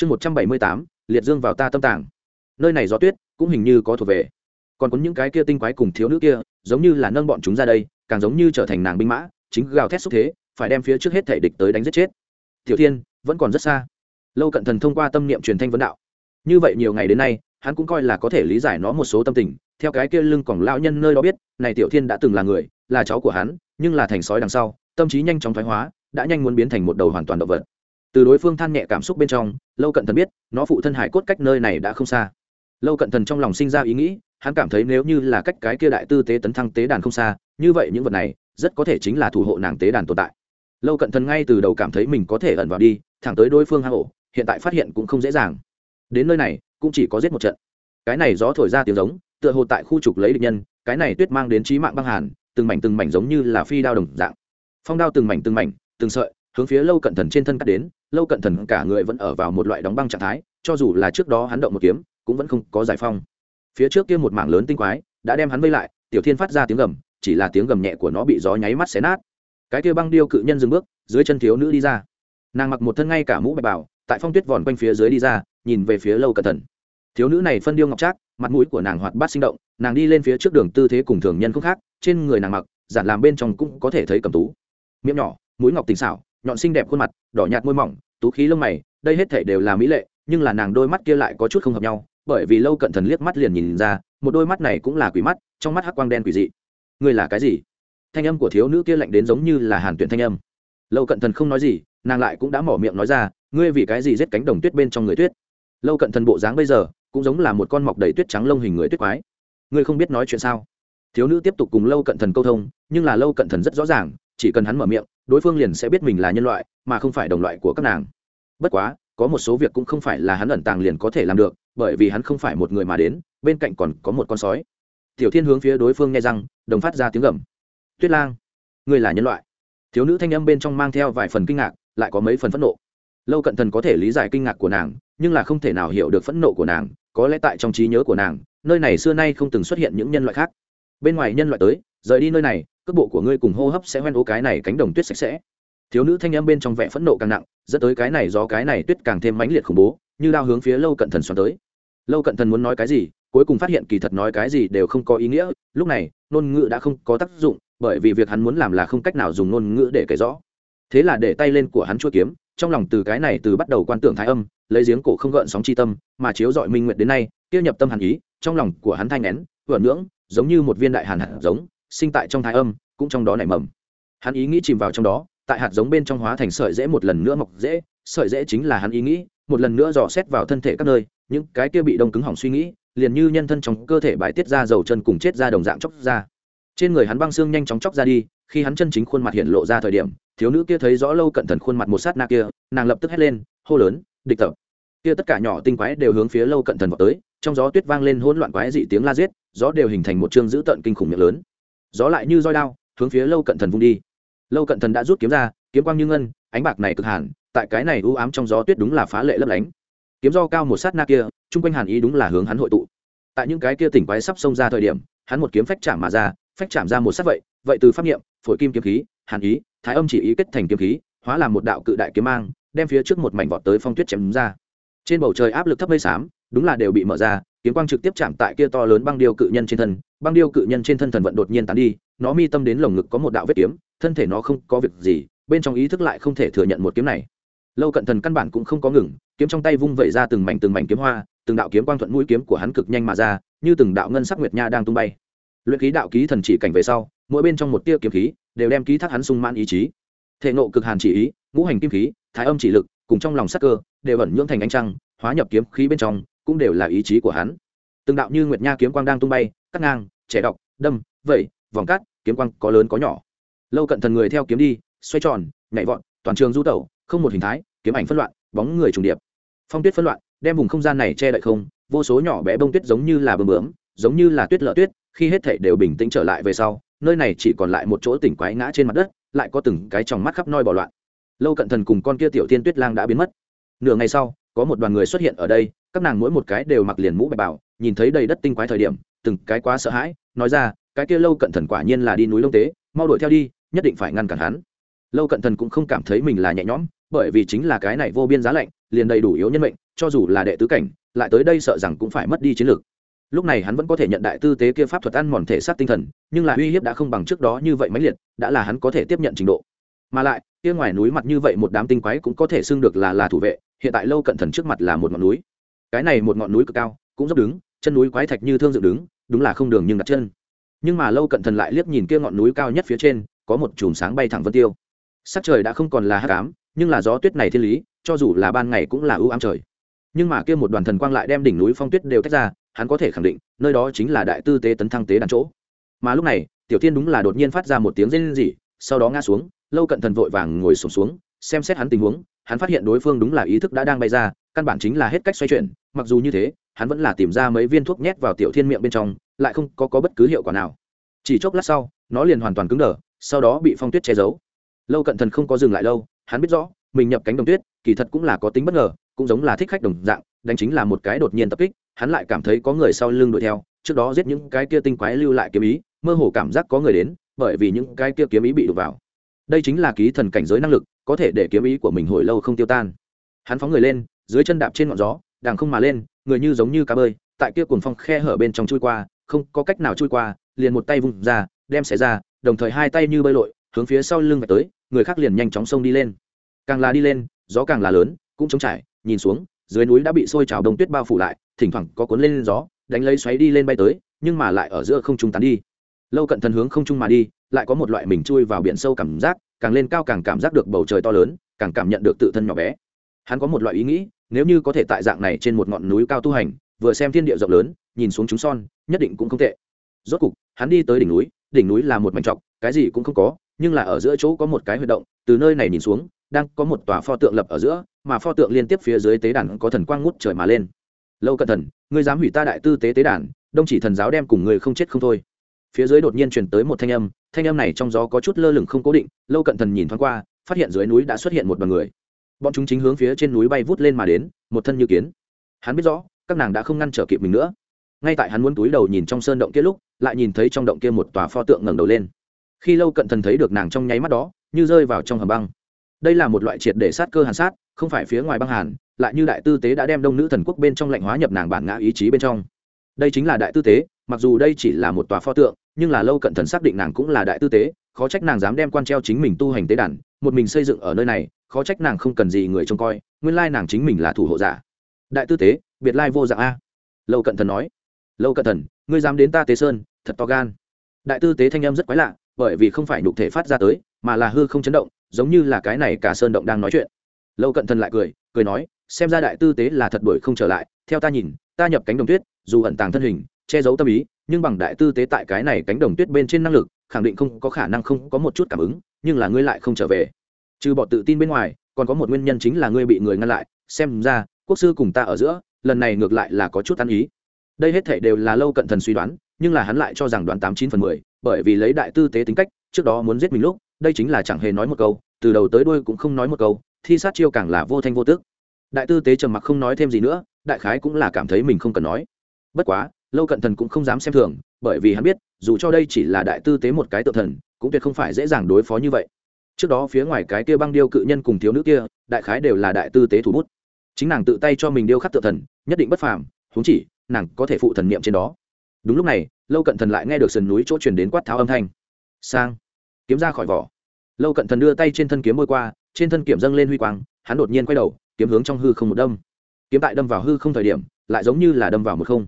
chương một trăm bảy mươi tám, liệt dương vào ta tâm tàng. Nơi này gió tuyết, cũng hình như có thuộc về. Còn có những cái kia tinh quái cùng thiếu nữ kia, giống như là nâng bọn chúng ra đây, càng giống như trở thành nàng binh mã, chính gào thét xúc thế, phải đem phía trước hết thể địch tới đánh giết chết. Tiểu thiên, vẫn còn rất xa. Lâu cận thần thông qua tâm niệm truyền thanh vấn đạo. Như vậy nhiều ngày đến nay, hắn cũng coi là có thể lý giải nó một số tâm tình. Theo cái kia lưng còn lao nhân nơi đó biết, này tiểu thiên đã từng là người, là cháu của hắn, nhưng là thành sói đằng sau, tâm trí nhanh chóng thoái hóa, đã nhanh muốn biến thành một đầu hoàn toàn động vật từ đối phương than nhẹ cảm xúc bên trong, lâu cận thần biết, nó phụ thân hải cốt cách nơi này đã không xa. Lâu cận thần trong lòng sinh ra ý nghĩ, hắn cảm thấy nếu như là cách cái kia đại tư tế tấn thăng tế đàn không xa, như vậy những vật này, rất có thể chính là thủ hộ nàng tế đàn tồn tại. Lâu cận thần ngay từ đầu cảm thấy mình có thể ẩn vào đi, thẳng tới đối phương hang ổ, hiện tại phát hiện cũng không dễ dàng. Đến nơi này, cũng chỉ có giết một trận. Cái này gió thổi ra tiếng giống, tựa hồ tại khu trục lấy địch nhân, cái này tuyết mang đến trí mạng băng hàn, từng mảnh từng mảnh giống như là phi đao đồng dạng. Phong đao từng mảnh từng mảnh, từng sợi, hướng phía lâu cận thần trên thân cắt đến lâu cận thần cả người vẫn ở vào một loại đóng băng trạng thái, cho dù là trước đó hắn động một kiếm, cũng vẫn không có giải phong. Phía trước kia một mảng lớn tinh quái, đã đem hắn vây lại, tiểu thiên phát ra tiếng gầm, chỉ là tiếng gầm nhẹ của nó bị gió nháy mắt xé nát. Cái kia băng điêu cự nhân dừng bước, dưới chân thiếu nữ đi ra. Nàng mặc một thân ngay cả mũ bạch bảo tại phong tuyết vòn quanh phía dưới đi ra, nhìn về phía lâu cận thần. Thiếu nữ này phân điêu ngọc trác, mặt mũi của nàng hoạt bát sinh động, nàng đi lên phía trước đường tư thế cùng thường nhân không khác, trên người nàng mặc, giản làm bên trong cũng có thể thấy cầm tú. Miệng nhỏ, mũi ngọc tình xảo nhọn xinh đẹp khuôn mặt, đỏ nhạt môi mỏng, tú khí lông mày, đây hết thể đều là mỹ lệ, nhưng là nàng đôi mắt kia lại có chút không hợp nhau, bởi vì lâu cận thần liếc mắt liền nhìn ra, một đôi mắt này cũng là quỷ mắt, trong mắt hắc quang đen quỷ dị. Ngươi là cái gì? Thanh âm của thiếu nữ kia lạnh đến giống như là hàn tuyển thanh âm. Lâu cận thần không nói gì, nàng lại cũng đã mỏ miệng nói ra, ngươi vì cái gì giết cánh đồng tuyết bên trong người tuyết? Lâu cận thần bộ dáng bây giờ, cũng giống là một con mọc đầy tuyết trắng lông hình người tuyết quái. Ngươi không biết nói chuyện sao? Thiếu nữ tiếp tục cùng lâu cận thần câu thông, nhưng là lâu cận thần rất rõ ràng chỉ cần hắn mở miệng đối phương liền sẽ biết mình là nhân loại mà không phải đồng loại của các nàng. Bất quá có một số việc cũng không phải là hắn ẩn tàng liền có thể làm được bởi vì hắn không phải một người mà đến bên cạnh còn có một con sói. Tiểu thiên hướng phía đối phương nghe rằng, đồng phát ra tiếng gầm. Tuyết lang ngươi là nhân loại. Thiếu nữ thanh âm bên trong mang theo vài phần kinh ngạc lại có mấy phần phẫn nộ. Lâu cận thần có thể lý giải kinh ngạc của nàng nhưng là không thể nào hiểu được phẫn nộ của nàng có lẽ tại trong trí nhớ của nàng nơi này xưa nay không từng xuất hiện những nhân loại khác. Bên ngoài nhân loại tới rời đi nơi này, cước bộ của ngươi cùng hô hấp sẽ hoen ố cái này cánh đồng tuyết sạch sẽ. Thiếu nữ thanh em bên trong vẻ phẫn nộ càng nặng, dẫn tới cái này do cái này tuyết càng thêm mãnh liệt khủng bố, như đao hướng phía lâu cận thần xoắn tới. Lâu cận thần muốn nói cái gì, cuối cùng phát hiện kỳ thật nói cái gì đều không có ý nghĩa, lúc này, ngôn ngữ đã không có tác dụng, bởi vì việc hắn muốn làm là không cách nào dùng ngôn ngữ để kể rõ. Thế là để tay lên của hắn chua kiếm, trong lòng từ cái này từ bắt đầu quan tưởng thái âm, lấy giếng cổ không gợn sóng chi tâm, mà chiếu dọi minh nguyện đến nay tiêu nhập tâm hàn ý, trong lòng của hắn thanh nén vợn ngưỡng giống như một viên đại hàn hạt giống sinh tại trong thái âm, cũng trong đó nảy mầm. Hắn ý nghĩ chìm vào trong đó, tại hạt giống bên trong hóa thành sợi dễ một lần nữa mọc dễ sợi dễ chính là hắn ý nghĩ, một lần nữa dò xét vào thân thể các nơi, những cái kia bị đông cứng hỏng suy nghĩ, liền như nhân thân trong cơ thể bài tiết ra dầu chân cùng chết ra đồng dạng chóc ra. Trên người hắn băng xương nhanh chóng chóc ra đi, khi hắn chân chính khuôn mặt hiện lộ ra thời điểm, thiếu nữ kia thấy rõ lâu cận thần khuôn mặt một sát na kia, nàng lập tức hét lên, hô lớn, địch tập! Kia tất cả nhỏ tinh quái đều hướng phía lâu cận thần vào tới, trong gió tuyết vang lên hỗn loạn quái dị tiếng la giết, gió đều hình thành một chương dữ tợn kinh khủng miệng lớn gió lại như roi đao, hướng phía lâu cận thần vung đi. Lâu cận thần đã rút kiếm ra, kiếm quang như ngân, ánh bạc này cực hàn, tại cái này u ám trong gió tuyết đúng là phá lệ lấp lánh. Kiếm do cao một sát na kia chung quanh hàn ý đúng là hướng hắn hội tụ. Tại những cái kia tỉnh quái sắp xông ra thời điểm, hắn một kiếm phách chạm mà ra, phách chạm ra một sát vậy vậy từ pháp nghiệm phổi kim kiếm khí, hàn ý, thái âm chỉ ý kết thành kiếm khí, hóa làm một đạo cự đại kiếm mang, đem phía trước một mảnh vọt tới phong tuyết chém ra. Trên bầu trời áp lực thấp mây xám đúng là đều bị mở ra, kiếm quang trực tiếp chạm tại kia to lớn băng điêu cự nhân trên thân, băng điêu cự nhân trên thân thần vận đột nhiên tán đi, nó mi tâm đến lồng ngực có một đạo vết kiếm, thân thể nó không có việc gì, bên trong ý thức lại không thể thừa nhận một kiếm này. Lâu cận thần căn bản cũng không có ngừng, kiếm trong tay vung vẩy ra từng mảnh từng mảnh kiếm hoa, từng đạo kiếm quang thuận mũi kiếm của hắn cực nhanh mà ra, như từng đạo ngân sắc nguyệt nha đang tung bay. Luyện khí đạo ký thần chỉ cảnh về sau, mỗi bên trong một tia kiếm khí đều đem ký thác hắn sung man ý chí. Thể nộ cực hàn chỉ ý, ngũ hành kim khí, thái âm chỉ lực, cùng trong lòng sắc cơ, đều ẩn nhưỡng thành ánh trăng, hóa nhập kiếm khí bên trong cũng đều là ý chí của hắn. Từng đạo như nguyệt nha kiếm quang đang tung bay, cắt ngang trẻ đọc, đâm, vẩy, vòng cắt, kiếm quang có lớn có nhỏ. Lâu cận thần người theo kiếm đi, xoay tròn, nhảy vọt, toàn trường du tẩu, không một hình thái, kiếm ảnh phân loạn, bóng người trùng điệp. Phong tuyết phân loạn, đem vùng không gian này che đậy không, vô số nhỏ bé bông tuyết giống như là bơm bướm, giống như là tuyết lợ tuyết, khi hết thể đều bình tĩnh trở lại về sau, nơi này chỉ còn lại một chỗ tỉnh quái ngã trên mặt đất, lại có từng cái tròng mắt khắp noi bỏ loạn. Lâu cận thần cùng con kia tiểu tiên tuyết lang đã biến mất. Nửa ngày sau, có một đoàn người xuất hiện ở đây các nàng mỗi một cái đều mặc liền mũ bạch bảo nhìn thấy đầy đất tinh quái thời điểm, từng cái quá sợ hãi, nói ra, cái kia lâu cận thần quả nhiên là đi núi lông tế, mau đuổi theo đi, nhất định phải ngăn cản hắn. Lâu cận thần cũng không cảm thấy mình là nhẹ nhõm, bởi vì chính là cái này vô biên giá lạnh, liền đầy đủ yếu nhân mệnh, cho dù là đệ tứ cảnh, lại tới đây sợ rằng cũng phải mất đi chiến lược. Lúc này hắn vẫn có thể nhận đại tư tế kia pháp thuật ăn mòn thể xác tinh thần, nhưng là uy hiếp đã không bằng trước đó như vậy mãnh liệt, đã là hắn có thể tiếp nhận trình độ. Mà lại, kia ngoài núi mặt như vậy một đám tinh quái cũng có thể xưng được là là thủ vệ, hiện tại lâu cận thần trước mặt là một ngọn núi cái này một ngọn núi cực cao cũng dốc đứng chân núi quái thạch như thương dựng đứng đúng là không đường nhưng đặt chân. Nhưng mà lâu cận thần lại liếc nhìn kia ngọn núi cao nhất phía trên có một chùm sáng bay thẳng vân tiêu. Sắc trời đã không còn là hát cám nhưng là gió tuyết này thiên lý cho dù là ban ngày cũng là ưu ám trời. Nhưng mà kia một đoàn thần quang lại đem đỉnh núi phong tuyết đều tách ra hắn có thể khẳng định nơi đó chính là đại tư tế tấn thăng tế đàn chỗ. Mà lúc này tiểu tiên đúng là đột nhiên phát ra một tiếng rên rỉ sau đó ngã xuống lâu cận thần vội vàng ngồi sổm xuống, xuống xem xét hắn tình huống hắn phát hiện đối phương đúng là ý thức đã đang bay ra căn bản chính là hết cách xoay chuyển mặc dù như thế hắn vẫn là tìm ra mấy viên thuốc nhét vào tiểu thiên miệng bên trong lại không có, có bất cứ hiệu quả nào. Chỉ chốc lát sau nó liền hoàn toàn cứng đờ sau đó bị phong tuyết che giấu. Lâu cận thần không có dừng lại lâu hắn biết rõ mình nhập cánh đồng tuyết kỳ thật cũng là có tính bất ngờ cũng giống là thích khách đồng dạng đánh chính là một cái đột nhiên tập kích hắn lại cảm thấy có người sau lưng đuổi theo trước đó giết những cái kia tinh quái lưu lại kiếm ý mơ hồ cảm giác có người đến bởi vì những cái kia kiếm ý bị đụt vào. Đây chính là ký thần cảnh giới năng lực có thể để kiếm ý của mình hồi lâu không tiêu tan. Hắn phóng người lên dưới chân đạp trên ngọn gió đàng không mà lên, người như giống như cá bơi, tại kia cuồng phong khe hở bên trong chui qua, không có cách nào chui qua, liền một tay vung ra, đem xẻ ra, đồng thời hai tay như bơi lội, hướng phía sau lưng về tới, người khác liền nhanh chóng xông đi lên. Càng là đi lên, gió càng là lớn, cũng trống trải, nhìn xuống, dưới núi đã bị sôi trào đông tuyết bao phủ lại, thỉnh thoảng có cuốn lên gió, đánh lấy xoáy đi lên bay tới, nhưng mà lại ở giữa không trung tán đi. Lâu cận thần hướng không trung mà đi, lại có một loại mình chui vào biển sâu cảm giác, càng lên cao càng cảm giác được bầu trời to lớn, càng cảm nhận được tự thân nhỏ bé. Hắn có một loại ý nghĩ nếu như có thể tại dạng này trên một ngọn núi cao tu hành, vừa xem thiên địa rộng lớn, nhìn xuống chúng son, nhất định cũng không tệ. Rốt cục, hắn đi tới đỉnh núi đỉnh núi là một mảnh trọc, cái gì cũng không có, nhưng là ở giữa chỗ có một cái huy động, từ nơi này nhìn xuống, đang có một tòa pho tượng lập ở giữa, mà pho tượng liên tiếp phía dưới tế đàn có thần quang ngút trời mà lên. Lâu cận thần, ngươi dám hủy ta đại tư tế tế đàn, đông chỉ thần giáo đem cùng người không chết không thôi. Phía dưới đột nhiên truyền tới một thanh âm thanh âm này trong gió có chút lơ lửng không cố định, lâu cận thần nhìn thoáng qua, phát hiện dưới núi đã xuất hiện một đoàn người bọn chúng chính hướng phía trên núi bay vút lên mà đến, một thân như kiến. Hắn biết rõ, các nàng đã không ngăn trở kịp mình nữa. Ngay tại hắn muốn túi đầu nhìn trong sơn động kia lúc, lại nhìn thấy trong động kia một tòa pho tượng ngẩng đầu lên. Khi lâu cận thần thấy được nàng trong nháy mắt đó, như rơi vào trong hầm băng. Đây là một loại triệt để sát cơ hàn sát, không phải phía ngoài băng hàn, lại như đại tư tế đã đem đông nữ thần quốc bên trong lạnh hóa nhập nàng bản ngã ý chí bên trong. Đây chính là đại tư tế, mặc dù đây chỉ là một tòa pho tượng, nhưng là lâu cận thần xác định nàng cũng là đại tư tế, khó trách nàng dám đem quan treo chính mình tu hành tế đàn, một mình xây dựng ở nơi này khó trách nàng không cần gì người trông coi, nguyên lai nàng chính mình là thủ hộ giả. Đại tư tế, biệt lai vô dạng a. Lâu cận thần nói. Lâu cận thần, ngươi dám đến ta tế sơn, thật to gan. Đại tư tế thanh âm rất quái lạ, bởi vì không phải nhục thể phát ra tới, mà là hư không chấn động, giống như là cái này cả sơn động đang nói chuyện. Lâu cận thần lại cười cười nói, xem ra đại tư tế là thật đuổi không trở lại, theo ta nhìn, ta nhập cánh đồng tuyết, dù ẩn tàng thân hình, che giấu tâm ý, nhưng bằng đại tư tế tại cái này cánh đồng tuyết bên trên năng lực, khẳng định không có khả năng không có một chút cảm ứng, nhưng là ngươi lại không trở về trừ bỏ tự tin bên ngoài, còn có một nguyên nhân chính là ngươi bị người ngăn lại. Xem ra, quốc sư cùng ta ở giữa, lần này ngược lại là có chút ăn ý. Đây hết thể đều là lâu cận thần suy đoán, nhưng là hắn lại cho rằng đoán tám chín phần mười, bởi vì lấy đại tư tế tính cách, trước đó muốn giết mình lúc, đây chính là chẳng hề nói một câu, từ đầu tới đuôi cũng không nói một câu, thi sát chiêu càng là vô thanh vô tức. Đại tư tế trầm mặc không nói thêm gì nữa, đại khái cũng là cảm thấy mình không cần nói. Bất quá, lâu cận thần cũng không dám xem thường, bởi vì hắn biết, dù cho đây chỉ là đại tư tế một cái tự thần, cũng tuyệt không phải dễ dàng đối phó như vậy trước đó phía ngoài cái kia băng điêu cự nhân cùng thiếu nữ kia, đại khái đều là đại tư tế thủ bút. Chính nàng tự tay cho mình điêu khắc tự thần, nhất định bất phàm, huống chỉ, nàng có thể phụ thần niệm trên đó. Đúng lúc này, lâu cận thần lại nghe được sườn núi chỗ truyền đến quát tháo âm thanh. Sang, kiếm ra khỏi vỏ. Lâu cận thần đưa tay trên thân kiếm môi qua, trên thân kiểm dâng lên huy quang, hắn đột nhiên quay đầu, kiếm hướng trong hư không một đâm. Kiếm tại đâm vào hư không thời điểm, lại giống như là đâm vào một không.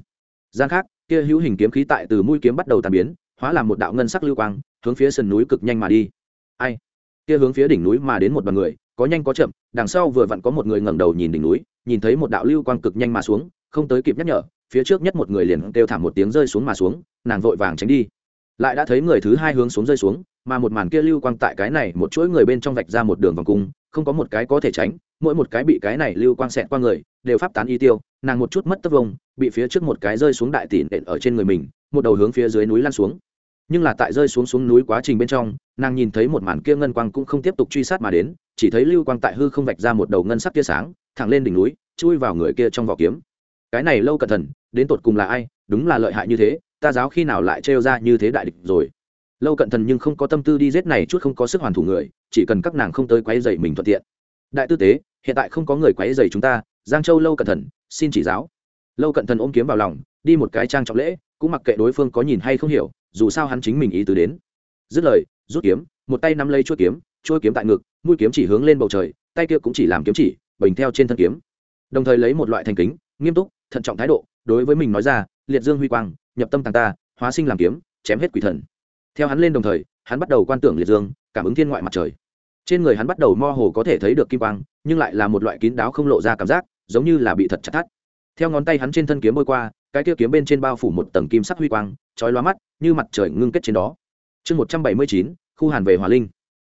Gian khác, kia hữu hình kiếm khí tại từ mũi kiếm bắt đầu tàn biến, hóa làm một đạo ngân sắc lưu quang, hướng phía sườn núi cực nhanh mà đi. Ai? Kia hướng phía đỉnh núi mà đến một đoàn người, có nhanh có chậm, đằng sau vừa vặn có một người ngẩng đầu nhìn đỉnh núi, nhìn thấy một đạo lưu quang cực nhanh mà xuống, không tới kịp nhắc nhở, phía trước nhất một người liền kêu thảm một tiếng rơi xuống mà xuống, nàng vội vàng tránh đi. Lại đã thấy người thứ hai hướng xuống rơi xuống, mà một màn kia lưu quang tại cái này một chuỗi người bên trong vạch ra một đường vòng cung, không có một cái có thể tránh, mỗi một cái bị cái này lưu quang xẹt qua người, đều pháp tán y tiêu, nàng một chút mất tất vông bị phía trước một cái rơi xuống đại tỉ nện ở trên người mình, một đầu hướng phía dưới núi lăn xuống nhưng là tại rơi xuống xuống núi quá trình bên trong, nàng nhìn thấy một màn kia ngân quang cũng không tiếp tục truy sát mà đến, chỉ thấy lưu quang tại hư không vạch ra một đầu ngân sắc tia sáng, thẳng lên đỉnh núi, chui vào người kia trong vỏ kiếm. Cái này lâu cẩn thận, đến tột cùng là ai, đúng là lợi hại như thế, ta giáo khi nào lại trêu ra như thế đại địch rồi. Lâu cận thần nhưng không có tâm tư đi giết này chút không có sức hoàn thủ người, chỉ cần các nàng không tới quấy dày mình thuận tiện. Đại tư tế, hiện tại không có người quấy dày chúng ta, giang châu lâu cẩn thận, xin chỉ giáo. Lâu cẩn thận ôm kiếm vào lòng, đi một cái trang trọng lễ, cũng mặc kệ đối phương có nhìn hay không hiểu dù sao hắn chính mình ý tứ đến. Dứt lời, rút kiếm, một tay nắm lấy chuôi kiếm chuôi kiếm tại ngực, mũi kiếm chỉ hướng lên bầu trời, tay kia cũng chỉ làm kiếm chỉ, bình theo trên thân kiếm. Đồng thời lấy một loại thành kính, nghiêm túc, thận trọng thái độ, đối với mình nói ra, liệt dương huy quang, nhập tâm tàng ta, hóa sinh làm kiếm, chém hết quỷ thần. Theo hắn lên đồng thời, hắn bắt đầu quan tưởng liệt dương, cảm ứng thiên ngoại mặt trời. Trên người hắn bắt đầu mơ hồ có thể thấy được kim quang, nhưng lại là một loại kín đáo không lộ ra cảm giác, giống như là bị thật chặt thắt. Theo ngón tay hắn trên thân kiếm bôi qua cái kia kiếm bên trên bao phủ một tầng kim sắc huy quang, chói lóa mắt, như mặt trời ngưng kết trên đó. Chương một trăm bảy mươi chín, khu hàn về hòa linh.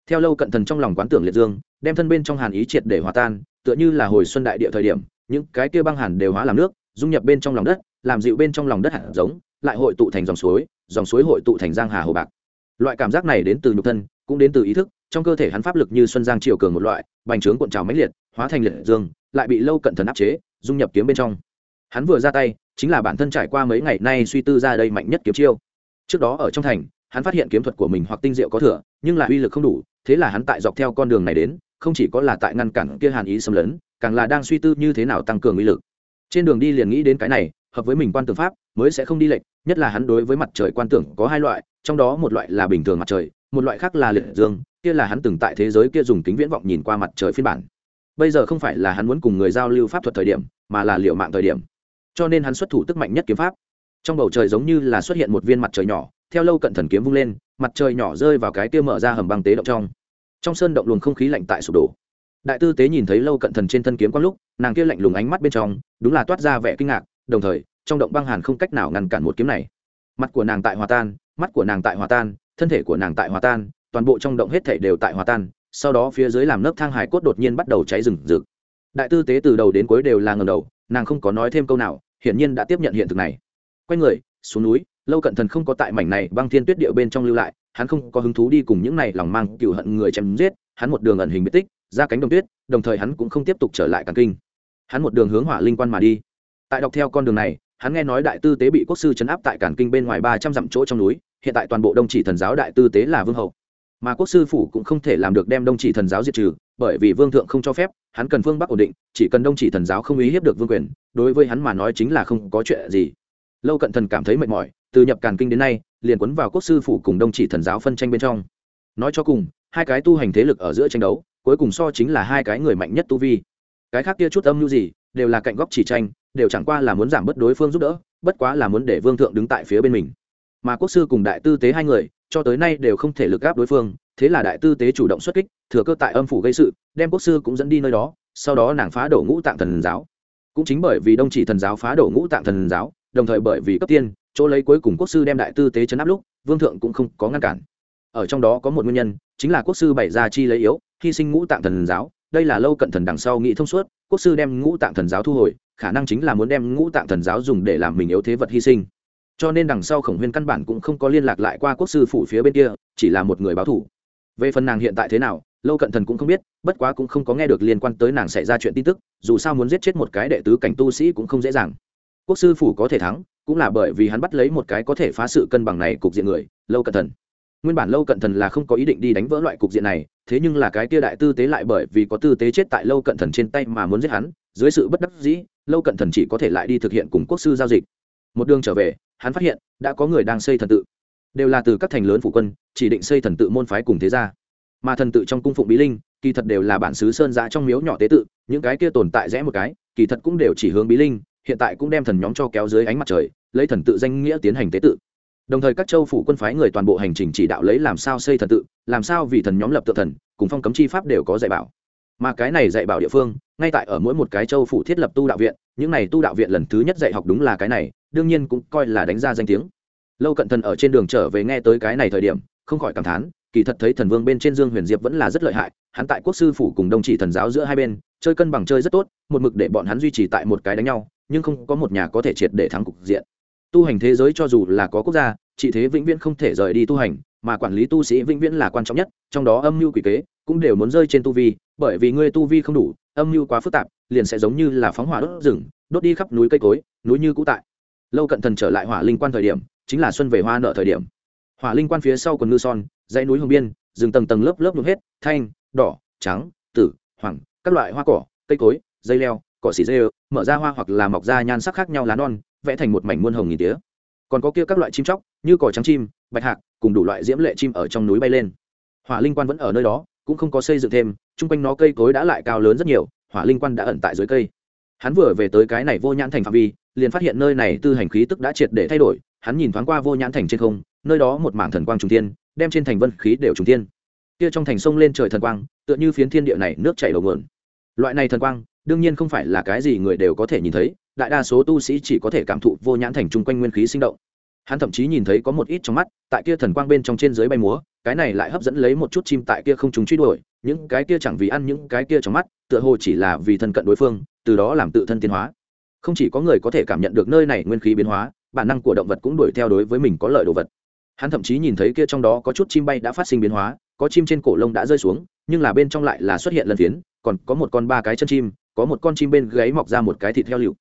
Theo lâu cận thần trong lòng quán tưởng liệt dương, đem thân bên trong hàn ý triệt để hòa tan, tựa như là hồi xuân đại địa thời điểm, những cái kia băng hàn đều hóa làm nước, dung nhập bên trong lòng đất, làm dịu bên trong lòng đất hạt giống, lại hội tụ thành dòng suối dòng suối hội tụ thành giang hà hồ bạc. Loại cảm giác này đến từ nhục thân, cũng đến từ ý thức, trong cơ thể hắn pháp lực như xuân giang triều cường một loại, bành trướng cuộn trào mãnh liệt, hóa thành liệt dương, lại bị lâu cận thần áp chế, dung nhập kiếm bên trong. Hắn vừa ra tay chính là bản thân trải qua mấy ngày nay suy tư ra đây mạnh nhất kiếm chiêu. Trước đó ở trong thành, hắn phát hiện kiếm thuật của mình hoặc tinh diệu có thừa, nhưng là uy lực không đủ, thế là hắn tại dọc theo con đường này đến, không chỉ có là tại ngăn cản kia hàn ý xâm lấn, càng là đang suy tư như thế nào tăng cường uy lực. Trên đường đi liền nghĩ đến cái này, hợp với mình quan tưởng pháp, mới sẽ không đi lệch, nhất là hắn đối với mặt trời quan tưởng có hai loại, trong đó một loại là bình thường mặt trời, một loại khác là liệt dương, kia là hắn từng tại thế giới kia dùng kính viễn vọng nhìn qua mặt trời phiên bản. Bây giờ không phải là hắn muốn cùng người giao lưu pháp thuật thời điểm, mà là liệu mạng thời điểm cho nên hắn xuất thủ tức mạnh nhất kiếm pháp. Trong bầu trời giống như là xuất hiện một viên mặt trời nhỏ, theo lâu cận thần kiếm vung lên, mặt trời nhỏ rơi vào cái kia mở ra hầm băng tế động trong. Trong sơn động luồng không khí lạnh tại sụp đổ. Đại tư tế nhìn thấy lâu cận thần trên thân kiếm quang lúc, nàng kia lạnh lùng ánh mắt bên trong, đúng là toát ra vẻ kinh ngạc, đồng thời, trong động băng hàn không cách nào ngăn cản một kiếm này. Mặt của nàng tại hòa tan, mắt của nàng tại hòa tan, thân thể của nàng tại hòa tan, toàn bộ trong động hết thể đều tại hòa tan, sau đó phía dưới làm lớp thang hải cốt đột nhiên bắt đầu cháy rừng rực. Đại tư tế từ đầu đến cuối đều là ngầm đầu, nàng không có nói thêm câu nào hiển nhiên đã tiếp nhận hiện thực này. Quay người, xuống núi, lâu cận thần không có tại mảnh này băng thiên tuyết địa bên trong lưu lại, hắn không có hứng thú đi cùng những này lòng mang cựu hận người chém giết, hắn một đường ẩn hình biệt tích, ra cánh đồng tuyết, đồng thời hắn cũng không tiếp tục trở lại càn kinh. Hắn một đường hướng hỏa linh quan mà đi. Tại đọc theo con đường này, hắn nghe nói đại tư tế bị quốc sư chấn áp tại càn kinh bên ngoài ba trăm dặm chỗ trong núi, hiện tại toàn bộ đông chỉ thần giáo đại tư tế là vương hậu mà quốc sư phủ cũng không thể làm được đem đông chỉ thần giáo diệt trừ, bởi vì vương thượng không cho phép, hắn cần phương bắc ổn định, chỉ cần đông chỉ thần giáo không ý hiếp được vương quyền, đối với hắn mà nói chính là không có chuyện gì. Lâu cận thần cảm thấy mệt mỏi, từ nhập càn kinh đến nay, liền quấn vào quốc sư phủ cùng đông chỉ thần giáo phân tranh bên trong. Nói cho cùng, hai cái tu hành thế lực ở giữa tranh đấu, cuối cùng so chính là hai cái người mạnh nhất tu vi. Cái khác kia chút âm mưu gì, đều là cạnh góc chỉ tranh, đều chẳng qua là muốn giảm bớt đối phương giúp đỡ, bất quá là muốn để vương thượng đứng tại phía bên mình. Mà quốc sư cùng đại tư tế hai người cho tới nay đều không thể lực gáp đối phương, thế là đại tư tế chủ động xuất kích, thừa cơ tại âm phủ gây sự, đem quốc sư cũng dẫn đi nơi đó, sau đó nàng phá đổ ngũ tạng thần giáo. Cũng chính bởi vì đông chỉ thần giáo phá đổ ngũ tạng thần giáo, đồng thời bởi vì cấp tiên, chỗ lấy cuối cùng quốc sư đem đại tư tế chấn áp lúc, vương thượng cũng không có ngăn cản. Ở trong đó có một nguyên nhân, chính là quốc sư bày ra chi lấy yếu, hy sinh ngũ tạng thần giáo, đây là lâu cận thần đằng sau nghĩ thông suốt, quốc sư đem ngũ tạng thần giáo thu hồi, khả năng chính là muốn đem ngũ tạng thần giáo dùng để làm mình yếu thế vật hy sinh cho nên đằng sau khổng huyên căn bản cũng không có liên lạc lại qua quốc sư phủ phía bên kia, chỉ là một người báo thủ. Về phần nàng hiện tại thế nào, lâu cận thần cũng không biết, bất quá cũng không có nghe được liên quan tới nàng xảy ra chuyện tin tức, dù sao muốn giết chết một cái đệ tứ cảnh tu sĩ cũng không dễ dàng. Quốc sư phủ có thể thắng, cũng là bởi vì hắn bắt lấy một cái có thể phá sự cân bằng này cục diện người, lâu cận thần. Nguyên bản lâu cận thần là không có ý định đi đánh vỡ loại cục diện này, thế nhưng là cái kia đại tư tế lại bởi vì có tư tế chết tại lâu cận thần trên tay mà muốn giết hắn, dưới sự bất đắc dĩ, lâu cận thần chỉ có thể lại đi thực hiện cùng quốc sư giao dịch một đường trở về, hắn phát hiện đã có người đang xây thần tự. Đều là từ các thành lớn phụ quân, chỉ định xây thần tự môn phái cùng thế gia. Mà thần tự trong cung phụng bí linh, kỳ thật đều là bản xứ sơn giã trong miếu nhỏ tế tự, những cái kia tồn tại rẽ một cái, kỳ thật cũng đều chỉ hướng bí linh, hiện tại cũng đem thần nhóm cho kéo dưới ánh mặt trời, lấy thần tự danh nghĩa tiến hành tế tự. Đồng thời các châu phủ quân phái người toàn bộ hành trình chỉ đạo lấy làm sao xây thần tự, làm sao vì thần nhóm lập tự thần, cùng phong cấm chi pháp đều có dạy bảo. Mà cái này dạy bảo địa phương, ngay tại ở mỗi một cái châu phủ thiết lập tu đạo viện, những này tu đạo viện lần thứ nhất dạy học đúng là cái này đương nhiên cũng coi là đánh ra danh tiếng. Lâu cận thần ở trên đường trở về nghe tới cái này thời điểm, không khỏi cảm thán, kỳ thật thấy thần vương bên trên dương huyền diệp vẫn là rất lợi hại, hắn tại quốc sư phủ cùng đồng chỉ thần giáo giữa hai bên, chơi cân bằng chơi rất tốt, một mực để bọn hắn duy trì tại một cái đánh nhau, nhưng không có một nhà có thể triệt để thắng cục diện. Tu hành thế giới cho dù là có quốc gia trị thế vĩnh viễn không thể rời đi tu hành, mà quản lý tu sĩ vĩnh viễn là quan trọng nhất, trong đó âm mưu quỷ kế cũng đều muốn rơi trên tu vi, bởi vì ngươi tu vi không đủ, âm mưu quá phức tạp, liền sẽ giống như là phóng hỏa đốt rừng, đốt đi khắp núi cây cối, núi như cũ tại lâu cận thần trở lại hỏa linh quan thời điểm, chính là xuân về hoa nợ thời điểm. Hỏa linh quan phía sau quần ngư son, dãy núi hồng biên, rừng tầng tầng lớp lớp nhuộm hết, thanh, đỏ, trắng, tử, hoàng, các loại hoa cỏ, cây cối, dây leo, cỏ xì dê mở ra hoa hoặc là mọc ra nhan sắc khác nhau lá non, vẽ thành một mảnh muôn hồng nghìn tía. Còn có kia các loại chim chóc, như cỏ trắng chim, bạch hạc, cùng đủ loại diễm lệ chim ở trong núi bay lên. Hỏa linh quan vẫn ở nơi đó, cũng không có xây dựng thêm, chung quanh nó cây cối đã lại cao lớn rất nhiều, hỏa linh quan đã ẩn tại dưới cây. Hắn vừa về tới cái này vô nhãn thành phạm vi liền phát hiện nơi này tư hành khí tức đã triệt để thay đổi, hắn nhìn thoáng qua vô nhãn thành trên không, nơi đó một mảng thần quang trùng tiên đem trên thành vân khí đều trùng tiên kia trong thành sông lên trời thần quang, tựa như phiến thiên địa này nước chảy đầu nguồn. Loại này thần quang, đương nhiên không phải là cái gì người đều có thể nhìn thấy, đại đa số tu sĩ chỉ có thể cảm thụ vô nhãn thành chung quanh nguyên khí sinh động. Hắn thậm chí nhìn thấy có một ít trong mắt, tại kia thần quang bên trong trên dưới bay múa, cái này lại hấp dẫn lấy một chút chim tại kia không chúng truy đuổi, những cái kia chẳng vì ăn những cái kia trong mắt, tựa hồ chỉ là vì thân cận đối phương, từ đó làm tự thân tiến hóa không chỉ có người có thể cảm nhận được nơi này nguyên khí biến hóa, bản năng của động vật cũng đuổi theo đối với mình có lợi đồ vật. Hắn thậm chí nhìn thấy kia trong đó có chút chim bay đã phát sinh biến hóa, có chim trên cổ lông đã rơi xuống, nhưng là bên trong lại là xuất hiện lần phiến, còn có một con ba cái chân chim, có một con chim bên gáy mọc ra một cái thịt heo lựu.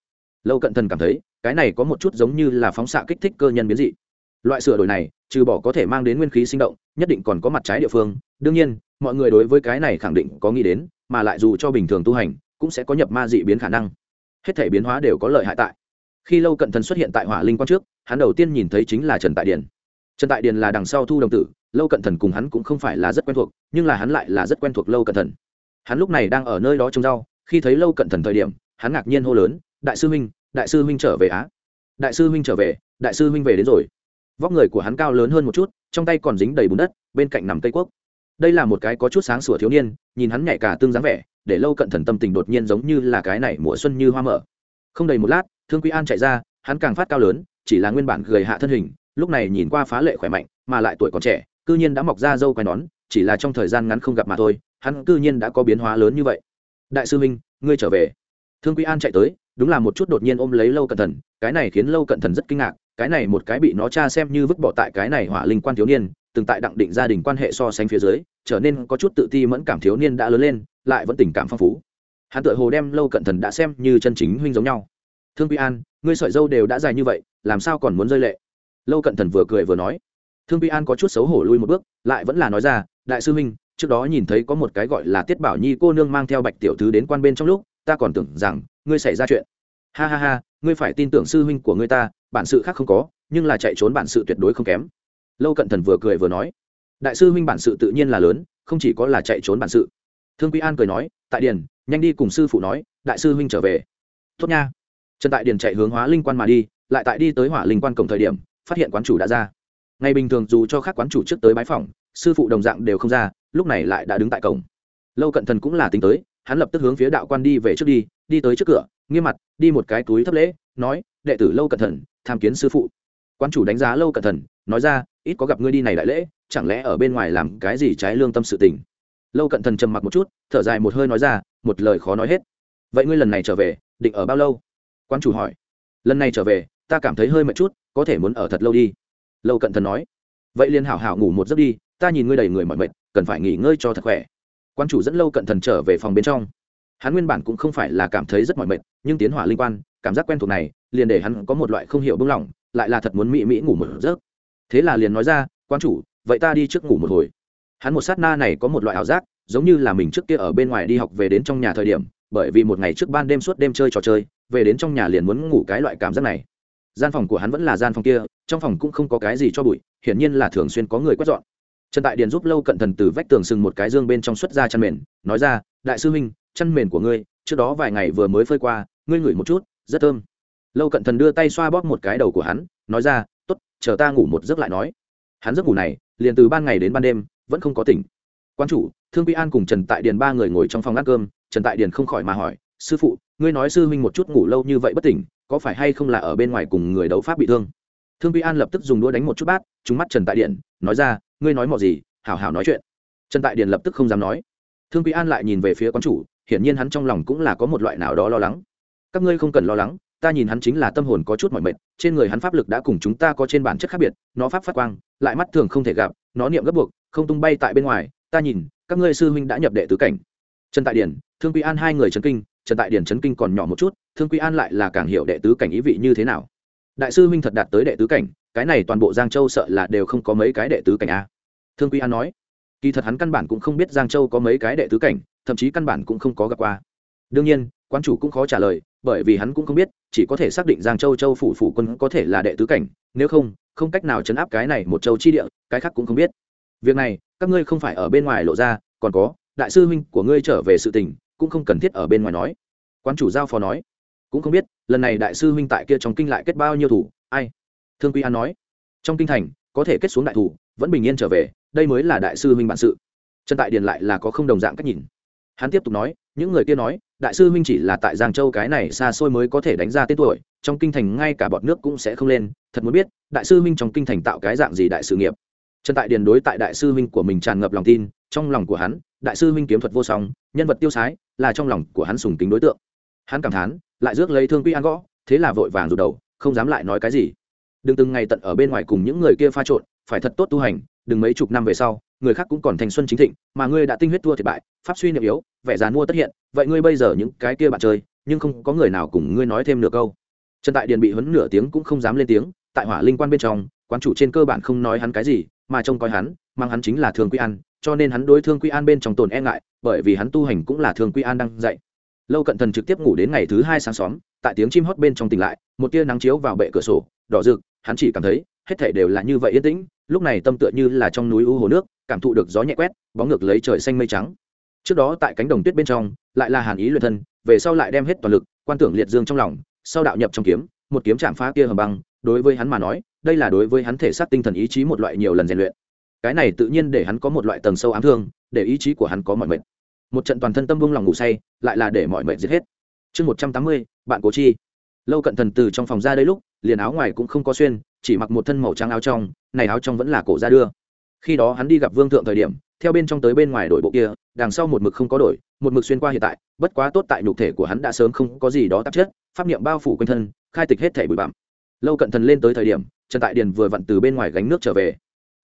Lâu cận thần cảm thấy, cái này có một chút giống như là phóng xạ kích thích cơ nhân biến dị. Loại sửa đổi này, trừ bỏ có thể mang đến nguyên khí sinh động, nhất định còn có mặt trái địa phương. Đương nhiên, mọi người đối với cái này khẳng định có nghĩ đến, mà lại dù cho bình thường tu hành, cũng sẽ có nhập ma dị biến khả năng hết thể biến hóa đều có lợi hại tại. Khi lâu cận thần xuất hiện tại hỏa linh quan trước, hắn đầu tiên nhìn thấy chính là trần tại điền. Trần tại điền là đằng sau thu đồng tử, lâu cận thần cùng hắn cũng không phải là rất quen thuộc, nhưng là hắn lại là rất quen thuộc lâu cận thần. Hắn lúc này đang ở nơi đó trông rau, khi thấy lâu cận thần thời điểm, hắn ngạc nhiên hô lớn, đại sư huynh, đại sư huynh trở về á? Đại sư huynh trở về, đại sư huynh về đến rồi. Vóc người của hắn cao lớn hơn một chút, trong tay còn dính đầy bùn đất, bên cạnh nằm cây quốc. Đây là một cái có chút sáng sủa thiếu niên, nhìn hắn nhảy cả tương dáng vẻ để lâu cận thần tâm tình đột nhiên giống như là cái này mùa xuân như hoa mở. Không đầy một lát, thương quý an chạy ra, hắn càng phát cao lớn, chỉ là nguyên bản gầy hạ thân hình, lúc này nhìn qua phá lệ khỏe mạnh, mà lại tuổi còn trẻ, cư nhiên đã mọc ra dâu quai nón, chỉ là trong thời gian ngắn không gặp mà thôi, hắn cư nhiên đã có biến hóa lớn như vậy. Đại sư minh, ngươi trở về. Thương quý an chạy tới, đúng là một chút đột nhiên ôm lấy lâu cận thần, cái này khiến lâu cận thần rất kinh ngạc, cái này một cái bị nó cha xem như vứt bỏ tại cái này hỏa linh quan thiếu niên, từng tại đặng định gia đình quan hệ so sánh phía dưới, trở nên có chút tự ti mẫn cảm thiếu niên đã lớn lên lại vẫn tình cảm phong phú. Hắn tự hồ đem lâu cận thần đã xem như chân chính huynh giống nhau. Thương quy an, ngươi sợi dâu đều đã dài như vậy, làm sao còn muốn rơi lệ? Lâu cận thần vừa cười vừa nói. Thương quy an có chút xấu hổ lui một bước, lại vẫn là nói ra, đại sư huynh, trước đó nhìn thấy có một cái gọi là tiết bảo nhi cô nương mang theo bạch tiểu thứ đến quan bên trong lúc, ta còn tưởng rằng ngươi xảy ra chuyện. Ha ha ha, ngươi phải tin tưởng sư huynh của ngươi ta, bản sự khác không có, nhưng là chạy trốn bản sự tuyệt đối không kém. Lâu cận thần vừa cười vừa nói. Đại sư huynh bản sự tự nhiên là lớn, không chỉ có là chạy trốn bản sự thương quý an cười nói, tại điền, nhanh đi cùng sư phụ nói, đại sư huynh trở về. Tốt nha. Trần tại điền chạy hướng hóa linh quan mà đi, lại tại đi tới hỏa linh quan cổng thời điểm, phát hiện quán chủ đã ra. Ngày bình thường dù cho các quán chủ trước tới bái phòng sư phụ đồng dạng đều không ra, lúc này lại đã đứng tại cổng. Lâu cận thần cũng là tính tới, hắn lập tức hướng phía đạo quan đi về trước đi đi tới trước cửa, nghiêm mặt, đi một cái túi thấp lễ, nói, đệ tử lâu cận thần, tham kiến sư phụ. Quan chủ đánh giá lâu cận thần, nói ra, ít có gặp ngươi đi này đại lễ, chẳng lẽ ở bên ngoài làm cái gì trái lương tâm sự tình? Lâu cận thần trầm mặc một chút, thở dài một hơi nói ra, một lời khó nói hết. Vậy ngươi lần này trở về, định ở bao lâu? Quan chủ hỏi. Lần này trở về, ta cảm thấy hơi mệt chút, có thể muốn ở thật lâu đi. Lâu cận thần nói. Vậy liền hảo hảo ngủ một giấc đi, ta nhìn ngươi đầy người mỏi mệt, cần phải nghỉ ngơi cho thật khỏe. Quan chủ dẫn lâu cận thần trở về phòng bên trong. Hắn nguyên bản cũng không phải là cảm thấy rất mỏi mệt, nhưng tiến hỏa linh quan, cảm giác quen thuộc này, liền để hắn có một loại không hiểu bưng lỏng lại là thật muốn mỹ mỹ ngủ một giấc. Thế là liền nói ra quan chủ, vậy ta đi trước ngủ một hồi hắn một sát na này có một loại ảo giác, giống như là mình trước kia ở bên ngoài đi học về đến trong nhà thời điểm, bởi vì một ngày trước ban đêm suốt đêm chơi trò chơi, về đến trong nhà liền muốn ngủ cái loại cảm giác này. Gian phòng của hắn vẫn là gian phòng kia, trong phòng cũng không có cái gì cho bụi, hiển nhiên là thường xuyên có người quét dọn. Trần tại điền giúp lâu cận thần từ vách tường sừng một cái dương bên trong xuất ra chăn mền, nói ra, đại sư huynh, chăn mền của ngươi, trước đó vài ngày vừa mới phơi qua, ngươi ngửi một chút, rất thơm. Lâu cận thần đưa tay xoa bóp một cái đầu của hắn, nói ra t ố t chờ ta ngủ một giấc lại nói. Hắn giấc ngủ này, liền từ ban ngày đến ban đêm vẫn không có tỉnh. Quan chủ, thương quy an cùng trần tại điền ba người ngồi trong phòng ăn cơm, trần tại điền không khỏi mà hỏi, sư phụ, ngươi nói sư huynh một chút ngủ lâu như vậy bất tỉnh, có phải hay không là ở bên ngoài cùng người đấu pháp bị thương? Thương quy an lập tức dùng đũa đánh một chút bát, trúng mắt trần tại điền, nói ra, ngươi nói mò gì, hảo hảo nói chuyện. Trần tại điền lập tức không dám nói. Thương quy an lại nhìn về phía quán chủ, hiển nhiên hắn trong lòng cũng là có một loại nào đó lo lắng. Các ngươi không cần lo lắng, ta nhìn hắn chính là tâm hồn có chút mỏi mệt, trên người hắn pháp lực đã cùng chúng ta có trên bản chất khác biệt, nó pháp phát quang, lại mắt thường không thể gặp, nó niệm gấp buộc không tung bay tại bên ngoài, ta nhìn, các ngươi sư huynh đã nhập đệ tứ cảnh. Trần tại điển, thương quý an hai người trấn kinh, trần tại điển trấn kinh còn nhỏ một chút, thương quý an lại là càng hiểu đệ tứ cảnh ý vị như thế nào. Đại sư huynh thật đạt tới đệ tứ cảnh, cái này toàn bộ giang châu sợ là đều không có mấy cái đệ tứ cảnh a thương quý an nói. Kỳ thật hắn căn bản cũng không biết giang châu có mấy cái đệ tứ cảnh, thậm chí căn bản cũng không có gặp qua. Đương nhiên quan chủ cũng khó trả lời, bởi vì hắn cũng không biết, chỉ có thể xác định giang châu châu phủ phủ quân có thể là đệ tứ cảnh, nếu không không cách nào chấn áp cái này một châu chi địa, cái khác cũng không biết việc này, các ngươi không phải ở bên ngoài lộ ra, còn có, đại sư huynh của ngươi trở về sự tình, cũng không cần thiết ở bên ngoài nói. Quan chủ giao phó nói. Cũng không biết, lần này đại sư huynh tại kia trong kinh lại kết bao nhiêu thủ, ai? Thương quy an nói. Trong kinh thành, có thể kết xuống đại thủ, vẫn bình yên trở về, đây mới là đại sư huynh bản sự. Trần tại điền lại là có không đồng dạng cách nhìn. Hắn tiếp tục nói, những người kia nói, đại sư huynh chỉ là tại giang châu cái này xa xôi mới có thể đánh ra tên tuổi, trong kinh thành ngay cả bọn nước cũng sẽ không lên, thật muốn biết, đại sư huynh trong kinh thành tạo cái dạng gì đại sự nghiệp trần tại điền đối tại đại sư huynh của mình tràn ngập lòng tin, trong lòng của hắn, đại sư huynh kiếm thuật vô song, nhân vật tiêu sái, là trong lòng của hắn sùng kính đối tượng. Hắn cảm thán, lại rước lấy thương quy an gõ, thế là vội vàng rụt đầu, không dám lại nói cái gì. Đừng từng ngày tận ở bên ngoài cùng những người kia pha trộn, phải thật tốt tu hành, đừng mấy chục năm về sau, người khác cũng còn thành xuân chính thịnh, mà ngươi đã tinh huyết thua thiệt bại, pháp suy niệm yếu, vẻ dàn mua tất hiện, vậy ngươi bây giờ những cái kia bạn chơi, nhưng không có người nào cùng ngươi nói thêm nửa câu. Trần tại điện bị huấn nửa tiếng cũng không dám lên tiếng, tại hỏa linh quan bên trong, quán chủ trên cơ bản không nói hắn cái gì mà trông coi hắn, mang hắn chính là thương quy an, cho nên hắn đối thương quy an bên trong tồn e ngại, bởi vì hắn tu hành cũng là thương quy an đang dạy. Lâu cận thần trực tiếp ngủ đến ngày thứ hai sáng xóm tại tiếng chim hót bên trong tỉnh lại, một tia nắng chiếu vào bệ cửa sổ, đỏ rực, hắn chỉ cảm thấy, hết thảy đều là như vậy yên tĩnh, lúc này tâm tựa như là trong núi u hồ nước, cảm thụ được gió nhẹ quét, bóng ngược lấy trời xanh mây trắng. Trước đó tại cánh đồng tuyết bên trong, lại là hàn ý luyện thân, về sau lại đem hết toàn lực, quan tưởng liệt dương trong lòng, sau đạo nhập trong kiếm, một kiếm chạm phá kia hầm băng, đối với hắn mà nói đây là đối với hắn thể xác tinh thần ý chí một loại nhiều lần rèn luyện. Cái này tự nhiên để hắn có một loại tầng sâu ám thương, để ý chí của hắn có mọi mệt. Một trận toàn thân tâm vung lòng ngủ say, lại là để mọi mệt giết hết. Chương một trăm tám mươi, bạn cố chi. Lâu cận thần từ trong phòng ra đây lúc, liền áo ngoài cũng không có xuyên, chỉ mặc một thân màu trắng áo trong, này áo trong vẫn là cổ ra đưa. Khi đó hắn đi gặp vương thượng thời điểm, theo bên trong tới bên ngoài đổi bộ kia, đằng sau một mực không có đổi, một mực xuyên qua hiện tại, bất quá tốt tại nhục thể của hắn đã sớm không có gì đó tạp chất, pháp niệm bao phủ quanh thân, khai tịch hết thể bụi bặm lâu cận thần lên tới thời điểm, trần tại điền vừa vặn từ bên ngoài gánh nước trở về.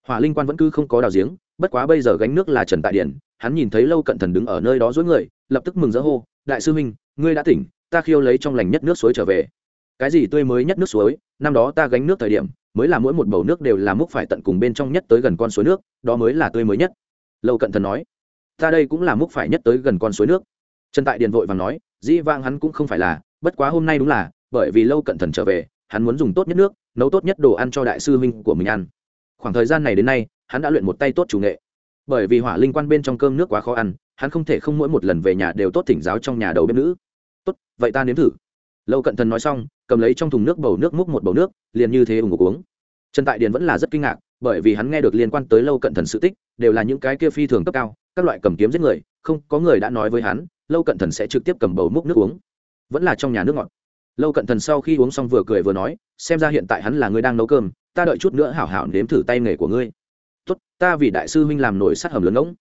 Hỏa linh quan vẫn cứ không có đào giếng, bất quá bây giờ gánh nước là trần tại điền, hắn nhìn thấy lâu cận thần đứng ở nơi đó dối người, lập tức mừng rỡ hô, đại sư huynh, ngươi đã tỉnh, ta khiêu lấy trong lành nhất nước suối trở về. Cái gì tươi mới nhất nước suối? Năm đó ta gánh nước thời điểm, mới là mỗi một bầu nước đều là múc phải tận cùng bên trong nhất tới gần con suối nước, đó mới là tươi mới nhất. Lâu cận thần nói, ta đây cũng là múc phải nhất tới gần con suối nước. Trần tại điền vội và nói, dĩ vang hắn cũng không phải là, bất quá hôm nay đúng là, bởi vì lâu cận thần trở về hắn muốn dùng tốt nhất nước, nấu tốt nhất đồ ăn cho đại sư huynh của mình ăn. Khoảng thời gian này đến nay, hắn đã luyện một tay tốt chủ nghệ. Bởi vì hỏa linh quan bên trong cơm nước quá khó ăn, hắn không thể không mỗi một lần về nhà đều tốt thỉnh giáo trong nhà đầu bếp nữ. Tốt, vậy ta nếm thử. Lâu cận thần nói xong, cầm lấy trong thùng nước bầu nước múc một bầu nước, liền như thế ủng ngục uống. Trần tại điền vẫn là rất kinh ngạc, bởi vì hắn nghe được liên quan tới lâu cận thần sự tích, đều là những cái kia phi thường cấp cao, các loại cầm kiếm giết người, không có người đã nói với hắn, lâu cận thần sẽ trực tiếp cầm bầu múc nước uống. Vẫn là trong nhà nước ngọt lâu cận thần sau khi uống xong vừa cười vừa nói, xem ra hiện tại hắn là người đang nấu cơm, ta đợi chút nữa hảo hảo nếm thử tay nghề của ngươi. Tốt, ta vì đại sư huynh làm nổi sát hầm lớn ngỗng.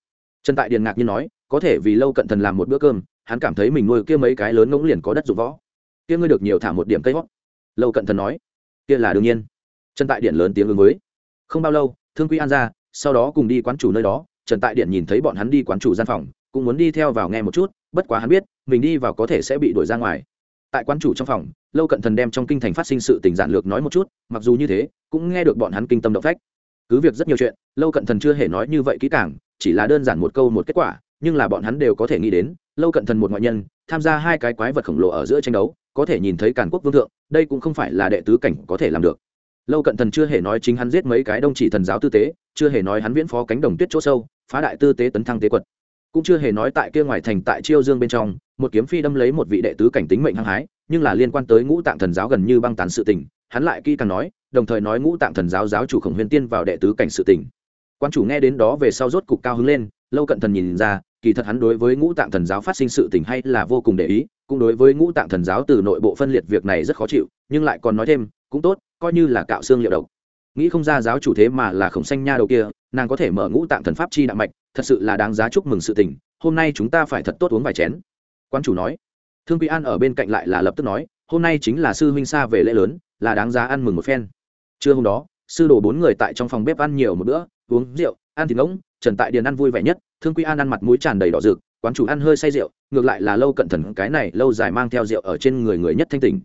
Trần tại điền ngạc nhiên nói, có thể vì lâu cận thần làm một bữa cơm, hắn cảm thấy mình nuôi kia mấy cái lớn ngỗng liền có đất dụng võ. Kia ngươi được nhiều thả một điểm cây hót. Lâu cận thần nói, kia là đương nhiên. Trần tại điện lớn tiếng ứng với. Không bao lâu, thương quy an ra, sau đó cùng đi quán chủ nơi đó, trần tại điện nhìn thấy bọn hắn đi quán chủ gian phòng, cũng muốn đi theo vào nghe một chút, bất quá hắn biết, mình đi vào có thể sẽ bị đuổi ra ngoài tại quán chủ trong phòng, lâu cận thần đem trong kinh thành phát sinh sự tình giản lược nói một chút, mặc dù như thế, cũng nghe được bọn hắn kinh tâm động phách. Cứ việc rất nhiều chuyện, lâu cận thần chưa hề nói như vậy kỹ càng, chỉ là đơn giản một câu một kết quả, nhưng là bọn hắn đều có thể nghĩ đến, lâu cận thần một ngoại nhân, tham gia hai cái quái vật khổng lồ ở giữa tranh đấu, có thể nhìn thấy càn quốc vương thượng, đây cũng không phải là đệ tứ cảnh có thể làm được. Lâu cận thần chưa hề nói chính hắn giết mấy cái đông chỉ thần giáo tư tế, chưa hề nói hắn viễn phó cánh đồng tuyết chỗ sâu, phá đại tư tế tấn thăng tế quật. Cũng chưa hề nói tại kia ngoài thành tại chiêu dương bên trong một kiếm phi đâm lấy một vị đệ tứ cảnh tính mệnh hăng hái, nhưng là liên quan tới ngũ tạng thần giáo gần như băng tán sự tình, hắn lại kỹ càng nói, đồng thời nói ngũ tạng thần giáo giáo chủ khổng huyền tiên vào đệ tứ cảnh sự tình. Quan chủ nghe đến đó về sau rốt cục cao hứng lên, lâu cận thần nhìn ra, kỳ thật hắn đối với ngũ tạng thần giáo phát sinh sự tình hay là vô cùng để ý, cũng đối với ngũ tạng thần giáo từ nội bộ phân liệt việc này rất khó chịu, nhưng lại còn nói thêm, cũng tốt, coi như là cạo xương liệu độc. Nghĩ không ra giáo chủ thế mà là khổng xanh nha đầu kia, nàng có thể mở ngũ tạng thần pháp chi đạm mạch, thật sự là đáng giá chúc mừng sự tình, hôm nay chúng ta phải thật tốt uống vài chén quan chủ nói. Thương quý an ở bên cạnh lại là lập tức nói, hôm nay chính là sư huynh xa về lễ lớn, là đáng giá ăn mừng một phen. Trưa hôm đó, sư đồ bốn người tại trong phòng bếp ăn nhiều một bữa, uống rượu, ăn thịt ngỗng, trần tại điền ăn vui vẻ nhất, thương quý an ăn mặt mũi tràn đầy đỏ rực, quán chủ ăn hơi say rượu, ngược lại là lâu cận thần cái này lâu dài mang theo rượu ở trên người người nhất thanh tình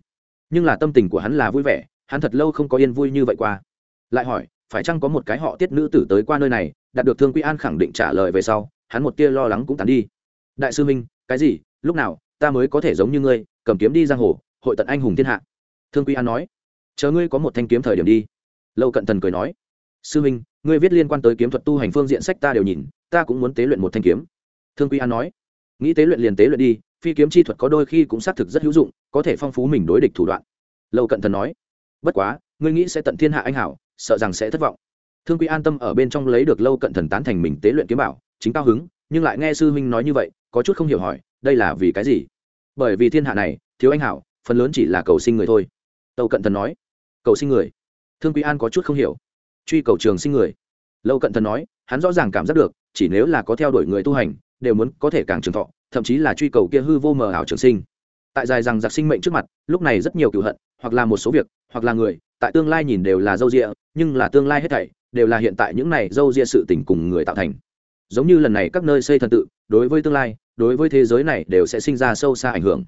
nhưng là tâm tình của hắn là vui vẻ, hắn thật lâu không có yên vui như vậy qua. Lại hỏi, phải chăng có một cái họ tiết nữ tử tới qua nơi này, đạt được thương quý an khẳng định trả lời về sau, hắn một tia lo lắng cũng tàn đi. Đại sư minh cái gì? Lúc nào, ta mới có thể giống như ngươi, cầm kiếm đi giang hồ, hội tận anh hùng thiên hạ. Thương quy an nói, chờ ngươi có một thanh kiếm thời điểm đi. Lâu cận thần cười nói, sư minh ngươi viết liên quan tới kiếm thuật tu hành phương diện sách ta đều nhìn, ta cũng muốn tế luyện một thanh kiếm. Thương quy an nói, nghĩ tế luyện liền tế luyện đi, phi kiếm chi thuật có đôi khi cũng xác thực rất hữu dụng, có thể phong phú mình đối địch thủ đoạn. Lâu cận thần nói, bất quá, ngươi nghĩ sẽ tận thiên hạ anh hảo, sợ rằng sẽ thất vọng. Thương quy an tâm ở bên trong lấy được lâu cận thần tán thành mình tế luyện kiếm bảo, chính cao hứng, nhưng lại nghe sư huynh nói như vậy, có chút không hiểu hỏi đây là vì cái gì? Bởi vì thiên hạ này, thiếu anh hảo, phần lớn chỉ là cầu sinh người thôi. Tâu cận thần nói. Cầu sinh người? Thương quý an có chút không hiểu. Truy cầu trường sinh người? Lâu cận thần nói, hắn rõ ràng cảm giác được, chỉ nếu là có theo đuổi người tu hành, đều muốn có thể càng trường thọ, thậm chí là truy cầu kia hư vô mờ ảo trường sinh. Tại dài rằng giặc sinh mệnh trước mặt, lúc này rất nhiều cựu hận, hoặc là một số việc, hoặc là người, tại tương lai nhìn đều là dâu rịa nhưng là tương lai hết thảy, đều là hiện tại những này dâu rịa sự tình cùng người tạo thành. Giống như lần này các nơi xây thần tự, đối với tương lai đối với thế giới này đều sẽ sinh ra sâu xa ảnh hưởng.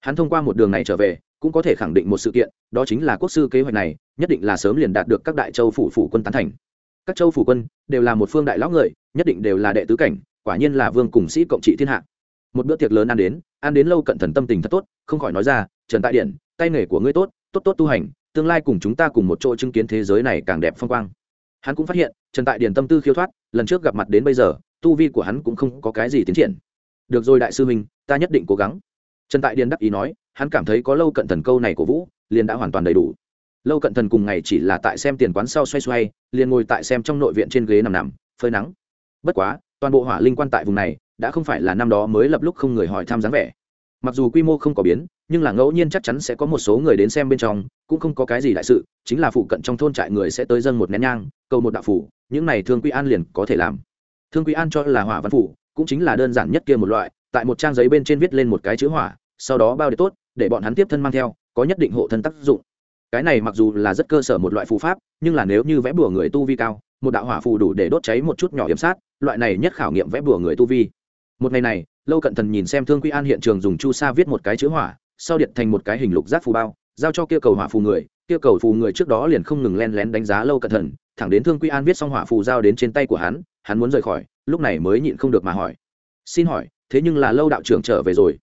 Hắn thông qua một đường này trở về, cũng có thể khẳng định một sự kiện, đó chính là quốc sư kế hoạch này, nhất định là sớm liền đạt được các đại châu phủ phủ quân tán thành. Các châu phủ quân đều là một phương đại lão người, nhất định đều là đệ tứ cảnh, quả nhiên là vương cùng sĩ cộng trị thiên hạ. Một bữa tiệc lớn ăn đến ăn đến lâu cận thần tâm tình thật tốt, không khỏi nói ra, trần tại điện, tay nghề của ngươi tốt tốt tốt tu hành, tương lai cùng chúng ta cùng một chỗ chứng kiến thế giới này càng đẹp phong quang. Hắn cũng phát hiện, trần tại điển tâm tư khiêu thoát, lần trước gặp mặt đến bây giờ, tu vi của hắn cũng không có cái gì tiến triển được rồi đại sư mình ta nhất định cố gắng. Trần tại điền đắc ý nói, hắn cảm thấy có lâu cận thần câu này của vũ, liền đã hoàn toàn đầy đủ. Lâu cận thần cùng ngày chỉ là tại xem tiền quán sau xoay xoay, liền ngồi tại xem trong nội viện trên ghế nằm nằm, phơi nắng. Bất quá, toàn bộ hỏa linh quan tại vùng này, đã không phải là năm đó mới lập lúc không người hỏi tham dáng vẻ. Mặc dù quy mô không có biến, nhưng là ngẫu nhiên chắc chắn sẽ có một số người đến xem bên trong, cũng không có cái gì đại sự, chính là phụ cận trong thôn trại người sẽ tới dân một nén nhang, cầu một đạo phủ, những này thương quy an liền có thể làm. Thương quy an cho là hỏa văn phủ cũng chính là đơn giản nhất kia một loại, tại một trang giấy bên trên viết lên một cái chữ hỏa, sau đó bao để tốt, để bọn hắn tiếp thân mang theo, có nhất định hộ thân tác dụng. Cái này mặc dù là rất cơ sở một loại phù pháp, nhưng là nếu như vẽ bùa người tu vi cao, một đạo hỏa phù đủ để đốt cháy một chút nhỏ hiểm sát, loại này nhất khảo nghiệm vẽ bùa người tu vi. Một ngày này, lâu cận thần nhìn xem thương quy an hiện trường dùng chu sa viết một cái chữ hỏa, sau điện thành một cái hình lục giác phù bao, giao cho kia cầu hỏa phù người, kia cầu phù người trước đó liền không ngừng len lén đánh giá lâu cận thần, thẳng đến thương quy an viết xong hỏa phù giao đến trên tay của hắn hắn muốn rời khỏi lúc này mới nhịn không được mà hỏi. Xin hỏi, thế nhưng là lâu đạo trưởng trở về rồi.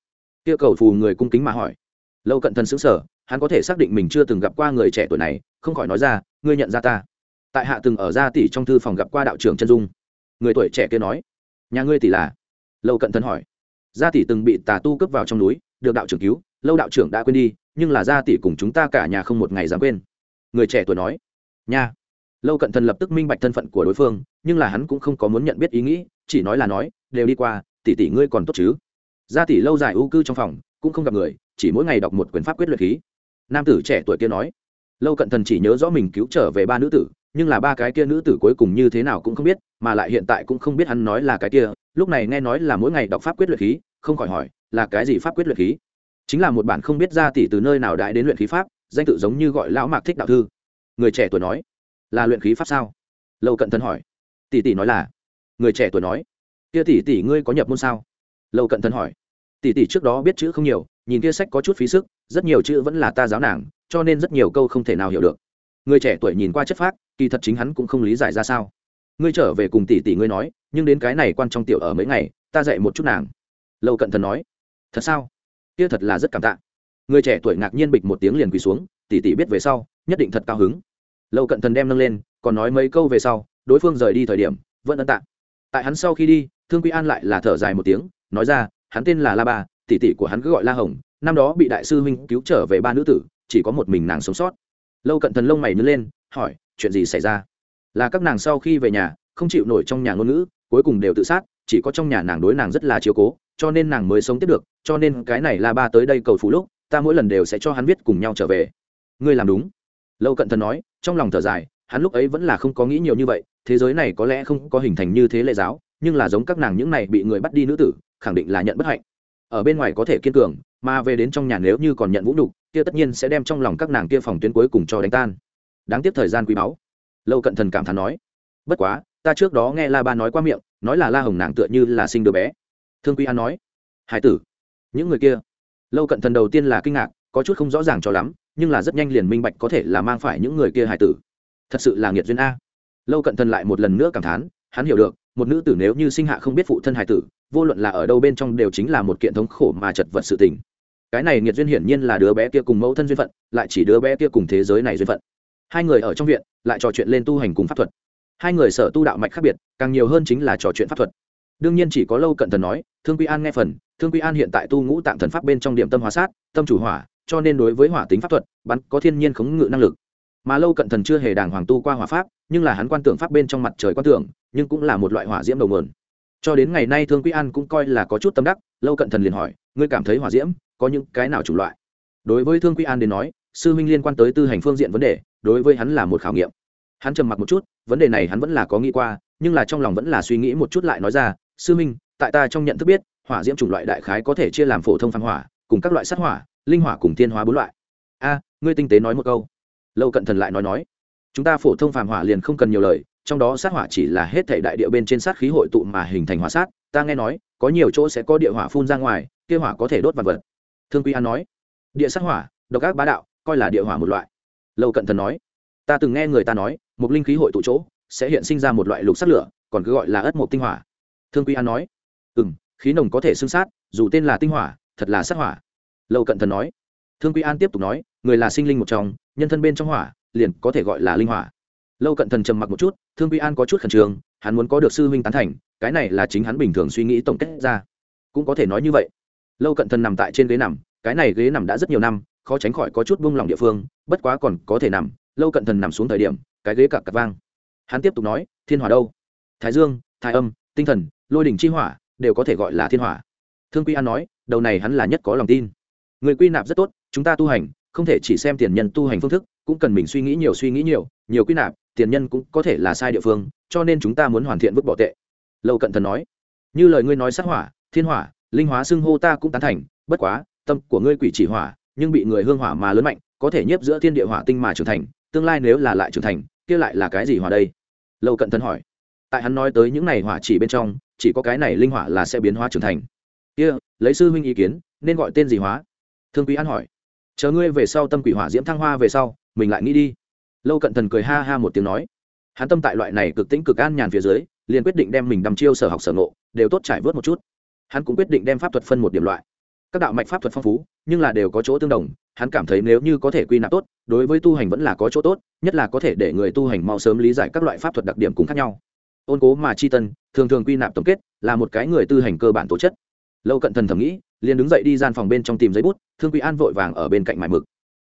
Kia cầu phù người cung kính mà hỏi. Lâu cận thần xứng sở hắn có thể xác định mình chưa từng gặp qua người trẻ tuổi này, không khỏi nói ra, ngươi nhận ra ta. Tại hạ từng ở gia tỷ trong thư phòng gặp qua đạo trưởng chân dung. Người tuổi trẻ kia nói. Nhà ngươi tỷ là? Lâu cận thần hỏi. Gia tỷ từng bị tà tu cướp vào trong núi, được đạo trưởng cứu, lâu đạo trưởng đã quên đi, nhưng là gia tỷ cùng chúng ta cả nhà không một ngày dám quên. Người trẻ tuổi nói. Nha lâu cận thần lập tức minh bạch thân phận của đối phương, nhưng là hắn cũng không có muốn nhận biết ý nghĩ, chỉ nói là nói, đều đi qua, tỷ tỷ ngươi còn tốt chứ? Gia tỷ lâu dài ưu cư trong phòng, cũng không gặp người, chỉ mỗi ngày đọc một quyển pháp quyết luyện khí. Nam tử trẻ tuổi kia nói, lâu cận thần chỉ nhớ rõ mình cứu trở về ba nữ tử, nhưng là ba cái kia nữ tử cuối cùng như thế nào cũng không biết, mà lại hiện tại cũng không biết hắn nói là cái kia, lúc này nghe nói là mỗi ngày đọc pháp quyết luyện khí, không khỏi hỏi, là cái gì pháp quyết luyện khí? Chính là một bản không biết ra tỷ từ nơi nào đại đến luyện khí pháp, danh tự giống như gọi lão mạc thích đạo thư. Người trẻ tuổi nói là luyện khí pháp sao? Lâu cận thần hỏi. Tỷ tỷ nói là. Người trẻ tuổi nói. Kia tỷ tỷ ngươi có nhập môn sao? Lâu cận thần hỏi. Tỷ tỷ trước đó biết chữ không nhiều, nhìn kia sách có chút phí sức, rất nhiều chữ vẫn là ta giáo nàng, cho nên rất nhiều câu không thể nào hiểu được. Người trẻ tuổi nhìn qua chất phác, kỳ thật chính hắn cũng không lý giải ra sao. Ngươi trở về cùng tỷ tỷ ngươi nói, nhưng đến cái này quan trong tiểu ở mấy ngày, ta dạy một chút nàng. Lâu cận thần nói. Thật sao? Kia thật là rất cảm tạ. Người trẻ tuổi ngạc nhiên bịch một tiếng liền quỳ xuống, tỷ tỷ biết về sau, nhất định thật cao hứng lâu cận thần đem nâng lên, còn nói mấy câu về sau, đối phương rời đi thời điểm, vẫn ân tạ tại hắn sau khi đi, thương quy an lại là thở dài một tiếng, nói ra, hắn tên là la ba, tỷ tỷ của hắn cứ gọi la hồng, năm đó bị đại sư huynh cứu trở về ba nữ tử, chỉ có một mình nàng sống sót. Lâu cận thần lông mày nhớ lên, hỏi, chuyện gì xảy ra? Là các nàng sau khi về nhà, không chịu nổi trong nhà ngôn ngữ, cuối cùng đều tự sát, chỉ có trong nhà nàng đối nàng rất là chiếu cố, cho nên nàng mới sống tiếp được, cho nên cái này la ba tới đây cầu phú lúc, ta mỗi lần đều sẽ cho hắn viết cùng nhau trở về. Ngươi làm đúng lâu cận thần nói, trong lòng thở dài, hắn lúc ấy vẫn là không có nghĩ nhiều như vậy, thế giới này có lẽ không có hình thành như thế lệ giáo, nhưng là giống các nàng những này bị người bắt đi nữ tử, khẳng định là nhận bất hạnh. Ở bên ngoài có thể kiên cường, mà về đến trong nhà nếu như còn nhận vũ đục kia tất nhiên sẽ đem trong lòng các nàng kia phòng tuyến cuối cùng cho đánh tan. Đáng tiếc thời gian quý báu. Lâu cận thần cảm thán nói, bất quá, ta trước đó nghe la ba nói qua miệng, nói là la hồng nàng tựa như là sinh đứa bé. Thương quy an nói, hải tử, những người kia. Lâu cận thần đầu tiên là kinh ngạc, có chút không rõ ràng cho lắm nhưng là rất nhanh liền minh bạch có thể là mang phải những người kia hải tử. Thật sự là nghiệt duyên a. Lâu cận thần lại một lần nữa cảm thán, hắn hiểu được, một nữ tử nếu như sinh hạ không biết phụ thân hài tử, vô luận là ở đâu bên trong đều chính là một kiện thống khổ mà chật vật sự tình. Cái này nghiệt duyên hiển nhiên là đứa bé kia cùng mẫu thân duyên phận, lại chỉ đứa bé kia cùng thế giới này duyên phận. Hai người ở trong viện, lại trò chuyện lên tu hành cùng pháp thuật. Hai người sở tu đạo mạch khác biệt, càng nhiều hơn chính là trò chuyện pháp thuật. Đương nhiên chỉ có lâu cận thần nói, thương quy an nghe phần, thương quy an hiện tại tu ngũ tạng thần pháp bên trong điểm tâm hóa sát, tâm chủ hỏa cho nên đối với hỏa tính pháp thuật bắn có thiên nhiên khống ngự năng lực. Mà lâu cận thần chưa hề đàng hoàng tu qua hỏa pháp nhưng là hắn quan tưởng pháp bên trong mặt trời quan tưởng nhưng cũng là một loại hỏa diễm đầu mườn cho đến ngày nay thương quý an cũng coi là có chút tâm đắc lâu cận thần liền hỏi ngươi cảm thấy hỏa diễm có những cái nào chủng loại? Đối với thương quý an đến nói sư huynh liên quan tới tư hành phương diện vấn đề đối với hắn là một khảo nghiệm. Hắn trầm mặc một chút vấn đề này hắn vẫn là có nghĩ qua nhưng là trong lòng vẫn là suy nghĩ một chút lại nói ra sư minh, tại ta trong nhận thức biết hỏa diễm chủng loại đại khái có thể chia làm phổ thông phán hỏa cùng các loại sát hỏa linh hỏa cùng thiên hóa bốn loại. A, ngươi tinh tế nói một câu. Lâu cận thần lại nói nói, chúng ta phổ thông phàm hỏa liền không cần nhiều lời, trong đó sát hỏa chỉ là hết thể đại địa bên trên sát khí hội tụ mà hình thành hỏa sát, ta nghe nói, có nhiều chỗ sẽ có địa hỏa phun ra ngoài, kia hỏa có thể đốt vật vật. Thương quy an nói, địa sát hỏa, độc ác bá đạo, coi là địa hỏa một loại. Lâu cận thần nói, ta từng nghe người ta nói, một linh khí hội tụ chỗ, sẽ hiện sinh ra một loại lục sắc lửa, còn cứ gọi là ất mộc tinh hỏa. Thương quy an nói ừ m khí nồng có thể xương sát, dù tên là tinh hỏa, thật là sát hỏa lâu cận thần nói. Thương quy an tiếp tục nói, người là sinh linh một trong, nhân thân bên trong hỏa, liền có thể gọi là linh hỏa. Lâu cận thần trầm mặc một chút, thương quy an có chút khẩn trương, hắn muốn có được sư huynh tán thành, cái này là chính hắn bình thường suy nghĩ tổng kết ra. Cũng có thể nói như vậy. Lâu cận thần nằm tại trên ghế nằm, cái này ghế nằm đã rất nhiều năm, khó tránh khỏi có chút buông lỏng địa phương, bất quá còn có thể nằm. Lâu cận thần nằm xuống thời điểm, cái ghế cặp cặp vang. Hắn tiếp tục nói, thiên hỏa đâu? Thái dương, thái âm, tinh thần, lôi đỉnh chi hỏa, đều có thể gọi là thiên hỏa. Thương quy an nói, đầu này hắn là nhất có lòng tin người quy nạp rất tốt, chúng ta tu hành, không thể chỉ xem tiền nhân tu hành phương thức, cũng cần mình suy nghĩ nhiều, suy nghĩ nhiều. Nhiều quy nạp, tiền nhân cũng có thể là sai địa phương, cho nên chúng ta muốn hoàn thiện vứt bỏ tệ. Lâu cận thần nói. Như lời ngươi nói sát hỏa, thiên hỏa, linh hóa xưng hô ta cũng tán thành, bất quá, tâm của ngươi quỷ chỉ hỏa, nhưng bị người hương hỏa mà lớn mạnh, có thể nhiếp giữa thiên địa hỏa tinh mà trưởng thành, tương lai nếu là lại trưởng thành, kia lại là cái gì hỏa đây? Lâu cận thần hỏi. Tại hắn nói tới những này hỏa chỉ bên trong, chỉ có cái này linh hỏa là sẽ biến hóa trưởng thành. Kia, lấy sư huynh ý kiến, nên gọi tên gì hóa? Thương quý an hỏi. Chờ ngươi về sau tâm quỷ hỏa diễm thăng hoa về sau, mình lại nghĩ đi. Lâu cận thần cười ha ha một tiếng nói. Hắn tâm tại loại này cực tĩnh cực an nhàn phía dưới, liền quyết định đem mình đăm chiêu sở học sở ngộ, đều tốt trải vớt một chút. Hắn cũng quyết định đem pháp thuật phân một điểm loại. Các đạo mạch pháp thuật phong phú, nhưng là đều có chỗ tương đồng, hắn cảm thấy nếu như có thể quy nạp tốt, đối với tu hành vẫn là có chỗ tốt, nhất là có thể để người tu hành mau sớm lý giải các loại pháp thuật đặc điểm cùng khác nhau. Ôn cố mà chi tân, thường thường quy nạp tổng kết, là một cái người tu hành cơ bản tổ chất. Lâu cận thần thầm nghĩ liền đứng dậy đi gian phòng bên trong tìm giấy bút, thương quý an vội vàng ở bên cạnh mải mực.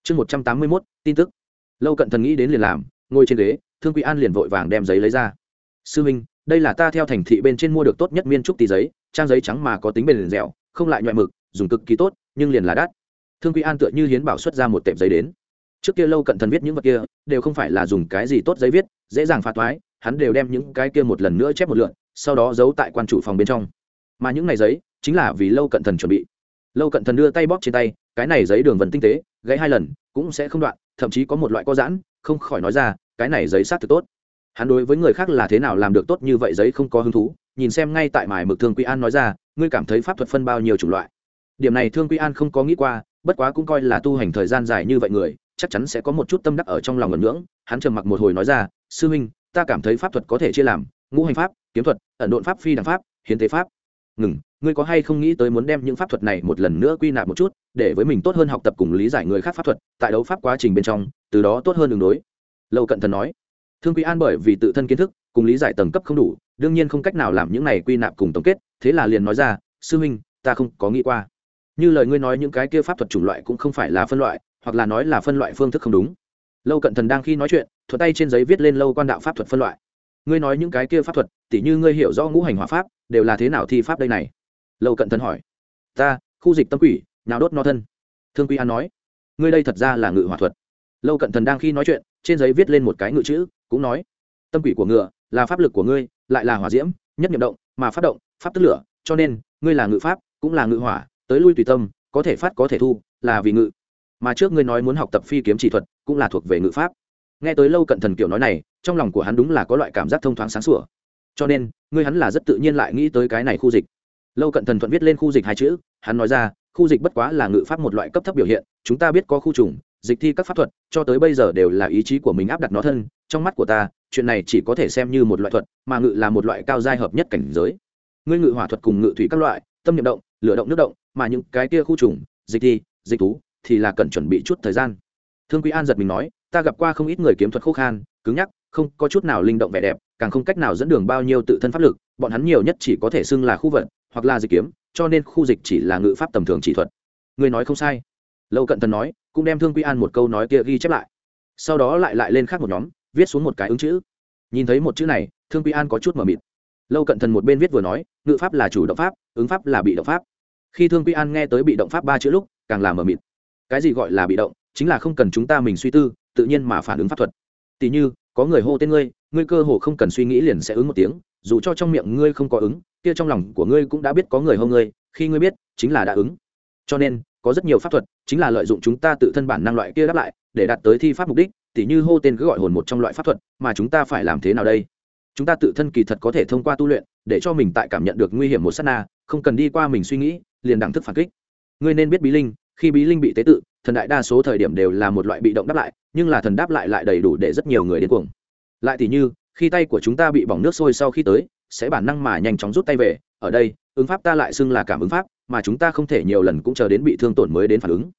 Chương một trăm tám mươi mốt, tin tức. Lâu cận thần nghĩ đến liền làm, ngồi trên ghế, thương quý an liền vội vàng đem giấy lấy ra. Sư minh, đây là ta theo thành thị bên trên mua được tốt nhất miên trúc tỷ giấy, trang giấy trắng mà có tính bền dẻo, không lại nhoại mực, dùng cực kỳ tốt, nhưng liền là đắt. Thương quý an tựa như hiến bảo xuất ra một tệp giấy đến. Trước kia lâu cận thần viết những vật kia, đều không phải là dùng cái gì tốt giấy viết, dễ dàng phá toái, hắn đều đem những cái kia một lần nữa chép một lượn sau đó giấu tại quan chủ phòng bên trong. Mà những này giấy chính là vì lâu cận thần chuẩn bị. Lâu cận thần đưa tay bóp trên tay, cái này giấy đường vần tinh tế, gãy hai lần, cũng sẽ không đoạn, thậm chí có một loại có giãn, không khỏi nói ra, cái này giấy sát thực tốt. Hắn đối với người khác là thế nào làm được tốt như vậy giấy không có hứng thú, nhìn xem ngay tại mải mực thương quy an nói ra, ngươi cảm thấy pháp thuật phân bao nhiêu chủng loại? Điểm này thương quy an không có nghĩ qua, bất quá cũng coi là tu hành thời gian dài như vậy người, chắc chắn sẽ có một chút tâm đắc ở trong lòng ngẩn ngưỡng, hắn trầm mặc một hồi nói ra, sư huynh, ta cảm thấy pháp thuật có thể chia làm, ngũ hành pháp, kiếm thuật, ẩn độn pháp, phi đẳng pháp, hiến tế pháp. Ngừng ngươi có hay không nghĩ tới muốn đem những pháp thuật này một lần nữa quy nạp một chút, để với mình tốt hơn học tập cùng lý giải người khác pháp thuật, tại đấu pháp quá trình bên trong, từ đó tốt hơn đường đối. Lâu cận thần nói. Thương quý an bởi vì tự thân kiến thức, cùng lý giải tầng cấp không đủ, đương nhiên không cách nào làm những này quy nạp cùng tổng kết, thế là liền nói ra, sư huynh, ta không có nghĩ qua. Như lời ngươi nói những cái kia pháp thuật chủng loại cũng không phải là phân loại, hoặc là nói là phân loại phương thức không đúng. Lâu cận thần đang khi nói chuyện thuật tay trên giấy viết lên lâu quan đạo pháp thuật phân loại. Ngươi nói những cái kia pháp thuật, tỉ như ngươi hiểu rõ ngũ hành hỏa pháp, đều là thế nào thi pháp đây này? Lâu cận thần hỏi. Ta, khu dịch tâm quỷ nào đốt no thân. Thương quy an nói. Ngươi đây thật ra là ngự hỏa thuật. Lâu cận thần đang khi nói chuyện, trên giấy viết lên một cái ngự chữ, cũng nói. Tâm quỷ của ngựa là pháp lực của ngươi, lại là hỏa diễm, nhất nhiệm động, mà phát động, pháp tức lửa, cho nên, ngươi là ngự pháp, cũng là ngự hỏa, tới lui tùy tâm, có thể phát có thể thu, là vì ngự. Mà trước ngươi nói muốn học tập phi kiếm chỉ thuật, cũng là thuộc về ngự pháp. Nghe tới lâu cận thần kiểu nói này, trong lòng của hắn đúng là có loại cảm giác thông thoáng sáng sủa. Cho nên, ngươi hắn là rất tự nhiên lại nghĩ tới cái này khu dịch lâu cận thần thuận viết lên khu dịch hai chữ, hắn nói ra, khu dịch bất quá là ngự pháp một loại cấp thấp biểu hiện, chúng ta biết có khu trùng, dịch thi các pháp thuật, cho tới bây giờ đều là ý chí của mình áp đặt nó thân, trong mắt của ta, chuyện này chỉ có thể xem như một loại thuật, mà ngự là một loại cao giai hợp nhất cảnh giới. Ngươi ngự hỏa thuật cùng ngự thủy các loại, tâm niệm động, lửa động nước động, mà những cái kia khu trùng, dịch thi, dịch thú, thì là cần chuẩn bị chút thời gian. Thương quý an giật mình nói, ta gặp qua không ít người kiếm thuật khô khan, cứng nhắc không có chút nào linh động vẻ đẹp, càng không cách nào dẫn đường bao nhiêu tự thân pháp lực, bọn hắn nhiều nhất chỉ có thể xưng là khu vật, hoặc là dịch kiếm, cho nên khu dịch chỉ là ngự pháp tầm thường chỉ thuật. Người nói không sai. Lâu cận thần nói, cũng đem thương quy an một câu nói kia ghi chép lại. Sau đó lại lại lên khác một nhóm, viết xuống một cái ứng chữ. Nhìn thấy một chữ này, thương quy an có chút mờ mịt. Lâu cận thần một bên viết vừa nói, ngự pháp là chủ động pháp, ứng pháp là bị động pháp. Khi thương quy an nghe tới bị động pháp ba chữ lúc, càng là mờ mịt. Cái gì gọi là bị động, chính là không cần chúng ta mình suy tư, tự nhiên mà phản ứng pháp thuật. Tỉ như có người hô tên ngươi ngươi cơ hồ không cần suy nghĩ liền sẽ ứng một tiếng, dù cho trong miệng ngươi không có ứng, kia trong lòng của ngươi cũng đã biết có người hô ngươi, khi ngươi biết, chính là đã ứng. Cho nên, có rất nhiều pháp thuật, chính là lợi dụng chúng ta tự thân bản năng loại kia đáp lại, để đạt tới thi pháp mục đích, tỉ như hô tên cứ gọi hồn một trong loại pháp thuật, mà chúng ta phải làm thế nào đây? Chúng ta tự thân kỳ thật có thể thông qua tu luyện, để cho mình tại cảm nhận được nguy hiểm một s á t na, không cần đi qua mình suy nghĩ, liền đẳng thức phản kích. Ngươi nên biết bí linh, khi bí linh bị tế tự, thần đại đa số thời điểm đều là một loại bị động đáp lại nhưng là thần đáp lại lại đầy đủ để rất nhiều người đến cuồng. Lại thì như, khi tay của chúng ta bị bỏng nước sôi sau khi tới, sẽ bản năng mà nhanh chóng rút tay về. Ở đây, ứng pháp ta lại xưng là cảm ứng pháp, mà chúng ta không thể nhiều lần cũng chờ đến bị thương tổn mới đến phản ứng.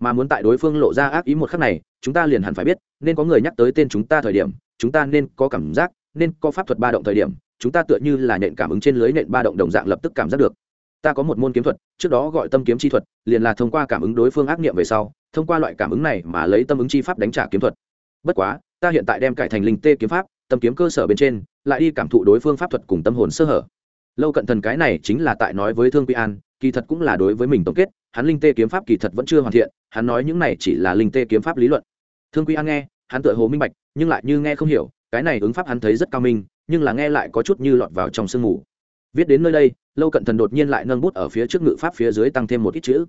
Mà muốn tại đối phương lộ ra ác ý một khắc này, chúng ta liền hẳn phải biết, nên có người nhắc tới tên chúng ta thời điểm, chúng ta nên có cảm giác, nên có pháp thuật ba động thời điểm, chúng ta tựa như là nện cảm ứng trên lưới nện ba động đồng dạng lập tức cảm giác được ta có một môn kiếm thuật, trước đó gọi tâm kiếm chi thuật, liền là thông qua cảm ứng đối phương ác nghiệm về sau, thông qua loại cảm ứng này mà lấy tâm ứng chi pháp đánh trả kiếm thuật. Bất quá, ta hiện tại đem cải thành linh tê kiếm pháp, tâm kiếm cơ sở bên trên, lại đi cảm thụ đối phương pháp thuật cùng tâm hồn sơ hở. Lâu cận thần cái này chính là tại nói với thương quy an, kỳ thật cũng là đối với mình tổng kết, hắn linh tê kiếm pháp kỳ thật vẫn chưa hoàn thiện, hắn nói những này chỉ là linh tê kiếm pháp lý luận. Thương quy an nghe, hắn tựa hồ minh bạch, nhưng lại như nghe không hiểu, cái này ứng pháp hắn thấy rất cao minh, nhưng là nghe lại có chút như lọt vào trong sương mù viết đến nơi đây, lâu cận thần đột nhiên lại nâng bút ở phía trước ngự pháp phía dưới tăng thêm một ít chữ.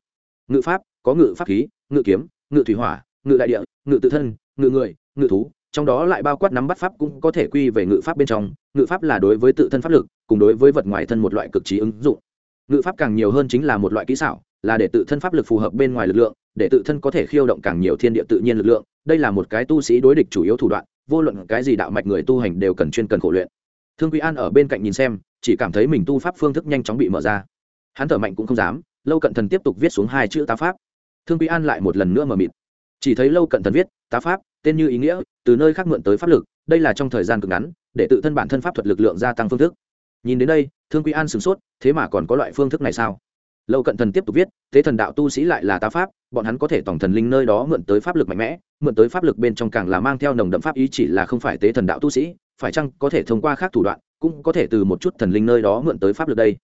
Ngự pháp, có ngự pháp khí, ngự kiếm, ngự thủy hỏa, ngự đại địa, ngự tự thân, ngự người, ngự thú, trong đó lại bao quát nắm bắt pháp cũng có thể quy về ngự pháp bên trong. Ngự pháp là đối với tự thân pháp lực, cùng đối với vật ngoài thân một loại cực trí ứng dụng. Ngự pháp càng nhiều hơn chính là một loại kỹ xảo, là để tự thân pháp lực phù hợp bên ngoài lực lượng, để tự thân có thể khiêu động càng nhiều thiên địa tự nhiên lực lượng. Đây là một cái tu sĩ đối địch chủ yếu thủ đoạn, vô luận cái gì đạo mạch người tu hành đều cần chuyên cần khổ luyện. Thương quý an ở bên cạnh nhìn xem chỉ cảm thấy mình tu pháp phương thức nhanh chóng bị mở ra. Hắn thở mạnh cũng không dám, lâu cận thần tiếp tục viết xuống hai chữ tá pháp. Thương quý an lại một lần nữa mờ mịt. Chỉ thấy lâu cận thần viết, tá pháp, tên như ý nghĩa, từ nơi khác mượn tới pháp lực, đây là trong thời gian cực ngắn, để tự thân bản thân pháp thuật lực lượng gia tăng phương thức. Nhìn đến đây, thương quý an sửng sốt, thế mà còn có loại phương thức này sao? Lâu cận thần tiếp tục viết, thế thần đạo tu sĩ lại là tá pháp, bọn hắn có thể tổng thần linh nơi đó mượn tới pháp lực mạnh mẽ, mượn tới pháp lực bên trong càng là mang theo nồng đậm pháp ý chỉ là không phải tế thần đạo tu sĩ, phải chăng có thể thông qua khác thủ đoạn cũng có thể từ một chút thần linh nơi đó mượn tới pháp lực đây.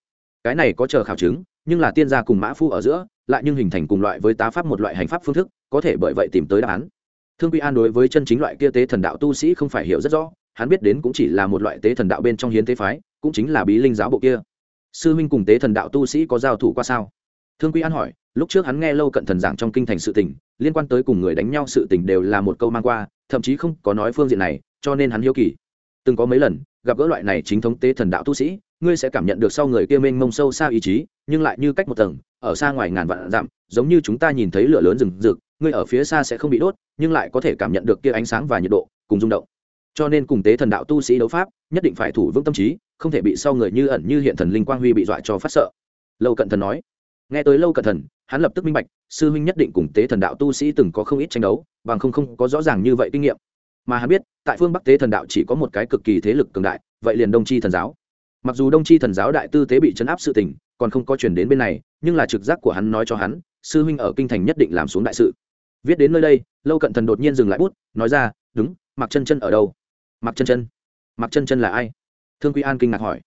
Cái này có chờ khảo chứng, nhưng là tiên gia cùng mã phu ở giữa, lại nhưng hình thành cùng loại với tá pháp một loại hành pháp phương thức, có thể bởi vậy tìm tới đáp án. Thương quy an đối với chân chính loại kia tế thần đạo tu sĩ không phải hiểu rất rõ, hắn biết đến cũng chỉ là một loại tế thần đạo bên trong hiến tế phái, cũng chính là bí linh giáo bộ kia. Sư minh cùng tế thần đạo tu sĩ có giao thủ qua sao? Thương quy an hỏi, lúc trước hắn nghe lâu cận thần giảng trong kinh thành sự tình, liên quan tới cùng người đánh nhau sự tình đều là một câu mang qua, thậm chí không có nói phương diện này, cho nên hắn hiếu kỳ. Từng có mấy lần gặp gỡ loại này chính thống tế thần đạo tu sĩ, ngươi sẽ cảm nhận được sau người kia mênh mông sâu xa ý chí, nhưng lại như cách một tầng, ở xa ngoài ngàn vạn dặm, giống như chúng ta nhìn thấy lửa lớn rừng rực, ngươi ở phía xa sẽ không bị đốt, nhưng lại có thể cảm nhận được kia ánh sáng và nhiệt độ cùng rung động. Cho nên cùng tế thần đạo tu sĩ đấu pháp, nhất định phải thủ vững tâm trí, không thể bị sau người như ẩn như hiện thần linh quang huy bị dọa cho phát sợ. Lâu cận thần nói. Nghe tới lâu cận thần, hắn lập tức minh bạch, sư huynh nhất định cùng tế thần đạo tu sĩ từng có không ít tranh đấu, bằng không không có rõ ràng như vậy kinh nghiệm mà hắn biết, tại phương bắc tế thần đạo chỉ có một cái cực kỳ thế lực cường đại, vậy liền đông Tri thần giáo. Mặc dù đông Tri thần giáo đại tư tế bị chấn áp sự tình, còn không có chuyển đến bên này, nhưng là trực giác của hắn nói cho hắn, sư huynh ở kinh thành nhất định làm xuống đại sự. Viết đến nơi đây, lâu cận thần đột nhiên dừng lại bút, nói ra, đúng mặc chân chân ở đâu? Mặc chân chân. Mặc chân chân là ai? Thương quy an kinh ngạc hỏi.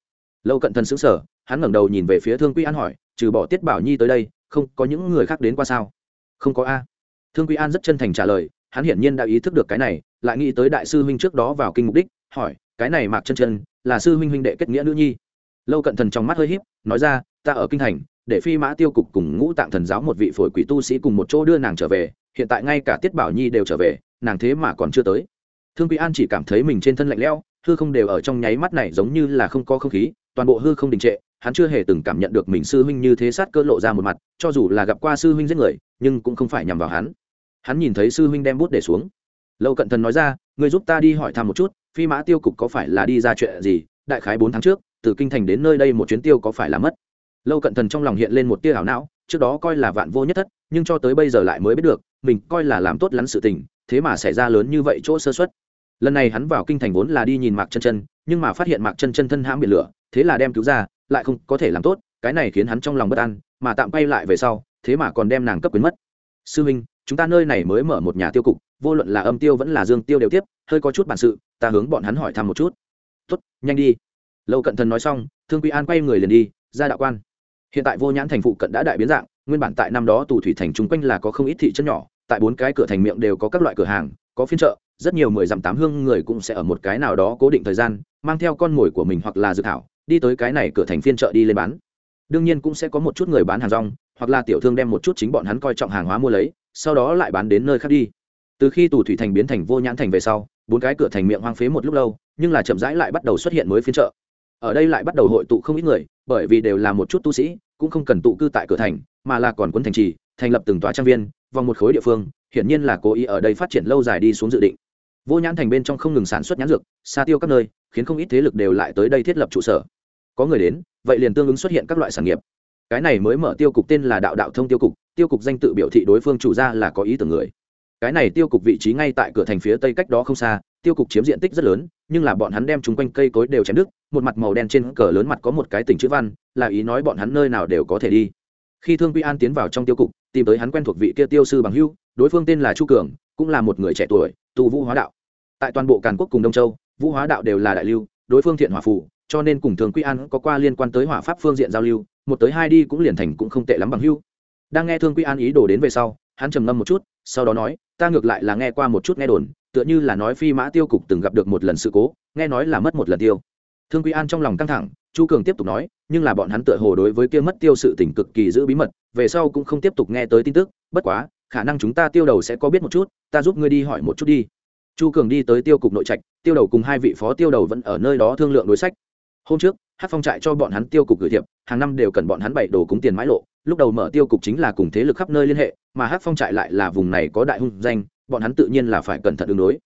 Lâu cận thần xứng sở hắn ngẩng đầu nhìn về phía thương quy an hỏi, trừ bỏ tiết bảo nhi tới đây, không có những người khác đến qua sao? Không có a. Thương quy an rất chân thành trả lời hắn hiển nhiên đã ý thức được cái này, lại nghĩ tới đại sư huynh trước đó vào kinh mục đích, hỏi, cái này mạc chân chân là sư huynh huynh đệ kết nghĩa nữ nhi? Lâu cận thần trong mắt hơi h í p nói ra, ta ở kinh thành, để phi mã tiêu cục cùng ngũ tạng thần giáo một vị phổi quỷ tu sĩ cùng một chỗ đưa nàng trở về, hiện tại ngay cả tiết bảo nhi đều trở về, nàng thế mà còn chưa tới. Thương quý an chỉ cảm thấy mình trên thân lạnh lẽo, hư không đều ở trong nháy mắt này giống như là không có không khí, toàn bộ hư không đình trệ, hắn chưa hề từng cảm nhận được mình sư huynh như thế sát cơ lộ ra một mặt, cho dù là gặp qua sư huynh giết người, nhưng cũng không phải nhằm vào hắn hắn nhìn thấy sư huynh đem bút để xuống. Lâu cận thần nói ra người giúp ta đi hỏi thăm một chút, phi mã tiêu cục có phải là đi ra chuyện gì? Đại khái bốn tháng trước, từ kinh thành đến nơi đây một chuyến tiêu có phải là mất? Lâu cận thần trong lòng hiện lên một tia ảo não, trước đó coi là vạn vô nhất thất, nhưng cho tới bây giờ lại mới biết được, mình coi là làm tốt lắm sự tình, thế mà xảy ra lớn như vậy chỗ sơ xuất lần này hắn vào kinh thành vốn là đi nhìn mạc chân chân, nhưng mà phát hiện mạc chân chân thân hãm biển lửa, thế là đem cứu ra, lại không có thể làm tốt, cái này khiến hắn trong lòng bất an, mà tạm quay lại về sau, thế mà còn đem nàng cấp quyến mất sư huynh, chúng ta nơi này mới mở một nhà tiêu cục, vô luận là âm tiêu vẫn là dương tiêu đều tiếp, hơi có chút bản sự, ta hướng bọn hắn hỏi thăm một chút. Tốt, nhanh đi. Lâu cận thần nói xong, thương quy an quay người liền đi, ra đạo quan. Hiện tại vô nhãn thành phụ cận đã đại biến dạng, nguyên bản tại năm đó tù thủy thành chung quanh là có không ít thị trấn nhỏ, tại bốn cái cửa thành miệng đều có các loại cửa hàng, có phiên chợ, rất nhiều mười dặm tám hương người cũng sẽ ở một cái nào đó cố định thời gian, mang theo con mồi của mình hoặc là dự thảo, đi tới cái này cửa thành phiên chợ đi lên bán. Đương nhiên cũng sẽ có một chút người bán hàng rong hoặc là tiểu thương đem một chút chính bọn hắn coi trọng hàng hóa mua lấy, sau đó lại bán đến nơi khác đi. Từ khi tù thủy thành biến thành vô nhãn thành về sau, bốn cái cửa thành miệng hoang phế một lúc lâu, nhưng là chậm rãi lại bắt đầu xuất hiện mới phiên chợ. Ở đây lại bắt đầu hội tụ không ít người, bởi vì đều là một chút tu sĩ, cũng không cần tụ cư tại cửa thành, mà là còn quân thành trì, thành lập từng tòa trang viên, vòng một khối địa phương, hiển nhiên là cố ý ở đây phát triển lâu dài đi xuống dự định. Vô nhãn thành bên trong không ngừng sản xuất nhãn dược xa tiêu các nơi, khiến không ít thế lực đều lại tới đây thiết lập trụ sở. Có người đến, vậy liền tương ứng xuất hiện các loại sản nghiệp cái này mới mở tiêu cục tên là đạo đạo thông tiêu cục tiêu cục danh tự biểu thị đối phương chủ ra là có ý tưởng người. Cái này tiêu cục vị trí ngay tại cửa thành phía tây cách đó không xa, tiêu cục chiếm diện tích rất lớn, nhưng là bọn hắn đem chúng quanh cây cối đều chém đứt, một mặt màu đen trên cờ lớn mặt có một cái tỉnh chữ văn, là ý nói bọn hắn nơi nào đều có thể đi. Khi thương quy an tiến vào trong tiêu cục, tìm tới hắn quen thuộc vị kia tiêu sư bằng hưu đối phương tên là chu cường, cũng là một người trẻ tuổi, tu vũ hóa đạo. Tại toàn bộ càn quốc cùng đông châu, vũ hóa đạo đều là đại lưu, đối phương thiện hỏa phù, cho nên cùng thường quy an có qua liên quan tới hỏa pháp phương diện giao lưu một tới hai đi cũng liền thành cũng không tệ lắm bằng hưu. Đang nghe thương quy an ý đồ đến về sau, hắn trầm ngâm một chút, sau đó nói, ta ngược lại là nghe qua một chút nghe đồn, tựa như là nói phi mã tiêu cục từng gặp được một lần sự cố, nghe nói là mất một lần tiêu. Thương quy an trong lòng căng thẳng, chu cường tiếp tục nói, nhưng là bọn hắn tựa hồ đối với kia mất tiêu sự tỉnh cực kỳ giữ bí mật, về sau cũng không tiếp tục nghe tới tin tức, bất quá, khả năng chúng ta tiêu đầu sẽ có biết một chút, ta giúp ngươi đi hỏi một chút đi. Chu cường đi tới tiêu cục nội trạch, tiêu đầu cùng hai vị phó tiêu đầu vẫn ở nơi đó thương lượng đối sách. Hôm trước hát phong trại cho bọn hắn tiêu cục gửi thiệp hàng năm đều cần bọn hắn bày đồ cúng tiền mãi lộ, lúc đầu mở tiêu cục chính là cùng thế lực khắp nơi liên hệ, mà hát phong trại lại là vùng này có đại hung danh, bọn hắn tự nhiên là phải cẩn thận đường đối.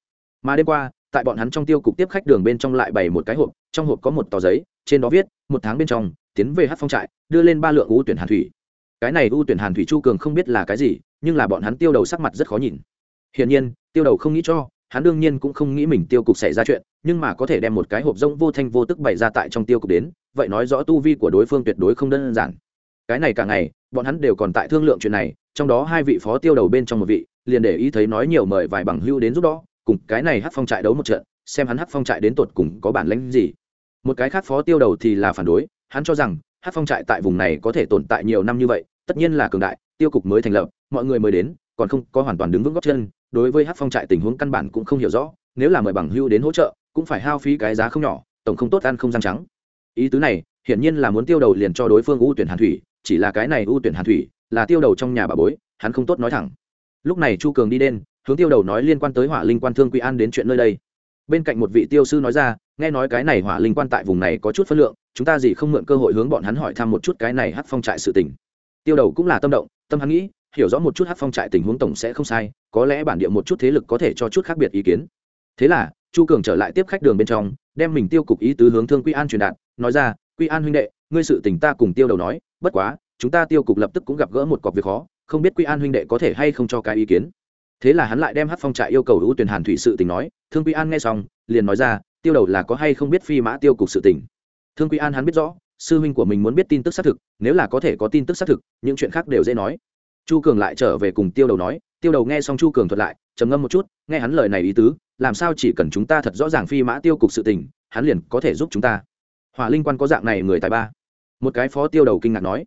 Mà đêm qua, tại bọn hắn trong tiêu cục tiếp khách đường bên trong lại bày một cái hộp, trong hộp có một tờ giấy, trên đó viết, một tháng bên trong, tiến về hát phong trại, đưa lên ba lượng ưu tuyển hàn thủy. Cái này ưu tuyển hàn thủy chu cường không biết là cái gì, nhưng là bọn hắn tiêu đầu sắc mặt rất khó nhìn. Hiển nhiên, tiêu đầu không nghĩ cho hắn đương nhiên cũng không nghĩ mình tiêu cục xảy ra chuyện, nhưng mà có thể đem một cái hộp rông vô thanh vô tức bày ra tại trong tiêu cục đến, vậy nói rõ tu vi của đối phương tuyệt đối không đơn giản. Cái này cả ngày, bọn hắn đều còn tại thương lượng chuyện này, trong đó hai vị phó tiêu đầu bên trong một vị, liền để ý thấy nói nhiều mời vài bằng hưu đến giúp đó, cùng cái này hát phong trại đấu một trận, xem hắn hát phong trại đến tột cùng có bản lãnh gì. Một cái khác phó tiêu đầu thì là phản đối, hắn cho rằng hát phong trại tại vùng này có thể tồn tại nhiều năm như vậy, tất nhiên là cường đại, tiêu cục mới thành lập, mọi người mới đến, còn không có hoàn toàn đứng vững góc chân đối với hát phong trại tình huống căn bản cũng không hiểu rõ, nếu là mời bằng hưu đến hỗ trợ, cũng phải hao phí cái giá không nhỏ, tổng không tốt ăn không răng trắng. Ý tứ này, hiển nhiên là muốn tiêu đầu liền cho đối phương ưu tuyển hàn thủy, chỉ là cái này ưu tuyển hàn thủy, là tiêu đầu trong nhà bà bối, hắn không tốt nói thẳng. Lúc này chu cường đi đến, hướng tiêu đầu nói liên quan tới hỏa linh quan thương quy an đến chuyện nơi đây. Bên cạnh một vị tiêu sư nói ra, nghe nói cái này hỏa linh quan tại vùng này có chút phân lượng, chúng ta gì không mượn cơ hội hướng bọn hắn hỏi thăm một chút cái này hát phong trại sự tình. Tiêu đầu cũng là tâm động, tâm hắn nghĩ hiểu rõ một chút hát phong trại tình huống tổng sẽ không sai, có lẽ bản địa một chút thế lực có thể cho chút khác biệt ý kiến. Thế là, chu cường trở lại tiếp khách đường bên trong, đem mình tiêu cục ý tứ hướng thương quy an truyền đạt, nói ra, quy an huynh đệ, ngươi sự tình ta cùng tiêu đầu nói, bất quá, chúng ta tiêu cục lập tức cũng gặp gỡ một cọc việc khó, không biết quy an huynh đệ có thể hay không cho cái ý kiến. Thế là hắn lại đem hát phong trại yêu cầu ưu tuyển hàn thủy sự tình nói, thương quy an nghe xong, liền nói ra, tiêu đầu là có hay không biết phi mã tiêu cục sự tình? Thương quy an hắn biết rõ, sư huynh của mình muốn biết tin tức xác thực, nếu là có thể có tin tức xác thực, những chuyện khác đều dễ nói chu cường lại trở về cùng tiêu đầu nói, tiêu đầu nghe xong chu cường thuật lại, trầm ngâm một chút, nghe hắn lời này ý tứ, làm sao chỉ cần chúng ta thật rõ ràng phi mã tiêu cục sự tình, hắn liền có thể giúp chúng ta. Hỏa linh quan có dạng này người tài ba. Một cái phó tiêu đầu kinh ngạc nói,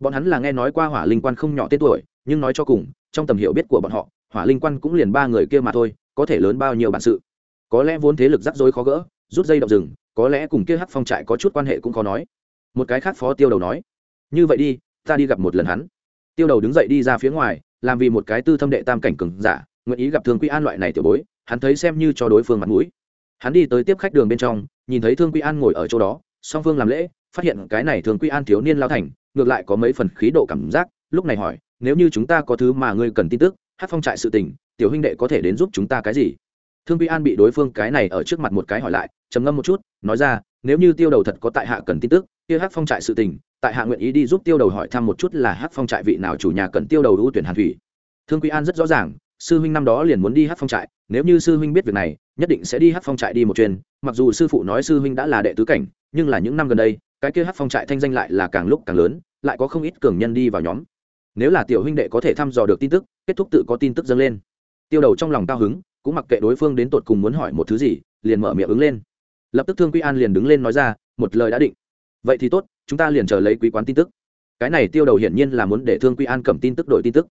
bọn hắn là nghe nói qua hỏa linh quan không nhỏ tên tuổi, nhưng nói cho cùng, trong tầm hiểu biết của bọn họ, hỏa linh quan cũng liền ba người kia mà thôi, có thể lớn bao nhiêu bản sự. Có lẽ vốn thế lực rắc rối khó gỡ, rút dây động rừng, có lẽ cùng kia hắc phong trại có chút quan hệ cũng khó nói. Một cái khác phó tiêu đầu nói, như vậy đi, ta đi gặp một lần hắn tiêu đầu đứng dậy đi ra phía ngoài, làm vì một cái tư thâm đệ tam cảnh cường giả, nguyện ý gặp thương quy an loại này tiểu bối, hắn thấy xem như cho đối phương mặt mũi. Hắn đi tới tiếp khách đường bên trong, nhìn thấy thương quy an ngồi ở chỗ đó, song phương làm lễ, phát hiện cái này Thương quy an thiếu niên lao thành, ngược lại có mấy phần khí độ cảm giác, lúc này hỏi, nếu như chúng ta có thứ mà ngươi cần tin tức, hát phong trại sự tình, tiểu huynh đệ có thể đến giúp chúng ta cái gì? Thương quy an bị đối phương cái này ở trước mặt một cái hỏi lại, trầm ngâm một chút, nói ra, nếu như tiêu đầu thật có tại hạ cần tin tức kia hắc phong trại sự tình, tại hạ nguyện ý đi giúp tiêu đầu hỏi thăm một chút là hắc phong trại vị nào chủ nhà cần tiêu đầu ưu tuyển hàn thủy. Thương Quý an rất rõ ràng, sư huynh năm đó liền muốn đi hắc phong trại, nếu như sư huynh biết việc này, nhất định sẽ đi hắc phong trại đi một chuyến, mặc dù sư phụ nói sư huynh đã là đệ tứ cảnh, nhưng là những năm gần đây, cái kia hắc phong trại thanh danh lại là càng lúc càng lớn, lại có không ít cường nhân đi vào nhóm. Nếu là tiểu huynh đệ có thể thăm dò được tin tức, kết thúc tự có tin tức dâng lên. Tiêu đầu trong lòng cao hứng, cũng mặc kệ đối phương đến tột cùng muốn hỏi một thứ gì, liền mở miệng ứng lên. Lập tức thương quy an liền đứng lên nói ra, một lời đã định vậy thì tốt, chúng ta liền chờ lấy quý quán tin tức. Cái này tiêu đầu hiển nhiên là muốn để thương quy an cầm tin tức đổi tin tức.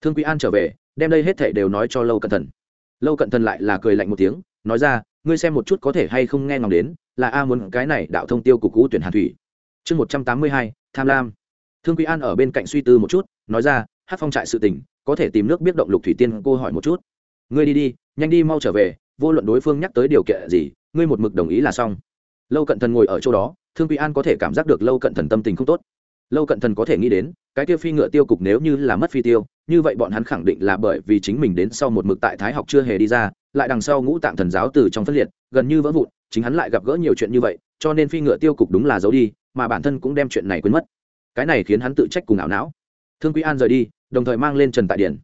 Thương quy an trở về, đem đây hết thể đều nói cho lâu cận thần. Lâu cận thần lại là cười lạnh một tiếng, nói ra, ngươi xem một chút có thể hay không nghe ngóng đến, là a muốn cái này đạo thông tiêu cục cũ tuyển hàn thủy. Chương một trăm tám mươi hai, tham lam. Thương quý an ở bên cạnh suy tư một chút, nói ra, hát phong trại sự tình, có thể tìm nước biết động lục thủy tiên cô hỏi một chút. Ngươi đi đi, nhanh đi mau trở về, vô luận đối phương nhắc tới điều kiện gì, ngươi một mực đồng ý là xong. Lâu cận thần ngồi ở chỗ đó thương quý an có thể cảm giác được lâu cận thần tâm tình không tốt. Lâu cận thần có thể nghĩ đến, cái tiêu phi ngựa tiêu cục nếu như là mất phi tiêu, như vậy bọn hắn khẳng định là bởi vì chính mình đến sau một mực tại thái học chưa hề đi ra, lại đằng sau ngũ tạng thần giáo từ trong phân liệt, gần như vỡ vụn, chính hắn lại gặp gỡ nhiều chuyện như vậy, cho nên phi ngựa tiêu cục đúng là giấu đi, mà bản thân cũng đem chuyện này quên mất. Cái này khiến hắn tự trách cùng ảo não. Thương quý an rời đi, đồng thời mang lên trần tại điển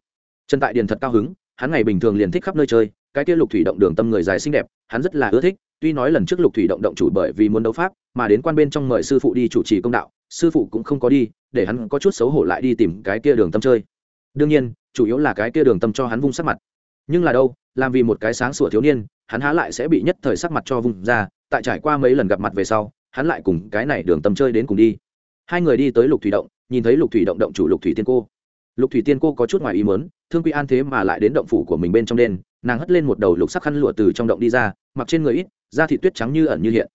trần tại điển thật cao hứng, hắn ngày bình thường liền thích khắp nơi chơi cái kia lục thủy động đường tâm người dài xinh đẹp, hắn rất là ưa thích, tuy nói lần trước lục thủy động động chủ bởi vì muốn đấu pháp, mà đến quan bên trong mời sư phụ đi chủ trì công đạo, sư phụ cũng không có đi, để hắn có chút xấu hổ lại đi tìm cái kia đường tâm chơi. Đương nhiên, chủ yếu là cái kia đường tâm cho hắn vung sắc mặt. Nhưng là đâu, làm vì một cái sáng sủa thiếu niên, hắn há lại sẽ bị nhất thời sắc mặt cho vung ra, tại trải qua mấy lần gặp mặt về sau, hắn lại cùng cái này đường tâm chơi đến cùng đi. Hai người đi tới lục thủy động, nhìn thấy lục thủy động động chủ lục thủy tiên cô. Lục thủy tiên cô có chút ngoài ý mớn thương quy an thế mà lại đến động phủ của mình bên trong đen, nàng hất lên một đầu lục sắc khăn lụa từ trong động đi ra, mặc trên người ít, da thị tuyết trắng như ẩn như hiện.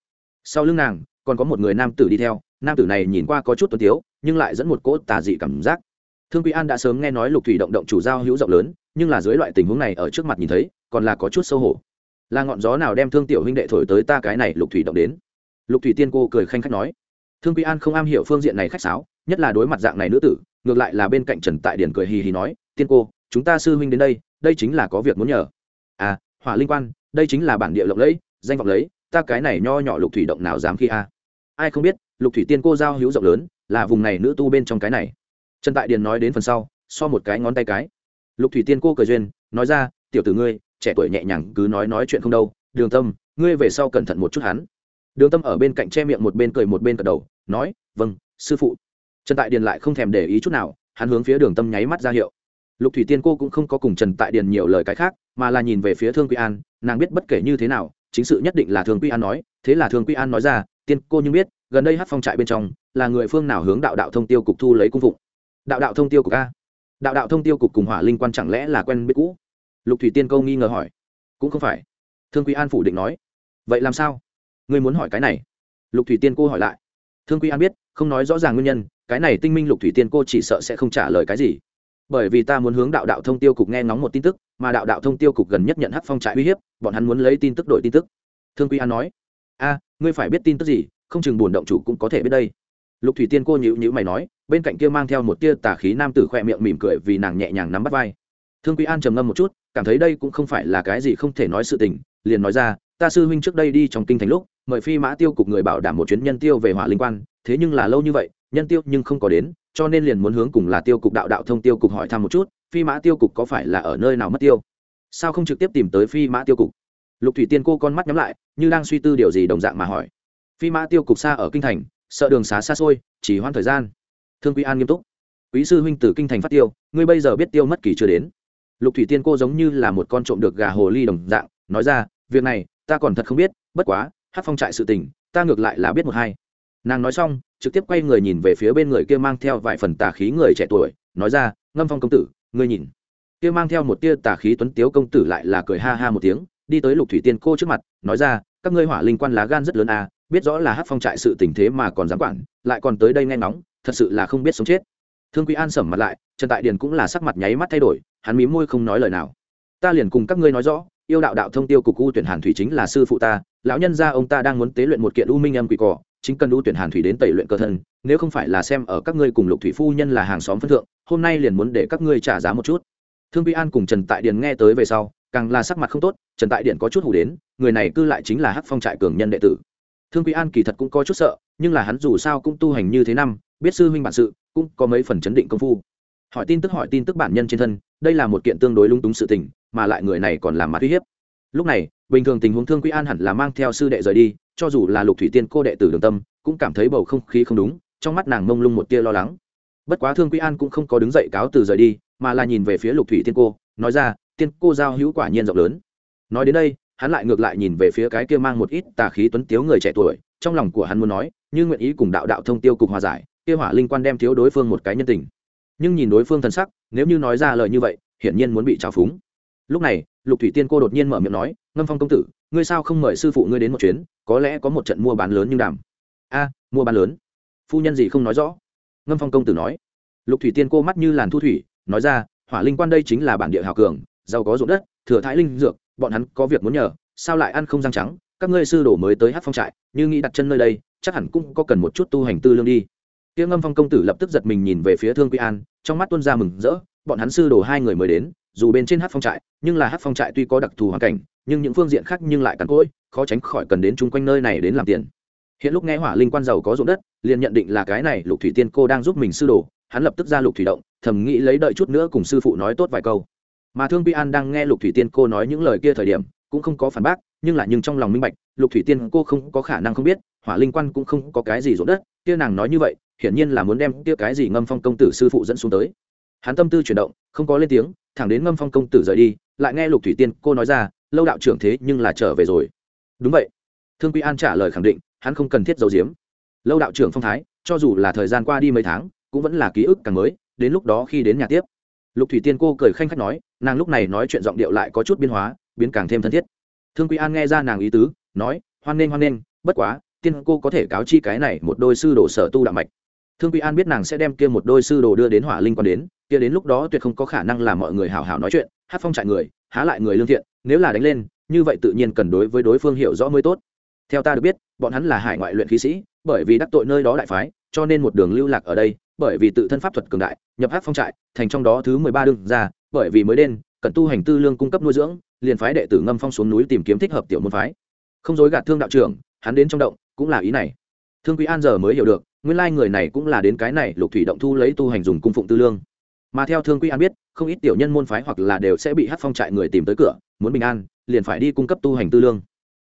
Sau lưng nàng, còn có một người nam tử đi theo, nam tử này nhìn qua có chút tuấn tiếu, nhưng lại dẫn một cỗ tà dị cảm giác. Thương quy an đã sớm nghe nói lục thủy động động chủ giao hữu rộng lớn, nhưng là dưới loại tình huống này ở trước mặt nhìn thấy, còn là có chút xấu hổ. Là ngọn gió nào đem thương tiểu huynh đệ thổi tới ta cái này lục thủy động đến? Lục thủy tiên cô cười khanh khách nói. Thương quy an không am hiểu phương diện này khách sáo, nhất là đối mặt dạng này nữ tử, ngược lại là bên cạnh trần tại điển cười hì hì nói, tiên cô chúng ta sư huynh đến đây đây chính là có việc muốn nhờ. À hỏa linh quan, đây chính là bản địa lộng lẫy, danh vọng lấy, ta cái này nho nhỏ lục thủy động nào dám khi a? Ai không biết, lục thủy tiên cô giao hữu rộng lớn, là vùng này nữ tu bên trong cái này. Trần tại điền nói đến phần sau, so một cái ngón tay cái. Lục thủy tiên cô cười duyên, nói ra, tiểu tử ngươi, trẻ tuổi nhẹ nhàng, cứ nói nói chuyện không đâu, đường tâm, ngươi về sau cẩn thận một chút hắn. Đường tâm ở bên cạnh che miệng một bên cười một bên cật đầu, nói vâng sư phụ. Trần tại điền lại không thèm để ý chút nào, hắn hướng phía đường tâm nháy mắt ra hiệu lục thủy tiên cô cũng không có cùng trần tại điền nhiều lời cái khác, mà là nhìn về phía thương quy an, nàng biết bất kể như thế nào, chính sự nhất định là thương quy an nói, thế là thương quy an nói ra, tiên cô nhưng biết, gần đây hát phong trại bên trong, là người phương nào hướng đạo đạo thông tiêu cục thu lấy cung phụng? Đạo đạo thông tiêu cục a? Đạo đạo thông tiêu cục cùng hỏa linh quan chẳng lẽ là quen biết cũ? Lục thủy tiên câu nghi ngờ hỏi. Cũng không phải. Thương quy an phủ định nói. Vậy làm sao? Ngươi muốn hỏi cái này? Lục thủy tiên cô hỏi lại. Thương quy an biết, không nói rõ ràng nguyên nhân, cái này tinh minh lục thủy tiên cô chỉ sợ sẽ không trả lời cái gì bởi vì ta muốn hướng đạo đạo thông tiêu cục nghe ngóng một tin tức, mà đạo đạo thông tiêu cục gần nhất nhận hắc phong trại uy hiếp, bọn hắn muốn lấy tin tức đổi tin tức. Thương quy an nói. A, ngươi phải biết tin tức gì, không chừng buồn động chủ cũng có thể biết đây. Lục thủy tiên cô nhữ nhữ mày nói, bên cạnh kia mang theo một tia tà khí nam tử khoe miệng mỉm cười vì nàng nhẹ nhàng nắm bắt vai. Thương quy an trầm ngâm một chút, cảm thấy đây cũng không phải là cái gì không thể nói sự tình, liền nói ra, ta sư huynh trước đây đi trong kinh thành lúc, mời phi mã tiêu cục người bảo đảm một chuyến nhân tiêu về hỏa linh quan, thế nhưng là lâu như vậy, nhân tiêu nhưng không có đến cho nên liền muốn hướng cùng là tiêu cục đạo đạo thông tiêu cục hỏi thăm một chút, phi mã tiêu cục có phải là ở nơi nào mất tiêu? Sao không trực tiếp tìm tới phi mã tiêu cục? Lục thủy tiên cô con mắt nhắm lại, như đang suy tư điều gì đồng dạng mà hỏi. Phi mã tiêu cục xa ở kinh thành, sợ đường xá xa xôi, chỉ hoãn thời gian. Thương quý an nghiêm túc. Quý sư huynh từ kinh thành phát tiêu, ngươi bây giờ biết tiêu mất kỳ chưa đến. Lục thủy tiên cô giống như là một con trộm được gà hồ ly đồng dạng, nói ra, việc này, ta còn thật không biết, bất quá hát phong trại sự tình, ta ngược lại là biết một hai nàng nói xong, trực tiếp quay người nhìn về phía bên người kia mang theo vài phần tà khí người trẻ tuổi, nói ra, ngâm phong công tử, ngươi nhìn. Kia mang theo một tia tà khí tuấn tiếu công tử lại là cười ha ha một tiếng, đi tới lục thủy tiên cô trước mặt, nói ra, các ngươi hỏa linh quan lá gan rất lớn à biết rõ là hát phong trại sự tình thế mà còn dám quản, lại còn tới đây nghe ngóng, thật sự là không biết sống chết. Thương quý an sẩm mặt lại, trần tại điền cũng là sắc mặt nháy mắt thay đổi, hắn mí môi không nói lời nào. Ta liền cùng các ngươi nói rõ, yêu đạo đạo thông tiêu cục u tuyển hàn thủy chính là sư phụ ta, lão nhân gia ông ta đang muốn tế luyện một kiện u minh âm quỷ cỏ chính cần ưu tuyển hàn thủy đến tẩy luyện cơ thân, nếu không phải là xem ở các ngươi cùng lục thủy phu nhân là hàng xóm phân thượng, hôm nay liền muốn để các ngươi trả giá một chút. Thương vi an cùng trần tại điền nghe tới về sau, càng là sắc mặt không tốt, trần tại Điền có chút hủ đến, người này cư lại chính là hắc phong trại cường nhân đệ tử. Thương vi an kỳ thật cũng có chút sợ, nhưng là hắn dù sao cũng tu hành như thế năm, biết sư huynh bản sự, cũng có mấy phần chấn định công phu. Hỏi tin tức hỏi tin tức bản nhân trên thân, đây là một kiện tương đối lung túng sự tình, mà lại người này còn làm mặt uy hiếp. Lúc này, bình thường tình huống thương quý an hẳn là mang theo sư đệ rời đi cho dù là lục thủy tiên cô đệ tử đường tâm, cũng cảm thấy bầu không khí không đúng, trong mắt nàng mông lung một tia lo lắng. Bất quá thương quý an cũng không có đứng dậy cáo từ rời đi, mà là nhìn về phía lục thủy tiên cô, nói ra, tiên cô giao hữu quả nhiên rộng lớn. Nói đến đây, hắn lại ngược lại nhìn về phía cái kia mang một ít tà khí tuấn tiếu người trẻ tuổi, trong lòng của hắn muốn nói, như nguyện ý cùng đạo đạo thông tiêu cục hòa giải, kia hỏa linh quan đem thiếu đối phương một cái nhân tình. Nhưng nhìn đối phương thân sắc, nếu như nói ra lời như vậy, hiển nhiên muốn bị trào phúng. Lúc này, lục thủy tiên cô đột nhiên mở miệng nói, ngâm phong công tử, ngươi sao không mời sư phụ ngươi đến một chuyến? Có lẽ có một trận mua bán lớn nhưng đảm a, mua bán lớn. Phu nhân gì không nói rõ? Ngâm phong công tử nói. Lục thủy tiên cô mắt như làn thu thủy, nói ra, hỏa linh quan đây chính là bản địa hào cường, giàu có ruộng đất, thừa thái linh dược, bọn hắn có việc muốn nhờ, sao lại ăn không răng trắng? Các ngươi sư đổ mới tới hát phong trại, như nghĩ đặt chân nơi đây, chắc hẳn cũng có cần một chút tu hành tư lương đi. Tiếng ngâm phong công tử lập tức giật mình nhìn về phía thương quy an, trong mắt tuân ra mừng rỡ, bọn hắn sư đổ hai người mới đến dù bên trên hát phong trại, nhưng là hát phong trại tuy có đặc thù hoàn cảnh, nhưng những phương diện khác nhưng lại cắn cỗi, khó tránh khỏi cần đến chung quanh nơi này đến làm tiền. Hiện lúc nghe hỏa linh quan giàu có ruộng đất, liền nhận định là cái này lục thủy tiên cô đang giúp mình sư đồ, hắn lập tức ra lục thủy động, thầm nghĩ lấy đợi chút nữa cùng sư phụ nói tốt vài câu. Mà thương pi an đang nghe lục thủy tiên cô nói những lời kia thời điểm, cũng không có phản bác, nhưng là nhưng trong lòng minh bạch, lục thủy tiên cô không có khả năng không biết, hỏa linh quan cũng không có cái gì ruộng đất, kia nàng nói như vậy, hiển nhiên là muốn đem kia cái gì ngâm phong công tử sư phụ dẫn xuống tới hắn tâm tư chuyển động, không có lên tiếng, thẳng đến ngâm phong công tử rời đi, lại nghe lục thủy tiên cô nói ra, lâu đạo trưởng thế nhưng là trở về rồi. Đúng vậy. Thương quy an trả lời khẳng định, hắn không cần thiết giấu giếm. Lâu đạo trưởng phong thái, cho dù là thời gian qua đi mấy tháng, cũng vẫn là ký ức càng mới, đến lúc đó khi đến nhà tiếp. Lục thủy tiên cô cười khanh khách nói, nàng lúc này nói chuyện giọng điệu lại có chút biến hóa, biến càng thêm thân thiết. Thương quy an nghe ra nàng ý tứ, nói, hoan nghênh hoan nghênh, bất quá, tiên cô có thể cáo chi cái này một đôi sư đồ sở tu đạo mạch. Thương quy an biết nàng sẽ đem kia một đôi sư đồ đưa đến hỏa linh quan đến kia đến lúc đó tuyệt không có khả năng làm mọi người hào hào nói chuyện, hát phong trại người, há lại người lương thiện, nếu là đánh lên, như vậy tự nhiên cần đối với đối phương hiểu rõ mới tốt. Theo ta được biết, bọn hắn là hải ngoại luyện khí sĩ, bởi vì đắc tội nơi đó đại phái, cho nên một đường lưu lạc ở đây, bởi vì tự thân pháp thuật cường đại, nhập hát phong trại, thành trong đó thứ mười ba đương ra bởi vì mới đen, cần tu hành tư lương cung cấp nuôi dưỡng, liền phái đệ tử ngâm phong xuống núi tìm kiếm thích hợp tiểu môn phái. Không dối gạt thương đạo trưởng, hắn đến trong động, cũng là ý này. Thương quý an giờ mới hiểu được, nguyên lai người này cũng là đến cái này, lục thủy động thu lấy tu hành dùng cung phụng tư lương mà theo thương quy an biết, không ít tiểu nhân môn phái hoặc là đều sẽ bị hát phong trại người tìm tới cửa, muốn bình an, liền phải đi cung cấp tu hành tư lương.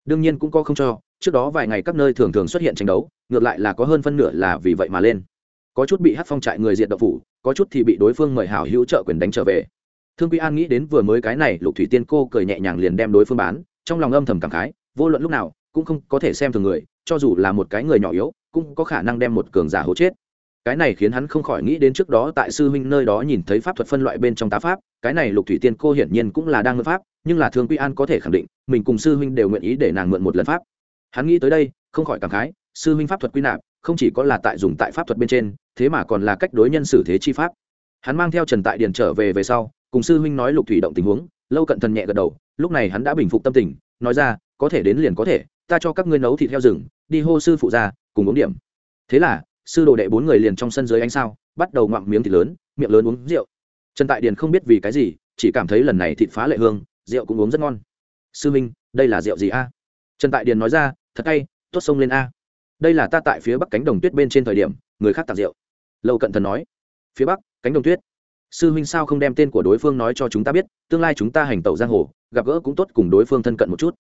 Đương nhiên cũng có không cho, trước đó vài ngày các nơi thường thường xuất hiện tranh đấu, ngược lại là có hơn phân nửa là vì vậy mà lên. Có chút bị hát phong trại người diện độc phủ, có chút thì bị đối phương mời hảo hữu trợ quyền đánh trở về. Thương quy an nghĩ đến vừa mới cái này, lục thủy tiên cô cười nhẹ nhàng liền đem đối phương bán, trong lòng âm thầm cảm khái, vô luận lúc nào, cũng không có thể xem thường người, cho dù là một cái người nhỏ yếu, cũng có khả năng đem một cường giả hố chết cái này khiến hắn không khỏi nghĩ đến trước đó tại sư huynh nơi đó nhìn thấy pháp thuật phân loại bên trong tá pháp, cái này lục thủy tiên cô hiển nhiên cũng là đang mượn pháp, nhưng là thương quy an có thể khẳng định, mình cùng sư huynh đều nguyện ý để nàng mượn một lần pháp. Hắn nghĩ tới đây, không khỏi cảm khái, sư huynh pháp thuật quy nạp, không chỉ có là tại dùng tại pháp thuật bên trên, thế mà còn là cách đối nhân xử thế chi pháp. Hắn mang theo trần tại điền trở về về sau, cùng sư huynh nói lục thủy động tình huống, lâu cận thần nhẹ gật đầu, lúc này hắn đã bình phục tâm tình, nói ra, có thể đến liền có thể, ta cho các ngươi nấu thịt heo rừng, đi hô sư phụ ra, cùng uống điểm. Thế là sư đồ đệ bốn người liền trong sân dưới ánh sao, bắt đầu ngoạm miếng thịt lớn, miệng lớn uống rượu. Trần tại điền không biết vì cái gì, chỉ cảm thấy lần này thịt phá lệ hương, rượu cũng uống rất ngon. Sư minh, đây là rượu gì a? Trần tại điền nói ra, thật hay, tốt sông lên a. Đây là ta tại phía bắc cánh đồng tuyết bên trên thời điểm, người khác tặng rượu. Lâu cận thần nói, phía bắc, cánh đồng tuyết. Sư huynh sao không đem tên của đối phương nói cho chúng ta biết, tương lai chúng ta hành tẩu giang hồ, gặp gỡ cũng tốt cùng đối phương thân cận một chút.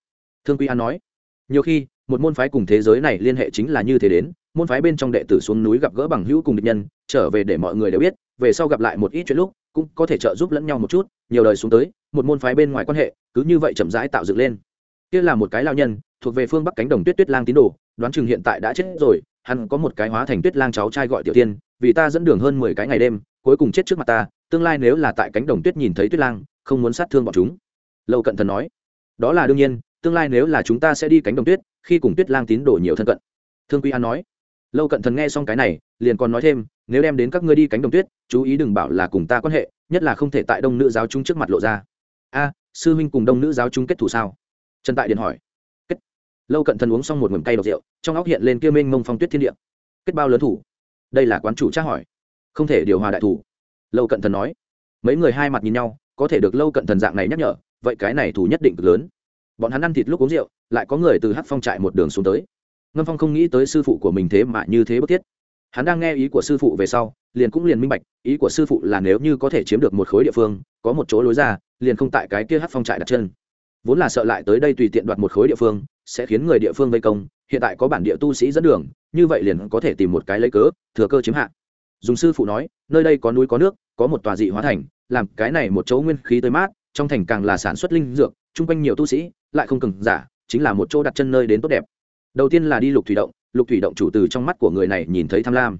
Thương quy an nói, nhiều khi một môn phái cùng thế giới này liên hệ chính là như thế đến, môn phái bên trong đệ tử xuống núi gặp gỡ bằng hữu cùng địch nhân, trở về để mọi người đều biết, về sau gặp lại một ít chuyện lúc, cũng có thể trợ giúp lẫn nhau một chút, nhiều đời xuống tới, một môn phái bên ngoài quan hệ, cứ như vậy chậm rãi tạo dựng lên. Kia là một cái lao nhân, thuộc về phương bắc cánh đồng tuyết tuyết lang tín đồ, đoán chừng hiện tại đã chết rồi, hắn có một cái hóa thành tuyết lang cháu trai gọi tiểu tiên, vì ta dẫn đường hơn mười cái ngày đêm, cuối cùng chết trước mặt ta, tương lai nếu là tại cánh đồng tuyết nhìn thấy tuyết lang, không muốn sát thương bọn chúng. Lâu cận thần nói, đó là đương nhiên tương lai nếu là chúng ta sẽ đi cánh đồng tuyết, khi cùng tuyết lang tín đồ nhiều thân cận. Thương quy an nói. Lâu cận thần nghe xong cái này, liền còn nói thêm, nếu đem đến các ngươi đi cánh đồng tuyết, chú ý đừng bảo là cùng ta quan hệ, nhất là không thể tại đông nữ giáo chúng trước mặt lộ ra. A, sư huynh cùng đông nữ giáo chúng kết thủ sao? Trần tại điện hỏi. Kết. Lâu cận thần uống xong một ngụm cây độc rượu, trong óc hiện lên kia mênh mông phong tuyết thiên địa. Kết bao lớn thủ? Đây là quán chủ tra hỏi. Không thể điều hòa đại thủ. Lâu cận thần nói. Mấy người hai mặt nhìn nhau, có thể được lâu cận thần dạng này nhắc nhở, vậy cái này thủ nhất định cực lớn bọn hắn ăn thịt lúc uống rượu, lại có người từ hát phong trại một đường xuống tới. Ngâm phong không nghĩ tới sư phụ của mình thế mà như thế bất thiết. Hắn đang nghe ý của sư phụ về sau, liền cũng liền minh bạch, ý của sư phụ là nếu như có thể chiếm được một khối địa phương, có một chỗ lối ra, liền không tại cái kia hát phong trại đặt chân. Vốn là sợ lại tới đây tùy tiện đoạt một khối địa phương, sẽ khiến người địa phương vây công, hiện tại có bản địa tu sĩ dẫn đường, như vậy liền có thể tìm một cái lấy cớ, thừa cơ chiếm hạ. Dùng sư phụ nói, nơi đây có núi có nước, có một tòa dị hóa thành, làm cái này một chỗ nguyên khí tới mát, trong thành càng là sản xuất linh dược, chung quanh nhiều tu sĩ lại không cần giả, chính là một chỗ đặt chân nơi đến tốt đẹp. Đầu tiên là đi lục thủy động, lục thủy động chủ từ trong mắt của người này nhìn thấy tham lam.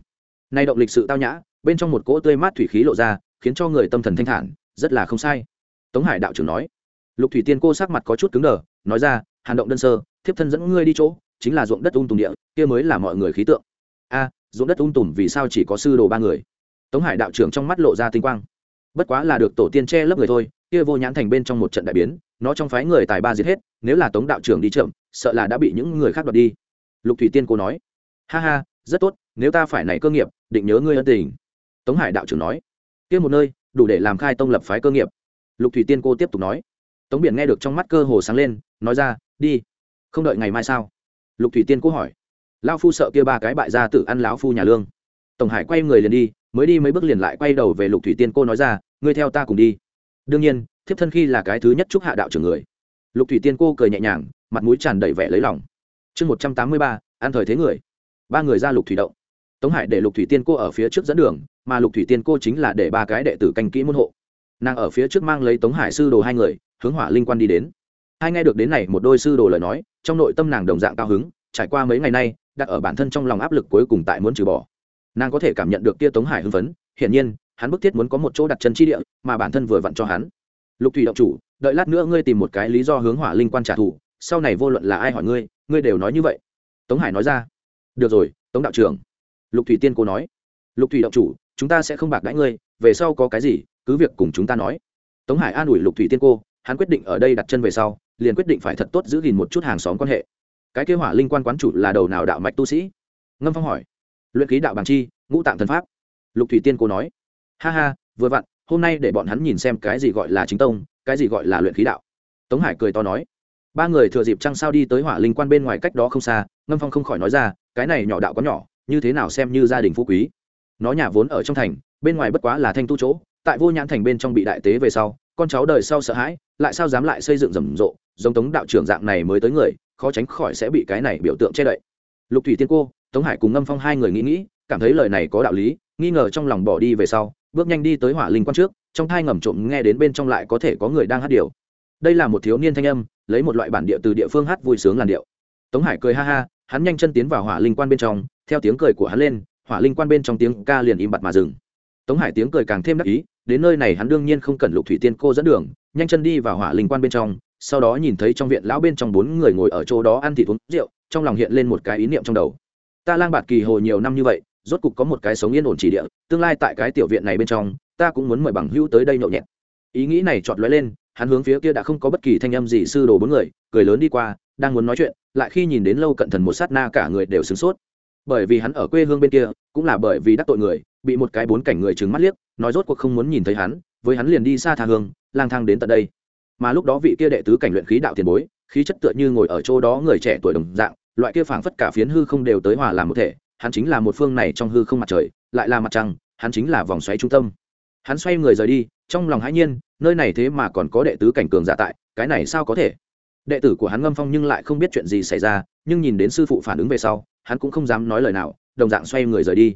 Nay động lịch sự tao nhã, bên trong một cỗ tươi mát thủy khí lộ ra, khiến cho người tâm thần thanh thản, rất là không sai. Tống hải đạo trưởng nói. Lục thủy tiên cô sắc mặt có chút cứng đờ, nói ra, hàn động đơn sơ, thiếp thân dẫn ngươi đi chỗ, chính là ruộng đất ung tùng địa, kia mới là mọi người khí tượng. A, ruộng đất ung tùng vì sao chỉ có sư đồ ba người? Tống hải đạo trưởng trong mắt lộ ra tinh quang. Bất quá là được tổ tiên che lấp người thôi, kia vô nhãn thành bên trong một trận đại biến nó trong phái người tài ba giết hết, nếu là tống đạo trưởng đi chậm, sợ là đã bị những người khác đoạt đi. Lục thủy tiên cô nói. Ha ha, rất tốt, nếu ta phải này cơ nghiệp, định nhớ ngươi ân tình. Tống hải đạo trưởng nói. Kia một nơi, đủ để làm khai tông lập phái cơ nghiệp. Lục thủy tiên cô tiếp tục nói. Tống biển nghe được trong mắt cơ hồ sáng lên, nói ra, đi, không đợi ngày mai sao? Lục thủy tiên cô hỏi. Lao phu sợ kia ba cái bại ra tự ăn lão phu nhà lương. Tổng hải quay người liền đi, mới đi mấy bước liền lại quay đầu về lục thủy tiên cô nói ra, ngươi theo ta cùng đi. Đương nhiên thiếp thân khi là cái thứ nhất chúc hạ đạo trưởng người. Lục thủy tiên cô cười nhẹ nhàng, mặt mũi tràn đầy vẻ lấy lòng. Chương một trăm tám mươi ba, an thời thế người. Ba người ra lục thủy động. Tống hải để lục thủy tiên cô ở phía trước dẫn đường, mà lục thủy tiên cô chính là để ba cái đệ tử canh kỹ môn hộ. Nàng ở phía trước mang lấy tống hải sư đồ hai người, hướng hỏa linh quan đi đến. Hai nghe được đến này một đôi sư đồ lời nói, trong nội tâm nàng đồng dạng cao hứng, trải qua mấy ngày nay, đặt ở bản thân trong lòng áp lực cuối cùng tại muốn trừ bỏ. Nàng có thể cảm nhận được kia tống hải hưng phấn, hiển nhiên, hắn bức thiết muốn có một chỗ đặt chân chi địa, mà bản thân vừa vặn cho hắn lục thủy động chủ, đợi lát nữa ngươi tìm một cái lý do hướng hỏa linh quan trả thù, sau này vô luận là ai hỏi ngươi ngươi đều nói như vậy. Tống hải nói ra. Được rồi, tống đạo trưởng. Lục thủy tiên cô nói. Lục thủy động chủ, chúng ta sẽ không bạc đãi ngươi, về sau có cái gì, cứ việc cùng chúng ta nói. Tống hải an ủi lục thủy tiên cô, hắn quyết định ở đây đặt chân về sau, liền quyết định phải thật tốt giữ gìn một chút hàng xóm quan hệ. Cái kế hỏa linh quan quán chủ là đầu nào đạo mạch tu sĩ? Ngâm phong hỏi. Luyện ký đạo bằng chi, ngũ tạng thần pháp. Lục thủy tiên cô nói. Ha ha, vừa vặn hôm nay để bọn hắn nhìn xem cái gì gọi là chính tông, cái gì gọi là luyện khí đạo. Tống hải cười to nói. Ba người thừa dịp trăng sao đi tới hỏa linh quan bên ngoài cách đó không xa, ngâm phong không khỏi nói ra, cái này nhỏ đạo có nhỏ, như thế nào xem như gia đình phú quý. Nó nhà vốn ở trong thành, bên ngoài bất quá là thanh tu chỗ, tại vô nhãn thành bên trong bị đại tế về sau, con cháu đời sau sợ hãi, lại sao dám lại xây dựng rầm rộ, giống tống đạo trưởng dạng này mới tới người, khó tránh khỏi sẽ bị cái này biểu tượng che đậy. Lục thủy tiên cô, tống hải cùng ngâm phong hai người nghĩ nghĩ, cảm thấy lời này có đạo lý, nghi ngờ trong lòng bỏ đi về sau bước nhanh đi tới hỏa linh quan trước, trong thai ngầm trộm nghe đến bên trong lại có thể có người đang hát điều đây là một thiếu niên thanh âm, lấy một loại bản địa từ địa phương hát vui sướng làn điệu. Tống hải cười ha ha, hắn nhanh chân tiến vào hỏa linh quan bên trong, theo tiếng cười của hắn lên, hỏa linh quan bên trong tiếng ca liền im bặt mà dừng. Tống hải tiếng cười càng thêm đắc ý, đến nơi này hắn đương nhiên không cần lục thủy tiên cô dẫn đường, nhanh chân đi vào hỏa linh quan bên trong, sau đó nhìn thấy trong viện lão bên trong bốn người ngồi ở chỗ đó ăn thịt uống rượu, trong lòng hiện lên một cái ý niệm trong đầu. Ta lang bạt kỳ hồ nhiều năm như vậy rốt cục có một cái sống yên ổn chỉ địa, tương lai tại cái tiểu viện này bên trong, ta cũng muốn mời bằng hữu tới đây nhậu nhẹt. Ý nghĩ này chọt lóe lên, hắn hướng phía kia đã không có bất kỳ thanh âm gì sư đồ bốn người, cười lớn đi qua, đang muốn nói chuyện, lại khi nhìn đến lâu cận thần một sát na cả người đều sửng sốt. Bởi vì hắn ở quê hương bên kia, cũng là bởi vì đắc tội người, bị một cái bốn cảnh người trừng mắt liếc, nói rốt cuộc không muốn nhìn thấy hắn, với hắn liền đi xa tha hương, lang thang đến tận đây. Mà lúc đó vị kia đệ tứ cảnh luyện khí đạo tiền bối, khí chất tựa như ngồi ở chỗ đó người trẻ tuổi đồng dạng, loại kia phảng phất cả phiến hư không đều tới hòa làm một thể hắn chính là một phương này trong hư không mặt trời, lại là mặt trăng, hắn chính là vòng xoáy trung tâm. Hắn xoay người rời đi, trong lòng hãi nhiên, nơi này thế mà còn có đệ tứ cảnh cường giả tại, cái này sao có thể? Đệ tử của hắn ngâm phong nhưng lại không biết chuyện gì xảy ra, nhưng nhìn đến sư phụ phản ứng về sau, hắn cũng không dám nói lời nào, đồng dạng xoay người rời đi.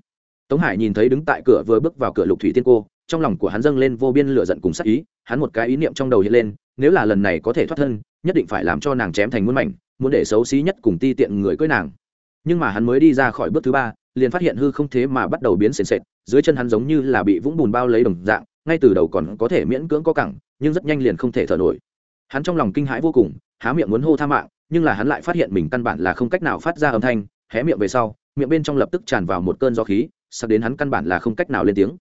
Tống hải nhìn thấy đứng tại cửa vừa bước vào cửa lục thủy tiên cô, trong lòng của hắn dâng lên vô biên lửa giận cùng sắc ý, hắn một cái ý niệm trong đầu hiện lên, nếu là lần này có thể thoát thân, nhất định phải làm cho nàng chém thành muôn mảnh, muốn để xấu xí nhất cùng ti tiện người cưới nàng nhưng mà hắn mới đi ra khỏi bước thứ ba, liền phát hiện hư không thế mà bắt đầu biến sền sệt, dưới chân hắn giống như là bị vũng bùn bao lấy đồng dạng, ngay từ đầu còn có thể miễn cưỡng có cẳng, nhưng rất nhanh liền không thể thở nổi. Hắn trong lòng kinh hãi vô cùng, há miệng muốn hô tha mạng, nhưng là hắn lại phát hiện mình căn bản là không cách nào phát ra âm thanh, hé miệng về sau, miệng bên trong lập tức tràn vào một cơn gió khí, sắp đến hắn căn bản là không cách nào lên tiếng.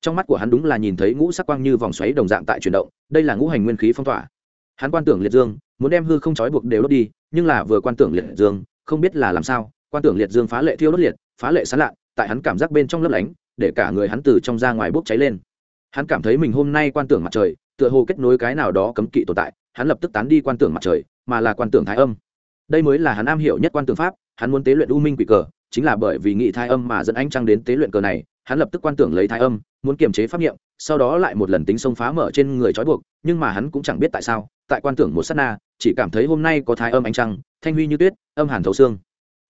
Trong mắt của hắn đúng là nhìn thấy ngũ sắc quang như vòng xoáy đồng dạng tại chuyển động, đây là ngũ hành nguyên khí phong tỏa. Hắn quan tưởng liệt dương, muốn đem hư không trói buộc đều đốt đi, nhưng là vừa quan tưởng liệt dương, không biết là làm sao quan tưởng liệt dương phá lệ thiêu đốt liệt, phá lệ sán lạ tại hắn cảm giác bên trong lấp lánh, để cả người hắn từ trong ra ngoài bốc cháy lên. Hắn cảm thấy mình hôm nay quan tưởng mặt trời, tựa hồ kết nối cái nào đó cấm kỵ tồn tại, hắn lập tức tán đi quan tưởng mặt trời, mà là quan tưởng thái âm. Đây mới là hắn am hiểu nhất quan tưởng pháp, hắn muốn tế luyện u minh quỷ cờ, chính là bởi vì nghị thái âm mà dẫn ánh trăng đến tế luyện cờ này, hắn lập tức quan tưởng lấy thái âm, muốn kiềm chế pháp nghiệm sau đó lại một lần tính sông phá mở trên người trói buộc, nhưng mà hắn cũng chẳng biết tại sao, tại quan tưởng một s á t na, chỉ cảm thấy hôm nay có thái âm ánh trăng, thanh huy như tuyết, âm hàn thấu xương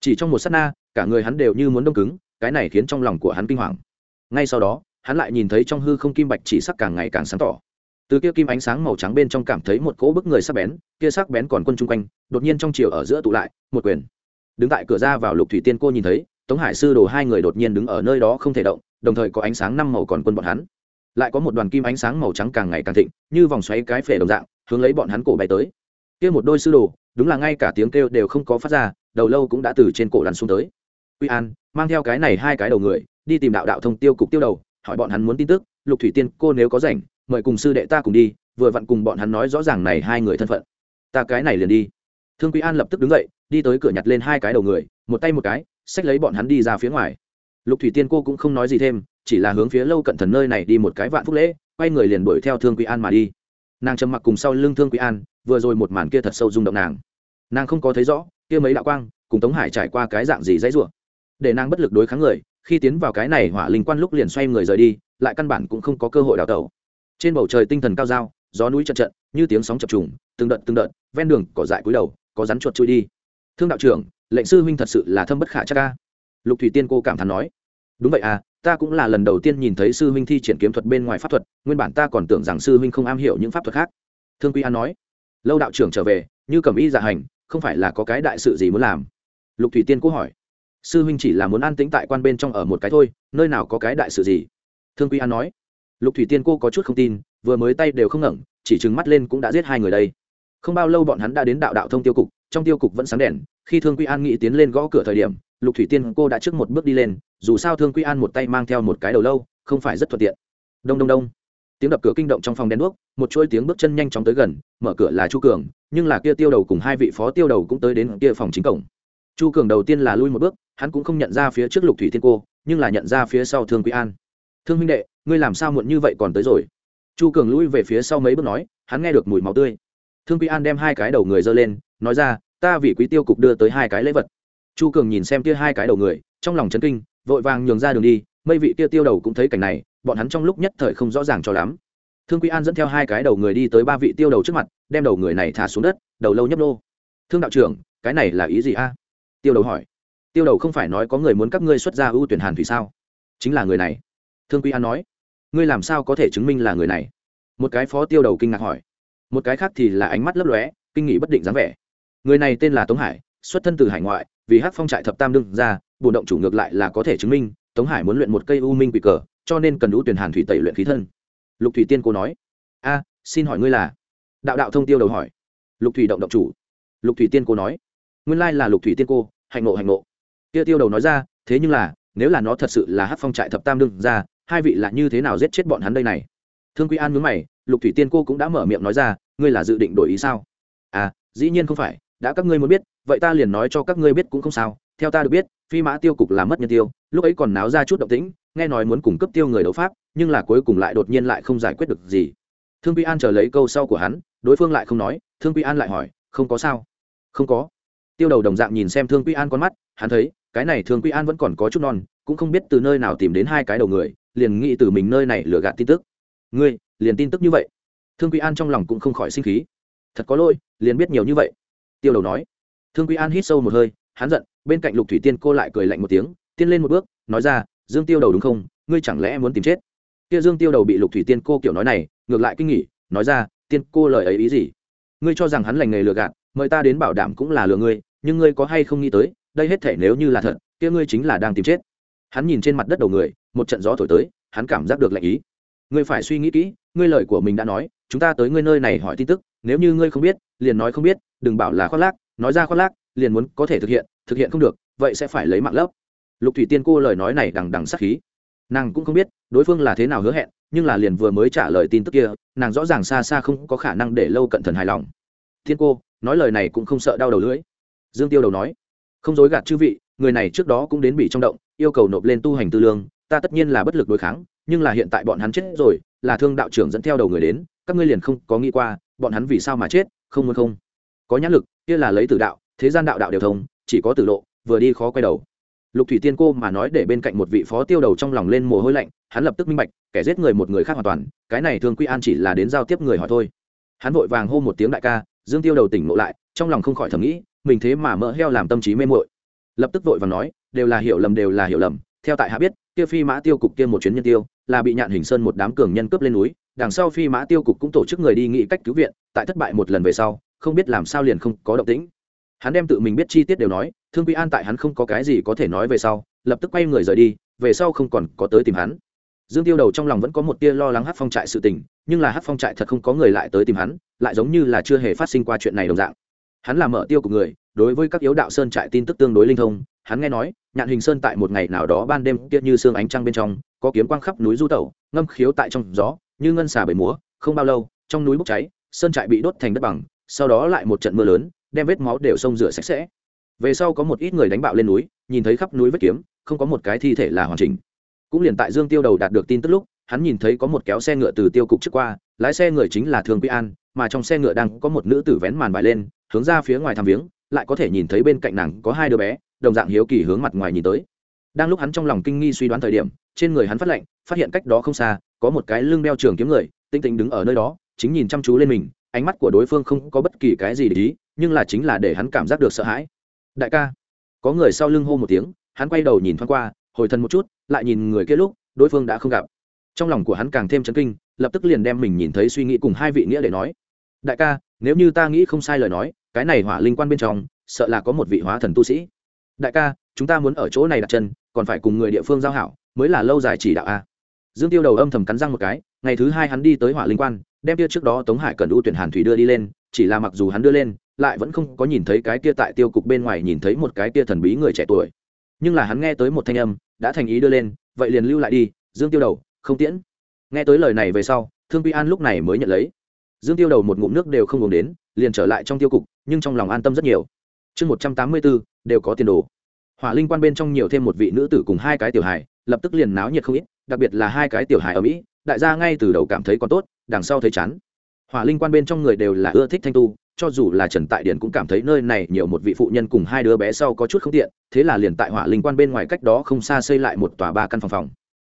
chỉ trong một s á t na, cả người hắn đều như muốn đông cứng, cái này khiến trong lòng của hắn kinh hoàng. Ngay sau đó, hắn lại nhìn thấy trong hư không kim bạch chỉ sắc càng ngày càng sáng tỏ. Từ kia kim ánh sáng màu trắng bên trong cảm thấy một cỗ bức người sắc bén, kia sắc bén còn quân chung quanh, đột nhiên trong chiều ở giữa tụ lại, một quyền. Đứng tại cửa ra vào lục thủy tiên cô nhìn thấy, tống hải sư đồ hai người đột nhiên đứng ở nơi đó không thể động, đồng thời có ánh sáng năm màu còn quân bọn hắn. Lại có một đoàn kim ánh sáng màu trắng càng ngày càng thịnh, như vòng xoáy cái phể đồng dạng, hướng lấy bọn hắn cổ bay tới. Kia một đôi sư đồ, đúng là ngay cả tiếng kêu đều không có phát ra đầu lâu cũng đã từ trên cổ lăn xuống tới. Quy an, mang theo cái này hai cái đầu người, đi tìm đạo đạo thông tiêu cục tiêu đầu, hỏi bọn hắn muốn tin tức, lục thủy tiên, cô nếu có rảnh, mời cùng sư đệ ta cùng đi, vừa vặn cùng bọn hắn nói rõ ràng này hai người thân phận. Ta cái này liền đi. Thương quý an lập tức đứng dậy, đi tới cửa nhặt lên hai cái đầu người, một tay một cái, xách lấy bọn hắn đi ra phía ngoài. Lục thủy tiên cô cũng không nói gì thêm, chỉ là hướng phía lâu cận thần nơi này đi một cái vạn phúc lễ, quay người liền đuổi theo thương quý an mà đi. Nàng trầm mặc cùng sau lưng thương quý an, vừa rồi một màn kia thật sâu rung động nàng. Nàng không có thấy rõ kia mấy đạo quang, cùng tống hải trải qua cái dạng gì dãy rủa. Để nàng bất lực đối kháng người, khi tiến vào cái này hỏa linh quan lúc liền xoay người rời đi, lại căn bản cũng không có cơ hội đào tẩu. Trên bầu trời tinh thần cao dao, gió núi trận trận như tiếng sóng chập trùng, từng đợt từng đợt, ven đường cỏ dại cúi đầu, có rắn chuột chui đi. Thương đạo trưởng, lệnh sư huynh thật sự là thâm bất khả chắc ca lục thủy tiên cô cảm thán nói. Đúng vậy à ta cũng là lần đầu tiên nhìn thấy sư huynh thi triển kiếm thuật bên ngoài pháp thuật, nguyên bản ta còn tưởng rằng sư huynh không am hiểu những pháp thuật khác. Thương quy an nói. Lâu đạo trưởng trở về, như cầm y dạ hành không phải là có cái đại sự gì muốn làm? Lục thủy tiên cô hỏi. Sư huynh chỉ là muốn an tĩnh tại quan bên trong ở một cái thôi, nơi nào có cái đại sự gì? Thương quy an nói. Lục thủy tiên cô có chút không tin, vừa mới tay đều không ngẩng, chỉ trừng mắt lên cũng đã giết hai người đây. Không bao lâu bọn hắn đã đến đạo đạo thông tiêu cục, trong tiêu cục vẫn sáng đèn, khi thương quy an nghĩ tiến lên gõ cửa thời điểm, lục thủy tiên cô đã trước một bước đi lên, dù sao thương quy an một tay mang theo một cái đầu lâu, không phải rất thuận tiện. Đông đông đông. Tiếng đập cửa kinh động trong phòng đèn đuốc, một chuỗi tiếng bước chân nhanh chóng tới gần, mở cửa là chu cường nhưng là kia tiêu đầu cùng hai vị phó tiêu đầu cũng tới đến kia phòng chính cổng. Chu cường đầu tiên là lui một bước, hắn cũng không nhận ra phía trước lục thủy thiên cô, nhưng là nhận ra phía sau thương quý an. Thương huynh đệ, ngươi làm sao muộn như vậy còn tới rồi? Chu cường lui về phía sau mấy bước nói, hắn nghe được mùi máu tươi. Thương quý an đem hai cái đầu người giơ lên, nói ra, ta vì quý tiêu cục đưa tới hai cái lễ vật. Chu cường nhìn xem kia hai cái đầu người, trong lòng chấn kinh, vội vàng nhường ra đường đi mây vị kia tiêu đầu cũng thấy cảnh này, bọn hắn trong lúc nhất thời không rõ ràng cho lắm thương quý an dẫn theo hai cái đầu người đi tới ba vị tiêu đầu trước mặt, đem đầu người này thả xuống đất, đầu lâu nhấp nô. Thương đạo trưởng, cái này là ý gì a? Tiêu đầu hỏi. Tiêu đầu không phải nói có người muốn các ngươi xuất ra ưu tuyển hàn thủy sao? Chính là người này. Thương quý an nói. Ngươi làm sao có thể chứng minh là người này? Một cái phó tiêu đầu kinh ngạc hỏi. Một cái khác thì là ánh mắt lấp lóe, kinh nghị bất định dáng vẻ. Người này tên là tống hải, xuất thân từ hải ngoại, vì hát phong trại thập tam đương ra bùn động chủ ngược lại là có thể chứng minh, tống hải muốn luyện một cây u minh quỷ cờ, cho nên cần ưu tuyển hàn thủy tẩy luyện khí thân lục thủy tiên cô nói, a, xin hỏi ngươi là? Đạo đạo thông tiêu đầu hỏi, lục thủy động động chủ. Lục thủy tiên cô nói, nguyên lai là lục thủy tiên cô, hạnh nộ hạnh nộ Tiêu tiêu đầu nói ra, thế nhưng là, nếu là nó thật sự là hát phong trại thập tam đương ra hai vị là như thế nào giết chết bọn hắn đây này? Thương quý an mướn mày, lục thủy tiên cô cũng đã mở miệng nói ra, ngươi là dự định đổi ý sao? À dĩ nhiên không phải, đã các ngươi muốn biết, vậy ta liền nói cho các ngươi biết cũng không sao, theo ta được biết, phi mã tiêu cục là mất nhân tiêu, lúc ấy còn náo ra chút động tĩnh nghe nói muốn cùng cấp tiêu người đấu pháp, nhưng là cuối cùng lại đột nhiên lại không giải quyết được gì. Thương quy an chờ lấy câu sau của hắn, đối phương lại không nói, thương quy an lại hỏi, không có sao? Không có. Tiêu đầu đồng dạng nhìn xem thương quy an con mắt, hắn thấy, cái này thương quy an vẫn còn có chút non, cũng không biết từ nơi nào tìm đến hai cái đầu người, liền nghĩ từ mình nơi này lừa gạt tin tức. Ngươi, liền tin tức như vậy? Thương quy an trong lòng cũng không khỏi sinh khí. Thật có lỗi, liền biết nhiều như vậy. Tiêu đầu nói. Thương quy an hít sâu một hơi, hắn giận, bên cạnh lục thủy tiên cô lại cười lạnh một tiếng tiên lên một bước, nói ra dương tiêu đầu đúng không? Ngươi chẳng lẽ muốn tìm chết? Kia dương tiêu đầu bị lục thủy tiên cô kiểu nói này, ngược lại kinh nghỉ nói ra, tiên cô lời ấy ý gì? Ngươi cho rằng hắn lành nghề lừa gạt, mời ta đến bảo đảm cũng là lừa ngươi, nhưng ngươi có hay không nghĩ tới, đây hết thể nếu như là thật, kia ngươi chính là đang tìm chết. Hắn nhìn trên mặt đất đầu người, một trận gió thổi tới, hắn cảm giác được lạnh ý. Ngươi phải suy nghĩ kỹ, ngươi lời của mình đã nói, chúng ta tới ngươi nơi này hỏi tin tức, nếu như ngươi không biết, liền nói không biết, đừng bảo là khoác lác, nói ra khoác lác, liền muốn có thể thực hiện thực hiện không được, vậy sẽ phải lấy mạng lấp lục thủy tiên cô lời nói này đằng đằng sắc khí. Nàng cũng không biết đối phương là thế nào hứa hẹn, nhưng là liền vừa mới trả lời tin tức kia, nàng rõ ràng xa xa không có khả năng để lâu cận thần hài lòng. Thiên cô, nói lời này cũng không sợ đau đầu lưỡi. Dương tiêu đầu nói, không dối gạt chư vị, người này trước đó cũng đến bị trong động, yêu cầu nộp lên tu hành tư lương, ta tất nhiên là bất lực đối kháng, nhưng là hiện tại bọn hắn chết rồi, là thương đạo trưởng dẫn theo đầu người đến, các ngươi liền không có nghĩ qua, bọn hắn vì sao mà chết, không muốn không? Có nhãn lực, kia là lấy tử đạo, thế gian đạo đạo đều thông, chỉ có tử lộ, vừa đi khó quay đầu lục thủy tiên cô mà nói để bên cạnh một vị phó tiêu đầu trong lòng lên mồ hôi lạnh, hắn lập tức minh bạch, kẻ giết người một người khác hoàn toàn, cái này thường quy an chỉ là đến giao tiếp người hỏi thôi. Hắn vội vàng hô một tiếng đại ca, dương tiêu đầu tỉnh ngộ lại, trong lòng không khỏi thầm nghĩ, mình thế mà mỡ heo làm tâm trí mê muội. Lập tức vội vàng nói, đều là hiểu lầm, đều là hiểu lầm, theo tại hạ biết, kia phi mã tiêu cục kia một chuyến nhân tiêu, là bị nhạn hình sơn một đám cường nhân cướp lên núi, đằng sau phi mã tiêu cục cũng tổ chức người đi nghị cách cứu viện, tại thất bại một lần về sau, không biết làm sao liền không có động tĩnh. Hắn đem tự mình biết chi tiết đều nói thương quy an tại hắn không có cái gì có thể nói về sau, lập tức quay người rời đi, về sau không còn có tới tìm hắn. Dương tiêu đầu trong lòng vẫn có một tia lo lắng hát phong trại sự tình, nhưng là hát phong trại thật không có người lại tới tìm hắn, lại giống như là chưa hề phát sinh qua chuyện này đồng dạng. Hắn là mở tiêu của người, đối với các yếu đạo sơn trại tin tức tương đối linh thông, hắn nghe nói, nhạn hình sơn tại một ngày nào đó ban đêm kia như sương ánh trăng bên trong, có kiếm quang khắp núi du tẩu, ngâm khiếu tại trong gió, như ngân xà bể múa, không bao lâu, trong núi bốc cháy, sơn trại bị đốt thành đất bằng, sau đó lại một trận mưa lớn, đem vết máu đều xông rửa sạch sẽ về sau có một ít người đánh bạo lên núi, nhìn thấy khắp núi vết kiếm, không có một cái thi thể là hoàn chỉnh. Cũng liền tại dương tiêu đầu đạt được tin tức lúc, hắn nhìn thấy có một kéo xe ngựa từ tiêu cục trước qua, lái xe người chính là thường quy an, mà trong xe ngựa đang có một nữ tử vén màn bài lên, hướng ra phía ngoài thăm viếng, lại có thể nhìn thấy bên cạnh nàng có hai đứa bé, đồng dạng hiếu kỳ hướng mặt ngoài nhìn tới. Đang lúc hắn trong lòng kinh nghi suy đoán thời điểm, trên người hắn phát lệnh, phát hiện cách đó không xa, có một cái lưng đeo trường kiếm người tinh tĩnh đứng ở nơi đó, chính nhìn chăm chú lên mình, ánh mắt của đối phương không có bất kỳ cái gì để ý, nhưng là chính là để hắn cảm giác được sợ hãi đại ca. Có người sau lưng hô một tiếng, hắn quay đầu nhìn thoáng qua, hồi thân một chút, lại nhìn người kia lúc, đối phương đã không gặp. Trong lòng của hắn càng thêm chấn kinh, lập tức liền đem mình nhìn thấy suy nghĩ cùng hai vị nghĩa để nói. Đại ca, nếu như ta nghĩ không sai lời nói, cái này hỏa linh quan bên trong, sợ là có một vị hóa thần tu sĩ. Đại ca, chúng ta muốn ở chỗ này đặt chân, còn phải cùng người địa phương giao hảo, mới là lâu dài chỉ đạo a. Dương tiêu đầu âm thầm cắn răng một cái, ngày thứ hai hắn đi tới hỏa linh quan, đem kia trước đó tống hải cần U tuyển hàn thủy đưa đi lên, chỉ là mặc dù hắn đưa lên lại vẫn không có nhìn thấy cái kia tại tiêu cục bên ngoài nhìn thấy một cái kia thần bí người trẻ tuổi. Nhưng là hắn nghe tới một thanh âm, đã thành ý đưa lên, vậy liền lưu lại đi, dương tiêu đầu, không tiễn. Nghe tới lời này về sau, thương quy an lúc này mới nhận lấy. Dương tiêu đầu một ngụm nước đều không uống đến, liền trở lại trong tiêu cục, nhưng trong lòng an tâm rất nhiều. Chương một trăm tám mươi bốn, đều có tiền đồ. Hỏa linh quan bên trong nhiều thêm một vị nữ tử cùng hai cái tiểu hài, lập tức liền náo nhiệt không ít, đặc biệt là hai cái tiểu hài ở mỹ, đại gia ngay từ đầu cảm thấy còn tốt, đằng sau thấy chán. Hỏa linh quan bên trong người đều là ưa thích thanh tu cho dù là trần tại điển cũng cảm thấy nơi này nhiều một vị phụ nhân cùng hai đứa bé sau có chút không tiện, thế là liền tại hỏa linh quan bên ngoài cách đó không xa xây lại một tòa ba căn phòng phòng.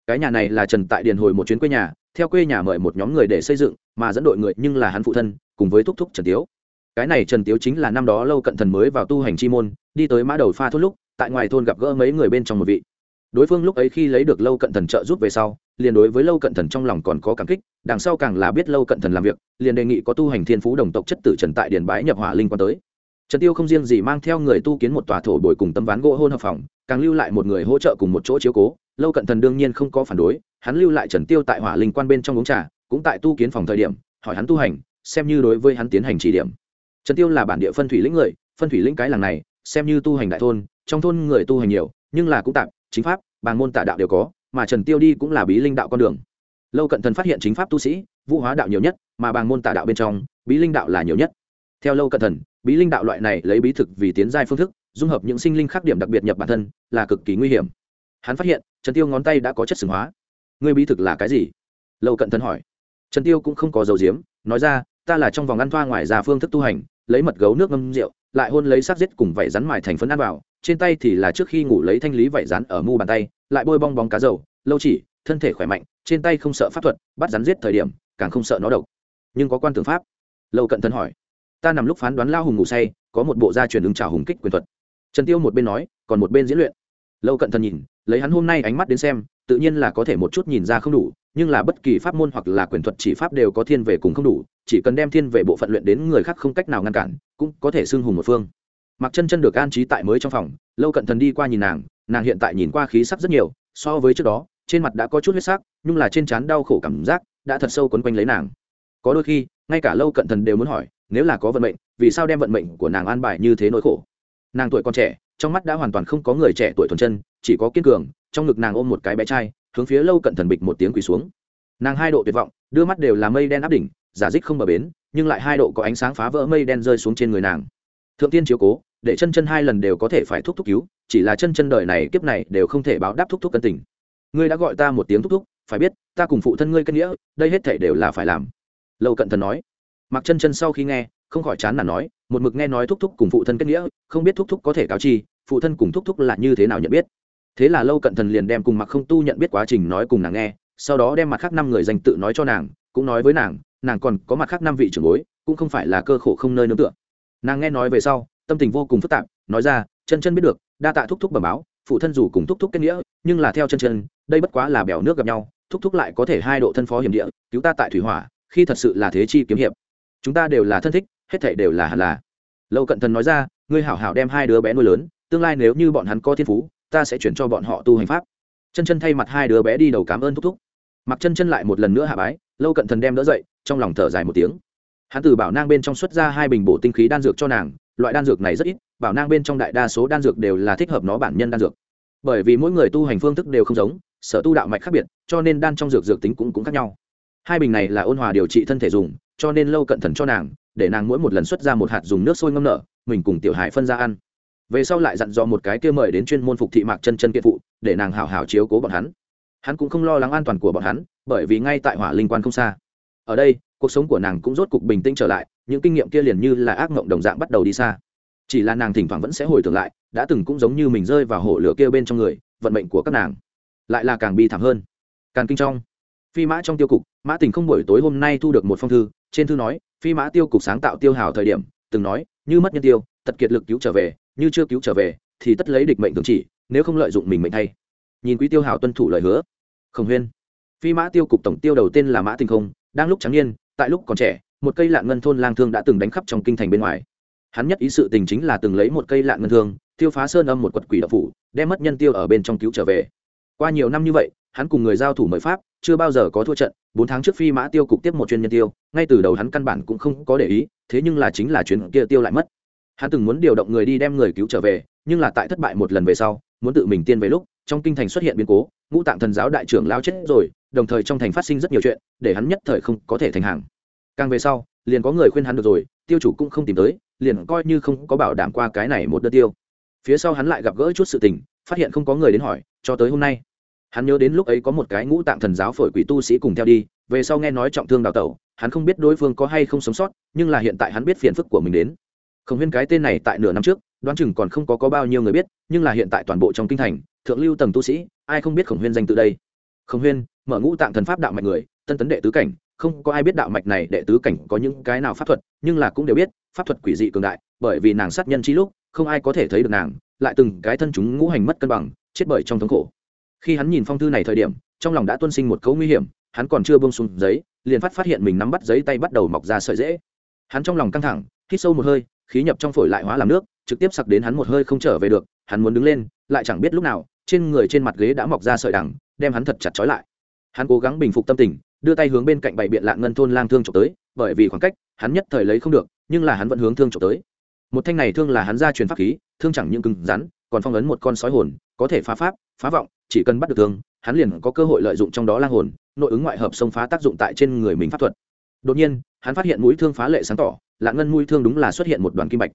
Cái nhà này là trần tại điền hồi một chuyến quê nhà, theo quê nhà mời một nhóm người để xây dựng, mà dẫn đội người nhưng là hắn phụ thân, cùng với thúc thúc trần tiếu. Cái này trần tiếu chính là năm đó lâu cận thần mới vào tu hành chi môn, đi tới mã đầu pha thốt lúc, tại ngoài thôn gặp gỡ mấy người bên trong một vị đối phương lúc ấy khi lấy được lâu cận thần trợ giúp về sau, liền đối với lâu cận thần trong lòng còn có cảm kích, đằng sau càng là biết lâu cận thần làm việc, liền đề nghị có tu hành thiên phú đồng tộc chất tử trần tại điền bái nhập hỏa linh quan tới. Trần tiêu không riêng gì mang theo người tu kiến một tòa thổ bồi cùng tấm ván gỗ hôn hợp phòng, càng lưu lại một người hỗ trợ cùng một chỗ chiếu cố. Lâu cận thần đương nhiên không có phản đối, hắn lưu lại trần tiêu tại hỏa linh quan bên trong uống trà, cũng tại tu kiến phòng thời điểm, hỏi hắn tu hành, xem như đối với hắn tiến hành chỉ điểm. Trần tiêu là bản địa phân thủy lĩnh người, phân thủy lĩnh cái làng này, xem như tu hành đại thôn, trong thôn người tu hành nhiều, nhưng là cũng tạm chính pháp, bàng môn tả đạo đều có, mà trần tiêu đi cũng là bí linh đạo con đường. Lâu cận thần phát hiện chính pháp tu sĩ, vũ hóa đạo nhiều nhất, mà bàng môn tả đạo bên trong, bí linh đạo là nhiều nhất. Theo lâu cận thần, bí linh đạo loại này lấy bí thực vì tiến giai phương thức, dung hợp những sinh linh khác điểm đặc biệt nhập bản thân, là cực kỳ nguy hiểm. Hắn phát hiện, trần tiêu ngón tay đã có chất sừng hóa. Ngươi bí thực là cái gì? Lâu cận thần hỏi. Trần tiêu cũng không có dầu diếm, nói ra, ta là trong vòng ăn thoa ngoài ra phương thức tu hành, lấy mật gấu nước ngâm rượu, lại hôn lấy xác giết cùng vảy rắn mài thành phấn ăn vào trên tay thì là trước khi ngủ lấy thanh lý vảy rán ở mu bàn tay, lại bôi bong bóng cá dầu, lâu chỉ, thân thể khỏe mạnh, trên tay không sợ pháp thuật, bắt rắn giết thời điểm, càng không sợ nó độc. Nhưng có quan tưởng pháp? Lâu cận thân hỏi. Ta nằm lúc phán đoán lao hùng ngủ say, có một bộ gia truyền ứng trào hùng kích quyền thuật. Trần tiêu một bên nói, còn một bên diễn luyện. Lâu cận thân nhìn, lấy hắn hôm nay ánh mắt đến xem, tự nhiên là có thể một chút nhìn ra không đủ, nhưng là bất kỳ pháp môn hoặc là quyền thuật chỉ pháp đều có thiên về cùng không đủ, chỉ cần đem thiên về bộ phận luyện đến người khác không cách nào ngăn cản, cũng có thể xưng hùng một phương mặc chân chân được an trí tại mới trong phòng, lâu cận thần đi qua nhìn nàng nàng hiện tại nhìn qua khí sắc rất nhiều, so với trước đó, trên mặt đã có chút huyết sắc, nhưng là trên trán đau khổ cảm giác đã thật sâu quấn quanh lấy nàng. Có đôi khi, ngay cả lâu cận thần đều muốn hỏi, nếu là có vận mệnh, vì sao đem vận mệnh của nàng an bài như thế nỗi khổ? Nàng tuổi còn trẻ, trong mắt đã hoàn toàn không có người trẻ tuổi thuần chân, chỉ có kiên cường, trong ngực nàng ôm một cái bé trai, hướng phía lâu cận thần bịch một tiếng quỳ xuống. Nàng hai độ tuyệt vọng, đưa mắt đều là mây đen áp đỉnh, giả dích không bờ bến, nhưng lại hai độ có ánh sáng phá vỡ mây đen rơi xuống trên người nàng thượng tiên chiếu cố, để chân chân hai lần đều có thể phải thúc thúc cứu, chỉ là chân chân đời này kiếp này đều không thể báo đáp thúc thúc cân tình. Ngươi đã gọi ta một tiếng thúc thúc, phải biết, ta cùng phụ thân ngươi cân nghĩa, đây hết thể đều là phải làm. Lâu cận thần nói. Mặc chân chân sau khi nghe, không khỏi chán nản nói, một mực nghe nói thúc thúc cùng phụ thân kết nghĩa, không biết thúc thúc có thể cáo chi, phụ thân cùng thúc thúc là như thế nào nhận biết? Thế là lâu cận thần liền đem cùng mặc không tu nhận biết quá trình nói cùng nàng nghe, sau đó đem mặt khác năm người danh tự nói cho nàng, cũng nói với nàng nàng còn có mặt khác năm vị trưởng bối, cũng không phải là cơ khổ không nơi nương tựa nàng nghe nói về sau, tâm tình vô cùng phức tạp, nói ra, chân chân biết được, đa tạ thúc thúc bẩm báo, phụ thân dù cùng thúc thúc kết nghĩa, nhưng là theo chân chân, đây bất quá là bèo nước gặp nhau, thúc thúc lại có thể hai độ thân phó hiểm địa, cứu ta tại thủy hỏa, khi thật sự là thế chi kiếm hiệp. Chúng ta đều là thân thích, hết thảy đều là hẳn là. Lâu cận thần nói ra, ngươi hảo hảo đem hai đứa bé nuôi lớn, tương lai nếu như bọn hắn có thiên phú, ta sẽ chuyển cho bọn họ tu hành pháp. Chân chân thay mặt hai đứa bé đi đầu cảm ơn thúc thúc. Mặc chân chân lại một lần nữa hạ bái, lâu cận thần đem đỡ dậy, trong lòng thở dài một tiếng hắn từ bảo nang bên trong xuất ra hai bình bổ tinh khí đan dược cho nàng loại đan dược này rất ít bảo nang bên trong đại đa số đan dược đều là thích hợp nó bản nhân đan dược. Bởi vì mỗi người tu hành phương thức đều không giống sở tu đạo mạch khác biệt cho nên đan trong dược dược tính cũng, cũng khác nhau. Hai bình này là ôn hòa điều trị thân thể dùng cho nên lâu cận thần cho nàng để nàng mỗi một lần xuất ra một hạt dùng nước sôi ngâm nở mình cùng tiểu hải phân ra ăn. Về sau lại dặn dò một cái kia mời đến chuyên môn phục thị mạc chân chân kiện phụ để nàng hảo hảo chiếu cố bọn hắn. Hắn cũng không lo lắng an toàn của bọn hắn bởi vì ngay tại hỏa linh quan không xa ở đây, cuộc sống của nàng cũng rốt cục bình tĩnh trở lại, những kinh nghiệm kia liền như là ác mộng đồng dạng bắt đầu đi xa. Chỉ là nàng thỉnh thoảng vẫn sẽ hồi tưởng lại, đã từng cũng giống như mình rơi vào hổ lửa kia bên trong người, vận mệnh của các nàng lại là càng bi thảm hơn. Càng kinh trong, phi mã trong tiêu cục, mã tình không buổi tối hôm nay thu được một phong thư, trên thư nói, phi mã tiêu cục sáng tạo tiêu hào thời điểm, từng nói, như mất nhân tiêu tật kiệt lực cứu trở về, như chưa cứu trở về, thì tất lấy địch mệnh tưởng chỉ, nếu không lợi dụng mình mệnh thay. Nhìn quý tiêu hào tuân thủ lời hứa, khổng huyên phi mã tiêu cục tổng tiêu đầu tên là mã tinh không, đang lúc trắng niên, tại lúc còn trẻ, một cây lạng ngân thôn lang thương đã từng đánh khắp trong kinh thành bên ngoài. Hắn nhất ý sự tình chính là từng lấy một cây lạng ngân thương tiêu phá sơn âm một quật quỷ đập phủ, đem mất nhân tiêu ở bên trong cứu trở về. Qua nhiều năm như vậy, hắn cùng người giao thủ mời pháp, chưa bao giờ có thua trận, bốn tháng trước phi mã tiêu cục tiếp một chuyên nhân tiêu, ngay từ đầu hắn căn bản cũng không có để ý, thế nhưng là chính là chuyến kia tiêu lại mất. Hắn từng muốn điều động người đi đem người cứu trở về, nhưng là tại thất bại một lần về sau, muốn tự mình tiên về lúc, trong kinh thành xuất hiện biến cố, ngũ tạng thần giáo đại trưởng lao chết rồi đồng thời trong thành phát sinh rất nhiều chuyện để hắn nhất thời không có thể thành hàng. Càng về sau liền có người khuyên hắn được rồi tiêu chủ cũng không tìm tới liền coi như không có bảo đảm qua cái này một đợt tiêu. Phía sau hắn lại gặp gỡ chút sự tình phát hiện không có người đến hỏi cho tới hôm nay. Hắn nhớ đến lúc ấy có một cái ngũ tạng thần giáo phổi quỷ tu sĩ cùng theo đi về sau nghe nói trọng thương đào tẩu hắn không biết đối phương có hay không sống sót nhưng là hiện tại hắn biết phiền phức của mình đến. Không huyên cái tên này tại nửa năm trước đoán chừng còn không có, có bao nhiêu người biết nhưng là hiện tại toàn bộ trong kinh thành thượng lưu tầng tu sĩ ai không biết khổng huyên danh từ đây? Khổng huyên mở ngũ tạng thần pháp đạo mạch người, tân tấn đệ tứ cảnh, không có ai biết đạo mạch này đệ tứ cảnh có những cái nào pháp thuật, nhưng là cũng đều biết, pháp thuật quỷ dị cường đại, bởi vì nàng sát nhân chi lúc, không ai có thể thấy được nàng, lại từng cái thân chúng ngũ hành mất cân bằng, chết bởi trong thống khổ. Khi hắn nhìn phong thư này thời điểm, trong lòng đã tuân sinh một cấu nguy hiểm, hắn còn chưa bông xuống giấy, liền phát phát hiện mình nắm bắt giấy tay bắt đầu mọc ra sợi dễ hắn trong lòng căng thẳng, hít sâu một hơi, khí nhập trong phổi lại hóa làm nước, trực tiếp sặc đến hắn một hơi không trở về được, hắn muốn đứng lên, lại chẳng biết lúc nào, trên người trên mặt ghế đã mọc ra sợi đằng, đem hắn thật chặt trói lại hắn cố gắng bình phục tâm tình, đưa tay hướng bên cạnh bảy biện lạng ngân thôn lang thương trộm tới, bởi vì khoảng cách hắn nhất thời lấy không được, nhưng là hắn vẫn hướng thương trộm tới. Một thanh này thương là hắn ra truyền pháp khí, thương chẳng những cứng rắn, còn phong ấn một con sói hồn, có thể phá pháp, phá vọng, chỉ cần bắt được thương, hắn liền có cơ hội lợi dụng trong đó lang hồn, nội ứng ngoại hợp xông phá tác dụng tại trên người mình pháp thuật. Đột nhiên, hắn phát hiện mũi thương phá lệ sáng tỏ, lạng ngân mũi thương đúng là xuất hiện một đoàn kim bạch.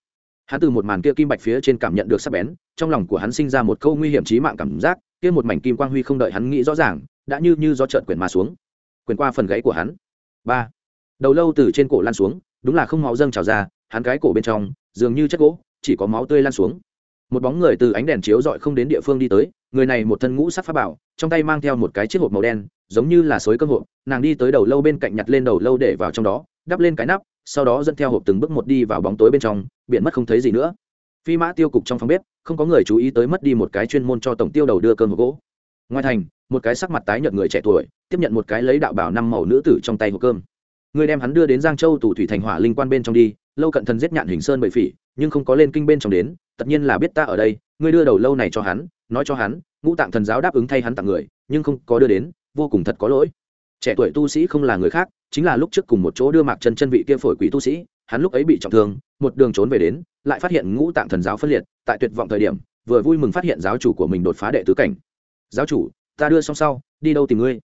Hắn từ một màn kia kim bạch phía trên cảm nhận được sắc bén, trong lòng của hắn sinh ra một câu nguy hiểm trí mạng cảm giác, kia một mảnh kim quang huy không đợi hắn nghĩ rõ ràng đã như như do trợn quyển mà xuống, quyển qua phần gáy của hắn. Ba. Đầu lâu từ trên cổ lan xuống, đúng là không máu dâng trào ra, hắn cái cổ bên trong, dường như chất gỗ, chỉ có máu tươi lan xuống. Một bóng người từ ánh đèn chiếu dọi không đến địa phương đi tới, người này một thân ngũ sắc pháp bảo, trong tay mang theo một cái chiếc hộp màu đen, giống như là xối cơm hộp, nàng đi tới đầu lâu bên cạnh nhặt lên đầu lâu để vào trong đó, đắp lên cái nắp, sau đó dẫn theo hộp từng bước một đi vào bóng tối bên trong biển mất không thấy gì nữa. Phi mã tiêu cục trong phòng bếp, không có người chú ý tới mất đi một cái chuyên môn cho tổng tiêu đầu đưa cơm hộp gỗ ngoài thành, một cái sắc mặt tái nhợt người trẻ tuổi, tiếp nhận một cái lấy đạo bảo năm màu nữ tử trong tay hộp cơm. Người đem hắn đưa đến giang châu Tù thủy thành hỏa linh quan bên trong đi, lâu cận thần giết nhạn hình sơn bậy phỉ, nhưng không có lên kinh bên trong đến, tất nhiên là biết ta ở đây, ngươi đưa đầu lâu này cho hắn, nói cho hắn, ngũ tạng thần giáo đáp ứng thay hắn tặng người, nhưng không có đưa đến, vô cùng thật có lỗi. Trẻ tuổi tu sĩ không là người khác, chính là lúc trước cùng một chỗ đưa mạc chân chân vị kia phổi quỷ tu sĩ, hắn lúc ấy bị trọng thương, một đường trốn về đến, lại phát hiện ngũ tạng thần giáo phân liệt, tại tuyệt vọng thời điểm, vừa vui mừng phát hiện giáo chủ của mình đột phá đệ tứ cảnh giáo chủ, ta đưa xong sau, đi đâu tìm ngươi?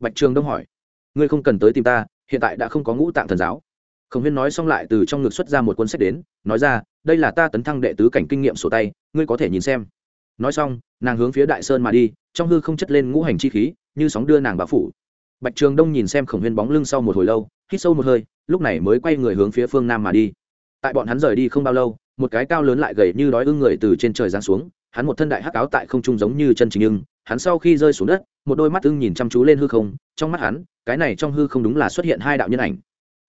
Bạch trường đông hỏi. Ngươi không cần tới tìm ta, hiện tại đã không có ngũ tạng thần giáo. Khổng huyên nói xong lại từ trong ngực xuất ra một cuốn sách đến, nói ra, đây là ta tấn thăng đệ tứ cảnh kinh nghiệm sổ tay, ngươi có thể nhìn xem. Nói xong, nàng hướng phía đại sơn mà đi, trong hư không chất lên ngũ hành chi khí, như sóng đưa nàng vào phủ. Bạch trường đông nhìn xem khổng huyên bóng lưng sau một hồi lâu, hít sâu một hơi, lúc này mới quay người hướng phía phương nam mà đi. Tại bọn hắn rời đi không bao lâu, một cái cao lớn lại gầy như đói ưng người từ trên trời giáng xuống hắn một thân đại hắc áo tại không trung giống như chân chính nhưng, hắn sau khi rơi xuống đất, một đôi mắt ưng nhìn chăm chú lên hư không, trong mắt hắn, cái này trong hư không đúng là xuất hiện hai đạo nhân ảnh.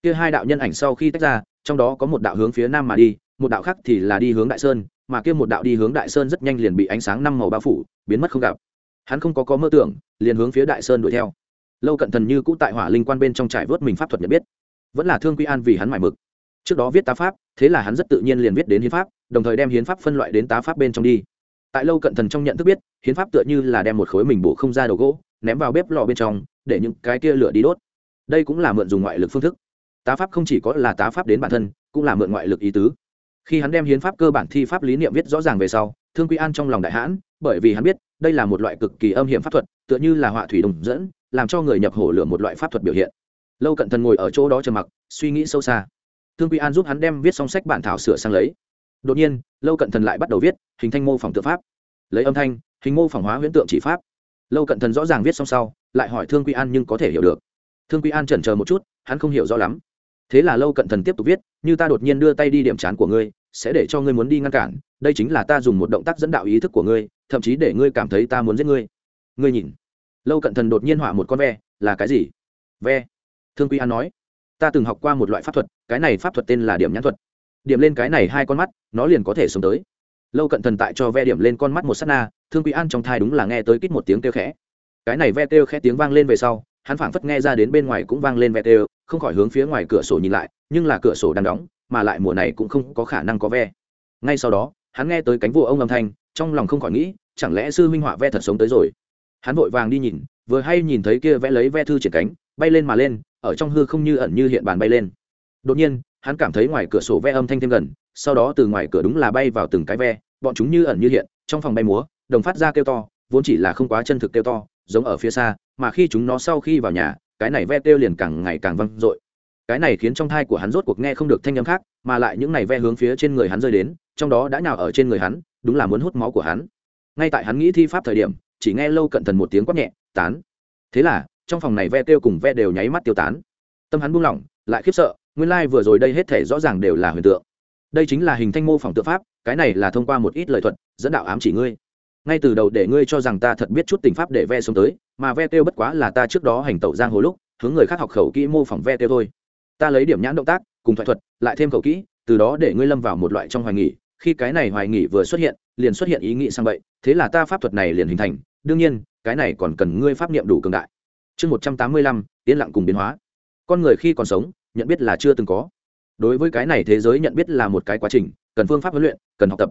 Kia hai đạo nhân ảnh sau khi tách ra, trong đó có một đạo hướng phía nam mà đi, một đạo khác thì là đi hướng đại sơn, mà kia một đạo đi hướng đại sơn rất nhanh liền bị ánh sáng năm màu bao phủ, biến mất không gặp. Hắn không có có mơ tưởng, liền hướng phía đại sơn đuổi theo. Lâu cận thần như cũ tại hỏa linh quan bên trong trải vớt mình pháp thuật nhận biết. Vẫn là thương quy an vì hắn mải mực. Trước đó viết tá pháp, thế là hắn rất tự nhiên liền viết đến hiến pháp, đồng thời đem hiến pháp phân loại đến tá pháp bên trong đi tại lâu cận thần trong nhận thức biết, hiến pháp tựa như là đem một khối mình bổ không ra đầu gỗ, ném vào bếp lò bên trong, để những cái kia lửa đi đốt. Đây cũng là mượn dùng ngoại lực phương thức. Tá pháp không chỉ có là tá pháp đến bản thân, cũng là mượn ngoại lực ý tứ. Khi hắn đem hiến pháp cơ bản thi pháp lý niệm viết rõ ràng về sau, thương quy an trong lòng đại hãn, bởi vì hắn biết, đây là một loại cực kỳ âm hiểm pháp thuật, tựa như là họa thủy đồng dẫn, làm cho người nhập hổ lửa một loại pháp thuật biểu hiện. Lâu cận thần ngồi ở chỗ đó trầm mặc, suy nghĩ sâu xa. Thương quy an giúp hắn đem viết xong sách bản thảo sửa sang lấy đột nhiên, lâu cận thần lại bắt đầu viết, hình thanh mô phỏng tự pháp. Lấy âm thanh, hình mô phỏng hóa huyễn tượng chỉ pháp. Lâu cận thần rõ ràng viết xong sau, lại hỏi thương quy an nhưng có thể hiểu được. Thương quy an chần chờ một chút, hắn không hiểu rõ lắm. Thế là lâu cận thần tiếp tục viết, như ta đột nhiên đưa tay đi điểm chán của ngươi, sẽ để cho ngươi muốn đi ngăn cản, đây chính là ta dùng một động tác dẫn đạo ý thức của ngươi, thậm chí để ngươi cảm thấy ta muốn giết ngươi. Ngươi nhìn. Lâu cận thần đột nhiên họa một con ve, là cái gì? Ve. Thương quy an nói. Ta từng học qua một loại pháp thuật, cái này pháp thuật tên là điểm nhãn thuật điểm lên cái này hai con mắt, nó liền có thể sống tới. Lâu cận thần tại cho ve điểm lên con mắt một s á t na, thương quý an trong thai đúng là nghe tới kít một tiếng kêu khẽ. Cái này ve kêu khẽ tiếng vang lên về sau, hắn phảng phất nghe ra đến bên ngoài cũng vang lên ve kêu, không khỏi hướng phía ngoài cửa sổ nhìn lại, nhưng là cửa sổ đang đóng, mà lại mùa này cũng không có khả năng có ve. Ngay sau đó, hắn nghe tới cánh vụ ông âm thanh, trong lòng không khỏi nghĩ, chẳng lẽ sư minh họa ve thật sống tới rồi? Hắn vội vàng đi nhìn, vừa hay nhìn thấy kia vẽ lấy ve thư triển cánh, bay lên mà lên, ở trong hư không như ẩn như hiện bàn bay lên. Đột nhiên hắn cảm thấy ngoài cửa sổ ve âm thanh thêm gần, sau đó từ ngoài cửa đúng là bay vào từng cái ve, bọn chúng như ẩn như hiện, trong phòng bay múa, đồng phát ra kêu to, vốn chỉ là không quá chân thực kêu to, giống ở phía xa, mà khi chúng nó sau khi vào nhà, cái này ve kêu liền càng ngày càng văng dội. Cái này khiến trong thai của hắn rốt cuộc nghe không được thanh âm khác, mà lại những này ve hướng phía trên người hắn rơi đến, trong đó đã nhào ở trên người hắn, đúng là muốn hút máu của hắn. Ngay tại hắn nghĩ thi pháp thời điểm, chỉ nghe lâu cận thần một tiếng quát nhẹ, tán. Thế là, trong phòng này ve kêu cùng ve đều nháy mắt tiêu tán. Tâm hắn buông lỏng, lại khiếp sợ nguyên lai、like、vừa rồi đây hết thể rõ ràng đều là huyền tượng. Đây chính là hình thanh mô phỏng tự pháp, cái này là thông qua một ít lời thuật, dẫn đạo ám chỉ ngươi. Ngay từ đầu để ngươi cho rằng ta thật biết chút tình pháp để ve xuống tới, mà ve kêu bất quá là ta trước đó hành tẩu giang hồ lúc, hướng người khác học khẩu kỹ mô phỏng ve kêu thôi. Ta lấy điểm nhãn động tác, cùng thoại thuật, lại thêm khẩu kỹ, từ đó để ngươi lâm vào một loại trong hoài nghỉ khi cái này hoài nghỉ vừa xuất hiện, liền xuất hiện ý nghĩ sang vậy thế là ta pháp thuật này liền hình thành, đương nhiên, cái này còn cần ngươi pháp niệm đủ cường đại. Chương một trăm tám mươi lăm, yên lặng cùng biến hóa. Con người khi còn sống nhận biết là chưa từng có. Đối với cái này thế giới nhận biết là một cái quá trình, cần phương pháp huấn luyện, cần học tập.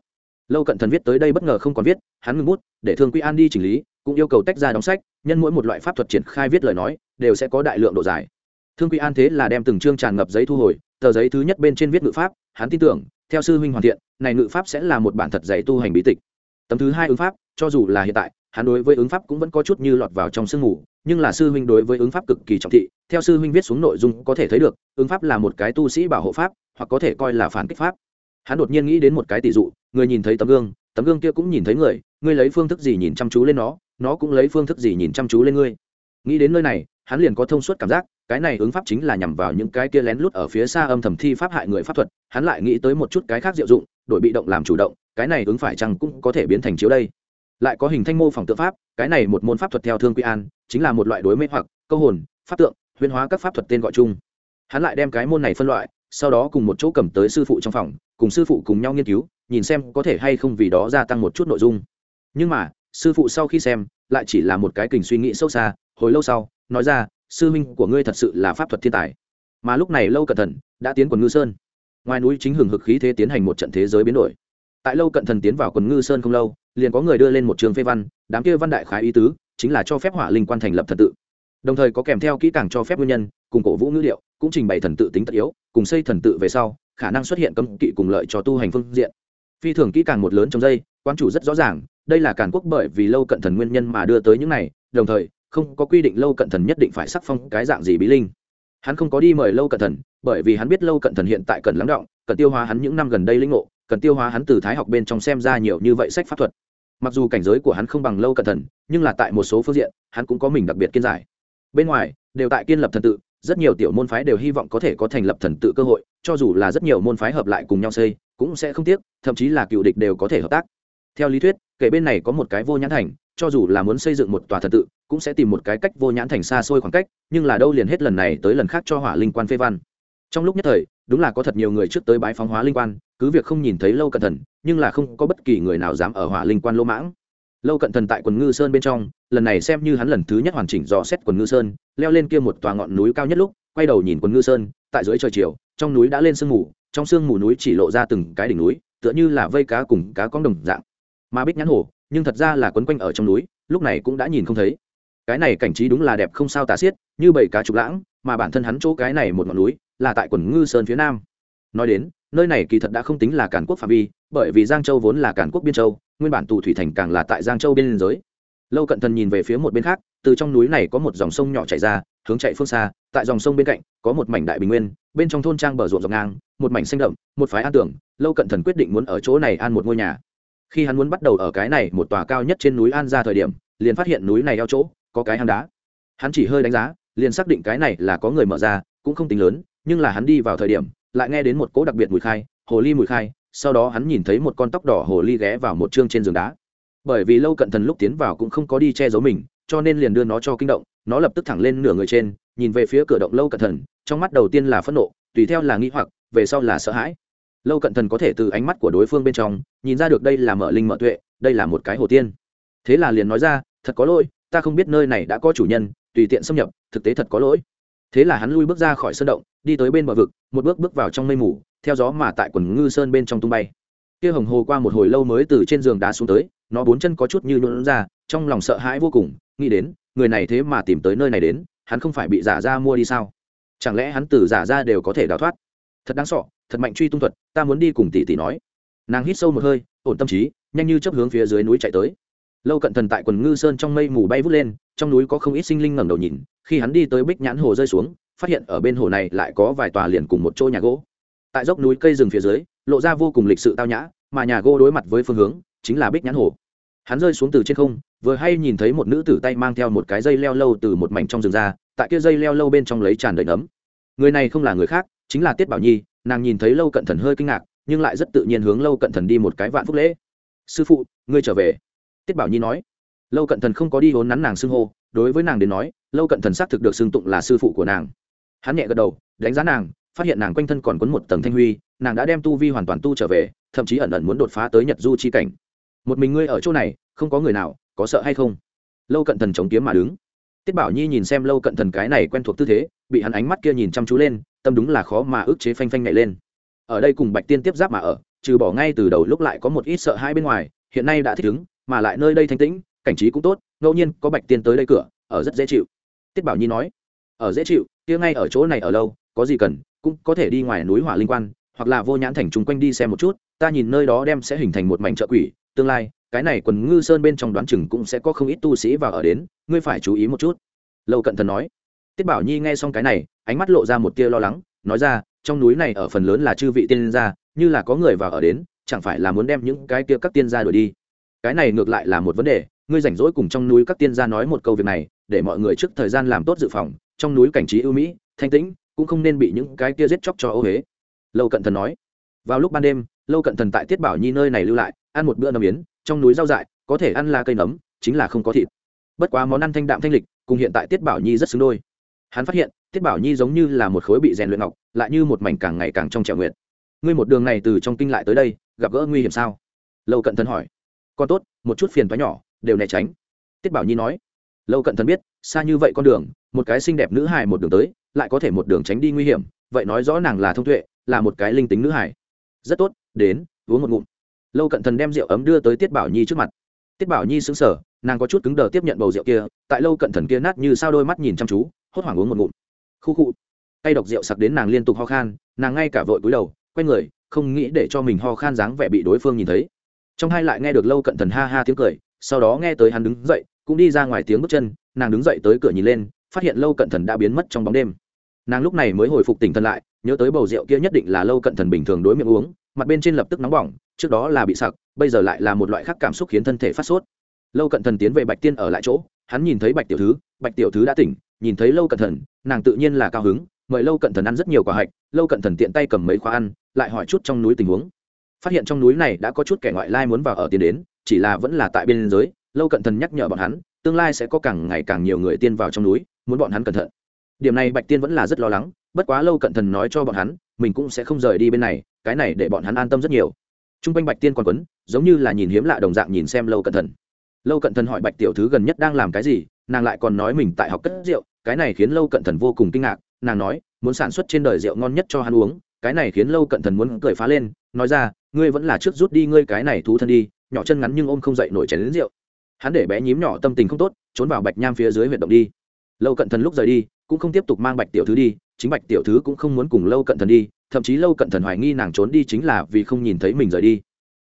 Lâu cận thần viết tới đây bất ngờ không còn viết, hắn ngừng bút, để thương quy an đi chỉnh lý, cũng yêu cầu tách ra đóng sách, nhân mỗi một loại pháp thuật triển khai viết lời nói, đều sẽ có đại lượng độ dài. Thương quy an thế là đem từng chương tràn ngập giấy thu hồi, tờ giấy thứ nhất bên trên viết ngự pháp, hắn tin tưởng, theo sư huynh hoàn thiện, này ngự pháp sẽ là một bản thật giấy tu hành bí tịch tấm thứ hai ứng pháp, cho dù là hiện tại, hắn đối với ứng pháp cũng vẫn có chút như lọt vào trong sương mù, nhưng là sư huynh đối với ứng pháp cực kỳ trọng thị, theo sư huynh viết xuống nội dung có thể thấy được, ứng pháp là một cái tu sĩ bảo hộ pháp, hoặc có thể coi là phản kích pháp. Hắn đột nhiên nghĩ đến một cái tỷ dụ, người nhìn thấy tấm gương tấm gương kia cũng nhìn thấy người, ngươi lấy phương thức gì nhìn chăm chú lên nó nó cũng lấy phương thức gì nhìn chăm chú lên ngươi. Nghĩ đến nơi này hắn liền có thông suốt cảm giác, cái này ứng pháp chính là nhằm vào những cái kia lén lút ở phía xa âm thầm thi pháp hại người pháp thuật, hắn lại nghĩ tới một chút cái khác diệu dụng, đổi bị động làm chủ động, cái này ứng phải chăng cũng có thể biến thành chiếu đây. Lại có hình thanh mô phỏng tự pháp, cái này một môn pháp thuật theo thương quy an, chính là một loại đối mê hoặc, câu hồn, pháp tượng huyên hóa các pháp thuật tên gọi chung. Hắn lại đem cái môn này phân loại, sau đó cùng một chỗ cầm tới sư phụ trong phòng, cùng sư phụ cùng nhau nghiên cứu, nhìn xem có thể hay không vì đó gia tăng một chút nội dung. Nhưng mà, sư phụ sau khi xem, lại chỉ là một cái kình suy nghĩ sâu xa, hồi lâu sau nói ra, sư minh của ngươi thật sự là pháp thuật thiên tài. Mà lúc này lâu cẩn thận đã tiến quần ngư sơn. Ngoài núi chính hừng hực khí thế tiến hành một trận thế giới biến đổi. Tại lâu cận thần tiến vào quần ngư sơn không lâu, liền có người đưa lên một trường phê văn, đám kia văn đại khái ý tứ chính là cho phép hỏa linh quan thành lập thần tự. Đồng thời có kèm theo kỹ càng cho phép nguyên nhân, cùng cổ vũ ngữ liệu cũng trình bày thần tự tính tất yếu, cùng xây thần tự về sau, khả năng xuất hiện cấm kỵ cùng lợi cho tu hành phương diện. Phi thường kỹ càng một lớn trong dây quan chủ rất rõ ràng, đây là cản quốc bởi vì lâu cận thần nguyên nhân mà đưa tới những này, đồng thời không có quy định lâu cận thần nhất định phải sắc phong cái dạng gì bí linh. Hắn không có đi mời lâu cận thần, bởi vì hắn biết lâu cận thần hiện tại cần lắng động, cần tiêu hóa hắn những năm gần đây linh ngộ, cần tiêu hóa hắn từ thái học bên trong xem ra nhiều như vậy sách pháp thuật. Mặc dù cảnh giới của hắn không bằng lâu cận thần, nhưng là tại một số phương diện, hắn cũng có mình đặc biệt kiên giải. Bên ngoài, đều tại kiên lập thần tự, rất nhiều tiểu môn phái đều hy vọng có thể có thành lập thần tự cơ hội, cho dù là rất nhiều môn phái hợp lại cùng nhau xây, cũng sẽ không tiếc, thậm chí là cựu địch đều có thể hợp tác. Theo lý thuyết, kể bên này có một cái vô nhãn thành cho dù là muốn xây dựng một tòa thần tự, cũng sẽ tìm một cái cách vô nhãn thành xa xôi khoảng cách, nhưng là đâu liền hết lần này tới lần khác cho hỏa linh quan phê văn. Trong lúc nhất thời, đúng là có thật nhiều người trước tới bãi phóng hóa linh quan, cứ việc không nhìn thấy lâu cẩn thận nhưng là không có bất kỳ người nào dám ở hỏa linh quan lỗ mãng. Lâu cận thần tại quần ngư sơn bên trong, lần này xem như hắn lần thứ nhất hoàn chỉnh dò xét quần ngư sơn, leo lên kia một tòa ngọn núi cao nhất lúc, quay đầu nhìn quần ngư sơn, tại dưới trời chiều, trong núi đã lên sương mù, trong sương mù núi chỉ lộ ra từng cái đỉnh núi, tựa như là vây cá cùng cá con đồng dạng. Mà bích nhãn hồ nhưng thật ra là quấn quanh ở trong núi, lúc này cũng đã nhìn không thấy. Cái này cảnh trí đúng là đẹp không sao tả xiết, như bảy cá trục lãng, mà bản thân hắn chỗ cái này một ngọn núi, là tại quần ngư sơn phía nam. Nói đến, nơi này kỳ thật đã không tính là cản quốc phạm vi, bởi vì giang châu vốn là cản quốc biên châu, nguyên bản tù thủy thành càng là tại giang châu biên giới. Lâu cận thần nhìn về phía một bên khác, từ trong núi này có một dòng sông nhỏ chảy ra, hướng chạy phương xa, tại dòng sông bên cạnh, có một mảnh đại bình nguyên, bên trong thôn trang bờ ruộng dọc ngang, một mảnh xanh đậm, một phái an tưởng, lâu cận thần quyết định muốn ở chỗ này an một ngôi nhà khi hắn muốn bắt đầu ở cái này một tòa cao nhất trên núi an ra thời điểm, liền phát hiện núi này eo chỗ có cái hang đá. Hắn chỉ hơi đánh giá, liền xác định cái này là có người mở ra, cũng không tính lớn, nhưng là hắn đi vào thời điểm, lại nghe đến một cỗ đặc biệt mùi khai, hồ ly mùi khai, sau đó hắn nhìn thấy một con tóc đỏ hồ ly ghé vào một chương trên giường đá. Bởi vì lâu cận thần lúc tiến vào cũng không có đi che giấu mình, cho nên liền đưa nó cho kinh động, nó lập tức thẳng lên nửa người trên, nhìn về phía cửa động lâu cận thần, trong mắt đầu tiên là phẫn nộ, tùy theo là nghĩ hoặc, về sau là sợ hãi lâu cận thần có thể từ ánh mắt của đối phương bên trong nhìn ra được đây là mở linh mở tuệ, đây là một cái hồ tiên. Thế là liền nói ra, thật có lỗi, ta không biết nơi này đã có chủ nhân, tùy tiện xâm nhập, thực tế thật có lỗi. Thế là hắn lui bước ra khỏi sân động, đi tới bên bờ vực, một bước bước vào trong mây mù, theo gió mà tại quần ngư sơn bên trong tung bay. Kia hồng hồ qua một hồi lâu mới từ trên giường đá xuống tới, nó bốn chân có chút như nhuận ra, trong lòng sợ hãi vô cùng, nghĩ đến, người này thế mà tìm tới nơi này đến, hắn không phải bị giả ra mua đi sao? Chẳng lẽ hắn từ giả ra đều có thể đào thoát? Thật đáng sọ thật mạnh truy tung thuật, ta muốn đi cùng tỷ tỷ nói. Nàng hít sâu một hơi, ổn tâm trí, nhanh như chấp hướng phía dưới núi chạy tới. Lâu cận thần tại quần ngư sơn trong mây mù bay vút lên, trong núi có không ít sinh linh ngẩng đầu nhìn, khi hắn đi tới bích nhãn hồ rơi xuống, phát hiện ở bên hồ này lại có vài tòa liền cùng một chỗ nhà gỗ. Tại dốc núi cây rừng phía dưới, lộ ra vô cùng lịch sự tao nhã, mà nhà gỗ đối mặt với phương hướng, chính là bích nhãn hồ. Hắn rơi xuống từ trên không, vừa hay nhìn thấy một nữ tử tay mang theo một cái dây leo lâu từ một mảnh trong rừng ra, tại kia dây leo lâu bên trong lấy tràn đầy nấm. Người này không là người khác chính là tiết bảo nhi, nàng nhìn thấy lâu cận thần hơi kinh ngạc, nhưng lại rất tự nhiên hướng lâu cận thần đi một cái vạn phúc lễ. Sư phụ, ngươi trở về. Tiết bảo nhi nói. Lâu cận thần không có đi hốn nắn nàng xưng hô, đối với nàng đến nói, lâu cận thần xác thực được xưng tụng là sư phụ của nàng. Hắn nhẹ gật đầu, đánh giá nàng, phát hiện nàng quanh thân còn quấn một tầng thanh huy, nàng đã đem tu vi hoàn toàn tu trở về, thậm chí ẩn ẩn muốn đột phá tới nhật du chi cảnh. Một mình ngươi ở chỗ này, không có người nào, có sợ hay không? Lâu cận thần chống kiếm mà đứng. Tiết bảo nhi nhìn xem lâu cận thần cái này quen thuộc tư thế, bị hắn ánh mắt kia nhìn chăm chú lên tâm đúng là khó mà ức chế phanh phanh nhảy lên. Ở đây cùng bạch tiên tiếp giáp mà ở, trừ bỏ ngay từ đầu lúc lại có một ít sợ hai bên ngoài, hiện nay đã thích ứng, mà lại nơi đây thanh tĩnh, cảnh trí cũng tốt, ngẫu nhiên có bạch tiên tới đây cửa, ở rất dễ chịu. Tiết bảo nhi nói, ở dễ chịu, kia ngay ở chỗ này ở lâu, có gì cần, cũng có thể đi ngoài núi hỏa linh quan, hoặc là vô nhãn thành chung quanh đi xem một chút, ta nhìn nơi đó đem sẽ hình thành một mảnh chợ quỷ, tương lai, cái này quần ngư sơn bên trong đoán chừng cũng sẽ có không ít tu sĩ vào ở đến, ngươi phải chú ý một chút. Lâu cận thần nói tiết bảo nhi nghe xong cái này, ánh mắt lộ ra một tia lo lắng, nói ra, trong núi này ở phần lớn là chư vị tiên gia, như là có người vào ở đến, chẳng phải là muốn đem những cái kia các tiên gia đuổi đi? Cái này ngược lại là một vấn đề, ngươi rảnh rỗi cùng trong núi các tiên gia nói một câu việc này, để mọi người trước thời gian làm tốt dự phòng, trong núi cảnh trí ưu mỹ, thanh tĩnh, cũng không nên bị những cái kia giết chóc cho ô huế lâu cận thần nói, vào lúc ban đêm, lâu cận thần tại tiết bảo nhi nơi này lưu lại, ăn một bữa nấm yến, trong núi rau dại, có thể ăn là cây nấm, chính là không có thịt. Bất quá món ăn thanh đạm thanh lịch, cùng hiện tại tiết bảo nhi rất xứng đôi hắn phát hiện, tiết bảo nhi giống như là một khối bị rèn luyện ngọc, lại như một mảnh càng ngày càng trong trẻo nguyện ngươi một đường này từ trong kinh lại tới đây, gặp gỡ nguy hiểm sao? Lâu cận thần hỏi. Con tốt, một chút phiền thoái nhỏ, đều né tránh. Tiết bảo nhi nói. Lâu cận thần biết, xa như vậy con đường, một cái xinh đẹp nữ hài một đường tới, lại có thể một đường tránh đi nguy hiểm, vậy nói rõ nàng là thông tuệ, là một cái linh tính nữ hài. Rất tốt, đến, uống một ngụm. Lâu cận thần đem rượu ấm đưa tới tiết bảo nhi trước mặt. Tiết bảo nhi xứng sở nàng có chút cứng đờ tiếp nhận bầu rượu kia, tại lâu cận thần kia nát như sao đôi mắt nhìn chăm chú hốt hoảng uống một ngụm. Khu khu. Tay độc rượu sặc đến nàng liên tục ho khan, nàng ngay cả vội cúi đầu, quay người, không nghĩ để cho mình ho khan dáng vẻ bị đối phương nhìn thấy. Trong hai lại nghe được lâu cận thần ha ha tiếng cười, sau đó nghe tới hắn đứng dậy, cũng đi ra ngoài tiếng bước chân, nàng đứng dậy tới cửa nhìn lên, phát hiện lâu cận thần đã biến mất trong bóng đêm. Nàng lúc này mới hồi phục tỉnh thần lại, nhớ tới bầu rượu kia nhất định là lâu cận thần bình thường đối miệng uống, mặt bên trên lập tức nóng bỏng, trước đó là bị sặc, bây giờ lại là một loại khác cảm xúc khiến thân thể phát sốt. Lâu cận thần tiến về bạch tiên ở lại chỗ, hắn nhìn thấy bạch tiểu thứ, bạch tiểu thứ đã tỉnh nhìn thấy lâu cận thần, nàng tự nhiên là cao hứng, mời lâu cận thần ăn rất nhiều quả hạch, lâu cận thần tiện tay cầm mấy khoa ăn, lại hỏi chút trong núi tình huống. Phát hiện trong núi này đã có chút kẻ ngoại lai muốn vào ở tiền đến, chỉ là vẫn là tại biên giới, lâu cận thần nhắc nhở bọn hắn, tương lai sẽ có càng ngày càng nhiều người tiên vào trong núi, muốn bọn hắn cẩn thận. Điểm này bạch tiên vẫn là rất lo lắng, bất quá lâu cận thần nói cho bọn hắn, mình cũng sẽ không rời đi bên này, cái này để bọn hắn an tâm rất nhiều. T r u n g quanh bạch tiên còn quấn, giống như là nhìn hiếm lạ đồng dạng nhìn xem lâu cận thần. Lâu cận thần hỏi bạch tiểu thứ gần nhất đang làm cái gì, nàng lại còn nói mình tại học cất rượu cái này khiến lâu cận thần vô cùng kinh ngạc, nàng nói, muốn sản xuất trên đời rượu ngon nhất cho hắn uống, cái này khiến lâu cận thần muốn cười phá lên, nói ra, ngươi vẫn là trước rút đi ngươi cái này thú thân đi, nhỏ chân ngắn nhưng ôm không dậy nổi chén đến rượu. Hắn để bé nhím nhỏ tâm tình không tốt, trốn vào bạch nham phía dưới huyệt động đi. Lâu cận thần lúc rời đi, cũng không tiếp tục mang bạch tiểu thứ đi, chính bạch tiểu thứ cũng không muốn cùng lâu cận thần đi, thậm chí lâu cận thần hoài nghi nàng trốn đi chính là vì không nhìn thấy mình rời đi.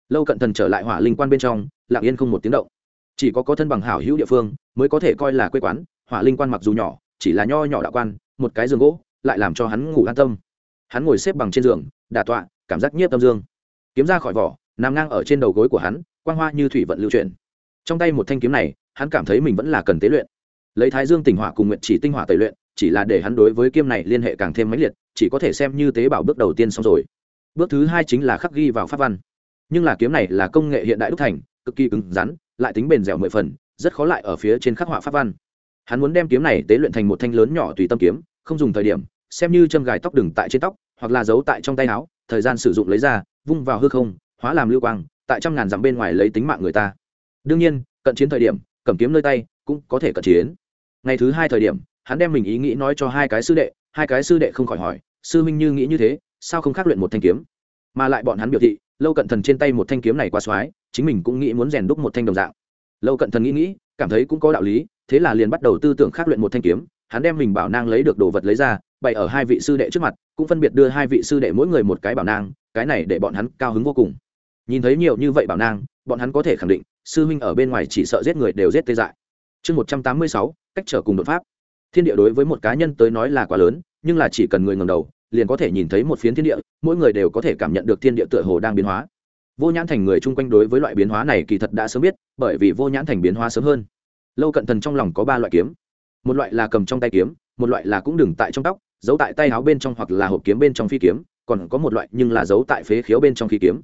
Lâu cận thần trở lại hỏa linh quan bên trong, lặng yên không một tiếng động. Chỉ có có thân bằng hảo hữu địa phương, mới có thể coi là quê quán, hỏa linh quan mặc dù nhỏ chỉ là nho nhỏ đạo quan, một cái giường gỗ, lại làm cho hắn ngủ an tâm. Hắn ngồi xếp bằng trên giường đà tọa, cảm giác nhiếp tâm dương. Kiếm ra khỏi vỏ, nằm ngang ở trên đầu gối của hắn, quang hoa như thủy vận lưu chuyển. Trong tay một thanh kiếm này, hắn cảm thấy mình vẫn là cần tế luyện. Lấy thái dương tỉnh hỏa cùng nguyện chỉ tinh hỏa tẩy luyện, chỉ là để hắn đối với kiếm này liên hệ càng thêm mãnh liệt, chỉ có thể xem như tế bảo bước đầu tiên xong rồi. Bước thứ hai chính là khắc ghi vào pháp văn. Nhưng là kiếm này là công nghệ hiện đại đúc thành, cực kỳ cứng rắn, lại tính bền dẻo mười phần, rất khó lại ở phía trên khắc họa pháp văn hắn muốn đem kiếm này tế luyện thành một thanh lớn nhỏ tùy tâm kiếm, không dùng thời điểm, xem như châm gài tóc đừng tại trên tóc, hoặc là giấu tại trong tay áo, thời gian sử dụng lấy ra, vung vào hư không, hóa làm lưu quang, tại trăm ngàn dặm bên ngoài lấy tính mạng người ta. Đương nhiên, cận chiến thời điểm, cầm kiếm nơi tay, cũng có thể cận chiến. Ngày thứ hai thời điểm, hắn đem mình ý nghĩ nói cho hai cái sư đệ, hai cái sư đệ không khỏi hỏi, sư minh như nghĩ như thế, sao không khác luyện một thanh kiếm? Mà lại bọn hắn biểu thị, lâu cận thần trên tay một thanh kiếm này qua soái chính mình cũng nghĩ muốn rèn đúc một thanh đồng dạng. Lâu cận thần nghĩ nghĩ, cảm thấy cũng có đạo lý thế là liền bắt đầu tư tưởng khác luyện một thanh kiếm, hắn đem mình bảo nang lấy được đồ vật lấy ra, bày ở hai vị sư đệ trước mặt, cũng phân biệt đưa hai vị sư đệ mỗi người một cái bảo nang, cái này để bọn hắn cao hứng vô cùng. Nhìn thấy nhiều như vậy bảo nang, bọn hắn có thể khẳng định, sư huynh ở bên ngoài chỉ sợ giết người đều giết tê dại. Chương một trăm tám mươi sáu, cách trở cùng đột pháp. Thiên địa đối với một cá nhân tới nói là quá lớn, nhưng là chỉ cần người ngầm đầu, liền có thể nhìn thấy một phiến thiên địa, mỗi người đều có thể cảm nhận được thiên địa tựa hồ đang biến hóa. Vô nhãn thành người chung quanh đối với loại biến hóa này kỳ thật đã sớm biết, bởi vì vô nhãn thành biến hóa sớm hơn lâu cận thần trong lòng có ba loại kiếm. Một loại là cầm trong tay kiếm, một loại là cũng đừng tại trong tóc, giấu tại tay áo bên trong hoặc là hộp kiếm bên trong phi kiếm, còn có một loại nhưng là giấu tại phế khiếu bên trong khí kiếm.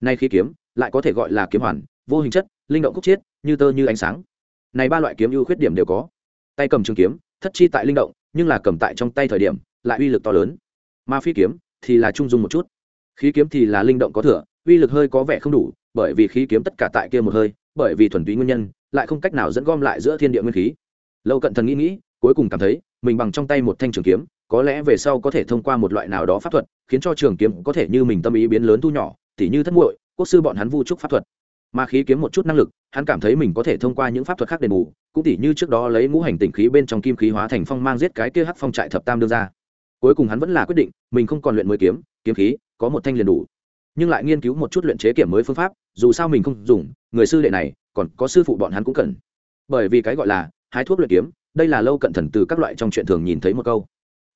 Nay khí kiếm lại có thể gọi là kiếm hoàn, vô hình chất, linh động khúc chiết, như tơ như ánh sáng. Này ba loại kiếm ưu khuyết điểm đều có. Tay cầm trường kiếm, thất chi tại linh động, nhưng là cầm tại trong tay thời điểm, lại uy lực to lớn. Mà phi kiếm thì là trung dung một chút. Khí kiếm thì là linh động có thừa, uy lực hơi có vẻ không đủ, bởi vì khí kiếm tất cả tại kia một hơi bởi vì thuần túy nguyên nhân, lại không cách nào dẫn gom lại giữa thiên địa nguyên khí. Lâu cận thần nghĩ nghĩ, cuối cùng cảm thấy, mình bằng trong tay một thanh trường kiếm, có lẽ về sau có thể thông qua một loại nào đó pháp thuật, khiến cho trường kiếm có thể như mình tâm ý biến lớn thu nhỏ, tỉ như thất muội, quốc sư bọn hắn vu trúc pháp thuật. Mà khí kiếm một chút năng lực, hắn cảm thấy mình có thể thông qua những pháp thuật khác đền bù, cũng tỉ như trước đó lấy ngũ hành tỉnh khí bên trong kim khí hóa thành phong mang giết cái kia hắc phong trại thập tam đương ra. Cuối cùng hắn vẫn là quyết định, mình không còn luyện mới kiếm kiếm khí, có một thanh liền đủ. Nhưng lại nghiên cứu một chút luyện chế kiểm mới phương pháp, dù sao mình không dùng người sư đệ này, còn có sư phụ bọn hắn cũng cần. Bởi vì cái gọi là hái thuốc luyện kiếm, đây là lâu cận thần từ các loại trong chuyện thường nhìn thấy một câu.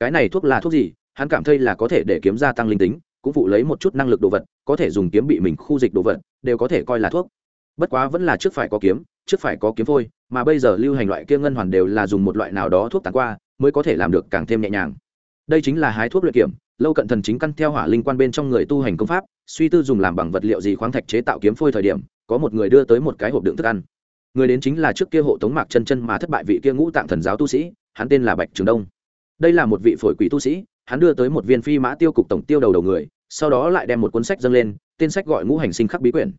Cái này thuốc là thuốc gì? Hắn cảm thấy là có thể để kiếm gia tăng linh tính, cũng phụ lấy một chút năng lực đồ vật, có thể dùng kiếm bị mình khu dịch đồ vật, đều có thể coi là thuốc. Bất quá vẫn là trước phải có kiếm, trước phải có kiếm phôi, mà bây giờ lưu hành loại kia ngân hoàn đều là dùng một loại nào đó thuốc tàn qua, mới có thể làm được càng thêm nhẹ nhàng. Đây chính là hái thuốc luyện kiểm lâu cận thần chính căn theo hỏa linh quan bên trong người tu hành công pháp, suy tư dùng làm bằng vật liệu gì khoáng thạch chế tạo kiếm phôi thời điểm có một người đưa tới một cái hộp đựng thức ăn. Người đến chính là trước kia hộ tống mạc chân chân mà thất bại vị kia ngũ tạng thần giáo tu sĩ, hắn tên là bạch trường đông. Đây là một vị phổi quỷ tu sĩ, hắn đưa tới một viên phi mã tiêu cục tổng tiêu đầu đầu người, sau đó lại đem một cuốn sách dâng lên, tên sách gọi ngũ hành sinh khắc bí quyển.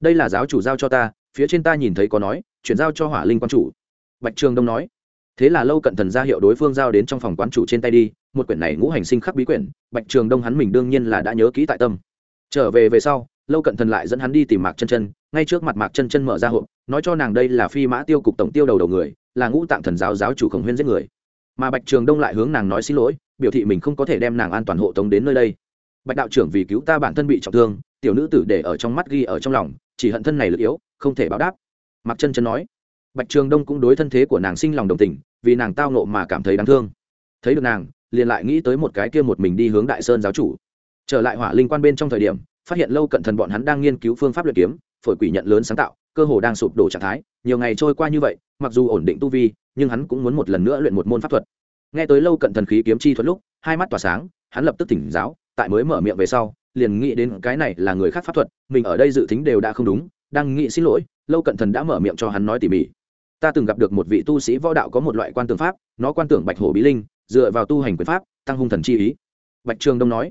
Đây là giáo chủ giao cho ta, phía trên ta nhìn thấy có nói, chuyển giao cho hỏa linh quan chủ. Bạch trường đông nói. Thế là lâu cận thần ra hiệu đối phương giao đến trong phòng quán chủ trên tay đi, một quyển này ngũ hành sinh khắc bí quyển, bạch trường đông hắn mình đương nhiên là đã nhớ kỹ tại tâm. Trở về về sau, lâu cận thần lại dẫn hắn đi tìm mạc chân chân ngay trước mặt mạc chân chân mở ra hộp, nói cho nàng đây là phi mã tiêu cục tổng tiêu đầu đầu người, là ngũ tạng thần giáo giáo chủ khổng huyên giết người. Mà bạch trường đông lại hướng nàng nói xin lỗi, biểu thị mình không có thể đem nàng an toàn hộ tống đến nơi đây. Bạch đạo trưởng vì cứu ta bản thân bị trọng thương, tiểu nữ tử để ở trong mắt ghi ở trong lòng, chỉ hận thân này lực yếu, không thể báo đáp. Mặc chân chân nói. Bạch trường đông cũng đối thân thế của nàng sinh lòng đồng tình, vì nàng tao nộ mà cảm thấy đáng thương. Thấy được nàng, liền lại nghĩ tới một cái kia một mình đi hướng đại sơn giáo chủ. Trở lại hỏa linh quan bên trong thời điểm, phát hiện lâu cận thần bọn hắn đang nghiên cứu phương pháp luyện kiếm phổi quỷ nhận lớn sáng tạo, cơ hồ đang sụp đổ trạng thái, nhiều ngày trôi qua như vậy, mặc dù ổn định tu vi, nhưng hắn cũng muốn một lần nữa luyện một môn pháp thuật. Nghe tới lâu cận thần khí kiếm chi thuật lúc, hai mắt tỏa sáng, hắn lập tức tỉnh giáo, tại mới mở miệng về sau, liền nghĩ đến cái này là người khác pháp thuật, mình ở đây dự tính đều đã không đúng, đang nghĩ xin lỗi, lâu cận thần đã mở miệng cho hắn nói tỉ mỉ. Ta từng gặp được một vị tu sĩ võ đạo có một loại quan tưởng pháp, nó quan tưởng bạch hổ bí linh, dựa vào tu hành quyền pháp, tăng hung thần chi ý. Bạch trường đông nói,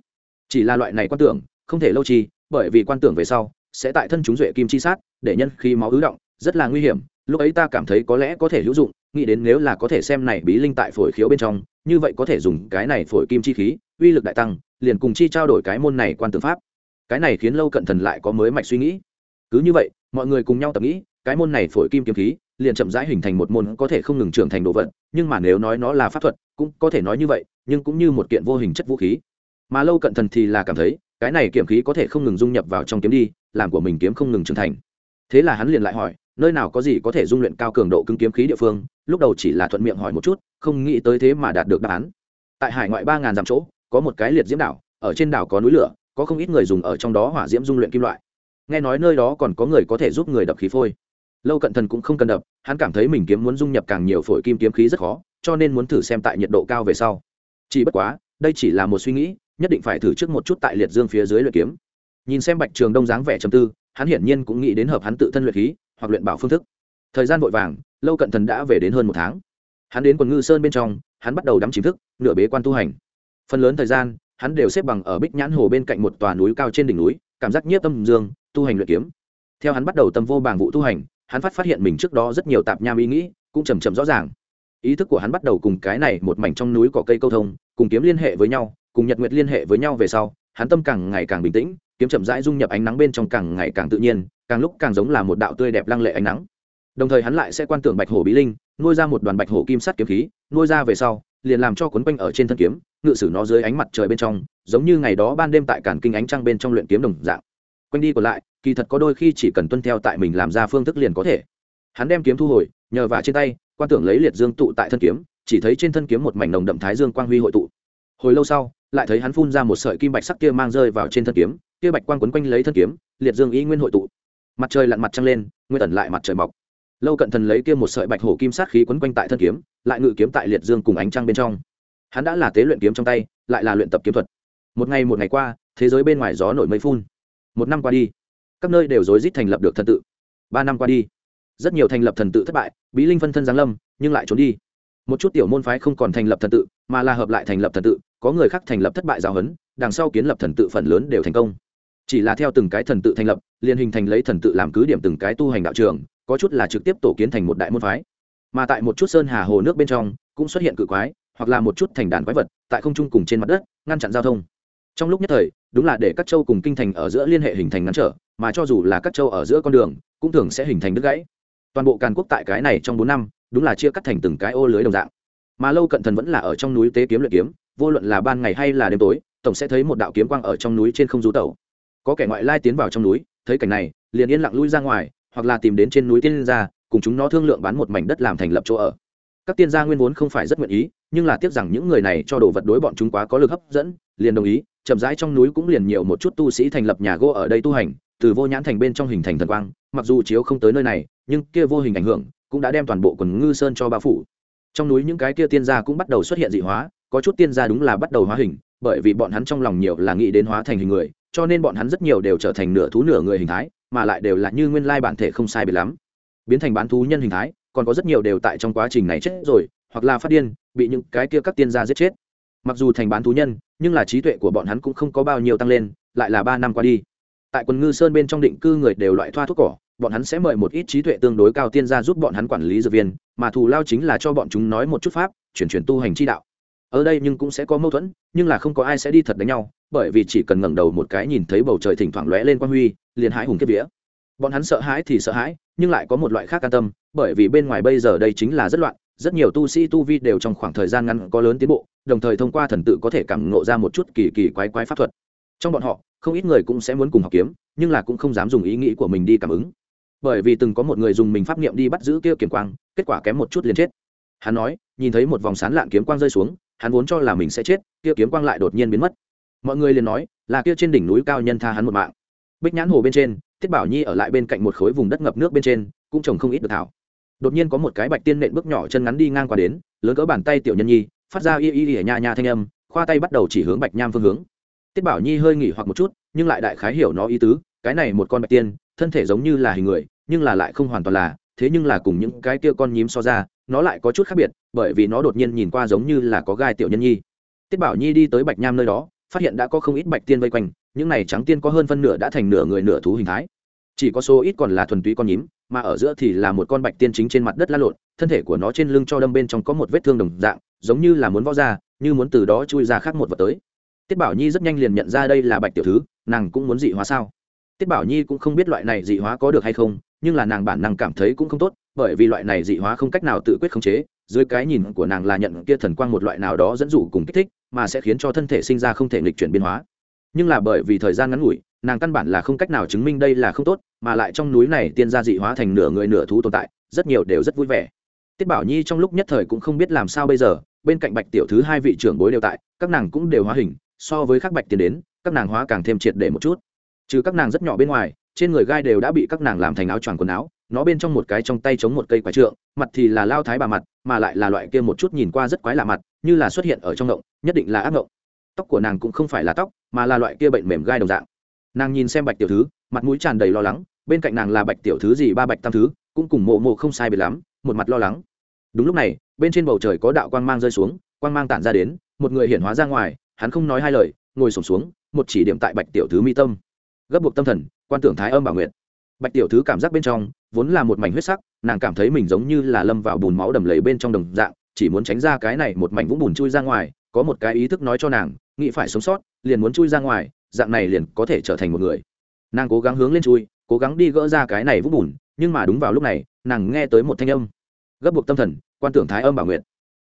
chỉ là loại này quan tưởng, không thể lâu trì, bởi vì quan tưởng về sau sẽ tại thân chúng duệ kim chi sát, để nhân khi máu ứ động, rất là nguy hiểm. Lúc ấy ta cảm thấy có lẽ có thể hữu dụng, nghĩ đến nếu là có thể xem này bí linh tại phổi khiếu bên trong, như vậy có thể dùng cái này phổi kim chi khí, uy lực đại tăng, liền cùng chi trao đổi cái môn này quan tưởng pháp. Cái này khiến lâu cận thần lại có mới mạch suy nghĩ. Cứ như vậy, mọi người cùng nhau tập nghĩ, cái môn này phổi kim kiếm khí, liền chậm rãi hình thành một môn có thể không ngừng trưởng thành đồ vật, nhưng mà nếu nói nó là pháp thuật, cũng có thể nói như vậy, nhưng cũng như một kiện vô hình chất vũ khí. Mà lâu cận thần thì là cảm thấy, cái này kiếm khí có thể không ngừng dung nhập vào trong kiếm đi làm của mình kiếm không ngừng trưởng thành. Thế là hắn liền lại hỏi, nơi nào có gì có thể dung luyện cao cường độ cứng kiếm khí địa phương? Lúc đầu chỉ là thuận miệng hỏi một chút, không nghĩ tới thế mà đạt được đáp án. Tại hải ngoại ba ngàn dặm chỗ, có một cái liệt diễm đảo, ở trên đảo có núi lửa, có không ít người dùng ở trong đó hỏa diễm dung luyện kim loại. Nghe nói nơi đó còn có người có thể giúp người đập khí phôi. Lâu cận thần cũng không cần đập, hắn cảm thấy mình kiếm muốn dung nhập càng nhiều phổi kim kiếm khí rất khó, cho nên muốn thử xem tại nhiệt độ cao về sau. Chỉ bất quá, đây chỉ là một suy nghĩ, nhất định phải thử trước một chút tại liệt dương phía dưới luyện kiếm nhìn xem bạch trường đông dáng vẻ trầm tư, hắn hiển nhiên cũng nghĩ đến hợp hắn tự thân luyện khí, hoặc luyện bảo phương thức. Thời gian vội vàng, lâu cận thần đã về đến hơn một tháng. Hắn đến quần ngư sơn bên trong, hắn bắt đầu đắm chính thức, nửa bế quan tu hành. Phần lớn thời gian, hắn đều xếp bằng ở bích nhãn hồ bên cạnh một tòa núi cao trên đỉnh núi, cảm giác nhiếp tâm dương, tu hành luyện kiếm. Theo hắn bắt đầu tâm vô bảng vụ tu hành, hắn phát phát hiện mình trước đó rất nhiều tạp nham ý nghĩ, cũng chầm chậm rõ ràng. Ý thức của hắn bắt đầu cùng cái này một mảnh trong núi có cây câu thông, cùng kiếm liên hệ với nhau, cùng nhật nguyệt liên hệ với nhau về sau, hắn tâm càng ngày càng bình tĩnh kiếm chậm rãi dung nhập ánh nắng bên trong càng ngày càng tự nhiên, càng lúc càng giống là một đạo tươi đẹp lăng lệ ánh nắng. Đồng thời hắn lại sẽ quan tưởng bạch hổ bí linh, nuôi ra một đoàn bạch hổ kim sắt kiếm khí, nuôi ra về sau, liền làm cho cuốn quanh ở trên thân kiếm, ngự sử nó dưới ánh mặt trời bên trong, giống như ngày đó ban đêm tại cản kinh ánh trăng bên trong luyện kiếm đồng dạng. Quanh đi còn lại, kỳ thật có đôi khi chỉ cần tuân theo tại mình làm ra phương thức liền có thể. Hắn đem kiếm thu hồi, nhờ vả trên tay, quan tưởng lấy liệt dương tụ tại thân kiếm, chỉ thấy trên thân kiếm một mảnh nồng đậm thái dương quang huy hội tụ. Hồi lâu sau, lại thấy hắn phun ra một sợi kim bạch sắc kia mang rơi vào trên thân kiếm kia bạch quang quấn quanh lấy thân kiếm, liệt dương y nguyên hội tụ. Mặt trời lặn mặt trăng lên, nguyên tần lại mặt trời mọc. Lâu cận thần lấy kia một sợi bạch hổ kim sát khí quấn quanh tại thân kiếm, lại ngự kiếm tại liệt dương cùng ánh trăng bên trong. Hắn đã là tế luyện kiếm trong tay, lại là luyện tập kiếm thuật. Một ngày một ngày qua, thế giới bên ngoài gió nổi mây phun. Một năm qua đi, các nơi đều rối rít thành lập được thần tự. Ba năm qua đi, rất nhiều thành lập thần tự thất bại, bí linh phân thân giáng lâm, nhưng lại trốn đi. Một chút tiểu môn phái không còn thành lập thần tự, mà là hợp lại thành lập thần tự, có người khác thành lập thất bại giáo huấn, đằng sau kiến lập thần tự phần lớn đều thành công chỉ là theo từng cái thần tự thành lập, liền hình thành lấy thần tự làm cứ điểm từng cái tu hành đạo trường, có chút là trực tiếp tổ kiến thành một đại môn phái. Mà tại một chút sơn hà hồ nước bên trong, cũng xuất hiện cự quái, hoặc là một chút thành đàn quái vật, tại không trung cùng trên mặt đất, ngăn chặn giao thông. Trong lúc nhất thời, đúng là để các châu cùng kinh thành ở giữa liên hệ hình thành ngắn trở, mà cho dù là các châu ở giữa con đường, cũng thường sẽ hình thành đứt gãy. Toàn bộ càn quốc tại cái này trong bốn năm, đúng là chia cắt thành từng cái ô lưới đồng dạng. Mà lâu cận thần vẫn là ở trong núi tế kiếm luyện kiếm, vô luận là ban ngày hay là đêm tối, tổng sẽ thấy một đạo kiếm quang ở trong núi trên không rú tẩu có kẻ ngoại lai tiến vào trong núi, thấy cảnh này, liền yên lặng lui ra ngoài, hoặc là tìm đến trên núi tiên gia, cùng chúng nó thương lượng bán một mảnh đất làm thành lập chỗ ở. Các tiên gia nguyên vốn không phải rất nguyện ý, nhưng là tiếc rằng những người này cho đồ vật đối bọn chúng quá có lực hấp dẫn, liền đồng ý, chậm rãi trong núi cũng liền nhiều một chút tu sĩ thành lập nhà gỗ ở đây tu hành, từ vô nhãn thành bên trong hình thành thần quang, mặc dù chiếu không tới nơi này, nhưng kia vô hình ảnh hưởng cũng đã đem toàn bộ quần ngư sơn cho bao phủ. Trong núi những cái kia tiên gia cũng bắt đầu xuất hiện dị hóa, có chút tiên gia đúng là bắt đầu hóa hình, bởi vì bọn hắn trong lòng nhiều là nghĩ đến hóa thành hình người cho nên bọn hắn rất nhiều đều trở thành nửa thú nửa người hình thái, mà lại đều là như nguyên lai bản thể không sai biệt lắm. Biến thành bán thú nhân hình thái, còn có rất nhiều đều tại trong quá trình này chết rồi, hoặc là phát điên, bị những cái kia các tiên gia giết chết. Mặc dù thành bán thú nhân, nhưng là trí tuệ của bọn hắn cũng không có bao nhiêu tăng lên, lại là ba năm qua đi. Tại quần ngư sơn bên trong định cư người đều loại thoa thuốc cỏ, bọn hắn sẽ mời một ít trí tuệ tương đối cao tiên gia giúp bọn hắn quản lý dược viên, mà thù lao chính là cho bọn chúng nói một chút pháp, chuyển chuyển tu hành chi đạo ở đây nhưng cũng sẽ có mâu thuẫn, nhưng là không có ai sẽ đi thật đánh nhau, bởi vì chỉ cần ngẩng đầu một cái nhìn thấy bầu trời thỉnh thoảng lóe lên quang huy, liền hãi hùng kiếp vía. Bọn hắn sợ hãi thì sợ hãi, nhưng lại có một loại khác an tâm, bởi vì bên ngoài bây giờ đây chính là rất loạn, rất nhiều tu sĩ tu vi đều trong khoảng thời gian ngắn có lớn tiến bộ, đồng thời thông qua thần tự có thể cảm ngộ ra một chút kỳ kỳ quái quái pháp thuật. Trong bọn họ, không ít người cũng sẽ muốn cùng học kiếm, nhưng là cũng không dám dùng ý nghĩ của mình đi cảm ứng. Bởi vì từng có một người dùng mình pháp niệm đi bắt giữ kia kiếm quang, kết quả kém một chút liền chết. Hắn nói, nhìn thấy một vòng sán lạn kiếm quang rơi xuống hắn vốn cho là mình sẽ chết, kia kiếm quang lại đột nhiên biến mất. Mọi người liền nói, là kia trên đỉnh núi cao nhân tha hắn một mạng. Bích nhãn hồ bên trên tiết bảo nhi ở lại bên cạnh một khối vùng đất ngập nước bên trên, cũng trồng không ít được thảo. Đột nhiên có một cái bạch tiên nện bước nhỏ chân ngắn đi ngang qua đến, lớn cỡ bàn tay tiểu nhân nhi, phát ra y y y nhà nhà thanh âm, khoa tay bắt đầu chỉ hướng bạch nham phương hướng. Tiết bảo nhi hơi nghỉ hoặc một chút, nhưng lại đại khái hiểu nó ý tứ, cái này một con bạch tiên, thân thể giống như là hình người, nhưng là lại không hoàn toàn là thế nhưng là cùng những cái kia con nhím so ra, nó lại có chút khác biệt, bởi vì nó đột nhiên nhìn qua giống như là có gai tiểu nhân nhi. Tiết bảo nhi đi tới bạch nham nơi đó, phát hiện đã có không ít bạch tiên vây quanh, những này trắng tiên có hơn phân nửa đã thành nửa người nửa thú hình thái. Chỉ có số ít còn là thuần túy con nhím, mà ở giữa thì là một con bạch tiên chính trên mặt đất la lộn, thân thể của nó trên lưng cho đâm bên trong có một vết thương đồng dạng, giống như là muốn vỡ ra, như muốn từ đó chui ra khác một vật tới. Tiết bảo nhi rất nhanh liền nhận ra đây là bạch tiểu thứ, nàng cũng muốn dị hóa sao? Tiết bảo nhi cũng không biết loại này dị hóa có được hay không nhưng là nàng bản năng cảm thấy cũng không tốt, bởi vì loại này dị hóa không cách nào tự quyết khống chế, dưới cái nhìn của nàng là nhận kia thần quang một loại nào đó dẫn dụ cùng kích thích, mà sẽ khiến cho thân thể sinh ra không thể nghịch chuyển biến hóa. Nhưng là bởi vì thời gian ngắn ngủi, nàng căn bản là không cách nào chứng minh đây là không tốt, mà lại trong núi này tiên gia dị hóa thành nửa người nửa thú tồn tại, rất nhiều đều rất vui vẻ. Tiết bảo nhi trong lúc nhất thời cũng không biết làm sao bây giờ, bên cạnh bạch tiểu thứ hai vị trưởng bối đều tại, các nàng cũng đều hóa hình, so với các bạch tiến đến, các nàng hóa càng thêm triệt để một chút. Trừ các nàng rất nhỏ bên ngoài trên người gai đều đã bị các nàng làm thành áo choàng quần áo, nó bên trong một cái trong tay chống một cây quái trượng, mặt thì là lao thái bà mặt, mà lại là loại kia một chút nhìn qua rất quái lạ mặt, như là xuất hiện ở trong ngộng, nhất định là ác ngộng. Tóc của nàng cũng không phải là tóc, mà là loại kia bệnh mềm gai đồng dạng. Nàng nhìn xem bạch tiểu thứ, mặt mũi tràn đầy lo lắng, bên cạnh nàng là bạch tiểu thứ gì ba bạch tam thứ, cũng cùng mộ mộ không sai biệt lắm, một mặt lo lắng. Đúng lúc này, bên trên bầu trời có đạo quang mang rơi xuống, quang mang tản ra đến, một người hiển hóa ra ngoài, hắn không nói hai lời, ngồi sổm xuống, một chỉ điểm tại bạch tiểu thứ mi tâm gấp buộc tâm thần, quan tưởng thái âm bảo nguyện. Bạch tiểu thứ cảm giác bên trong, vốn là một mảnh huyết sắc, nàng cảm thấy mình giống như là lâm vào bùn máu đầm lầy bên trong đồng dạng, chỉ muốn tránh ra cái này một mảnh vũng bùn chui ra ngoài, có một cái ý thức nói cho nàng, nghĩ phải sống sót, liền muốn chui ra ngoài, dạng này liền có thể trở thành một người. Nàng cố gắng hướng lên chui, cố gắng đi gỡ ra cái này vũng bùn, nhưng mà đúng vào lúc này, nàng nghe tới một thanh âm. Gấp buộc tâm thần, quan tưởng thái âm bảo nguyện.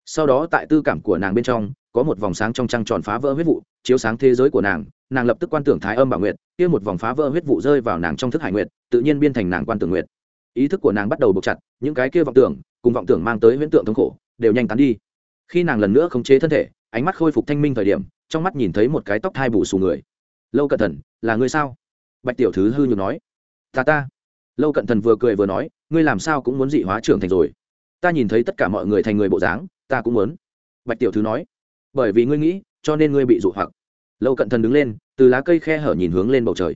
Sau đó tại tư cảm của nàng bên trong có một vòng sáng trong trăng tròn phá vỡ huyết vụ, chiếu sáng thế giới của nàng nàng lập tức quan tưởng thái âm bảo nguyệt, kia một vòng phá vỡ huyết vụ rơi vào nàng trong thức hải nguyệt, tự nhiên biên thành nàng quan tưởng nguyệt. Ý thức của nàng bắt đầu buộc chặt, những cái kia vọng tưởng, cùng vọng tưởng mang tới huyễn tượng thống khổ, đều nhanh tán đi. Khi nàng lần nữa khống chế thân thể, ánh mắt khôi phục thanh minh thời điểm, trong mắt nhìn thấy một cái tóc thai bù xù người. Lâu cận thần, là ngươi sao? Bạch tiểu thứ hư nhược nói. Ta ta. Lâu cận thần vừa cười vừa nói, ngươi làm sao cũng muốn dị hóa trưởng thành rồi? Ta nhìn thấy tất cả mọi người thành người bộ dáng, ta cũng muốn. Bạch tiểu thứ nói bởi vì ngươi nghĩ, cho nên ngươi bị dụ hoặc. Lâu cận thần đứng lên, từ lá cây khe hở nhìn hướng lên bầu trời.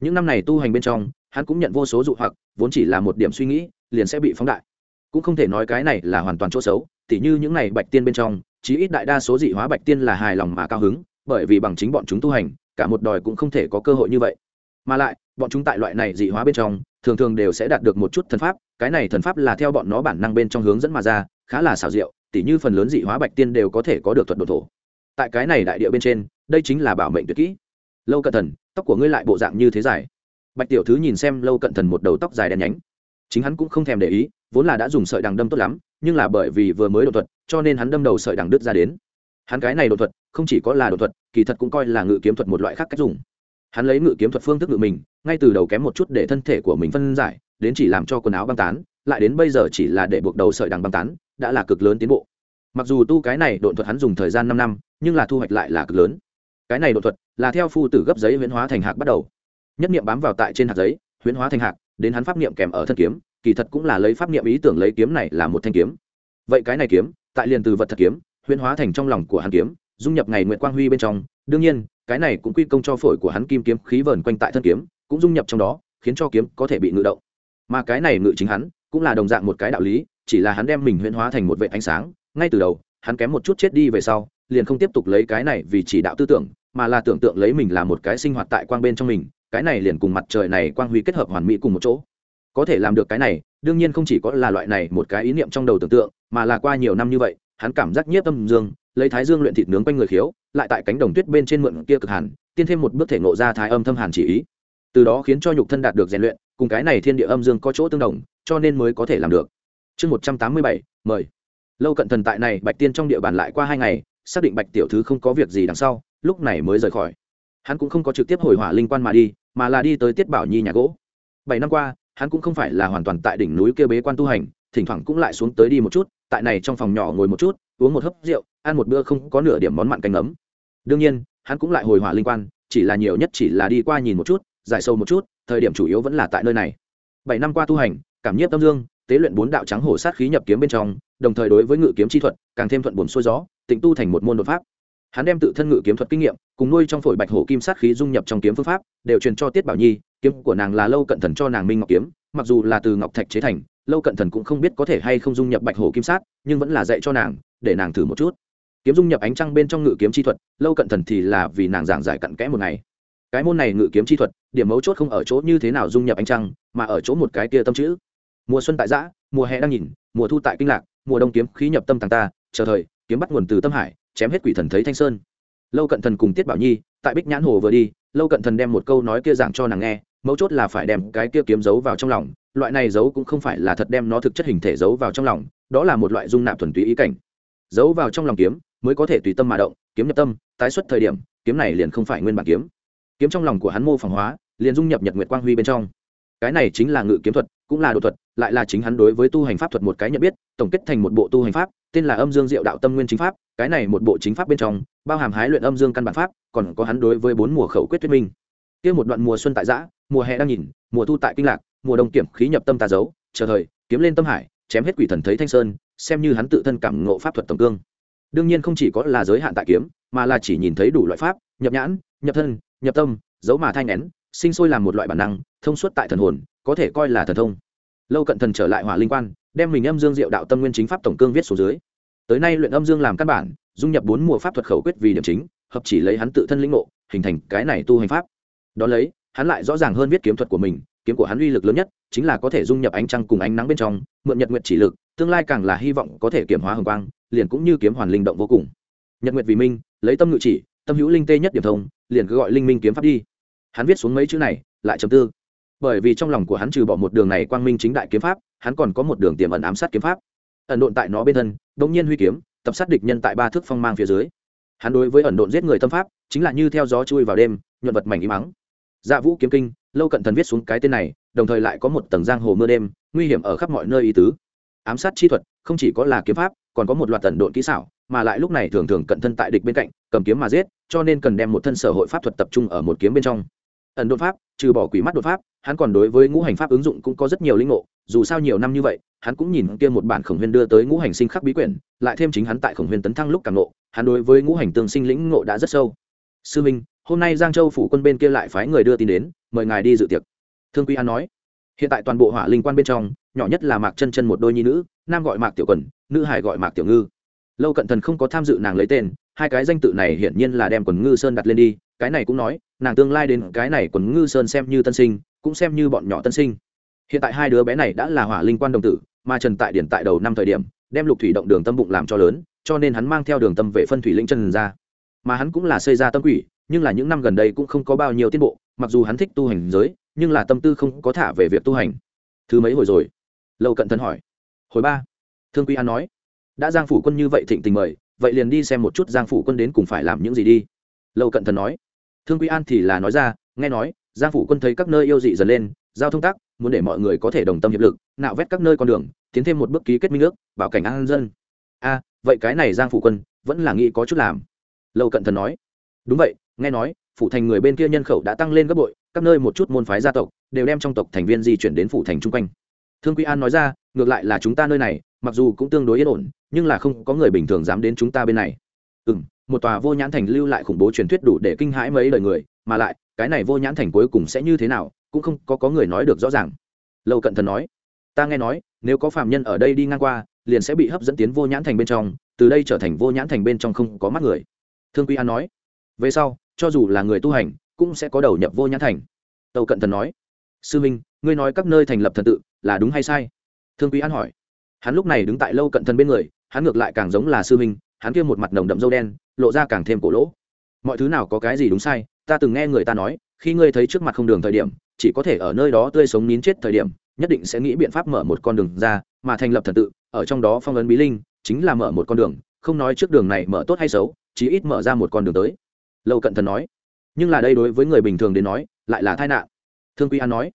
Những năm này tu hành bên trong, hắn cũng nhận vô số dụ hoặc, vốn chỉ là một điểm suy nghĩ, liền sẽ bị phóng đại. Cũng không thể nói cái này là hoàn toàn chỗ xấu, tỉ như những này bạch tiên bên trong, chí ít đại đa số dị hóa bạch tiên là hài lòng mà cao hứng, bởi vì bằng chính bọn chúng tu hành, cả một đòi cũng không thể có cơ hội như vậy. Mà lại, bọn chúng tại loại này dị hóa bên trong, thường thường đều sẽ đạt được một chút thần pháp, cái này thần pháp là theo bọn nó bản năng bên trong hướng dẫn mà ra, khá là xảo diệu tỉ như phần lớn dị hóa bạch tiên đều có thể có được thuật độ thổ. Tại cái này đại địa bên trên, đây chính là bảo mệnh tuyệt kỹ. Lâu cận thần, tóc của ngươi lại bộ dạng như thế dài. Bạch tiểu thứ nhìn xem lâu cận thần một đầu tóc dài đen nhánh. Chính hắn cũng không thèm để ý, vốn là đã dùng sợi đằng đâm tốt lắm, nhưng là bởi vì vừa mới đột thuật, cho nên hắn đâm đầu sợi đằng đứt ra đến. Hắn cái này đột thuật, không chỉ có là đột thuật, kỳ thật cũng coi là ngự kiếm thuật một loại khác cách dùng. Hắn lấy ngự kiếm thuật phương thức ngự mình, ngay từ đầu kém một chút để thân thể của mình phân giải, đến chỉ làm cho quần áo băng tán, lại đến bây giờ chỉ là để buộc đầu sợi đằng băng tán đã là cực lớn tiến bộ. Mặc dù tu cái này độn thuật hắn dùng thời gian năm năm, nhưng là thu hoạch lại là cực lớn. Cái này độn thuật là theo phu tử gấp giấy huyễn hóa thành hạc bắt đầu. Nhất niệm bám vào tại trên hạt giấy, huyễn hóa thành hạc, đến hắn pháp niệm kèm ở thân kiếm, kỳ thật cũng là lấy pháp niệm ý tưởng lấy kiếm này là một thanh kiếm. Vậy cái này kiếm, tại liền từ vật thật kiếm, huyễn hóa thành trong lòng của hắn kiếm, dung nhập ngày nguyện quang huy bên trong. Đương nhiên, cái này cũng quy công cho phổi của hắn kim kiếm khí vờn quanh tại thân kiếm, cũng dung nhập trong đó, khiến cho kiếm có thể bị ngự động. Mà cái này ngự chính hắn, cũng là đồng dạng một cái đạo lý chỉ là hắn đem mình huyễn hóa thành một vệ ánh sáng, ngay từ đầu, hắn kém một chút chết đi về sau, liền không tiếp tục lấy cái này vì chỉ đạo tư tưởng, mà là tưởng tượng lấy mình là một cái sinh hoạt tại quang bên trong mình, cái này liền cùng mặt trời này quang huy kết hợp hoàn mỹ cùng một chỗ. Có thể làm được cái này, đương nhiên không chỉ có là loại này một cái ý niệm trong đầu tưởng tượng, mà là qua nhiều năm như vậy, hắn cảm giác nhiếp tâm dương, lấy thái dương luyện thịt nướng quanh người khiếu, lại tại cánh đồng tuyết bên trên mượn kia cực hàn tiên thêm một bước thể ngộ ra thái âm thâm hàn chỉ ý. Từ đó khiến cho nhục thân đạt được rèn luyện, cùng cái này thiên địa âm dương có chỗ tương đồng, cho nên mới có thể làm được chương một trăm tám mươi bảy, mời. Lâu cận thần tại này, bạch tiên trong địa bàn lại qua hai ngày, xác định bạch tiểu thứ không có việc gì đằng sau, lúc này mới rời khỏi. Hắn cũng không có trực tiếp hồi hỏa linh quan mà đi, mà là đi tới tiết bảo nhi nhà gỗ. Bảy năm qua, hắn cũng không phải là hoàn toàn tại đỉnh núi kia bế quan tu hành, thỉnh thoảng cũng lại xuống tới đi một chút, tại này trong phòng nhỏ ngồi một chút, uống một hớp rượu, ăn một bữa không có nửa điểm món mặn canh ấm đương nhiên, hắn cũng lại hồi hỏa linh quan, chỉ là nhiều nhất chỉ là đi qua nhìn một chút, giải sâu một chút, thời điểm chủ yếu vẫn là tại nơi này. Bảy năm qua tu hành, cảm nhiếp tâm dương tế luyện bốn đạo trắng hổ sát khí nhập kiếm bên trong, đồng thời đối với ngự kiếm chi thuật, càng thêm thuận buồn xuôi gió, tịnh tu thành một môn đột pháp. Hắn đem tự thân ngự kiếm thuật kinh nghiệm, cùng nuôi trong phổi bạch hổ kim sát khí dung nhập trong kiếm phương pháp, đều truyền cho tiết bảo nhi, kiếm của nàng là lâu cận thần cho nàng minh ngọc kiếm, mặc dù là từ ngọc thạch chế thành, lâu cận thần cũng không biết có thể hay không dung nhập bạch hổ kim sát, nhưng vẫn là dạy cho nàng, để nàng thử một chút. Kiếm dung nhập ánh trăng bên trong ngự kiếm chi thuật, lâu cận thần thì là vì nàng giảng giải cặn kẽ một ngày. Cái môn này ngự kiếm chi thuật, điểm mấu chốt không ở chỗ như thế nào dung nhập ánh trăng, mà ở chỗ một cái kia tâm chữ mùa xuân tại giã mùa hè đang nhìn, mùa thu tại kinh lạc, mùa đông kiếm khí nhập tâm tàng ta, chờ thời, kiếm bắt nguồn từ tâm hải, chém hết quỷ thần thấy thanh sơn. Lâu cận thần cùng tiết bảo nhi, tại bích nhãn hồ vừa đi, lâu cận thần đem một câu nói kia giảng cho nàng nghe, mấu chốt là phải đem cái kia kiếm giấu vào trong lòng, loại này giấu cũng không phải là thật đem nó thực chất hình thể giấu vào trong lòng, đó là một loại dung nạp thuần túy ý cảnh. Giấu vào trong lòng kiếm, mới có thể tùy tâm mà động, kiếm nhập tâm, tái xuất thời điểm, kiếm này liền không phải nguyên bản kiếm. Kiếm trong lòng của hắn mô phỏng hóa, liền dung nhập nhật nguyệt quang huy bên trong cái này chính là ngự kiếm thuật, cũng là đồ thuật, lại là chính hắn đối với tu hành pháp thuật một cái nhận biết, tổng kết thành một bộ tu hành pháp, tên là âm dương diệu đạo tâm nguyên chính pháp, cái này một bộ chính pháp bên trong, bao hàm hái luyện âm dương căn bản pháp, còn có hắn đối với bốn mùa khẩu quyết thuyết minh. Kia một đoạn mùa xuân tại giã mùa hè đang nhìn, mùa thu tại kinh lạc, mùa đông kiểm khí nhập tâm tà dấu, chờ thời, kiếm lên tâm hải, chém hết quỷ thần thấy thanh sơn, xem như hắn tự thân cảm ngộ pháp thuật tổng cương. Đương nhiên không chỉ có là giới hạn tại kiếm, mà là chỉ nhìn thấy đủ loại pháp, nhập nhãn, nhập thân, nhập tâm, dấu mà thai nén, sinh sôi làm một loại bản năng thông suốt tại thần hồn, có thể coi là thần thông. Lâu cận thần trở lại hỏa linh quan, đem mình âm dương diệu đạo tâm nguyên chính pháp tổng cương viết xuống dưới. Tới nay luyện âm dương làm căn bản, dung nhập bốn mùa pháp thuật khẩu quyết vì điểm chính, hợp chỉ lấy hắn tự thân lĩnh ngộ, hình thành cái này tu hành pháp. Đ ó lấy, hắn lại rõ ràng hơn viết kiếm thuật của mình, kiếm của hắn uy lực lớn nhất chính là có thể dung nhập ánh trăng cùng ánh nắng bên trong, mượn nhật nguyện chỉ lực, tương lai càng là hy vọng có thể kiểm hóa hồng quang, liền cũng như kiếm hoàn linh động vô cùng. Nhật nguyện vì minh, lấy tâm ngự chỉ, tâm hữu linh tê nhất điểm thông, liền cứ gọi linh minh kiếm pháp đi. Hắn viết xuống mấy chữ này, lại chấm tư bởi vì trong lòng của hắn trừ bỏ một đường này quang minh chính đại kiếm pháp, hắn còn có một đường tiềm ẩn ám sát kiếm pháp. Ẩn độn tại nó bên thân đ ỗ n g nhiên huy kiếm, tập sát địch nhân tại ba thước phong mang phía dưới. Hắn đối với ẩn độn giết người tâm pháp, chính là như theo gió chui vào đêm, nhuận vật mảnh im mắng dạ vũ kiếm kinh, lâu cận thần viết xuống cái tên này, đồng thời lại có một tầng giang hồ mưa đêm, nguy hiểm ở khắp mọi nơi ý tứ. Ám sát chi thuật, không chỉ có là kiếm pháp, còn có một loạt tần độn kỹ xảo, mà lại lúc này thường thường cận thân tại địch bên cạnh, cầm kiếm mà giết, cho nên cần đem một thân sở hội pháp thuật tập trung ở một kiếm bên trong ẩn đột pháp, trừ bỏ quỷ mắt đột pháp, hắn còn đối với ngũ hành pháp ứng dụng cũng có rất nhiều linh ngộ, dù sao nhiều năm như vậy, hắn cũng nhìn kia một bản khổng huyên đưa tới ngũ hành sinh khắc bí quyển, lại thêm chính hắn tại khổng huyên tấn thăng lúc càng ngộ, hắn đối với ngũ hành tương sinh lĩnh ngộ đã rất sâu. Sư minh, hôm nay giang châu phủ quân bên kia lại phái người đưa tin đến, mời ngài đi dự tiệc. Thương quy an nói, hiện tại toàn bộ hỏa linh quan bên trong, nhỏ nhất là mạc chân chân một đôi nhi nữ, nam gọi mạc tiểu quần, nữ hải gọi mạc tiểu ngư. Lâu cận thần không có tham dự nàng lấy tên, hai cái danh tự này hiển nhiên là đem quần ngư sơn đặt lên đi cái này cũng nói, nàng tương lai đến cái này quần ngư sơn xem như tân sinh, cũng xem như bọn nhỏ tân sinh. Hiện tại hai đứa bé này đã là hỏa linh quan đồng tử, mà trần tại điển tại đầu năm thời điểm, đem lục thủy động đường tâm bụng làm cho lớn, cho nên hắn mang theo đường tâm về phân thủy linh trần ra. Mà hắn cũng là xây ra tâm quỷ, nhưng là những năm gần đây cũng không có bao nhiêu tiến bộ, mặc dù hắn thích tu hành giới, nhưng là tâm tư không có thả về việc tu hành. Thứ mấy hồi rồi? Lâu cận thân hỏi. Hồi ba. Thương quy an nói. Đã giang phủ quân như vậy thịnh tình mời, vậy liền đi xem một chút giang phủ quân đến cùng phải làm những gì đi. Lâu cận thần nói thương quy an thì là nói ra, nghe nói, giang phủ quân thấy các nơi yêu dị dần lên, giao thông tác muốn để mọi người có thể đồng tâm hiệp lực, nạo vét các nơi con đường, tiến thêm một bước ký kết minh ước, bảo cảnh an dân. A vậy cái này giang phủ quân vẫn là nghĩ có chút làm. Lâu cận thần nói. Đúng vậy, nghe nói, phủ thành người bên kia nhân khẩu đã tăng lên gấp bội, các nơi một chút môn phái gia tộc đều đem trong tộc thành viên di chuyển đến phủ thành chung quanh. Thương quy an nói ra, ngược lại là chúng ta nơi này, mặc dù cũng tương đối yên ổn, nhưng là không có người bình thường dám đến chúng ta bên này. Ừ m một tòa vô nhãn thành lưu lại khủng bố truyền thuyết đủ để kinh hãi mấy đời người mà lại cái này vô nhãn thành cuối cùng sẽ như thế nào cũng không có, có người nói được rõ ràng. Lâu cận thần nói ta nghe nói nếu có phạm nhân ở đây đi ngang qua liền sẽ bị hấp dẫn tiến vô nhãn thành bên trong từ đây trở thành vô nhãn thành bên trong không có mắt người. Thương quy an nói về sau cho dù là người tu hành cũng sẽ có đầu nhập vô nhãn thành. Tâu cận thần nói sư minh ngươi nói các nơi thành lập thần tự là đúng hay sai? Thương quý an hỏi hắn lúc này đứng tại lâu cận thần bên người hắn ngược lại càng giống là sư minh hắn kia một mặt nồng đậm dâu đen, lộ ra càng thêm cổ lỗ. Mọi thứ nào có cái gì đúng sai, ta từng nghe người ta nói, khi ngươi thấy trước mặt không đường thời điểm, chỉ có thể ở nơi đó tươi sống nín chết thời điểm, nhất định sẽ nghĩ biện pháp mở một con đường ra, mà thành lập thần tự, ở trong đó phong ấn bí linh, chính là mở một con đường, không nói trước đường này mở tốt hay xấu, chí ít mở ra một con đường tới. Lâu cận thần nói. Nhưng là đây đối với người bình thường đến nói, lại là tai nạn. Thương quy an nói.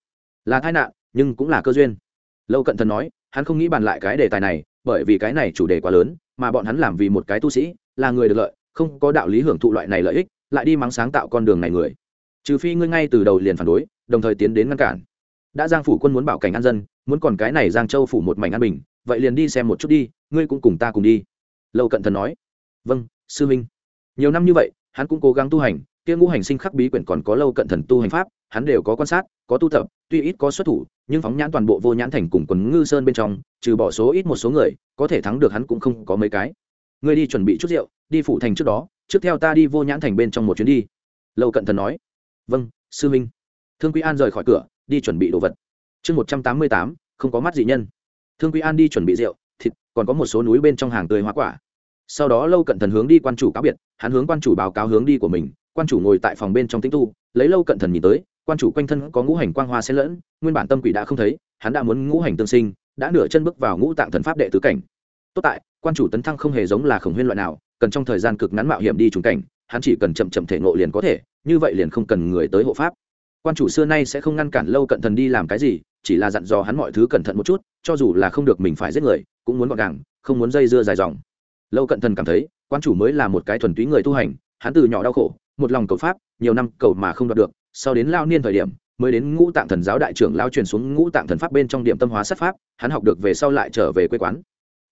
Là tai nạn, nhưng cũng là cơ duyên. Lâu cận thần nói, hắn không nghĩ bàn lại cái đề tài này, bởi vì cái này chủ đề quá lớn mà bọn hắn làm vì một cái tu sĩ, là người được lợi, không có đạo lý hưởng thụ loại này lợi ích, lại đi mắng sáng tạo con đường này người. Trừ phi ngươi ngay từ đầu liền phản đối, đồng thời tiến đến ngăn cản. Đã giang phủ quân muốn bảo cảnh an dân, muốn còn cái này giang châu phủ một mảnh an bình, vậy liền đi xem một chút đi, ngươi cũng cùng ta cùng đi. Lâu cận thần nói. Vâng sư minh nhiều năm như vậy, hắn cũng cố gắng tu hành, kia ngũ hành sinh khắc bí quyển còn có lâu cận thần tu hành pháp, hắn đều có quan sát, có tu tập tuy ít có xuất thủ, nhưng phóng nhãn toàn bộ vô nhãn thành cùng quần ngư sơn bên trong, trừ bỏ số ít một số người, có thể thắng được hắn cũng không có mấy cái. Ngươi đi chuẩn bị chút rượu, đi phủ thành trước đó, trước theo ta đi vô nhãn thành bên trong một chuyến đi. Lâu cận thần nói. Vâng sư minh. Thương quý an rời khỏi cửa, đi chuẩn bị đồ vật. Chương một trăm tám mươi tám, không có mắt dị nhân. Thương quý an đi chuẩn bị rượu, thịt, còn có một số núi bên trong hàng tươi hoa quả. Sau đó lâu cận thần hướng đi quan chủ cáo biệt, hắn hướng quan chủ báo cáo hướng đi của mình, quan chủ ngồi tại phòng bên trong tĩnh tu, lấy lâu cận thần nhìn tới quan chủ quanh thân có ngũ hành quang hoa xen lẫn, nguyên bản tâm quỷ đã không thấy, hắn đã muốn ngũ hành tương sinh, đã nửa chân bước vào ngũ tạng thần pháp đệ tứ cảnh. Tốt tại, quan chủ tấn thăng không hề giống là khổng huyên loại nào, cần trong thời gian cực ngắn mạo hiểm đi trùng cảnh, hắn chỉ cần chậm chậm thể ngộ liền có thể, như vậy liền không cần người tới hộ pháp. Quan chủ xưa nay sẽ không ngăn cản lâu cận thần đi làm cái gì, chỉ là dặn dò hắn mọi thứ cẩn thận một chút, cho dù là không được mình phải giết người, cũng muốn gọn gàng, không muốn dây dưa dài dòng. Lâu cận thần cảm thấy, quan chủ mới là một cái thuần túy người tu hành, hắn từ nhỏ đau khổ, một lòng cầu pháp, nhiều năm cầu mà không đạt được sau đến lao niên thời điểm, mới đến ngũ tạng thần giáo đại trưởng lao truyền xuống ngũ tạng thần pháp bên trong điểm tâm hóa sát pháp, hắn học được về sau lại trở về quê quán.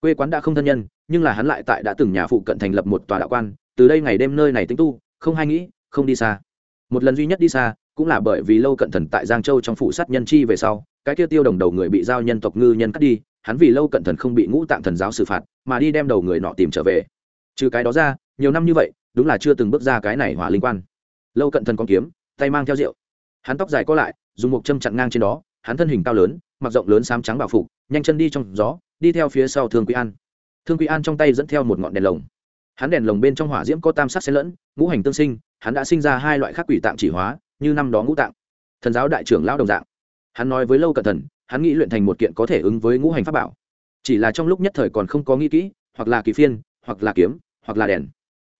Quê quán đã không thân nhân, nhưng là hắn lại tại đã từng nhà phụ cận thành lập một tòa đạo quan, từ đây ngày đêm nơi này tính tu, không hay nghĩ, không đi xa. Một lần duy nhất đi xa, cũng là bởi vì lâu cận thần tại giang châu trong phụ sát nhân chi về sau, cái kia tiêu đồng đầu người bị giao nhân tộc ngư nhân cắt đi, hắn vì lâu cận thần không bị ngũ tạng thần giáo xử phạt, mà đi đem đầu người nọ tìm trở về. Trừ cái đó ra, nhiều năm như vậy, đúng là chưa từng bước ra cái này hỏa linh quan. Lâu cận thần con kiếm tay mang theo rượu. Hắn tóc dài co lại, dùng một châm chặn ngang trên đó, hắn thân hình cao lớn, mặc rộng lớn xám trắng bảo phục, nhanh chân đi trong gió, đi theo phía sau thương quý an. Thương quý an trong tay dẫn theo một ngọn đèn lồng. Hắn đèn lồng bên trong hỏa diễm có tam sắc xen lẫn, ngũ hành tương sinh, hắn đã sinh ra hai loại khác quỷ tạng chỉ hóa, như năm đó ngũ tạng. Thần giáo đại trưởng lão đồng dạng. Hắn nói với lâu cẩn thần hắn nghĩ luyện thành một kiện có thể ứng với ngũ hành pháp bảo. Chỉ là trong lúc nhất thời còn không có nghĩ kỹ, hoặc là kỳ phiên, hoặc là kiếm, hoặc là đèn.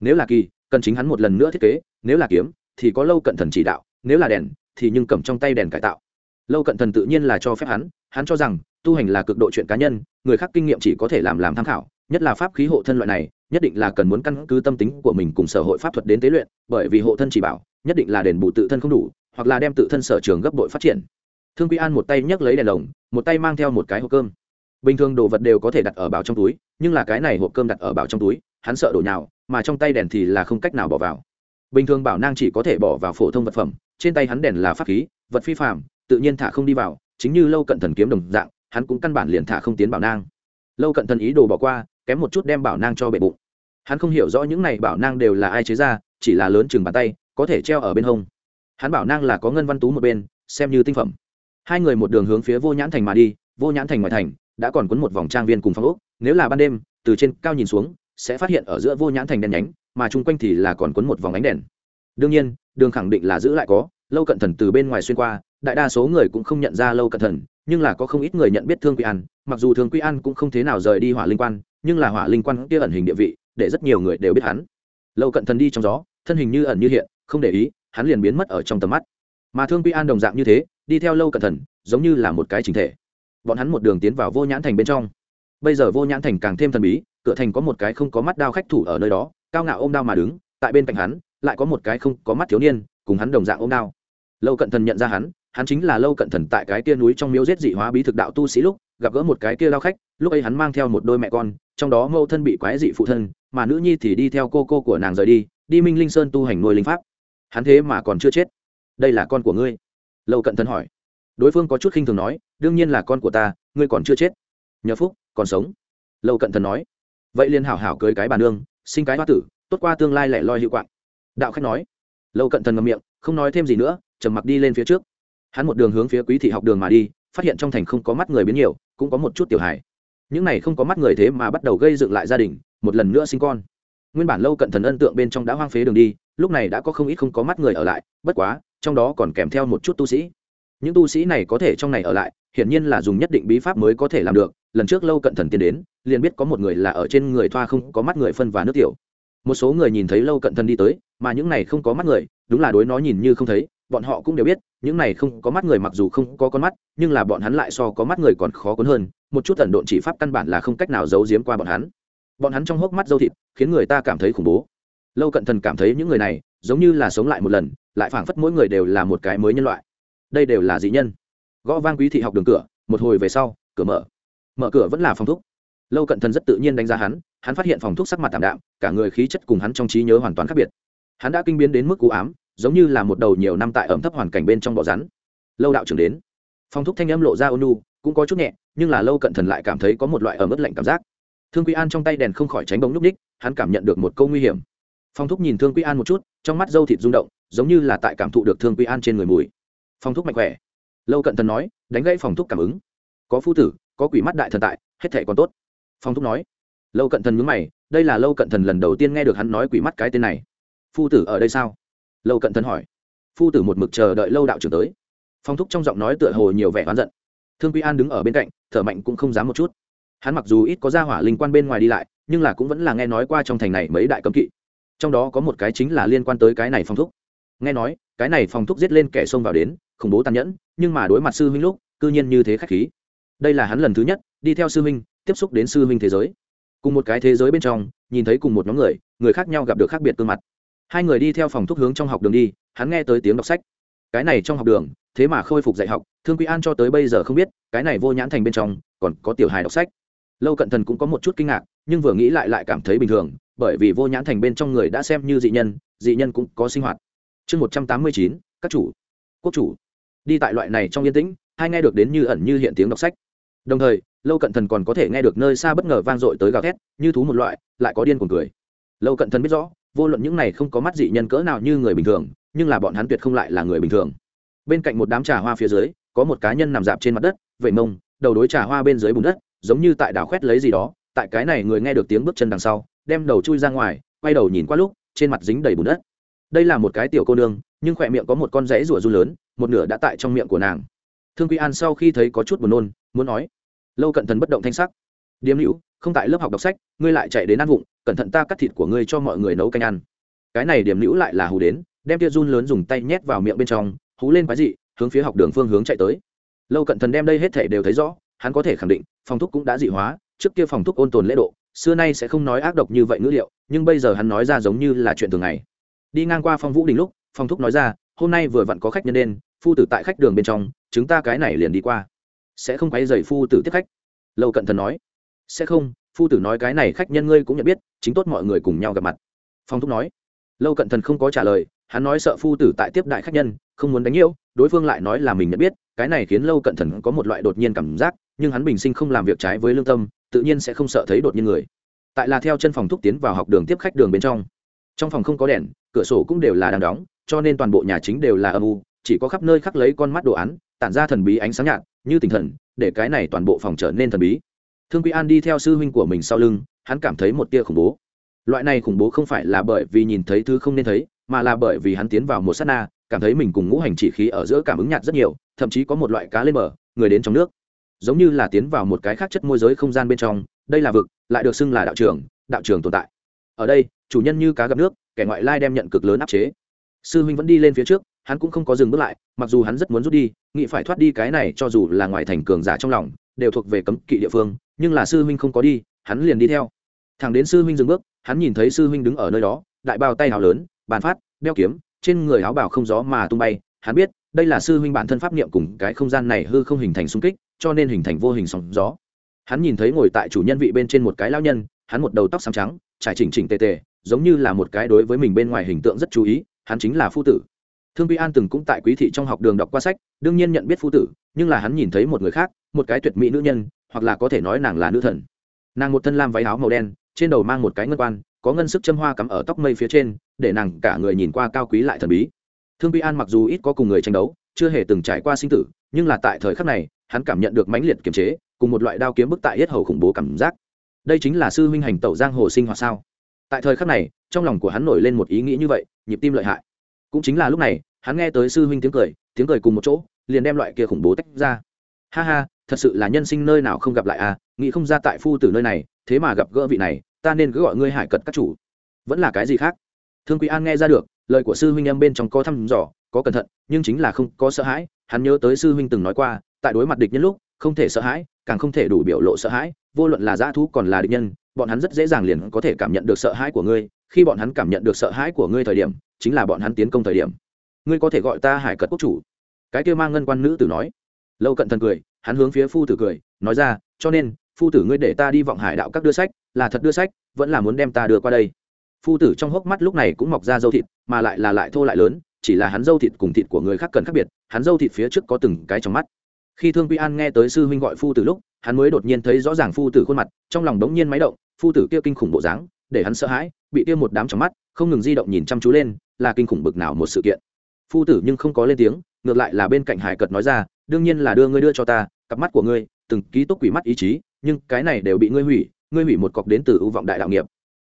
Nếu là kỳ, cần chính hắn một lần nữa thiết kế, nếu là kiếm thì có lâu cận thần chỉ đạo, nếu là đèn, thì nhưng cầm trong tay đèn cải tạo. Lâu cận thần tự nhiên là cho phép hắn hắn cho rằng, tu hành là cực độ chuyện cá nhân, người khác kinh nghiệm chỉ có thể làm làm tham khảo, nhất là pháp khí hộ thân loại này, nhất định là cần muốn căn cứ tâm tính của mình cùng sở hội pháp thuật đến tế luyện, bởi vì hộ thân chỉ bảo, nhất định là đền bù tự thân không đủ, hoặc là đem tự thân sở trường gấp đội phát triển. Thương quy an một tay nhấc lấy đèn lồng, một tay mang theo một cái hộp cơm. Bình thường đồ vật đều có thể đặt ở bảo trong túi, nhưng là cái này hộp cơm đặt ở bảo trong túi, hắn sợ đổ nhào, mà trong tay đèn thì là không cách nào bỏ vào bình thường bảo nang chỉ có thể bỏ vào phổ thông vật phẩm, trên tay hắn đèn là pháp khí, vật phi phạm tự nhiên thả không đi vào, chính như lâu cận thần kiếm đồng dạng, hắn cũng căn bản liền thả không tiến bảo nang. Lâu cận thần ý đồ bỏ qua, kém một chút đem bảo nang cho bệ bụng. Hắn không hiểu rõ những này bảo nang đều là ai chế ra, chỉ là lớn chừng bàn tay, có thể treo ở bên hông. Hắn bảo nang là có ngân văn tú một bên, xem như tinh phẩm. Hai người một đường hướng phía vô nhãn thành mà đi, vô nhãn thành ngoài thành, đã còn quấn một vòng trang viên cùng phong ốc, nếu là ban đêm, từ trên cao nhìn xuống, sẽ phát hiện ở giữa vô nhãn thành đen nhánh mà chung quanh thì là còn quấn một vòng ánh đèn. Đương nhiên, đường khẳng định là giữ lại có, lâu cận thần từ bên ngoài xuyên qua, đại đa số người cũng không nhận ra lâu cận thần, nhưng là có không ít người nhận biết thương quy an. Mặc dù thương quy an cũng không thế nào rời đi hỏa linh quan, nhưng là hỏa linh quan kia ẩn hình địa vị, để rất nhiều người đều biết hắn. Lâu cận thần đi trong gió, thân hình như ẩn như hiện, không để ý, hắn liền biến mất ở trong tầm mắt. Mà thương quy an đồng dạng như thế, đi theo lâu cận thần, giống như là một cái chính thể. Bọn hắn một đường tiến vào vô nhãn thành bên trong. Bây giờ vô nhãn thành càng thêm thần bí, cửa thành có một cái không có mắt đao khách thủ ở nơi đó cao ngạo ôm đao mà đứng, tại bên cạnh hắn, lại có một cái không có mắt thiếu niên, cùng hắn đồng dạng ôm đao. Lâu cận thần nhận ra hắn hắn chính là lâu cận thần tại cái kia núi trong miếu giết dị hóa bí thực đạo tu sĩ lúc, gặp gỡ một cái kia lao khách, lúc ấy hắn mang theo một đôi mẹ con, trong đó mâu thân bị quái dị phụ thân, mà nữ nhi thì đi theo cô cô của nàng rời đi đi minh linh sơn tu hành nuôi linh pháp. Hắn thế mà còn chưa chết. Đây là con của ngươi? Lâu cận thần hỏi. Đối phương có chút khinh thường nói, đương nhiên là con của ta, ngươi còn chưa chết. Nhờ phúc, còn sống. Lâu cận thần nói. Vậy liền hảo hảo cưới cái bà nương sinh cái hoa tử, tốt qua tương lai lẻ loi hiệu quạng. Đạo khách nói. Lâu cận thần ngầm miệng, không nói thêm gì nữa, trầm mặc đi lên phía trước. Hắn một đường hướng phía quý thị học đường mà đi, phát hiện trong thành không có mắt người biến nhiều, cũng có một chút tiểu hài. Những này không có mắt người thế mà bắt đầu gây dựng lại gia đình, một lần nữa sinh con. Nguyên bản lâu cận thần ân tượng bên trong đã hoang phế đường đi, lúc này đã có không ít không có mắt người ở lại, bất quá, trong đó còn kèm theo một chút tu sĩ. Những tu sĩ này có thể trong này ở lại, hiển nhiên là dùng nhất định bí pháp mới có thể làm được lần trước lâu cận thần tiến đến, liền biết có một người là ở trên người thoa không có mắt người phân và nước tiểu. Một số người nhìn thấy lâu cận thần đi tới, mà những này không có mắt người, đúng là đối nó nhìn như không thấy, bọn họ cũng đều biết, những này không có mắt người mặc dù không có con mắt, nhưng là bọn hắn lại so có mắt người còn khó cuốn hơn, một chút tần độn chỉ pháp căn bản là không cách nào giấu giếm qua bọn hắn. Bọn hắn trong hốc mắt dâu thịt, khiến người ta cảm thấy khủng bố. Lâu cận thần cảm thấy những người này, giống như là sống lại một lần, lại phảng phất mỗi người đều là một cái mới nhân loại. Đây đều là dị nhân. Gõ vang quý thị học đường cửa, một hồi về sau, cửa mở mở cửa vẫn là phòng thúc. Lâu cận thần rất tự nhiên đánh giá hắn hắn phát hiện phòng thuốc sắc mặt tạm đạm, cả người khí chất cùng hắn trong trí nhớ hoàn toàn khác biệt. Hắn đã kinh biến đến mức cú ám, giống như là một đầu nhiều năm tại ẩm thấp hoàn cảnh bên trong bọ rắn. Lâu đạo trưởng đến. Phòng thuốc thanh âm lộ ra ônu cũng có chút nhẹ, nhưng là lâu cận thần lại cảm thấy có một loại ẩm ướt lạnh cảm giác. Thương quy an trong tay đèn không khỏi tránh bóng núp ních hắn cảm nhận được một câu nguy hiểm. Phong thúc nhìn thương quy an một chút, trong mắt dâu thịt rung động, giống như là tại cảm thụ được thương quy an trên người mùi. Phong thúc mạnh khỏe. Lâu cận thần nói, đánh gãy phòng thúc cảm ứng. Có phu tử có quỷ mắt đại thần tại, hết thể còn tốt. Phong thúc nói. Lâu cận thần nhướng mày, đây là lâu cận thần lần đầu tiên nghe được hắn nói quỷ mắt cái tên này. Phu tử ở đây sao? Lâu cận thần hỏi. Phu tử một mực chờ đợi lâu đạo trưởng tới. Phong thúc trong giọng nói tựa hồ nhiều vẻ oán giận. Thương quy an đứng ở bên cạnh, thở mạnh cũng không dám một chút. Hắn mặc dù ít có gia hỏa linh quan bên ngoài đi lại, nhưng là cũng vẫn là nghe nói qua trong thành này mấy đại cấm kỵ. Trong đó có một cái chính là liên quan tới cái này phong thúc. Nghe nói, cái này phong thúc giết lên kẻ xông vào đến, khủng bố tàn nhẫn, nhưng mà đối mặt sư huynh lúc, cư nhiên như thế khách khí đây là hắn lần thứ nhất đi theo sư huynh, tiếp xúc đến sư huynh thế giới. Cùng một cái thế giới bên trong, nhìn thấy cùng một nhóm người người khác nhau gặp được khác biệt gương mặt. Hai người đi theo phòng thuốc hướng trong học đường đi, hắn nghe tới tiếng đọc sách. Cái này trong học đường, thế mà khôi phục dạy học, thương quý an cho tới bây giờ không biết, cái này vô nhãn thành bên trong, còn có tiểu hài đọc sách. Lâu cận thần cũng có một chút kinh ngạc, nhưng vừa nghĩ lại lại cảm thấy bình thường, bởi vì vô nhãn thành bên trong người đã xem như dị nhân dị nhân cũng có sinh hoạt. Chương một trăm tám mươi chín, các chủ, quốc chủ. Đi tại loại này trong yên tĩnh, hai nghe được đến như ẩn như hiện tiếng đọc sách đồng thời, lâu cận thần còn có thể nghe được nơi xa bất ngờ vang dội tới gào thét, như thú một loại, lại có điên cuồng cười. Lâu cận thần biết rõ, vô luận những này không có mắt dị nhân cỡ nào như người bình thường, nhưng là bọn hắn tuyệt không lại là người bình thường. Bên cạnh một đám trà hoa phía dưới, có một cá nhân nằm dạp trên mặt đất vệ mông, đầu đối trà hoa bên dưới bùn đất, giống như tại đảo khoét lấy gì đó, tại cái này người nghe được tiếng bước chân đằng sau, đem đầu chui ra ngoài, quay đầu nhìn qua lúc, trên mặt dính đầy bùn đất. Đây là một cái tiểu cô nương, nhưng khỏe miệng có một con rẫy rủa run lớn, một nửa đã tại trong miệng của nàng thương quy an sau khi thấy có chút buồn nôn, muốn nói, lâu cận thần bất động thanh sắc. Điếm hữu không tại lớp học đọc sách, ngươi lại chạy đến ăn vụng, cẩn thận ta cắt thịt của ngươi cho mọi người nấu canh ăn. Cái này điểm hữu lại là hù đến, đem tia run lớn dùng tay nhét vào miệng bên trong, hú lên quái dị, hướng phía học đường phương hướng chạy tới. Lâu cận thần đem đây hết thể đều thấy rõ, hắn có thể khẳng định, phòng thúc cũng đã dị hóa, trước kia phòng thúc ôn tồn lễ độ, xưa nay sẽ không nói ác độc như vậy ngữ liệu, nhưng bây giờ hắn nói ra giống như là chuyện thường ngày. Đi ngang qua phong vũ đình lúc phong thúc nói ra, hôm nay vừa vặn có khách nhân đen phu tử tại khách đường bên trong chúng ta cái này liền đi qua. Sẽ không quay dày phu tử tiếp khách. Lâu cận thần nói. Sẽ không, phu tử nói cái này khách nhân ngươi cũng nhận biết, chính tốt mọi người cùng nhau gặp mặt. Phong thúc nói. Lâu cận thần không có trả lời, hắn nói sợ phu tử tại tiếp đại khách nhân, không muốn đánh yêu đối phương lại nói là mình nhận biết, cái này khiến lâu cận thần có một loại đột nhiên cảm giác, nhưng hắn bình sinh không làm việc trái với lương tâm, tự nhiên sẽ không sợ thấy đột nhiên người. Tại là theo chân phòng thúc tiến vào học đường tiếp khách đường bên trong. Trong phòng không có đèn, cửa sổ cũng đều là đang đóng, cho nên toàn bộ nhà chính đều là âm u, chỉ có khắp nơi khắc lấy con mắt đồ án tản ra thần bí ánh sáng nhạt, như tinh thần, để cái này toàn bộ phòng trở nên thần bí. Thương quý an đi theo sư huynh của mình sau lưng, hắn cảm thấy một tia khủng bố. Loại này khủng bố không phải là bởi vì nhìn thấy thứ không nên thấy, mà là bởi vì hắn tiến vào một s á t na, cảm thấy mình cùng ngũ hành chỉ khí ở giữa cảm ứng nhạt rất nhiều, thậm chí có một loại cá lên bờ, người đến trong nước. Giống như là tiến vào một cái khác chất môi giới không gian bên trong, đây là vực, lại được xưng là đạo trường đạo trường tồn tại. Ở đây, chủ nhân như cá gặp nước, kẻ ngoại lai đem nhận cực lớn áp chế. Sư huynh vẫn đi lên phía trước hắn cũng không có dừng bước lại, mặc dù hắn rất muốn rút đi, nghĩ phải thoát đi cái này cho dù là ngoài thành cường giả trong lòng, đều thuộc về cấm kỵ địa phương, nhưng là sư huynh không có đi, hắn liền đi theo. Thằng đến sư huynh dừng bước, hắn nhìn thấy sư huynh đứng ở nơi đó, đại bao tay hào lớn, bàn phát, đeo kiếm, trên người áo bào không gió mà tung bay. Hắn biết, đây là sư huynh bản thân pháp niệm cùng cái không gian này hư không hình thành xung kích, cho nên hình thành vô hình sóng gió. Hắn nhìn thấy ngồi tại chủ nhân vị bên trên một cái lao nhân, hắn một đầu tóc xám trắng, trải chỉnh chỉnh tề tề, giống như là một cái đối với mình bên ngoài hình tượng rất chú ý, hắn chính là phu tử thương quy an từng cũng tại quý thị trong học đường đọc qua sách, đương nhiên nhận biết phu tử, nhưng là hắn nhìn thấy một người khác, một cái tuyệt mỹ nữ nhân, hoặc là có thể nói nàng là nữ thần. Nàng một thân lam váy áo màu đen, trên đầu mang một cái ngân quan, có ngân sức châm hoa cắm ở tóc mây phía trên, để nàng cả người nhìn qua cao quý lại thần bí. Thương quy an mặc dù ít có cùng người tranh đấu, chưa hề từng trải qua sinh tử, nhưng là tại thời khắc này, hắn cảm nhận được mãnh liệt kiềm chế, cùng một loại đao kiếm bức tại hết hầu khủng bố cảm giác. Đây chính là sư huynh hành tẩu giang hồ sinh hoạt sao? Tại thời khắc này, trong lòng của hắn nổi lên một ý nghĩ như vậy, nhịp tim lợi hại cũng chính là lúc này, hắn nghe tới sư huynh tiếng cười tiếng cười cùng một chỗ, liền đem loại kia khủng bố tách ra. Ha ha, thật sự là nhân sinh nơi nào không gặp lại à nghĩ không ra tại phu tử nơi này, thế mà gặp gỡ vị này, ta nên cứ gọi ngươi hải cật các chủ. Vẫn là cái gì khác? Thương quý an nghe ra được, lời của sư huynh em bên trong có thăm dò, có cẩn thận, nhưng chính là không có sợ hãi, hắn nhớ tới sư huynh từng nói qua, tại đối mặt địch nhân lúc, không thể sợ hãi, càng không thể đủ biểu lộ sợ hãi, vô luận là dã thú còn là địch nhân, bọn hắn rất dễ dàng liền có thể cảm nhận được sợ hãi của ngươi, khi bọn hắn cảm nhận được sợ hãi của ngươi thời điểm chính là bọn hắn tiến công thời điểm. Ngươi có thể gọi ta hải cật quốc chủ. Cái kia mang ngân quan nữ tử nói. Lâu cận thần cười, hắn hướng phía phu tử cười, nói ra, cho nên, phu tử ngươi để ta đi vọng hải đạo các đưa sách, là thật đưa sách, vẫn là muốn đem ta đưa qua đây. Phu tử trong hốc mắt lúc này cũng mọc ra dâu thịt, mà lại là lại thô lại lớn, chỉ là hắn dâu thịt cùng thịt của người khác cần khác biệt, hắn dâu thịt phía trước có từng cái trong mắt. Khi thương quy an nghe tới sư huynh gọi phu tử lúc, hắn mới đột nhiên thấy rõ ràng phu tử khuôn mặt, trong lòng đống nhiên máy động, phu tử kia kinh khủng bộ dáng, để hắn sợ hãi, bị kia một đám trong mắt, không ngừng di động nhìn chăm chú lên là kinh khủng bực nào một sự kiện. Phu tử nhưng không có lên tiếng, ngược lại là bên cạnh hải cật nói ra, đương nhiên là đưa ngươi đưa cho ta, cặp mắt của ngươi, từng ký túc quỷ mắt ý chí, nhưng cái này đều bị ngươi hủy ngươi hủy một cọc đến từ ưu vọng đại đạo nghiệp.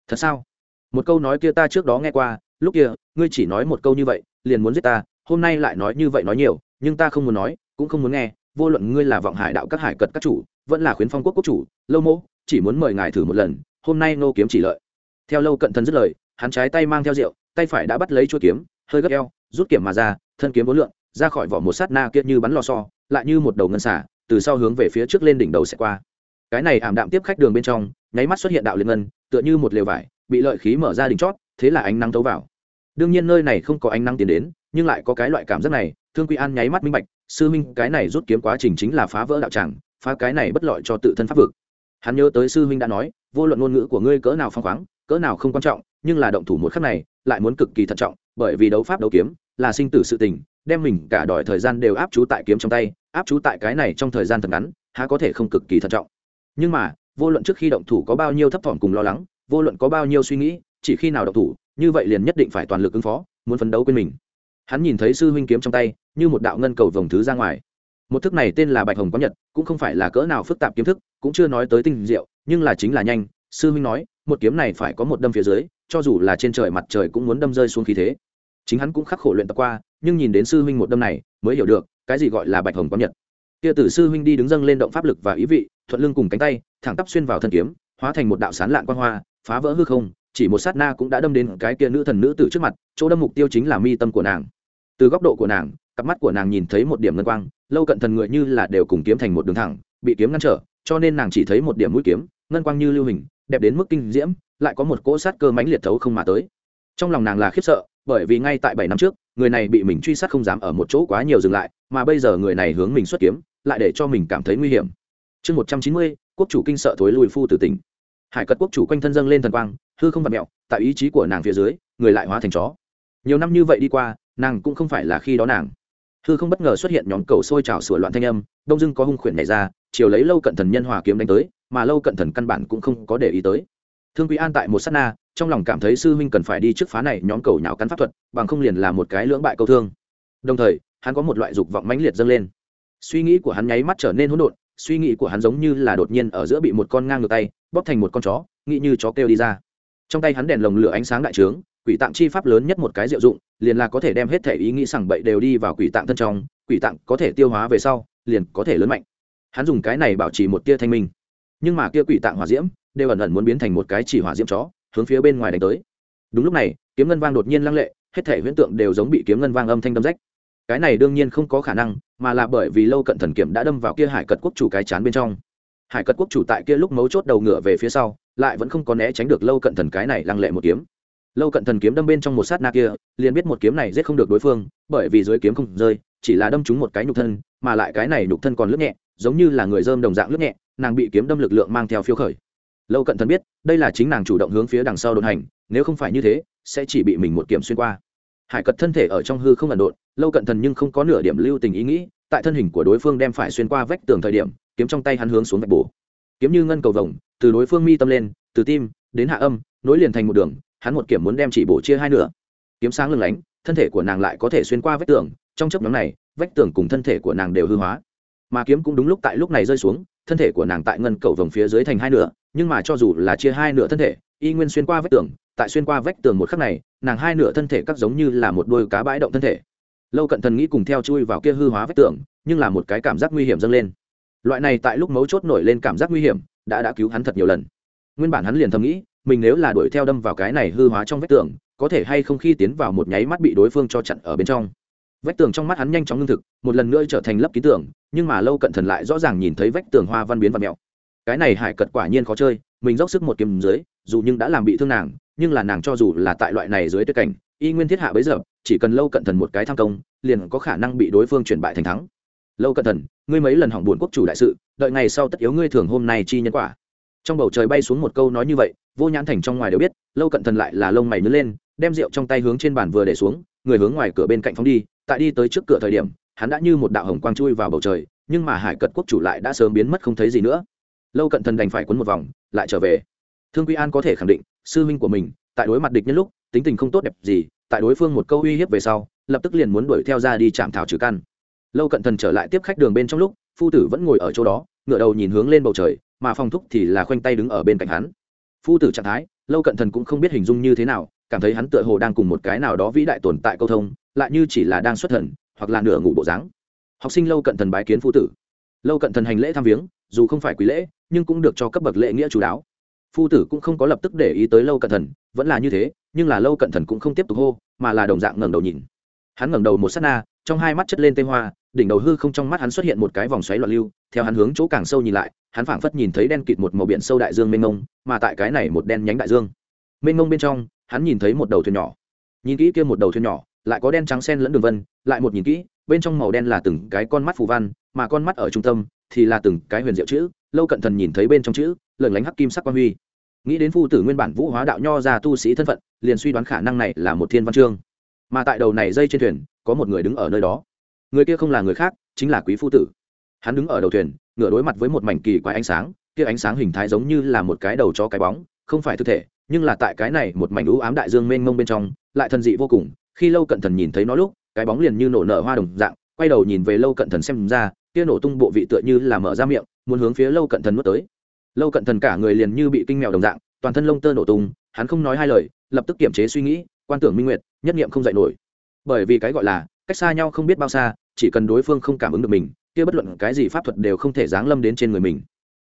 Thật sao? Một câu nói kia ta trước đó nghe qua, lúc kia, ngươi chỉ nói một câu như vậy, liền muốn giết ta, hôm nay lại nói như vậy nói nhiều, nhưng ta không muốn nói, cũng không muốn nghe, vô luận ngươi là vọng hải đạo các hải cật các chủ, vẫn là khuyến phong quốc quốc chủ, lâu mô chỉ muốn mời ngài thử một lần, hôm nay nô kiếm chỉ lợi. Theo lâu cận thân dứt lời, hắn trái tay mang theo rượu tay phải đã bắt lấy chuôi kiếm hơi gấp eo rút kiếm mà ra thân kiếm bốn lượng ra khỏi vỏ một sát na kia như bắn lò xo, lại như một đầu ngân xả từ sau hướng về phía trước lên đỉnh đầu sẽ qua. Cái này ảm đạm tiếp khách đường bên trong nháy mắt xuất hiện đạo liên ngân tựa như một lều vải bị lợi khí mở ra đỉnh chót thế là ánh nắng tấu vào. Đương nhiên nơi này không có ánh nắng tiến đến nhưng lại có cái loại cảm giác này thương quy an nháy mắt minh bạch sư minh cái này rút kiếm quá trình chính là phá vỡ đạo tràng phá cái này bất lợi cho tự thân pháp vực. Hắn nhớ tới sư huynh đã nói vô luận ngôn ngữ của ngươi cỡ nào phong khoáng cỡ nào không quan trọng nhưng là động thủ một khắc này lại muốn cực kỳ thận trọng, bởi vì đấu pháp đấu kiếm là sinh tử sự tình, đem mình cả đòi thời gian đều áp chú tại kiếm trong tay, áp chú tại cái này trong thời gian thật ngắn, há có thể không cực kỳ thận trọng. Nhưng mà, vô luận trước khi động thủ có bao nhiêu thấp thỏm cùng lo lắng, vô luận có bao nhiêu suy nghĩ, chỉ khi nào động thủ, như vậy liền nhất định phải toàn lực ứng phó, muốn phấn đấu quên mình. Hắn nhìn thấy sư huynh kiếm trong tay, như một đạo ngân cầu vồng thứ ra ngoài. Một thức này tên là bạch hồng có nhật, cũng không phải là cỡ nào phức tạp kiếm thức, cũng chưa nói tới tinh diệu, nhưng là chính là nhanh. Sư huynh nói, một kiếm này phải có một đâm phía dưới cho dù là trên trời mặt trời cũng muốn đâm rơi xuống khí thế. Chính hắn cũng khắc khổ luyện tập qua, nhưng nhìn đến sư huynh một đâm này, mới hiểu được, cái gì gọi là bạch hồng quang nhật. Kia tử sư huynh đi đứng dâng lên động pháp lực và ý vị, thuận lưng cùng cánh tay, thẳng tắp xuyên vào thân kiếm, hóa thành một đạo sán lạn quan hoa, phá vỡ hư không, chỉ một sát na cũng đã đâm đến cái kia nữ thần nữ tử trước mặt, chỗ đâm mục tiêu chính là mi tâm của nàng. Từ góc độ của nàng, cặp mắt của nàng nhìn thấy một điểm ngân quang, lâu cận thần người như là đều cùng kiếm thành một đường thẳng, bị kiếm ngăn trở, cho nên nàng chỉ thấy một điểm mũi kiếm, ngân quang như lưu hình, đẹp đến mức kinh diễm lại có một cỗ sát cơ mãnh liệt thấu không mà tới. Trong lòng nàng là khiếp sợ, bởi vì ngay tại bảy năm trước, người này bị mình truy sát không dám ở một chỗ quá nhiều dừng lại, mà bây giờ người này hướng mình xuất kiếm, lại để cho mình cảm thấy nguy hiểm. Chương một trăm chín mươi, quốc chủ kinh sợ thối lùi phu tử tỉnh. Hải cật quốc chủ quanh thân dâng lên thần quang, hư không vặt mẹo tại ý chí của nàng phía dưới, người lại hóa thành chó. Nhiều năm như vậy đi qua, nàng cũng không phải là khi đó nàng. Hư không bất ngờ xuất hiện nhóm cầu sôi trào sửa loạn thanh âm, đông dưng có hung khuyển nhảy ra, chiều lấy lâu cận thần nhân hòa kiếm đánh tới, mà lâu cận thần căn bản cũng không có để ý tới thương quý an tại một s á t na, trong lòng cảm thấy sư huynh cần phải đi trước phá này nhóm cầu nhạo cắn pháp thuật, bằng không liền là một cái lưỡng bại câu thương. Đồng thời, hắn có một loại dục vọng mãnh liệt dâng lên. Suy nghĩ của hắn nháy mắt trở nên hỗn độn, suy nghĩ của hắn giống như là đột nhiên ở giữa bị một con ngang ngược tay, bóp thành một con chó, nghĩ như chó kêu đi ra. Trong tay hắn đèn lồng lửa ánh sáng đại trướng, quỷ tạng chi pháp lớn nhất một cái diệu dụng, liền là có thể đem hết thể ý nghĩ sằng bậy đều đi vào quỷ tạng thân trong, quỷ tạng có thể tiêu hóa về sau, liền có thể lớn mạnh. Hắn dùng cái này bảo trì một tia thanh minh nhưng mà kia quỷ tạng hỏa diễm đều ẩn ẩn muốn biến thành một cái chỉ hỏa diễm chó, hướng phía bên ngoài đánh tới. Đúng lúc này, kiếm ngân vang đột nhiên lăng lệ, hết thể huyễn tượng đều giống bị kiếm ngân vang âm thanh đâm rách. Cái này đương nhiên không có khả năng, mà là bởi vì lâu cận thần kiểm đã đâm vào kia hải cật quốc chủ cái chán bên trong. Hải cật quốc chủ tại kia lúc mấu chốt đầu ngựa về phía sau, lại vẫn không có né tránh được lâu cận thần cái này lăng lệ một kiếm. Lâu cận thần kiếm đâm bên trong một sát na kia, liền biết một kiếm này giết không được đối phương, bởi vì dưới kiếm không rơi, chỉ là đâm trúng một cái nhục thân, mà lại cái này nhục thân còn lướt nhẹ, giống như là người dơm đồng dạng lướt nhẹ nàng bị kiếm đâm lực lượng mang theo phiêu khởi. Lâu cận thần biết, đây là chính nàng chủ động hướng phía đằng sau đồn hành, nếu không phải như thế, sẽ chỉ bị mình một kiếm xuyên qua. Hải cật thân thể ở trong hư không ẩn độn, lâu cận thần nhưng không có nửa điểm lưu tình ý nghĩ, tại thân hình của đối phương đem phải xuyên qua vách tường thời điểm, kiếm trong tay hắn hướng xuống vạch bổ. Kiếm như ngân cầu vồng, từ đối phương mi tâm lên, từ tim đến hạ âm, nối liền thành một đường, hắn một kiểm muốn đem chỉ bổ chia hai nửa. Kiếm sáng lừng lánh, thân thể của nàng lại có thể xuyên qua vách tường, trong chấp nhóm này, vách tường cùng thân thể của nàng đều hư hóa. Mà kiếm cũng đúng lúc tại lúc này rơi xuống thân thể của nàng tại ngân cầu vòng phía dưới thành hai nửa, nhưng mà cho dù là chia hai nửa thân thể, y nguyên xuyên qua vách tường, tại xuyên qua vách tường một khắc này, nàng hai nửa thân thể cắt giống như là một đôi cá bãi động thân thể. Lâu cận thần nghĩ cùng theo chui vào kia hư hóa vách tường, nhưng là một cái cảm giác nguy hiểm dâng lên. Loại này tại lúc mấu chốt nổi lên cảm giác nguy hiểm, đã đã cứu hắn thật nhiều lần. Nguyên bản hắn liền thầm nghĩ, mình nếu là đuổi theo đâm vào cái này hư hóa trong vách tường, có thể hay không khi tiến vào một nháy mắt bị đối phương cho chặn ở bên trong vách tường trong mắt hắn nhanh chóng ngưng thực một lần nữa trở thành lấp ký tưởng, nhưng mà lâu cận thần lại rõ ràng nhìn thấy vách tường hoa văn biến và mẹo cái này hải cật quả nhiên khó chơi mình dốc sức một kiếm dưới dù nhưng đã làm bị thương nàng nhưng là nàng cho dù là tại loại này dưới tuyệt cảnh y nguyên thiết hạ bấy giờ chỉ cần lâu cận thần một cái tham công liền có khả năng bị đối phương chuyển bại thành thắng. Lâu cận thần, ngươi mấy lần hỏng buồn quốc chủ đại sự đợi ngày sau tất yếu ngươi thường hôm nay chi nhân quả. Trong bầu trời bay xuống một câu nói như vậy vô nhãn thành trong ngoài đều biết lâu cận thần lại là lông mày nứt lên đem rượu trong tay hướng trên bàn vừa để xuống người hướng ngoài cửa bên cạnh phóng đi tại đi tới trước cửa thời điểm, hắn đã như một đạo hồng quang chui vào bầu trời, nhưng mà hải cật quốc chủ lại đã sớm biến mất không thấy gì nữa. Lâu cận thần đành phải quấn một vòng, lại trở về. Thương quy an có thể khẳng định, sư huynh của mình, tại đối mặt địch nhân lúc, tính tình không tốt đẹp gì, tại đối phương một câu uy hiếp về sau, lập tức liền muốn đuổi theo ra đi chạm thảo trừ căn. Lâu cận thần trở lại tiếp khách đường bên trong lúc, phu tử vẫn ngồi ở chỗ đó ngựa đầu nhìn hướng lên bầu trời, mà phong thúc thì là khoanh tay đứng ở bên cạnh hắn. Phu tử trạng thái, lâu cận thần cũng không biết hình dung như thế nào, cảm thấy hắn tựa hồ đang cùng một cái nào đó vĩ đại tồn tại câu thông lại như chỉ là đang xuất thần, hoặc là nửa ngủ bộ dáng. Học sinh lâu cận thần bái kiến phu tử. Lâu cận thần hành lễ tham viếng, dù không phải quý lễ, nhưng cũng được cho cấp bậc lễ nghĩa chú đáo. Phu tử cũng không có lập tức để ý tới lâu cận thần, vẫn là như thế, nhưng là lâu cận thần cũng không tiếp tục hô, mà là đồng dạng ngẩng đầu nhìn. Hắn ngẩng đầu một s á t na, trong hai mắt chất lên tê hoa, đỉnh đầu hư không trong mắt hắn xuất hiện một cái vòng xoáy loạn lưu, theo hắn hướng chỗ càng sâu nhìn lại, hắn phảng phất nhìn thấy đen kịt một màu biển sâu đại dương mênh mông, mà tại cái này một đen nhánh đại dương. Mênh mông bên trong, hắn nhìn thấy một đầu thuyền nhỏ. Nhìn kỹ kia một đầu thuyền nhỏ lại có đen trắng sen lẫn đường vân, lại một nhìn kỹ, bên trong màu đen là từng cái con mắt phù văn, mà con mắt ở trung tâm thì là từng cái huyền diệu chữ, lâu cận thần nhìn thấy bên trong chữ lợn lánh hắc kim sắc quan huy. Nghĩ đến phu tử nguyên bản vũ hóa đạo nho ra tu sĩ thân phận, liền suy đoán khả năng này là một thiên văn chương. Mà tại đầu này dây trên thuyền, có một người đứng ở nơi đó. Người kia không là người khác, chính là quý phu tử. Hắn đứng ở đầu thuyền, ngửa đối mặt với một mảnh kỳ quái ánh sáng, kia ánh sáng hình thái giống như là một cái đầu cho cái bóng, không phải thực thể, nhưng là tại cái này một mảnh ưu ám đại dương mênh mông bên trong, lại thần dị vô cùng khi lâu cận thần nhìn thấy nó lúc, cái bóng liền như nổ nở hoa đồng dạng, quay đầu nhìn về lâu cận thần xem ra, kia nổ tung bộ vị tựa như là mở ra miệng, muốn hướng phía lâu cận thần mất tới. Lâu cận thần cả người liền như bị kinh mèo đồng dạng, toàn thân lông tơ nổ tung, hắn không nói hai lời, lập tức kiểm chế suy nghĩ, quan tưởng minh nguyệt, nhất nghiệm không dạy nổi. Bởi vì cái gọi là, cách xa nhau không biết bao xa, chỉ cần đối phương không cảm ứng được mình, kia bất luận cái gì pháp thuật đều không thể giáng lâm đến trên người mình.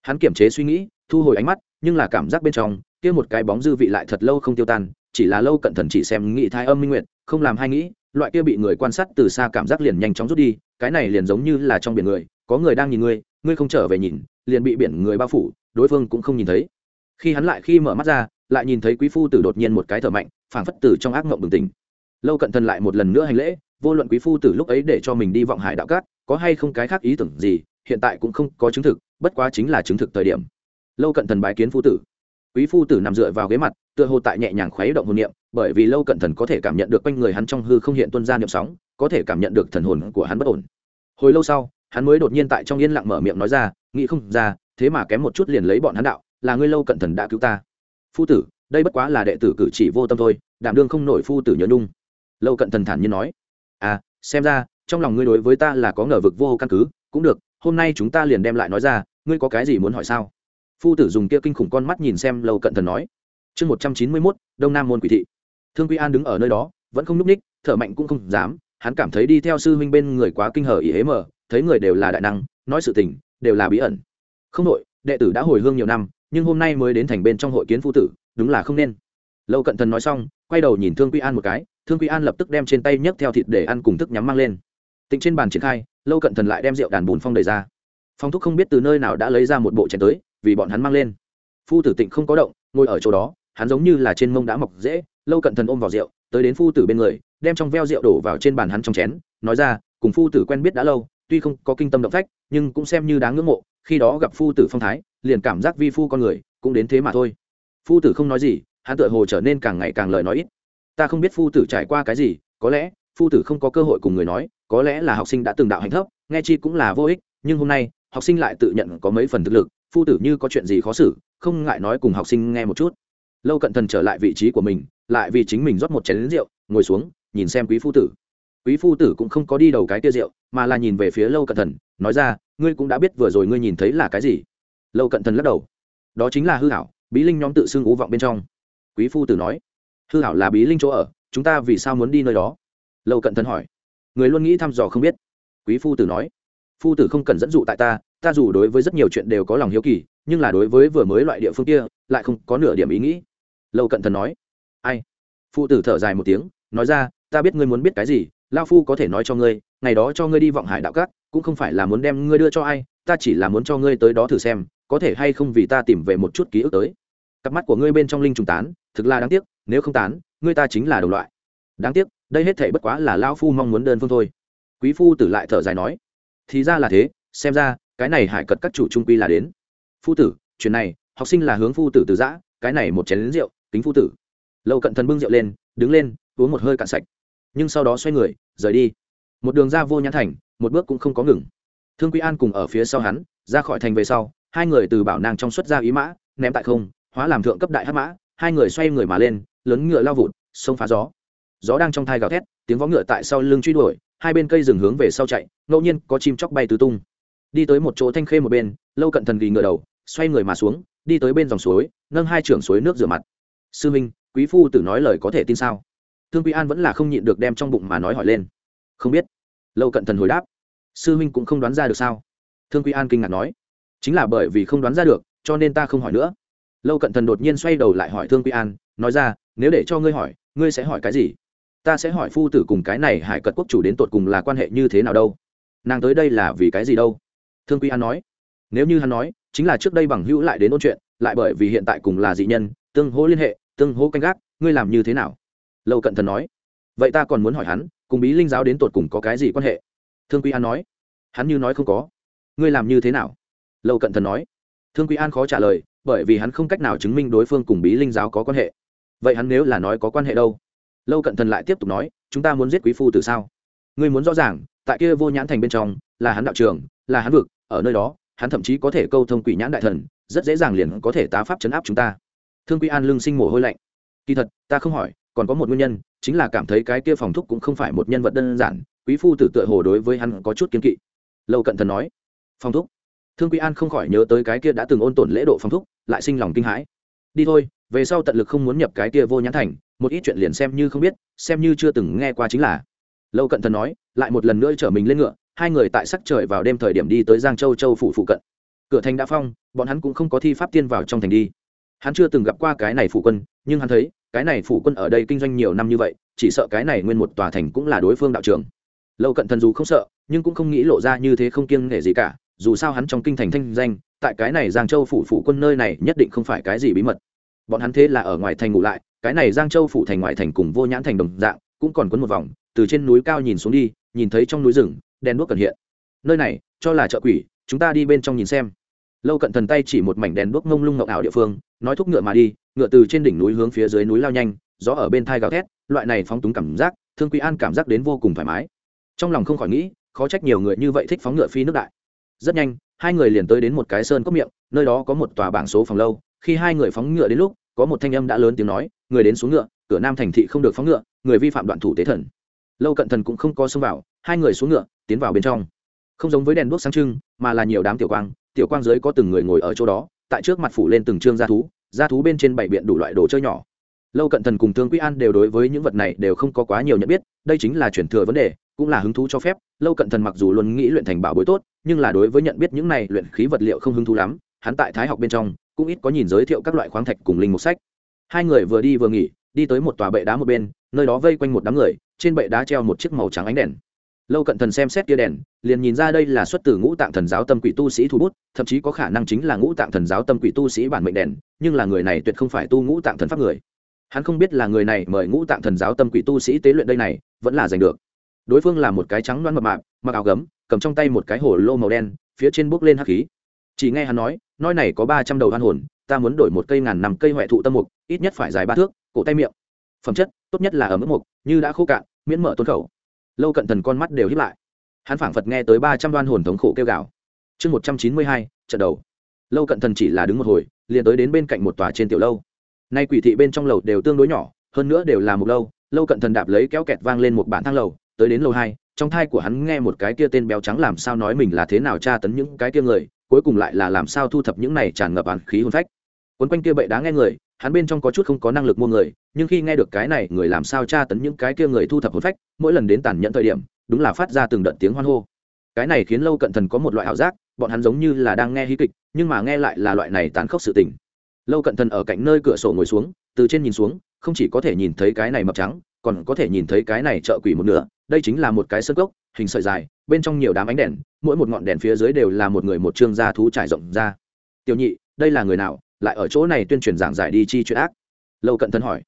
Hắn kiểm chế suy nghĩ, thu hồi ánh mắt, nhưng là cảm giác bên trong, kia một cái bóng dư vị lại thật lâu không tiêu tan chỉ là lâu cận thần chỉ xem nghị thái âm minh nguyệt, không làm hay nghĩ, loại kia bị người quan sát từ xa cảm giác liền nhanh chóng rút đi, cái này liền giống như là trong biển người, có người đang nhìn ngươi ngươi không trở về nhìn, liền bị biển người bao phủ, đối phương cũng không nhìn thấy. Khi hắn lại khi mở mắt ra, lại nhìn thấy quý phu tử đột nhiên một cái thở mạnh, phảng phất tử trong ác mộng bừng tỉnh. Lâu cận thần lại một lần nữa hành lễ, vô luận quý phu tử lúc ấy để cho mình đi vọng hải đạo cát, có hay không cái khác ý tưởng gì, hiện tại cũng không có chứng thực, bất quá chính là chứng thực thời điểm. Lâu cận thần bái kiến phu tử quý phu tử nằm dựa vào ghế mặt, tựa hồ tại nhẹ nhàng khuấy động hồn niệm, bởi vì lâu cận thần có thể cảm nhận được quanh người hắn trong hư không hiện tuân ra niệm sóng, có thể cảm nhận được thần hồn của hắn bất ổn. Hồi lâu sau, hắn mới đột nhiên tại trong yên lặng mở miệng nói ra, nghĩ không ra, thế mà kém một chút liền lấy bọn hắn đạo, là ngươi lâu cận thần đã cứu ta. Phu tử, đây bất quá là đệ tử cử chỉ vô tâm thôi, đảm đương không nổi phu tử nhớ nhung. Lâu cận thần thản nhiên nói. À xem ra, trong lòng ngươi đối với ta là có ngờ vực vô căn cứ, cũng được, hôm nay chúng ta liền đem lại nói ra, ngươi có cái gì muốn hỏi sao? Phu tử dùng kia kinh khủng con mắt nhìn xem lâu cận thần nói, chương một trăm chín mươi mốt, đông nam môn quỷ thị. Thương quy an đứng ở nơi đó, vẫn không n ú c ních, thở mạnh cũng không dám, hắn cảm thấy đi theo sư huynh bên người quá kinh hở ý hế mờ, thấy người đều là đại năng, nói sự tình, đều là bí ẩn. Không đội đệ tử đã hồi hương nhiều năm, nhưng hôm nay mới đến thành bên trong hội kiến phu tử, đúng là không nên. Lâu cận thần nói xong, quay đầu nhìn thương quy an một cái, thương quy an lập tức đem trên tay nhấc theo thịt để ăn cùng thức nhắm mang lên. Tịnh trên bàn triển khai, lâu cận thần lại đem rượu đàn bùn phong đầy ra. Phong thúc không biết từ nơi nào đã lấy ra một bộ chén tới vì bọn hắn mang lên. Phu tử tịnh không có động, ngồi ở chỗ đó, hắn giống như là trên mông đã mọc dễ, lâu cận thần ôm vào rượu, tới đến phu tử bên người, đem trong veo rượu đổ vào trên bàn hắn trong chén, nói ra, cùng phu tử quen biết đã lâu, tuy không có kinh tâm động phách, nhưng cũng xem như đáng ngưỡng mộ, khi đó gặp phu tử phong thái, liền cảm giác vi phu con người, cũng đến thế mà thôi. Phu tử không nói gì, hắn tựa hồ trở nên càng ngày càng lời nói ít. Ta không biết phu tử trải qua cái gì, có lẽ, phu tử không có cơ hội cùng người nói, có lẽ là học sinh đã từng đạo hành thấp, nghe chi cũng là vô ích, nhưng hôm nay, học sinh lại tự nhận có mấy phần thực lực phu tử như có chuyện gì khó xử, không ngại nói cùng học sinh nghe một chút. Lâu cận thần trở lại vị trí của mình, lại vì chính mình rót một chén rượu, ngồi xuống, nhìn xem quý phu tử. Quý phu tử cũng không có đi đầu cái tia rượu, mà là nhìn về phía lâu cận thần, nói ra, ngươi cũng đã biết vừa rồi ngươi nhìn thấy là cái gì? Lâu cận thần lắc đầu. Đó chính là hư hảo, bí linh nhóm tự xưng ú vọng bên trong. Quý phu tử nói. Hư hảo là bí linh chỗ ở, chúng ta vì sao muốn đi nơi đó? Lâu cận thần hỏi. Người luôn nghĩ thăm dò không biết. Quý phu tử nói. Phu tử không cần dẫn dụ tại ta ta dù đối với rất nhiều chuyện đều có lòng hiếu kỳ, nhưng là đối với vừa mới loại địa phương kia, lại không có nửa điểm ý nghĩ. Lâu cận thần nói. Ai? Phụ tử thở dài một tiếng, nói ra, ta biết ngươi muốn biết cái gì lao phu có thể nói cho ngươi, ngày đó cho ngươi đi vọng hải đạo cát cũng không phải là muốn đem ngươi đưa cho ai, ta chỉ là muốn cho ngươi tới đó thử xem, có thể hay không vì ta tìm về một chút ký ức tới. Cặp mắt của ngươi bên trong linh trùng tán, thực là đáng tiếc, nếu không tán, ngươi ta chính là đồng loại. Đáng tiếc, đây hết thể bất quá là lao phu mong muốn đơn phương thôi. Quý phu tử lại thở dài nói, thì ra là thế, xem ra cái này hải cật các chủ trung quy là đến. Phu tử, chuyện này, học sinh là hướng phu tử từ giã, cái này một chén lính rượu, kính phu tử. Lâu cận thần bưng rượu lên, đứng lên, uống một hơi cạn sạch. Nhưng sau đó xoay người, rời đi. Một đường ra vô nhãn thành, một bước cũng không có ngừng. Thương quý an cùng ở phía sau hắn, ra khỏi thành về sau, hai người từ bảo nàng trong xuất ra ý mã, ném tại không, hóa làm thượng cấp đại hát mã, hai người xoay người mà lên, lớn ngựa lao vụt sông phá gió. Gió đang trong thai gào thét, tiếng vó ngựa tại sau lưng truy đuổi, hai bên cây rừng hướng về sau chạy, ngẫu nhiên có chim chóc bay tứ tung đi tới một chỗ thanh khê một bên, lâu cận thần ghi ngựa đầu, xoay người mà xuống, đi tới bên dòng suối, nâng hai trưởng suối nước rửa mặt. Sư minh, quý phu tử nói lời có thể tin sao? Thương quý an vẫn là không nhịn được đem trong bụng mà nói hỏi lên. Không biết. Lâu cận thần hồi đáp. Sư minh cũng không đoán ra được sao? Thương quý an kinh ngạc nói. Chính là bởi vì không đoán ra được, cho nên ta không hỏi nữa. Lâu cận thần đột nhiên xoay đầu lại hỏi thương quý an, nói ra, nếu để cho ngươi hỏi, ngươi sẽ hỏi cái gì? Ta sẽ hỏi phu tử cùng cái này hải cật quốc chủ đến tột cùng là quan hệ như thế nào đâu? Nàng tới đây là vì cái gì đâu? Thương quý an nói, nếu như hắn nói, chính là trước đây bằng hữu lại đến ôn chuyện, lại bởi vì hiện tại cùng là dị nhân, tương hỗ liên hệ, tương hỗ canh gác, ngươi làm như thế nào? Lâu cận thần nói, vậy ta còn muốn hỏi hắn, cùng bí linh giáo đến tột cùng có cái gì quan hệ? Thương quý an nói, hắn như nói không có. Ngươi làm như thế nào? Lâu cận thần nói, thương quý an khó trả lời, bởi vì hắn không cách nào chứng minh đối phương cùng bí linh giáo có quan hệ. Vậy hắn nếu là nói có quan hệ đâu? Lâu cận thần lại tiếp tục nói, chúng ta muốn giết quý phu từ sao? Ngươi muốn rõ ràng, tại kia vô nhãn thành bên trong là hắn đạo trường, là hắn vực, ở nơi đó, hắn thậm chí có thể câu thông quỷ nhãn đại thần, rất dễ dàng liền có thể tá pháp chấn áp chúng ta. Thương quy an lưng sinh mồ hôi lạnh. Kỳ thật, ta không hỏi, còn có một nguyên nhân, chính là cảm thấy cái kia phòng thúc cũng không phải một nhân vật đơn giản, quý phu tử tựa hồ đối với hắn có chút kiên kỵ. Lâu cận thần nói, phòng thúc? Thương quý an không khỏi nhớ tới cái kia đã từng ôn tổn lễ độ phòng thúc, lại sinh lòng kinh hãi. Đi thôi, về sau tận lực không muốn nhập cái kia vô nhãn thành, một ít chuyện liền xem như không biết, xem như chưa từng nghe qua chính là. Lâu cận thần nói, lại một lần nữa chở mình lên ngựa hai người tại sắc trời vào đêm thời điểm đi tới giang châu châu phủ phụ cận. Cửa thành đã phong, bọn hắn cũng không có thi pháp tiên vào trong thành đi. Hắn chưa từng gặp qua cái này phủ quân, nhưng hắn thấy, cái này phủ quân ở đây kinh doanh nhiều năm như vậy, chỉ sợ cái này nguyên một tòa thành cũng là đối phương đạo trường lâu cận thần dù không sợ, nhưng cũng không nghĩ lộ ra như thế không kiêng nể gì cả, dù sao hắn trong kinh thành thanh danh, tại cái này giang châu phủ phủ quân nơi này nhất định không phải cái gì bí mật. Bọn hắn thế là ở ngoài thành ngủ lại, cái này giang châu phủ thành ngoại thành cùng vô nhãn thành đồng dạng, cũng còn quấn một vòng, từ trên núi cao nhìn xuống đi, nhìn thấy trong núi rừng đèn đuốc cần hiện. Nơi này, cho là chợ quỷ, chúng ta đi bên trong nhìn xem. Lâu cận thần tay chỉ một mảnh đèn đuốc ngông lung ngọc ảo địa phương, nói thúc ngựa mà đi, ngựa từ trên đỉnh núi hướng phía dưới núi lao nhanh, gió ở bên thai gào thét, loại này phóng túng cảm giác, thương quý an cảm giác đến vô cùng thoải mái. Trong lòng không khỏi nghĩ, khó trách nhiều người như vậy thích phóng ngựa phi nước đại. Rất nhanh, hai người liền tới đến một cái sơn cốc miệng, nơi đó có một tòa bảng số phòng lâu. Khi hai người phóng ngựa đến lúc, có một thanh âm đã lớn tiếng nói, người đến xuống ngựa, cửa nam thành thị không được phóng ngựa, người vi phạm đoạn thủ tế thần. Lâu cận thần cũng không có xông vào hai người xuống ngựa, tiến vào bên trong. Không giống với đèn đuốc sáng trưng, mà là nhiều đám tiểu quang tiểu quang dưới có từng người ngồi ở chỗ đó, tại trước mặt phủ lên từng trương gia thú gia thú bên trên bảy biện đủ loại đồ chơi nhỏ. Lâu cận thần cùng thương quý an đều đối với những vật này đều không có quá nhiều nhận biết, đây chính là chuyển thừa vấn đề, cũng là hứng thú cho phép. Lâu cận thần mặc dù luôn nghĩ luyện thành bảo bối tốt, nhưng là đối với nhận biết những này luyện khí vật liệu không hứng thú lắm, hắn tại thái học bên trong, cũng ít có nhìn giới thiệu các loại khoáng thạch cùng linh mục sách. Hai người vừa đi vừa nghỉ, đi tới một tòa bệ đá một bên, nơi đó vây quanh một đám người, trên bệ đá treo một chiếc màu trắng ánh đèn lâu cận thần xem xét tia đèn, liền nhìn ra đây là xuất từ ngũ tạng thần giáo tâm quỷ tu sĩ thu bút, thậm chí có khả năng chính là ngũ tạng thần giáo tâm quỷ tu sĩ bản mệnh đèn, nhưng là người này tuyệt không phải tu ngũ tạng thần pháp người. Hắn không biết là người này mời ngũ tạng thần giáo tâm quỷ tu sĩ tế luyện đây này, vẫn là giành được. Đối phương là một cái trắng loan mập mạp, mặc áo gấm, cầm trong tay một cái hồ lô màu đen, phía trên bốc lên hắc khí. Chỉ nghe hắn nói nói này có ba trăm đầu hoan hồn, ta muốn đổi một cây ngàn nằm cây huệ thụ tâm mục, ít nhất phải dài ba thước, cổ tay miệng. Phẩm chất, tốt nhất là ở mức mục, như đã khô cạn, miễn mở tôn khẩu lâu cận thần con mắt đều hiếp lại. Hắn phảng phật nghe tới ba trăm đoan hồn thống khổ kêu gào. Chương một trăm chín mươi hai, trận đầu. Lâu cận thần chỉ là đứng một hồi, liền tới đến bên cạnh một tòa trên tiểu lâu. Nay quỷ thị bên trong lầu đều tương đối nhỏ, hơn nữa đều là một lâu lâu cận thần đạp lấy kéo kẹt vang lên một bản thang lầu, tới đến lầu hai, trong thai của hắn nghe một cái kia tên béo trắng làm sao nói mình là thế nào tra tấn những cái kia người, cuối cùng lại là làm sao thu thập những này tràn ngập bản khí hôn phách. Quấn quanh kia bậy đá nghe người hắn bên trong có chút không có năng lực mua người, nhưng khi nghe được cái này, người làm sao tra tấn những cái kia người thu thập hồn phách, mỗi lần đến tàn nhẫn thời điểm, đúng là phát ra từng đợt tiếng hoan hô. Cái này khiến lâu cận thần có một loại ảo giác, bọn hắn giống như là đang nghe hí kịch, nhưng mà nghe lại là loại này tán khốc sự tình. Lâu cận thần ở cạnh nơi cửa sổ ngồi xuống, từ trên nhìn xuống, không chỉ có thể nhìn thấy cái này mập trắng, còn có thể nhìn thấy cái này trợ quỷ một nửa, đây chính là một cái sơ gốc hình sợi dài, bên trong nhiều đám ánh đèn, mỗi một ngọn đèn phía dưới đều là một người một trương gia thú trải rộng ra. Tiểu nhị, đây là người nào? Lại ở chỗ này tuyên truyền giảng giải đi chi chuyện ác. Lâu cận thân hỏi,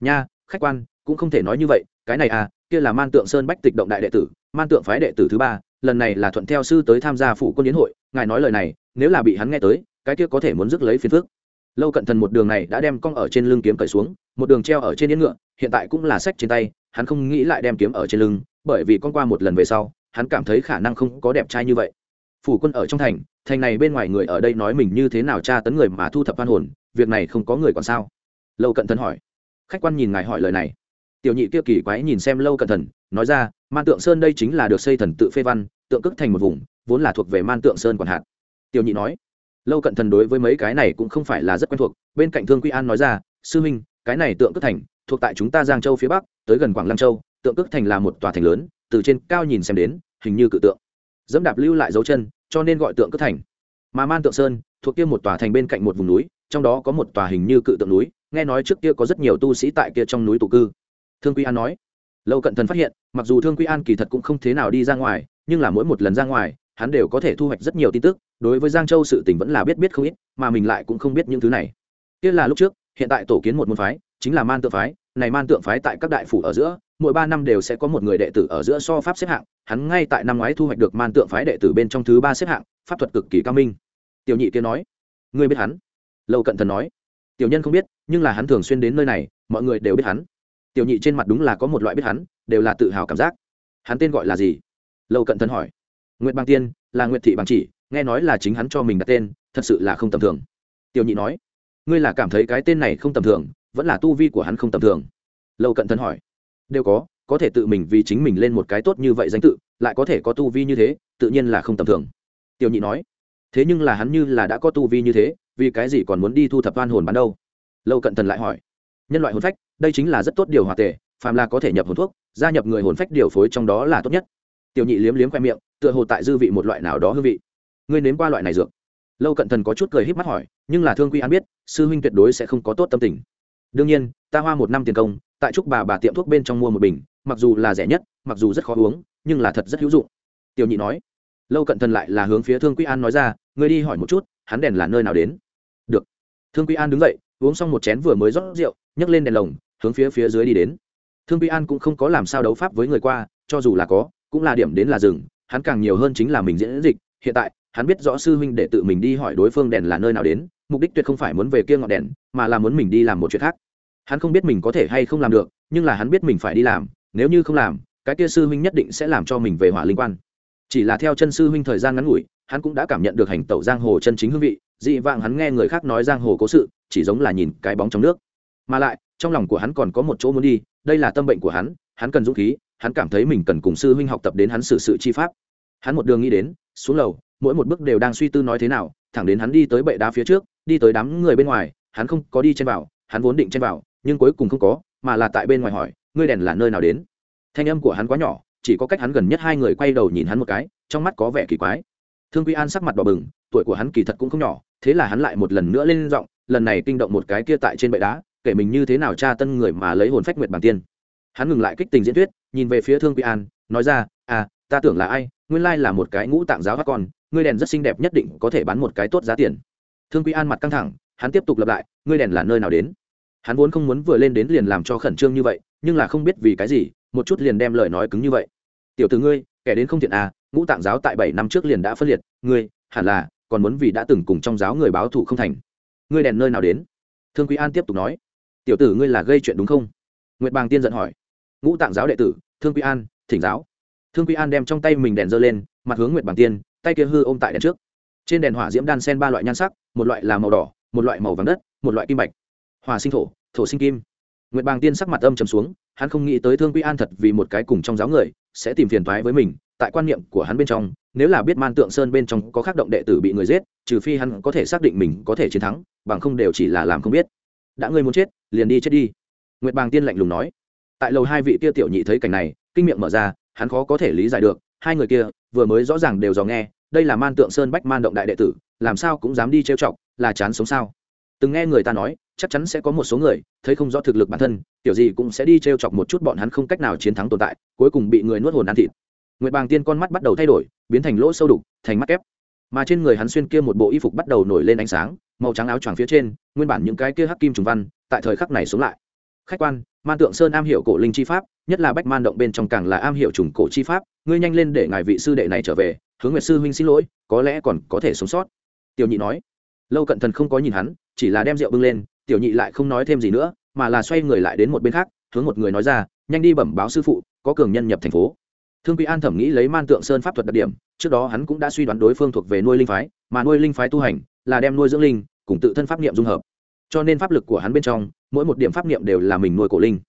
nha, khách quan, cũng không thể nói như vậy, cái này à kia là man tượng sơn bách tịch động đại đệ tử, man tượng phái đệ tử thứ ba, lần này là thuận theo sư tới tham gia phụ quân yến hội, ngài nói lời này, nếu là bị hắn nghe tới, cái kia có thể muốn rước lấy phiền phước lâu cận thần một đường này đã đem cong ở trên lưng kiếm cởi xuống, một đường treo ở trên yên ngựa, hiện tại cũng là sách trên tay, hắn không nghĩ lại đem kiếm ở trên lưng, bởi vì con qua một lần về sau, hắn cảm thấy khả năng không có đẹp trai như vậy phủ quân ở trong thành thành này bên ngoài người ở đây nói mình như thế nào tra tấn người mà thu thập hoan hồn, việc này không có người còn sao? Lâu cận thần hỏi. Khách quan nhìn ngài hỏi lời này. Tiểu nhị kia kỳ quái nhìn xem lâu cận thần, nói ra, man tượng sơn đây chính là được xây thần tự phê văn, tượng cức thành một vùng, vốn là thuộc về man tượng sơn quản hạt. Tiểu nhị nói. Lâu cận thần đối với mấy cái này cũng không phải là rất quen thuộc, bên cạnh thương quy an nói ra, sư huynh, cái này tượng cức thành, thuộc tại chúng ta giang châu phía bắc, tới gần quảng lăng châu, tượng cức thành là một tòa thành lớn, từ trên cao nhìn xem đến, hình như cự tượng dẫm đạp lưu lại dấu chân, cho nên gọi tượng cất thành. Mà man tượng sơn, thuộc kia một tòa thành bên cạnh một vùng núi, trong đó có một tòa hình như cự tượng núi, nghe nói trước kia có rất nhiều tu sĩ tại kia trong núi tụ cư. Thương quy an nói, lâu cận thần phát hiện, mặc dù thương quy an kỳ thật cũng không thế nào đi ra ngoài, nhưng là mỗi một lần ra ngoài, hắn đều có thể thu hoạch rất nhiều tin tức, đối với giang châu sự tình vẫn là biết biết không ít, mà mình lại cũng không biết những thứ này. Kia là lúc trước, hiện tại tổ kiến một môn phái, chính là man tượng phái, này man tượng phái tại các đại phủ ở giữa mỗi ba năm đều sẽ có một người đệ tử ở giữa so pháp xếp hạng, hắn ngay tại năm ngoái thu hoạch được man tượng phái đệ tử bên trong thứ ba xếp hạng, pháp thuật cực kỳ cao minh. Tiểu nhị kia nói, ngươi biết hắn? Lâu cận thần nói, tiểu nhân không biết, nhưng là hắn thường xuyên đến nơi này, mọi người đều biết hắn. Tiểu nhị trên mặt đúng là có một loại biết hắn, đều là tự hào cảm giác. Hắn tên gọi là gì? Lâu cận thần hỏi. Nguyệt bang tiên, là nguyệt thị bằng chỉ, nghe nói là chính hắn cho mình đặt tên, thật sự là không tầm thường. Tiểu nhị nói, ngươi là cảm thấy cái tên này không tầm thường, vẫn là tu vi của hắn không tầm thường? Lâu cận thần hỏi đều có có thể tự mình vì chính mình lên một cái tốt như vậy danh tự, lại có thể có tu vi như thế, tự nhiên là không tầm thường. Tiểu nhị nói, thế nhưng là hắn như là đã có tu vi như thế, vì cái gì còn muốn đi thu thập oan hồn bán đâu? Lâu cận thần lại hỏi, nhân loại hồn phách, đây chính là rất tốt điều hòa tệ phàm là có thể nhập hồn thuốc, gia nhập người hồn phách điều phối trong đó là tốt nhất. Tiểu nhị liếm liếm khoe miệng, tựa hồ tại dư vị một loại nào đó hương vị. Ngươi nếm qua loại này dược? Lâu cận thần có chút cười h í p mắt hỏi, nhưng là thương quy an biết, sư huynh tuyệt đối sẽ không có tốt tâm tình. Đương nhiên, ta hoa một năm tiền công tại trúc bà bà tiệm thuốc bên trong mua một bình, mặc dù là rẻ nhất, mặc dù rất khó uống, nhưng là thật rất hữu dụng. Tiểu nhị nói. Lâu cận thần lại là hướng phía thương quy an nói ra, ngươi đi hỏi một chút, hắn đèn là nơi nào đến? Được. Thương quy an đứng dậy, uống xong một chén vừa mới rót rượu, nhấc lên đèn lồng, hướng phía phía dưới đi đến. Thương quy an cũng không có làm sao đấu pháp với người qua, cho dù là có, cũng là điểm đến là rừng hắn càng nhiều hơn chính là mình diễn dịch. Hiện tại, hắn biết rõ sư huynh để tự mình đi hỏi đối phương đèn là nơi nào đến, mục đích tuyệt không phải muốn về kia ngọn đèn, mà là muốn mình đi làm một chuyện khác hắn không biết mình có thể hay không làm được, nhưng là hắn biết mình phải đi làm, nếu như không làm, cái kia sư huynh nhất định sẽ làm cho mình về hỏa linh quan. Chỉ là theo chân sư huynh thời gian ngắn ngủi, hắn cũng đã cảm nhận được hành tẩu giang hồ chân chính hương vị, dị vạng hắn nghe người khác nói giang hồ cố sự, chỉ giống là nhìn cái bóng trong nước. Mà lại, trong lòng của hắn còn có một chỗ muốn đi, đây là tâm bệnh của hắn hắn cần dũng khí, hắn cảm thấy mình cần cùng sư huynh học tập đến hắn xử sự chi pháp. Hắn một đường nghĩ đến, xuống lầu, mỗi một bước đều đang suy tư nói thế nào, thẳng đến hắn đi tới bệ đá phía trước, đi tới đám người bên ngoài, hắn không có đi trên vào, hắn vốn định trên vào nhưng cuối cùng không có, mà là tại bên ngoài hỏi, ngươi đèn là nơi nào đến? Thanh âm của hắn quá nhỏ, chỉ có cách hắn gần nhất hai người quay đầu nhìn hắn một cái, trong mắt có vẻ kỳ quái. Thương quy an sắc mặt đỏ bừng, tuổi của hắn kỳ thật cũng không nhỏ, thế là hắn lại một lần nữa lên giọng, lần này kinh động một cái kia tại trên bệ đá, kể mình như thế nào tra tân người mà lấy hồn phách nguyệt bản tiên. Hắn ngừng lại kích tình diễn thuyết, nhìn về phía thương quy an, nói ra à ta tưởng là ai, nguyên lai là một cái ngũ tạng giáo các con, ngươi đèn rất xinh đẹp nhất định có thể bán một cái tốt giá tiền. Thương quy an mặt căng thẳng, hắn tiếp tục lặp lại, ngươi đèn là nơi nào đến? Hắn vốn không muốn vừa lên đến liền làm cho khẩn trương như vậy, nhưng là không biết vì cái gì, một chút liền đem lời nói cứng như vậy. Tiểu t ử ngươi, kẻ đến không thiện à ngũ tạng giáo tại bảy năm trước liền đã phân liệt, ngươi, hẳn là, còn muốn vì đã từng cùng trong giáo người báo thù không thành. Ngươi đèn nơi nào đến? Thương quý an tiếp tục nói. Tiểu tử ngươi là gây chuyện đúng không? Nguyệt bàng tiên giận hỏi. Ngũ tạng giáo đệ tử, thương quý an, thỉnh giáo. Thương quý an đem trong tay mình đèn dơ lên, mặt hướng nguyệt bàng tiên, tay kia hư ôm tại đèn trước. Trên đèn hỏa diễm đan sen ba loại nhan sắc, một loại là màu đỏ, một loại màu vàng đất, một loại kim bạch hòa sinh thổ thổ sinh kim. Nguyệt bàng tiên sắc mặt âm trầm xuống, hắn không nghĩ tới thương quy an thật vì một cái cùng trong giáo người, sẽ tìm phiền toái với mình, tại quan niệm của hắn bên trong, nếu là biết man tượng sơn bên trong có khắc động đệ tử bị người giết, trừ phi hắn có thể xác định mình có thể chiến thắng, bằng không đều chỉ là làm không biết. Đã ngươi muốn chết, liền đi chết đi. Nguyệt bàng tiên lạnh lùng nói. Tại lầu hai vị kia tiểu nhị thấy cảnh này, kinh miệng mở ra, hắn khó có thể lý giải được, hai người kia vừa mới rõ ràng đều dò nghe, đây là man tượng sơn bách man động đại đệ tử, làm sao cũng dám đi trêu chọc, là chán sống sao? Từng nghe người ta nói chắc chắn sẽ có một số người thấy không rõ thực lực bản thân tiểu gì cũng sẽ đi trêu chọc một chút bọn hắn không cách nào chiến thắng tồn tại, cuối cùng bị người nuốt hồn ăn thịt. Nguyệt bàng tiên con mắt bắt đầu thay đổi, biến thành lỗ sâu đục, thành mắt kép. Mà trên người hắn xuyên kia một bộ y phục bắt đầu nổi lên ánh sáng, màu trắng áo choàng phía trên, nguyên bản những cái kia hắc kim trùng văn, tại thời khắc này xuống lại. Khách quan, man tượng sơn am hiểu cổ linh chi pháp, nhất là bách man động bên trong càng là am hiểu trùng cổ chi pháp, ngươi nhanh lên để ngài vị sư đệ này trở về, hướng nguyệt sư huynh xin lỗi, có lẽ còn có thể sống sót. Tiểu nhị nói. Lâu cận thần không có nhìn hắn, chỉ là đem rượu bưng lên tiểu nhị lại không nói thêm gì nữa, mà là xoay người lại đến một bên khác, hướng một người nói ra, nhanh đi bẩm báo sư phụ, có cường nhân nhập thành phố. Thương quý an thẩm nghĩ lấy man tượng sơn pháp thuật đặc điểm, trước đó hắn cũng đã suy đoán đối phương thuộc về nuôi linh phái, mà nuôi linh phái tu hành là đem nuôi dưỡng linh cùng tự thân pháp niệm dung hợp. Cho nên pháp lực của hắn bên trong, mỗi một điểm pháp niệm đều là mình nuôi cổ linh.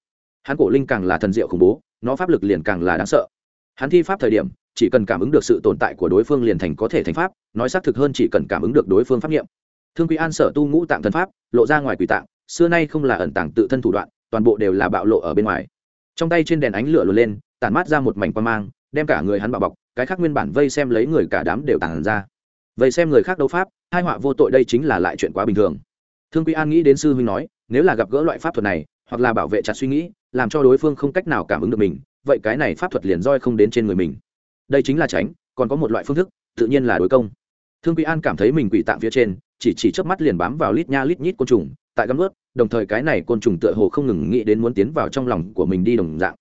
Hắn cổ linh càng là thần diệu khủng bố, nó pháp lực liền càng là đáng sợ. Hắn thi pháp thời điểm, chỉ cần cảm ứng được sự tồn tại của đối phương liền thành có thể thành pháp, nói xác thực hơn chỉ cần cảm ứng được đối phương pháp niệm thương quý an sở tu ngũ tạng thần pháp, lộ ra ngoài quỷ tạng, xưa nay không là ẩn tàng tự thân thủ đoạn, toàn bộ đều là bạo lộ ở bên ngoài. Trong tay trên đèn ánh lửa lùa lên, tản mát ra một mảnh quan mang, đem cả người hắn bạo bọc, cái khác nguyên bản vây xem lấy người cả đám đều tàn ra. Vây xem người khác đấu pháp, hai họa vô tội đây chính là lại chuyện quá bình thường. Thương quý an nghĩ đến sư huynh nói, nếu là gặp gỡ loại pháp thuật này, hoặc là bảo vệ chặt suy nghĩ, làm cho đối phương không cách nào cảm ứng được mình, vậy cái này pháp thuật liền roi không đến trên người mình. Đây chính là tránh, còn có một loại phương thức, tự nhiên là đối công thương quý an cảm thấy mình quỷ tạng phía trên, chỉ chỉ chớp mắt liền bám vào lít nha lít nhít côn trùng, tại găm ướt đồng thời cái này côn trùng tựa hồ không ngừng nghĩ đến muốn tiến vào trong lòng của mình đi đồng dạng.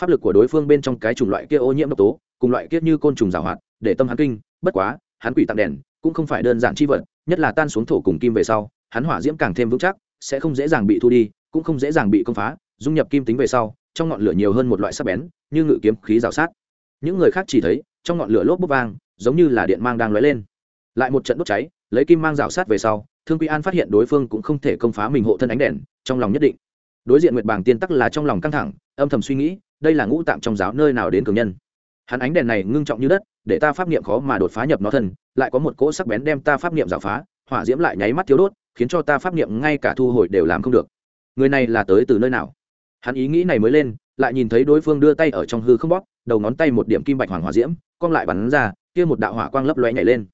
Pháp lực của đối phương bên trong cái chủng loại kia ô nhiễm độc tố, cùng loại kia như côn trùng rào hoạt, để tâm hắn kinh, bất quá, hắn quỷ tặng đèn, cũng không phải đơn giản chi vật, nhất là tan xuống thổ cùng kim về sau, hắn hỏa diễm càng thêm vững chắc, sẽ không dễ dàng bị thu đi, cũng không dễ dàng bị công phá, dung nhập kim tính về sau, trong ngọn lửa nhiều hơn một loại sắc bén, như ngự kiếm khí rào sát. Những người khác chỉ thấy, trong ngọn lửa lốp bốc vang, giống như là điện mang đang lóe lên lại một trận đốt cháy, lấy kim mang rào sát về sau, thương quy an phát hiện đối phương cũng không thể công phá mình hộ thân ánh đèn, trong lòng nhất định. Đối diện nguyệt bảng tiên tắc là trong lòng căng thẳng, âm thầm suy nghĩ, đây là ngũ tạm trong giáo nơi nào đến cường nhân. Hắn ánh đèn này ngưng trọng như đất, để ta pháp niệm khó mà đột phá nhập nó thân, lại có một cỗ sắc bén đem ta pháp niệm rào phá, hỏa diễm lại nháy mắt thiếu đốt, khiến cho ta pháp niệm ngay cả thu hồi đều làm không được. Người này là tới từ nơi nào? Hắn ý nghĩ này mới lên, lại nhìn thấy đối phương đưa tay ở trong hư không bóp, đầu ngón tay một điểm kim bạch hoàng hỏa diễm, cong lại bắn ra, kia một đạo hỏa quang lấp lóe nhảy lên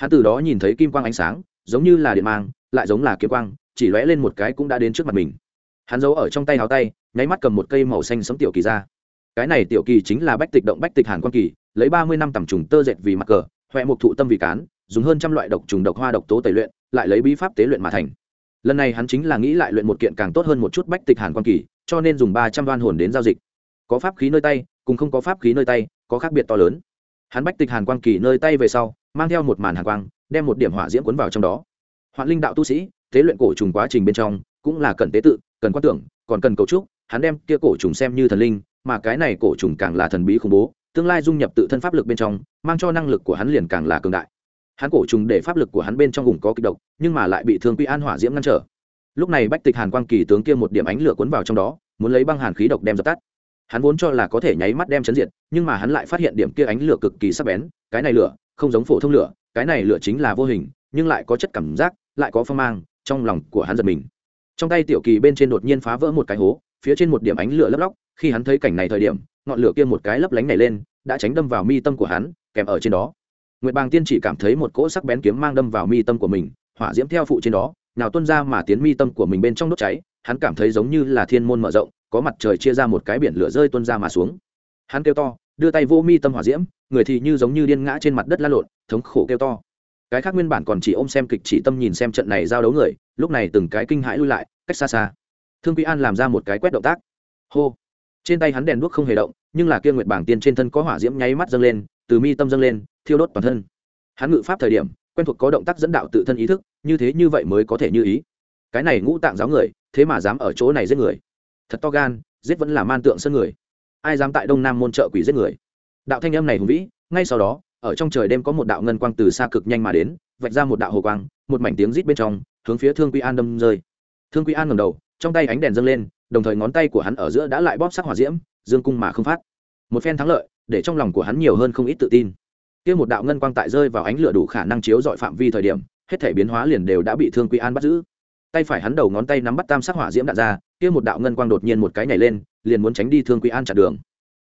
hắn từ đó nhìn thấy kim quang ánh sáng, giống như là điện mang, lại giống là kiếm quang, chỉ lóe lên một cái cũng đã đến trước mặt mình. Hắn giấu ở trong tay háo tay, nháy mắt cầm một cây màu xanh sấm tiểu kỳ ra. Cái này tiểu kỳ chính là bách tịch động bách tịch hàn quan kỳ, lấy ba mươi năm tầm trùng tơ dệt vì mặt cờ huệ mục thụ tâm vì cán, dùng hơn trăm loại độc trùng độc hoa độc tố tẩy luyện, lại lấy bí pháp tế luyện mà thành. Lần này hắn chính là nghĩ lại luyện một kiện càng tốt hơn một chút bách tịch hàn quan kỳ, cho nên dùng ba trăm đoan hồn đến giao dịch. Có pháp khí nơi tay, cùng không có pháp khí nơi tay, có khác biệt to lớn. Hắn bách tịch hàn quan kỳ nơi tay về sau mang theo một màn hàn quang, đem một điểm hỏa diễm cuốn vào trong đó. Hoạn linh đạo tu sĩ tế luyện cổ trùng quá trình bên trong, cũng là cần tế tự, cần quan tưởng, còn cần cầu trúc, hắn đem kia cổ trùng xem như thần linh, mà cái này cổ trùng càng là thần bí khủng bố, tương lai dung nhập tự thân pháp lực bên trong, mang cho năng lực của hắn liền càng là cường đại. Hắn cổ trùng để pháp lực của hắn bên trong vùng có kịch độc, nhưng mà lại bị thương quy an hỏa diễm ngăn trở. Lúc này bách tịch hàn quang kỳ tướng kia một điểm ánh lửa cuốn vào trong đó, muốn lấy băng hàn khí độc đem dập tắt. Hắn vốn cho là có thể nháy mắt đem chấn diệt, nhưng mà hắn lại phát hiện điểm kia ánh lửa cực kỳ sắc bén, cái này lửa không giống phổ thông lửa, cái này lửa chính là vô hình, nhưng lại có chất cảm giác, lại có phong mang, trong lòng của hắn giật mình. Trong tay tiểu kỳ bên trên đột nhiên phá vỡ một cái hố, phía trên một điểm ánh lửa lấp lóc, khi hắn thấy cảnh này thời điểm, ngọn lửa kia một cái lấp lánh này lên, đã tránh đâm vào mi tâm của hắn, kèm ở trên đó. Nguyệt bàng tiên chỉ cảm thấy một cỗ sắc bén kiếm mang đâm vào mi tâm của mình, hỏa diễm theo phụ trên đó, nào tuân ra mà tiến mi tâm của mình bên trong đốt cháy, hắn cảm thấy giống như là thiên môn mở rộng, có mặt trời chia ra một cái biển lửa rơi tuân ra mà xuống. Hắn kêu to, đưa tay vô mi tâm hỏa diễm người thì như giống như điên ngã trên mặt đất la lộn, thống khổ kêu to. Cái khác nguyên bản còn chỉ ôm xem kịch chỉ tâm nhìn xem trận này giao đấu người, lúc này từng cái kinh hãi lui lại, cách xa xa. Thương quý an làm ra một cái quét động tác. Hô. Trên tay hắn đèn đuốc không hề động, nhưng là kia nguyệt bảng tiên trên thân có hỏa diễm nháy mắt dâng lên, từ mi tâm dâng lên, thiêu đốt toàn thân. Hắn ngự pháp thời điểm, quen thuộc có động tác dẫn đạo tự thân ý thức, như thế như vậy mới có thể như ý. Cái này ngũ tạng giáo người, thế mà dám ở chỗ này giết người. Thật to gan, giết vẫn là man tượng sân người. Ai dám tại đông nam môn trợ quỷ giết người? Đạo thanh âm này hùng vĩ, ngay sau đó, ở trong trời đêm có một đạo ngân quang từ xa cực nhanh mà đến, vạch ra một đạo hồ quang, một mảnh tiếng rít bên trong, hướng phía thương quy an đâm rơi. Thương quy an ngầm đầu, trong tay ánh đèn dâng lên, đồng thời ngón tay của hắn ở giữa đã lại bóp sắc hỏa diễm, dương cung mà không phát. Một phen thắng lợi, để trong lòng của hắn nhiều hơn không ít tự tin. Kia một đạo ngân quang tại rơi vào ánh lửa đủ khả năng chiếu dọi phạm vi thời điểm, hết thể biến hóa liền đều đã bị thương quy an bắt giữ. Tay phải hắn đầu ngón tay nắm bắt tam sắc hỏa diễm đạn ra, kia một đạo ngân quang đột nhiên một cái nhảy lên, liền muốn tránh đi thương quy an chặn đường.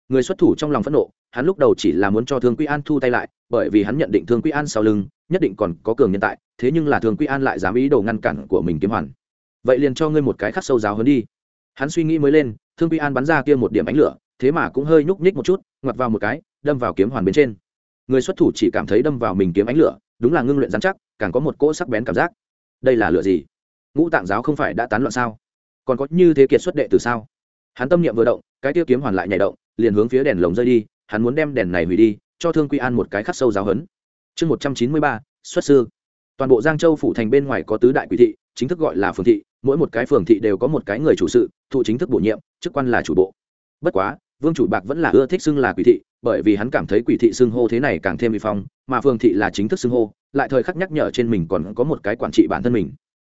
Người xuất thủ trong lòng phẫn nộ hắn lúc đầu chỉ là muốn cho thương quy an thu tay lại, bởi vì hắn nhận định thương quy an sau lưng nhất định còn có cường nhân tại, thế nhưng là thương quy an lại dám ý đồ ngăn cản của mình kiếm hoàn. Vậy liền cho ngươi một cái khắc sâu giáo hơn đi. Hắn suy nghĩ mới lên, thương quy an bắn ra kia một điểm ánh lửa, thế mà cũng hơi nhúc nhích một chút, ngoặt vào một cái, đâm vào kiếm hoàn bên trên. Người xuất thủ chỉ cảm thấy đâm vào mình kiếm ánh lửa, đúng là ngưng luyện dán chắc, càng có một cỗ sắc bén cảm giác. Đây là lửa gì? Ngũ tạng giáo không phải đã tán loạn sao? Còn có như thế kiệt xuất đệ từ sao? Hắn tâm niệm vừa động, cái tiêu kiếm hoàn lại nhảy động, liền hướng phía đèn lồng rơi đi hắn muốn đem đèn này hủy đi, cho thương quy an một cái khắc sâu giáo hấn chương một trăm chín mươi ba, xuất sư. Toàn bộ giang châu phủ thành bên ngoài có tứ đại quỷ thị, chính thức gọi là phường thị, mỗi một cái phường thị đều có một cái người chủ sự, thụ chính thức bổ nhiệm, chức quan là chủ bộ. Bất quá, vương chủ bạc vẫn là ưa thích xưng là quỷ thị, bởi vì hắn cảm thấy quỷ thị xưng hô thế này càng thêm vi phong, mà phường thị là chính thức xưng hô, lại thời khắc nhắc nhở trên mình còn có một cái quản trị bản thân mình.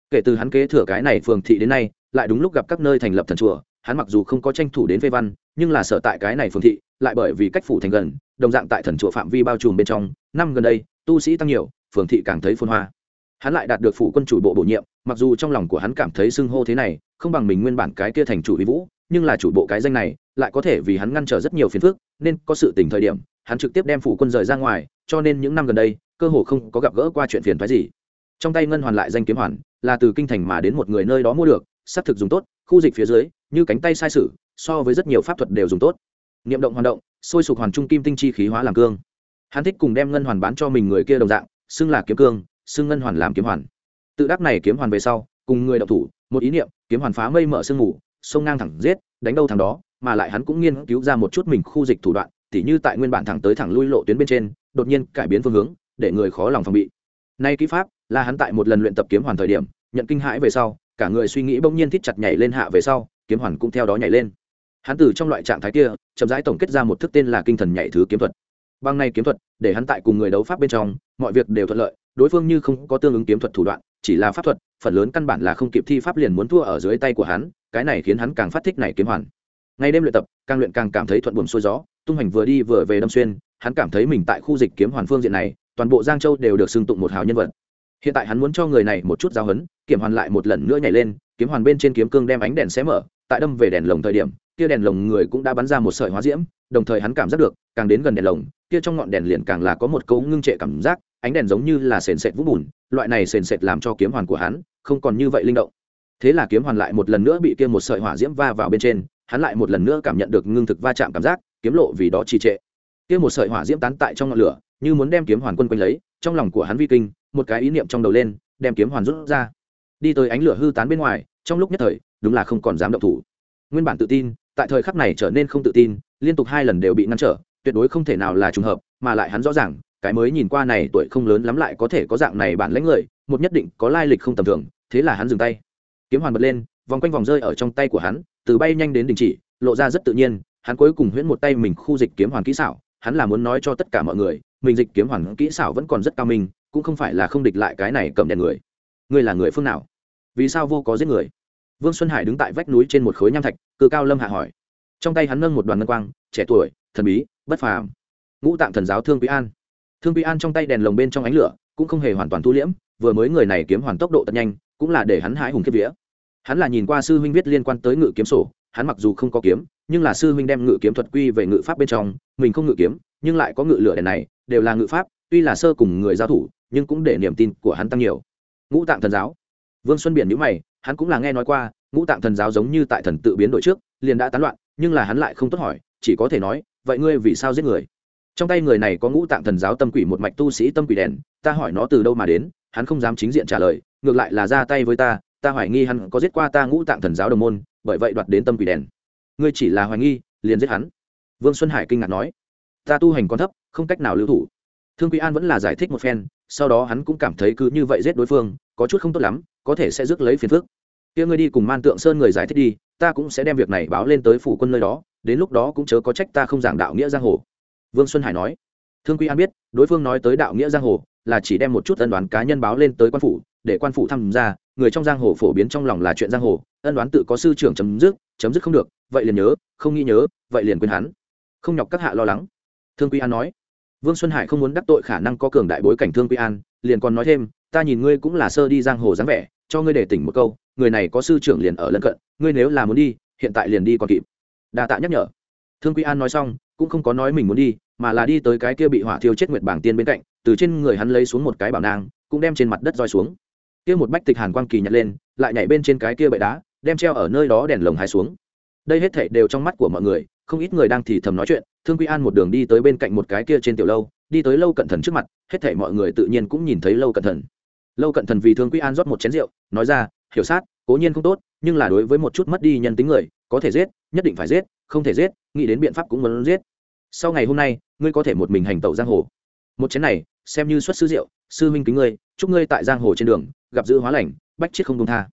Kể từ hắn kế thừa cái này phường thị đến nay, lại đúng lúc gặp các nơi thành lập thần chùa hắn mặc dù không có tranh thủ đến phê văn, nhưng là sở tại cái này phường thị, lại bởi vì cách phủ thành gần, đồng dạng tại thần chùa phạm vi bao trùm bên trong, năm gần đây, tu sĩ tăng nhiều, phường thị càng thấy phôn hoa. Hắn lại đạt được phủ quân chủ bộ bổ nhiệm, mặc dù trong lòng của hắn cảm thấy xưng hô thế này, không bằng mình nguyên bản cái kia thành chủ uy vũ, nhưng là chủ bộ cái danh này, lại có thể vì hắn ngăn trở rất nhiều phiền phức, nên có sự tình thời điểm, hắn trực tiếp đem phủ quân rời ra ngoài, cho nên những năm gần đây, cơ hồ không có gặp gỡ qua chuyện phiền phái gì. Trong tay ngân hoàn lại danh kiếm hoàn, là từ kinh thành mà đến một người nơi đó mua được xác thực dùng tốt, khu dịch phía dưới như cánh tay sai sử, so với rất nhiều pháp thuật đều dùng tốt. Niệm động hoạt động, sôi sục hoàn trung kim tinh chi khí hóa làm cương. Hắn thích cùng đem ngân hoàn bán cho mình người kia đồng dạng, xưng là kiếm cương, xưng ngân hoàn làm kiếm hoàn. Tự đắc này kiếm hoàn về sau, cùng người đậu thủ, một ý niệm, kiếm hoàn phá mây mở sương ngủ sông ngang thẳng giết, đánh đâu thằng đó, mà lại hắn cũng nghiên cứu ra một chút mình khu dịch thủ đoạn, tỉ như tại nguyên bản thẳng tới thẳng lui lộ tuyến bên trên, đột nhiên cải biến phương hướng, để người khó lòng phòng bị. Nay kỹ pháp, là hắn tại một lần luyện tập kiếm hoàn thời điểm, nhận kinh hãi về sau, cả người suy nghĩ bỗng nhiên thít chặt nhảy lên hạ về sau kiếm hoàn cũng theo đó nhảy lên. Hắn từ trong loại trạng thái kia, chậm rãi tổng kết ra một thức tên là kinh thần nhảy thứ kiếm thuật. Băng này kiếm thuật, để hắn tại cùng người đấu pháp bên trong, mọi việc đều thuận lợi, đối phương như không có tương ứng kiếm thuật thủ đoạn, chỉ là pháp thuật, phần lớn căn bản là không kịp thi pháp liền muốn thua ở dưới tay của hắn, cái này khiến hắn càng phát thích này kiếm hoàn. Ngày đêm luyện tập, càng luyện càng cảm thấy thuận buồm xuôi gió, tung hành vừa đi vừa về đâm xuyên, hắn cảm thấy mình tại khu dịch kiếm hoàn phương diện này, toàn bộ giang châu đều được xưng tụng một hào nhân vật. Hiện tại hắn muốn cho người này một chút giao hấn kiểm hoàn lại một lần nữa nhảy lên, kiếm hoàn bên trên kiếm cương đem ánh đèn xé mở tại đâm về đèn lồng thời điểm, kia đèn lồng người cũng đã bắn ra một sợi hóa diễm, đồng thời hắn cảm giác được, càng đến gần đèn lồng, kia trong ngọn đèn liền càng là có một cấu ngưng trệ cảm giác, ánh đèn giống như là sền sệt vũng bùn, loại này sền sệt làm cho kiếm hoàn của hắn không còn như vậy linh động. Thế là kiếm hoàn lại một lần nữa bị kia một sợi hỏa diễm va vào bên trên, hắn lại một lần nữa cảm nhận được ngưng thực va chạm cảm giác, kiếm lộ vì đó trì trệ. Kia một sợi hỏa diễm tán tại trong ngọn lửa, như muốn đem kiếm hoàn quân quanh lấy, trong lòng của hắn vi kinh, một cái ý niệm trong đầu lên, đem kiếm hoàn rút ra. Đi tới ánh lửa hư tán bên ngoài, trong lúc nhất thời đúng là không còn dám động thủ. Nguyên bản tự tin, tại thời khắc này trở nên không tự tin, liên tục hai lần đều bị ngăn trở, tuyệt đối không thể nào là trùng hợp, mà lại hắn rõ ràng, cái mới nhìn qua này tuổi không lớn lắm lại có thể có dạng này bản lãnh người, một nhất định có lai lịch không tầm thường, thế là hắn dừng tay. Kiếm hoàn bật lên, vòng quanh vòng rơi ở trong tay của hắn, từ bay nhanh đến đình chỉ, lộ ra rất tự nhiên, hắn cuối cùng huyễn một tay mình khu dịch kiếm hoàn kỹ xảo, hắn là muốn nói cho tất cả mọi người, mình dịch kiếm hoàn kỹ xảo vẫn còn rất cao minh, cũng không phải là không địch lại cái này cầm đèn người. Ngươi là người phương nào? Vì sao vô có giết người? Vương xuân hải đứng tại vách núi trên một khối nham thạch cự cao lâm hạ hỏi. Trong tay hắn nâng một đoàn ngân quang, trẻ tuổi, thần bí, bất phàm. Ngũ tạng thần giáo thương quý an. Thương quý an trong tay đèn lồng bên trong ánh lửa cũng không hề hoàn toàn thu liễm, vừa mới người này kiếm hoàn tốc độ tật nhanh, cũng là để hắn hãi hùng kiếp vía. Hắn là nhìn qua sư huynh viết liên quan tới ngự kiếm sổ, hắn mặc dù không có kiếm, nhưng là sư huynh đem ngự kiếm thuật quy về ngự pháp bên trong, mình không ngự kiếm, nhưng lại có ngự lửa đèn này, đều là ngự pháp, tuy là sơ cùng người giao thủ, nhưng cũng để niềm tin của hắn tăng nhiều. Ngũ tạng thần giáo. Vương xuân biển nhữ mày hắn cũng là nghe nói qua, ngũ tạng thần giáo giống như tại thần tự biến đổi trước, liền đã tán loạn, nhưng là hắn lại không tốt hỏi, chỉ có thể nói, vậy ngươi vì sao giết người? Trong tay người này có ngũ tạng thần giáo tâm quỷ một mạch tu sĩ tâm quỷ đèn, ta hỏi nó từ đâu mà đến, hắn không dám chính diện trả lời, ngược lại là ra tay với ta ta hoài nghi hắn có giết qua ta ngũ tạng thần giáo đồng môn, bởi vậy đoạt đến tâm quỷ đèn. Ngươi chỉ là hoài nghi, liền giết hắn. Vương xuân hải kinh ngạc nói, ta tu hành còn thấp, không cách nào lưu thủ. Thương quý an vẫn là giải thích một phen, sau đó hắn cũng cảm thấy cứ như vậy giết đối phương, có chút không tốt lắm có thể sẽ rước lấy phiền phức. Kia ngươi đi cùng man tượng sơn người giải thích đi, ta cũng sẽ đem việc này báo lên tới phủ quân nơi đó, đến lúc đó cũng chớ có trách ta không giảng đạo nghĩa giang hồ. Vương xuân hải nói. Thương quy an biết, đối phương nói tới đạo nghĩa giang hồ, là chỉ đem một chút ân đoán cá nhân báo lên tới quan phủ, để quan phủ tham gia, người trong giang hồ phổ biến trong lòng là chuyện giang hồ, ân đoán tự có sư trưởng chấm dứt chấm dứt không được, vậy liền nhớ, không nghĩ nhớ, vậy liền quên hắn. Không nhọc các hạ lo lắng. Thương quy an nói. Vương xuân hải không muốn đắc tội khả năng có cường đại bối cảnh thương quy an, liền còn nói thêm, ta nhìn ngươi cũng là sơ đi giang hồ dáng vẻ cho ngươi để tỉnh một câu, người này có sư trưởng liền ở lân cận, ngươi nếu là muốn đi, hiện tại liền đi còn kịp. Đa tạ nhắc nhở. Thương quý an nói xong, cũng không có nói mình muốn đi, mà là đi tới cái kia bị hỏa thiêu chết nguyệt bảng tiên bên cạnh, từ trên người hắn lấy xuống một cái bảo nang, cũng đem trên mặt đất roi xuống. Kia một bách tịch hàn quang kỳ nhặt lên, lại nhảy bên trên cái kia bệ đá, đem treo ở nơi đó đèn lồng hai xuống. Đây hết thảy đều trong mắt của mọi người, không ít người đang thì thầm nói chuyện, thương quy an một đường đi tới bên cạnh một cái kia trên tiểu lâu, đi tới lâu cận thần trước mặt, hết thảy mọi người tự nhiên cũng nhìn thấy lâu cận thần lâu cận thần vì thương quy an rót một chén rượu, nói ra, hiểu sát, cố nhiên không tốt, nhưng là đối với một chút mất đi nhân tính người, có thể giết, nhất định phải giết, không thể giết, nghĩ đến biện pháp cũng muốn giết. Sau ngày hôm nay, ngươi có thể một mình hành tẩu giang hồ. Một chén này, xem như xuất sư rượu, sư minh kính ngươi, chúc ngươi tại giang hồ trên đường, gặp dữ hóa lành, bách chết không công tha.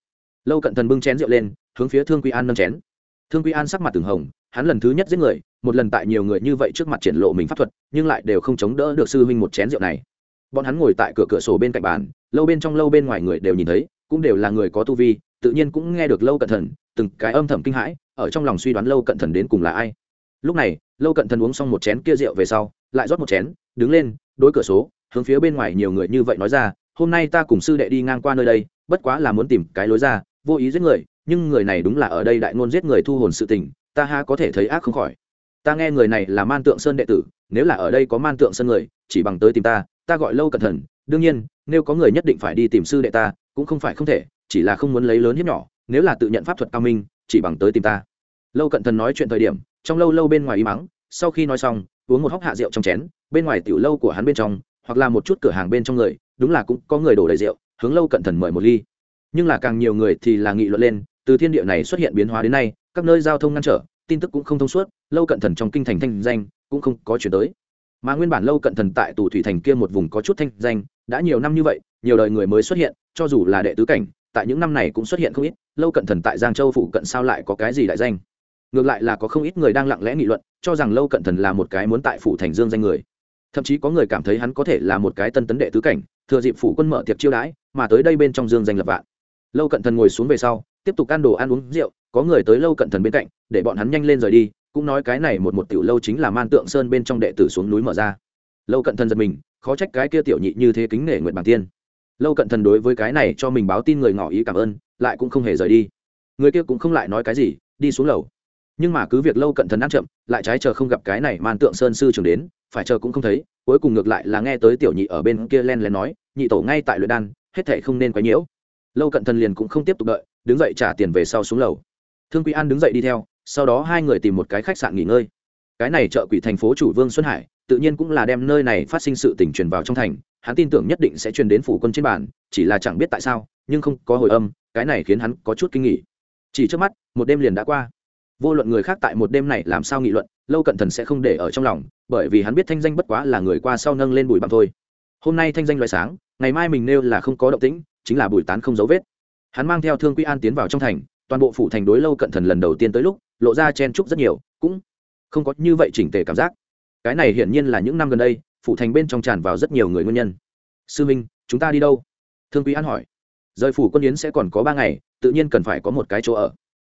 Lâu cận thần bưng chén rượu lên, hướng phía thương quy an nâng chén. Thương quy an sắc mặt từng hồng, hắn lần thứ nhất giết người, một lần tại nhiều người như vậy trước mặt triển lộ mình pháp thuật, nhưng lại đều không chống đỡ được sư huynh một chén rượu này bọn hắn ngồi tại cửa cửa sổ bên cạnh bàn, lâu bên trong lâu bên ngoài người đều nhìn thấy, cũng đều là người có tu vi, tự nhiên cũng nghe được lâu cận thần, từng cái âm thầm kinh hãi, ở trong lòng suy đoán lâu cận thần đến cùng là ai. Lúc này, lâu cận thần uống xong một chén kia rượu về sau, lại rót một chén, đứng lên, đối cửa số, hướng phía bên ngoài nhiều người như vậy nói ra, hôm nay ta cùng sư đệ đi ngang qua nơi đây, bất quá là muốn tìm cái lối ra, vô ý giết người, nhưng người này đúng là ở đây đại ngôn giết người thu hồn sự tình, ta ha có thể thấy ác không khỏi. Ta nghe người này là man tượng sơn đệ tử, nếu là ở đây có man tượng sơn người, chỉ bằng tới tìm ta ta gọi lâu cẩn thận, đương nhiên, nếu có người nhất định phải đi tìm sư đệ ta, cũng không phải không thể, chỉ là không muốn lấy lớn hiếp nhỏ, nếu là tự nhận pháp thuật cao minh, chỉ bằng tới tìm ta. Lâu cận thần nói chuyện thời điểm, trong lâu lâu bên ngoài y mắng sau khi nói xong, uống một hốc hạ rượu trong chén, bên ngoài tiểu lâu của hắn bên trong, hoặc là một chút cửa hàng bên trong người, đúng là cũng có người đổ đầy rượu, hướng lâu cận thần mời một ly. Nhưng là càng nhiều người thì là nghị luận lên, từ thiên địa này xuất hiện biến hóa đến nay, các nơi giao thông ngăn trở, tin tức cũng không thông suốt, lâu cận thần trong kinh thành thanh danh, cũng không có chuyển tới mà nguyên bản lâu cận thần tại tù thủy thành kia một vùng có chút thanh danh, đã nhiều năm như vậy, nhiều đời người mới xuất hiện, cho dù là đệ tứ cảnh, tại những năm này cũng xuất hiện không ít, lâu cận thần tại giang châu phụ cận sao lại có cái gì đại danh? Ngược lại là có không ít người đang lặng lẽ nghị luận, cho rằng lâu cận thần là một cái muốn tại phủ thành dương danh người. Thậm chí có người cảm thấy hắn có thể là một cái tân tấn đệ tứ cảnh, thừa dịp phủ quân mở tiệc chiêu đãi, mà tới đây bên trong dương danh lập vạn. Lâu cận thần ngồi xuống về sau, tiếp tục ăn đồ ăn uống rượu, có người tới lâu cận thần bên cạnh, để bọn hắn nhanh lên rời đi cũng nói cái này một một tiểu lâu chính là man tượng sơn bên trong đệ tử xuống núi mở ra. Lâu cận thần giật mình, khó trách cái kia tiểu nhị như thế kính nể nguyện bằng tiên. Lâu cận thần đối với cái này cho mình báo tin người ngỏ ý cảm ơn, lại cũng không hề rời đi. Người kia cũng không lại nói cái gì, đi xuống lầu. Nhưng mà cứ việc lâu cận thần ăn chậm, lại trái chờ không gặp cái này man tượng sơn sư trường đến, phải chờ cũng không thấy, cuối cùng ngược lại là nghe tới tiểu nhị ở bên kia len len nói, nhị tổ ngay tại luyện đan, hết thệ không nên quấy nhiễu. Lâu cận thần liền cũng không tiếp tục đợi, đứng dậy trả tiền về sau xuống lầu. Thương quý an đứng dậy đi theo sau đó hai người tìm một cái khách sạn nghỉ ngơi. Cái này chợ quỷ thành phố chủ vương xuân hải, tự nhiên cũng là đem nơi này phát sinh sự tình truyền vào trong thành, hắn tin tưởng nhất định sẽ truyền đến phủ quân trên bản chỉ là chẳng biết tại sao, nhưng không có hồi âm, cái này khiến hắn có chút kinh nghỉ chỉ trước mắt, một đêm liền đã qua. Vô luận người khác tại một đêm này làm sao nghị luận, lâu cận thần sẽ không để ở trong lòng, bởi vì hắn biết thanh danh bất quá là người qua sau nâng lên bụi bặm thôi. Hôm nay thanh danh loại sáng, ngày mai mình nêu là không có động tĩnh, chính là bụi tán không dấu vết. Hắn mang theo thương quy an tiến vào trong thành, toàn bộ phủ thành đối lâu cận thần lần đầu tiên tới lúc lộ ra chen trúc rất nhiều, cũng không có như vậy chỉnh tề cảm giác. Cái này hiển nhiên là những năm gần đây, phủ thành bên trong tràn vào rất nhiều người nguyên nhân. Sư minh, chúng ta đi đâu? Thương quý an hỏi. Rời phủ quân yến sẽ còn có ba ngày, tự nhiên cần phải có một cái chỗ ở.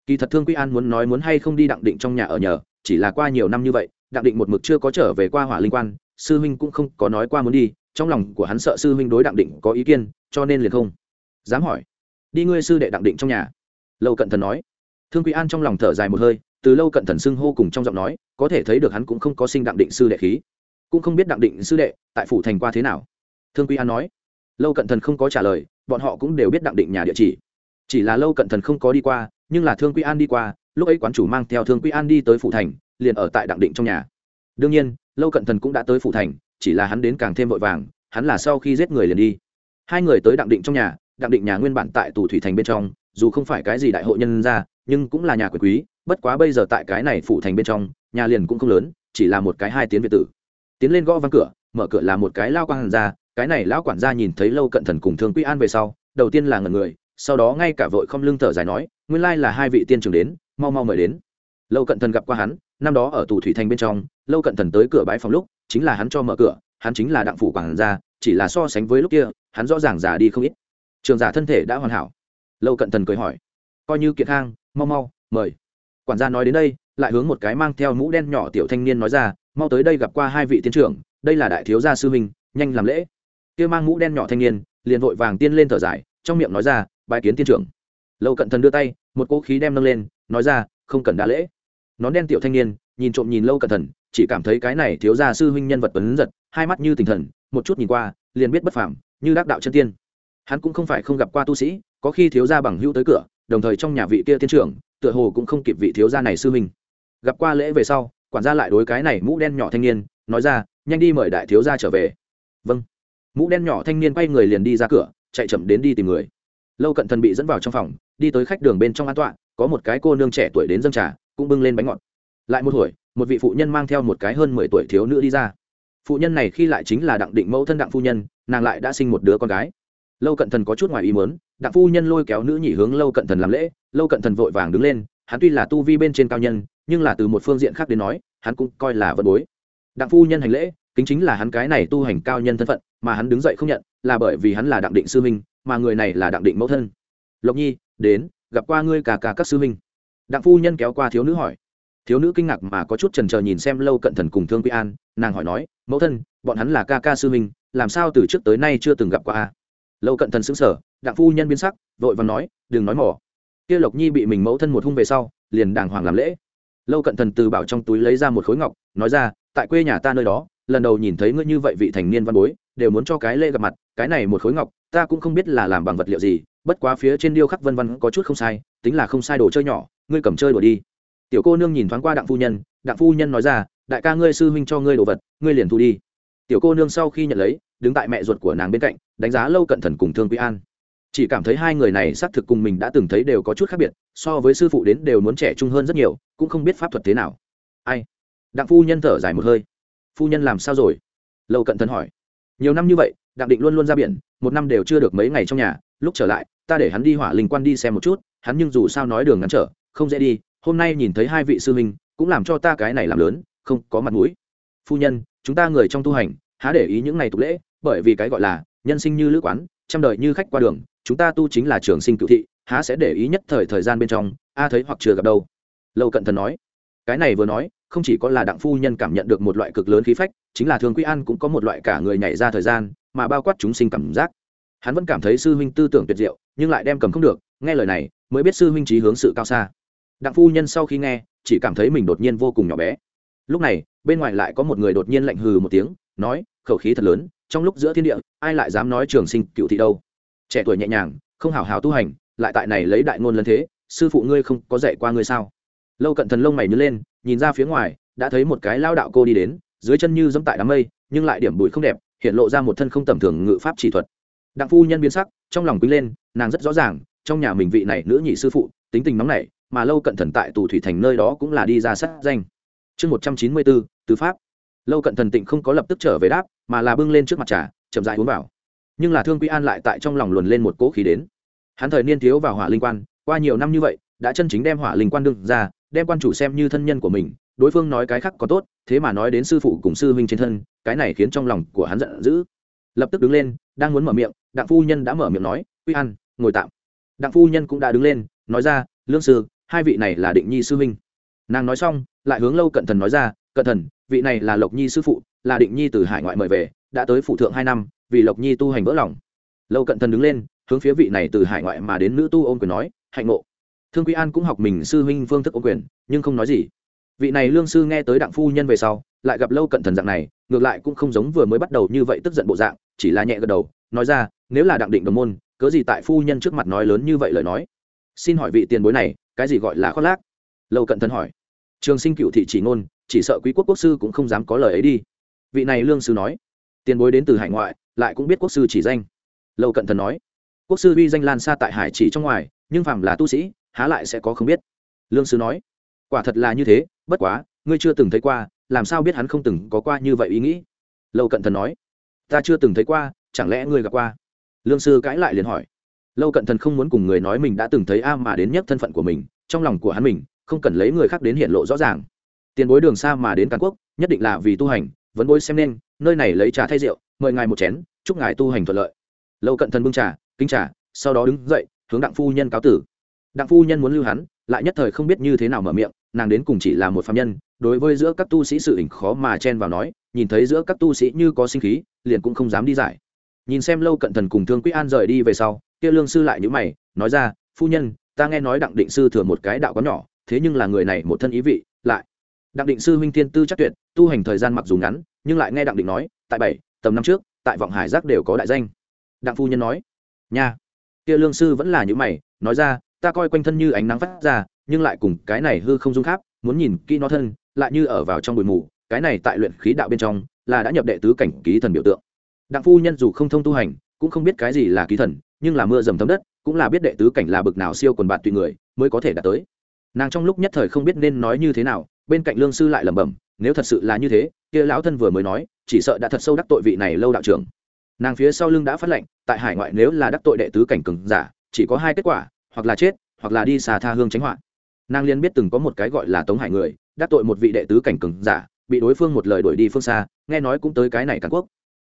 Kỳ thật thương quý an muốn nói muốn hay không đi đặng định trong nhà ở nhờ, chỉ là qua nhiều năm như vậy, đặng định một mực chưa có trở về qua hỏa linh quan, sư minh cũng không có nói qua muốn đi, trong lòng của hắn sợ sư minh đối đặng định có ý kiến, cho nên liền không dám hỏi. Đi ngươi sư đệ đặng định trong nhà. Lâu cận thần nói thương quý an trong lòng thở dài một hơi, từ lâu cận thần xưng hô cùng trong giọng nói, có thể thấy được hắn cũng không có sinh đặng định sư đệ khí. Cũng không biết đặng định sư đệ, tại phủ thành qua thế nào. Thương quý an nói, lâu cận thần không có trả lời, bọn họ cũng đều biết đặng định nhà địa chỉ. Chỉ là lâu cận thần không có đi qua, nhưng là thương quý an đi qua, lúc ấy quán chủ mang theo thương quý an đi tới phủ thành, liền ở tại đặng định trong nhà. Đương nhiên, lâu cận thần cũng đã tới phủ thành, chỉ là hắn đến càng thêm vội vàng, hắn là sau khi giết người liền đi. Hai người tới đặng định trong nhà, đặng định nhà nguyên bản tại tù thủy thành bên trong dù không phải cái gì đại hội nhân ra nhưng cũng là nhà quyền quý, bất quá bây giờ tại cái này phủ thành bên trong, nhà liền cũng không lớn, chỉ là một cái hai tiếng việt tử. Tiến lên gõ văn cửa, mở cửa là một cái lao quản ra cái này lão quản gia nhìn thấy lâu cận thần cùng thương quy an về sau, đầu tiên là ngần người, sau đó ngay cả vội không lưng thở dài nói, nguyên lai là hai vị tiên trưởng đến, mau mau mời đến. Lâu cận thần gặp qua hắn, năm đó ở tù thủy thành bên trong, lâu cận thần tới cửa bãi phòng lúc, chính là hắn cho mở cửa, hắn chính là đặng phủ quản gia, chỉ là so sánh với lúc kia, hắn rõ ràng già đi không ít. Trường giả thân thể đã hoàn hảo lâu cận thần cười hỏi. Coi như kiệt khang, mau mau, mời. Quản gia nói đến đây, lại hướng một cái mang theo mũ đen nhỏ tiểu thanh niên nói ra, mau tới đây gặp qua hai vị tiến trưởng, đây là đại thiếu gia sư minh nhanh làm lễ. Kia mang mũ đen nhỏ thanh niên, liền vội vàng tiên lên thở dài, trong miệng nói ra bài kiến tiên trưởng. Lâu cận thần đưa tay, một cỗ khí đem nâng lên, nói ra, không cần đa lễ. Nón đen tiểu thanh niên, nhìn trộm nhìn lâu cận thần, chỉ cảm thấy cái này thiếu gia sư huynh nhân vật ấn giật, hai mắt như tinh thần, một chút nhìn qua, liền biết bất phàm, như đắc đạo chân tiên hắn cũng không phải không gặp qua tu sĩ, có khi thiếu gia bằng hữu tới cửa, đồng thời trong nhà vị kia tiên trưởng, tựa hồ cũng không kịp vị thiếu gia này sư huynh. Gặp qua lễ về sau, quản gia lại đối cái này mũ đen nhỏ thanh niên, nói ra, nhanh đi mời đại thiếu gia trở về. Vâng. Mũ đen nhỏ thanh niên quay người liền đi ra cửa, chạy chậm đến đi tìm người. Lâu cận thần bị dẫn vào trong phòng, đi tới khách đường bên trong an tọa, có một cái cô nương trẻ tuổi đến dâng trà, cũng bưng lên bánh ngọt. Lại một hồi, một vị phụ nhân mang theo một cái hơn mười tuổi thiếu nữ đi ra. Phụ nhân này khi lại chính là đặng định mẫu thân đặng phu nhân, nàng lại đã sinh một đứa con gái lâu cận thần có chút ngoài ý muốn, đặng phu nhân lôi kéo nữ nhị hướng lâu cận thần làm lễ, lâu cận thần vội vàng đứng lên, hắn tuy là tu vi bên trên cao nhân, nhưng là từ một phương diện khác đến nói, hắn cũng coi là vật bối. Đặng phu nhân hành lễ, kính chính là hắn cái này tu hành cao nhân thân phận, mà hắn đứng dậy không nhận, là bởi vì hắn là đặng định sư minh, mà người này là đặng định mẫu thân. Lộc nhi, đến, gặp qua ngươi cả cả các sư minh. Đặng phu nhân kéo qua thiếu nữ hỏi. Thiếu nữ kinh ngạc mà có chút trần trờ nhìn xem lâu cận thần cùng thương quy an, nàng hỏi nói, mẫu thân, bọn hắn là ca ca sư minh, làm sao từ trước tới nay chưa từng gặp qua a? Lâu cận thần xứng sở đặng phu nhân biến sắc, vội và nói, đừng nói mỏ. Kia lộc nhi bị mình mẫu thân một hung về sau, liền đàng hoàng làm lễ. Lâu cận thần từ bảo trong túi lấy ra một khối ngọc, nói ra, tại quê nhà ta nơi đó, lần đầu nhìn thấy ngươi như vậy vị thành niên văn bối, đều muốn cho cái lễ gặp mặt, cái này một khối ngọc, ta cũng không biết là làm bằng vật liệu gì, bất quá phía trên điêu khắc vân văn có chút không sai, tính là không sai đồ chơi nhỏ, ngươi cầm chơi đùa đi. Tiểu cô nương nhìn thoáng qua đặng phu nhân, đặng phu nhân nói ra, đại ca ngươi sư huynh cho ngươi đồ vật, ngươi liền thu đi. Tiểu cô nương sau khi nhận lấy đứng tại mẹ ruột của nàng bên cạnh, đánh giá lâu cận thần cùng thương quý an. Chỉ cảm thấy hai người này xác thực cùng mình đã từng thấy đều có chút khác biệt, so với sư phụ đến đều muốn trẻ trung hơn rất nhiều, cũng không biết pháp thuật thế nào. Ai? Đặng phu nhân thở dài một hơi. Phu nhân làm sao rồi? Lâu cận thần hỏi. Nhiều năm như vậy, đặng định luôn luôn ra biển, một năm đều chưa được mấy ngày trong nhà, lúc trở lại, ta để hắn đi hỏa linh quan đi xem một chút, hắn nhưng dù sao nói đường ngắn trở, không dễ đi, hôm nay nhìn thấy hai vị sư huynh, cũng làm cho ta cái này làm lớn, không có mặt mũi. Phu nhân, chúng ta người trong tu hành, há để ý những ngày tục lễ bởi vì cái gọi là nhân sinh như lữ quán, trăm đời như khách qua đường, chúng ta tu chính là trường sinh cựu thị, há sẽ để ý nhất thời thời gian bên trong, a thấy hoặc chưa gặp đâu. Lâu cận thần nói. Cái này vừa nói, không chỉ có là đặng phu nhân cảm nhận được một loại cực lớn khí phách, chính là thường quy an cũng có một loại cả người nhảy ra thời gian, mà bao quát chúng sinh cảm giác. Hắn vẫn cảm thấy sư huynh tư tưởng tuyệt diệu, nhưng lại đem cầm không được, nghe lời này, mới biết sư huynh trí hướng sự cao xa. Đặng phu nhân sau khi nghe, chỉ cảm thấy mình đột nhiên vô cùng nhỏ bé. Lúc này, bên ngoài lại có một người đột nhiên lạnh hừ một tiếng, nói, khẩu khí thật lớn trong lúc giữa thiên địa, ai lại dám nói trường sinh cựu thị đâu? Trẻ tuổi nhẹ nhàng, không hào hào tu hành, lại tại này lấy đại ngôn lân thế, sư phụ ngươi không có dạy qua ngươi sao? Lâu cận thần lông mày nhớ lên, nhìn ra phía ngoài, đã thấy một cái lao đạo cô đi đến, dưới chân như dẫm tại đám mây, nhưng lại điểm bụi không đẹp, hiện lộ ra một thân không tầm thường ngự pháp chỉ thuật. Đặng phu nhân biến sắc, trong lòng quý lên, nàng rất rõ ràng, trong nhà mình vị này nữ nhị sư phụ, tính tình nóng nảy, mà lâu cận thần tại tù thủy thành nơi đó cũng là đi ra sát danh. Chương một trăm chín mươi bốn, tứ pháp lâu cận thần tịnh không có lập tức trở về đáp, mà là bưng lên trước mặt trà, chậm dại uống vào. Nhưng là thương quy an lại tại trong lòng luồn lên một cỗ khí đến. Hắn thời niên thiếu vào hỏa linh quan, qua nhiều năm như vậy, đã chân chính đem hỏa linh quan đương ra, đem quan chủ xem như thân nhân của mình, đối phương nói cái khác có tốt, thế mà nói đến sư phụ cùng sư huynh trên thân, cái này khiến trong lòng của hắn giận dữ. Lập tức đứng lên, đang muốn mở miệng, đặng phu nhân đã mở miệng nói, quy an, ngồi tạm. Đặng phu nhân cũng đã đứng lên, nói ra, lương sư, hai vị này là định nhi sư huynh. Nàng nói xong, lại hướng lâu cận thần nói ra cẩn thần vị này là lộc nhi sư phụ, là định nhi từ hải ngoại mời về, đã tới phụ thượng hai năm, vì lộc nhi tu hành vỡ lòng. Lâu cận thần đứng lên, hướng phía vị này từ hải ngoại mà đến nữ tu ôm quyền nói, hạnh ngộ. Thương quý an cũng học mình sư huynh phương thức ôm quyền, nhưng không nói gì. Vị này lương sư nghe tới đặng phu nhân về sau, lại gặp lâu cận thần dạng này, ngược lại cũng không giống vừa mới bắt đầu như vậy tức giận bộ dạng, chỉ là nhẹ gật đầu, nói ra, nếu là đặng định đồng môn, cớ gì tại phu nhân trước mặt nói lớn như vậy lời nói? Xin hỏi vị tiền bối này, cái gì gọi là khoác lác? Lâu cận thần hỏi. Trường sinh cựu thị chỉ ngôn chỉ sợ quý quốc quốc sư cũng không dám có lời ấy đi. Vị này lương sư nói, tiền bối đến từ hải ngoại, lại cũng biết quốc sư chỉ danh. Lâu cận thần nói, quốc sư uy danh lan xa tại hải chỉ trong ngoài, nhưng phàm là tu sĩ, há lại sẽ có không biết. Lương sư nói, quả thật là như thế, bất quá, ngươi chưa từng thấy qua, làm sao biết hắn không từng có qua như vậy ý nghĩ? Lâu cận thần nói, ta chưa từng thấy qua, chẳng lẽ ngươi gặp qua? Lương sư cãi lại liền hỏi. Lâu cận thần không muốn cùng người nói mình đã từng thấy a mà đến nhất thân phận của mình, trong lòng của hắn mình, không cần lấy người khác đến hiện lộ rõ ràng tiền bối đường xa mà đến càn quốc, nhất định là vì tu hành vẫn bối xem nên, nơi này lấy trà thay rượu, mời ngài một chén, chúc ngài tu hành thuận lợi. Lâu cận thần bưng trà, kính trà, sau đó đứng dậy, hướng đặng phu nhân cáo tử. Đặng phu nhân muốn lưu hắn, lại nhất thời không biết như thế nào mở miệng, nàng đến cùng chỉ là một phạm nhân, đối với giữa các tu sĩ sự hình khó mà chen vào nói, nhìn thấy giữa các tu sĩ như có sinh khí, liền cũng không dám đi giải. Nhìn xem lâu cận thần cùng thương quý an rời đi về sau, kia lương sư lại nhữ mày, nói ra, phu nhân, ta nghe nói đặng định sư thừa một cái đạo có nhỏ, thế nhưng là người này một thân ý vị, lại đặng định sư huynh thiên tư chắc tuyệt, tu hành thời gian mặc dù ngắn, nhưng lại nghe đặng định nói, tại bảy, tầm năm trước, tại vọng hải giác đều có đại danh. Đặng phu nhân nói, nha. Kia lương sư vẫn là những mày, nói ra, ta coi quanh thân như ánh nắng phát ra, nhưng lại cùng cái này hư không dung khác muốn nhìn kỹ nó thân, lại như ở vào trong bụi mù, cái này tại luyện khí đạo bên trong, là đã nhập đệ tứ cảnh ký thần biểu tượng. Đặng phu nhân dù không thông tu hành, cũng không biết cái gì là ký thần, nhưng là mưa dầm thấm đất, cũng là biết đệ tứ cảnh là bực nào siêu quần bạn tùy người, mới có thể đạt tới. Nàng trong lúc nhất thời không biết nên nói như thế nào bên cạnh lương sư lại lẩm bẩm, nếu thật sự là như thế, kia lão thân vừa mới nói, chỉ sợ đã thật sâu đắc tội vị này lâu đạo trưởng. Nàng phía sau lưng đã phát lệnh, tại hải ngoại nếu là đắc tội đệ tứ cảnh cường giả, chỉ có hai kết quả, hoặc là chết, hoặc là đi xà tha hương tránh họa. Nàng liên biết từng có một cái gọi là tống hải người, đắc tội một vị đệ tứ cảnh cường giả, bị đối phương một lời đuổi đi phương xa, nghe nói cũng tới cái này cản quốc.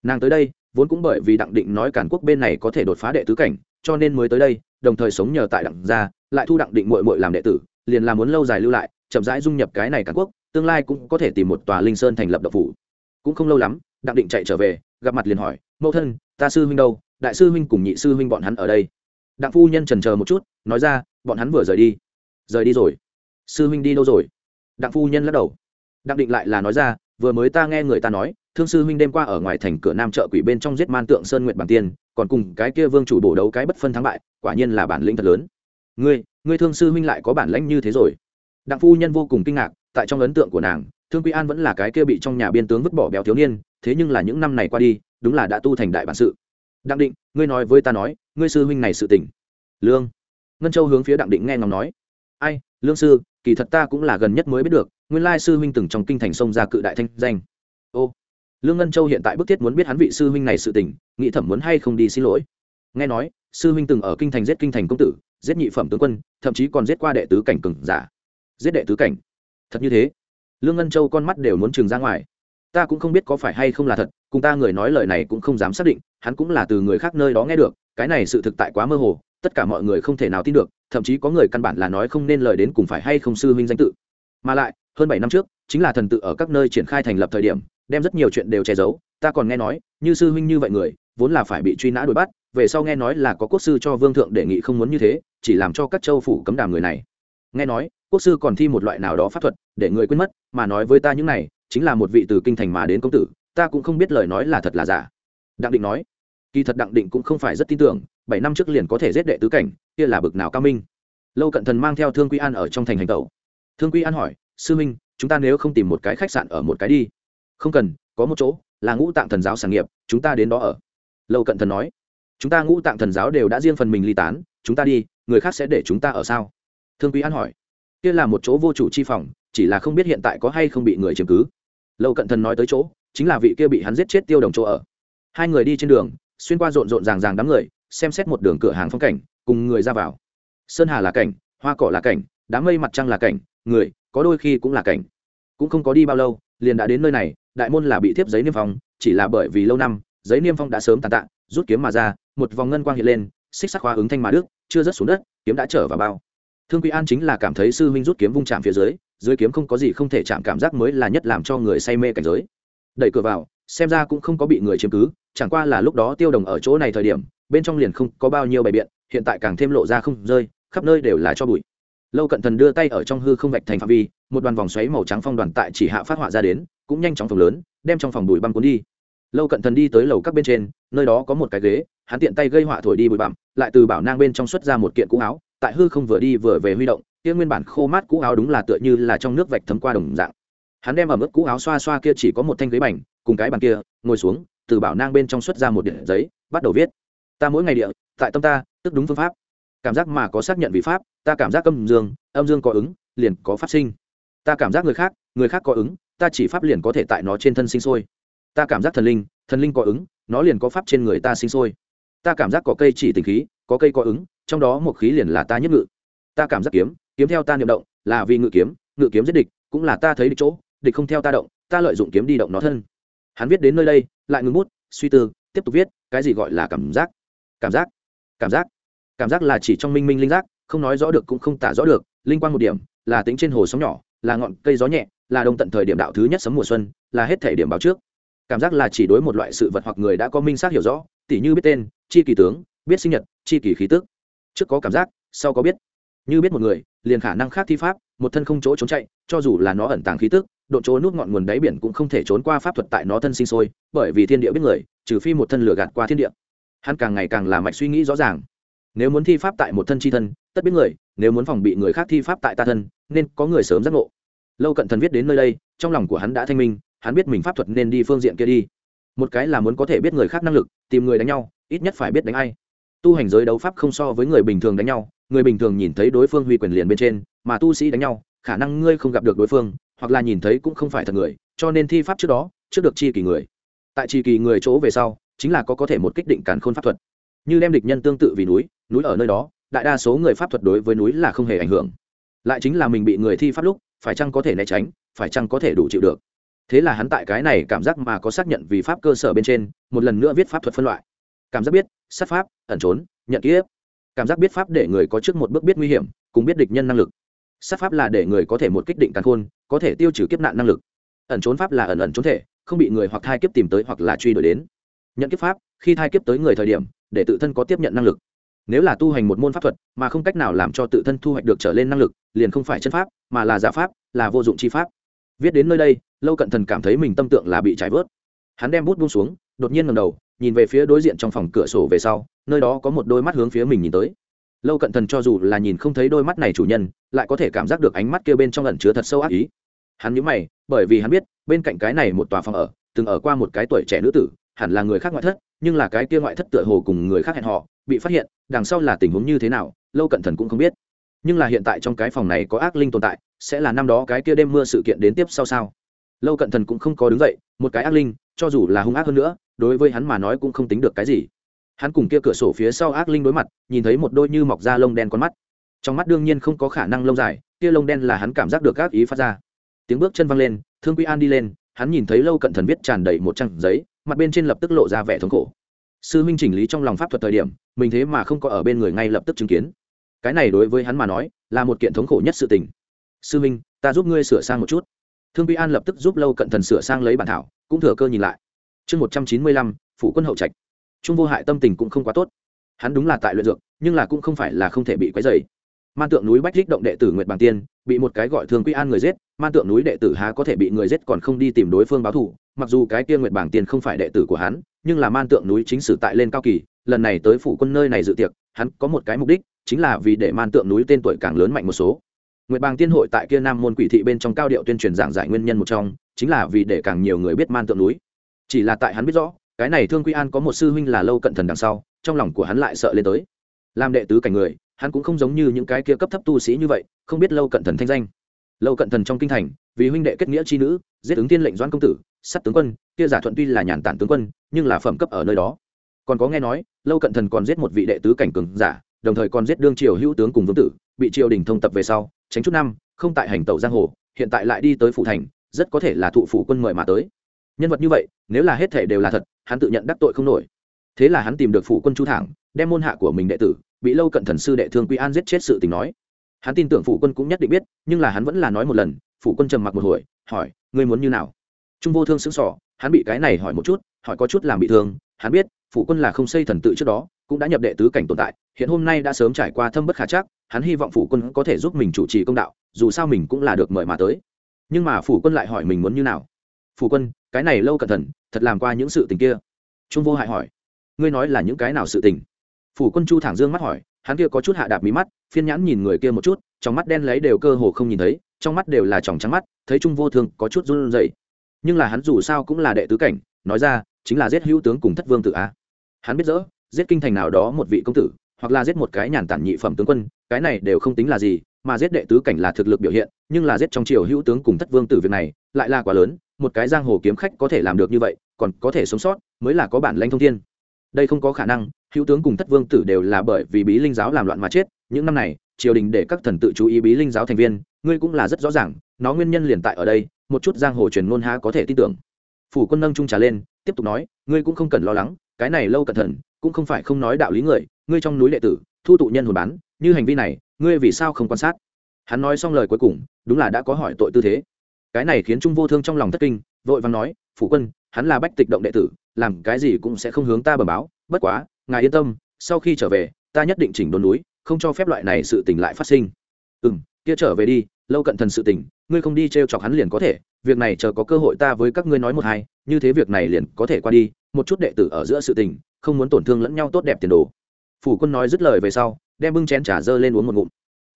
Nàng tới đây, vốn cũng bởi vì đặng định nói cản quốc bên này có thể đột phá đệ tứ cảnh, cho nên mới tới đây, đồng thời sống nhờ tại đặng gia, lại thu đặng định mội mội làm đệ tử, liền là muốn lâu dài lưu lại chậm rãi dung nhập cái này cả quốc, tương lai cũng có thể tìm một tòa linh sơn thành lập độc phủ. Cũng không lâu lắm, đặng định chạy trở về, gặp mặt liền hỏi, mẫu thân, ta sư huynh đâu? Đại sư huynh cùng nhị sư huynh bọn hắn ở đây. Đặng phu nhân trần chờ một chút, nói ra, bọn hắn vừa rời đi. Rời đi rồi? Sư huynh đi đâu rồi? Đặng phu nhân lắc đầu. Đặng định lại là nói ra, vừa mới ta nghe người ta nói, thương sư huynh đêm qua ở ngoài thành cửa nam chợ quỷ bên trong giết man tượng sơn nguyện bản tiên, còn cùng cái kia vương chủ bổ đấu cái bất phân thắng bại, quả nhiên là bản lĩnh thật lớn. Ngươi ngươi thương sư huynh lại có bản lãnh như thế rồi? Đặng phu nhân vô cùng kinh ngạc, tại trong ấn tượng của nàng, thương quy an vẫn là cái kia bị trong nhà biên tướng vứt bỏ béo thiếu niên, thế nhưng là những năm này qua đi, đúng là đã tu thành đại bản sự. Đặng định, ngươi nói với ta nói, ngươi sư huynh này sự tỉnh lương. Ngân châu hướng phía đặng định nghe ngóng nói. Ai, lương sư, kỳ thật ta cũng là gần nhất mới biết được, nguyên lai sư huynh từng trong kinh thành sông ra cự đại thanh danh. Ô. Lương ngân châu hiện tại bức thiết muốn biết hắn vị sư huynh này sự tình, nghĩ thẩm muốn hay không đi xin lỗi. Nghe nói, sư huynh từng ở kinh thành giết kinh thành công tử, giết nhị phẩm tướng quân, thậm chí còn giết qua đệ tứ cảnh cừng giả giết đệ tứ cảnh. Thật như thế. Lương ngân châu con mắt đều muốn trừng ra ngoài. Ta cũng không biết có phải hay không là thật, cùng ta người nói lời này cũng không dám xác định, hắn cũng là từ người khác nơi đó nghe được, cái này sự thực tại quá mơ hồ, tất cả mọi người không thể nào tin được, thậm chí có người căn bản là nói không nên lời đến cùng phải hay không sư huynh danh tự. Mà lại, hơn bảy năm trước, chính là thần tự ở các nơi triển khai thành lập thời điểm, đem rất nhiều chuyện đều che giấu, ta còn nghe nói, như sư huynh như vậy người, vốn là phải bị truy nã đuổi bắt, về sau nghe nói là có quốc sư cho vương thượng đề nghị không muốn như thế, chỉ làm cho các châu phủ cấm đàm người này. Nghe nói quốc sư còn thi một loại nào đó pháp thuật, để người quên mất, mà nói với ta những này, chính là một vị từ kinh thành mà đến công tử, ta cũng không biết lời nói là thật là giả. Đặng định nói. Kỳ thật đặng định cũng không phải rất tin tưởng, bảy năm trước liền có thể giết đệ tứ cảnh, kia là bực nào cao minh. Lâu cận thần mang theo thương quy an ở trong thành hành tẩu. Thương quy an hỏi, sư minh, chúng ta nếu không tìm một cái khách sạn ở một cái đi? Không cần, có một chỗ, là ngũ tạng thần giáo sản nghiệp, chúng ta đến đó ở. Lâu cận thần nói. Chúng ta ngũ tạng thần giáo đều đã riêng phần mình ly tán, chúng ta đi, người khác sẽ để chúng ta ở sao? Thương quý an hỏi kia là một chỗ vô chủ chi phòng, chỉ là không biết hiện tại có hay không bị người chiếm cứ. Lâu cận thần nói tới chỗ, chính là vị kia bị hắn giết chết tiêu đồng chỗ ở. Hai người đi trên đường, xuyên qua rộn rộn ràng ràng đám người, xem xét một đường cửa hàng phong cảnh, cùng người ra vào. Sơn hà là cảnh, hoa cỏ là cảnh đám mây mặt trăng là cảnh, người, có đôi khi cũng là cảnh. Cũng không có đi bao lâu, liền đã đến nơi này, đại môn là bị thiếp giấy niêm phong, chỉ là bởi vì lâu năm, giấy niêm phong đã sớm tàn tạ, rút kiếm mà ra, một vòng ngân quang hiện lên, xích sắc hoa ứng thanh mà đức, chưa rớt xuống đất, kiếm đã trở vào bao thương quý an chính là cảm thấy sư huynh rút kiếm vung chạm phía dưới dưới kiếm không có gì không thể chạm cảm giác mới là nhất làm cho người say mê cảnh giới. Đẩy cửa vào, xem ra cũng không có bị người chiếm cứ, chẳng qua là lúc đó tiêu đồng ở chỗ này thời điểm, bên trong liền không có bao nhiêu bày biện, hiện tại càng thêm lộ ra không rơi, khắp nơi đều là cho bụi. Lâu cận thần đưa tay ở trong hư không vạch thành phạm vi, một đoàn vòng xoáy màu trắng phong đoàn tại chỉ hạ phát họa ra đến, cũng nhanh chóng phòng lớn, đem trong phòng bụi băm cuốn đi. Lâu cận thần đi tới lầu các bên trên, nơi đó có một cái ghế, hắn tiện tay gây họa thổi đi bụi bặm, lại từ bảo nang bên trong xuất ra một kiện cũ áo tại hư không vừa đi vừa về huy động, kia nguyên bản khô mát cũ áo đúng là tựa như là trong nước vạch thấm qua đồng dạng. Hắn đem ở mức cũ áo xoa xoa kia chỉ có một thanh ghế bành, cùng cái bàn kia, ngồi xuống, từ bảo nang bên trong xuất ra một điện giấy, bắt đầu viết. Ta mỗi ngày địa, tại tâm ta, tức đúng phương pháp. Cảm giác mà có xác nhận vị pháp, ta cảm giác âm dương âm dương có ứng, liền có phát sinh. Ta cảm giác người khác người khác có ứng, ta chỉ pháp liền có thể tại nó trên thân sinh sôi. Ta cảm giác thần linh thần linh có ứng, nó liền có pháp trên người ta sinh sôi. Ta cảm giác có cây chỉ tình khí, có cây có ứng trong đó một khí liền là ta nhất ngự. Ta cảm giác kiếm kiếm theo ta niệm động, là vì ngự kiếm ngự kiếm giết địch, cũng là ta thấy địch chỗ, địch không theo ta động, ta lợi dụng kiếm đi động nó thân. Hắn viết đến nơi đây, lại ngừng bút, suy tư, tiếp tục viết, cái gì gọi là cảm giác? Cảm giác cảm giác. Cảm giác là chỉ trong minh minh linh giác, không nói rõ được cũng không tả rõ được, linh quan một điểm, là tính trên hồ sóng nhỏ, là ngọn cây gió nhẹ, là đông tận thời điểm đạo thứ nhất sấm mùa xuân, là hết thể điểm báo trước. Cảm giác là chỉ đối một loại sự vật hoặc người đã có minh xác hiểu rõ, tỉ như biết tên, chi kỳ tướng, biết sinh nhật, chi kỳ khí tức trước có cảm giác, sau có biết. Như biết một người, liền khả năng khác thi pháp, một thân không chỗ trốn chạy, cho dù là nó ẩn tàng khí tức, độ chỗ nút ngọn nguồn đáy biển cũng không thể trốn qua pháp thuật tại nó thân sinh sôi, bởi vì thiên địa biết người, trừ phi một thân lửa gạt qua thiên địa. Hắn càng ngày càng là mạch suy nghĩ rõ ràng. Nếu muốn thi pháp tại một thân chi thân, tất biết người, nếu muốn phòng bị người khác thi pháp tại ta thân, nên có người sớm giác ngộ. Lâu cận thần viết đến nơi đây, trong lòng của hắn đã thanh minh, hắn biết mình pháp thuật nên đi phương diện kia đi. Một cái là muốn có thể biết người khác năng lực, tìm người đánh nhau, ít nhất phải biết đánh ai tu hành giới đấu pháp không so với người bình thường đánh nhau, người bình thường nhìn thấy đối phương huy quyền liền bên trên, mà tu sĩ đánh nhau, khả năng ngươi không gặp được đối phương, hoặc là nhìn thấy cũng không phải thật người, cho nên thi pháp trước đó, trước được chi kỳ người. Tại chi kỳ người chỗ về sau, chính là có có thể một kích định cản khôn pháp thuật. Như đem địch nhân tương tự vì núi núi ở nơi đó, đại đa số người pháp thuật đối với núi là không hề ảnh hưởng. Lại chính là mình bị người thi pháp lúc, phải chăng có thể né tránh, phải chăng có thể đủ chịu được. Thế là hắn tại cái này cảm giác mà có xác nhận vì pháp cơ sở bên trên, một lần nữa viết pháp thuật phân loại cảm giác biết, sát pháp, ẩn trốn, nhận ký ức cảm giác biết pháp để người có trước một bước biết nguy hiểm, cùng biết địch nhân năng lực. Sát pháp là để người có thể một kích định càn khôn, có thể tiêu trừ kiếp nạn năng lực. Ẩn trốn pháp là ẩn ẩn trốn thể, không bị người hoặc thai kiếp tìm tới hoặc là truy đuổi đến. Nhận kiếp pháp, khi thai kiếp tới người thời điểm, để tự thân có tiếp nhận năng lực. Nếu là tu hành một môn pháp thuật, mà không cách nào làm cho tự thân thu hoạch được trở lên năng lực, liền không phải chân pháp, mà là giả pháp, là vô dụng chi pháp. Viết đến nơi đây, lâu cận thần cảm thấy mình tâm tượng là bị trải vớt. Hắn đem bút buông xuống, đột nhiên ngầm đầu nhìn về phía đối diện trong phòng cửa sổ về sau, nơi đó có một đôi mắt hướng phía mình nhìn tới. Lâu cận thần cho dù là nhìn không thấy đôi mắt này chủ nhân, lại có thể cảm giác được ánh mắt kia bên trong ẩn chứa thật sâu ác ý. Hắn nhớ mày, bởi vì hắn biết, bên cạnh cái này một tòa phòng ở, từng ở qua một cái tuổi trẻ nữ tử, hẳn là người khác ngoại thất, nhưng là cái kia ngoại thất tựa hồ cùng người khác hẹn họ bị phát hiện, đằng sau là tình huống như thế nào, lâu cận thần cũng không biết. Nhưng là hiện tại trong cái phòng này có ác linh tồn tại, sẽ là năm đó cái kia đêm mưa sự kiện đến tiếp sau sao? Lâu cận thần cũng không có đứng dậy, một cái ác linh, cho dù là hung ác hơn nữa, đối với hắn mà nói cũng không tính được cái gì. Hắn cùng kia cửa sổ phía sau ác linh đối mặt, nhìn thấy một đôi như mọc da lông đen con mắt. Trong mắt đương nhiên không có khả năng lông dài, kia lông đen là hắn cảm giác được các ý phát ra. Tiếng bước chân văng lên, thương quy an đi lên, hắn nhìn thấy lâu cận thần viết tràn đầy một trang giấy, mặt bên trên lập tức lộ ra vẻ thống khổ. Sư minh chỉnh lý trong lòng pháp thuật thời điểm, mình thế mà không có ở bên người ngay lập tức chứng kiến. Cái này đối với hắn mà nói, là một kiện thống khổ nhất sự tình. Sư minh, ta giúp ngươi sửa sang một chút thương quy an lập tức giúp lâu cận thần sửa sang lấy bản thảo, cũng thừa cơ nhìn lại. Chương một trăm chín mươi lăm, phụ quân hậu trạch. Trung vô hại tâm tình cũng không quá tốt. Hắn đúng là tại luyện dược, nhưng là cũng không phải là không thể bị quấy dày man tượng núi bách rích động đệ tử nguyệt bàng tiên, bị một cái gọi Thương quy an người giết, man tượng núi đệ tử há có thể bị người giết còn không đi tìm đối phương báo thù, mặc dù cái kia nguyệt Bàng tiên không phải đệ tử của hắn, nhưng là man tượng núi chính sử tại lên cao kỳ, lần này tới phủ quân nơi này dự tiệc, hắn có một cái mục đích, chính là vì để man tượng núi tên tuổi càng lớn mạnh một số nguyệt bàng tiên hội tại kia nam môn quỷ thị bên trong cao điệu tuyên truyền giảng giải nguyên nhân một trong, chính là vì để càng nhiều người biết man tượng núi. Chỉ là tại hắn biết rõ, cái này thương quy an có một sư huynh là lâu cận thần đằng sau, trong lòng của hắn lại sợ lên tới. Làm đệ tứ cảnh người, hắn cũng không giống như những cái kia cấp thấp tu sĩ như vậy, không biết lâu cận thần thanh danh. Lâu cận thần trong kinh thành, vì huynh đệ kết nghĩa chi nữ, giết ứng tiên lệnh Doanh công tử, sát tướng quân, kia giả thuận tuy là nhàn tản tướng quân, nhưng là phẩm cấp ở nơi đó. Còn có nghe nói, lâu cận thần còn giết một vị đệ tứ cảnh cường giả, đồng thời còn giết đương triều hữu tướng cùng vương tử, bị triều đình thông tập về sau tránh chút năm, không tại hành tẩu giang hồ, hiện tại lại đi tới phủ thành, rất có thể là thụ phủ quân mời mà tới. Nhân vật như vậy, nếu là hết thể đều là thật, hắn tự nhận đắc tội không nổi. Thế là hắn tìm được phủ quân chu thẳng, đem môn hạ của mình đệ tử, bị lâu cận thần sư đệ thương quy an giết chết sự tình nói. Hắn tin tưởng phủ quân cũng nhất định biết, nhưng là hắn vẫn là nói một lần, phủ quân trầm mặc một hồi, hỏi, ngươi muốn như nào? Trung vô thương xứng sỏ hắn bị cái này hỏi một chút, hỏi có chút làm bị thương hắn biết, phủ quân là không xây thần tự trước đó, cũng đã nhập đệ tứ cảnh tồn tại, hiện hôm nay đã sớm trải qua thâm bất khả chắc, hắn hy vọng phủ quân có thể giúp mình chủ trì công đạo, dù sao mình cũng là được mời mà tới. Nhưng mà phủ quân lại hỏi mình muốn như nào? Phủ quân, cái này lâu cẩn thận, thật làm qua những sự tình kia. Trung vô hại hỏi, ngươi nói là những cái nào sự tình? Phủ quân chu thẳng dương mắt hỏi, hắn kia có chút hạ đạp mí mắt, phiên nhãn nhìn người kia một chút, trong mắt đen lấy đều cơ hồ không nhìn thấy, trong mắt đều là tròng trắng mắt, thấy trung vô thương có chút run rẩy. Nhưng là hắn dù sao cũng là đệ tứ cảnh, nói ra chính là giết hữu tướng cùng thất vương tự á hắn biết rõ, giết kinh thành nào đó một vị công tử, hoặc là giết một cái nhàn tản nhị phẩm tướng quân, cái này đều không tính là gì, mà giết đệ tứ cảnh là thực lực biểu hiện, nhưng là giết trong triều hữu tướng cùng thất vương tử việc này, lại là quá lớn, một cái giang hồ kiếm khách có thể làm được như vậy, còn có thể sống sót, mới là có bản lãnh thông thiên. Đây không có khả năng, hữu tướng cùng thất vương tử đều là bởi vì bí linh giáo làm loạn mà chết, những năm này, triều đình để các thần tự chú ý bí linh giáo thành viên, ngươi cũng là rất rõ ràng, nó nguyên nhân liền tại ở đây, một chút giang hồ truyền ngôn há có thể tin tưởng. Phủ quân nâng trung trà lên tiếp tục nói, ngươi cũng không cần lo lắng, cái này lâu cẩn thận, cũng không phải không nói đạo lý người, ngươi trong núi đệ tử, thu tụ nhân hồn bán, như hành vi này, ngươi vì sao không quan sát? Hắn nói xong lời cuối cùng, đúng là đã có hỏi tội tư thế. Cái này khiến trung vô thương trong lòng thất kinh, vội vàng nói, phủ quân, hắn là bách tịch động đệ tử, làm cái gì cũng sẽ không hướng ta bờ báo, bất quá, ngài yên tâm, sau khi trở về, ta nhất định chỉnh đốn núi, không cho phép loại này sự tình lại phát sinh. Ừ m kia trở về đi, lâu cận thần sự tình, ngươi không đi t r e o chọc hắn liền có thể việc này chờ có cơ hội ta với các ngươi nói một hai, như thế việc này liền có thể qua đi, một chút đệ tử ở giữa sự tình, không muốn tổn thương lẫn nhau tốt đẹp tiền đồ. Phủ quân nói dứt lời về sau, đem bưng chén trả dơ lên uống một ngụm.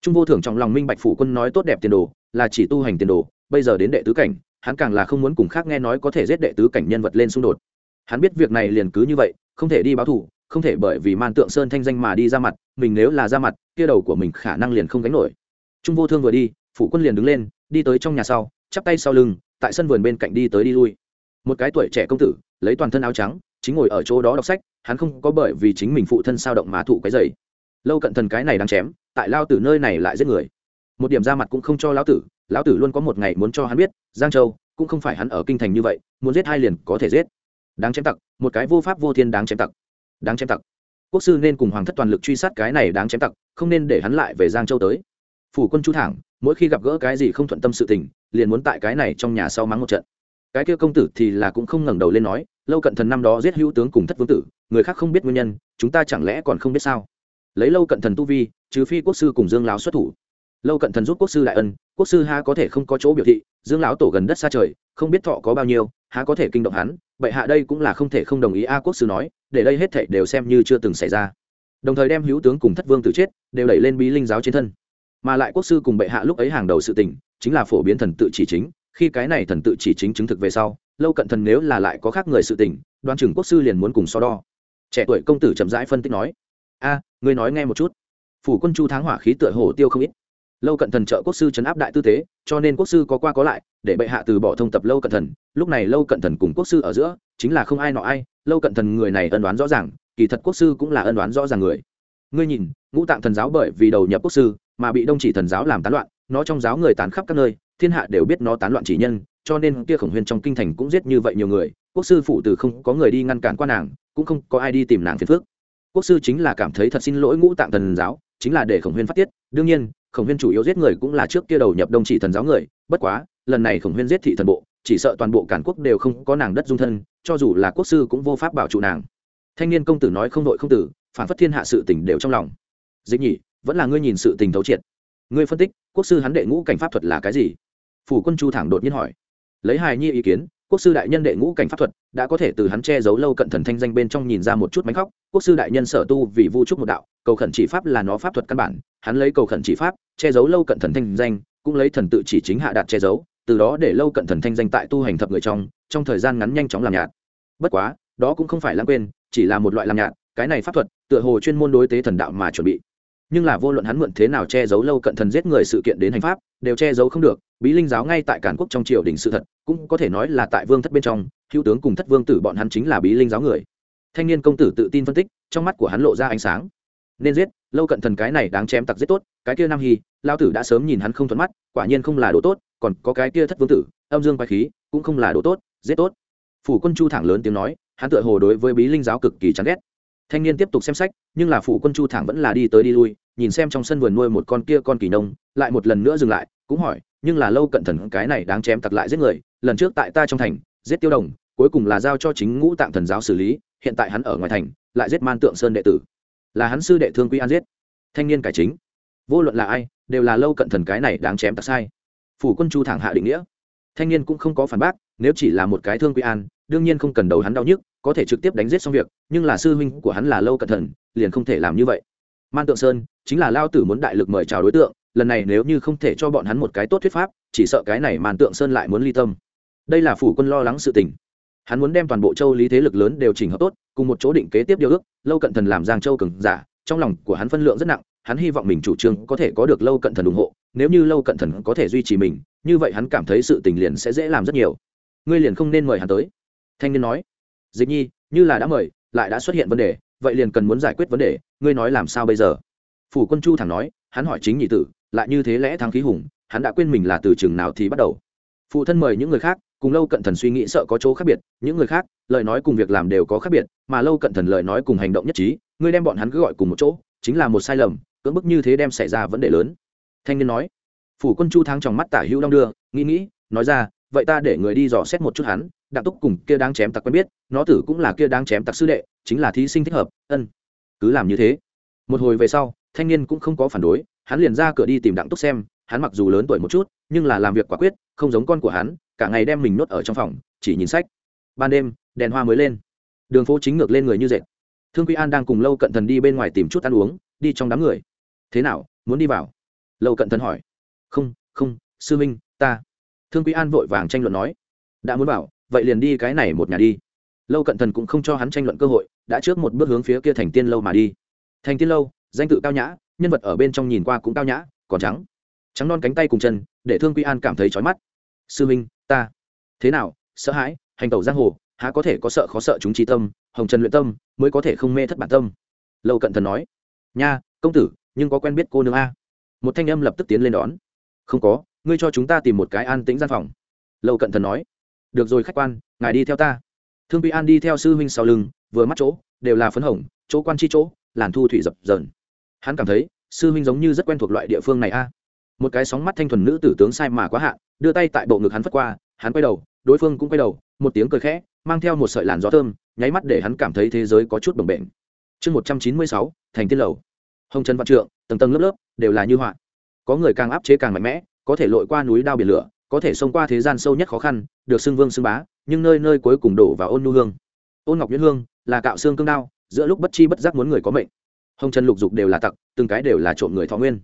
Trung vô thưởng trong lòng minh bạch phủ quân nói tốt đẹp tiền đồ, là chỉ tu hành tiền đồ, bây giờ đến đệ tứ cảnh, hắn càng là không muốn cùng khác nghe nói có thể giết đệ tứ cảnh nhân vật lên xung đột. Hắn biết việc này liền cứ như vậy, không thể đi báo thù, không thể bởi vì man tượng sơn thanh danh mà đi ra mặt, mình nếu là ra mặt, kia đầu của mình khả năng liền không gánh nổi. Trung vô thương vừa đi, phủ quân liền đứng lên, đi tới trong nhà sau chắp tay sau lưng, tại sân vườn bên cạnh đi tới đi lui. Một cái tuổi trẻ công tử, lấy toàn thân áo trắng, chính ngồi ở chỗ đó đọc sách, hắn không có bởi vì chính mình phụ thân sao động mà thụ cái dày lâu cận thần cái này đang chém, tại lao tử nơi này lại giết người. Một điểm ra mặt cũng không cho lão tử lão tử luôn có một ngày muốn cho hắn biết, giang châu, cũng không phải hắn ở kinh thành như vậy, muốn giết hai liền có thể giết. Đáng chém tặc, một cái vô pháp vô thiên đáng chém tặc. Đáng chém tặc. Quốc sư nên cùng hoàng thất toàn lực truy sát cái này đáng chém tặc, không nên để hắn lại về giang châu tới. Phủ quân chu thẳng mỗi khi gặp gỡ cái gì không thuận tâm sự tình liền muốn tại cái này trong nhà sau mắng một trận. Cái kia công tử thì là cũng không ngẩng đầu lên nói, lâu cận thần năm đó giết hữu tướng cùng thất vương tử, người khác không biết nguyên nhân, chúng ta chẳng lẽ còn không biết sao? Lấy lâu cận thần tu vi, trừ phi quốc sư cùng dương lão xuất thủ. Lâu cận thần giúp quốc sư đại ân, quốc sư ha có thể không có chỗ biểu thị, dương lão tổ gần đất xa trời, không biết thọ có bao nhiêu, há có thể kinh động hắn vậy hạ đây cũng là không thể không đồng ý a quốc sư nói, để đây hết thảy đều xem như chưa từng xảy ra. Đồng thời đem hữu tướng cùng thất vương tử chết, đều đẩy lên bí linh giáo trên thân. Mà lại quốc sư cùng bệ hạ lúc ấy hàng đầu sự tình chính là phổ biến thần tự chỉ chính. Khi cái này thần tự chỉ chính chứng thực về sau, lâu cận thần nếu là lại có khác người sự tình, đoan chừng quốc sư liền muốn cùng so đo. Trẻ tuổi công tử chậm rãi phân tích nói, a, ngươi nói nghe một chút. Phủ quân chu tháng hỏa khí tựa hồ tiêu không ít. Lâu cận thần trợ quốc sư chấn áp đại tư thế, cho nên quốc sư có qua có lại, để bệ hạ từ bỏ thông tập lâu cận thần. Lúc này lâu cận thần cùng quốc sư ở giữa, chính là không ai nọ ai. Lâu cận thần người này ân đoán rõ ràng, kỳ thật quốc sư cũng là ân đoán rõ ràng người. Ngươi nhìn, ngũ tạng thần giáo bởi vì đầu nhập quốc sư, mà bị đông chỉ thần giáo làm tán loạn nó trong giáo người tán khắp các nơi, thiên hạ đều biết nó tán loạn chỉ nhân, cho nên kia khổng huyên trong kinh thành cũng giết như vậy nhiều người, quốc sư phụ từ không có người đi ngăn cản qua nàng, cũng không có ai đi tìm nàng phiền phước quốc sư chính là cảm thấy thật xin lỗi ngũ tạng thần giáo, chính là để khổng huyên phát tiết, đương nhiên, khổng huyên chủ yếu giết người cũng là trước kia đầu nhập đông chỉ thần giáo người, bất quá, lần này khổng huyên giết thị thần bộ, chỉ sợ toàn bộ cản quốc đều không có nàng đất dung thân, cho dù là quốc sư cũng vô pháp bảo trụ nàng. Thanh niên công tử nói không đội không tử, phản phất thiên hạ sự tình đều trong lòng. Dịch nhỉ vẫn là ngươi nhìn sự tình thấu triệt ngươi phân tích, quốc sư hắn đệ ngũ cảnh pháp thuật là cái gì? Phủ quân chu thẳng đột nhiên hỏi. Lấy hài nhi ý kiến, quốc sư đại nhân đệ ngũ cảnh pháp thuật đã có thể từ hắn che giấu lâu cận thần thanh danh bên trong nhìn ra một chút mánh khóc. Quốc sư đại nhân sở tu vì vu trúc một đạo, cầu khẩn chỉ pháp là nó pháp thuật căn bản, hắn lấy cầu khẩn chỉ pháp, che giấu lâu cận thần thanh danh, cũng lấy thần tự chỉ chính hạ đạt che giấu, từ đó để lâu cận thần thanh danh tại tu hành thập người trong trong thời gian ngắn nhanh chóng làm nhạt. Bất quá, đó cũng không phải lãng quên, chỉ là một loại làm nhạt, cái này pháp thuật tựa hồ chuyên môn đối tế thần đạo mà chuẩn bị nhưng là vô luận hắn mượn thế nào che giấu lâu cận thần giết người sự kiện đến hành pháp, đều che giấu không được, bí linh giáo ngay tại cản quốc trong triều đình sự thật, cũng có thể nói là tại vương thất bên trong, hữu tướng cùng thất vương tử bọn hắn chính là bí linh giáo người. Thanh niên công tử tự tin phân tích, trong mắt của hắn lộ ra ánh sáng. Nên giết, lâu cận thần cái này đáng chém tặc giết tốt, cái kia nam hy lao tử đã sớm nhìn hắn không thuận mắt, quả nhiên không là đồ tốt, còn có cái kia thất vương tử, âm dương quái khí, cũng không là đồ tốt, giết tốt. Phủ quân chu thẳng lớn tiếng nói, hắn tựa hồ đối với bí linh giáo cực kỳ chán ghét thanh niên tiếp tục xem sách, nhưng là phủ quân chu thẳng vẫn là đi tới đi lui, nhìn xem trong sân vườn nuôi một con kia con kỳ nông, lại một lần nữa dừng lại, cũng hỏi, nhưng là lâu cận thần cái này đáng chém tặc lại giết người, lần trước tại ta trong thành, giết tiêu đồng, cuối cùng là giao cho chính ngũ tạng thần giáo xử lý, hiện tại hắn ở ngoài thành, lại giết man tượng sơn đệ tử. Là hắn sư đệ thương quy an giết. Thanh niên cải chính. Vô luận là ai, đều là lâu cận thần cái này đáng chém tặc sai. Phủ quân chu thẳng hạ định nghĩa. Thanh niên cũng không có phản bác, nếu chỉ là một cái thương quy an, đương nhiên không cần đầu hắn đau nhức có thể trực tiếp đánh giết xong việc, nhưng là sư huynh của hắn là lâu cận thần liền không thể làm như vậy. Man tượng sơn chính là lao tử muốn đại lực mời chào đối tượng, lần này nếu như không thể cho bọn hắn một cái tốt thuyết pháp, chỉ sợ cái này man tượng sơn lại muốn ly tâm. Đây là phủ quân lo lắng sự tình. Hắn muốn đem toàn bộ châu lý thế lực lớn đều chỉnh hợp tốt, cùng một chỗ định kế tiếp điều ước, lâu cận thần làm giang châu cường giả, trong lòng của hắn phân lượng rất nặng, hắn hy vọng mình chủ trương có thể có được lâu cận thần ủng hộ, nếu như lâu cận thần có thể duy trì mình, như vậy hắn cảm thấy sự tình liền sẽ dễ làm rất nhiều. Ngươi liền không nên mời hắn tới. Thanh niên nói dịch nhi, như là đã mời, lại đã xuất hiện vấn đề, vậy liền cần muốn giải quyết vấn đề, ngươi nói làm sao bây giờ? Phủ quân chu thẳng nói, hắn hỏi chính nhị tử, lại như thế lẽ thắng khí hùng, hắn đã quên mình là từ chừng nào thì bắt đầu. Phụ thân mời những người khác, cùng lâu cận thần suy nghĩ sợ có chỗ khác biệt, những người khác, lời nói cùng việc làm đều có khác biệt, mà lâu cận thần lời nói cùng hành động nhất trí, ngươi đem bọn hắn cứ gọi cùng một chỗ, chính là một sai lầm, cưỡng bức như thế đem xảy ra vấn đề lớn. Thanh niên nói, phủ quân chu thắng trong mắt tả hữu đong đưa, nghĩ nghĩ, nói ra, vậy ta để người đi dò xét một chút hắn đặng túc cùng kia đang chém tặc quen biết, nó tử cũng là kia đang chém tặc sư đệ, chính là thí sinh thích hợp, ân. Cứ làm như thế. Một hồi về sau, thanh niên cũng không có phản đối, hắn liền ra cửa đi tìm đặng túc xem, hắn mặc dù lớn tuổi một chút, nhưng là làm việc quả quyết, không giống con của hắn, cả ngày đem mình nuốt ở trong phòng, chỉ nhìn sách. Ban đêm, đèn hoa mới lên. Đường phố chính ngược lên người như dệt. Thương quy an đang cùng lâu cận thần đi bên ngoài tìm chút ăn uống, đi trong đám người. Thế nào, muốn đi vào? Lâu cận thần hỏi. Không không, sư minh ta. Thương quy an vội vàng tranh luận nói. Đã muốn bảo vậy liền đi cái này một nhà đi. Lâu cận thần cũng không cho hắn tranh luận cơ hội, đã trước một bước hướng phía kia thành tiên lâu mà đi. Thành tiên lâu, danh tự cao nhã, nhân vật ở bên trong nhìn qua cũng cao nhã, còn trắng. Trắng non cánh tay cùng chân, để thương quy an cảm thấy chói mắt. Sư minh, ta. Thế nào? Sợ hãi? Hành tẩu giang hồ, há có thể có sợ khó sợ chúng trí tâm, hồng trần luyện tâm, mới có thể không mê thất bản tâm. Lâu cận thần nói. Nha, công tử, nhưng có quen biết cô nương a? Một thanh âm lập tức tiến lên đón. Không có, ngươi cho chúng ta tìm một cái an tĩnh gian phòng. Lâu cận thần nói được rồi khách quan, ngài đi theo ta. Thương quy an đi theo sư huynh sau lưng, vừa mắt chỗ, đều là phấn hồng, chỗ quan chi chỗ, làn thu thủy dập dờn. Hắn cảm thấy, sư huynh giống như rất quen thuộc loại địa phương này a. Một cái sóng mắt thanh thuần nữ tử tướng sai mà quá hạn, đưa tay tại bộ ngực hắn phất qua, hắn quay đầu, đối phương cũng quay đầu, một tiếng cười khẽ, mang theo một sợi làn gió thơm, nháy mắt để hắn cảm thấy thế giới có chút bồng bềnh. Chương một trăm chín mươi sáu, thành tiên lầu. Hồng trần văn trượng, tầng tầng lớp lớp, đều là như họa. Có người càng áp chế càng mạnh mẽ, có thể lội qua núi đao biển lửa có thể xông qua thế gian sâu nhất khó khăn, được xưng vương xưng bá, nhưng nơi nơi cuối cùng đổ vào ôn nu hương. Ôn ngọc nhuyễn hương là cạo xương cương đao, giữa lúc bất chi bất giác muốn người có mệnh. Hồng trần lục dục đều là tặc, từng cái đều là trộm người thọ nguyên.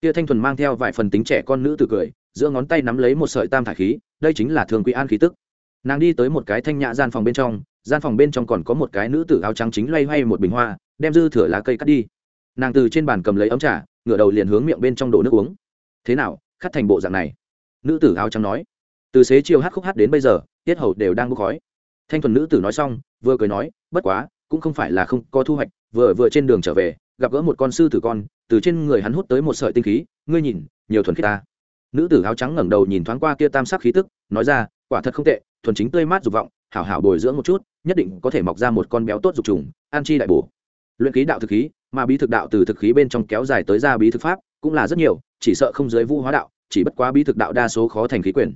Kia thanh thuần mang theo vài phần tính trẻ con nữ từ cười, giữa ngón tay nắm lấy một sợi tam thải khí, đây chính là thường quý an khí tức. Nàng đi tới một cái thanh nhã gian phòng bên trong, gian phòng bên trong còn có một cái nữ tử áo trắng chính loay hoay một bình hoa, đem dư thửa lá cây cắt đi. Nàng từ trên bàn cầm lấy ấm trà, ngửa đầu liền hướng miệng bên trong đổ nước uống. Thế nào, khắt thành bộ dạng này? Nữ tử áo trắng nói, từ xế chiều hát khúc hát đến bây giờ, tiết hầu đều đang bốc khói. Thanh thuần nữ tử nói xong, vừa cười nói, bất quá, cũng không phải là không có thu hoạch, vừa vừa trên đường trở về, gặp gỡ một con sư tử con, từ trên người hắn hút tới một sợi tinh khí, ngươi nhìn, nhiều thuần khiết ta. Nữ tử áo trắng ngẩng đầu nhìn thoáng qua kia tam sắc khí tức, nói ra, quả thật không tệ, thuần chính tươi mát dục vọng, hảo hảo bồi dưỡng một chút, nhất định có thể mọc ra một con béo tốt dục trùng, an chi đại bổ. Luyện khí đạo thực khí, mà bí thực đạo từ thực khí bên trong kéo dài tới ra bí thực pháp, cũng là rất nhiều, chỉ sợ không dưới vũ hóa đạo chỉ bất quá bí thực đạo đa số khó thành khí quyển.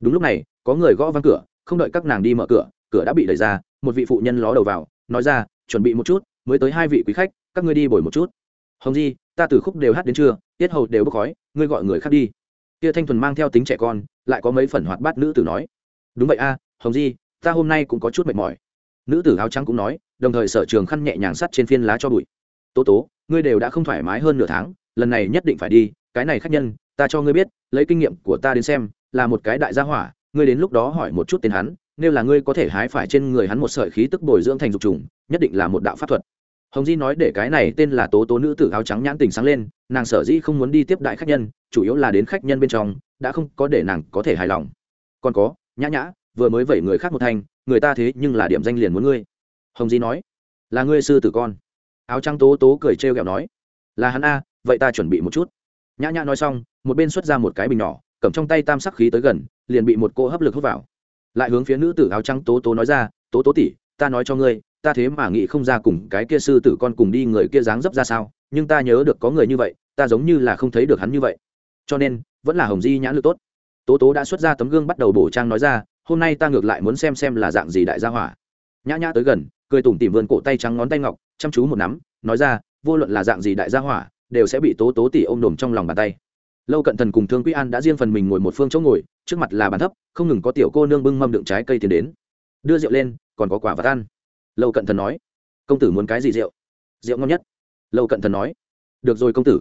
đúng lúc này, có người gõ văng cửa, không đợi các nàng đi mở cửa cửa đã bị đẩy ra, một vị phụ nhân ló đầu vào, nói ra, chuẩn bị một chút, mới tới hai vị quý khách, các ngươi đi bồi một chút. Hồng di, ta từ khúc đều hát đến trưa, tiết hầu đều bốc khói, ngươi gọi người khác đi. Kia thanh thuần mang theo tính trẻ con, lại có mấy phần hoạt bát nữ tử nói, đúng vậy a, hồng di, ta hôm nay cũng có chút mệt mỏi. Nữ tử áo trắng cũng nói, đồng thời sở trường khăn nhẹ nhàng sắt trên phiên lá cho bụi. Tố tố, ngươi đều đã không thoải mái hơn nửa tháng, lần này nhất định phải đi, cái này khác nhân ta cho ngươi biết lấy kinh nghiệm của ta đến xem là một cái đại gia hỏa ngươi đến lúc đó hỏi một chút tên hắn nếu là ngươi có thể hái phải trên người hắn một sợi khí tức bồi dưỡng thành dục trùng nhất định là một đạo pháp thuật. Hồng di nói để cái này tên là tố tố nữ tử áo trắng nhãn tình sáng lên nàng sở dĩ không muốn đi tiếp đại khách nhân chủ yếu là đến khách nhân bên trong đã không có để nàng có thể hài lòng. Còn có nhã nhã vừa mới vẩy người khác một thành, người ta thế nhưng là điểm danh liền muốn ngươi. Hồng di nói là ngươi sư tử con. Áo trắng tố tố cười trêu ghẹo nói là hắn a vậy ta chuẩn bị một chút nhã nhã nói xong, một bên xuất ra một cái bình nhỏ, cầm trong tay tam sắc khí tới gần, liền bị một cô hấp lực hút vào. Lại hướng phía nữ tử áo trắng tố tố nói ra, tố tố tỉ ta nói cho ngươi, ta thế mà nghĩ không ra cùng cái kia sư tử con cùng đi người kia dáng dấp ra sao, nhưng ta nhớ được có người như vậy, ta giống như là không thấy được hắn như vậy. Cho nên, vẫn là hồng di nhãn lực tốt. Tố tố đã xuất ra tấm gương bắt đầu bổ trang nói ra, hôm nay ta ngược lại muốn xem xem là dạng gì đại gia hỏa. Nhã nhã tới gần, cười tủm tỉm vươn cổ tay trắng ngón tay ngọc, chăm chú một nắm, nói ra, vô luận là dạng gì đại gia hỏa đều sẽ bị tố tố tỉ ôm đồm trong lòng bàn tay. Lâu cận thần cùng thương quý an đã riêng phần mình ngồi một phương chỗ ngồi, trước mặt là bàn thấp, không ngừng có tiểu cô nương bưng mâm đựng trái cây tiến đến. Đưa rượu lên, còn có quả vật ăn. Lâu cận thần nói, công tử muốn cái gì rượu? Rượu ngon nhất. Lâu cận thần nói, được rồi công tử.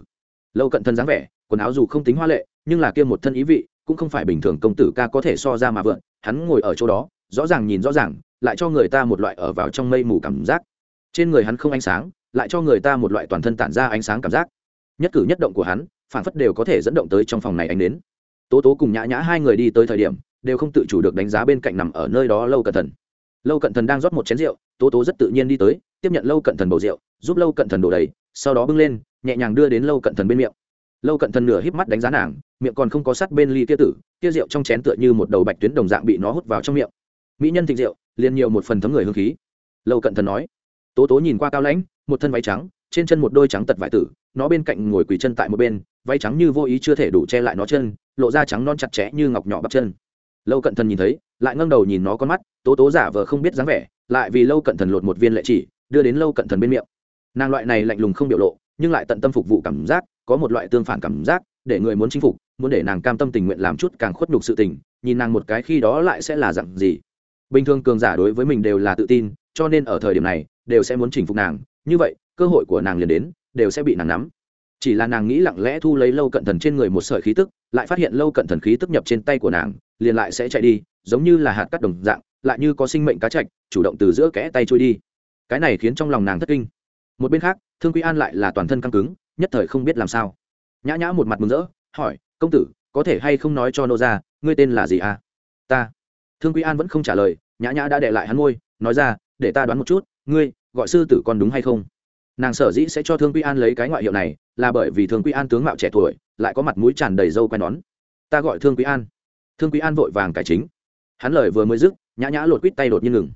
Lâu cận thần dáng vẻ, quần áo dù không tính hoa lệ, nhưng là kia một thân ý vị, cũng không phải bình thường công tử ca có thể so ra mà vượn. Hắn ngồi ở chỗ đó, rõ ràng nhìn rõ ràng, lại cho người ta một loại ở vào trong mây mù cảm giác. Trên người hắn không ánh sáng lại cho người ta một loại toàn thân tản ra ánh sáng cảm giác. Nhất cử nhất động của hắn phản phất đều có thể dẫn động tới trong phòng này ánh đến tố tố cùng nhã nhã hai người đi tới thời điểm, đều không tự chủ được đánh giá bên cạnh nằm ở nơi đó lâu cận thần lâu cận thần đang rót một chén rượu, tố tố rất tự nhiên đi tới, tiếp nhận lâu cận thần bầu rượu, giúp lâu cận thần đổ đầy, sau đó bưng lên, nhẹ nhàng đưa đến lâu cận thần bên miệng. Lâu cận thần nửa híp mắt đánh giá nàng, miệng còn không có sắt bên ly kia tử, kia rượu trong chén tựa như một đầu bạch tuyến đồng dạng bị nó hút vào trong miệng. Mỹ nhân thịnh rượu, liền nhiều một phần thấm người hương khí. Lâu cận thần nói tố tố nhìn qua cao lãnh, một thân váy trắng, trên chân một đôi trắng tật vải tử, nó bên cạnh ngồi quỳ chân tại một bên, váy trắng như vô ý chưa thể đủ che lại nó chân, lộ ra trắng non chặt chẽ như ngọc nhỏ bắp chân. Lâu cận thần nhìn thấy, lại ngâng đầu nhìn nó con mắt, tố tố giả vờ không biết dáng vẻ, lại vì lâu cận thần lột một viên lệ chỉ, đưa đến lâu cận thần bên miệng. Nàng loại này lạnh lùng không biểu lộ, nhưng lại tận tâm phục vụ cảm giác, có một loại tương phản cảm giác, để người muốn chinh phục, muốn để nàng cam tâm tình nguyện làm chút càng khuất nhục sự tình, nhìn nàng một cái khi đó lại sẽ là dặn gì. Bình thường cường giả đối với mình đều là tự tin, cho nên ở thời điểm này đều sẽ muốn chinh phục nàng, như vậy, cơ hội của nàng liền đến, đều sẽ bị nàng nắm. Chỉ là nàng nghĩ lặng lẽ thu lấy lâu cận thần trên người một sợi khí tức, lại phát hiện lâu cận thần khí tức nhập trên tay của nàng, liền lại sẽ chạy đi, giống như là hạt cắt đồng dạng, lại như có sinh mệnh cá chạch, chủ động từ giữa kẽ tay trôi đi. Cái này khiến trong lòng nàng thất kinh. Một bên khác, thương quý an lại là toàn thân căng cứng, nhất thời không biết làm sao. Nhã nhã một mặt mừng rỡ, hỏi, công tử, có thể hay không nói cho nô ra ngươi tên là gì à? Ta. Thương quý an vẫn không trả lời, nhã nhã đã để lại hắn môi, nói ra, để ta đoán một chút ngươi, gọi sư tử con đúng hay không? Nàng sở dĩ sẽ cho thương quý an lấy cái ngoại hiệu này, là bởi vì thương quý an tướng mạo trẻ tuổi, lại có mặt mũi tràn đầy râu quen đón ta gọi thương quý an. Thương quý an vội vàng cải chính. Hắn lời vừa mới dứt, nhã nhã lột quýt tay đột nhiên ngừng.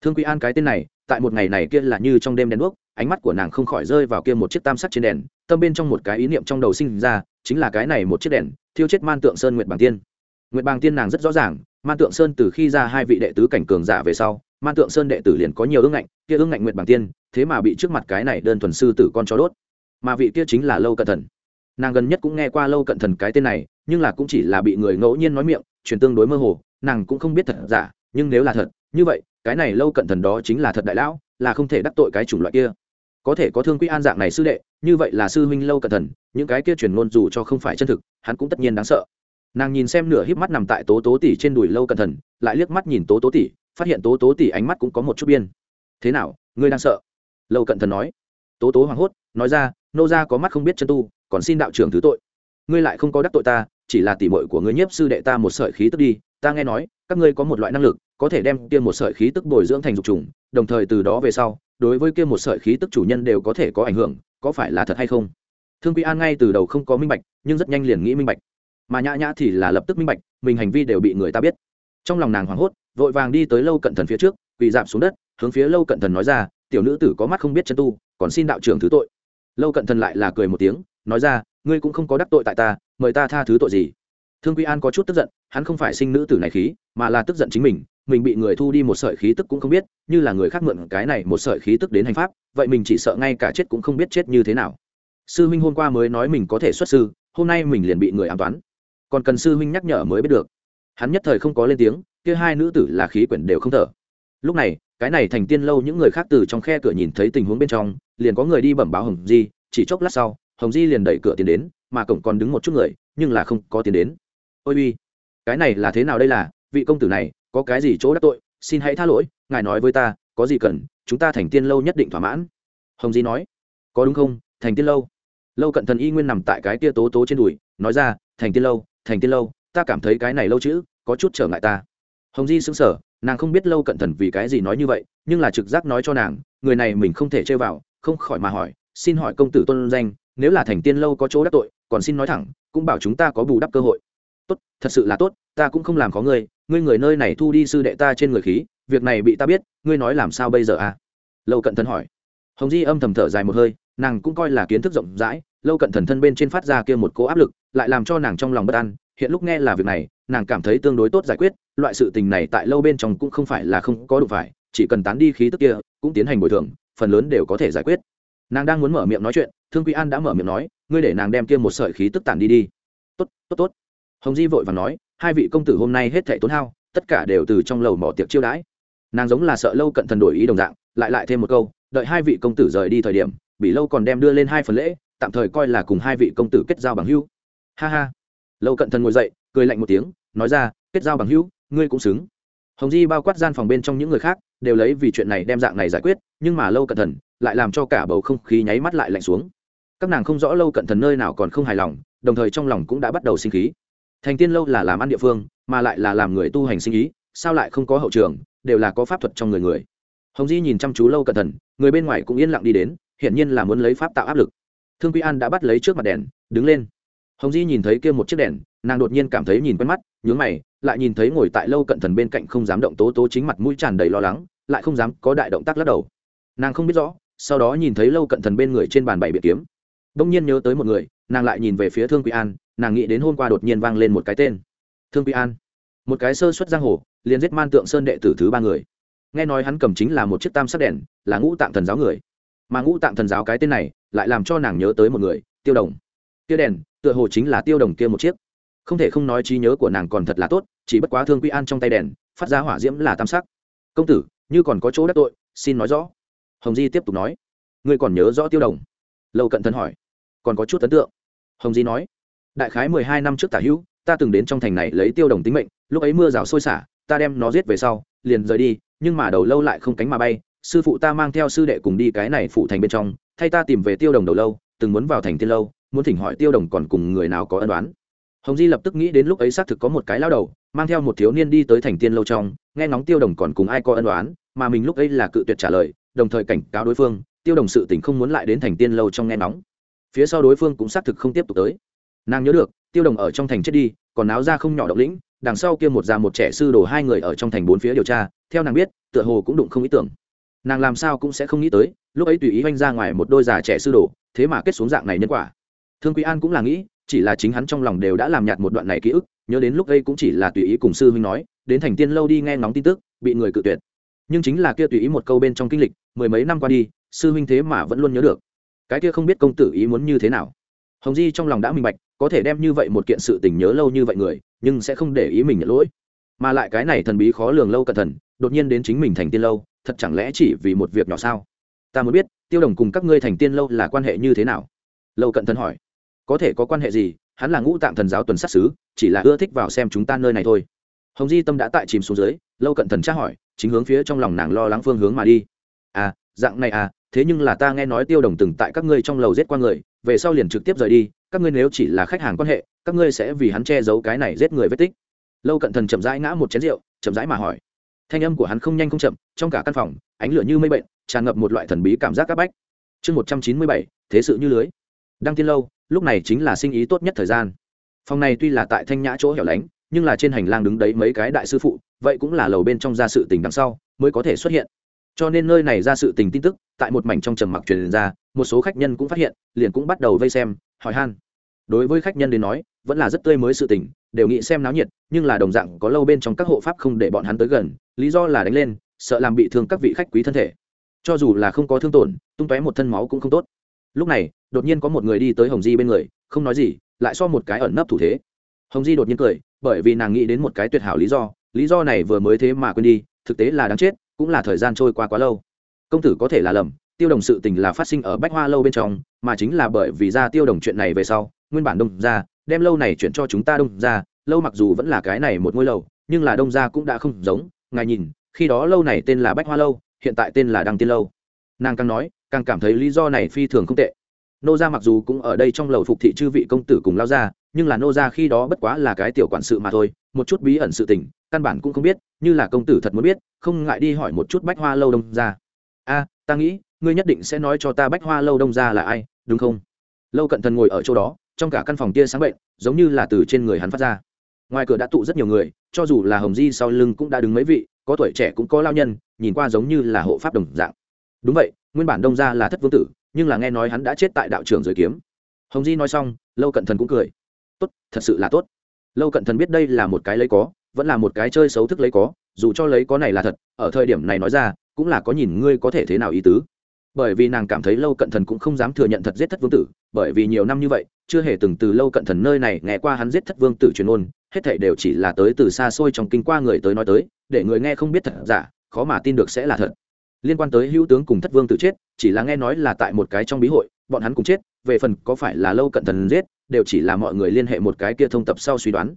Thương quý an cái tên này, tại một ngày này kia là như trong đêm đèn đuốc, ánh mắt của nàng không khỏi rơi vào kia một chiếc tam sắc trên đèn, tâm bên trong một cái ý niệm trong đầu sinh ra, chính là cái này một chiếc đèn, thiêu chết man tượng sơn nguyệt bàng tiên. Nguyệt bàng tiên nàng rất rõ ràng man tượng sơn từ khi ra hai vị đệ tứ cảnh cường giả về sau, man tượng sơn đệ tử liền có nhiều ương ngạnh, kia ương ngạnh nguyệt bằng tiên, thế mà bị trước mặt cái này đơn thuần sư tử con chó đốt. Mà vị kia chính là lâu cận thần. Nàng gần nhất cũng nghe qua lâu cận thần cái tên này, nhưng là cũng chỉ là bị người ngẫu nhiên nói miệng, truyền tương đối mơ hồ, nàng cũng không biết thật giả, nhưng nếu là thật, như vậy, cái này lâu cận thần đó chính là thật đại lão, là không thể đắc tội cái chủng loại kia. Có thể có thương quy an dạng này sư đệ, như vậy là sư huynh lâu cận thần, những cái kia truyền ngôn dù cho không phải chân thực, hắn cũng tất nhiên đáng sợ nàng nhìn xem nửa híp mắt nằm tại tố tố tỷ trên đùi lâu cận thần lại liếc mắt nhìn tố tố tỷ phát hiện tố tố tỷ ánh mắt cũng có một chút biên. Thế nào, ngươi đang sợ? Lâu cận thần nói. Tố tố hoảng hốt, nói ra, nô gia có mắt không biết chân tu, còn xin đạo trưởng thứ tội. Ngươi lại không có đắc tội ta, chỉ là tỉ mội của ngươi nhiếp sư đệ ta một sợi khí tức đi, ta nghe nói, các ngươi có một loại năng lực, có thể đem kia một sợi khí tức bồi dưỡng thành dục trùng, đồng thời từ đó về sau, đối với kia một sợi khí tức chủ nhân đều có thể có ảnh hưởng, có phải là thật hay không? Thương quy an ngay từ đầu không có minh bạch, nhưng rất nhanh liền nghĩ minh bạch mà nhã nhã thì là lập tức minh bạch, mình hành vi đều bị người ta biết. Trong lòng nàng hoảng hốt, vội vàng đi tới lâu cận thần phía trước, quỳ dạp xuống đất, hướng phía lâu cận thần nói ra, tiểu nữ tử có mắt không biết chân tu, còn xin đạo trưởng thứ tội. Lâu cận thần lại là cười một tiếng, nói ra, ngươi cũng không có đắc tội tại ta, mời ta tha thứ tội gì? Thương quy an có chút tức giận, hắn không phải sinh nữ tử này khí, mà là tức giận chính mình mình bị người thu đi một sợi khí tức cũng không biết, như là người khác mượn cái này một sợi khí tức đến hành pháp, vậy mình chỉ sợ ngay cả chết cũng không biết chết như thế nào. Sư huynh hôm qua mới nói mình có thể xuất sư, hôm nay mình liền bị người ám toán còn cần sư huynh nhắc nhở mới biết được. Hắn nhất thời không có lên tiếng, kia hai nữ tử là khí quyển đều không thở. Lúc này, cái này thành tiên lâu những người khác từ trong khe cửa nhìn thấy tình huống bên trong, liền có người đi bẩm báo hồng di, chỉ chốc lát sau, hồng di liền đẩy cửa tiến đến, mà cổng còn đứng một chút người, nhưng là không có tiến đến. Ôi uy, cái này là thế nào đây là, vị công tử này, có cái gì chỗ đắc tội, xin hãy tha lỗi, ngài nói với ta, có gì cần, chúng ta thành tiên lâu nhất định thỏa mãn. Hồng di nói, có đúng không, thành tiên lâu? Lâu cận thần y nguyên nằm tại cái tia tố tố trên đùi, nói ra, thành tiên lâu thành tiên lâu, ta cảm thấy cái này lâu chữ, có chút trở ngại ta. Hồng di xứng sở nàng không biết lâu cận thần vì cái gì nói như vậy, nhưng là trực giác nói cho nàng, người này mình không thể chơi vào, không khỏi mà hỏi, xin hỏi công tử tôn danh, nếu là thành tiên lâu có chỗ đắc tội, còn xin nói thẳng, cũng bảo chúng ta có bù đắp cơ hội. Tốt, thật sự là tốt, ta cũng không làm có ngươi ngươi người nơi này thu đi sư đệ ta trên người khí, việc này bị ta biết, ngươi nói làm sao bây giờ à? Lâu cận thần hỏi. Hồng di âm thầm thở dài một hơi, nàng cũng coi là kiến thức rộng rãi, lâu cận thần thân bên trên phát ra kia một cố áp lực lại làm cho nàng trong lòng bất an. Hiện lúc nghe là việc này, nàng cảm thấy tương đối tốt giải quyết. Loại sự tình này tại lâu bên trong cũng không phải là không có đủ phải, chỉ cần tán đi khí tức kia, cũng tiến hành bồi thường, phần lớn đều có thể giải quyết. Nàng đang muốn mở miệng nói chuyện, thương quý an đã mở miệng nói, ngươi để nàng đem kia một sợi khí tức tản đi đi. Tốt tốt tốt. Hồng di vội và nói, hai vị công tử hôm nay hết thảy tốn hao, tất cả đều từ trong lầu mỏ tiệc chiêu đãi. Nàng giống là sợ lâu cận thần đổi ý đồng dạng, lại lại thêm một câu, đợi hai vị công tử rời đi thời điểm bị lâu còn đem đưa lên hai phần lễ, tạm thời coi là cùng hai vị công tử kết giao bằng hữu ha ha. Lâu cận thần ngồi dậy, cười lạnh một tiếng, nói ra, kết giao bằng hữu, ngươi cũng xứng. Hồng di bao quát gian phòng bên trong những người khác, đều lấy vì chuyện này đem dạng này giải quyết, nhưng mà lâu cận thần lại làm cho cả bầu không khí nháy mắt lại lạnh xuống. Các nàng không rõ lâu cận thần nơi nào còn không hài lòng, đồng thời trong lòng cũng đã bắt đầu sinh khí. Thành tiên lâu là làm ăn địa phương, mà lại là làm người tu hành sinh ý, sao lại không có hậu trường, đều là có pháp thuật trong người người. Hồng di nhìn chăm chú lâu cận thần, người bên ngoài cũng yên lặng đi đến, hiển nhiên là muốn lấy pháp tạo áp lực. Thương quy an đã bắt lấy trước mặt đèn, đứng lên hồng di nhìn thấy kia một chiếc đèn, nàng đột nhiên cảm thấy nhìn quen mắt, nhướng mày, lại nhìn thấy ngồi tại lâu cận thần bên cạnh không dám động tố tố chính mặt mũi tràn đầy lo lắng, lại không dám có đại động tác lắc đầu. Nàng không biết rõ, sau đó nhìn thấy lâu cận thần bên người trên bàn bảy biệt kiếm. Đông nhiên nhớ tới một người, nàng lại nhìn về phía thương quý an, nàng nghĩ đến hôm qua đột nhiên vang lên một cái tên. Thương quý an, một cái sơ xuất giang hồ, liền giết man tượng sơn đệ tử thứ ba người. Nghe nói hắn cầm chính là một chiếc tam sắc đèn, là ngũ tạng thần giáo người. Mà ngũ tạng thần giáo cái tên này, lại làm cho nàng nhớ tới một người, tiêu đồng. Tiêu đèn tựa hồ chính là tiêu đồng kia một chiếc. Không thể không nói trí nhớ của nàng còn thật là tốt, chỉ bất quá thương quy an trong tay đèn, phát ra hỏa diễm là tam sắc. Công tử, như còn có chỗ đắc tội, xin nói rõ. Hồng di tiếp tục nói. Ngươi còn nhớ rõ tiêu đồng? Lâu cận thân hỏi. Còn có chút ấn tượng. Hồng di nói. Đại khái mười hai năm trước tả hữu, ta từng đến trong thành này lấy tiêu đồng tính mệnh, lúc ấy mưa rào sôi xả, ta đem nó giết về sau, liền rời đi, nhưng mà đầu lâu lại không cánh mà bay, sư phụ ta mang theo sư đệ cùng đi cái này phụ thành bên trong, thay ta tìm về tiêu đồng đầu lâu, từng muốn vào thành tiên lâu muốn thỉnh hỏi tiêu đồng còn cùng người nào có ân đoán hồng di lập tức nghĩ đến lúc ấy xác thực có một cái lao đầu, mang theo một thiếu niên đi tới thành tiên lâu trong, nghe ngóng tiêu đồng còn cùng ai có ân đoán mà mình lúc ấy là cự tuyệt trả lời, đồng thời cảnh cáo đối phương, tiêu đồng sự tỉnh không muốn lại đến thành tiên lâu trong nghe ngóng. Phía sau đối phương cũng xác thực không tiếp tục tới. Nàng nhớ được, tiêu đồng ở trong thành chết đi, còn áo ra không nhỏ động lĩnh, đằng sau kia một già một trẻ sư đồ hai người ở trong thành bốn phía điều tra, theo nàng biết, tựa hồ cũng đụng không ý tưởng. Nàng làm sao cũng sẽ không nghĩ tới, lúc ấy tùy ý oanh ra ngoài một đôi già trẻ sư đồ, thế mà kết xuống dạng này nhân quả thương quý an cũng là nghĩ, chỉ là chính hắn trong lòng đều đã làm nhạt một đoạn này ký ức, nhớ đến lúc ấy cũng chỉ là tùy ý cùng sư huynh nói, đến thành tiên lâu đi nghe ngóng tin tức, bị người cự tuyệt. Nhưng chính là kia tùy ý một câu bên trong kinh lịch, mười mấy năm qua đi, sư huynh thế mà vẫn luôn nhớ được. Cái kia không biết công tử ý muốn như thế nào. Hồng di trong lòng đã minh bạch, có thể đem như vậy một kiện sự tình nhớ lâu như vậy người, nhưng sẽ không để ý mình nhận lỗi. Mà lại cái này thần bí khó lường lâu cẩn thận, đột nhiên đến chính mình thành tiên lâu, thật chẳng lẽ chỉ vì một việc nhỏ sao? Ta muốn biết, tiêu đồng cùng các ngươi thành tiên lâu là quan hệ như thế nào? Lâu cận thần hỏi có thể có quan hệ gì, hắn là ngũ tạng thần giáo tuần sát xứ chỉ là ưa thích vào xem chúng ta nơi này thôi. Hồng di tâm đã tại chìm xuống dưới, lâu cận thần tra hỏi, chính hướng phía trong lòng nàng lo lắng phương hướng mà đi. À dạng này à thế nhưng là ta nghe nói tiêu đồng từng tại các ngươi trong lầu giết qua người, về sau liền trực tiếp rời đi, các ngươi nếu chỉ là khách hàng quan hệ, các ngươi sẽ vì hắn che giấu cái này giết người vết tích. Lâu cận thần chậm rãi ngã một chén rượu, chậm rãi mà hỏi. Thanh âm của hắn không nhanh không chậm, trong cả căn phòng, ánh lửa như mây bệnh, tràn ngập một loại thần bí cảm giác c áp bách. Chương một trăm chín mươi bảy, thế sự như lưới. Đăng tiên lâu lúc này chính là sinh ý tốt nhất thời gian. Phòng này tuy là tại thanh nhã chỗ hẻo lánh, nhưng là trên hành lang đứng đấy mấy cái đại sư phụ, vậy cũng là lầu bên trong ra sự tình đằng sau mới có thể xuất hiện. Cho nên nơi này ra sự tình tin tức, tại một mảnh trong trầm mặc truyền ra, một số khách nhân cũng phát hiện, liền cũng bắt đầu vây xem, hỏi han. Đối với khách nhân đến nói, vẫn là rất tươi mới sự tình, đều nghĩ xem náo nhiệt, nhưng là đồng dạng có lâu bên trong các hộ pháp không để bọn hắn tới gần, lý do là đánh lên, sợ làm bị thương các vị khách quý thân thể. Cho dù là không có thương tổn, tung tóe một thân máu cũng không tốt lúc này, đột nhiên có một người đi tới hồng di bên người, không nói gì, lại so một cái ẩn nấp thủ thế. Hồng di đột nhiên cười, bởi vì nàng nghĩ đến một cái tuyệt hảo lý do lý do này vừa mới thế mà quên đi, thực tế là đáng chết, cũng là thời gian trôi qua quá lâu. Công tử có thể là lầm, tiêu đồng sự tình là phát sinh ở bách hoa lâu bên trong, mà chính là bởi vì ra tiêu đồng chuyện này về sau, nguyên bản đông ra đem lâu này chuyển cho chúng ta đông ra lâu mặc dù vẫn là cái này một ngôi lầu, nhưng là đông ra cũng đã không giống, ngài nhìn, khi đó lâu này tên là bách hoa lâu, hiện tại tên là đăng tiên lâu. Nàng càng nói càng cảm thấy lý do này phi thường không tệ. Nô gia mặc dù cũng ở đây trong lầu phục thị chư vị công tử cùng lao ra nhưng là nô gia khi đó bất quá là cái tiểu quản sự mà thôi, một chút bí ẩn sự tình, căn bản cũng không biết, như là công tử thật muốn biết, không ngại đi hỏi một chút bách hoa lâu đông ra a, ta nghĩ, ngươi nhất định sẽ nói cho ta bách hoa lâu đông ra là ai, đúng không? Lâu cận thần ngồi ở chỗ đó, trong cả căn phòng tia sáng bệnh, giống như là từ trên người hắn phát ra. Ngoài cửa đã tụ rất nhiều người, cho dù là hồng di sau lưng cũng đã đứng mấy vị, có tuổi trẻ cũng có lao nhân, nhìn qua giống như là hộ pháp đồng dạng. Đúng vậy nguyên bản đông ra là thất vương tử, nhưng là nghe nói hắn đã chết tại đạo trường rồi kiếm. Hồng di nói xong, lâu cận thần cũng cười. Tốt, thật sự là tốt. Lâu cận thần biết đây là một cái lấy có, vẫn là một cái chơi xấu thức lấy có, dù cho lấy có này là thật, ở thời điểm này nói ra, cũng là có nhìn ngươi có thể thế nào ý tứ. Bởi vì nàng cảm thấy lâu cận thần cũng không dám thừa nhận thật giết thất vương tử, bởi vì nhiều năm như vậy, chưa hề từng từ lâu cận thần nơi này nghe qua hắn giết thất vương tử truyền ôn hết thảy đều chỉ là tới từ xa xôi trong kinh qua người tới nói tới, để người nghe không biết thật giả, khó mà tin được sẽ là thật liên quan tới hữu tướng cùng thất vương tự chết, chỉ là nghe nói là tại một cái trong bí hội, bọn hắn cùng chết, về phần có phải là lâu cận thần giết, đều chỉ là mọi người liên hệ một cái kia thông tập sau suy đoán.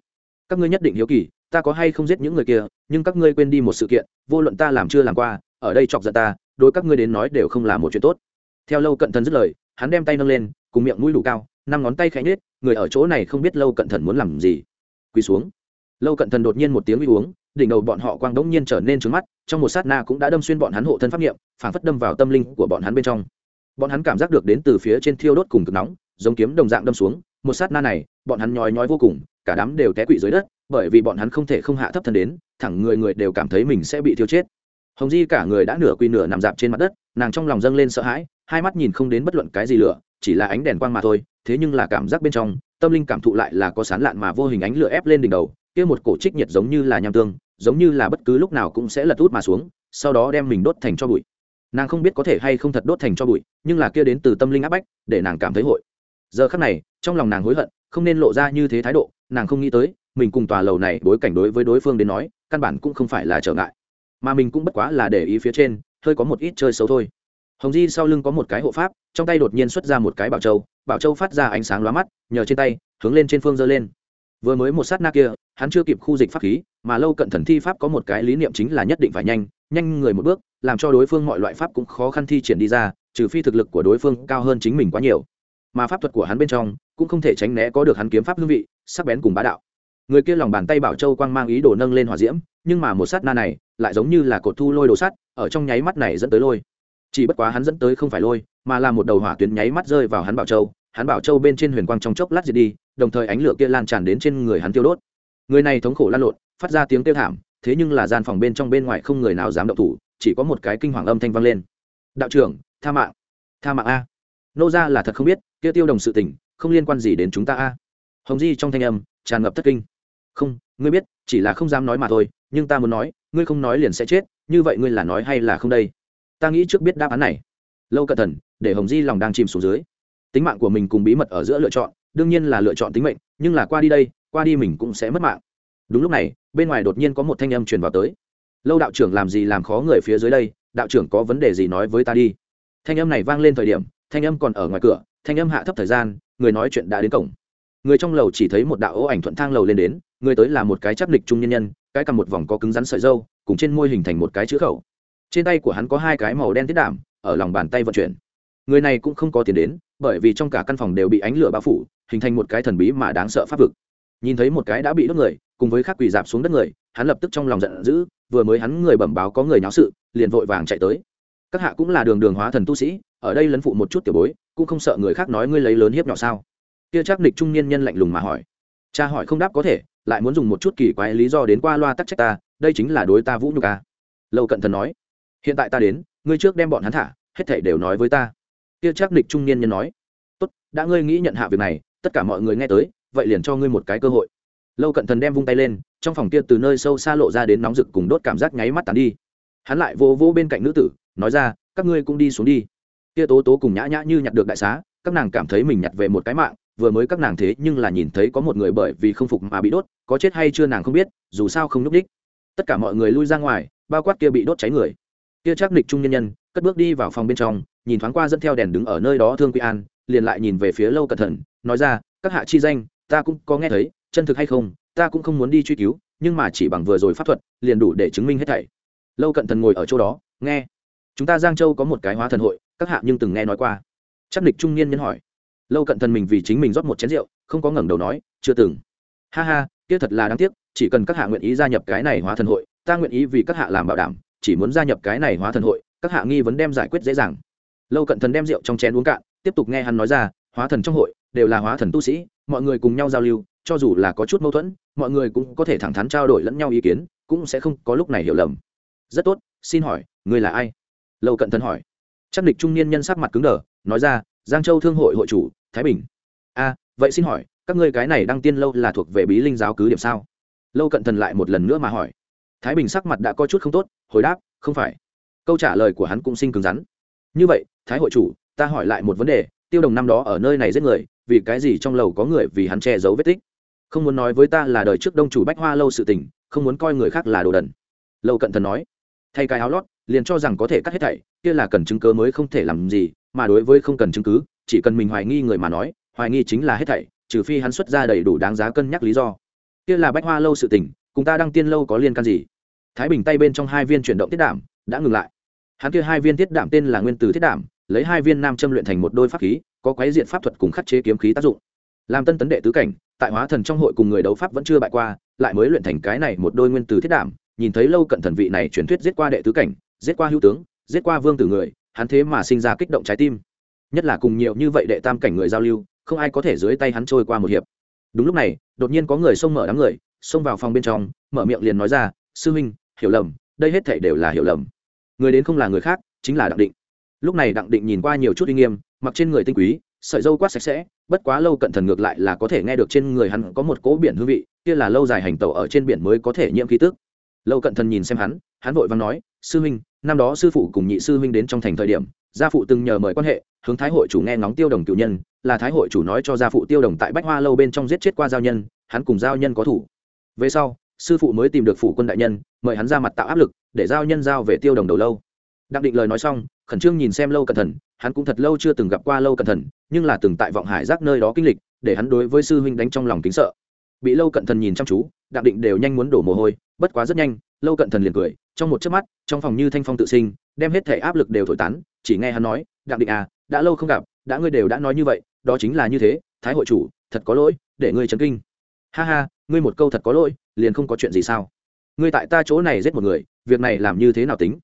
Các ngươi nhất định hiếu kỳ, ta có hay không giết những người kia, nhưng các ngươi quên đi một sự kiện, vô luận ta làm chưa làm qua, ở đây chọc giận ta, đối các ngươi đến nói đều không là một chuyện tốt. Theo lâu cận thần dứt lời, hắn đem tay nâng lên, cùng miệng mũi đủ cao, năm ngón tay khẽ nhết người ở chỗ này không biết lâu cận thần muốn làm gì. Quỳ xuống lâu cận thần đột nhiên một tiếng uy uống, đỉnh đầu bọn họ quang đống nhiên trở nên trứng mắt, trong một sát na cũng đã đâm xuyên bọn hắn hộ thân pháp nghiệm phản phất đâm vào tâm linh của bọn hắn bên trong. Bọn hắn cảm giác được đến từ phía trên thiêu đốt cùng cực nóng, giống kiếm đồng dạng đâm xuống, một sát na này, bọn hắn nhói nhói vô cùng, cả đám đều té quỵ dưới đất, bởi vì bọn hắn không thể không hạ thấp thân đến, thẳng người người đều cảm thấy mình sẽ bị thiêu chết. Hồng di cả người đã nửa quy nửa nằm dạp trên mặt đất, nàng trong lòng dâng lên sợ hãi, hai mắt nhìn không đến bất luận cái gì lửa, chỉ là ánh đèn quang mà thôi, thế nhưng là cảm giác bên trong, tâm linh cảm thụ lại là có sán lạn mà vô hình ánh lửa ép lên đỉnh đầu kia một cổ trích nhiệt giống như là nham tương, giống như là bất cứ lúc nào cũng sẽ lật út mà xuống, sau đó đem mình đốt thành cho bụi. Nàng không biết có thể hay không thật đốt thành cho bụi, nhưng là kia đến từ tâm linh áp bách, để nàng cảm thấy hội. Giờ khắc này, trong lòng nàng hối hận, không nên lộ ra như thế thái độ, nàng không nghĩ tới, mình cùng tòa lầu này bối cảnh đối với đối phương đến nói, căn bản cũng không phải là trở ngại. Mà mình cũng bất quá là để ý phía trên, hơi có một ít chơi xấu thôi. Hồng di sau lưng có một cái hộ pháp, trong tay đột nhiên xuất ra một cái bảo châu bảo châu phát ra ánh sáng lóa mắt, nhờ trên tay, hướng lên trên phương giơ lên. Vừa mới một sát na kia hắn chưa kịp khu dịch pháp khí, mà lâu cận thần thi pháp có một cái lý niệm chính là nhất định phải nhanh nhanh người một bước, làm cho đối phương mọi loại pháp cũng khó khăn thi triển đi ra, trừ phi thực lực của đối phương cao hơn chính mình quá nhiều. Mà pháp thuật của hắn bên trong, cũng không thể tránh né có được hắn kiếm pháp hương vị, sắc bén cùng bá đạo. Người kia lòng bàn tay bảo châu quang mang ý đồ nâng lên hỏa diễm, nhưng mà một sát na này, lại giống như là cột thu lôi đồ sắt, ở trong nháy mắt này dẫn tới lôi. Chỉ bất quá hắn dẫn tới không phải lôi, mà là một đầu hỏa tuyến nháy mắt rơi vào hắn bảo châu, hắn bảo châu bên trên huyền quang trong chốc lát diệt đi, đồng thời ánh lửa kia lan tràn đến trên người hắn tiêu đốt người này thống khổ lan lộn, phát ra tiếng kêu thảm, thế nhưng là gian phòng bên trong bên ngoài không người nào dám động thủ, chỉ có một cái kinh hoàng âm thanh vang lên. Đạo trưởng, tha mạng. Tha mạng a. Nô ra là thật không biết, kia tiêu đồng sự tình, không liên quan gì đến chúng ta a. Hồng di trong thanh âm, tràn ngập thất kinh. Không, ngươi biết, chỉ là không dám nói mà thôi, nhưng ta muốn nói, ngươi không nói liền sẽ chết, như vậy ngươi là nói hay là không đây? Ta nghĩ trước biết đáp án này. Lâu cẩn thận, để hồng di lòng đang chìm xuống dưới. Tính mạng của mình cùng bí mật ở giữa lựa chọn, đương nhiên là lựa chọn tính mệnh, nhưng là qua đi đây qua đi mình cũng sẽ mất mạng. Đúng lúc này, bên ngoài đột nhiên có một thanh âm truyền vào tới. Lâu đạo trưởng làm gì làm khó người phía dưới đây? Đạo trưởng có vấn đề gì nói với ta đi. Thanh âm này vang lên thời điểm, thanh âm còn ở ngoài cửa, thanh âm hạ thấp thời gian, người nói chuyện đã đến cổng. Người trong lầu chỉ thấy một đạo ố ảnh thuận thang lầu lên đến, người tới là một cái chấp lịch trung nhân nhân, cái cầm một vòng có cứng rắn sợi dâu cùng trên môi hình thành một cái chữ khẩu. Trên tay của hắn có hai cái màu đen tiết đảm ở lòng bàn tay vận chuyển. Người này cũng không có tiền đến, bởi vì trong cả căn phòng đều bị ánh lửa bao phủ, hình thành một cái thần bí mà đáng sợ pháp vực nhìn thấy một cái đã bị đốt người, cùng với khắc quỳ dạp xuống đất người, hắn lập tức trong lòng giận dữ, vừa mới hắn người bẩm báo có người nháo sự, liền vội vàng chạy tới. Các hạ cũng là đường đường hóa thần tu sĩ, ở đây lấn phụ một chút tiểu bối, cũng không sợ người khác nói ngươi lấy lớn hiếp nhỏ sao? Kia chắc nịch trung niên nhân lạnh lùng mà hỏi. Cha hỏi không đáp có thể, lại muốn dùng một chút kỳ quái lý do đến qua loa tắc trách ta, đây chính là đối ta vũ nhục ca lâu cận thần nói. Hiện tại ta đến, ngươi trước đem bọn hắn thả, hết thảy đều nói với ta. Kia chắc nịch trung niên nhân nói. Tốt, đã ngươi nghĩ nhận hạ việc này, tất cả mọi người nghe tới vậy liền cho ngươi một cái cơ hội. Lâu cận thần đem vung tay lên, trong phòng kia từ nơi sâu xa lộ ra đến nóng rực cùng đốt cảm giác nháy mắt tàn đi. Hắn lại vô vô bên cạnh nữ tử, nói ra, các ngươi cũng đi xuống đi. Kia tố tố cùng nhã nhã như nhặt được đại xá, các nàng cảm thấy mình nhặt về một cái mạng, vừa mới các nàng thế nhưng là nhìn thấy có một người bởi vì không phục mà bị đốt, có chết hay chưa nàng không biết, dù sao không núp đích. Tất cả mọi người lui ra ngoài, bao quát kia bị đốt cháy người. Kia chắc nịch trung nhân nhân, cất bước đi vào phòng bên trong, nhìn thoáng qua dẫn theo đèn đứng ở nơi đó thương quy an, liền lại nhìn về phía lâu cẩn thận nói ra, các hạ chi danh ta cũng có nghe thấy, chân thực hay không, ta cũng không muốn đi truy cứu, nhưng mà chỉ bằng vừa rồi pháp thuật, liền đủ để chứng minh hết thảy. Lâu cận thần ngồi ở chỗ đó, nghe. Chúng ta giang châu có một cái hóa thần hội, các hạ nhưng từng nghe nói qua. Chắc địch trung niên nhân hỏi. Lâu cận thần mình vì chính mình rót một chén rượu, không có ngẩng đầu nói, chưa từng. Ha ha, kia thật là đáng tiếc, chỉ cần các hạ nguyện ý gia nhập cái này hóa thần hội, ta nguyện ý vì các hạ làm bảo đảm, chỉ muốn gia nhập cái này hóa thần hội, các hạ nghi vấn đem giải quyết dễ dàng. Lâu cận thần đem rượu trong chén uống cạn, tiếp tục nghe hắn nói ra, hóa thần trong hội, đều là hóa thần tu sĩ mọi người cùng nhau giao lưu, cho dù là có chút mâu thuẫn, mọi người cũng có thể thẳng thắn trao đổi lẫn nhau ý kiến, cũng sẽ không có lúc này hiểu lầm. Rất tốt, xin hỏi người là ai? Lâu cận thần hỏi. Chắc địch trung niên nhân sắc mặt cứng đờ, nói ra, giang châu thương hội hội chủ, thái bình. A vậy xin hỏi, các ngươi cái này đăng tiên lâu là thuộc về bí linh giáo cứ điểm sao? Lâu cận thần lại một lần nữa mà hỏi. Thái bình sắc mặt đã có chút không tốt, hồi đáp, không phải. Câu trả lời của hắn cũng sinh cứng rắn. Như vậy, thái hội chủ, ta hỏi lại một vấn đề, tiêu đồng năm đó ở nơi này giết người vì cái gì trong lầu có người vì hắn che giấu vết tích? Không muốn nói với ta là đời trước đông chủ bách hoa lâu sự tình, không muốn coi người khác là đồ đần. Lâu cận thần nói. Thay cái áo lót, liền cho rằng có thể cắt hết thảy, kia là cần chứng cứ mới không thể làm gì, mà đối với không cần chứng cứ, chỉ cần mình hoài nghi người mà nói, hoài nghi chính là hết thảy, trừ phi hắn xuất ra đầy đủ đáng giá cân nhắc lý do. Kia là bách hoa lâu sự tình, cùng ta đăng tiên lâu có liên can gì? Thái bình tay bên trong hai viên chuyển động tiết đảm đã ngừng lại. Hắn kia hai viên tiết đảm tên là nguyên tử tiết đảm lấy hai viên nam châm luyện thành một đôi pháp khí, có quái diện pháp thuật cùng khắc chế kiếm khí tác dụng. Làm tân tấn đệ tứ cảnh, tại hóa thần trong hội cùng người đấu pháp vẫn chưa bại qua, lại mới luyện thành cái này một đôi nguyên tử thiết đảm, nhìn thấy lâu cận thần vị này truyền thuyết giết qua đệ tứ cảnh, giết qua hữu tướng, giết qua vương tử người, hắn thế mà sinh ra kích động trái tim. Nhất là cùng nhiều như vậy đệ tam cảnh người giao lưu, không ai có thể dưới tay hắn trôi qua một hiệp. Đúng lúc này, đột nhiên có người xông mở đám người, xông vào phòng bên trong, mở miệng liền nói ra, sư huynh, hiểu lầm, đây hết thảy đều là hiểu lầm. Người đến không là người khác, chính là đặng định lúc này đặng định nhìn qua nhiều chút uy nghiêm, mặc trên người tinh quý, sợi dâu quát sạch sẽ, bất quá lâu cận thần ngược lại là có thể nghe được trên người hắn có một cỗ biển hương vị, kia là lâu dài hành tẩu ở trên biển mới có thể nhiễm khí tức. Lâu cận thần nhìn xem hắn hắn vội vàng nói, sư huynh, năm đó sư phụ cùng nhị sư huynh đến trong thành thời điểm, gia phụ từng nhờ mời quan hệ, hướng thái hội chủ nghe ngóng tiêu đồng cựu nhân, là thái hội chủ nói cho gia phụ tiêu đồng tại bách hoa lâu bên trong giết chết qua giao nhân, hắn cùng giao nhân có thủ. Về sau, sư phụ mới tìm được phủ quân đại nhân, mời hắn ra mặt tạo áp lực, để giao nhân giao về tiêu đồng đầu lâu. Đặng định lời nói xong khẩn trương nhìn xem lâu cẩn thận, hắn cũng thật lâu chưa từng gặp qua lâu cẩn thận, nhưng là từng tại vọng hải giác nơi đó kinh lịch, để hắn đối với sư huynh đánh trong lòng kính sợ. Bị lâu cận thần nhìn chăm chú, đặng định đều nhanh muốn đổ mồ hôi, bất quá rất nhanh, lâu cận thần liền cười, trong một chớp mắt, trong phòng như thanh phong tự sinh, đem hết thể áp lực đều thổi tán, chỉ nghe hắn nói, đặng định à đã lâu không gặp, đã ngươi đều đã nói như vậy, đó chính là như thế, thái hội chủ, thật có lỗi, để ngươi chấn kinh. Ha ha, ngươi một câu thật có lỗi, liền không có chuyện gì sao? Ngươi tại ta chỗ này giết một người, việc này làm như thế nào tính?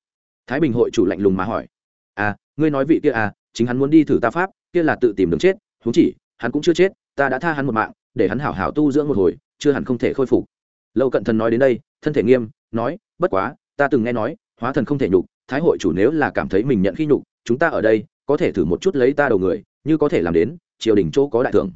Thái bình hội chủ lạnh lùng mà hỏi à ngươi nói vị kia à chính hắn muốn đi thử ta pháp, kia là tự tìm đường chết thú chỉ, hắn cũng chưa chết, ta đã tha hắn một mạng, để hắn hảo hảo tu dưỡng một hồi, chưa hẳn không thể khôi phục. Lâu cận thần nói đến đây, thân thể nghiêm, nói, bất quá, ta từng nghe nói, hóa thần không thể nhục, thái hội chủ nếu là cảm thấy mình nhận khi nhục, chúng ta ở đây, có thể thử một chút lấy ta đầu người, như có thể làm đến, triều đình chỗ có đại thưởng.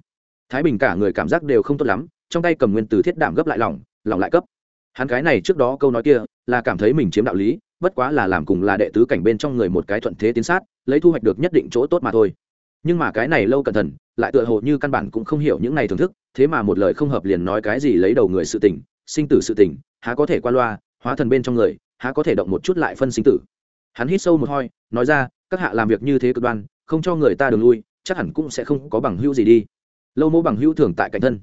Thái bình cả người cảm giác đều không tốt lắm, trong tay cầm nguyên từ thiết đảm gấp lại lòng lòng lại cấp. Hắn cái này trước đó câu nói kia, là cảm thấy mình chiếm đạo lý bất quá là làm cùng là đệ tứ cảnh bên trong người một cái thuận thế tiến sát, lấy thu hoạch được nhất định chỗ tốt mà thôi. Nhưng mà cái này lâu cẩn thận, lại tựa hồ như căn bản cũng không hiểu những này thưởng thức, thế mà một lời không hợp liền nói cái gì lấy đầu người sự tình, sinh tử sự tình, há có thể qua loa, hóa thần bên trong người, há có thể động một chút lại phân sinh tử. Hắn hít sâu một hoi nói ra, các hạ làm việc như thế cực đoan, không cho người ta đường lui, chắc hẳn cũng sẽ không có bằng hữu gì đi. Lâu mẫu bằng hữu thường tại cạnh thân.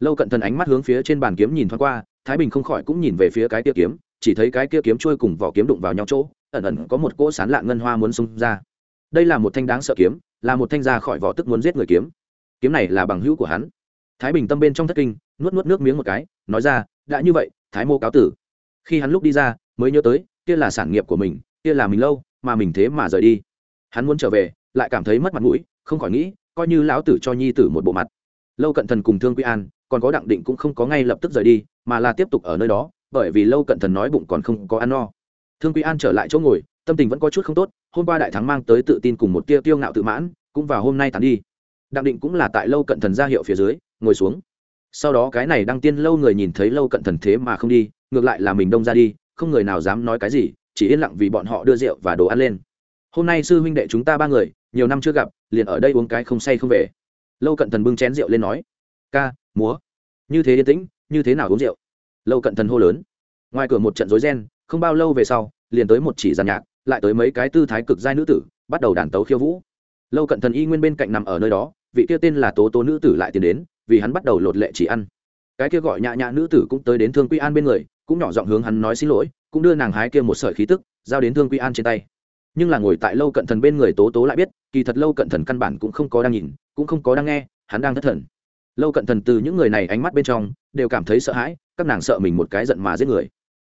Lâu cận thần ánh mắt hướng phía trên bàn kiếm nhìn thoáng qua, thái bình không khỏi cũng nhìn về phía cái kia kiếm chỉ thấy cái kia kiếm trôi cùng vỏ kiếm đụng vào nhau chỗ, ẩn ẩn có một cỗ sán lạ ngân hoa muốn xông ra. Đây là một thanh đáng sợ kiếm, là một thanh ra khỏi vỏ tức muốn giết người kiếm. Kiếm này là bằng hữu của hắn. Thái bình tâm bên trong thất kinh, nuốt nuốt nước miếng một cái, nói ra, đã như vậy, thái mô cáo tử. Khi hắn lúc đi ra, mới nhớ tới, kia là sản nghiệp của mình, kia là mình lâu, mà mình thế mà rời đi. Hắn muốn trở về, lại cảm thấy mất mặt mũi, không khỏi nghĩ, coi như lão tử cho nhi tử một bộ mặt. Lâu cận thần cùng thương quy an, còn có đặng định cũng không có ngay lập tức rời đi, mà là tiếp tục ở nơi đó bởi vì lâu cận thần nói bụng còn không có ăn no. Thương quý an trở lại chỗ ngồi, tâm tình vẫn có chút không tốt, hôm qua đại thắng mang tới tự tin cùng một tia tiêu ngạo tự mãn, cũng vào hôm nay tàn đi. Đặng định cũng là tại lâu cận thần ra hiệu phía dưới, ngồi xuống. Sau đó cái này đăng tiên lâu người nhìn thấy lâu cận thần thế mà không đi, ngược lại là mình đông ra đi, không người nào dám nói cái gì, chỉ yên lặng vì bọn họ đưa rượu và đồ ăn lên. Hôm nay sư huynh đệ chúng ta ba người, nhiều năm chưa gặp, liền ở đây uống cái không say không về. Lâu cận thần bưng chén rượu lên nói, ca, múa. Như thế yên tĩnh, như thế nào uống rượu? Lâu cận thần hô lớn. Ngoài cửa một trận rối ren, không bao lâu về sau, liền tới một chỉ giàn nhạc, lại tới mấy cái tư thái cực giai nữ tử, bắt đầu đàn tấu khiêu vũ. Lâu cận thần y nguyên bên cạnh nằm ở nơi đó, vị kia tên là tố tố nữ tử lại tiến đến, vì hắn bắt đầu lột lệ chỉ ăn. Cái kia gọi nhạ nhạ nữ tử cũng tới đến thương quy an bên người, cũng nhỏ giọng hướng hắn nói xin lỗi, cũng đưa nàng hái kia một sợi khí tức, giao đến thương quy an trên tay. Nhưng là ngồi tại lâu cận thần bên người tố tố lại biết, kỳ thật lâu cận thần căn bản cũng không có đang nhìn, cũng không có đang nghe, hắn đang thất thần. Lâu cận thần từ những người này ánh mắt bên trong, đều cảm thấy sợ hãi các nàng sợ mình một cái giận mà giết người.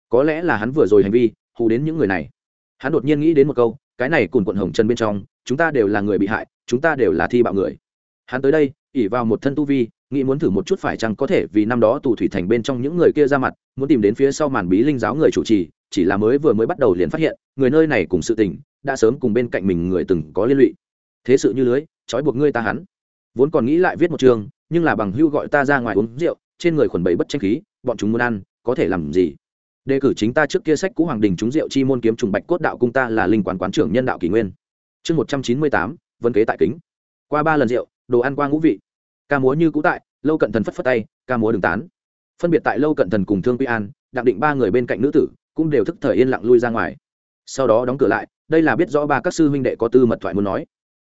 Có lẽ là hắn vừa rồi hành vi, hù đến những người này. Hắn đột nhiên nghĩ đến một câu, cái này cùng quận hồng chân bên trong, chúng ta đều là người bị hại, chúng ta đều là thi bạo người. Hắn tới đây ỉ vào một thân tu vi, nghĩ muốn thử một chút phải chăng có thể vì năm đó tù thủy thành bên trong những người kia ra mặt, muốn tìm đến phía sau màn bí linh giáo người chủ trì, chỉ là mới vừa mới bắt đầu liền phát hiện, người nơi này cùng sự tình, đã sớm cùng bên cạnh mình người từng có liên lụy. Thế sự như lưới, trói buộc ngươi ta hắn. Vốn còn nghĩ lại viết một chương, nhưng là bằng hưu gọi ta ra ngoài uống rượu trên người khuẩn bẫy bất tranh khí, bọn chúng muốn ăn, có thể làm gì? Đề cử chính ta trước kia sách cũ hoàng đình chúng rượu chi môn kiếm trùng bạch cốt đạo cung ta là linh quán quán trưởng nhân đạo kỷ nguyên. Chương một trăm chín mươi tám, vân kế tại kính. Qua ba lần rượu, đồ ăn qua ngũ vị. Ca múa như cũ tại, lâu cận thần phất phất tay, ca múa đường tán. Phân biệt tại lâu cận thần cùng thương quy an, đặng định ba người bên cạnh nữ tử, cũng đều thức thời yên lặng lui ra ngoài. Sau đó đóng cửa lại, đây là biết rõ ba các sư huynh đệ có tư mật thoại muốn nói.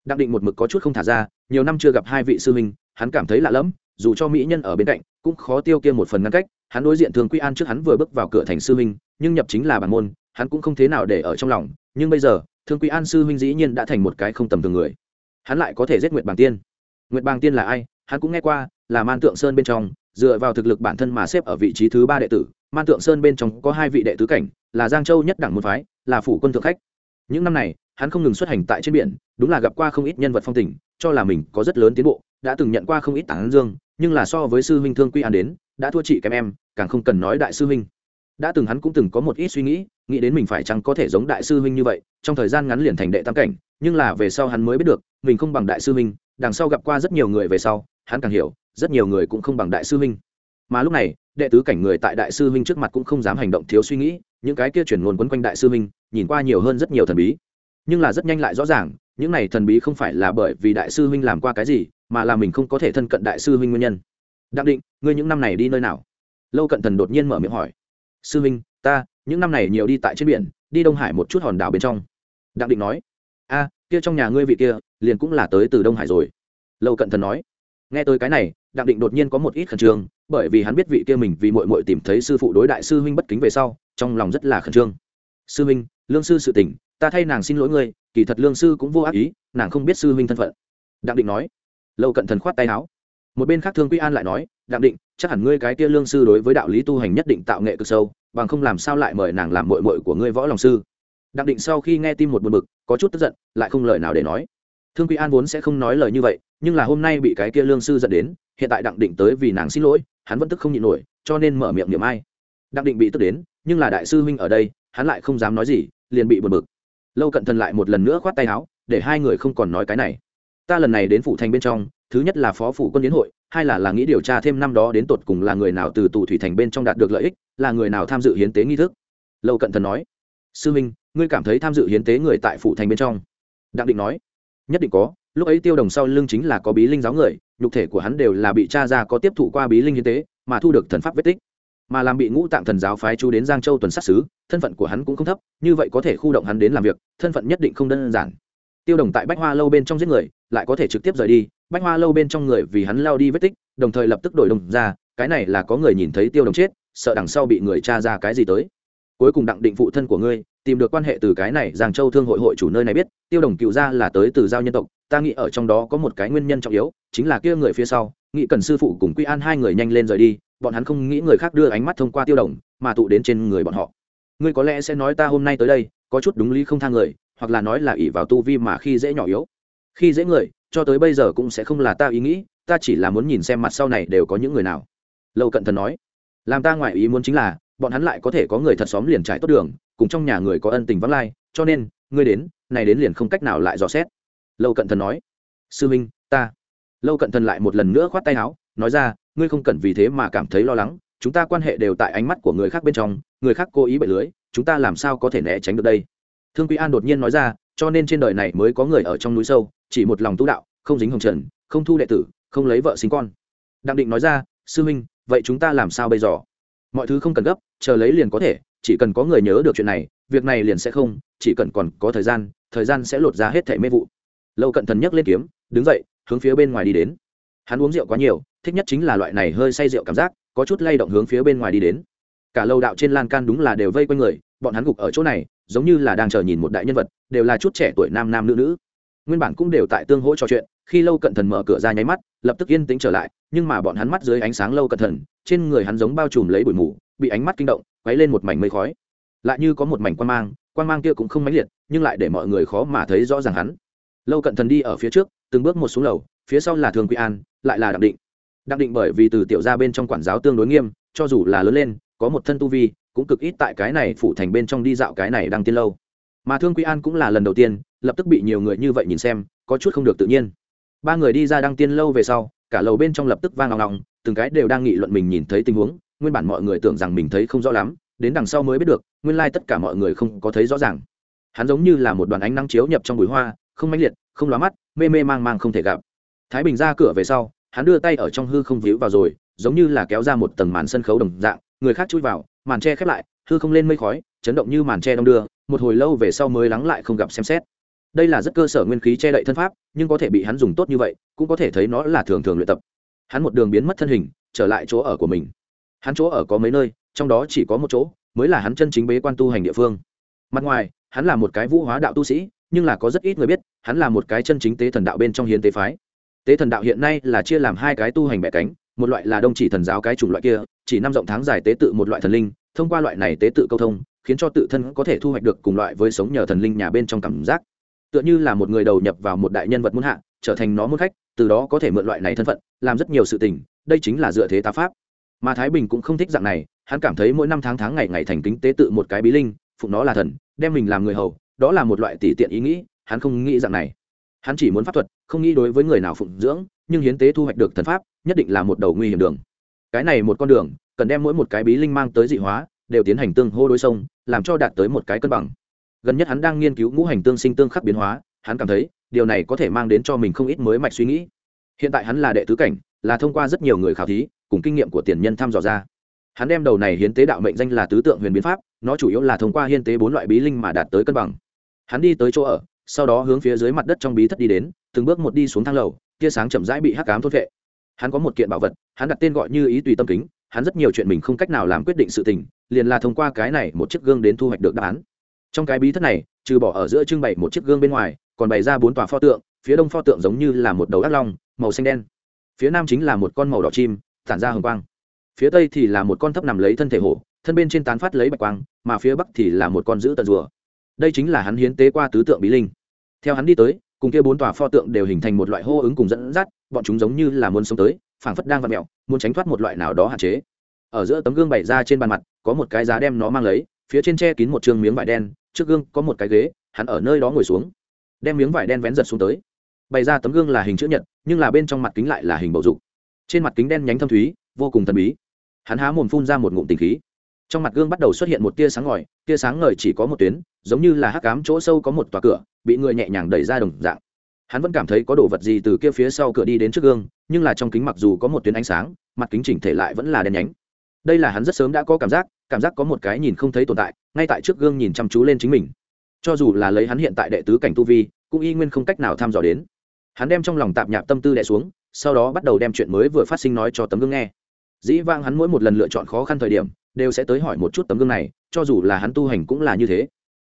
Đặng định một mực có chút không thả ra, nhiều năm chưa gặp hai vị sư huynh, hắn cảm thấy lạ lẫm dù cho mỹ nhân ở bên cạnh, cũng khó tiêu kia một phần ngăn cách. Hắn đối diện thường quy an trước hắn vừa bước vào cửa thành sư huynh, nhưng nhập chính là bản môn, hắn cũng không thế nào để ở trong lòng. Nhưng bây giờ, thương quy an sư huynh dĩ nhiên đã thành một cái không tầm thường người. Hắn lại có thể giết nguyệt bàng tiên. Nguyệt bàng tiên là ai? Hắn cũng nghe qua, là man tượng sơn bên trong, dựa vào thực lực bản thân mà xếp ở vị trí thứ ba đệ tử. Man tượng sơn bên trong có hai vị đệ tứ cảnh, là giang châu nhất đẳng môn phái, là phủ quân thượng khách. Những năm này, hắn không ngừng xuất hành tại trên biển, đúng là gặp qua không ít nhân vật phong tình, cho là mình có rất lớn tiến bộ đã từng nhận qua không ít tảng dương, nhưng là so với sư huynh thương quy an đến, đã thua chị kém em, càng không cần nói đại sư huynh. Đã từng hắn cũng từng có một ít suy nghĩ nghĩ đến mình phải chăng có thể giống đại sư huynh như vậy, trong thời gian ngắn liền thành đệ tam cảnh, nhưng là về sau hắn mới biết được, mình không bằng đại sư huynh, đằng sau gặp qua rất nhiều người về sau, hắn càng hiểu, rất nhiều người cũng không bằng đại sư huynh. Mà lúc này, đệ tứ cảnh người tại đại sư huynh trước mặt cũng không dám hành động thiếu suy nghĩ, những cái kia chuyển nguồn quấn quanh đại sư huynh, nhìn qua nhiều hơn rất nhiều thần bí. Nhưng là rất nhanh lại rõ ràng, những này thần bí không phải là bởi vì đại sư huynh làm qua cái gì mà là mình không có thể thân cận đại sư huynh nguyên nhân. Đặng định, ngươi những năm này đi nơi nào? Lâu cận thần đột nhiên mở miệng hỏi. Sư huynh, ta, những năm này nhiều đi tại trên biển, đi đông hải một chút hòn đảo bên trong. Đặng định nói. A, kia trong nhà ngươi vị kia, liền cũng là tới từ đông hải rồi. Lâu cận thần nói. Nghe tới cái này, đặng định đột nhiên có một ít khẩn trương, bởi vì hắn biết vị kia mình vì mội mội tìm thấy sư phụ đối đại sư huynh bất kính về sau, trong lòng rất là khẩn trương. Sư huynh, lương sư sự tỉnh ta thay nàng xin lỗi ngươi, kỳ thật lương sư cũng vô ác ý, nàng không biết sư huynh thân phận. Đặng định nói lâu cận thần khoát tay áo. Một bên khác thương quy an lại nói, đặng định, chắc hẳn ngươi cái kia lương sư đối với đạo lý tu hành nhất định tạo nghệ cực sâu, bằng không làm sao lại mời nàng làm mội mội của ngươi võ lòng sư? Đặng định sau khi nghe tim một buồn bực, có chút tức giận, lại không lời nào để nói. Thương quy an vốn sẽ không nói lời như vậy, nhưng là hôm nay bị cái kia lương sư dẫn đến, hiện tại đặng định tới vì nàng xin lỗi, hắn vẫn tức không nhịn nổi, cho nên mở miệng niệm ai. Đặng định bị tức đến, nhưng là đại sư huynh ở đây, hắn lại không dám nói gì, liền bị buồn bực. Lâu cận thần lại một lần nữa khoát tay áo, để hai người không còn nói cái này ta lần này đến phủ thành bên trong, thứ nhất là phó phủ quân đến hội, hai là là nghĩ điều tra thêm năm đó đến tột cùng là người nào từ tù thủy thành bên trong đạt được lợi ích, là người nào tham dự hiến tế nghi thức. Lâu cận thần nói, sư minh, ngươi cảm thấy tham dự hiến tế người tại phủ thành bên trong? Đặng định nói, nhất định có, lúc ấy tiêu đồng sau lưng chính là có bí linh giáo người, nhục thể của hắn đều là bị cha ra có tiếp thụ qua bí linh hiến tế, mà thu được thần pháp vết tích. Mà làm bị ngũ tạng thần giáo phái chú đến giang châu tuần sát xứ, thân phận của hắn cũng không thấp, như vậy có thể khu động hắn đến làm việc, thân phận nhất định không đơn giản. Tiêu đồng tại bách hoa lâu bên trong giết người lại có thể trực tiếp rời đi, bách hoa lâu bên trong người vì hắn lao đi vết tích, đồng thời lập tức đổi đồng ra, cái này là có người nhìn thấy tiêu đồng chết, sợ đằng sau bị người cha ra cái gì tới. Cuối cùng đặng định phụ thân của ngươi, tìm được quan hệ từ cái này giang châu thương hội hội chủ nơi này biết, tiêu đồng cựu ra là tới từ giao nhân tộc, ta nghĩ ở trong đó có một cái nguyên nhân trọng yếu, chính là kia người phía sau, nghĩ cần sư phụ cùng quy an hai người nhanh lên rời đi, bọn hắn không nghĩ người khác đưa ánh mắt thông qua tiêu đồng, mà tụ đến trên người bọn họ. Ngươi có lẽ sẽ nói ta hôm nay tới đây, có chút đúng lý không thang người, hoặc là nói là ỷ vào tu vi mà khi dễ nhỏ yếu khi dễ người, cho tới bây giờ cũng sẽ không là ta ý nghĩ, ta chỉ là muốn nhìn xem mặt sau này đều có những người nào. Lâu cận thần nói. Làm ta ngoại ý muốn chính là, bọn hắn lại có thể có người thật xóm liền trải tốt đường, cùng trong nhà người có ân tình vắng lai, cho nên, ngươi đến, này đến liền không cách nào lại dò xét. Lâu cận thần nói. Sư minh, ta. Lâu cận thần lại một lần nữa khoát tay áo, nói ra, ngươi không cần vì thế mà cảm thấy lo lắng, chúng ta quan hệ đều tại ánh mắt của người khác bên trong, người khác cố ý bậy lưới, chúng ta làm sao có thể né tránh được đây? Thương quý an đột nhiên nói ra, cho nên trên đời này mới có người ở trong núi sâu chỉ một lòng tu đạo, không dính hồng trần, không thu đệ tử, không lấy vợ sinh con. Đặng định nói ra, sư huynh, vậy chúng ta làm sao bây giờ? Mọi thứ không cần gấp, chờ lấy liền có thể, chỉ cần có người nhớ được chuyện này, việc này liền sẽ không, chỉ cần còn có thời gian thời gian sẽ lột ra hết thẻ mê vụ. Lâu cận thần nhấc lên kiếm, đứng dậy, hướng phía bên ngoài đi đến. Hắn uống rượu quá nhiều, thích nhất chính là loại này hơi say rượu cảm giác, có chút lay động hướng phía bên ngoài đi đến. Cả lâu đạo trên lan can đúng là đều vây quanh người, bọn hắn gục ở chỗ này, giống như là đang chờ nhìn một đại nhân vật, đều là chút trẻ tuổi nam nam nữ nữ nguyên bản cũng đều tại tương hỗ trò chuyện, khi lâu cận thần mở cửa ra nháy mắt, lập tức yên tĩnh trở lại, nhưng mà bọn hắn mắt dưới ánh sáng lâu cận thần, trên người hắn giống bao trùm lấy bụi mù, bị ánh mắt kinh động, quấy lên một mảnh mây khói. Lại như có một mảnh quan mang quan mang kia cũng không mãnh liệt, nhưng lại để mọi người khó mà thấy rõ ràng hắn. Lâu cận thần đi ở phía trước, từng bước một xuống lầu, phía sau là thường quy an, lại là đặc định. Đặc định bởi vì từ tiểu gia bên trong quản giáo tương đối nghiêm, cho dù là lớn lên, có một thân tu vi, cũng cực ít tại cái này phủ thành bên trong đi dạo cái này đang tiên lâu. Mà thương quy an cũng là lần đầu tiên lập tức bị nhiều người như vậy nhìn xem, có chút không được tự nhiên. Ba người đi ra đăng tiên lâu về sau, cả lầu bên trong lập tức vang ngọng ngọng từng cái đều đang nghị luận mình nhìn thấy tình huống, nguyên bản mọi người tưởng rằng mình thấy không rõ lắm, đến đằng sau mới biết được, nguyên lai tất cả mọi người không có thấy rõ ràng. Hắn giống như là một đoàn ánh nắng chiếu nhập trong bụi hoa, không mãnh liệt, không lóa mắt, mê mê mang mang không thể gặp. Thái bình ra cửa về sau, hắn đưa tay ở trong hư không víu vào rồi, giống như là kéo ra một tầng màn sân khấu đồng dạng, người khác chui vào, màn tre khép lại, hư không lên mây khói, chấn động như màn tre đông đưa, một hồi lâu về sau mới lắng lại không gặp xem xét đây là rất cơ sở nguyên khí che đậy thân pháp, nhưng có thể bị hắn dùng tốt như vậy, cũng có thể thấy nó là thường thường luyện tập. Hắn một đường biến mất thân hình, trở lại chỗ ở của mình. Hắn chỗ ở có mấy nơi, trong đó chỉ có một chỗ, mới là hắn chân chính bế quan tu hành địa phương. Mặt ngoài, hắn là một cái vũ hóa đạo tu sĩ, nhưng là có rất ít người biết, hắn là một cái chân chính tế thần đạo bên trong hiến tế phái. Tế thần đạo hiện nay là chia làm hai cái tu hành bẻ cánh, một loại là đông chỉ thần giáo cái chủng loại kia, chỉ năm rộng tháng dài tế tự một loại thần linh, thông qua loại này tế tự câu thông, khiến cho tự thân có thể thu hoạch được cùng loại với sống nhờ thần linh nhà bên trong cảm giác tựa như là một người đầu nhập vào một đại nhân vật muôn hạ, trở thành nó muôn khách, từ đó có thể mượn loại này thân phận, làm rất nhiều sự tình, đây chính là dựa thế tá pháp. Mà thái bình cũng không thích dạng này, hắn cảm thấy mỗi năm tháng tháng ngày ngày thành kính tế tự một cái bí linh, phụng nó là thần, đem mình làm người hầu, đó là một loại tỷ tiện ý nghĩ, hắn không nghĩ dạng này. Hắn chỉ muốn pháp thuật, không nghĩ đối với người nào phụng dưỡng, nhưng hiến tế thu hoạch được thần pháp, nhất định là một đầu nguy hiểm đường. Cái này một con đường, cần đem mỗi một cái bí linh mang tới dị hóa, đều tiến hành tương hô đối sông, làm cho đạt tới một cái cân bằng gần nhất hắn đang nghiên cứu ngũ hành tương sinh tương khắc biến hóa, hắn cảm thấy, điều này có thể mang đến cho mình không ít mới mạch suy nghĩ. Hiện tại hắn là đệ tứ cảnh, là thông qua rất nhiều người khảo thí, cùng kinh nghiệm của tiền nhân thăm dò ra. Hắn đem đầu này hiến tế đạo mệnh danh là tứ tượng huyền biến pháp, nó chủ yếu là thông qua hiến tế bốn loại bí linh mà đạt tới cân bằng. Hắn đi tới chỗ ở, sau đó hướng phía dưới mặt đất trong bí thất đi đến, từng bước một đi xuống thang lầu, tia sáng chậm rãi bị hắc cám thốt vệ hắn có một kiện bảo vật, hắn đặt tên gọi như ý tùy tâm kính, hắn rất nhiều chuyện mình không cách nào làm quyết định sự tình, liền là thông qua cái này một chiếc gương đến thu hoạch được đáp án trong cái bí thất này, trừ bỏ ở giữa trưng bày một chiếc gương bên ngoài, còn bày ra bốn tòa pho tượng, phía đông pho tượng giống như là một đầu ác long, màu xanh đen. Phía nam chính là một con màu đỏ chim, tản ra hồng quang. Phía tây thì là một con thấp nằm lấy thân thể hổ, thân bên trên tán phát lấy bạch quang, mà phía bắc thì là một con dữ tận rùa. Đây chính là hắn hiến tế qua tứ tượng bí linh. Theo hắn đi tới, cùng kia bốn tòa pho tượng đều hình thành một loại hô ứng cùng dẫn dắt, bọn chúng giống như là muốn sống tới, phảng phất đang vặt mẹo muốn tránh thoát một loại nào đó hạn chế. Ở giữa tấm gương bày ra trên bàn mặt, có một cái giá đem nó mang lấy, phía trên che kín một trường miếng vải đen trước gương có một cái ghế, hắn ở nơi đó ngồi xuống. Đem miếng vải đen vén giật xuống tới. Bày ra tấm gương là hình chữ nhật, nhưng là bên trong mặt kính lại là hình bầu dục. Trên mặt kính đen nhánh thâm thúy, vô cùng thần bí. Hắn há mồm phun ra một ngụm tình khí. Trong mặt gương bắt đầu xuất hiện một tia sáng ngòi tia sáng ngời chỉ có một tuyến, giống như là hắc cám chỗ sâu có một tòa cửa, bị người nhẹ nhàng đẩy ra đồng dạng. Hắn vẫn cảm thấy có đồ vật gì từ kia phía sau cửa đi đến trước gương, nhưng là trong kính mặc dù có một tuyến ánh sáng, mặt kính chỉnh thể lại vẫn là đen nhánh. Đây là hắn rất sớm đã có cảm giác cảm giác có một cái nhìn không thấy tồn tại ngay tại trước gương nhìn chăm chú lên chính mình. Cho dù là lấy hắn hiện tại đệ tứ cảnh tu vi, cũng y nguyên không cách nào thăm dò đến. Hắn đem trong lòng tạp nhạp tâm tư đẻ xuống, sau đó bắt đầu đem chuyện mới vừa phát sinh nói cho tấm gương nghe. Dĩ vang hắn mỗi một lần lựa chọn khó khăn thời điểm, đều sẽ tới hỏi một chút tấm gương này, cho dù là hắn tu hành cũng là như thế.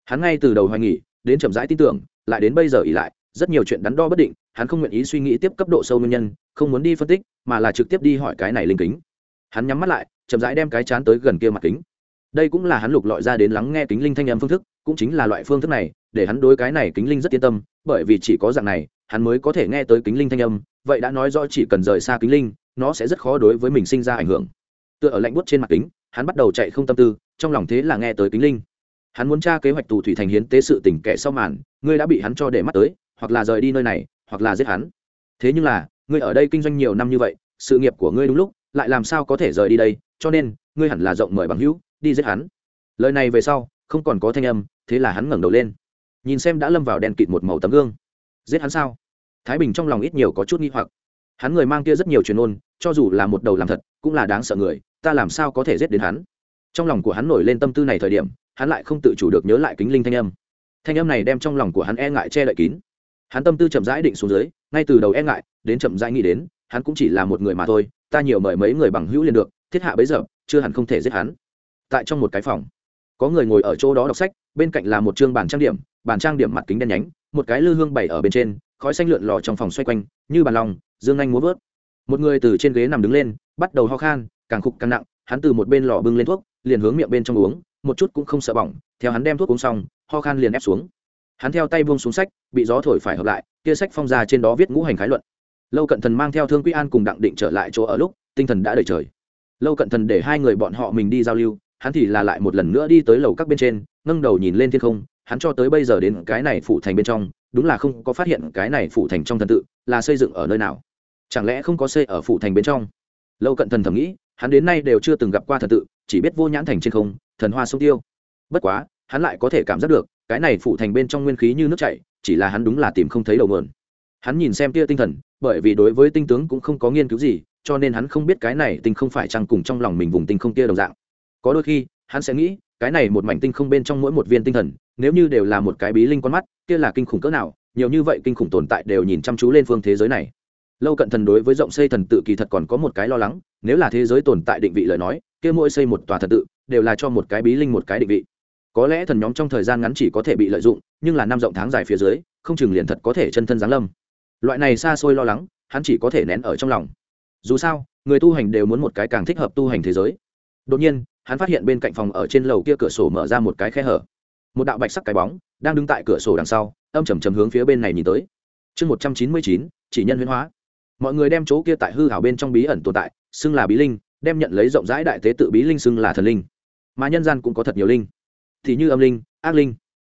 Hắn ngay từ đầu hoài nghỉ đến chậm rãi tin tưởng, lại đến bây giờ ỉ lại, rất nhiều chuyện đắn đo bất định, hắn không nguyện ý suy nghĩ tiếp cấp độ sâu nguyên nhân, không muốn đi phân tích, mà là trực tiếp đi hỏi cái này linh kính. Hắn nhắm mắt lại, chậm rãi đem cái chán tới gần kia mặt kính đây cũng là hắn lục lọi ra đến lắng nghe kính linh thanh âm phương thức, cũng chính là loại phương thức này, để hắn đối cái này kính linh rất yên tâm, bởi vì chỉ có dạng này, hắn mới có thể nghe tới kính linh thanh âm, vậy đã nói rõ chỉ cần rời xa kính linh, nó sẽ rất khó đối với mình sinh ra ảnh hưởng. Tựa ở lạnh buốt trên mặt kính, hắn bắt đầu chạy không tâm tư, trong lòng thế là nghe tới kính linh. Hắn muốn tra kế hoạch tù thủy thành hiến tế sự tỉnh kẻ sau màn, ngươi đã bị hắn cho để mắt tới, hoặc là rời đi nơi này, hoặc là giết hắn. Thế nhưng là, ngươi ở đây kinh doanh nhiều năm như vậy, sự nghiệp của ngươi đúng lúc, lại làm sao có thể rời đi đây, cho nên, ngươi hẳn là rộng mời bằng hữu đi giết hắn. Lời này về sau, không còn có thanh âm, thế là hắn ngẩng đầu lên. Nhìn xem đã lâm vào đèn kịt một màu tấm gương. Giết hắn sao? Thái bình trong lòng ít nhiều có chút nghi hoặc. Hắn người mang kia rất nhiều truyền ôn, cho dù là một đầu làm thật, cũng là đáng sợ người, ta làm sao có thể giết đến hắn? Trong lòng của hắn nổi lên tâm tư này thời điểm, hắn lại không tự chủ được nhớ lại kính linh thanh âm. Thanh âm này đem trong lòng của hắn e ngại che đậy kín. Hắn tâm tư chậm rãi định xuống dưới, ngay từ đầu e ngại, đến chậm rãi nghĩ đến, hắn cũng chỉ là một người mà thôi, ta nhiều mời mấy người bằng hữu liền được, thiết hạ bấy giờ, chưa hẳn không thể giết hắn tại trong một cái phòng. Có người ngồi ở chỗ đó đọc sách, bên cạnh là một chương bàn trang điểm bàn trang điểm mặt kính đen nhánh, một cái lư hương bày ở bên trên, khói xanh lượn lò trong phòng xoay quanh, như bàn lòng dương anh múa vớt. Một người từ trên ghế nằm đứng lên, bắt đầu ho khan, càng khục càng nặng, hắn từ một bên lò bưng lên thuốc, liền hướng miệng bên trong uống, một chút cũng không sợ bỏng, theo hắn đem thuốc uống xong, ho khan liền ép xuống. Hắn theo tay buông xuống sách, bị gió thổi phải hợp lại, kia sách phong ra trên đó viết ngũ hành khái luận. Lâu cận thần mang theo thương quý an cùng đặng định trở lại chỗ ở lúc, tinh thần đã đầy trời. Lâu cận thần để hai người bọn họ mình đi giao lưu hắn thì là lại một lần nữa đi tới lầu các bên trên nâng đầu nhìn lên thiên không, hắn cho tới bây giờ đến cái này phủ thành bên trong, đúng là không có phát hiện cái này phủ thành trong thần tự là xây dựng ở nơi nào. Chẳng lẽ không có xây ở phủ thành bên trong? Lâu cận thần thầm nghĩ, hắn đến nay đều chưa từng gặp qua thần tự, chỉ biết vô nhãn thành trên không, thần hoa sông tiêu. Bất quá, hắn lại có thể cảm giác được, cái này phủ thành bên trong nguyên khí như nước chảy, chỉ là hắn đúng là tìm không thấy đầu mượn hắn nhìn xem tia tinh thần, bởi vì đối với tinh tướng cũng không có nghiên cứu gì, cho nên hắn không biết cái này tinh không phải chăng cùng trong lòng mình vùng tinh không tia đồng dạng có đôi khi, hắn sẽ nghĩ, cái này một mảnh tinh không bên trong mỗi một viên tinh thần, nếu như đều là một cái bí linh con mắt, kia là kinh khủng cỡ nào, nhiều như vậy kinh khủng tồn tại đều nhìn chăm chú lên phương thế giới này. Lâu cận thần đối với rộng xây thần tự kỳ thật còn có một cái lo lắng, nếu là thế giới tồn tại định vị lời nói, kia mỗi xây một tòa thần tự, đều là cho một cái bí linh một cái định vị. Có lẽ thần nhóm trong thời gian ngắn chỉ có thể bị lợi dụng, nhưng là năm rộng tháng dài phía dưới, không chừng liền thật có thể chân thân giáng lâm. Loại này xa xôi lo lắng, hắn chỉ có thể nén ở trong lòng. Dù sao, người tu hành đều muốn một cái càng thích hợp tu hành thế giới. Đột nhiên hắn phát hiện bên cạnh phòng ở trên lầu kia cửa sổ mở ra một cái khe hở. Một đạo bạch sắc cái bóng đang đứng tại cửa sổ đằng sau, âm chầm chầm hướng phía bên này nhìn tới. Chương một trăm chín mươi chín, chỉ nhân huyễn hóa. Mọi người đem chỗ kia tại hư hảo bên trong bí ẩn tồn tại, xưng là bí linh, đem nhận lấy rộng rãi đại tế tự bí linh xưng là thần linh. Mà nhân gian cũng có thật nhiều linh. Thì như âm linh, ác linh.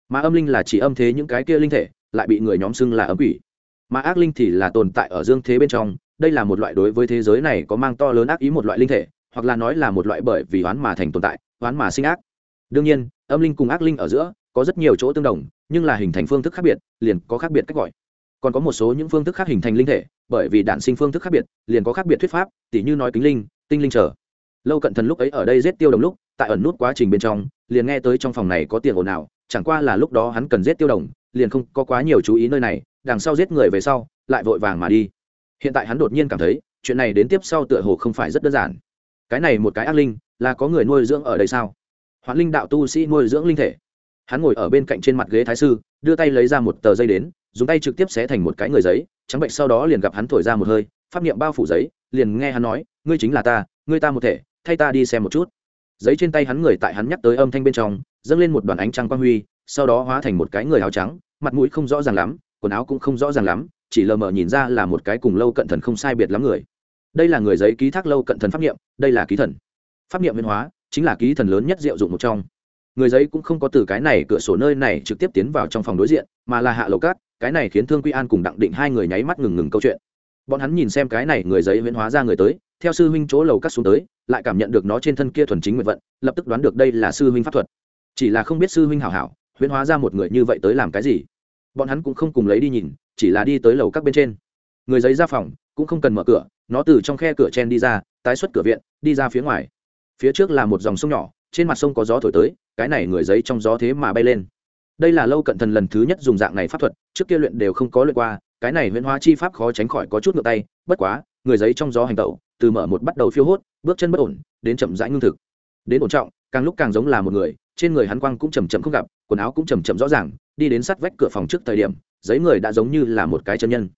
Mà âm linh là chỉ âm thế những cái kia linh thể, lại bị người nhóm xưng là âm quỷ. Mà ác linh thì là tồn tại ở dương thế bên trong, đây là một loại đối với thế giới này có mang to lớn ác ý một loại linh thể hoặc là nói là một loại bởi vì oán mà thành tồn tại, oán mà sinh ác. Đương nhiên, âm linh cùng ác linh ở giữa có rất nhiều chỗ tương đồng, nhưng là hình thành phương thức khác biệt, liền có khác biệt cách gọi. Còn có một số những phương thức khác hình thành linh thể, bởi vì đạn sinh phương thức khác biệt, liền có khác biệt thuyết pháp, tỉ như nói kính linh, tinh linh trở. Lâu cận thần lúc ấy ở đây giết tiêu đồng lúc, tại ẩn nút quá trình bên trong, liền nghe tới trong phòng này có tiền ồn nào chẳng qua là lúc đó hắn cần giết tiêu đồng, liền không có quá nhiều chú ý nơi này, đằng sau giết người về sau, lại vội vàng mà đi. Hiện tại hắn đột nhiên cảm thấy, chuyện này đến tiếp sau tựa hồ không phải rất đơn giản cái này một cái ác linh, là có người nuôi dưỡng ở đây sao? Hoãn linh đạo tu sĩ nuôi dưỡng linh thể. Hắn ngồi ở bên cạnh trên mặt ghế thái sư, đưa tay lấy ra một tờ dây đến, dùng tay trực tiếp xé thành một cái người giấy, trắng bệnh sau đó liền gặp hắn thổi ra một hơi, pháp niệm bao phủ giấy, liền nghe hắn nói, ngươi chính là ta, ngươi ta một thể, thay ta đi xem một chút. Giấy trên tay hắn người tại hắn nhắc tới âm thanh bên trong, dâng lên một đoàn ánh trăng quang huy, sau đó hóa thành một cái người áo trắng, mặt mũi không rõ ràng lắm, quần áo cũng không rõ ràng lắm, chỉ lờ mờ nhìn ra là một cái cùng lâu cận thần không sai biệt lắm người đây là người giấy ký thác lâu cận thần pháp niệm, đây là ký thần. Pháp niệm biến hóa, chính là ký thần lớn nhất diệu dụng một trong. Người giấy cũng không có từ cái này cửa sổ nơi này trực tiếp tiến vào trong phòng đối diện, mà là hạ lầu cát, cái này khiến thương quy an cùng đặng định hai người nháy mắt ngừng ngừng câu chuyện. Bọn hắn nhìn xem cái này người giấy huyễn hóa ra người tới, theo sư huynh chỗ lầu cắt xuống tới, lại cảm nhận được nó trên thân kia thuần chính nguyện vận, lập tức đoán được đây là sư huynh pháp thuật. Chỉ là không biết sư huynh hảo hảo huyễn hóa ra một người như vậy tới làm cái gì? Bọn hắn cũng không cùng lấy đi nhìn, chỉ là đi tới lầu các bên trên. Người giấy ra phòng cũng không cần mở cửa, nó từ trong khe cửa chen đi ra, tái xuất cửa viện, đi ra phía ngoài. Phía trước là một dòng sông nhỏ, trên mặt sông có gió thổi tới, cái này người giấy trong gió thế mà bay lên. Đây là lâu cận thần lần thứ nhất dùng dạng này pháp thuật, trước kia luyện đều không có luyện qua, cái này huyễn hóa chi pháp khó tránh khỏi có chút ngược tay, bất quá, người giấy trong gió hành tẩu, từ mở một bắt đầu phiêu hốt, bước chân bất ổn, đến chậm rãi ngưng thực. Đến ổn trọng, càng lúc càng giống là một người, trên người hắn quang cũng chầm chậm không gặp, quần áo cũng chầm chậm rõ ràng, đi đến sát vách cửa phòng trước thời điểm, giấy người đã giống như là một cái chân nhân.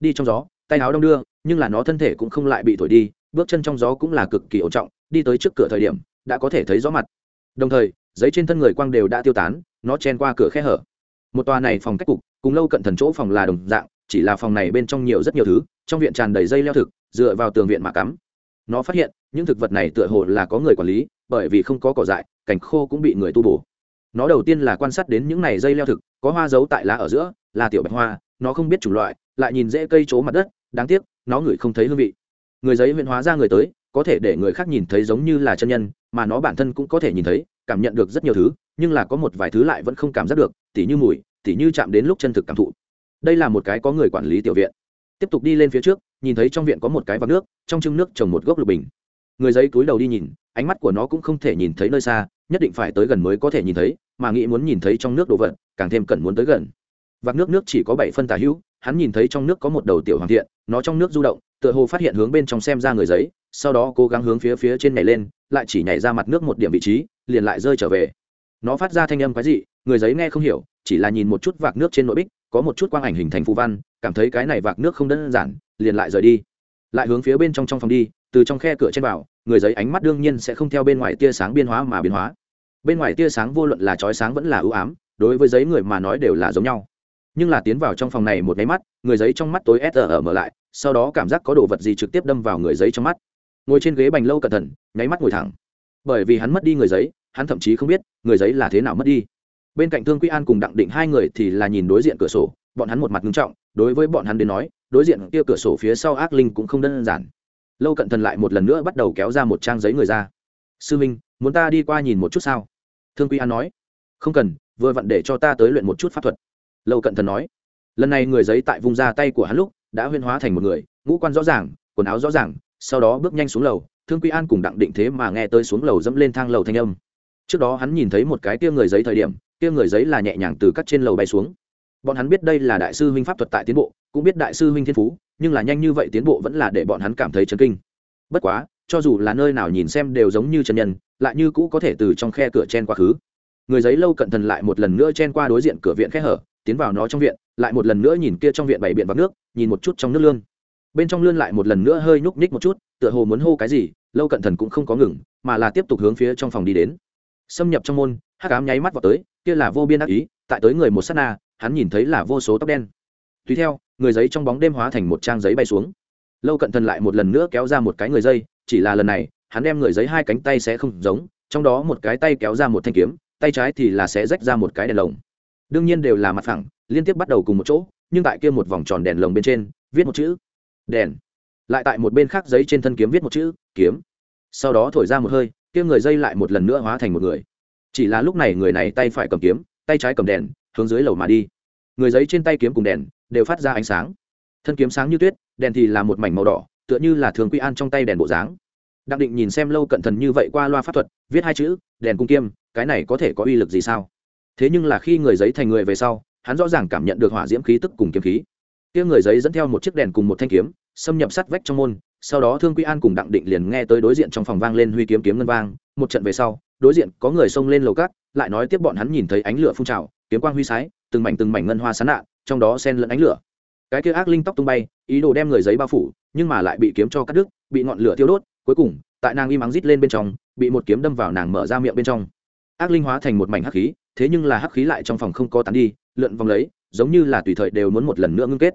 Đi trong gió tay áo đong đưa, nhưng là nó thân thể cũng không lại bị thổi đi, bước chân trong gió cũng là cực kỳ ổn trọng, đi tới trước cửa thời điểm, đã có thể thấy rõ mặt. Đồng thời, giấy trên thân người quang đều đã tiêu tán, nó chen qua cửa khe hở. Một tòa này phòng cách cục, cùng lâu cận thần chỗ phòng là đồng dạng, chỉ là phòng này bên trong nhiều rất nhiều thứ, trong viện tràn đầy dây leo thực, dựa vào tường viện mà cắm. Nó phát hiện, những thực vật này tựa hồ là có người quản lý, bởi vì không có cỏ dại cảnh khô cũng bị người tu bổ. Nó đầu tiên là quan sát đến những này dây leo thực, có hoa giấu tại lá ở giữa, là tiểu bạch hoa, nó không biết chủng loại, lại nhìn dễ cây chỗ mặt đất đáng tiếc, nó ngửi không thấy hương vị. Người giấy huyện hóa ra người tới, có thể để người khác nhìn thấy giống như là chân nhân, mà nó bản thân cũng có thể nhìn thấy, cảm nhận được rất nhiều thứ, nhưng là có một vài thứ lại vẫn không cảm giác được, tỉ như mùi, tỉ như chạm đến lúc chân thực cảm thụ. Đây là một cái có người quản lý tiểu viện. Tiếp tục đi lên phía trước, nhìn thấy trong viện có một cái vạc nước, trong chưng nước trồng một gốc lục bình. Người giấy túi đầu đi nhìn, ánh mắt của nó cũng không thể nhìn thấy nơi xa, nhất định phải tới gần mới có thể nhìn thấy, mà nghĩ muốn nhìn thấy trong nước đồ vật, càng thêm cần muốn tới gần. Vạc nước nước chỉ có bảy phân tà hữu hắn nhìn thấy trong nước có một đầu tiểu hoàng thiện, nó trong nước du động, tựa hồ phát hiện hướng bên trong xem ra người giấy, sau đó cố gắng hướng phía phía trên nhảy lên, lại chỉ nhảy ra mặt nước một điểm vị trí, liền lại rơi trở về. Nó phát ra thanh âm quái dị, người giấy nghe không hiểu, chỉ là nhìn một chút vạc nước trên nội bích, có một chút quang ảnh hình thành phù văn, cảm thấy cái này vạc nước không đơn giản, liền lại rời đi. Lại hướng phía bên trong trong phòng đi, từ trong khe cửa trên vào, người giấy ánh mắt đương nhiên sẽ không theo bên ngoài tia sáng biên hóa mà biến hóa. Bên ngoài tia sáng vô luận là chói sáng vẫn là ưu ám, đối với giấy người mà nói đều là giống nhau nhưng là tiến vào trong phòng này một máy mắt, người giấy trong mắt tối s ở mở lại, sau đó cảm giác có đồ vật gì trực tiếp đâm vào người giấy trong mắt. Ngồi trên ghế bành lâu cẩn thận, nháy mắt ngồi thẳng. Bởi vì hắn mất đi người giấy, hắn thậm chí không biết người giấy là thế nào mất đi. Bên cạnh thương quy an cùng đặng định hai người thì là nhìn đối diện cửa sổ, bọn hắn một mặt nghiêm trọng, đối với bọn hắn đến nói, đối diện kia cửa sổ phía sau ác linh cũng không đơn giản. Lâu cận thần lại một lần nữa bắt đầu kéo ra một trang giấy người ra. Sư minh, muốn ta đi qua nhìn một chút sao? Thương quy an nói. Không cần, vừa vặn để cho ta tới luyện một chút pháp thuật lâu cận thần nói, lần này người giấy tại vùng ra tay của hắn lúc đã huyên hóa thành một người, ngũ quan rõ ràng, quần áo rõ ràng, sau đó bước nhanh xuống lầu, thương quy an cùng đặng định thế mà nghe tới xuống lầu dẫm lên thang lầu thanh âm. Trước đó hắn nhìn thấy một cái tia người giấy thời điểm tia người giấy là nhẹ nhàng từ cắt trên lầu bay xuống. Bọn hắn biết đây là đại sư huynh pháp thuật tại tiến bộ, cũng biết đại sư huynh thiên phú, nhưng là nhanh như vậy tiến bộ vẫn là để bọn hắn cảm thấy chấn kinh. Bất quá, cho dù là nơi nào nhìn xem đều giống như chân nhân, lại như cũ có thể từ trong khe cửa chen quá khứ. Người giấy lâu cận thần lại một lần nữa chen qua đối diện cửa viện khe hở tiến vào nó trong viện, lại một lần nữa nhìn kia trong viện bảy biện vắng nước, nhìn một chút trong nước lươn. Bên trong lươn lại một lần nữa hơi nhúc nhích một chút, tựa hồ muốn hô cái gì, lâu cận thần cũng không có ngừng, mà là tiếp tục hướng phía trong phòng đi đến. Xâm nhập trong môn hát cám nháy mắt vào tới, kia là vô biên ác ý, tại tới người một s á t na, hắn nhìn thấy là vô số tóc đen. Tùy theo, người giấy trong bóng đêm hóa thành một trang giấy bay xuống. Lâu cận thần lại một lần nữa kéo ra một cái người dây, chỉ là lần này, hắn đem người giấy hai cánh tay sẽ không giống, trong đó một cái tay kéo ra một thanh kiếm, tay trái thì là sẽ rách ra một cái đèn lồng đương nhiên đều là mặt phẳng, liên tiếp bắt đầu cùng một chỗ, nhưng tại kia một vòng tròn đèn lồng bên trên, viết một chữ, đèn. Lại tại một bên khác giấy trên thân kiếm viết một chữ, kiếm. Sau đó thổi ra một hơi, kia người dây lại một lần nữa hóa thành một người. Chỉ là lúc này người này tay phải cầm kiếm, tay trái cầm đèn, hướng dưới lầu mà đi. Người giấy trên tay kiếm cùng đèn, đều phát ra ánh sáng. Thân kiếm sáng như tuyết, đèn thì là một mảnh màu đỏ, tựa như là thường quy an trong tay đèn bộ dáng. Đặc định nhìn xem lâu cận thần như vậy qua loa pháp thuật, viết hai chữ, đèn cung kiêm cái này có thể có uy lực gì sao? Thế nhưng là khi người giấy thành người về sau, hắn rõ ràng cảm nhận được hỏa diễm khí tức cùng kiếm khí. Kia người giấy dẫn theo một chiếc đèn cùng một thanh kiếm, xâm nhập sát vách trong môn, sau đó thương quy an cùng đặng định liền nghe tới đối diện trong phòng vang lên huy kiếm kiếm ngân vang, một trận về sau, đối diện có người xông lên lầu cát, lại nói tiếp bọn hắn nhìn thấy ánh lửa phun trào, kiếm quang huy sái, từng mảnh từng mảnh ngân hoa sán lạ, trong đó sen lẫn ánh lửa. Cái kia ác linh tóc tung bay, ý đồ đem người giấy bao phủ, nhưng mà lại bị kiếm cho cắt đứt, bị ngọn lửa thiêu đốt, cuối cùng, tại nàng im ắng rít lên bên trong, bị một kiếm đâm vào nàng mở ra miệng bên trong. Ác linh hóa thành một mảnh hắc khí thế nhưng là hắc khí lại trong phòng không có tán đi, lượn vòng lấy, giống như là tùy thời đều muốn một lần nữa ngưng kết.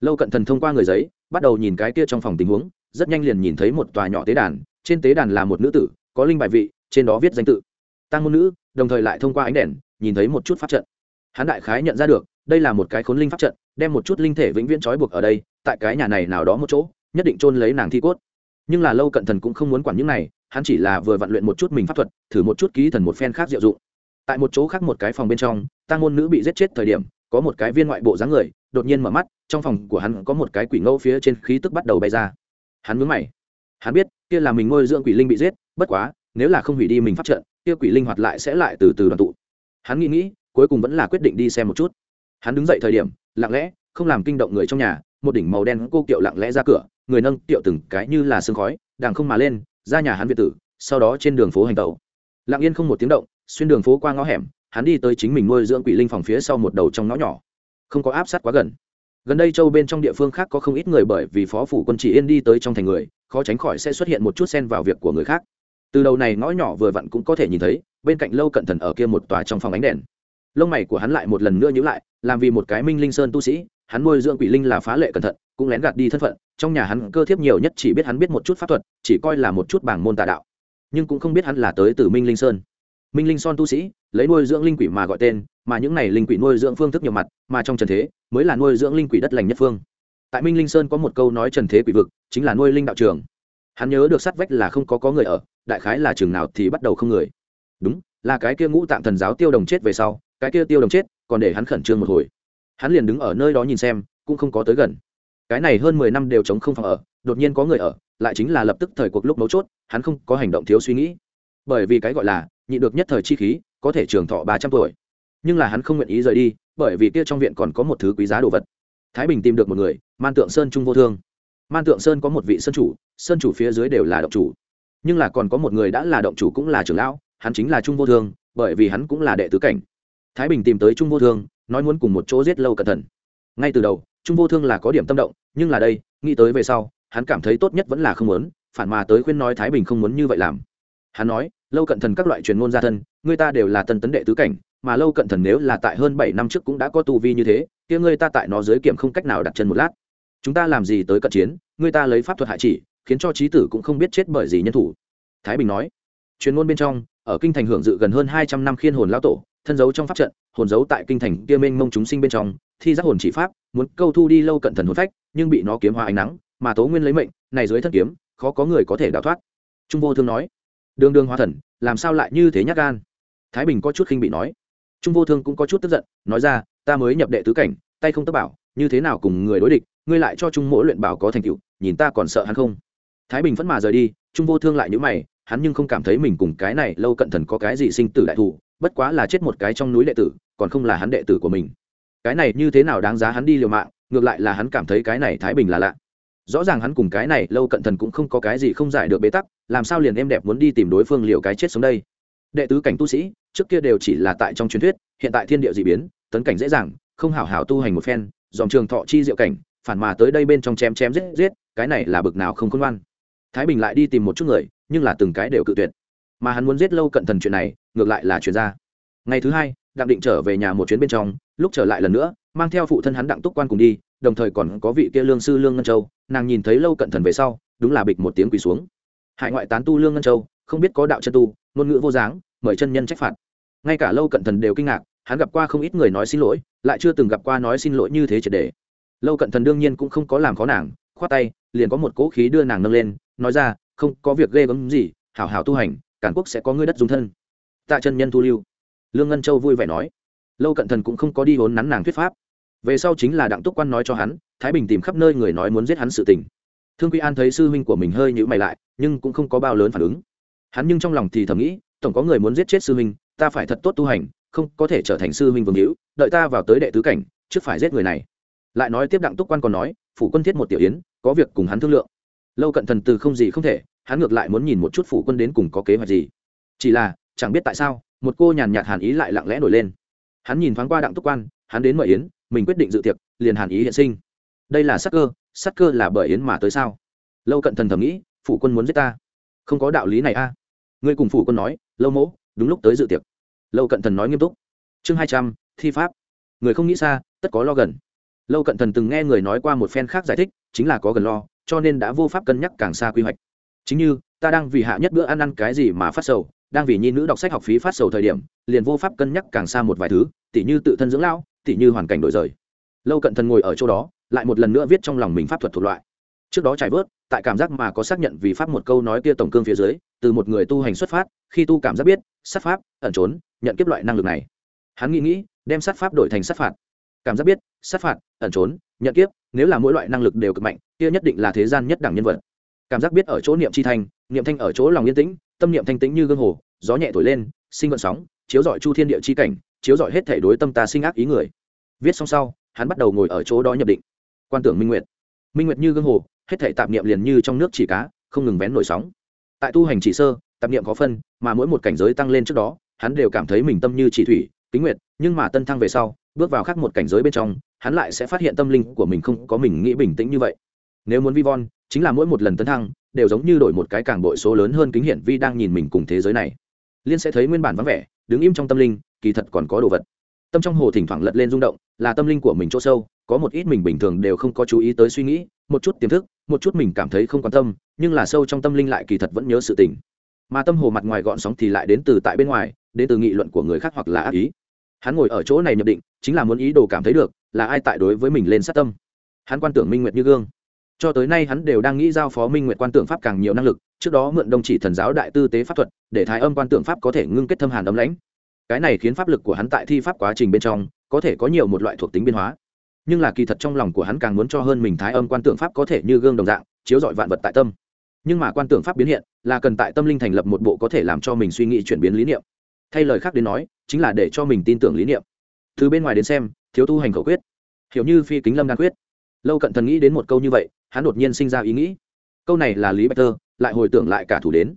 Lâu cận thần thông qua người giấy, bắt đầu nhìn cái kia trong phòng tình huống, rất nhanh liền nhìn thấy một tòa nhỏ tế đàn, trên tế đàn là một nữ tử, có linh bài vị, trên đó viết danh tự. Tăng ngôn nữ, đồng thời lại thông qua ánh đèn, nhìn thấy một chút pháp trận. Hắn đại khái nhận ra được, đây là một cái khốn linh pháp trận, đem một chút linh thể vĩnh viễn trói buộc ở đây, tại cái nhà này nào đó một chỗ, nhất định chôn lấy nàng thi cốt. Nhưng là lâu cận thần cũng không muốn quản những này, hắn chỉ là vừa vận luyện một chút mình pháp thuật, thử một chút ký thần một phen khác diệu dụng tại một chỗ khác một cái phòng bên trong tăng ngôn nữ bị giết chết thời điểm, có một cái viên ngoại bộ dáng người, đột nhiên mở mắt, trong phòng của hắn có một cái quỷ ngẫu phía trên khí tức bắt đầu bay ra. Hắn mướn mày. Hắn biết, kia là mình nuôi dưỡng quỷ linh bị giết, bất quá, nếu là không hủy đi mình phát trận, kia quỷ linh hoạt lại sẽ lại từ từ đoàn tụ. Hắn nghĩ nghĩ, cuối cùng vẫn là quyết định đi xem một chút. Hắn đứng dậy thời điểm, lặng lẽ, không làm kinh động người trong nhà, một đỉnh màu đen cô kiệu lặng lẽ ra cửa, người nâng kiệu từng cái như là sương khói đàng không mà lên, ra nhà hắn việt tử, sau đó trên đường phố hành tẩu. Lặng yên không một tiếng động xuyên đường phố qua ngõ hẻm, hắn đi tới chính mình nuôi dưỡng quỷ linh phòng phía sau một đầu trong ngõ nhỏ. Không có áp sát quá gần. Gần đây châu bên trong địa phương khác có không ít người bởi vì phó phủ quân chỉ yên đi tới trong thành người, khó tránh khỏi sẽ xuất hiện một chút xen vào việc của người khác. Từ đầu này ngõ nhỏ vừa vặn cũng có thể nhìn thấy, bên cạnh lâu cận thần ở kia một tòa trong phòng ánh đèn. Lông mày của hắn lại một lần nữa nhữ lại, làm vì một cái minh linh sơn tu sĩ, hắn nuôi dưỡng quỷ linh là phá lệ cẩn thận, cũng lén gạt đi thân phận, trong nhà hắn cơ thiếp nhiều nhất chỉ biết hắn biết một chút pháp thuật, chỉ coi là một chút bảng môn tà đạo. Nhưng cũng không biết hắn là tới từ minh linh sơn minh linh son tu sĩ, lấy nuôi dưỡng linh quỷ mà gọi tên, mà những này linh quỷ nuôi dưỡng phương thức nhiều mặt, mà trong trần thế, mới là nuôi dưỡng linh quỷ đất lành nhất phương. Tại minh linh sơn có một câu nói trần thế quỷ vực, chính là nuôi linh đạo trường. Hắn nhớ được sát vách là không có có người ở, đại khái là trường nào thì bắt đầu không người. Đúng, là cái kia ngũ tạng thần giáo tiêu đồng chết về sau, cái kia tiêu đồng chết, còn để hắn khẩn trương một hồi. Hắn liền đứng ở nơi đó nhìn xem, cũng không có tới gần. Cái này hơn mười năm đều chống không phòng ở, đột nhiên có người ở, lại chính là lập tức thời cuộc lúc mấu chốt, hắn không có hành động thiếu suy nghĩ. Bởi vì cái gọi là nhị được nhất thời chi khí, có thể trường thọ ba trăm tuổi. Nhưng là hắn không nguyện ý rời đi, bởi vì kia trong viện còn có một thứ quý giá đồ vật. Thái bình tìm được một người, man tượng sơn trung vô thương. Man tượng sơn có một vị sơn chủ sơn chủ phía dưới đều là động chủ. Nhưng là còn có một người đã là động chủ cũng là trưởng lão, hắn chính là trung vô thương, bởi vì hắn cũng là đệ tứ cảnh. Thái bình tìm tới trung vô thương, nói muốn cùng một chỗ giết lâu cẩn thận. Ngay từ đầu, trung vô thương là có điểm tâm động, nhưng là đây, nghĩ tới về sau, hắn cảm thấy tốt nhất vẫn là không muốn, phản mà tới khuyên nói thái bình không muốn như vậy làm. Hắn nói lâu cận thần các loại truyền ngôn gia thân, người ta đều là tân tấn đệ tứ cảnh, mà lâu cận thần nếu là tại hơn bảy năm trước cũng đã có tu vi như thế, kia người ta tại nó dưới kiểm không cách nào đặt chân một lát. Chúng ta làm gì tới cận chiến, người ta lấy pháp thuật hại chỉ, khiến cho trí tử cũng không biết chết bởi gì nhân thủ. Thái bình nói. Truyền ngôn bên trong, ở kinh thành hưởng dự gần hơn hai trăm năm khiên hồn lão tổ, thân giấu trong pháp trận, hồn giấu tại kinh thành kia mênh mông chúng sinh bên trong, thi giác hồn chỉ pháp, muốn câu thu đi lâu cận thần hồn phách, nhưng bị nó kiếm hoa ánh nắng, mà tố nguyên lấy mệnh, này dưới thân kiếm, khó có người có thể đào thoát. Trung vô thương nói đường đường hóa thần, làm sao lại như thế nhát gan? Thái bình có chút khinh bị nói. Trung vô thương cũng có chút tức giận, nói ra, ta mới nhập đệ tứ cảnh, tay không tất bảo, như thế nào cùng người đối địch, ngươi lại cho trung mỗi luyện bảo có thành tựu, nhìn ta còn sợ hắn không? Thái bình vẫn mà rời đi, trung vô thương lại nhữ mày, hắn nhưng không cảm thấy mình cùng cái này lâu cận thần có cái gì sinh tử đại thù, bất quá là chết một cái trong núi đệ tử, còn không là hắn đệ tử của mình. Cái này như thế nào đáng giá hắn đi liều mạng, ngược lại là hắn cảm thấy cái này thái bình là lạ rõ ràng hắn cùng cái này lâu cận thần cũng không có cái gì không giải được bế tắc, làm sao liền em đẹp muốn đi tìm đối phương liều cái chết sống đây? Đệ tứ cảnh tu sĩ, trước kia đều chỉ là tại trong truyền thuyết, hiện tại thiên địa d ị biến, tấn cảnh dễ dàng, không hảo hảo tu hành một phen dòng trường thọ chi diệu cảnh, phản mà tới đây bên trong chém chém giết giết, cái này là bực nào không khôn ngoan. Thái bình lại đi tìm một chút người, nhưng là từng cái đều cự tuyệt. Mà hắn muốn giết lâu cận thần chuyện này, ngược lại là chuyện ra. Ngày thứ hai, đặng định trở về nhà một chuyến bên trong, lúc trở lại lần nữa, mang theo phụ thân hắn đặng túc quan cùng đi, đồng thời còn có vị kia lương sư lương ngân châu nàng nhìn thấy lâu cận thần về sau, đúng là bịch một tiếng quỳ xuống. Hải ngoại tán tu lương ngân châu, không biết có đạo chân tu, ngôn ngữ vô dáng, mời chân nhân trách phạt. Ngay cả lâu cận thần đều kinh ngạc, hắn gặp qua không ít người nói xin lỗi, lại chưa từng gặp qua nói xin lỗi như thế triệt đề lâu cận thần đương nhiên cũng không có làm khó nàng, khoát tay, liền có một cỗ khí đưa nàng nâng lên, nói ra, không có việc ghê gớm gì, hảo hảo tu hành, cản quốc sẽ có ngươi đất dùng thân. Tạ chân nhân thu lưu. Lương ngân châu vui vẻ nói. Lâu cận thần cũng không có đi hốn nắn nàng thuyết pháp. Về sau chính là đặng túc quan nói cho hắn thái bình tìm khắp nơi người nói muốn giết hắn sự tình. Thương quy an thấy sư huynh của mình hơi nhữ mày lại, nhưng cũng không có bao lớn phản ứng. Hắn nhưng trong lòng thì thầm nghĩ, tổng có người muốn giết chết sư huynh, ta phải thật tốt tu hành, không có thể trở thành sư huynh vương hữu, đợi ta vào tới đệ tứ cảnh, trước phải giết người này. Lại nói tiếp đặng túc quan còn nói, phủ quân thiết một tiểu yến, có việc cùng hắn thương lượng. Lâu cận thần từ không gì không thể, hắn ngược lại muốn nhìn một chút phủ quân đến cùng có kế hoạch gì. Chỉ là, chẳng biết tại sao, một cô nhàn nhạt hàn ý lại lặng lẽ nổi lên. Hắn nhìn thoáng qua đặng túc quan, hắn đến mời yến, mình quyết định dự tiệc, liền hàn ý hiện sinh đây là sắc cơ sắc cơ là bởi yến mà tới sao? Lâu cận thần thầm nghĩ, phủ quân muốn giết ta. Không có đạo lý này a. À? ngươi cùng phủ quân nói, lâu mỗ, đúng lúc tới dự tiệc. Lâu cận thần nói nghiêm túc. Chương hai trăm, thi pháp. Người không nghĩ xa, tất có lo gần. Lâu cận thần từng nghe người nói qua một phen khác giải thích, chính là có gần lo, cho nên đã vô pháp cân nhắc càng xa quy hoạch. Chính như, ta đang vì hạ nhất bữa ăn ăn cái gì mà phát sầu, đang vì nhi nữ đọc sách học phí phát sầu thời điểm, liền vô pháp cân nhắc càng xa một vài thứ, tỉ như tự thân dưỡng lão, tỉ như hoàn cảnh đổi rời. Lâu cận thần ngồi ở chỗ đó lại một lần nữa viết trong lòng mình pháp thuật thuộc loại. Trước đó trải vớt, tại cảm giác mà có xác nhận vì pháp một câu nói kia tổng cương phía dưới, từ một người tu hành xuất phát, khi tu cảm giác biết, sát pháp, ẩn trốn, nhận kiếp loại năng lực này. Hắn nghĩ nghĩ, đem sát pháp đổi thành sát phạt. Cảm giác biết, sát phạt, ẩn trốn, nhận kiếp, nếu là mỗi loại năng lực đều cực mạnh, kia nhất định là thế gian nhất đẳng nhân vật. Cảm giác biết ở chỗ niệm chi thanh niệm thanh ở chỗ lòng yên tĩnh, tâm niệm thanh tĩnh như gương hồ, gió nhẹ thổi lên, sinh vận sóng, chiếu dọi chu thiên địa chi cảnh, chiếu dọi hết thể đối tâm ta sinh ác ý người. Viết xong sau, hắn bắt đầu ngồi ở chỗ đó nhập định quan tưởng minh nguyệt. Minh nguyệt như gương hồ, hết thể tạp niệm liền như trong nước chỉ cá, không ngừng vén nổi sóng. Tại tu hành chỉ sơ, tạp niệm khó phân, mà mỗi một cảnh giới tăng lên trước đó, hắn đều cảm thấy mình tâm như chỉ thủy, kính nguyệt, nhưng mà tân thăng về sau, bước vào khác một cảnh giới bên trong, hắn lại sẽ phát hiện tâm linh của mình không có mình nghĩ bình tĩnh như vậy. Nếu muốn vi von, chính là mỗi một lần tấn thăng, đều giống như đổi một cái càng bội số lớn hơn kính hiển vi đang nhìn mình cùng thế giới này. Liên sẽ thấy nguyên bản vắng vẻ, đứng im trong tâm linh, kỳ thật còn có đồ vật tâm trong hồ thỉnh thoảng lật lên rung động, là tâm linh của mình chỗ sâu, có một ít mình bình thường đều không có chú ý tới suy nghĩ, một chút tiềm thức, một chút mình cảm thấy không quan tâm, nhưng là sâu trong tâm linh lại kỳ thật vẫn nhớ sự tình. Mà tâm hồ mặt ngoài gọn sóng thì lại đến từ tại bên ngoài, đến từ nghị luận của người khác hoặc là ác ý. Hắn ngồi ở chỗ này nhập định, chính là muốn ý đồ cảm thấy được, là ai tại đối với mình lên sát tâm. Hắn quan tưởng minh nguyệt như gương. Cho tới nay hắn đều đang nghĩ giao phó minh nguyệt quan tưởng pháp càng nhiều năng lực, trước đó mượn đông chỉ thần giáo đại tư tế pháp thuật, để thái âm quan tưởng pháp có thể ngưng kết thâm hàn ấm lãnh cái này khiến pháp lực của hắn tại thi pháp quá trình bên trong có thể có nhiều một loại thuộc tính biên hóa. Nhưng là kỳ thật trong lòng của hắn càng muốn cho hơn mình thái âm quan tưởng pháp có thể như gương đồng dạng, chiếu dọi vạn vật tại tâm. Nhưng mà quan tưởng pháp biến hiện, là cần tại tâm linh thành lập một bộ có thể làm cho mình suy nghĩ chuyển biến lý niệm. Thay lời khác đến nói, chính là để cho mình tin tưởng lý niệm. Từ bên ngoài đến xem, thiếu tu hành khẩu quyết. Hiểu như phi kính lâm đan quyết. Lâu cận thần nghĩ đến một câu như vậy, hắn đột nhiên sinh ra ý nghĩ. Câu này là lý bạch tơ, lại hồi tưởng lại cả thủ đến.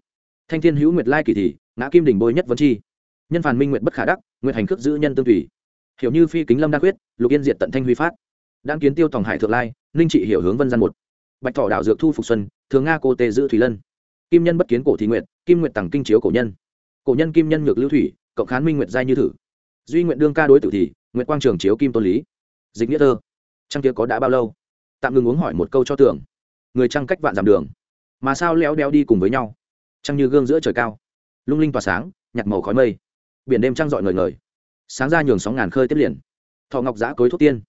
Thanh thiên hữu nguyệt lai kỳ thị ngã kim đình bôi nhất vấn chi nhân phản minh nguyện bất khả đắc nguyện hành khước giữ nhân tương thủy hiểu như phi kính lâm đa quyết, lục yên diệt tận thanh huy phát. Đan kiến tiêu tòng hải thượng lai, ninh trị hiểu hướng vân gian một. Bạch thọ đạo dược thu phục xuân, thường nga cô tê giữ thủy lân. Kim nhân bất kiến cổ thị nguyệt, kim nguyệt tặng kinh chiếu cổ nhân. Cổ nhân kim nhân ngược lưu thủy, cộng khán minh nguyệt giai như thử. Duy nguyện đương ca đối tử thì nguyện quang trường chiếu kim tôn lý. Dịch nghĩa thơ. Trăng kia có đã bao lâu? Tạm ngừng uống hỏi một câu cho tưởng. Người trăng cách vạn dặm đường. Mà sao léo đeo đi cùng với nhau? Trăng như gương giữa trời cao. Lung linh tỏa sáng nhặt màu khói mây biển đêm trăng dọi ngời ngời. Sáng ra nhường sóng ngàn khơi tiếp liền. Thọ ngọc giã cối thuốc tiên.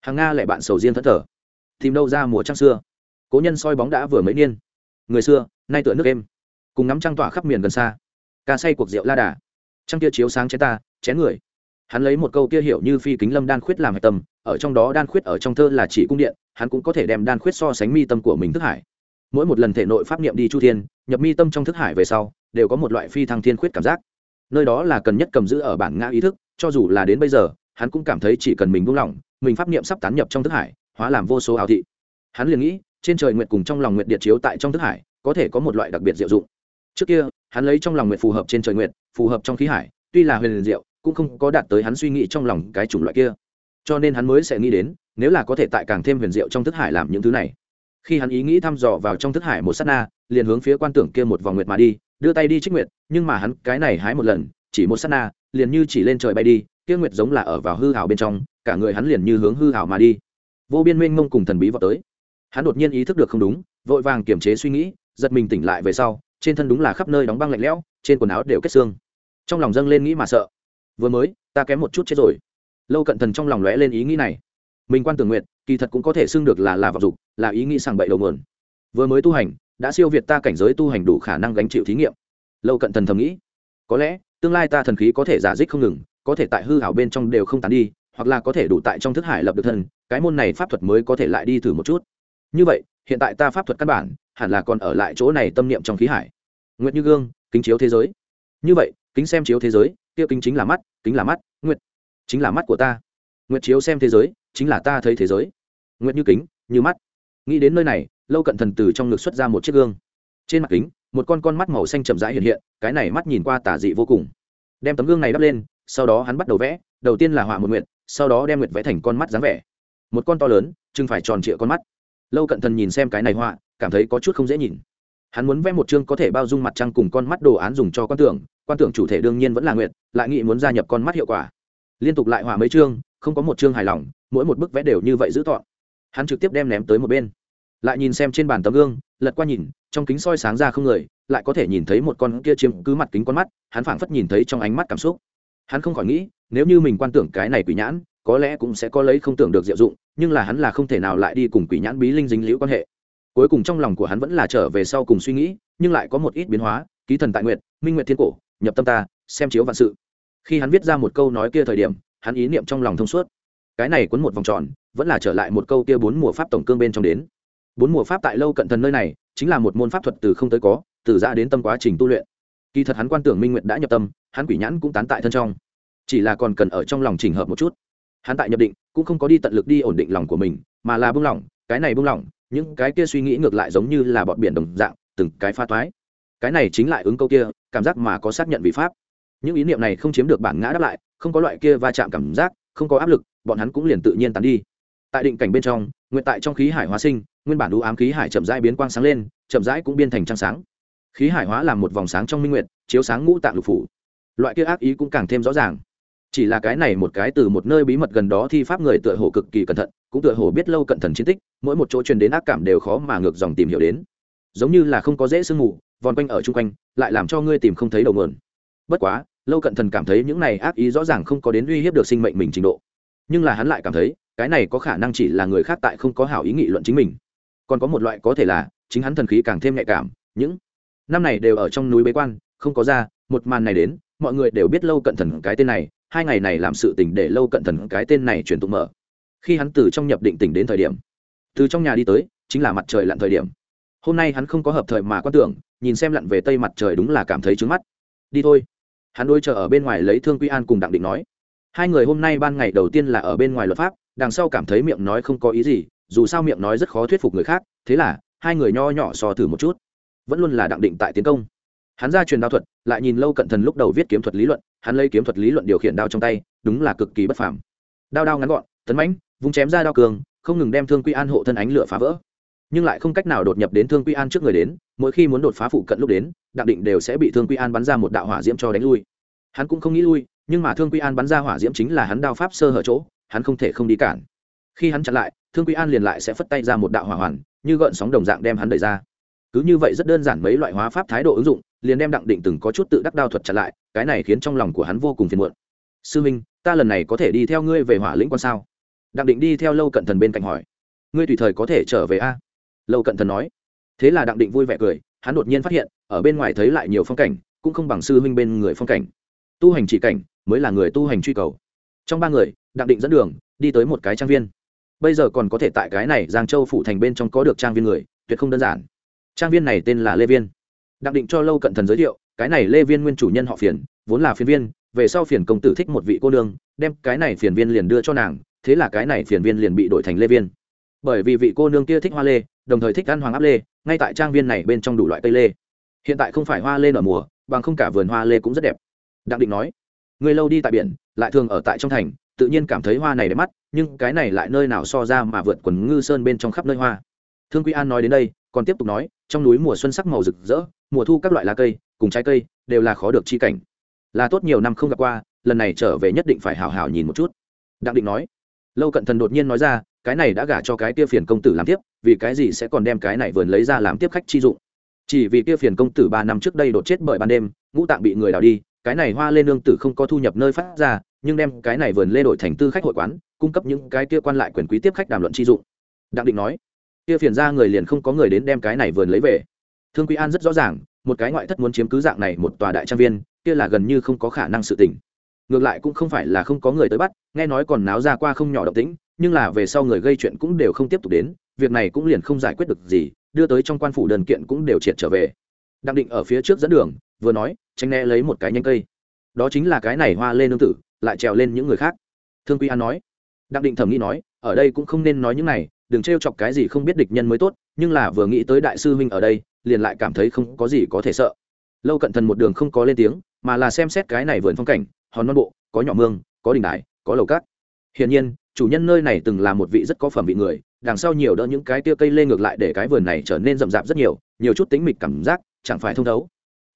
Hàng nga lại bạn sầu riêng thất thở. Tìm đâu ra mùa trăng xưa. Cố nhân soi bóng đã vừa mấy niên. Người xưa, nay tựa nước êm. Cùng ngắm trăng tỏa khắp miền gần xa. Ca say cuộc rượu la đà. Trăng kia chiếu sáng chén ta, chén người. Hắn lấy một câu kia hiểu như phi kính lâm đan khuyết làm hạch tâm, ở trong đó đan khuyết ở trong thơ là chỉ cung điện, hắn cũng có thể đem đan khuyết so sánh mi tâm của mình thức hải. Mỗi một lần thể nội pháp niệm đi chu thiên, nhập mi tâm trong thức hải về sau, đều có một loại phi thăng thiên khuyết cảm giác nơi đó là cần nhất cầm giữ ở bản ngã ý thức, cho dù là đến bây giờ, hắn cũng cảm thấy chỉ cần mình buông lỏng, mình pháp niệm sắp tán nhập trong thức hải, hóa làm vô số ảo thị. Hắn liền nghĩ, trên trời nguyện cùng trong lòng nguyện điện chiếu tại trong thức hải, có thể có một loại đặc biệt diệu dụng. Trước kia, hắn lấy trong lòng nguyện phù hợp trên trời nguyện phù hợp trong khí hải, tuy là huyền diệu, cũng không có đạt tới hắn suy nghĩ trong lòng cái chủng loại kia. Cho nên hắn mới sẽ nghĩ đến, nếu là có thể tại càng thêm huyền diệu trong thức hải làm những thứ này. Khi hắn ý nghĩ thăm dò vào trong thức hải một s á t na, liền hướng phía quan tưởng kia một vòng nguyệt mà đi đưa tay đi trích nguyệt, nhưng mà hắn cái này hái một lần, chỉ một s á t na, liền như chỉ lên trời bay đi, kia nguyệt giống là ở vào hư hảo bên trong, cả người hắn liền như hướng hư hảo mà đi. Vô biên mênh mông cùng thần bí vào tới. Hắn đột nhiên ý thức được không đúng, vội vàng kiềm chế suy nghĩ, giật mình tỉnh lại về sau, trên thân đúng là khắp nơi đóng băng lạnh lẽo, trên quần áo đều kết xương. Trong lòng dâng lên nghĩ mà sợ. Vừa mới, ta kém một chút chết rồi. Lâu cận thần trong lòng lóe lên ý nghĩ này. Mình quan tưởng nguyện kỳ thật cũng có thể xưng được là là vọng dục, là ý nghĩ sàng bậy đầu nguồn. Vừa mới tu hành đã siêu việt ta cảnh giới tu hành đủ khả năng gánh chịu thí nghiệm. Lâu cận thần thầm nghĩ, có lẽ, tương lai ta thần khí có thể giả dích không ngừng, có thể tại hư hảo bên trong đều không tán đi, hoặc là có thể đủ tại trong thức hải lập được thân cái môn này pháp thuật mới có thể lại đi thử một chút. Như vậy, hiện tại ta pháp thuật căn bản, hẳn là còn ở lại chỗ này tâm niệm trong khí hải. Nguyệt như gương, kính chiếu thế giới. Như vậy, kính xem chiếu thế giới, kia kính chính là mắt, kính là mắt, nguyệt, chính là mắt của ta. Nguyệt chiếu xem thế giới, chính là ta thấy thế giới. Nguyệt như kính, như mắt. Nghĩ đến nơi này lâu cận thần từ trong ngực xuất ra một chiếc gương. Trên mặt kính, một con con mắt màu xanh chậm rãi hiện hiện, cái này mắt nhìn qua tả dị vô cùng. Đem tấm gương này đắp lên, sau đó hắn bắt đầu vẽ, đầu tiên là họa một nguyện sau đó đem nguyện vẽ thành con mắt dáng vẻ. Một con to lớn, chừng phải tròn trịa con mắt. Lâu cận thần nhìn xem cái này họa, cảm thấy có chút không dễ nhìn. Hắn muốn vẽ một chương có thể bao dung mặt trăng cùng con mắt đồ án dùng cho quan tưởng quan tưởng chủ thể đương nhiên vẫn là nguyện lại nghĩ muốn gia nhập con mắt hiệu quả. Liên tục lại họa mấy chương, không có một chương hài lòng, mỗi một bức vẽ đều như vậy giữ tọn hắn trực tiếp đem ném tới một bên lại nhìn xem trên bàn tấm gương, lật qua nhìn, trong kính soi sáng ra không người, lại có thể nhìn thấy một con kia chiếm cứ mặt kính con mắt, hắn phảng phất nhìn thấy trong ánh mắt cảm xúc. Hắn không khỏi nghĩ, nếu như mình quan tưởng cái này quỷ nhãn, có lẽ cũng sẽ có lấy không tưởng được diệu dụng, nhưng là hắn là không thể nào lại đi cùng quỷ nhãn bí linh dính liễu quan hệ. Cuối cùng trong lòng của hắn vẫn là trở về sau cùng suy nghĩ, nhưng lại có một ít biến hóa, ký thần tại nguyện minh nguyện thiên cổ, nhập tâm ta, xem chiếu vạn sự. Khi hắn viết ra một câu nói kia thời điểm, hắn ý niệm trong lòng thông suốt. Cái này cuốn một vòng tròn, vẫn là trở lại một câu kia bốn mùa pháp tổng cương bên trong đến bốn mùa pháp tại lâu cận thần nơi này, chính là một môn pháp thuật từ không tới có, từ ra đến tâm quá trình tu luyện. Kỳ thật hắn quan tưởng minh nguyện đã nhập tâm, hắn quỷ nhãn cũng tán tại thân trong. Chỉ là còn cần ở trong lòng chỉnh hợp một chút. Hắn tại nhập định, cũng không có đi tận lực đi ổn định lòng của mình, mà là buông lỏng, cái này buông lỏng, những cái kia suy nghĩ ngược lại giống như là bọn biển đồng dạng, từng cái pha toái. Cái này chính lại ứng câu kia, cảm giác mà có xác nhận vị pháp. Những ý niệm này không chiếm được bản ngã đáp lại, không có loại kia va chạm cảm giác, không có áp lực, bọn hắn cũng liền tự nhiên tán đi. Tại định cảnh bên trong, nguyện tại trong khí hải hóa sinh nguyên bản đủ ám khí hải chậm rãi biến quang sáng lên, chậm rãi cũng biên thành trăng sáng. Khí hải hóa làm một vòng sáng trong minh nguyệt, chiếu sáng ngũ tạng lục phủ. Loại kia ác ý cũng càng thêm rõ ràng. Chỉ là cái này một cái từ một nơi bí mật gần đó thi pháp người tựa hồ cực kỳ cẩn thận, cũng tựa hồ biết lâu cẩn thận chiến tích, mỗi một chỗ truyền đến ác cảm đều khó mà ngược dòng tìm hiểu đến. Giống như là không có dễ sương mù, vòn quanh ở chung quanh, lại làm cho ngươi tìm không thấy đầu mượn bất quá, lâu cận thần cảm thấy những này ác ý rõ ràng không có đến uy hiếp được sinh mệnh mình trình độ. Nhưng là hắn lại cảm thấy, cái này có khả năng chỉ là người khác tại không có hảo ý nghị luận chính mình còn có một loại có thể là, chính hắn thần khí càng thêm nhạy cảm, những năm này đều ở trong núi bế quan, không có ra, một màn này đến, mọi người đều biết lâu cận thần cái tên này, hai ngày này làm sự tình để lâu cận thần cái tên này truyền tụng mở. Khi hắn từ trong nhập định tỉnh đến thời điểm, từ trong nhà đi tới, chính là mặt trời lặn thời điểm. Hôm nay hắn không có hợp thời mà quan tưởng, nhìn xem lặn về tây mặt trời đúng là cảm thấy trứng mắt. Đi thôi. Hắn đôi chờ ở bên ngoài lấy thương quy an cùng đặng định nói. Hai người hôm nay ban ngày đầu tiên là ở bên ngoài luật pháp, đằng sau cảm thấy miệng nói không có ý gì dù sao miệng nói rất khó thuyết phục người khác, thế là, hai người nho nhỏ so thử một chút. Vẫn luôn là đặng định tại tiến công. Hắn ra truyền đao thuật, lại nhìn lâu cận thần lúc đầu viết kiếm thuật lý luận, hắn lấy kiếm thuật lý luận điều khiển đao trong tay, đúng là cực kỳ bất phàm. Đao đao ngắn gọn, tấn mãnh, vung chém ra đao cường, không ngừng đem thương quy an hộ thân ánh lửa phá vỡ. Nhưng lại không cách nào đột nhập đến thương quy an trước người đến, mỗi khi muốn đột phá phụ cận lúc đến, đặng định đều sẽ bị thương quy an bắn ra một đạo hỏa diễm cho đánh lui. Hắn cũng không nghĩ lui, nhưng mà thương quy an bắn ra hỏa diễm chính là hắn đao pháp sơ hở chỗ, hắn không thể không đi cản khi hắn chặn lại, thương quy an liền lại sẽ phất tay ra một đạo hỏa hoàn, như gợn sóng đồng dạng đem hắn đẩy ra. Cứ như vậy rất đơn giản mấy loại hóa pháp thái độ ứng dụng, liền đem đặng định từng có chút tự đắc đao thuật chặn lại, cái này khiến trong lòng của hắn vô cùng phiền muộn. Sư minh, ta lần này có thể đi theo ngươi về hỏa lĩnh quan sao? Đặng định đi theo lâu cận thần bên cạnh hỏi. Ngươi tùy thời có thể trở về a? Lâu cận thần nói. Thế là đặng định vui vẻ cười, hắn đột nhiên phát hiện, ở bên ngoài thấy lại nhiều phong cảnh, cũng không bằng sư huynh bên người phong cảnh. Tu hành chỉ cảnh, mới là người tu hành truy cầu. Trong ba người, đặng định dẫn đường, đi tới một cái trang viên bây giờ còn có thể tại cái này giang châu phủ thành bên trong có được trang viên người, tuyệt không đơn giản. Trang viên này tên là lê viên. Đặc định cho lâu cận thần giới thiệu, cái này lê viên nguyên chủ nhân họ phiền, vốn là phiền viên, về sau phiền công tử thích một vị cô nương, đem cái này phiền viên liền đưa cho nàng, thế là cái này phiền viên liền bị đổi thành lê viên. Bởi vì vị cô nương kia thích hoa lê, đồng thời thích ăn hoàng áp lê, ngay tại trang viên này bên trong đủ loại cây lê. Hiện tại không phải hoa lê nở mùa, bằng không cả vườn hoa lê cũng rất đẹp. Đặng định nói người lâu đi tại biển, lại thường ở tại trong thành, tự nhiên cảm thấy hoa này đẹp mắt nhưng cái này lại nơi nào so ra mà vượt quần ngư sơn bên trong khắp nơi hoa. Thương quy an nói đến đây, còn tiếp tục nói, trong núi mùa xuân sắc màu rực rỡ, mùa thu các loại lá cây, cùng trái cây, đều là khó được chi cảnh. Là tốt nhiều năm không gặp qua, lần này trở về nhất định phải hào hào nhìn một chút. Đặng định nói, lâu cận thần đột nhiên nói ra, cái này đã gả cho cái kia phiền công tử làm tiếp, vì cái gì sẽ còn đem cái này vườn lấy ra làm tiếp khách chi dụng? Chỉ vì kia phiền công tử ba năm trước đây đột chết bởi ban đêm, ngũ tạng bị người đào đi cái này hoa lên nương tử không có thu nhập nơi phát ra, nhưng đem cái này vườn lê đổi thành tư khách hội quán, cung cấp những cái kia quan lại quyền quý tiếp khách đàm luận chi dụng. Đặng định nói, kia phiền ra người liền không có người đến đem cái này vườn lấy về. Thương quý an rất rõ ràng, một cái ngoại thất muốn chiếm cứ dạng này một tòa đại trang viên, kia là gần như không có khả năng sự tình. Ngược lại cũng không phải là không có người tới bắt, nghe nói còn náo ra qua không nhỏ động tĩnh, nhưng là về sau người gây chuyện cũng đều không tiếp tục đến, việc này cũng liền không giải quyết được gì, đưa tới trong quan phủ đơn kiện cũng đều triệt trở về. Đặng định ở phía trước dẫn đường vừa nói, tránh né lấy một cái nhanh cây. Đó chính là cái này hoa lên nương tử, lại trèo lên những người khác. Thương quy an nói. Đặng định Thẩm nghĩ nói, ở đây cũng không nên nói những này, đừng t chọc cái gì không biết địch nhân mới tốt, nhưng là vừa nghĩ tới đại sư huynh ở đây, liền lại cảm thấy không có gì có thể sợ. Lâu cận thần một đường không có lên tiếng, mà là xem xét cái này vườn phong cảnh, hòn non bộ, có nhỏ mương, có đình đài, có lầu cát. Hiển nhiên, chủ nhân nơi này từng là một vị rất có phẩm vị người, đằng sau nhiều đỡ những cái tia cây lê ngược lại để cái vườn này trở nên rậm rạp rất nhiều nhiều chút tính mịch cảm giác, chẳng phải thông thấu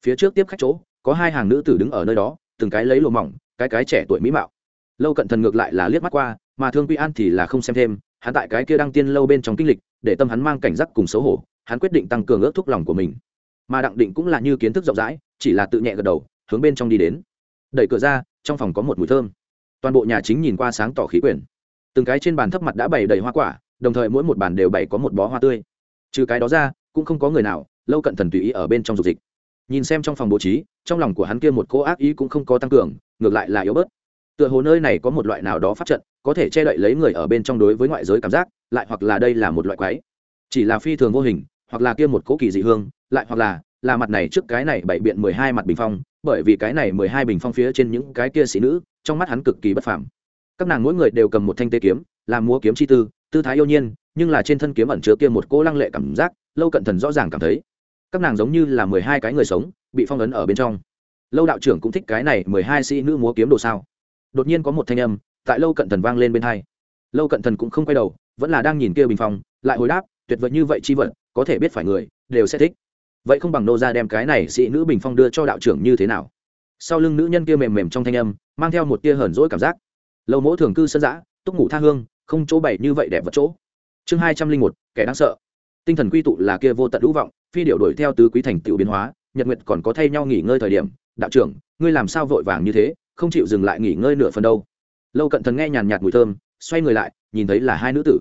phía trước tiếp khách chỗ, có hai hàng nữ tử đứng ở nơi đó, từng cái lấy lùa mỏng, cái cái trẻ tuổi mỹ mạo. Lâu cận thần ngược lại là liếc mắt qua, mà thương quy an thì là không xem thêm, hắn tại cái kia đăng tiên lâu bên trong kinh lịch, để tâm hắn mang cảnh giác cùng xấu hổ, hắn quyết định tăng cường ước thúc lòng của mình. Mà đặng định cũng là như kiến thức rộng rãi, chỉ là tự nhẹ gật đầu, hướng bên trong đi đến. Đẩy cửa ra, trong phòng có một mùi thơm. Toàn bộ nhà chính nhìn qua sáng tỏ khí quyển. Từng cái trên bàn thấp mặt đã bày đầy hoa quả, đồng thời mỗi một bàn đều bày có một bó hoa tươi. Trừ cái đó ra, cũng không có người nào, lâu cận thần tùy ý ở bên trong dục dịch nhìn xem trong phòng bố trí, trong lòng của hắn kia một cô ác ý cũng không có tăng cường, ngược lại là yếu bớt. Tựa hồ nơi này có một loại nào đó phát trận, có thể che đậy lấy người ở bên trong đối với ngoại giới cảm giác, lại hoặc là đây là một loại quái. Chỉ là phi thường vô hình, hoặc là kia một cố kỳ dị hương, lại hoặc là là mặt này trước cái này bảy biện mười hai mặt bình phong, bởi vì cái này mười hai bình phong phía trên những cái kia sĩ nữ, trong mắt hắn cực kỳ bất phàm. Các nàng mỗi người đều cầm một thanh tê kiếm làm múa kiếm chi tư tư thái yêu nhiên, nhưng là trên thân kiếm ẩn chứa kia một cô lăng lệ cảm giác, lâu cận thần rõ ràng cảm thấy các nàng giống như là mười hai cái người sống, bị phong ấn ở bên trong. Lâu đạo trưởng cũng thích cái này mười hai sĩ nữ múa kiếm đồ sao. Đột nhiên có một thanh âm, tại lâu cận thần vang lên bên hai. Lâu cận thần cũng không quay đầu, vẫn là đang nhìn kia bình phong, lại hồi đáp, tuyệt vời như vậy chi vận có thể biết phải người, đều sẽ thích. Vậy không bằng nô ra đem cái này sĩ nữ bình phong đưa cho đạo trưởng như thế nào? Sau lưng nữ nhân kia mềm mềm trong thanh âm, mang theo một tia hờn rỗi cảm giác. Lâu mỗ thường cư sân giã túc ngủ tha hương, không chỗ bày như vậy đẹp vật chỗ. Chương hai trăm linh một, kẻ đáng sợ. Tinh thần quy tụ là kia vô tận lũ vọng phi điệu đuổi theo tứ quý thành tựu biến hóa, nhật nguyệt còn có thay nhau nghỉ ngơi thời điểm. Đạo trưởng, ngươi làm sao vội vàng như thế? Không chịu dừng lại nghỉ ngơi nửa phần đâu. Lâu cận thần nghe nhàn nhạt mùi thơm, xoay người lại, nhìn thấy là hai nữ tử.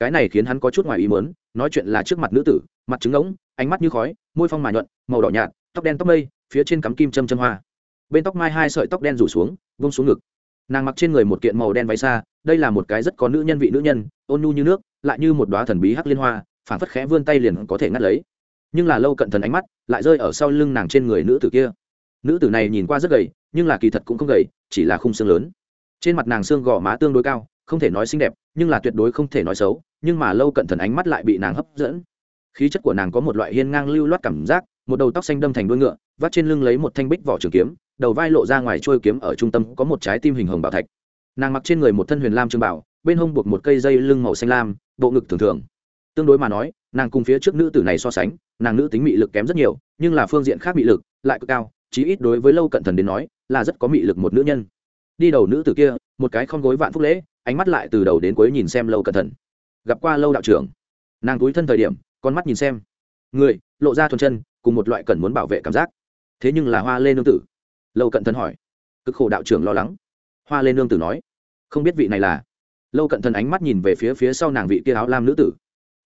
Cái này khiến hắn có chút ngoài ý mớn nói chuyện là trước mặt nữ tử, mặt trứng ống ánh mắt như khói, môi phong mà nhuận, màu đỏ nhạt, tóc đen tóc mây, phía trên cắm kim châm châm hoa. Bên tóc mai hai sợi tóc đen rủ xuống, vung xuống ngực. Nàng mặc trên người một kiện màu đen váy xa đây là một cái rất có nữ nhân vị nữ nhân, ôn nhu như nước, lại như một đoá thần bí hắc liên hoa phản phất khẽ vươn tay liền có thể ngắt lấy nhưng là lâu cận thần ánh mắt lại rơi ở sau lưng nàng trên người nữ tử kia. Nữ tử này nhìn qua rất gầy, nhưng là kỳ thật cũng không gầy, chỉ là khung xương lớn. Trên mặt nàng xương gò má tương đối cao, không thể nói xinh đẹp, nhưng là tuyệt đối không thể nói xấu, nhưng mà lâu cận thần ánh mắt lại bị nàng hấp dẫn. Khí chất của nàng có một loại hiên ngang lưu loát cảm giác, một đầu tóc xanh đâm thành đuôi ngựa, vắt trên lưng lấy một thanh bích vỏ trường kiếm, đầu vai lộ ra ngoài trôi kiếm ở trung tâm có một trái tim hình hồng bảo thạch. Nàng mặc trên người một thân huyền lam trường bảo, bên hông buộc một cây dây lưng màu xanh lam, bộ ngực thường thường tương đối mà nói, nàng cùng phía trước nữ tử này so sánh, nàng nữ tính mị lực kém rất nhiều, nhưng là phương diện khác mị lực lại cực cao, chí ít đối với lâu cận thần đến nói, là rất có mị lực một nữ nhân. Đi đầu nữ tử kia, một cái không gối vạn phúc lễ, ánh mắt lại từ đầu đến cuối nhìn xem lâu cẩn thận gặp qua lâu đạo trưởng. Nàng túi thân thời điểm, con mắt nhìn xem. Người, lộ ra thuần chân, cùng một loại cần muốn bảo vệ cảm giác. Thế nhưng là hoa lê nương tử. Lâu cận thần hỏi. Cực khổ đạo trưởng lo lắng. Hoa lê nương tử nói. Không biết vị này là. Lâu cận thần ánh mắt nhìn về phía phía sau nàng vị kia áo lam nữ tử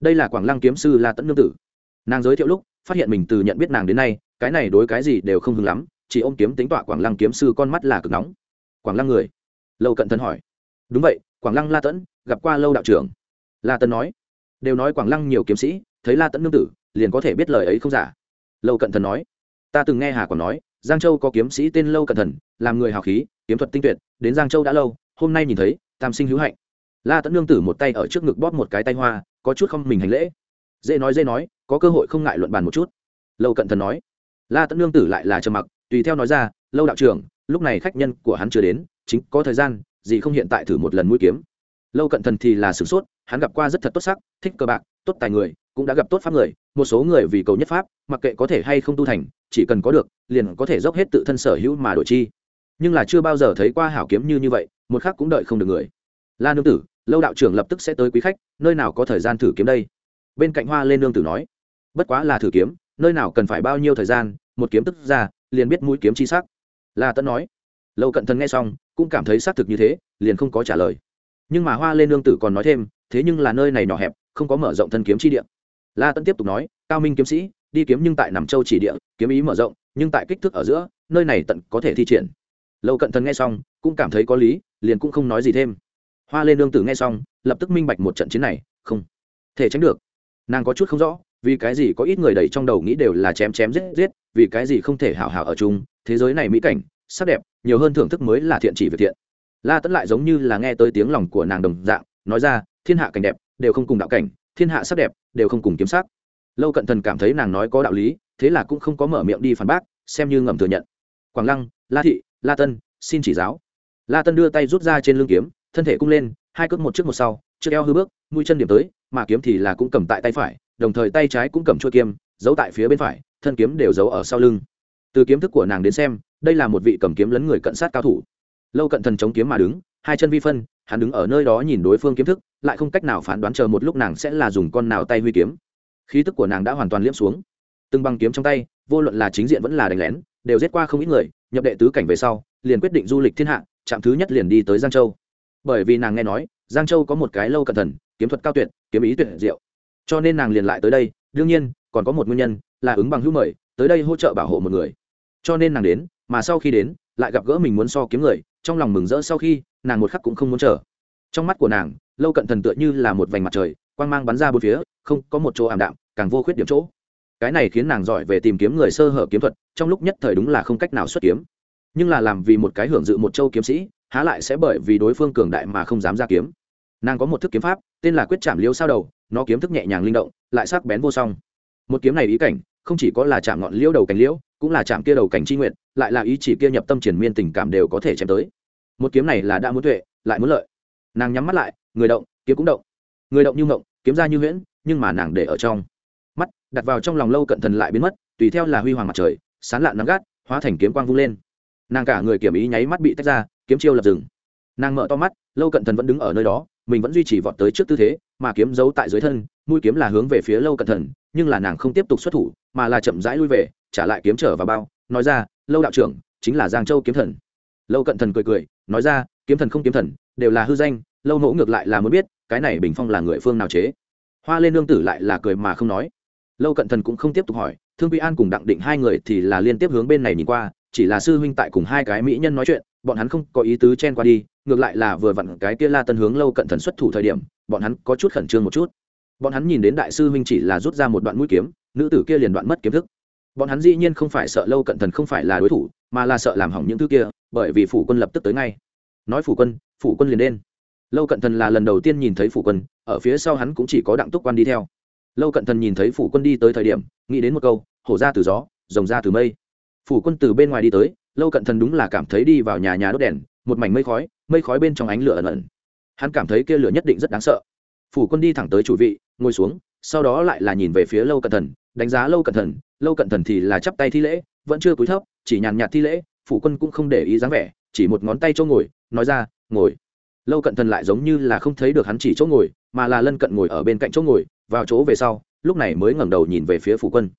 đây là quảng lăng kiếm sư la tẫn nương tử. Nàng giới thiệu lúc, phát hiện mình từ nhận biết nàng đến nay, cái này đối cái gì đều không hứng lắm, chỉ ôm kiếm tính tọa quảng lăng kiếm sư con mắt là cực nóng. Quảng lăng người? Lâu cận thần hỏi. Đúng vậy, quảng lăng la tẫn gặp qua lâu đạo trưởng. La tẫn nói. Đều nói quảng lăng nhiều kiếm sĩ, thấy la tẫn nương tử, liền có thể biết lời ấy không giả. Lâu cận thần nói. Ta từng nghe hà còn nói, giang châu có kiếm sĩ tên lâu cận thần, làm người hào khí, kiếm thuật tinh tuyệt, đến giang châu đã lâu, hôm nay nhìn thấy, tam sinh hữu hạnh. La tẫn nương tử một tay ở trước ngực bóp một cái tay hoa có chút không mình hành lễ. Dễ nói dễ nói, có cơ hội không ngại luận bàn một chút. Lâu cận thần nói. La tẫn nương tử lại là trầm mặc, tùy theo nói ra, lâu đạo trưởng, lúc này khách nhân của hắn chưa đến, chính có thời gian gì không hiện tại thử một lần mũi kiếm. Lâu cận thần thì là sửng sốt, hắn gặp qua rất thật tốt sắc, thích cơ bạc, tốt tài người, cũng đã gặp tốt pháp người, một số người vì cầu nhất pháp, mặc kệ có thể hay không tu thành, chỉ cần có được, liền có thể dốc hết tự thân sở hữu mà đổi chi. Nhưng là chưa bao giờ thấy qua hảo kiếm như như vậy, một khác cũng đợi không được người. La nương tử lâu đạo trưởng lập tức sẽ tới quý khách, nơi nào có thời gian thử kiếm đây? Bên cạnh hoa lên nương tử nói, bất quá là thử kiếm, nơi nào cần phải bao nhiêu thời gian, một kiếm tức ra, liền biết mũi kiếm chi sắc. La tấn nói, lâu cận thần nghe xong, cũng cảm thấy xác thực như thế, liền không có trả lời. Nhưng mà hoa lên nương tử còn nói thêm, thế nhưng là nơi này nhỏ hẹp, không có mở rộng thân kiếm chi địa. La tấn tiếp tục nói, cao minh kiếm sĩ, đi kiếm nhưng tại nằm châu chỉ địa, kiếm ý mở rộng, nhưng tại kích thước ở giữa, nơi này tận có thể thi triển. Lâu cận thần nghe xong, cũng cảm thấy có lý, liền cũng không nói gì thêm hoa lên nương tử nghe xong, lập tức minh bạch một trận chiến này, không thể tránh được. Nàng có chút không rõ, vì cái gì có ít người đầy trong đầu nghĩ đều là chém chém giết giết, vì cái gì không thể hảo hảo ở chung, thế giới này mỹ cảnh, sắc đẹp, nhiều hơn thưởng thức mới là thiện chỉ việc thiện. La tẫn lại giống như là nghe tới tiếng lòng của nàng đồng dạng, nói ra, thiên hạ cảnh đẹp, đều không cùng đạo cảnh, thiên hạ sắc đẹp, đều không cùng kiếm sắc. Lâu cận thần cảm thấy nàng nói có đạo lý, thế là cũng không có mở miệng đi phản bác, xem như ngầm thừa nhận. Quảng lăng, la thị, la tân, xin chỉ giáo. La tân đưa tay rút ra trên lưng kiếm thân thể cung lên, hai cước một trước một sau, trước eo hư bước, mũi chân điểm tới, mà kiếm thì là cũng cầm tại tay phải, đồng thời tay trái cũng cầm chuôi kiếm, giấu tại phía bên phải, thân kiếm đều giấu ở sau lưng. Từ kiếm thức của nàng đến xem, đây là một vị cầm kiếm lấn người cận sát cao thủ. Lâu cận thần chống kiếm mà đứng, hai chân vi phân, hắn đứng ở nơi đó nhìn đối phương kiếm thức, lại không cách nào phán đoán chờ một lúc nàng sẽ là dùng con nào tay huy kiếm. Khí tức của nàng đã hoàn toàn liếm xuống. Từng băng kiếm trong tay, vô luận là chính diện vẫn là đánh lén, đều giết qua không ít người, nhập đệ tứ cảnh về sau, liền quyết định du lịch thiên hạ trạm thứ nhất liền đi tới giang châu bởi vì nàng nghe nói, giang châu có một cái lâu cẩn thận, kiếm thuật cao tuyệt, kiếm ý tuyệt diệu. Cho nên nàng liền lại tới đây, đương nhiên, còn có một nguyên nhân, là ứng bằng hữu mời, tới đây hỗ trợ bảo hộ một người. Cho nên nàng đến, mà sau khi đến, lại gặp gỡ mình muốn so kiếm người, trong lòng mừng rỡ sau khi, nàng một khắc cũng không muốn chờ. Trong mắt của nàng, lâu cận thần tựa như là một vành mặt trời, quang mang bắn ra bốn phía, không có một chỗ ảm đạm, càng vô khuyết điểm chỗ. Cái này khiến nàng giỏi về tìm kiếm người sơ hở kiếm thuật, trong lúc nhất thời đúng là không cách nào xuất kiếm. Nhưng là làm vì một cái hưởng dự một châu kiếm sĩ há lại sẽ bởi vì đối phương cường đại mà không dám ra kiếm. Nàng có một thức kiếm pháp, tên là quyết chạm liêu sao đầu, nó kiếm thức nhẹ nhàng linh động, lại sắc bén vô song. Một kiếm này ý cảnh, không chỉ có là chạm ngọn liễu đầu cành liễu, cũng là chạm kia đầu cảnh chi nguyện lại là ý chỉ kia nhập tâm triển miên tình cảm đều có thể chém tới. Một kiếm này là đã muốn tuệ, lại muốn lợi. Nàng nhắm mắt lại, người động, kiếm cũng động. Người động như ngộng, kiếm ra như huyễn, nhưng mà nàng để ở trong. Mắt đặt vào trong lòng lâu cận thần lại biến mất, tùy theo là huy hoàng mặt trời, sán lạn nắng gắt, hóa thành kiếm quang vung lên. Nàng cả người kiểm ý nháy mắt bị tách ra kiếm chiêu lập rừng. Nàng mở to mắt, lâu cận thần vẫn đứng ở nơi đó, mình vẫn duy trì vọt tới trước tư thế, mà kiếm giấu tại dưới thân, mũi kiếm là hướng về phía lâu cận thần, nhưng là nàng không tiếp tục xuất thủ, mà là chậm rãi lui về, trả lại kiếm trở vào bao, nói ra, lâu đạo trưởng, chính là giang châu kiếm thần. Lâu cận thần cười cười, nói ra, kiếm thần không kiếm thần, đều là hư danh, lâu nỗ ngược lại là muốn biết, cái này bình phong là người phương nào chế? Hoa lên nương tử lại là cười mà không nói. Lâu cận thần cũng không tiếp tục hỏi, thương quy an cùng đặng định hai người thì là liên tiếp hướng bên này nhìn qua, chỉ là sư huynh tại cùng hai cái mỹ nhân nói chuyện bọn hắn không có ý tứ chen qua đi, ngược lại là vừa vặn cái kia la tân hướng lâu cận thần xuất thủ thời điểm, bọn hắn có chút khẩn trương một chút. Bọn hắn nhìn đến đại sư huynh chỉ là rút ra một đoạn mũi kiếm, nữ tử kia liền đoạn mất kiếm thức. Bọn hắn dĩ nhiên không phải sợ lâu cận thần không phải là đối thủ, mà là sợ làm hỏng những thứ kia, bởi vì phủ quân lập tức tới ngay. Nói phủ quân phủ quân liền đen lâu cận thần là lần đầu tiên nhìn thấy phủ quân, ở phía sau hắn cũng chỉ có đặng túc quan đi theo. Lâu cận thần nhìn thấy phủ quân đi tới thời điểm, nghĩ đến một câu, hổ ra từ gió, rồng ra từ mây. Phủ quân từ bên ngoài đi tới lâu cận thần đúng là cảm thấy đi vào nhà nhà đốt đèn, một mảnh mây khói mây khói bên trong ánh lửa ẩn ẩn. Hắn cảm thấy kia lửa nhất định rất đáng sợ. Phủ quân đi thẳng tới chủ vị, ngồi xuống, sau đó lại là nhìn về phía lâu cận thần, đánh giá lâu cận thần, lâu cận thần thì là chắp tay thi lễ, vẫn chưa cúi thấp, chỉ nhàn nhạt thi lễ, phủ quân cũng không để ý dáng vẻ, chỉ một ngón tay chỗ ngồi, nói ra, ngồi. Lâu cận thần lại giống như là không thấy được hắn chỉ chỗ ngồi, mà là lân cận ngồi ở bên cạnh chỗ ngồi, vào chỗ về sau, lúc này mới ngẩng đầu nhìn về phía phủ quân.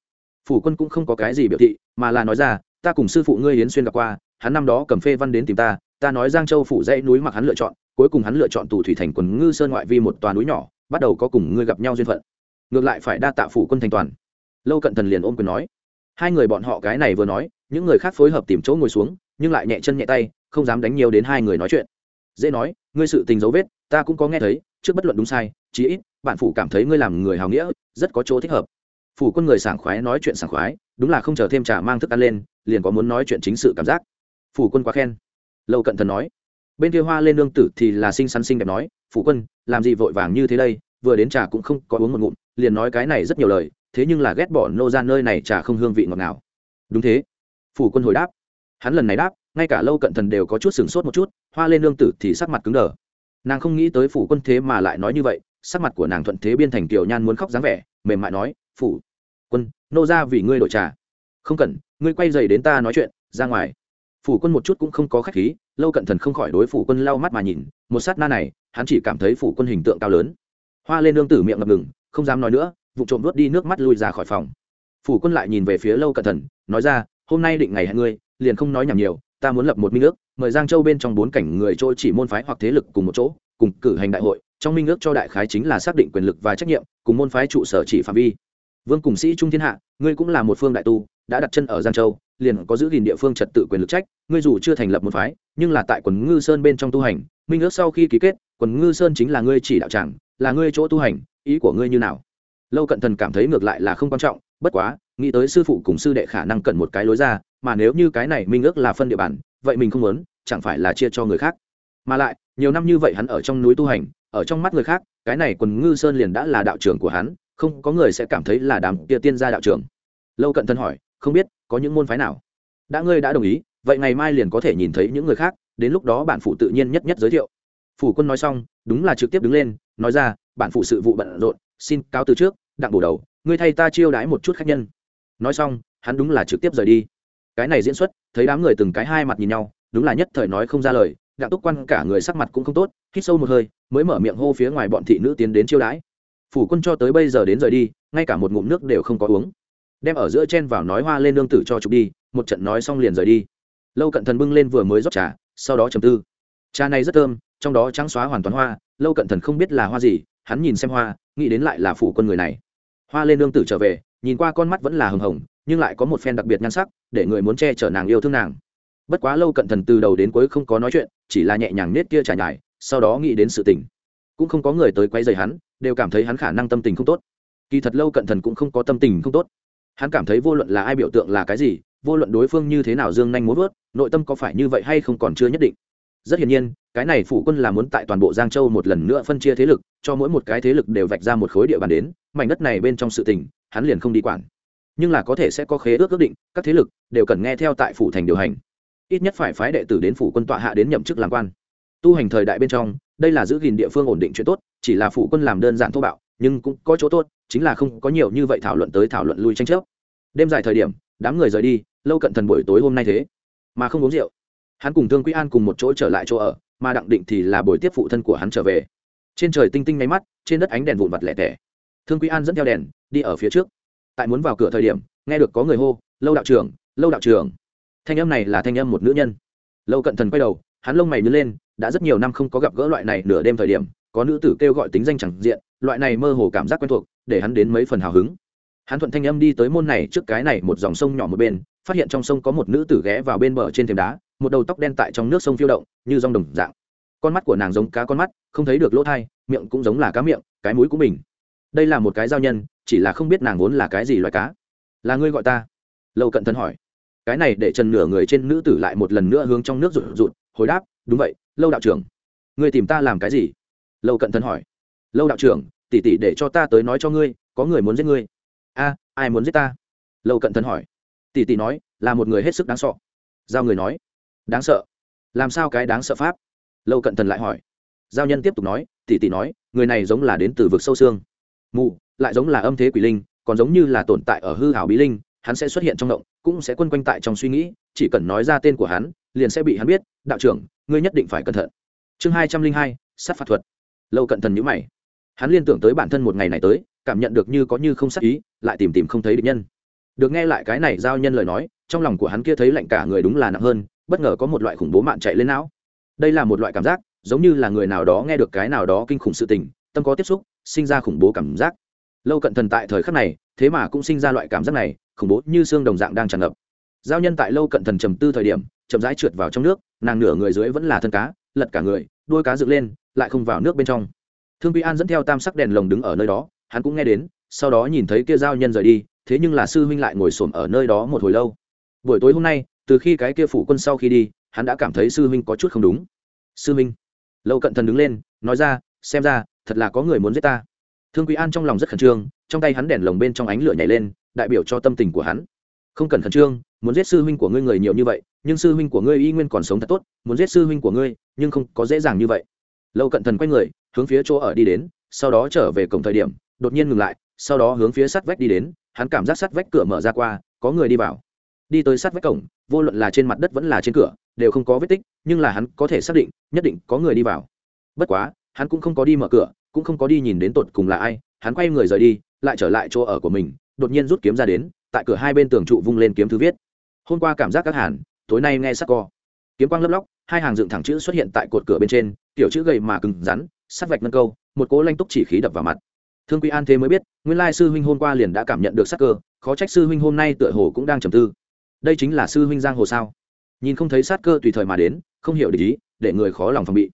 Phủ quân cũng không có cái gì biểu thị, mà là nói ra ta cùng sư phụ ngươi hiến xuyên gặp qua, hắn năm đó cầm phê văn đến tìm ta ta nói giang châu phủ dãy núi mặc hắn lựa chọn, cuối cùng hắn lựa chọn tù thủy thành quần ngư sơn ngoại vi một tòa núi nhỏ, bắt đầu có cùng ngươi gặp nhau duyên phận. Ngược lại phải đa tạ phủ quân thành toàn. Lâu cận thần liền ôm quyền nói. Hai người bọn họ cái này vừa nói, những người khác phối hợp tìm chỗ ngồi xuống, nhưng lại nhẹ chân nhẹ tay, không dám đánh nhiều đến hai người nói chuyện. Dễ nói, ngươi sự tình dấu vết, ta cũng có nghe thấy, trước bất luận đúng sai, chí ít, bạn phủ cảm thấy ngươi làm người hào nghĩa, rất có chỗ thích hợp. Phủ quân người sảng khoái nói chuyện sảng khoái, đúng là không chờ thêm trà mang thức ăn lên liền có muốn nói chuyện chính sự cảm giác. Phủ quân quá khen. Lâu cận thần nói. Bên kia hoa lên nương tử thì là xinh xắn xinh đẹp nói, phủ quân, làm gì vội vàng như thế đây? Vừa đến trà cũng không có uống một ngụm, liền nói cái này rất nhiều lời, thế nhưng là ghét bỏ nô ra nơi này trà không hương vị ngọt nào đúng thế. Phủ quân hồi đáp. Hắn lần này đáp, ngay cả lâu cận thần đều có chút sửng sốt một chút, hoa lên nương tử thì sắc mặt cứng đờ. Nàng không nghĩ tới phủ quân thế mà lại nói như vậy, sắc mặt của nàng thuận thế biên thành tiểu nhan muốn khóc dáng vẻ, mềm mại nói, phủ quân, nô ra vì ngươi đổi trà không cần, ngươi quay dày đến ta nói chuyện, ra ngoài. Phủ quân một chút cũng không có khách khí, lâu cận thần không khỏi đối phủ quân lau mắt mà nhìn, một sát na này, hắn chỉ cảm thấy phủ quân hình tượng cao lớn. Hoa lên nương tử miệng ngập ngừng, không dám nói nữa, vụ trộm nuốt đi nước mắt lui ra khỏi phòng. Phủ quân lại nhìn về phía lâu cận thần, nói ra, hôm nay định ngày hẹn ngươi, liền không nói nhảm nhiều, ta muốn lập một minh ước, mời giang châu bên trong bốn cảnh người trôi chỉ môn phái hoặc thế lực cùng một chỗ, cùng cử hành đại hội, trong minh ước cho đại khái chính là xác định quyền lực và trách nhiệm, cùng môn phái trụ sở chỉ phạm vi. Vương cùng sĩ trung thiên hạ, ngươi cũng là một phương đại tu đã đặt chân ở giang châu, liền có giữ gìn địa phương trật tự quyền lực trách, ngươi dù chưa thành lập một phái, nhưng là tại quần ngư sơn bên trong tu hành, minh ước sau khi ký kết, quần ngư sơn chính là ngươi chỉ đạo chẳng, là ngươi chỗ tu hành, ý của ngươi như nào? Lâu cận thần cảm thấy ngược lại là không quan trọng, bất quá, nghĩ tới sư phụ cùng sư đệ khả năng cần một cái lối ra, mà nếu như cái này minh ước là phân địa bàn, vậy mình không muốn, chẳng phải là chia cho người khác? Mà lại, nhiều năm như vậy hắn ở trong núi tu hành, ở trong mắt người khác, cái này quần ngư sơn liền đã là đạo trưởng của hắn, không có người sẽ cảm thấy là đám kia tiên gia đạo trưởng. Lâu cận thân hỏi không biết có những môn phái nào. Đã ngươi đã đồng ý, vậy ngày mai liền có thể nhìn thấy những người khác, đến lúc đó bản phụ tự nhiên nhất nhất giới thiệu. Phủ quân nói xong, đúng là trực tiếp đứng lên, nói ra, bản phụ sự vụ bận rộn, xin cáo từ trước, đặng bổ đầu, ngươi thay ta chiêu đãi một chút khách nhân. Nói xong, hắn đúng là trực tiếp rời đi. Cái này diễn xuất, thấy đám người từng cái hai mặt nhìn nhau, đúng là nhất thời nói không ra lời, đặng túc quan cả người sắc mặt cũng không tốt, hít sâu một hơi, mới mở miệng hô phía ngoài bọn thị nữ tiến đến chiêu đãi. Phủ quân cho tới bây giờ đến rời đi, ngay cả một ngụm nước đều không có uống đem ở giữa chen vào nói hoa lên nương tử cho chụp đi, một trận nói xong liền rời đi. Lâu cận thần bưng lên vừa mới rót trà, sau đó trầm tư. Trà này rất thơm, trong đó trắng xóa hoàn toàn hoa, lâu cận thần không biết là hoa gì, hắn nhìn xem hoa, nghĩ đến lại là phủ quân người này. Hoa lên nương tử trở về, nhìn qua con mắt vẫn là hừng hồng, nhưng lại có một phen đặc biệt nhan sắc, để người muốn che chở nàng yêu thương nàng. Bất quá lâu cận thần từ đầu đến cuối không có nói chuyện, chỉ là nhẹ nhàng nết kia trải nhải, sau đó nghĩ đến sự tình. Cũng không có người tới quay dày hắn, đều cảm thấy hắn khả năng tâm tình không tốt. Kỳ thật lâu cận thần cũng không có tâm tình không tốt hắn cảm thấy vô luận là ai biểu tượng là cái gì, vô luận đối phương như thế nào dương nhanh muốn vớt, nội tâm có phải như vậy hay không còn chưa nhất định. Rất hiển nhiên, cái này phủ quân là muốn tại toàn bộ giang châu một lần nữa phân chia thế lực, cho mỗi một cái thế lực đều vạch ra một khối địa bàn đến, mảnh đất này bên trong sự tình, hắn liền không đi quản. Nhưng là có thể sẽ có khế ước ước định, các thế lực đều cần nghe theo tại phủ thành điều hành. Ít nhất phải phái đệ tử đến phủ quân tọa hạ đến nhậm chức làm quan. Tu hành thời đại bên trong, đây là giữ gìn địa phương ổn định chuyện tốt, chỉ là phủ quân làm đơn giản thô bạo, nhưng cũng có chỗ tốt chính là không có nhiều như vậy thảo luận tới thảo luận lui tranh chấp. Đêm dài thời điểm, đám người rời đi, lâu cận thần buổi tối hôm nay thế, mà không uống rượu. Hắn cùng thương quý an cùng một chỗ trở lại chỗ ở, mà đặng định thì là buổi tiếp phụ thân của hắn trở về. Trên trời tinh tinh nháy mắt, trên đất ánh đèn vụn vặt lẻ tẻ. Thương quý an dẫn theo đèn, đi ở phía trước. Tại muốn vào cửa thời điểm, nghe được có người hô, lâu đạo trưởng, lâu đạo trưởng. Thanh âm này là thanh âm một nữ nhân. Lâu cận thần quay đầu, hắn lông mày nhớ lên, đã rất nhiều năm không có gặp gỡ loại này nửa đêm thời điểm, có nữ tử kêu gọi tính danh chẳng diện loại này mơ hồ cảm giác quen thuộc, để hắn đến mấy phần hào hứng. Hắn thuận thanh âm đi tới môn này trước cái này một dòng sông nhỏ một bên, phát hiện trong sông có một nữ tử ghé vào bên bờ trên thềm đá, một đầu tóc đen tại trong nước sông phiêu động, như rong đồng dạng. Con mắt của nàng giống cá con mắt, không thấy được lỗ thai, miệng cũng giống là cá miệng, cái mũi của mình. Đây là một cái giao nhân, chỉ là không biết nàng vốn là cái gì loại cá. Là ngươi gọi ta? Lâu cận thân hỏi. Cái này để trần nửa người trên nữ tử lại một lần nữa hướng trong nước rụt rụt, hồi đáp, đúng vậy, lâu đạo trưởng. Ngươi tìm ta làm cái gì? Lâu cận thân hỏi lâu đạo trưởng tỉ tỉ để cho ta tới nói cho ngươi, có người muốn giết ngươi. A, ai muốn giết ta? Lâu cận thân hỏi. Tỷ tỷ nói, là một người hết sức đáng sợ. Giao người nói, đáng sợ? Làm sao cái đáng sợ pháp? Lâu cận thần lại hỏi. Giao nhân tiếp tục nói, tỷ tỷ nói, người này giống là đến từ vực sâu xương. Mù, lại giống là âm thế quỷ linh, còn giống như là tồn tại ở hư hảo bí linh, hắn sẽ xuất hiện trong động, cũng sẽ quân quanh tại trong suy nghĩ, chỉ cần nói ra tên của hắn, liền sẽ bị hắn biết. Đạo trưởng, ngươi nhất định phải cẩn thận. Chương hai trăm linh hai, sát phạt thuật. Lâu cận thần nhữ mày hắn liên tưởng tới bản thân một ngày này tới, cảm nhận được như có như không sắc ý, lại tìm tìm không thấy địch nhân. Được nghe lại cái này giao nhân lời nói, trong lòng của hắn kia thấy lạnh cả người đúng là nặng hơn, bất ngờ có một loại khủng bố mạn chạy lên não. Đây là một loại cảm giác, giống như là người nào đó nghe được cái nào đó kinh khủng sự tình, tâm có tiếp xúc, sinh ra khủng bố cảm giác. Lâu cận thần tại thời khắc này, thế mà cũng sinh ra loại cảm giác này, khủng bố như xương đồng dạng đang tràn ngập. Giao nhân tại lâu cận thần trầm tư thời điểm, chậm rãi trượt vào trong nước, nàng nửa người dưới vẫn là thân cá, lật cả người, đuôi cá dựng lên, lại không vào nước bên trong thương quy an dẫn theo tam sắc đèn lồng đứng ở nơi đó, hắn cũng nghe đến, sau đó nhìn thấy kia giao nhân rời đi, thế nhưng là sư huynh lại ngồi xổm ở nơi đó một hồi lâu. Buổi tối hôm nay, từ khi cái kia phủ quân sau khi đi, hắn đã cảm thấy sư huynh có chút không đúng. Sư huynh. Lâu cận thần đứng lên, nói ra, xem ra, thật là có người muốn giết ta. Thương quý an trong lòng rất khẩn trương, trong tay hắn đèn lồng bên trong ánh lửa nhảy lên, đại biểu cho tâm tình của hắn. Không cần khẩn trương, muốn giết sư huynh của ngươi người nhiều như vậy, nhưng sư huynh của ngươi y nguyên còn sống thật tốt, muốn giết sư huynh của ngươi, nhưng không có dễ dàng như vậy. Lâu cận thần quay người hướng phía chỗ ở đi đến, sau đó trở về cổng thời điểm, đột nhiên ngừng lại, sau đó hướng phía sắt vách đi đến, hắn cảm giác sắt vách cửa mở ra qua, có người đi vào. Đi tới sát vách cổng, vô luận là trên mặt đất vẫn là trên cửa, đều không có vết tích, nhưng là hắn có thể xác định, nhất định có người đi vào. Bất quá, hắn cũng không có đi mở cửa, cũng không có đi nhìn đến tột cùng là ai, hắn quay người rời đi, lại trở lại chỗ ở của mình, đột nhiên rút kiếm ra đến, tại cửa hai bên tường trụ vung lên kiếm thư viết. Hôm qua cảm giác các hàn, tối nay nghe sắc co. Kiếm quang lấp lóc, hai hàng dựng thẳng chữ xuất hiện tại cột cửa bên trên, kiểu chữ gầy mà cứng rắn sát vạch ngân câu, một cố lanh túc chỉ khí đập vào mặt. Thương quy an thế mới biết, nguyên lai sư huynh hôm qua liền đã cảm nhận được sắc cơ, khó trách sư huynh hôm nay tựa hồ cũng đang trầm tư. Đây chính là sư huynh giang hồ sao? Nhìn không thấy sát cơ tùy thời mà đến, không hiểu để ý, để người khó lòng phòng bị.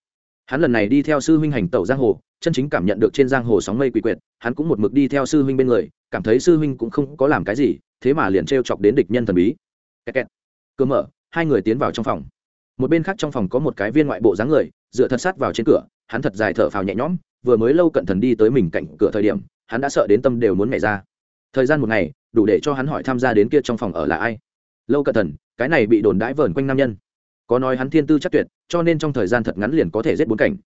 Hắn lần này đi theo sư huynh hành tẩu giang hồ, chân chính cảm nhận được trên giang hồ sóng mây quỷ quyệt, hắn cũng một mực đi theo sư huynh bên người, cảm thấy sư huynh cũng không có làm cái gì, thế mà liền t chọc đến địch nhân thần bí. Kẹt kẹt. cơ mở, hai người tiến vào trong phòng một bên khác trong phòng có một cái viên ngoại bộ dáng người, dựa thật sát vào trên cửa, hắn thật dài thở phào nhẹ nhõm, vừa mới lâu cận thần đi tới mình cạnh cửa thời điểm, hắn đã sợ đến tâm đều muốn mẹ ra. Thời gian một ngày, đủ để cho hắn hỏi tham gia đến kia trong phòng ở là ai. Lâu cận thần, cái này bị đồn đãi vờn quanh nam nhân. Có nói hắn thiên tư chắc tuyệt, cho nên trong thời gian thật ngắn liền có thể giết bốn cảnh.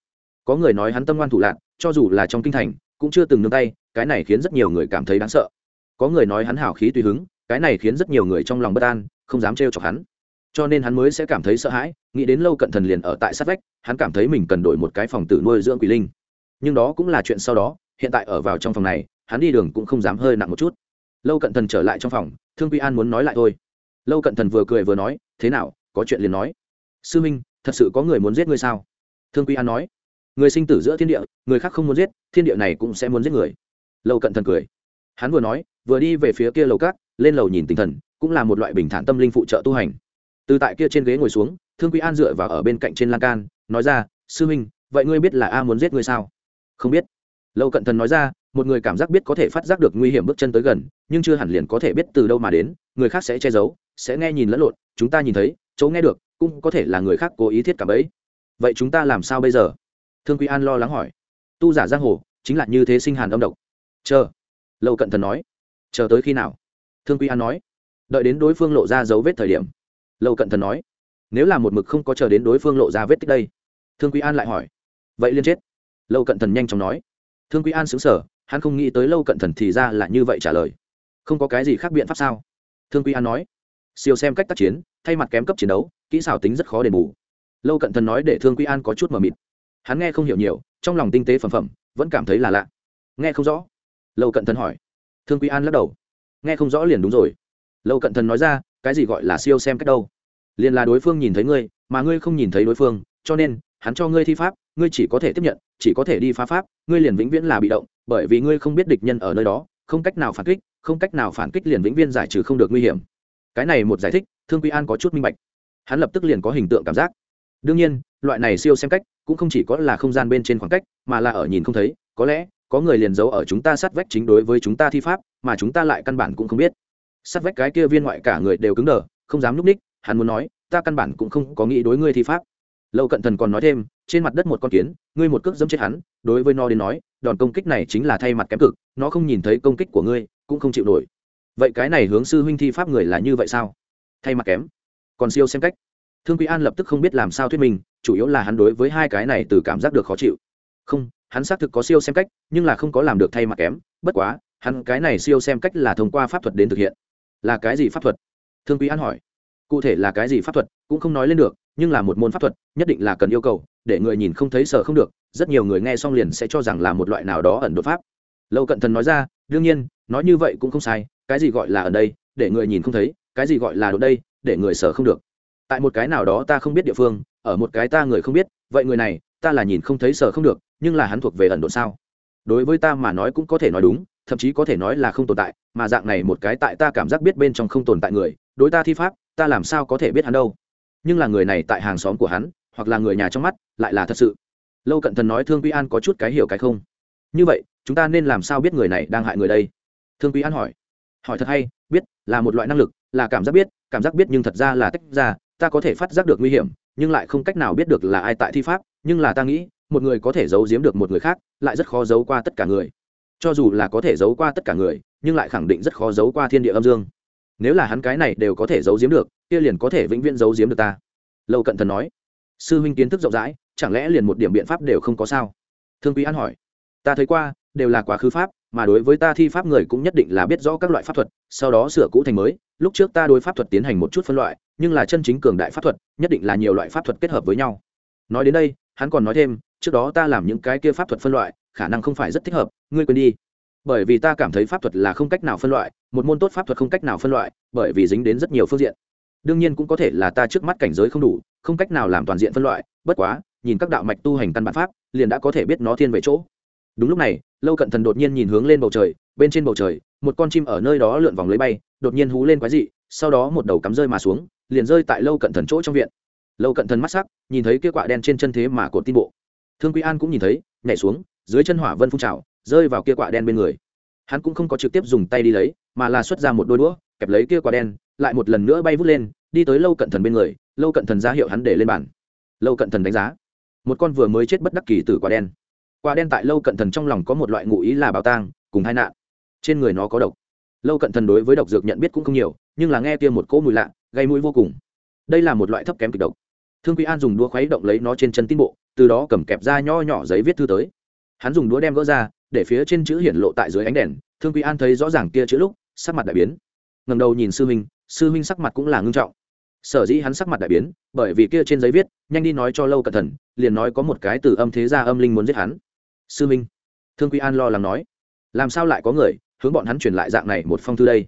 Có người nói hắn tâm ngoan thủ lạc cho dù là trong kinh thành, cũng chưa từng nương tay, cái này khiến rất nhiều người cảm thấy đáng sợ. Có người nói hắn hảo khí tùy hứng, cái này khiến rất nhiều người trong lòng bất an, không dám trêu chọc hắn cho nên hắn mới sẽ cảm thấy sợ hãi, nghĩ đến lâu cận thần liền ở tại sát vách, hắn cảm thấy mình cần đổi một cái phòng tử nuôi dưỡng quỷ linh. Nhưng đó cũng là chuyện sau đó, hiện tại ở vào trong phòng này, hắn đi đường cũng không dám hơi nặng một chút. Lâu cận thần trở lại trong phòng, thương quy an muốn nói lại thôi. Lâu cận thần vừa cười vừa nói, thế nào, có chuyện liền nói. Sư minh, thật sự có người muốn giết ngươi sao? Thương quy an nói. Người sinh tử giữa thiên địa, người khác không muốn giết, thiên địa này cũng sẽ muốn giết người. Lâu cận thần cười. Hắn vừa nói, vừa đi về phía kia lầu cát lên lầu nhìn tinh thần, cũng là một loại bình thản tâm linh phụ trợ tu hành từ tại kia trên ghế ngồi xuống, thương quý an dựa vào ở bên cạnh trên lan can, nói ra, sư huynh vậy ngươi biết là a muốn giết ngươi sao? Không biết. Lâu cận thần nói ra, một người cảm giác biết có thể phát giác được nguy hiểm bước chân tới gần, nhưng chưa hẳn liền có thể biết từ đâu mà đến, người khác sẽ che giấu, sẽ nghe nhìn lẫn lộn, chúng ta nhìn thấy, chỗ nghe được, cũng có thể là người khác cố ý thiết cả ấy. Vậy chúng ta làm sao bây giờ? Thương quý an lo lắng hỏi. Tu giả giang hồ, chính là như thế sinh hàn âm độc. Chờ. Lâu cận thần nói. Chờ tới khi nào? Thương quý an nói. Đợi đến đối phương lộ ra dấu vết thời điểm lâu cận thần nói, nếu là một mực không có chờ đến đối phương lộ ra vết tích đây. Thương quý an lại hỏi, vậy liên chết? Lâu cận thần nhanh chóng nói, thương quý an xứng sở hắn không nghĩ tới lâu cận thần thì ra là như vậy trả lời. Không có cái gì khác biện pháp sao? Thương quý an nói, siêu xem cách tác chiến, thay mặt kém cấp chiến đấu, kỹ xảo tính rất khó đền bù. Lâu cận thần nói để thương quý an có chút mờ mịt. Hắn nghe không hiểu nhiều, trong lòng tinh tế phẩm phẩm, vẫn cảm thấy là lạ. Nghe không rõ. Lâu cận thần hỏi, thương quý an lắc đầu, nghe không rõ liền đúng rồi. Lâu cận thần nói ra, cái gì gọi là siêu xem cách đâu? Liền là đối phương nhìn thấy ngươi, mà ngươi không nhìn thấy đối phương, cho nên, hắn cho ngươi thi pháp, ngươi chỉ có thể tiếp nhận, chỉ có thể đi phá pháp, ngươi liền vĩnh viễn là bị động, bởi vì ngươi không biết địch nhân ở nơi đó, không cách nào phản kích, không cách nào phản kích liền vĩnh viên giải trừ không được nguy hiểm. Cái này một giải thích, thương quy an có chút minh bạch. Hắn lập tức liền có hình tượng cảm giác. Đương nhiên, loại này siêu xem cách, cũng không chỉ có là không gian bên trên khoảng cách, mà là ở nhìn không thấy, có lẽ, có người liền giấu ở chúng ta sát vách chính đối với chúng ta thi pháp, mà chúng ta lại căn bản cũng không biết. Sát vách cái kia viên ngoại cả người đều cứng đờ, không dám núp ních hắn muốn nói, ta căn bản cũng không có nghĩ đối ngươi thi pháp. Lâu cận thần còn nói thêm, trên mặt đất một con kiến, ngươi một cước dẫm chết hắn, đối với nó đến nói, đòn công kích này chính là thay mặt kém cực, nó không nhìn thấy công kích của ngươi, cũng không chịu nổi. Vậy cái này hướng sư huynh thi pháp người là như vậy sao? Thay mặt kém. Còn siêu xem cách. Thương quý an lập tức không biết làm sao thuyết minh, chủ yếu là hắn đối với hai cái này từ cảm giác được khó chịu. Không, hắn xác thực có siêu xem cách, nhưng là không có làm được thay mặt kém, bất quá, hắn cái này siêu xem cách là thông qua pháp thuật đến thực hiện. Là cái gì pháp thuật? Thương quý an hỏi cụ thể là cái gì pháp thuật cũng không nói lên được, nhưng là một môn pháp thuật nhất định là cần yêu cầu, để người nhìn không thấy sợ không được, rất nhiều người nghe xong liền sẽ cho rằng là một loại nào đó ẩn đột pháp. Lâu cận thần nói ra, đương nhiên, nói như vậy cũng không sai, cái gì gọi là ở đây, để người nhìn không thấy, cái gì gọi là đột đây, để người sợ không được. Tại một cái nào đó ta không biết địa phương, ở một cái ta người không biết, vậy người này, ta là nhìn không thấy sợ không được, nhưng là hắn thuộc về ẩn độ sao? Đối với ta mà nói cũng có thể nói đúng, thậm chí có thể nói là không tồn tại, mà dạng này một cái tại ta cảm giác biết bên trong không tồn tại người, đối ta thi pháp ta làm sao có thể biết hắn đâu? Nhưng là người này tại hàng xóm của hắn, hoặc là người nhà trong mắt, lại là thật sự. Lâu cận thần nói thương quy an có chút cái hiểu cái không. Như vậy, chúng ta nên làm sao biết người này đang hại người đây? Thương quy an hỏi. Hỏi thật hay, biết, là một loại năng lực, là cảm giác biết, cảm giác biết nhưng thật ra là tách ra, ta có thể phát giác được nguy hiểm, nhưng lại không cách nào biết được là ai tại thi pháp, nhưng là ta nghĩ, một người có thể giấu giếm được một người khác, lại rất khó giấu qua tất cả người. Cho dù là có thể giấu qua tất cả người, nhưng lại khẳng định rất khó giấu qua thiên địa âm dương nếu là hắn cái này đều có thể giấu giếm được, kia liền có thể vĩnh viễn giấu giếm được ta. Lâu cận thần nói. Sư huynh kiến thức rộng rãi, chẳng lẽ liền một điểm biện pháp đều không có sao? Thương quý an hỏi. Ta thấy qua, đều là quá khứ pháp, mà đối với ta thi pháp người cũng nhất định là biết rõ các loại pháp thuật, sau đó sửa cũ thành mới, lúc trước ta đối pháp thuật tiến hành một chút phân loại, nhưng là chân chính cường đại pháp thuật, nhất định là nhiều loại pháp thuật kết hợp với nhau. Nói đến đây, hắn còn nói thêm, trước đó ta làm những cái kia pháp thuật phân loại, khả năng không phải rất thích hợp, ngươi quên đi bởi vì ta cảm thấy pháp thuật là không cách nào phân loại, một môn tốt pháp thuật không cách nào phân loại, bởi vì dính đến rất nhiều phương diện. Đương nhiên cũng có thể là ta trước mắt cảnh giới không đủ, không cách nào làm toàn diện phân loại, bất quá, nhìn các đạo mạch tu hành căn bản pháp, liền đã có thể biết nó thiên về chỗ. Đúng lúc này, lâu cận thần đột nhiên nhìn hướng lên bầu trời, bên trên bầu trời, một con chim ở nơi đó lượn vòng lấy bay, đột nhiên hú lên quái dị, sau đó một đầu cắm rơi mà xuống, liền rơi tại lâu cận thần chỗ trong viện. Lâu cận thần mắt sắc, nhìn thấy kia quạ đen trên chân thế mà cột tin bộ. Thương quý an cũng nhìn thấy, nhảy xuống, dưới chân hỏa vân phun trào rơi vào kia quả đen bên người. Hắn cũng không có trực tiếp dùng tay đi lấy mà là xuất ra một đôi đũa kẹp lấy kia quả đen lại một lần nữa bay vút lên đi tới lâu cận thần bên người. Lâu cận thần ra hiệu hắn để lên bàn. Lâu cận thần đánh giá. Một con vừa mới chết bất đắc kỳ từ quả đen. Quả đen tại lâu cận thần trong lòng có một loại ngụ ý là bảo tàng, cùng hai nạn. Trên người nó có độc. Lâu cận thần đối với độc dược nhận biết cũng không nhiều nhưng là nghe kia một cỗ mùi lạ gây mũi vô cùng. Đây là một loại thấp kém kịch độc. Thương quý an dùng đũa khuấy động lấy nó trên chân tin bộ từ đó cầm kẹp ra nho nhỏ giấy viết thư tới hắn dùng đũa đem gỡ ra, để phía trên chữ hiển lộ tại dưới ánh đèn, thương quý an thấy rõ ràng kia chữ lúc, sắc mặt đại biến. Ngầm đầu nhìn sư huynh sư huynh sắc mặt cũng là ngưng trọng. Sở dĩ hắn sắc mặt đại biến, bởi vì kia trên giấy viết, nhanh đi nói cho lâu cẩn thận, liền nói có một cái từ âm thế ra âm linh muốn giết hắn. Sư huynh, thương quý an lo lắng nói, làm sao lại có người, hướng bọn hắn truyền lại dạng này một phong thư đây?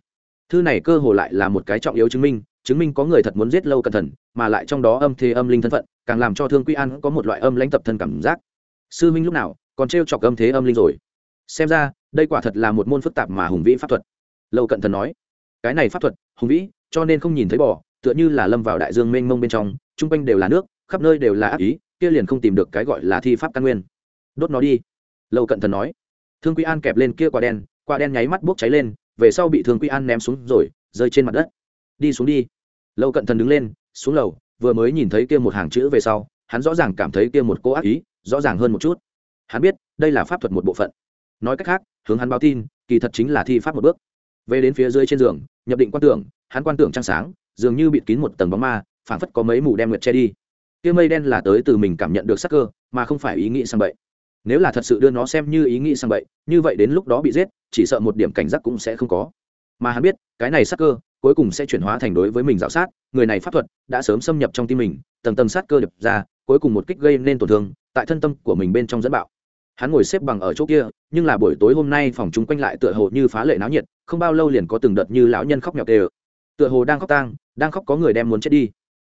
Thư này cơ hồ lại là một cái trọng yếu chứng minh chứng minh có người thật muốn giết lâu cẩn thận, mà lại trong đó âm thế âm linh thân phận, càng làm cho thương quý an có một loại âm lãnh tập thân cảm giác. Sư minh lúc nào còn t chọc âm thế âm linh rồi. Xem ra, đây quả thật là một môn phức tạp mà hùng vĩ pháp thuật. Lâu cận thần nói, cái này pháp thuật, hùng vĩ, cho nên không nhìn thấy bò, tựa như là lâm vào đại dương mênh mông bên trong, chung quanh đều là nước, khắp nơi đều là ác ý, kia liền không tìm được cái gọi là thi pháp căn nguyên. Đốt nó đi. Lâu cận thần nói, thương quy an kẹp lên kia quả đen quả đen nháy mắt bốc cháy lên, về sau bị thương quy an ném xuống rồi, rơi trên mặt đất. Đi xuống đi. Lâu cận thần đứng lên, xuống lầu, vừa mới nhìn thấy kia một hàng chữ về sau, hắn rõ ràng cảm thấy kia một cô ác ý, rõ ràng hơn một chút hắn biết, đây là pháp thuật một bộ phận. Nói cách khác, hướng hắn báo tin, kỳ thật chính là thi pháp một bước. Về đến phía dưới trên giường, nhập định quan tưởng, hắn quan tưởng trăng sáng, dường như bịt kín một tầng bóng ma, phảng phất có mấy mù đem nguyệt che đi. Kia mây đen là tới từ mình cảm nhận được sắc cơ, mà không phải ý nghĩ sang bậy. Nếu là thật sự đưa nó xem như ý nghĩ sang bậy, như vậy đến lúc đó bị giết, chỉ sợ một điểm cảnh giác cũng sẽ không có. Mà hắn biết, cái này sắc cơ, cuối cùng sẽ chuyển hóa thành đối với mình dạo sát, người này pháp thuật đã sớm xâm nhập trong tim mình, tầng tầng sát cơ đập ra, cuối cùng một kích gây nên tổn thương, tại thân tâm của mình bên trong dẫn bạo hắn ngồi xếp bằng ở chỗ kia, nhưng là buổi tối hôm nay phòng chúng quanh lại tựa hồ như phá lệ náo nhiệt, không bao lâu liền có từng đợt như lão nhân khóc nhọc đều tựa hồ đang khóc tang, đang khóc có người đem muốn chết đi.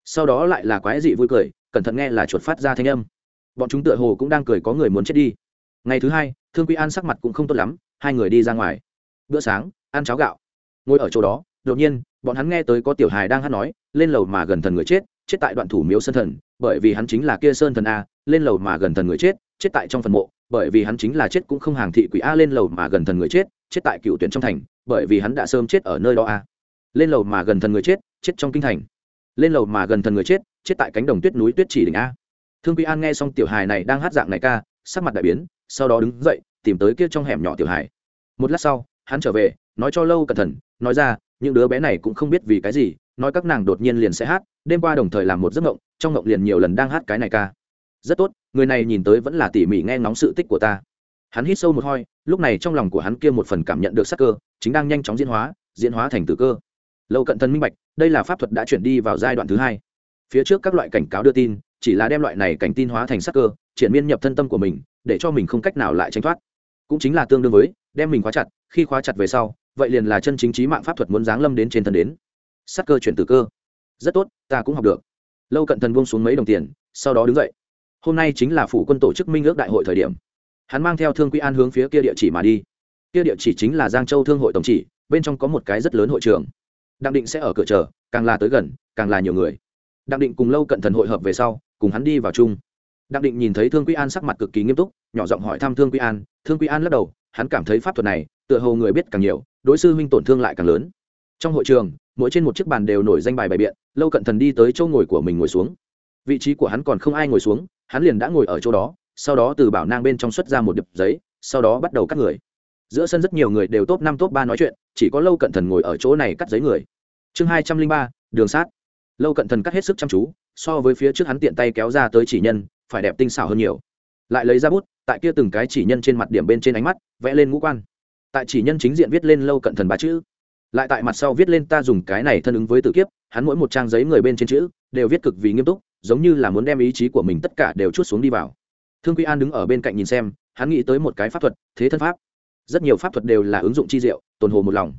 Sau đó lại là quái dị vui cười, cẩn thận nghe là chuột phát ra thanh âm. Bọn chúng tựa hồ cũng đang cười có người muốn chết đi. Ngày thứ hai, thương quy an sắc mặt cũng không tốt lắm, hai người đi ra ngoài. Bữa sáng, ăn cháo gạo. Ngồi ở chỗ đó, đột nhiên, bọn hắn nghe tới có tiểu hài đang hát nói, lên lầu mà gần thần người chết chết tại đoạn thủ miếu sơn thần, bởi vì hắn chính là kia sơn thần a, lên lầu mà gần thần người chết chết tại trong phần mộ, bởi vì hắn chính là chết cũng không hàng thị quỷ a lên lầu mà gần thần người chết chết tại cựu tuyển trong thành, bởi vì hắn đã sớm chết ở nơi đó a. Lên lầu mà gần thần người chết chết trong kinh thành. Lên lầu mà gần thần người chết chết tại cánh đồng tuyết núi tuyết chỉ đỉnh a. Thương quy an nghe xong tiểu hài này đang hát dạng này ca, sắc mặt đại biến, sau đó đứng dậy, tìm tới kia trong hẻm nhỏ tiểu hài. Một lát sau, hắn trở về, nói cho lâu cẩn thận, nói ra, những đứa bé này cũng không biết vì cái gì, nói các nàng đột nhiên liền sẽ hát, đêm qua đồng thời làm một giấc mộng, trong mộng liền nhiều lần đang hát cái này ca rất tốt, người này nhìn tới vẫn là tỉ mỉ nghe ngóng sự tích của ta. Hắn hít sâu một hoi lúc này trong lòng của hắn kia một phần cảm nhận được sắc cơ, chính đang nhanh chóng diễn hóa diễn hóa thành tử cơ. Lâu cận thân minh bạch, đây là pháp thuật đã chuyển đi vào giai đoạn thứ hai. Phía trước các loại cảnh cáo đưa tin, chỉ là đem loại này cảnh tin hóa thành sắc cơ, triển miên nhập thân tâm của mình, để cho mình không cách nào lại tranh thoát. Cũng chính là tương đương với, đem mình khóa chặt, khi khóa chặt về sau, vậy liền là chân chính trí mạng pháp thuật muốn giáng lâm đến trên thân đến. Sắc cơ chuyển tử cơ. Rất tốt, ta cũng học được. Lâu cận thần buông xuống mấy đồng tiền, sau đó đứng dậy hôm nay chính là phủ quân tổ chức minh ước đại hội thời điểm. Hắn mang theo thương quy an hướng phía kia địa chỉ mà đi. Kia địa chỉ chính là giang châu thương hội tổng chỉ, bên trong có một cái rất lớn hội trường. Đặng định sẽ ở cửa chờ, càng là tới gần, càng là nhiều người. Đặng định cùng lâu cận thần hội hợp về sau, cùng hắn đi vào chung. Đặng định nhìn thấy thương quy an sắc mặt cực kỳ nghiêm túc, nhỏ giọng hỏi thăm thương quy an. Thương quy an lắc đầu, hắn cảm thấy pháp thuật này, tựa hồ người biết càng nhiều, đối sư huynh tổn thương lại càng lớn. Trong hội trường, mỗi trên một chiếc bàn đều nổi danh bài bài biện, lâu cận thần đi tới chỗ ngồi của mình ngồi xuống. Vị trí của hắn còn không ai ngồi xuống hắn liền đã ngồi ở chỗ đó, sau đó từ bảo nang bên trong xuất ra một điệp giấy, sau đó bắt đầu cắt người. Giữa sân rất nhiều người đều top năm, top ba nói chuyện, chỉ có lâu cận thần ngồi ở chỗ này cắt giấy người. Chương hai trăm linh ba, đường sát. Lâu cận thần cắt hết sức chăm chú, so với phía trước hắn tiện tay kéo ra tới chỉ nhân, phải đẹp tinh xảo hơn nhiều. Lại lấy ra bút, tại kia từng cái chỉ nhân trên mặt điểm bên trên ánh mắt, vẽ lên ngũ quan. Tại chỉ nhân chính diện viết lên lâu cận thần ba chữ. Lại tại mặt sau viết lên ta dùng cái này thân ứng với tử kiếp, hắn mỗi một trang giấy người bên trên chữ, đều viết cực vì nghiêm túc giống như là muốn đem ý chí của mình tất cả đều chút xuống đi vào. Thương quy an đứng ở bên cạnh nhìn xem, hắn nghĩ tới một cái pháp thuật, thế thân pháp. Rất nhiều pháp thuật đều là ứng dụng chi diệu, tồn hồ một lòng.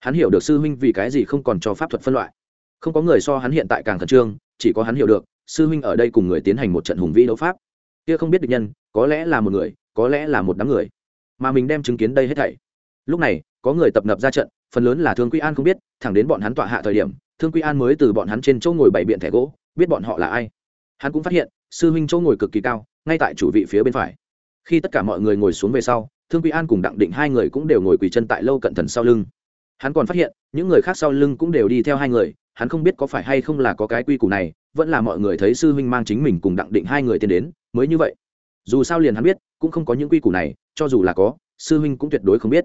Hắn hiểu được sư huynh vì cái gì không còn cho pháp thuật phân loại. Không có người so hắn hiện tại càng khẩn trương, chỉ có hắn hiểu được, sư huynh ở đây cùng người tiến hành một trận hùng vĩ đấu pháp. Kia không biết được nhân, có lẽ là một người, có lẽ là một đám người. Mà mình đem chứng kiến đây hết thảy. Lúc này, có người tập nập ra trận, phần lớn là thương quy an không biết, thẳng đến bọn hắn tọa hạ thời điểm, thương quy an mới từ bọn hắn trên chỗ ngồi bảy biện thẻ gỗ biết bọn họ là ai. Hắn cũng phát hiện, sư huynh chỗ ngồi cực kỳ cao, ngay tại chủ vị phía bên phải. Khi tất cả mọi người ngồi xuống về sau, thương quy an cùng đặng định hai người cũng đều ngồi quỳ chân tại lâu cận thần sau lưng. Hắn còn phát hiện, những người khác sau lưng cũng đều đi theo hai người, hắn không biết có phải hay không là có cái quy củ này, vẫn là mọi người thấy sư huynh mang chính mình cùng đặng định hai người tiến đến, mới như vậy. Dù sao liền hắn biết, cũng không có những quy củ này, cho dù là có, sư huynh cũng tuyệt đối không biết.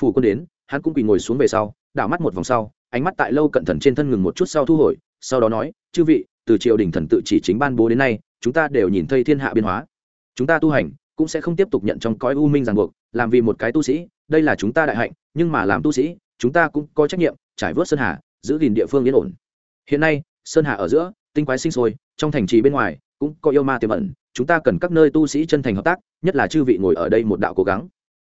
Phủ quân đến, hắn cũng quỳ ngồi xuống về sau, đảo mắt một vòng sau, ánh mắt tại lâu cận thần trên thân ngừng một chút sau thu hồi, sau đó nói, chư vị từ triều đình thần tự chỉ chính ban bố đến nay, chúng ta đều nhìn thấy thiên hạ biên hóa. Chúng ta tu hành cũng sẽ không tiếp tục nhận trong cõi u minh ràng buộc, làm vì một cái tu sĩ, đây là chúng ta đại hạnh, nhưng mà làm tu sĩ, chúng ta cũng có trách nhiệm, trải vớt sơn hà, giữ gìn địa phương yên ổn. Hiện nay, sơn hà ở giữa, tinh quái sinh sôi, trong thành trì bên ngoài, cũng có yêu ma tiềm ẩn, chúng ta cần các nơi tu sĩ chân thành hợp tác, nhất là chư vị ngồi ở đây một đạo cố gắng.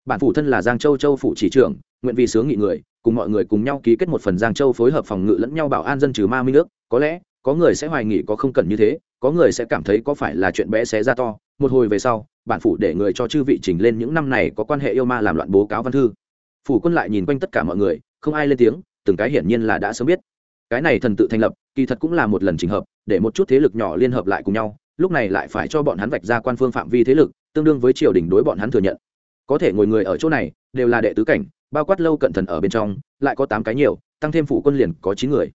Bản phủ thân là giang châu châu phủ chỉ trưởng, nguyện vì sướng nghị người, cùng mọi người cùng nhau ký kết một phần giang châu phối hợp phòng ngự lẫn nhau bảo an dân trừ ma minh nước có lẽ có người sẽ hoài nghi có không cần như thế, có người sẽ cảm thấy có phải là chuyện bé xé ra to. Một hồi về sau, bản phủ để người cho chư vị trình lên những năm này có quan hệ yêu ma làm loạn bố cáo văn thư. Phủ quân lại nhìn quanh tất cả mọi người, không ai lên tiếng, từng cái hiển nhiên là đã sớm biết. Cái này thần tự thành lập, kỳ thật cũng là một lần trình hợp, để một chút thế lực nhỏ liên hợp lại cùng nhau, lúc này lại phải cho bọn hắn vạch ra quan phương phạm vi thế lực, tương đương với triều đình đối bọn hắn thừa nhận. Có thể ngồi người ở chỗ này, đều là đệ tứ cảnh, bao quát lâu cận thần ở bên trong, lại có tám cái nhiều, tăng thêm phủ quân liền có chín người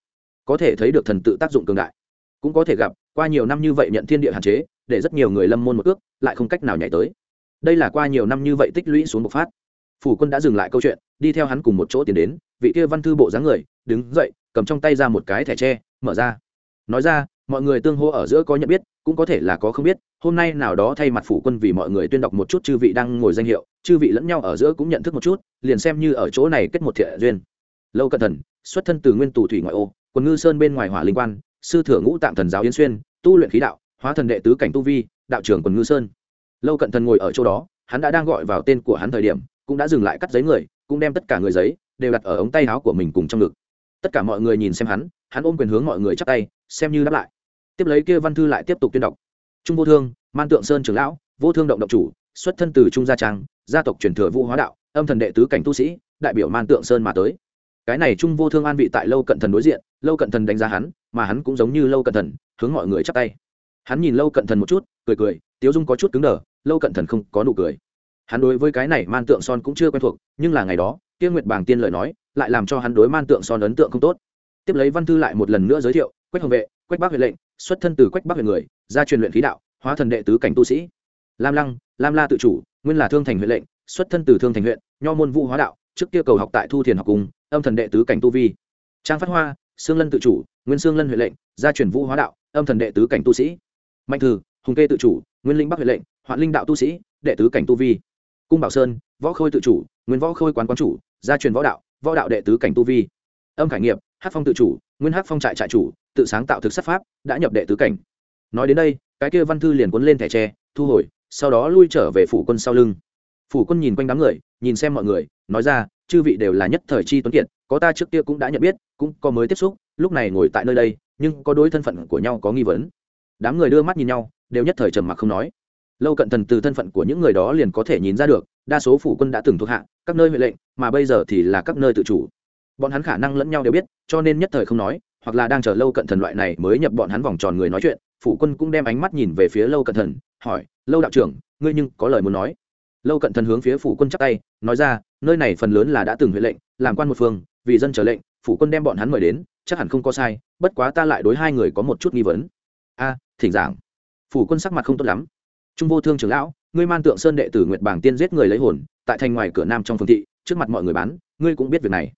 có thể thấy được thần tự tác dụng cường đại. Cũng có thể gặp, qua nhiều năm như vậy nhận thiên địa hạn chế, để rất nhiều người lâm môn một ước, lại không cách nào nhảy tới. Đây là qua nhiều năm như vậy tích lũy xuống bộc phát. Phủ quân đã dừng lại câu chuyện, đi theo hắn cùng một chỗ tiến đến, vị kia văn thư bộ dáng người, đứng dậy, cầm trong tay ra một cái thẻ tre, mở ra. Nói ra, mọi người tương hô ở giữa có nhận biết, cũng có thể là có không biết, hôm nay nào đó thay mặt phủ quân vì mọi người tuyên đọc một chút chư vị đang ngồi danh hiệu, chư vị lẫn nhau ở giữa cũng nhận thức một chút, liền xem như ở chỗ này kết một thiện duyên. Lâu cẩn thần xuất thân từ nguyên tù thủy ngoại ô quần ngư sơn bên ngoài hỏa linh quan, sư thừa ngũ tạm thần giáo yến xuyên, tu luyện khí đạo, hóa thần đệ tứ cảnh tu vi, đạo trưởng quần ngư sơn. Lâu cận thần ngồi ở chỗ đó, hắn đã đang gọi vào tên của hắn thời điểm, cũng đã dừng lại cắt giấy người, cũng đem tất cả người giấy đều đặt ở ống tay áo của mình cùng trong ngực. Tất cả mọi người nhìn xem hắn hắn ôm quyền hướng mọi người chắp tay, xem như đáp lại. Tiếp lấy kia văn thư lại tiếp tục tuyên đọc. Trung vô thương, man tượng sơn trưởng lão, vô thương động động chủ, xuất thân từ trung gia trang, gia tộc truyền thừa vũ hóa đạo, âm thần đệ tứ cảnh tu sĩ, đại biểu man tượng sơn mà tới cái này trung vô thương an vị tại lâu cận thần đối diện, lâu cận thần đánh giá hắn, mà hắn cũng giống như lâu cận thần, hướng mọi người chắp tay. Hắn nhìn lâu cận thần một chút, cười cười, tiếu dung có chút cứng đờ, lâu cận thần không có nụ cười. Hắn đối với cái này man tượng son cũng chưa quen thuộc, nhưng là ngày đó tiên nguyệt bảng tiên lời nói, lại làm cho hắn đối man tượng son ấn tượng không tốt. Tiếp lấy văn thư lại một lần nữa giới thiệu, quách hồng vệ, quách bắc huyện lệnh, xuất thân từ quách bắc huyện người ra truyền luyện khí đạo, hóa thần đệ tứ cảnh tu sĩ. Lam lăng, lam la tự chủ, nguyên là thương thành huyện lệnh, xuất thân từ thương thành huyện, nho môn vũ hóa đạo trước kia cầu học tại thu thiền học cung âm thần đệ tứ cảnh tu vi. Trang phát hoa, sương lân tự chủ, nguyên sương lân huệ lệnh, gia truyền vũ hóa đạo, âm thần đệ tứ cảnh tu sĩ. Mạnh thư hùng kê tự chủ, nguyên linh bắc huệ lệnh, hoạn linh đạo tu sĩ, đệ tứ cảnh tu vi. Cung bảo sơn, võ khôi tự chủ, nguyên võ khôi quán quán chủ, gia truyền võ đạo võ đạo đệ tứ cảnh tu vi. Âm khải nghiệp hát phong tự chủ, nguyên hát phong trại trại chủ, tự sáng tạo thực sắc pháp, đã nhập đệ tứ cảnh. Nói đến đây, cái kia văn thư liền cuốn lên thẻ tre, thu hồi, sau đó lui trở về phủ quân sau lưng phủ quân nhìn quanh đám người, nhìn xem mọi người, nói ra, chư vị đều là nhất thời chi tuấn kiệt, có ta trước kia cũng đã nhận biết, cũng có mới tiếp xúc, lúc này ngồi tại nơi đây, nhưng có đối thân phận của nhau có nghi vấn. Đám người đưa mắt nhìn nhau, đều nhất thời trầm mặc không nói. Lâu cận thần từ thân phận của những người đó liền có thể nhìn ra được, đa số phủ quân đã từng thuộc hạ, các nơi huệ lệnh, mà bây giờ thì là các nơi tự chủ. Bọn hắn khả năng lẫn nhau đều biết, cho nên nhất thời không nói, hoặc là đang chờ lâu cận thần loại này mới nhập bọn hắn vòng tròn người nói chuyện, phủ quân cũng đem ánh mắt nhìn về phía lâu cận thần, hỏi, lâu đạo trưởng, ngươi nhưng có lời muốn nói? Lâu cận thần hướng phía phủ quân chắc tay, nói ra, nơi này phần lớn là đã từng huệ lệnh, làm quan một phương, vì dân trở lệnh, phủ quân đem bọn hắn mời đến, chắc hẳn không có sai, bất quá ta lại đối hai người có một chút nghi vấn. A, thỉnh giảng. Phủ quân sắc mặt không tốt lắm. Trung vô thương trưởng lão, ngươi man tượng sơn đệ tử nguyệt bảng tiên giết người lấy hồn, tại thành ngoài cửa nam trong phương thị, trước mặt mọi người bán, ngươi cũng biết việc này.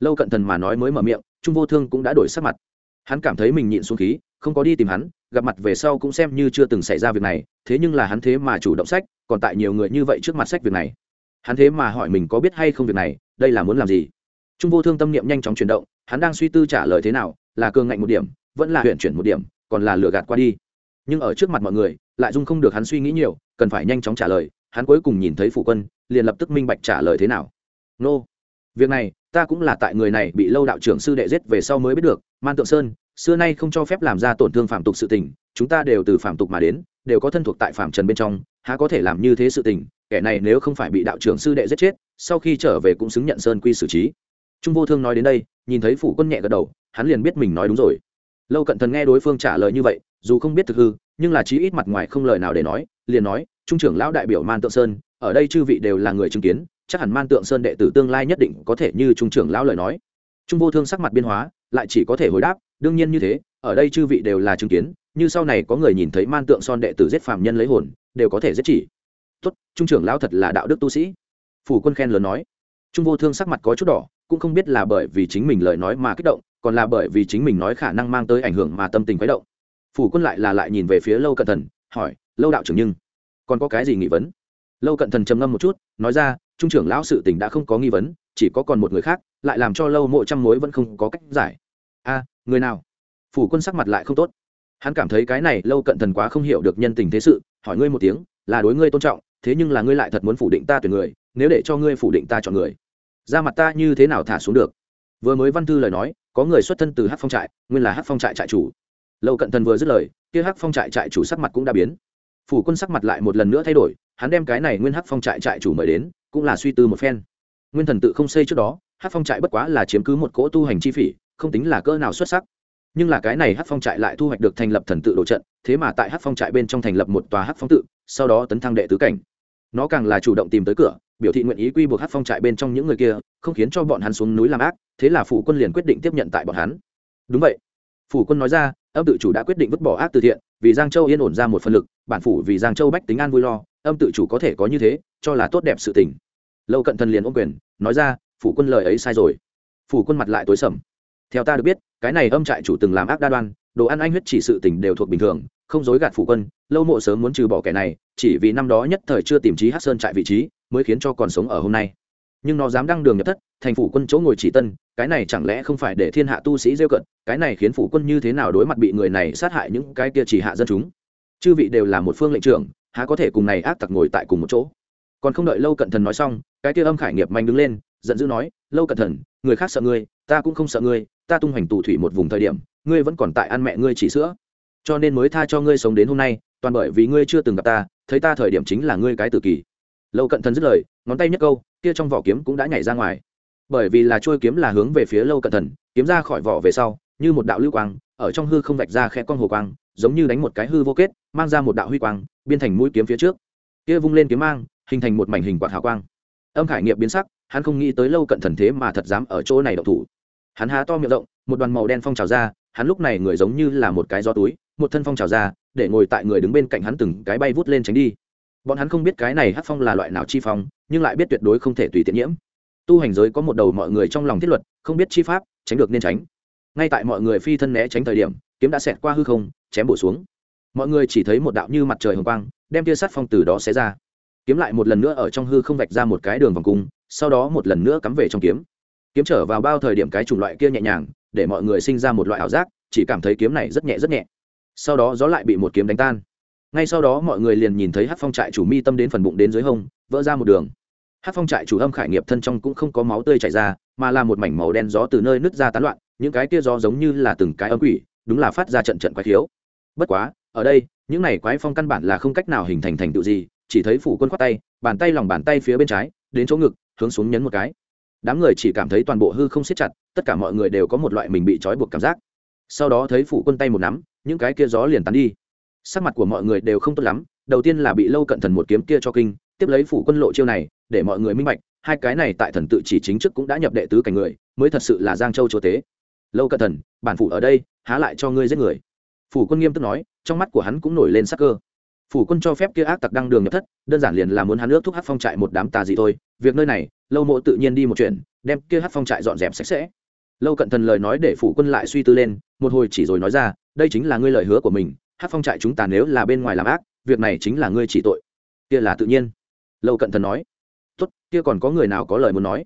Lâu cận thần mà nói mới mở miệng, trung vô thương cũng đã đổi sắc mặt. Hắn cảm thấy mình nhịn xuống khí, không có đi tìm hắn, gặp mặt về sau cũng xem như chưa từng xảy ra việc này, thế nhưng là hắn thế mà chủ động sách còn tại nhiều người như vậy trước mặt sách việc này. Hắn thế mà hỏi mình có biết hay không việc này, đây là muốn làm gì? Trung vô thương tâm niệm nhanh chóng chuyển động, hắn đang suy tư trả lời thế nào, là cường ngạnh một điểm, vẫn là huyện chuyển một điểm, còn là lừa gạt qua đi. Nhưng ở trước mặt mọi người, lại dung không được hắn suy nghĩ nhiều, cần phải nhanh chóng trả lời, hắn cuối cùng nhìn thấy phụ quân, liền lập tức minh bạch trả lời thế nào. Nô, việc này, ta cũng là tại người này bị lâu đạo trưởng sư đệ giết về sau mới biết được, man tượng sơn, xưa nay không cho phép làm ra tổn thương phạm tục sự tình, chúng ta đều từ phạm tục mà đến, đều có thân thuộc tại phạm trần bên trong há có thể làm như thế sự tình, kẻ này nếu không phải bị đạo trưởng sư đệ giết chết, sau khi trở về cũng xứng nhận sơn quy xử trí. Trung vô thương nói đến đây, nhìn thấy phủ quân nhẹ gật đầu, hắn liền biết mình nói đúng rồi. Lâu cận thần nghe đối phương trả lời như vậy, dù không biết thực hư, nhưng là chí ít mặt ngoài không lời nào để nói, liền nói, trung trưởng lão đại biểu man tượng sơn, ở đây chư vị đều là người chứng kiến, chắc hẳn man tượng sơn đệ tử tương lai nhất định có thể như trung trưởng lão lời nói. Trung vô thương sắc mặt biên hóa, lại chỉ có thể hồi đáp, đương nhiên như thế, ở đây chư vị đều là chứng kiến, như sau này có người nhìn thấy man tượng son đệ tử giết phạm nhân lấy hồn đều có thể giết chỉ. Tốt, trung trưởng lão thật là đạo đức tu sĩ. Phủ quân khen lớn nói. Trung vô thương sắc mặt có chút đỏ, cũng không biết là bởi vì chính mình lời nói mà kích động, còn là bởi vì chính mình nói khả năng mang tới ảnh hưởng mà tâm tình quấy động. Phủ quân lại là lại nhìn về phía lâu cận thần, hỏi, lâu đạo trưởng nhưng còn có cái gì nghi vấn? Lâu cận thần trầm ngâm một chút, nói ra, trung trưởng lão sự tình đã không có nghi vấn, chỉ có còn một người khác, lại làm cho lâu mộ trăm mối vẫn không có cách giải. A, người nào? Phủ quân sắc mặt lại không tốt hắn cảm thấy cái này lâu cận thần quá không hiểu được nhân tình thế sự, hỏi ngươi một tiếng, là đối ngươi tôn trọng, thế nhưng là ngươi lại thật muốn phủ định ta tuyển người, nếu để cho ngươi phủ định ta chọn người, ra mặt ta như thế nào thả xuống được? Vừa mới văn thư lời nói, có người xuất thân từ hát phong trại, nguyên là hát phong trại trại chủ. Lâu cận thần vừa dứt lời, kia hát phong trại trại chủ sắc mặt cũng đã biến. Phủ quân sắc mặt lại một lần nữa thay đổi, hắn đem cái này nguyên hát phong trại trại chủ mời đến, cũng là suy tư một phen. Nguyên thần tự không xây trước đó hát phong trại bất quá là chiếm cứ một cỗ tu hành chi phỉ, không tính là cỡ nào xuất sắc nhưng là cái này hát phong trại lại thu hoạch được thành lập thần tự đồ trận, thế mà tại hát phong trại bên trong thành lập một tòa hát phong tự, sau đó tấn thăng đệ tứ cảnh. Nó càng là chủ động tìm tới cửa, biểu thị nguyện ý quy buộc hát phong trại bên trong những người kia, không khiến cho bọn hắn xuống núi làm ác, thế là phủ quân liền quyết định tiếp nhận tại bọn hắn. Đúng vậy. Phủ quân nói ra, âm tự chủ đã quyết định vứt bỏ ác từ thiện, vì giang châu yên ổn ra một phần lực, bản phủ vì giang châu bách tính an vui lo, âm tự chủ có thể có như thế, cho là tốt đẹp sự tình. Lâu cận thần liền ôm quyền, nói ra, phủ quân lời ấy sai rồi. Phủ quân mặt lại tối sầm. Theo ta được biết cái này âm trại chủ từng làm ác đa đoan, đồ ăn anh huyết chỉ sự tình đều thuộc bình thường, không dối gạt phủ quân, lâu mộ sớm muốn trừ bỏ kẻ này, chỉ vì năm đó nhất thời chưa tìm trí hát sơn trại vị trí, mới khiến cho còn sống ở hôm nay. Nhưng nó dám đăng đường nhập thất, thành phủ quân chỗ ngồi chỉ tân, cái này chẳng lẽ không phải để thiên hạ tu sĩ rêu cận cái này khiến phủ quân như thế nào đối mặt bị người này sát hại những cái kia chỉ hạ dân chúng? Chư vị đều là một phương lệnh trưởng, há có thể cùng này ác tặc ngồi tại cùng một chỗ? Còn không đợi lâu cận thần nói xong, cái kia âm khải nghiệp manh đứng lên, giận dữ nói, lâu cận thần người khác sợ ngươi, ta cũng không sợ ngươi, ta tung hoành tù thủy một vùng thời điểm, ngươi vẫn còn tại ăn mẹ ngươi chỉ sữa. Cho nên mới tha cho ngươi sống đến hôm nay, toàn bởi vì ngươi chưa từng gặp ta, thấy ta thời điểm chính là ngươi cái tử kỳ. Lâu cận thần dứt lời, ngón tay nhất câu, kia trong vỏ kiếm cũng đã nhảy ra ngoài. Bởi vì là trôi kiếm là hướng về phía lâu cận thần, kiếm ra khỏi vỏ về sau, như một đạo lưu quang, ở trong hư không vạch ra khẽ con hồ quang, giống như đánh một cái hư vô kết, mang ra một đạo huy quang, biên thành mũi kiếm phía trước. Kia vung lên kiếm mang, hình thành một mảnh hình quạt hào quang. Âm khải nghiệp biến sắc hắn không nghĩ tới lâu cận thần thế mà thật dám ở chỗ này độc thủ. Hắn há to miệng rộng, một đoàn màu đen phong trào ra, hắn lúc này người giống như là một cái gió túi, một thân phong trào ra, để ngồi tại người đứng bên cạnh hắn từng cái bay vút lên tránh đi. Bọn hắn không biết cái này hát phong là loại nào chi phong, nhưng lại biết tuyệt đối không thể tùy tiện nhiễm. Tu hành giới có một đầu mọi người trong lòng thiết luật, không biết chi pháp, tránh được nên tránh. Ngay tại mọi người phi thân né tránh thời điểm, kiếm đã xẹt qua hư không, chém bổ xuống. Mọi người chỉ thấy một đạo như mặt trời hồng quang, đem tia sắt phong từ đó xé ra. Kiếm lại một lần nữa ở trong hư không vạch ra một cái đường vòng cung sau đó một lần nữa cắm về trong kiếm. Kiếm trở vào bao thời điểm cái chủng loại kia nhẹ nhàng, để mọi người sinh ra một loại ảo giác, chỉ cảm thấy kiếm này rất nhẹ rất nhẹ. Sau đó gió lại bị một kiếm đánh tan. Ngay sau đó mọi người liền nhìn thấy hát phong trại chủ mi tâm đến phần bụng đến dưới hông, vỡ ra một đường. Hát phong trại chủ âm khải nghiệp thân trong cũng không có máu tươi chảy ra, mà là một mảnh màu đen gió từ nơi nứt ra tán loạn, những cái kia gió giống như là từng cái âm quỷ, đúng là phát ra trận trận quái thiếu bất quá, ở đây, những này quái phong căn bản là không cách nào hình thành thành tựu gì, chỉ thấy phủ quân khoát tay, bàn tay lòng bàn tay phía bên trái, đến chỗ ngực hướng xuống nhấn một cái. Đám người chỉ cảm thấy toàn bộ hư không siết chặt, tất cả mọi người đều có một loại mình bị trói buộc cảm giác. Sau đó thấy phủ quân tay một nắm, những cái kia gió liền tán đi. Sắc mặt của mọi người đều không tốt lắm, đầu tiên là bị lâu cận thần một kiếm kia cho kinh, tiếp lấy phủ quân lộ chiêu này, để mọi người minh bạch, hai cái này tại thần tự chỉ chính trước cũng đã nhập đệ tứ cảnh người, mới thật sự là giang châu chúa tế. Lâu cận thần, bản phủ ở đây, há lại cho ngươi giết người. Phủ quân nghiêm túc nói, trong mắt của hắn cũng nổi lên sắc cơ phủ quân cho phép kia ác tặc đăng đường nhập thất, đơn giản liền là muốn hắn nước thúc hát phong trại một đám tà gì thôi. Việc nơi này, lâu mộ tự nhiên đi một chuyện, đem kia hát phong trại dọn dẹp sạch sẽ. Lâu cận thần lời nói để phủ quân lại suy tư lên, một hồi chỉ rồi nói ra, đây chính là ngươi lời hứa của mình, hát phong trại chúng ta nếu là bên ngoài làm ác, việc này chính là ngươi chỉ tội. Kia là tự nhiên. Lâu cận thần nói. Tốt, kia còn có người nào có lời muốn nói?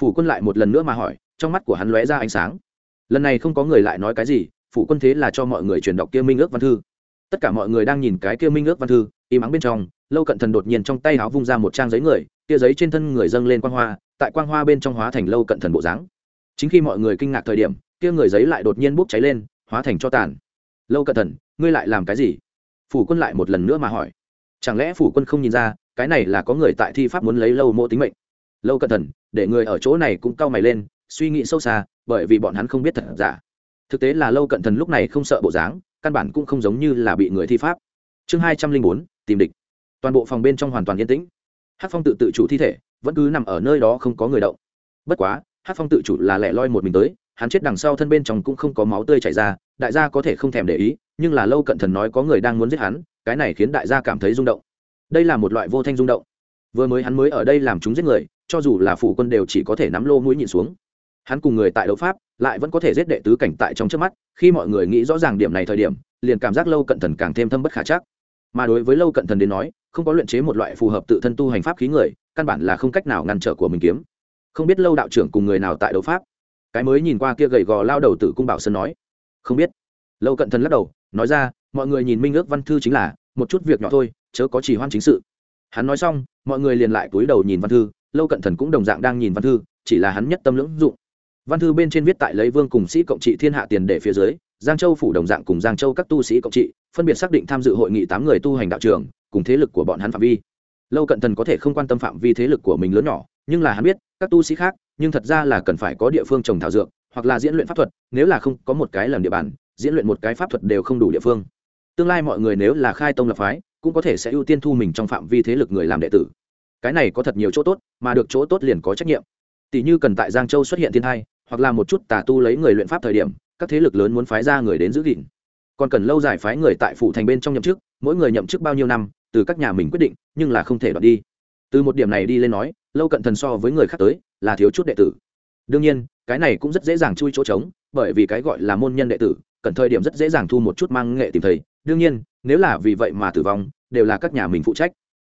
Phủ quân lại một lần nữa mà hỏi, trong mắt của hắn lóe ra ánh sáng. Lần này không có người lại nói cái gì, phủ quân thế là cho mọi người truyền đọc kia minh ước văn thư tất cả mọi người đang nhìn cái kia minh ước văn thư, im ắng bên trong, lâu cận thần đột nhiên trong tay áo vung ra một trang giấy người, kia giấy trên thân người dâng lên quang hoa, tại quang hoa bên trong hóa thành lâu cận thần bộ dáng. Chính khi mọi người kinh ngạc thời điểm, kia người giấy lại đột nhiên bốc cháy lên, hóa thành cho tàn. Lâu cận thần, ngươi lại làm cái gì? Phủ quân lại một lần nữa mà hỏi. Chẳng lẽ phủ quân không nhìn ra, cái này là có người tại thi pháp muốn lấy lâu mộ tính mệnh? Lâu cận thần, để người ở chỗ này cũng cau mày lên, suy nghĩ sâu xa, bởi vì bọn hắn không biết thật giả. Thực tế là lâu cận thần lúc này không sợ bộ dáng căn bản cũng không giống như là bị người thi pháp. Chương hai trăm linh bốn, tìm địch. Toàn bộ phòng bên trong hoàn toàn yên tĩnh. Hát phong tự tự chủ thi thể, vẫn cứ nằm ở nơi đó không có người động. Bất quá hát phong tự chủ là lẻ loi một mình tới, hắn chết đằng sau thân bên trong cũng không có máu tươi chảy ra, đại gia có thể không thèm để ý, nhưng là lâu cận thần nói có người đang muốn giết hắn, cái này khiến đại gia cảm thấy rung động. Đây là một loại vô thanh rung động. Vừa mới hắn mới ở đây làm chúng giết người, cho dù là phủ quân đều chỉ có thể nắm lô mũi nhìn xuống. Hắn cùng người tại đấu pháp lại vẫn có thể giết đệ tứ cảnh tại trong trước mắt, khi mọi người nghĩ rõ ràng điểm này thời điểm, liền cảm giác lâu cận thần càng thêm thâm bất khả chắc. Mà đối với lâu cận thần đến nói, không có luyện chế một loại phù hợp tự thân tu hành pháp khí người, căn bản là không cách nào ngăn trở của mình kiếm. Không biết lâu đạo trưởng cùng người nào tại đấu pháp? Cái mới nhìn qua kia gầy gò lao đầu tử cung bảo sơn nói. Không biết. Lâu cận thần lắc đầu, nói ra, mọi người nhìn minh ước văn thư chính là, một chút việc nhỏ thôi, chớ có chỉ hoan chính sự. Hắn nói xong, mọi người liền lại cúi đầu nhìn văn thư, lâu cận thần cũng đồng dạng đang nhìn văn thư, chỉ là hắn nhất tâm lưỡng dụng văn thư bên trên viết tại lấy vương cùng sĩ cộng trị thiên hạ tiền để phía dưới, giang châu phủ đồng dạng cùng giang châu các tu sĩ cộng trị, phân biệt xác định tham dự hội nghị tám người tu hành đạo trường, cùng thế lực của bọn hắn phạm vi. Lâu cận thần có thể không quan tâm phạm vi thế lực của mình lớn nhỏ, nhưng là hắn biết, các tu sĩ khác, nhưng thật ra là cần phải có địa phương trồng thảo dược, hoặc là diễn luyện pháp thuật, nếu là không có một cái làm địa bàn, diễn luyện một cái pháp thuật đều không đủ địa phương. Tương lai mọi người nếu là khai tông lập phái, cũng có thể sẽ ưu tiên thu mình trong phạm vi thế lực người làm đệ tử. Cái này có thật nhiều chỗ tốt, mà được chỗ tốt liền có trách nhiệm. Tỷ như cần tại giang châu xuất hiện thiên hai hoặc là một chút tà tu lấy người luyện pháp thời điểm, các thế lực lớn muốn phái ra người đến giữ gìn. Còn cần lâu dài phái người tại phủ thành bên trong nhậm chức, mỗi người nhậm chức bao nhiêu năm, từ các nhà mình quyết định, nhưng là không thể đoạt đi. Từ một điểm này đi lên nói, lâu cận thần so với người khác tới, là thiếu chút đệ tử. Đương nhiên, cái này cũng rất dễ dàng chui chỗ trống, bởi vì cái gọi là môn nhân đệ tử, cần thời điểm rất dễ dàng thu một chút mang nghệ tìm thầy. Đương nhiên, nếu là vì vậy mà tử vong, đều là các nhà mình phụ trách.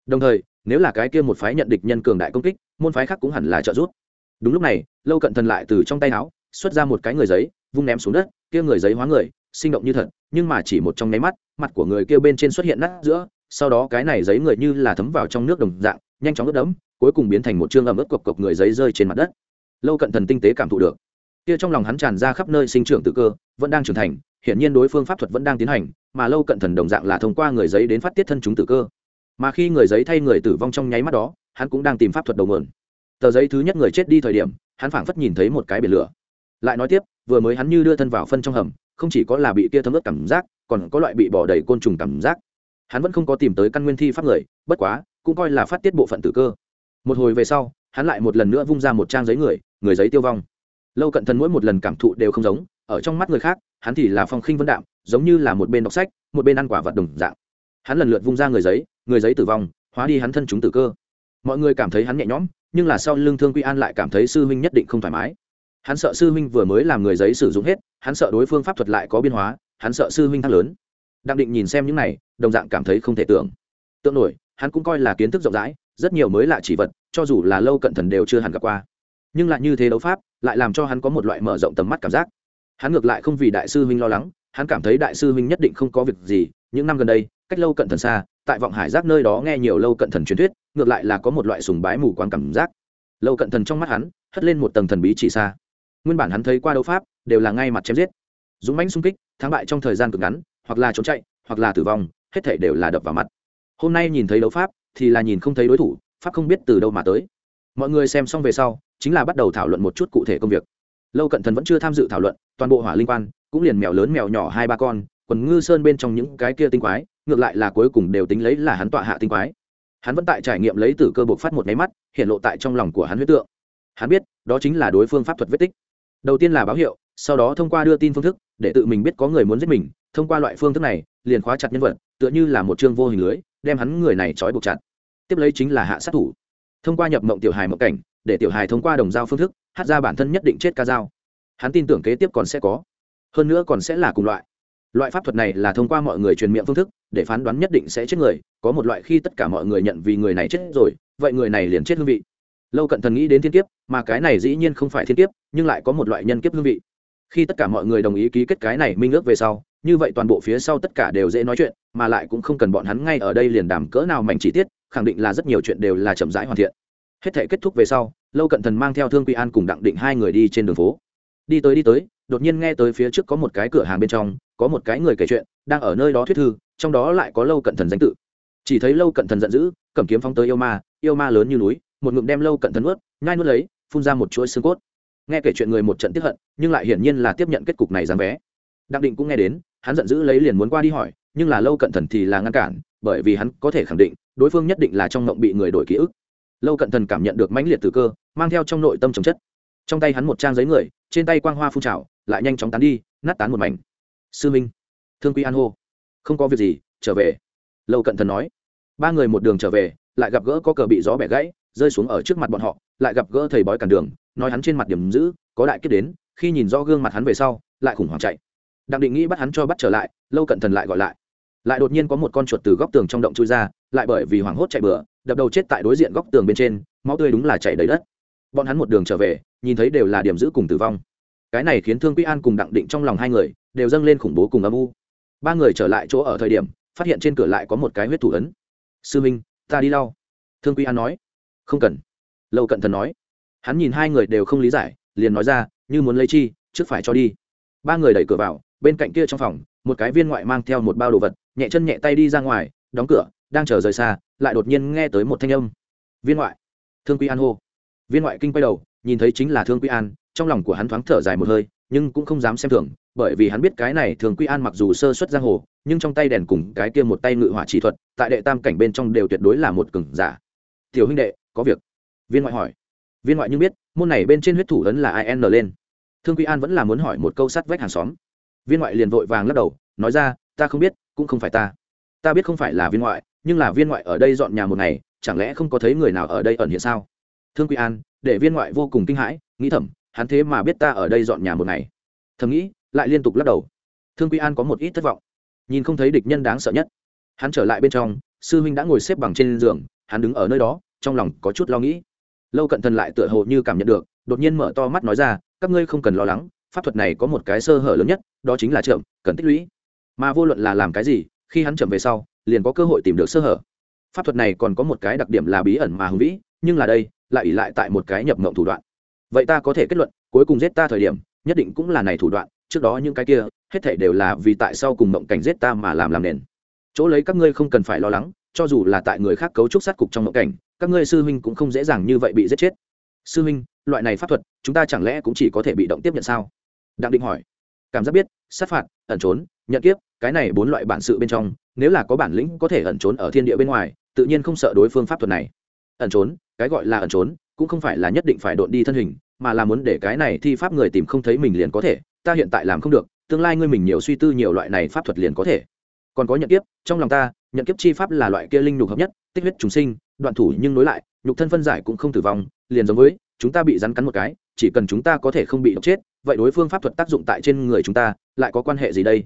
Đồng thời, nếu là cái kia một phái nhận địch nhân cường đại công kích, môn phái khác cũng hẳn là trợ giúp đúng lúc này, lâu cận thần lại từ trong tay áo, xuất ra một cái người giấy, vung ném xuống đất, kia người giấy hóa người, sinh động như thật, nhưng mà chỉ một trong nháy mắt, mặt của người kia bên trên xuất hiện nát giữa, sau đó cái này giấy người như là thấm vào trong nước đồng dạng, nhanh chóng ướt đẫm, cuối cùng biến thành một chương ẩm ướt cộc cộc người giấy rơi trên mặt đất. Lâu cận thần tinh tế cảm thụ được. Kia trong lòng hắn tràn ra khắp nơi sinh trưởng tự cơ, vẫn đang trưởng thành hiện nhiên đối phương pháp thuật vẫn đang tiến hành, mà lâu cận thần đồng dạng là thông qua người giấy đến phát tiết thân chúng tự cơ. Mà khi người giấy thay người tử vong trong nháy mắt đó, hắn cũng đang tìm pháp thuật đầu mượn tờ giấy thứ nhất người chết đi thời điểm, hắn phảng phất nhìn thấy một cái biển lửa. Lại nói tiếp, vừa mới hắn như đưa thân vào phân trong hầm, không chỉ có là bị kia thấm ướt cảm giác, còn có loại bị bỏ đầy côn trùng cảm giác. Hắn vẫn không có tìm tới căn nguyên thi pháp người, bất quá, cũng coi là phát tiết bộ phận tử cơ. Một hồi về sau, hắn lại một lần nữa vung ra một trang giấy người người giấy tiêu vong. Lâu cận thần mỗi một lần cảm thụ đều không giống, ở trong mắt người khác, hắn thì là phong khinh vân đạm, giống như là một bên đọc sách, một bên ăn quả vật đồng dạng. Hắn lần lượt vung ra người giấy người giấy tử vong, hóa đi hắn thân chúng tử cơ. Mọi người cảm thấy hắn nhẹ nhõm nhưng là sau lưng thương quy an lại cảm thấy sư huynh nhất định không thoải mái. Hắn sợ sư huynh vừa mới làm người giấy sử dụng hết, hắn sợ đối phương pháp thuật lại có biên hóa, hắn sợ sư huynh thăng lớn. Đặng định nhìn xem những này, đồng dạng cảm thấy không thể tưởng. Tượng nổi, hắn cũng coi là kiến thức rộng rãi, rất nhiều mới lạ chỉ vật, cho dù là lâu cận thần đều chưa hẳn gặp qua. Nhưng lại như thế đấu pháp, lại làm cho hắn có một loại mở rộng tầm mắt cảm giác. Hắn ngược lại không vì đại sư huynh lo lắng, hắn cảm thấy đại sư huynh nhất định không có việc gì, những năm gần đây cách lâu cận thần xa, tại vọng hải giác nơi đó nghe nhiều lâu cận thần truyền thuyết, ngược lại là có một loại sùng bái mù quáng cảm giác. Lâu cận thần trong mắt hắn, hất lên một tầng thần bí chỉ xa. Nguyên bản hắn thấy qua đấu pháp, đều là ngay mặt chém giết. Dũng mãnh xung kích, thắng bại trong thời gian cực ngắn, hoặc là trốn chạy, hoặc là tử vong, hết thể đều là đập vào mặt. Hôm nay nhìn thấy đấu pháp, thì là nhìn không thấy đối thủ, pháp không biết từ đâu mà tới. Mọi người xem xong về sau, chính là bắt đầu thảo luận một chút cụ thể công việc. Lâu cận thần vẫn chưa tham dự thảo luận, toàn bộ hỏa linh quan, cũng liền mèo lớn mèo nhỏ hai ba con, quần ngư sơn bên trong những cái kia tinh quái ngược lại là cuối cùng đều tính lấy là hắn tọa hạ tinh quái. Hắn vẫn tại trải nghiệm lấy từ cơ bộc phát một máy mắt, hiện lộ tại trong lòng của hắn huyết tượng. Hắn biết, đó chính là đối phương pháp thuật vết tích. Đầu tiên là báo hiệu, sau đó thông qua đưa tin phương thức, để tự mình biết có người muốn giết mình, thông qua loại phương thức này, liền khóa chặt nhân vật, tựa như là một chương vô hình lưới, đem hắn người này trói buộc chặt. Tiếp lấy chính là hạ sát thủ. Thông qua nhập mộng tiểu hài mộng cảnh, để tiểu hài thông qua đồng giao phương thức, hát ra bản thân nhất định chết ca dao. Hắn tin tưởng kế tiếp còn sẽ có. Hơn nữa còn sẽ là cùng loại loại pháp thuật này là thông qua mọi người truyền miệng phương thức, để phán đoán nhất định sẽ chết người, có một loại khi tất cả mọi người nhận vì người này chết rồi, vậy người này liền chết hương vị. Lâu cận thần nghĩ đến thiên kiếp, mà cái này dĩ nhiên không phải thiên kiếp, nhưng lại có một loại nhân kiếp hương vị. Khi tất cả mọi người đồng ý ký kết cái này minh ước về sau, như vậy toàn bộ phía sau tất cả đều dễ nói chuyện, mà lại cũng không cần bọn hắn ngay ở đây liền đàm cỡ nào mảnh chi tiết, khẳng định là rất nhiều chuyện đều là chậm rãi hoàn thiện. Hết thể kết thúc về sau, lâu cận thần mang theo thương quy an cùng đặng định hai người đi trên đường phố. Đi tới đi tới, đột nhiên nghe tới phía trước có một cái cửa hàng bên trong có một cái người kể chuyện, đang ở nơi đó thuyết thư, trong đó lại có lâu cận thần danh tự. Chỉ thấy lâu cận thần giận dữ, cầm kiếm phóng tới yêu ma yêu ma lớn như núi, một ngụm đem lâu cận thần ướt nhai nuốt lấy, phun ra một chuỗi xương cốt. Nghe kể chuyện người một trận tiếp hận, nhưng lại hiển nhiên là tiếp nhận kết cục này dáng vé đặng định cũng nghe đến, hắn giận dữ lấy liền muốn qua đi hỏi, nhưng là lâu cận thần thì là ngăn cản, bởi vì hắn có thể khẳng định, đối phương nhất định là trong mộng bị người đổi ký ức. Lâu cận thần cảm nhận được mãnh liệt từ cơ, mang theo trong nội tâm trồng chất. Trong tay hắn một trang giấy người, trên tay quang hoa phun trào, lại nhanh chóng tán đi, nát tán một mảnh sư minh, thương quy an hô. Không có việc gì, trở về. Lâu cận thần nói. Ba người một đường trở về, lại gặp gỡ có cờ bị gió bẻ gãy, rơi xuống ở trước mặt bọn họ, lại gặp gỡ thầy bói cản đường, nói hắn trên mặt điểm giữ, có đại kiếp đến, khi nhìn rõ gương mặt hắn về sau, lại khủng hoảng chạy. Đặng định nghĩ bắt hắn cho bắt trở lại, lâu cận thần lại gọi lại. Lại đột nhiên có một con chuột từ góc tường trong động chui ra, lại bởi vì hoảng hốt chạy bừa, đập đầu chết tại đối diện góc tường bên trên, máu tươi đúng là chảy đầy đất. Bọn hắn một đường trở về, nhìn thấy đều là điểm giữ cùng tử vong cái này khiến thương quy an cùng đặng định trong lòng hai người đều dâng lên khủng bố cùng âm u. Ba người trở lại chỗ ở thời điểm, phát hiện trên cửa lại có một cái huyết thủ ấn. Sư minh, ta đi lau. Thương quy an nói. Không cần. Lâu cận thần nói. Hắn nhìn hai người đều không lý giải, liền nói ra, như muốn lấy chi, trước phải cho đi. Ba người đẩy cửa vào, bên cạnh kia trong phòng, một cái viên ngoại mang theo một bao đồ vật, nhẹ chân nhẹ tay đi ra ngoài, đóng cửa, đang chờ rời xa, lại đột nhiên nghe tới một thanh âm. Viên ngoại. Thương quy an hô. Viên ngoại kinh quay đầu, nhìn thấy chính là thương quy an trong lòng của hắn thoáng thở dài một hơi, nhưng cũng không dám xem thường, bởi vì hắn biết cái này thường quy an mặc dù sơ xuất giang hồ, nhưng trong tay đèn cùng cái kia một tay ngự hỏa chỉ thuật, tại đệ tam cảnh bên trong đều tuyệt đối là một cừng giả. Tiểu huynh đệ, có việc. Viên ngoại hỏi. Viên ngoại nhưng biết, môn này bên trên huyết thủ ấn là ai n lên. Thương quy an vẫn là muốn hỏi một câu sắt vách hàng xóm. Viên ngoại liền vội vàng lắc đầu, nói ra, ta không biết, cũng không phải ta. Ta biết không phải là viên ngoại, nhưng là viên ngoại ở đây dọn nhà một ngày, chẳng lẽ không có thấy người nào ở đây ẩn hiện sao? Thương quy an, để viên ngoại vô cùng kinh hãi, nghĩ thầm hắn thế mà biết ta ở đây dọn nhà một ngày. Thầm nghĩ, lại liên tục lắc đầu. Thương quy an có một ít thất vọng. Nhìn không thấy địch nhân đáng sợ nhất. Hắn trở lại bên trong, sư huynh đã ngồi xếp bằng trên giường, hắn đứng ở nơi đó, trong lòng có chút lo nghĩ. Lâu cận thần lại tựa hồ như cảm nhận được, đột nhiên mở to mắt nói ra, các ngươi không cần lo lắng, pháp thuật này có một cái sơ hở lớn nhất, đó chính là chậm cần tích lũy. Mà vô luận là làm cái gì, khi hắn chậm về sau, liền có cơ hội tìm được sơ hở. Pháp thuật này còn có một cái đặc điểm là bí ẩn mà hùng vĩ, nhưng là đây, lại ỉ lại tại một cái nhập mộng thủ đoạn vậy ta có thể kết luận, cuối cùng giết ta thời điểm, nhất định cũng là này thủ đoạn, trước đó những cái kia, hết thảy đều là vì tại sao cùng mộng cảnh giết ta mà làm làm nền. Chỗ lấy các ngươi không cần phải lo lắng, cho dù là tại người khác cấu trúc sát cục trong mộng cảnh, các ngươi sư huynh cũng không dễ dàng như vậy bị giết chết. Sư huynh, loại này pháp thuật, chúng ta chẳng lẽ cũng chỉ có thể bị động tiếp nhận sao? Đặng định hỏi. Cảm giác biết, sát phạt, ẩn trốn, nhận kiếp, cái này bốn loại bản sự bên trong, nếu là có bản lĩnh có thể ẩn trốn ở thiên địa bên ngoài, tự nhiên không sợ đối phương pháp thuật này. Ẩn trốn, cái gọi là ẩn trốn cũng không phải là nhất định phải độn đi thân hình, mà là muốn để cái này thi pháp người tìm không thấy mình liền có thể, ta hiện tại làm không được, tương lai ngươi mình nhiều suy tư nhiều loại này pháp thuật liền có thể. Còn có nhận kiếp, trong lòng ta, nhận kiếp chi pháp là loại kia linh nhục hợp nhất, tích huyết chúng sinh, đoạn thủ nhưng nối lại, nhục thân phân giải cũng không tử vong, liền giống với, chúng ta bị rắn cắn một cái, chỉ cần chúng ta có thể không bị độc chết, vậy đối phương pháp thuật tác dụng tại trên người chúng ta, lại có quan hệ gì đây?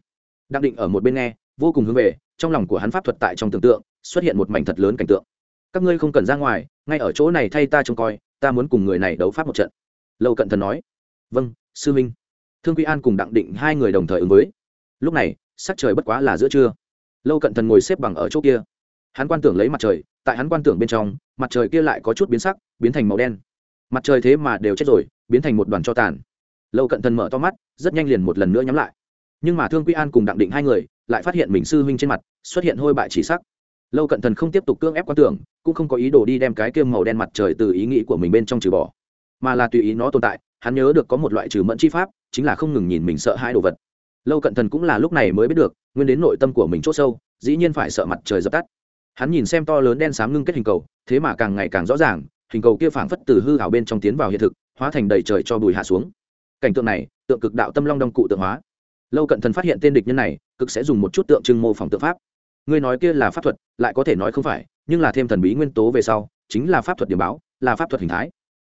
Đang định ở một bên nghe, vô cùng hướng về, trong lòng của hắn pháp thuật tại trong tưởng tượng, xuất hiện một mảnh thật lớn cảnh tượng. Các ngươi không cần ra ngoài ngay ở chỗ này thay ta trông coi, ta muốn cùng người này đấu pháp một trận. Lâu cận thần nói. Vâng sư minh thương quy an cùng đặng định hai người đồng thời ứng với. Lúc này, sắc trời bất quá là giữa trưa. Lâu cận thần ngồi xếp bằng ở chỗ kia. Hắn quan tưởng lấy mặt trời, tại hắn quan tưởng bên trong, mặt trời kia lại có chút biến sắc, biến thành màu đen. Mặt trời thế mà đều chết rồi, biến thành một đoàn cho tàn. Lâu cận thần mở to mắt, rất nhanh liền một lần nữa nhắm lại. Nhưng mà thương quy an cùng đặng định hai người, lại phát hiện mình sư huynh trên mặt, xuất hiện hôi bại chỉ sắc lâu cận thần không tiếp tục cưỡng ép quan tưởng, cũng không có ý đồ đi đem cái kiêm màu đen mặt trời từ ý nghĩ của mình bên trong trừ bỏ, mà là tùy ý nó tồn tại, hắn nhớ được có một loại trừ mẫn chi pháp, chính là không ngừng nhìn mình sợ hai đồ vật. Lâu cận thần cũng là lúc này mới biết được, nguyên đến nội tâm của mình c h ố sâu, dĩ nhiên phải sợ mặt trời dập tắt. Hắn nhìn xem to lớn đen xám ngưng kết hình cầu, thế mà càng ngày càng rõ ràng, hình cầu kia phảng phất từ hư hảo bên trong tiến vào hiện thực, hóa thành đầy trời cho bùi hạ xuống. Cảnh tượng này, tượng cực đạo tâm long đông cụ tượng hóa. Lâu cận thần phát hiện tên địch nhân này, cực sẽ dùng một chút tượng trưng mô phỏng tượng pháp ngươi nói kia là pháp thuật, lại có thể nói không phải, nhưng là thêm thần bí nguyên tố về sau, chính là pháp thuật điểm báo, là pháp thuật hình thái.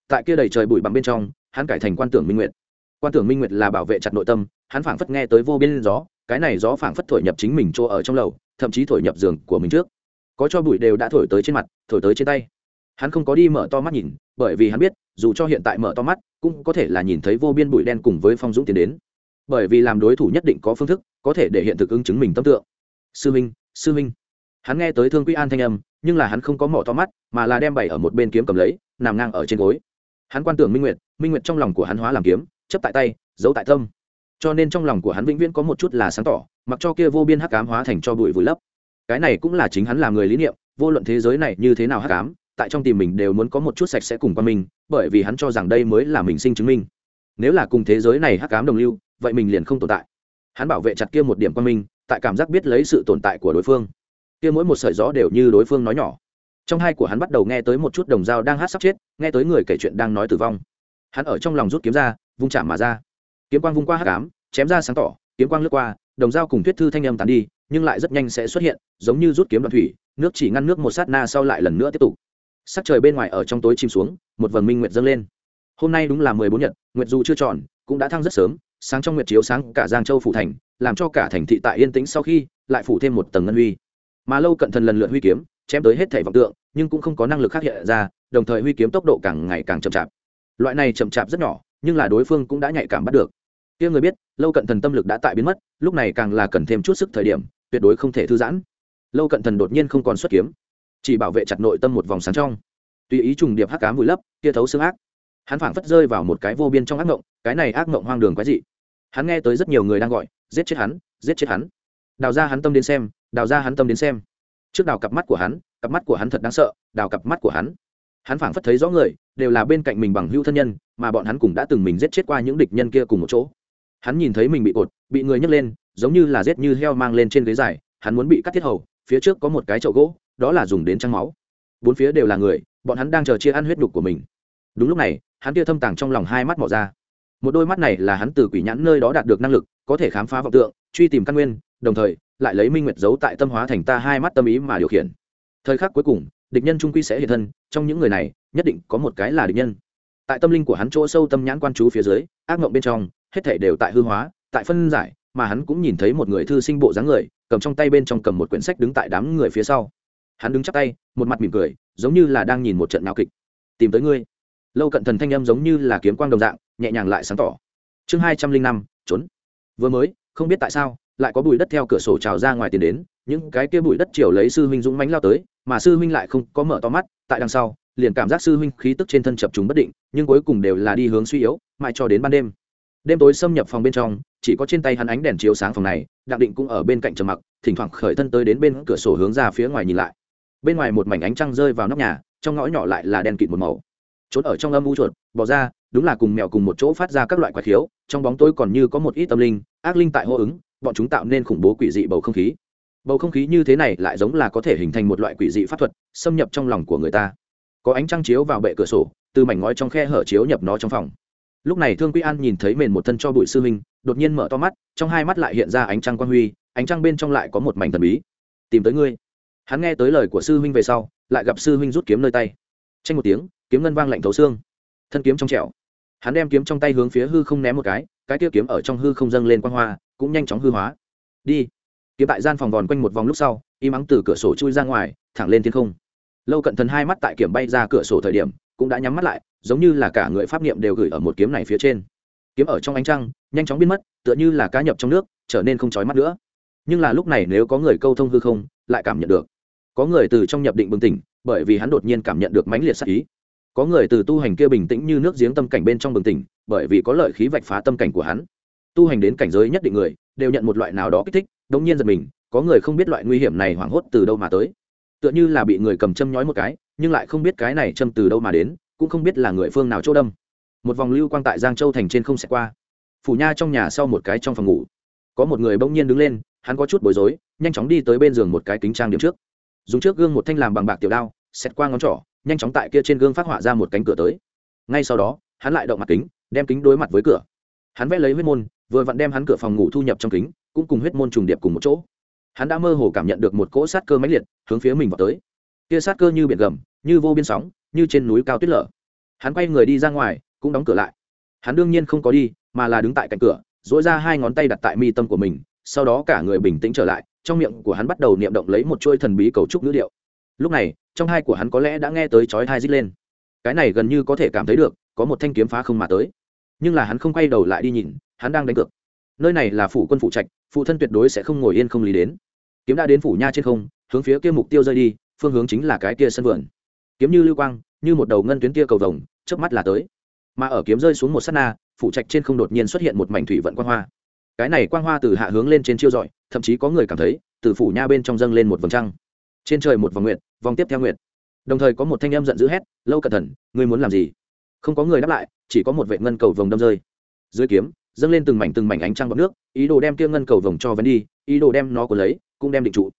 Tại kia đầy trời bụi bặm bên trong, hắn cải thành quan tưởng minh nguyệt. Quan tưởng minh nguyệt là bảo vệ chặt nội tâm, hắn phảng phất nghe tới vô biên gió, cái này gió phảng phất thổi nhập chính mình chỗ ở trong lầu, thậm chí thổi nhập giường của mình trước. Có cho bụi đều đã thổi tới trên mặt, thổi tới trên tay. Hắn không có đi mở to mắt nhìn, bởi vì hắn biết, dù cho hiện tại mở to mắt, cũng có thể là nhìn thấy vô biên bụi đen cùng với phong dũng tiến đến. Bởi vì làm đối thủ nhất định có phương thức, có thể để hiện thực ứng chứng mình tâm tượng. Sư minh sư minh. Hắn nghe tới thương quy an thanh âm, nhưng là hắn không có mỏ to mắt, mà là đem bày ở một bên kiếm cầm lấy, nằm ngang ở trên gối. Hắn quan tưởng minh nguyệt minh nguyệt trong lòng của hắn hóa làm kiếm, chấp tại tay, giấu tại tâm. Cho nên trong lòng của hắn vĩnh viễn có một chút là sáng tỏ, mặc cho kia vô biên hắc cám hóa thành cho bụi vùi lấp. Cái này cũng là chính hắn làm người lý niệm, vô luận thế giới này như thế nào hắc cám tại trong tìm mình đều muốn có một chút sạch sẽ cùng qua mình bởi vì hắn cho rằng đây mới là mình sinh chứng minh. Nếu là cùng thế giới này hắc cám đồng lưu, vậy mình liền không tồn tại. Hắn bảo vệ chặt kia một điểm qua mình tại cảm giác biết lấy sự tồn tại của đối phương. Kia mỗi một sợi gió đều như đối phương nói nhỏ. Trong hai của hắn bắt đầu nghe tới một chút đồng dao đang hát sắp chết, nghe tới người kể chuyện đang nói tử vong. Hắn ở trong lòng rút kiếm ra, vung chạm mà ra. Kiếm quang vung qua hát cám chém ra sáng tỏ, kiếm quang lướt qua, đồng dao cùng thuyết thư thanh âm tàn đi, nhưng lại rất nhanh sẽ xuất hiện, giống như rút kiếm đoạn thủy, nước chỉ ngăn nước một sát na sau lại lần nữa tiếp tục. Sắc trời bên ngoài ở trong tối chìm xuống, một vầng minh nguyệt dâng lên. Hôm nay đúng là mười bốn nhật, nguyệt dù chưa tròn, cũng đã thăng rất sớm, sáng trong nguyệt chiếu sáng cả giang châu phủ thành làm cho cả thành thị tại yên tĩnh sau khi lại phủ thêm một tầng ngân huy. Mà lâu cận thần lần lượt huy kiếm, chém tới hết thảy vọng tượng, nhưng cũng không có năng lực khác hiện ra, đồng thời huy kiếm tốc độ càng ngày càng chậm chạp. Loại này chậm chạp rất nhỏ, nhưng là đối phương cũng đã nhạy cảm bắt được. Kia người biết, lâu cận thần tâm lực đã tại biến mất, lúc này càng là cần thêm chút sức thời điểm, tuyệt đối không thể thư giãn. Lâu cận thần đột nhiên không còn xuất kiếm, chỉ bảo vệ chặt nội tâm một vòng sáng trong. Tùy ý trùng điệp hắc cám vùi lấp, kia thấu xương ác. Hắn phảng phất rơi vào một cái vô biên trong ác ngộng, cái này ác ngộng hoang đường quái dị hắn nghe tới rất nhiều người đang gọi, giết chết hắn, giết chết hắn. Đào ra hắn tâm đến xem, đào ra hắn tâm đến xem. Trước đào cặp mắt của hắn, cặp mắt của hắn thật đáng sợ, đào cặp mắt của hắn. Hắn phảng phất thấy rõ người, đều là bên cạnh mình bằng hữu thân nhân, mà bọn hắn cũng đã từng mình giết chết qua những địch nhân kia cùng một chỗ. Hắn nhìn thấy mình bị cột, bị người nhấc lên, giống như là giết như heo mang lên trên ghế dài, hắn muốn bị cắt thiết hầu, phía trước có một cái chậu gỗ, đó là dùng đến trăng máu. Bốn phía đều là người, bọn hắn đang chờ chia ăn huyết đục của mình. Đúng lúc này, hắn kia thâm tàng trong lòng hai mắt mỏ ra một đôi mắt này là hắn từ quỷ nhãn nơi đó đạt được năng lực, có thể khám phá vọng tượng, truy tìm căn nguyên, đồng thời, lại lấy minh nguyệt giấu tại tâm hóa thành ta hai mắt tâm ý mà điều khiển. Thời khắc cuối cùng, địch nhân trung quy sẽ hiện thân, trong những người này, nhất định có một cái là địch nhân. Tại tâm linh của hắn chỗ sâu tâm nhãn quan chú phía dưới, ác mộng bên trong, hết thể đều tại hư hóa, tại phân giải, mà hắn cũng nhìn thấy một người thư sinh bộ dáng người, cầm trong tay bên trong cầm một quyển sách đứng tại đám người phía sau. Hắn đứng chắp tay, một mặt mỉm cười, giống như là đang nhìn một trận nào kịch. Tìm tới ngươi lâu cận thần thanh âm giống như là kiếm quang đồng dạng, nhẹ nhàng lại sáng tỏ. Chương hai trăm linh năm, trốn. Vừa mới, không biết tại sao, lại có bụi đất theo cửa sổ trào ra ngoài tiền đến, những cái kia bụi đất chiều lấy sư huynh dũng mánh lao tới, mà sư huynh lại không có mở to mắt, tại đằng sau, liền cảm giác sư huynh khí tức trên thân chập chúng bất định, nhưng cuối cùng đều là đi hướng suy yếu, mãi cho đến ban đêm. Đêm tối xâm nhập phòng bên trong, chỉ có trên tay hắn ánh đèn chiếu sáng phòng này, đặng định cũng ở bên cạnh trầm mặc, thỉnh thoảng khởi thân tới đến bên cửa sổ hướng ra phía ngoài nhìn lại. Bên ngoài một mảnh ánh trăng rơi vào nóc nhà, trong ngõ nhỏ lại là đen kịt một màu trốn ở trong âm u chuột, bỏ ra, đúng là cùng mèo cùng một chỗ phát ra các loại quái khiếu, trong bóng tối còn như có một ít tâm linh, ác linh tại hô ứng, bọn chúng tạo nên khủng bố quỷ dị bầu không khí. Bầu không khí như thế này lại giống là có thể hình thành một loại quỷ dị pháp thuật, xâm nhập trong lòng của người ta. Có ánh trăng chiếu vào bệ cửa sổ, từ mảnh ngói trong khe hở chiếu nhập nó trong phòng. Lúc này thương quy an nhìn thấy mền một thân cho bụi sư huynh, đột nhiên mở to mắt, trong hai mắt lại hiện ra ánh trăng quan huy, ánh trăng bên trong lại có một mảnh thần bí. Tìm tới ngươi. Hắn nghe tới lời của sư huynh về sau, lại gặp sư huynh rút kiếm nơi tay. Tranh một tiếng kiếm ngân vang lạnh thấu xương. Thân kiếm trong trẻo. Hắn đem kiếm trong tay hướng phía hư không ném một cái cái kia kiếm ở trong hư không dâng lên quang hoa, cũng nhanh chóng hư hóa. Đi. Kiếm tại gian phòng vòn quanh một vòng lúc sau, im ắng từ cửa sổ chui ra ngoài, thẳng lên thiên không. Lâu cận thần hai mắt tại kiểm bay ra cửa sổ thời điểm, cũng đã nhắm mắt lại, giống như là cả người pháp niệm đều gửi ở một kiếm này phía trên. Kiếm ở trong ánh trăng, nhanh chóng biến mất, tựa như là cá nhập trong nước, trở nên không trói mắt nữa. Nhưng là lúc này nếu có người câu thông hư không, lại cảm nhận được. Có người từ trong nhập định bừng tỉnh, bởi vì hắn đột nhiên cảm nhận được mãnh liệt sắc ý có người từ tu hành kia bình tĩnh như nước giếng tâm cảnh bên trong bừng tỉnh, bởi vì có lợi khí vạch phá tâm cảnh của hắn. Tu hành đến cảnh giới nhất định người, đều nhận một loại nào đó kích thích, đống nhiên giật mình, có người không biết loại nguy hiểm này hoảng hốt từ đâu mà tới. Tựa như là bị người cầm châm nhói một cái, nhưng lại không biết cái này châm từ đâu mà đến, cũng không biết là người phương nào chỗ đâm. Một vòng lưu quang tại giang châu thành trên không sẽ qua. Phủ nha trong nhà sau một cái trong phòng ngủ. Có một người bỗng nhiên đứng lên, hắn có chút bối rối, nhanh chóng đi tới bên giường một cái kính trang điểm trước. Dùng trước gương một thanh làm bằng bạc tiểu đao, xẹt qua ngón trỏ nhanh chóng tại kia trên gương phát họa ra một cánh cửa tới. Ngay sau đó, hắn lại động mặt kính, đem kính đối mặt với cửa. Hắn vẽ lấy huyết môn, vừa vặn đem hắn cửa phòng ngủ thu nhập trong kính, cũng cùng huyết môn trùng điệp cùng một chỗ. Hắn đã mơ hồ cảm nhận được một cỗ sát cơ mãnh liệt hướng phía mình vào tới. Kia sát cơ như biển gầm, như vô biên sóng, như trên núi cao tuyết lở. Hắn quay người đi ra ngoài, cũng đóng cửa lại. Hắn đương nhiên không có đi, mà là đứng tại cạnh cửa dỗi ra hai ngón tay đặt tại mi tâm của mình, sau đó cả người bình tĩnh trở lại, trong miệng của hắn bắt đầu niệm động lấy một chuôi thần bí cầu trúc ngữ điệu. Lúc này trong hai của hắn có lẽ đã nghe tới chói thai rít lên. Cái này gần như có thể cảm thấy được, có một thanh kiếm phá không mà tới. Nhưng là hắn không quay đầu lại đi nhìn, hắn đang đánh cược. Nơi này là phủ quân phụ trạch, phụ thân tuyệt đối sẽ không ngồi yên không lý đến. Kiếm đã đến phủ nha trên không, hướng phía kia mục tiêu rơi đi, phương hướng chính là cái kia sân vườn. Kiếm như lưu quang, như một đầu ngân tuyến kia cầu vồng trước mắt là tới. Mà ở kiếm rơi xuống một s á t na, phủ trạch trên không đột nhiên xuất hiện một mảnh thủy vận quang hoa. Cái này quang hoa từ hạ hướng lên trên chiêu dọi thậm chí có người cảm thấy, từ phủ nha bên trong dâng lên một vầng trăng trên trời một vòng nguyện vòng tiếp theo nguyện đồng thời có một thanh em giận dữ hét, lâu cẩn thận, ngươi muốn làm gì? Không có người đáp lại, chỉ có một vệ ngân cầu vồng đâm rơi. Dưới kiếm, dâng lên từng mảnh từng mảnh ánh trăng bọc nước, ý đồ đem kia ngân cầu vồng cho vấn đi, ý đồ đem nó của lấy, cũng đem định trụ.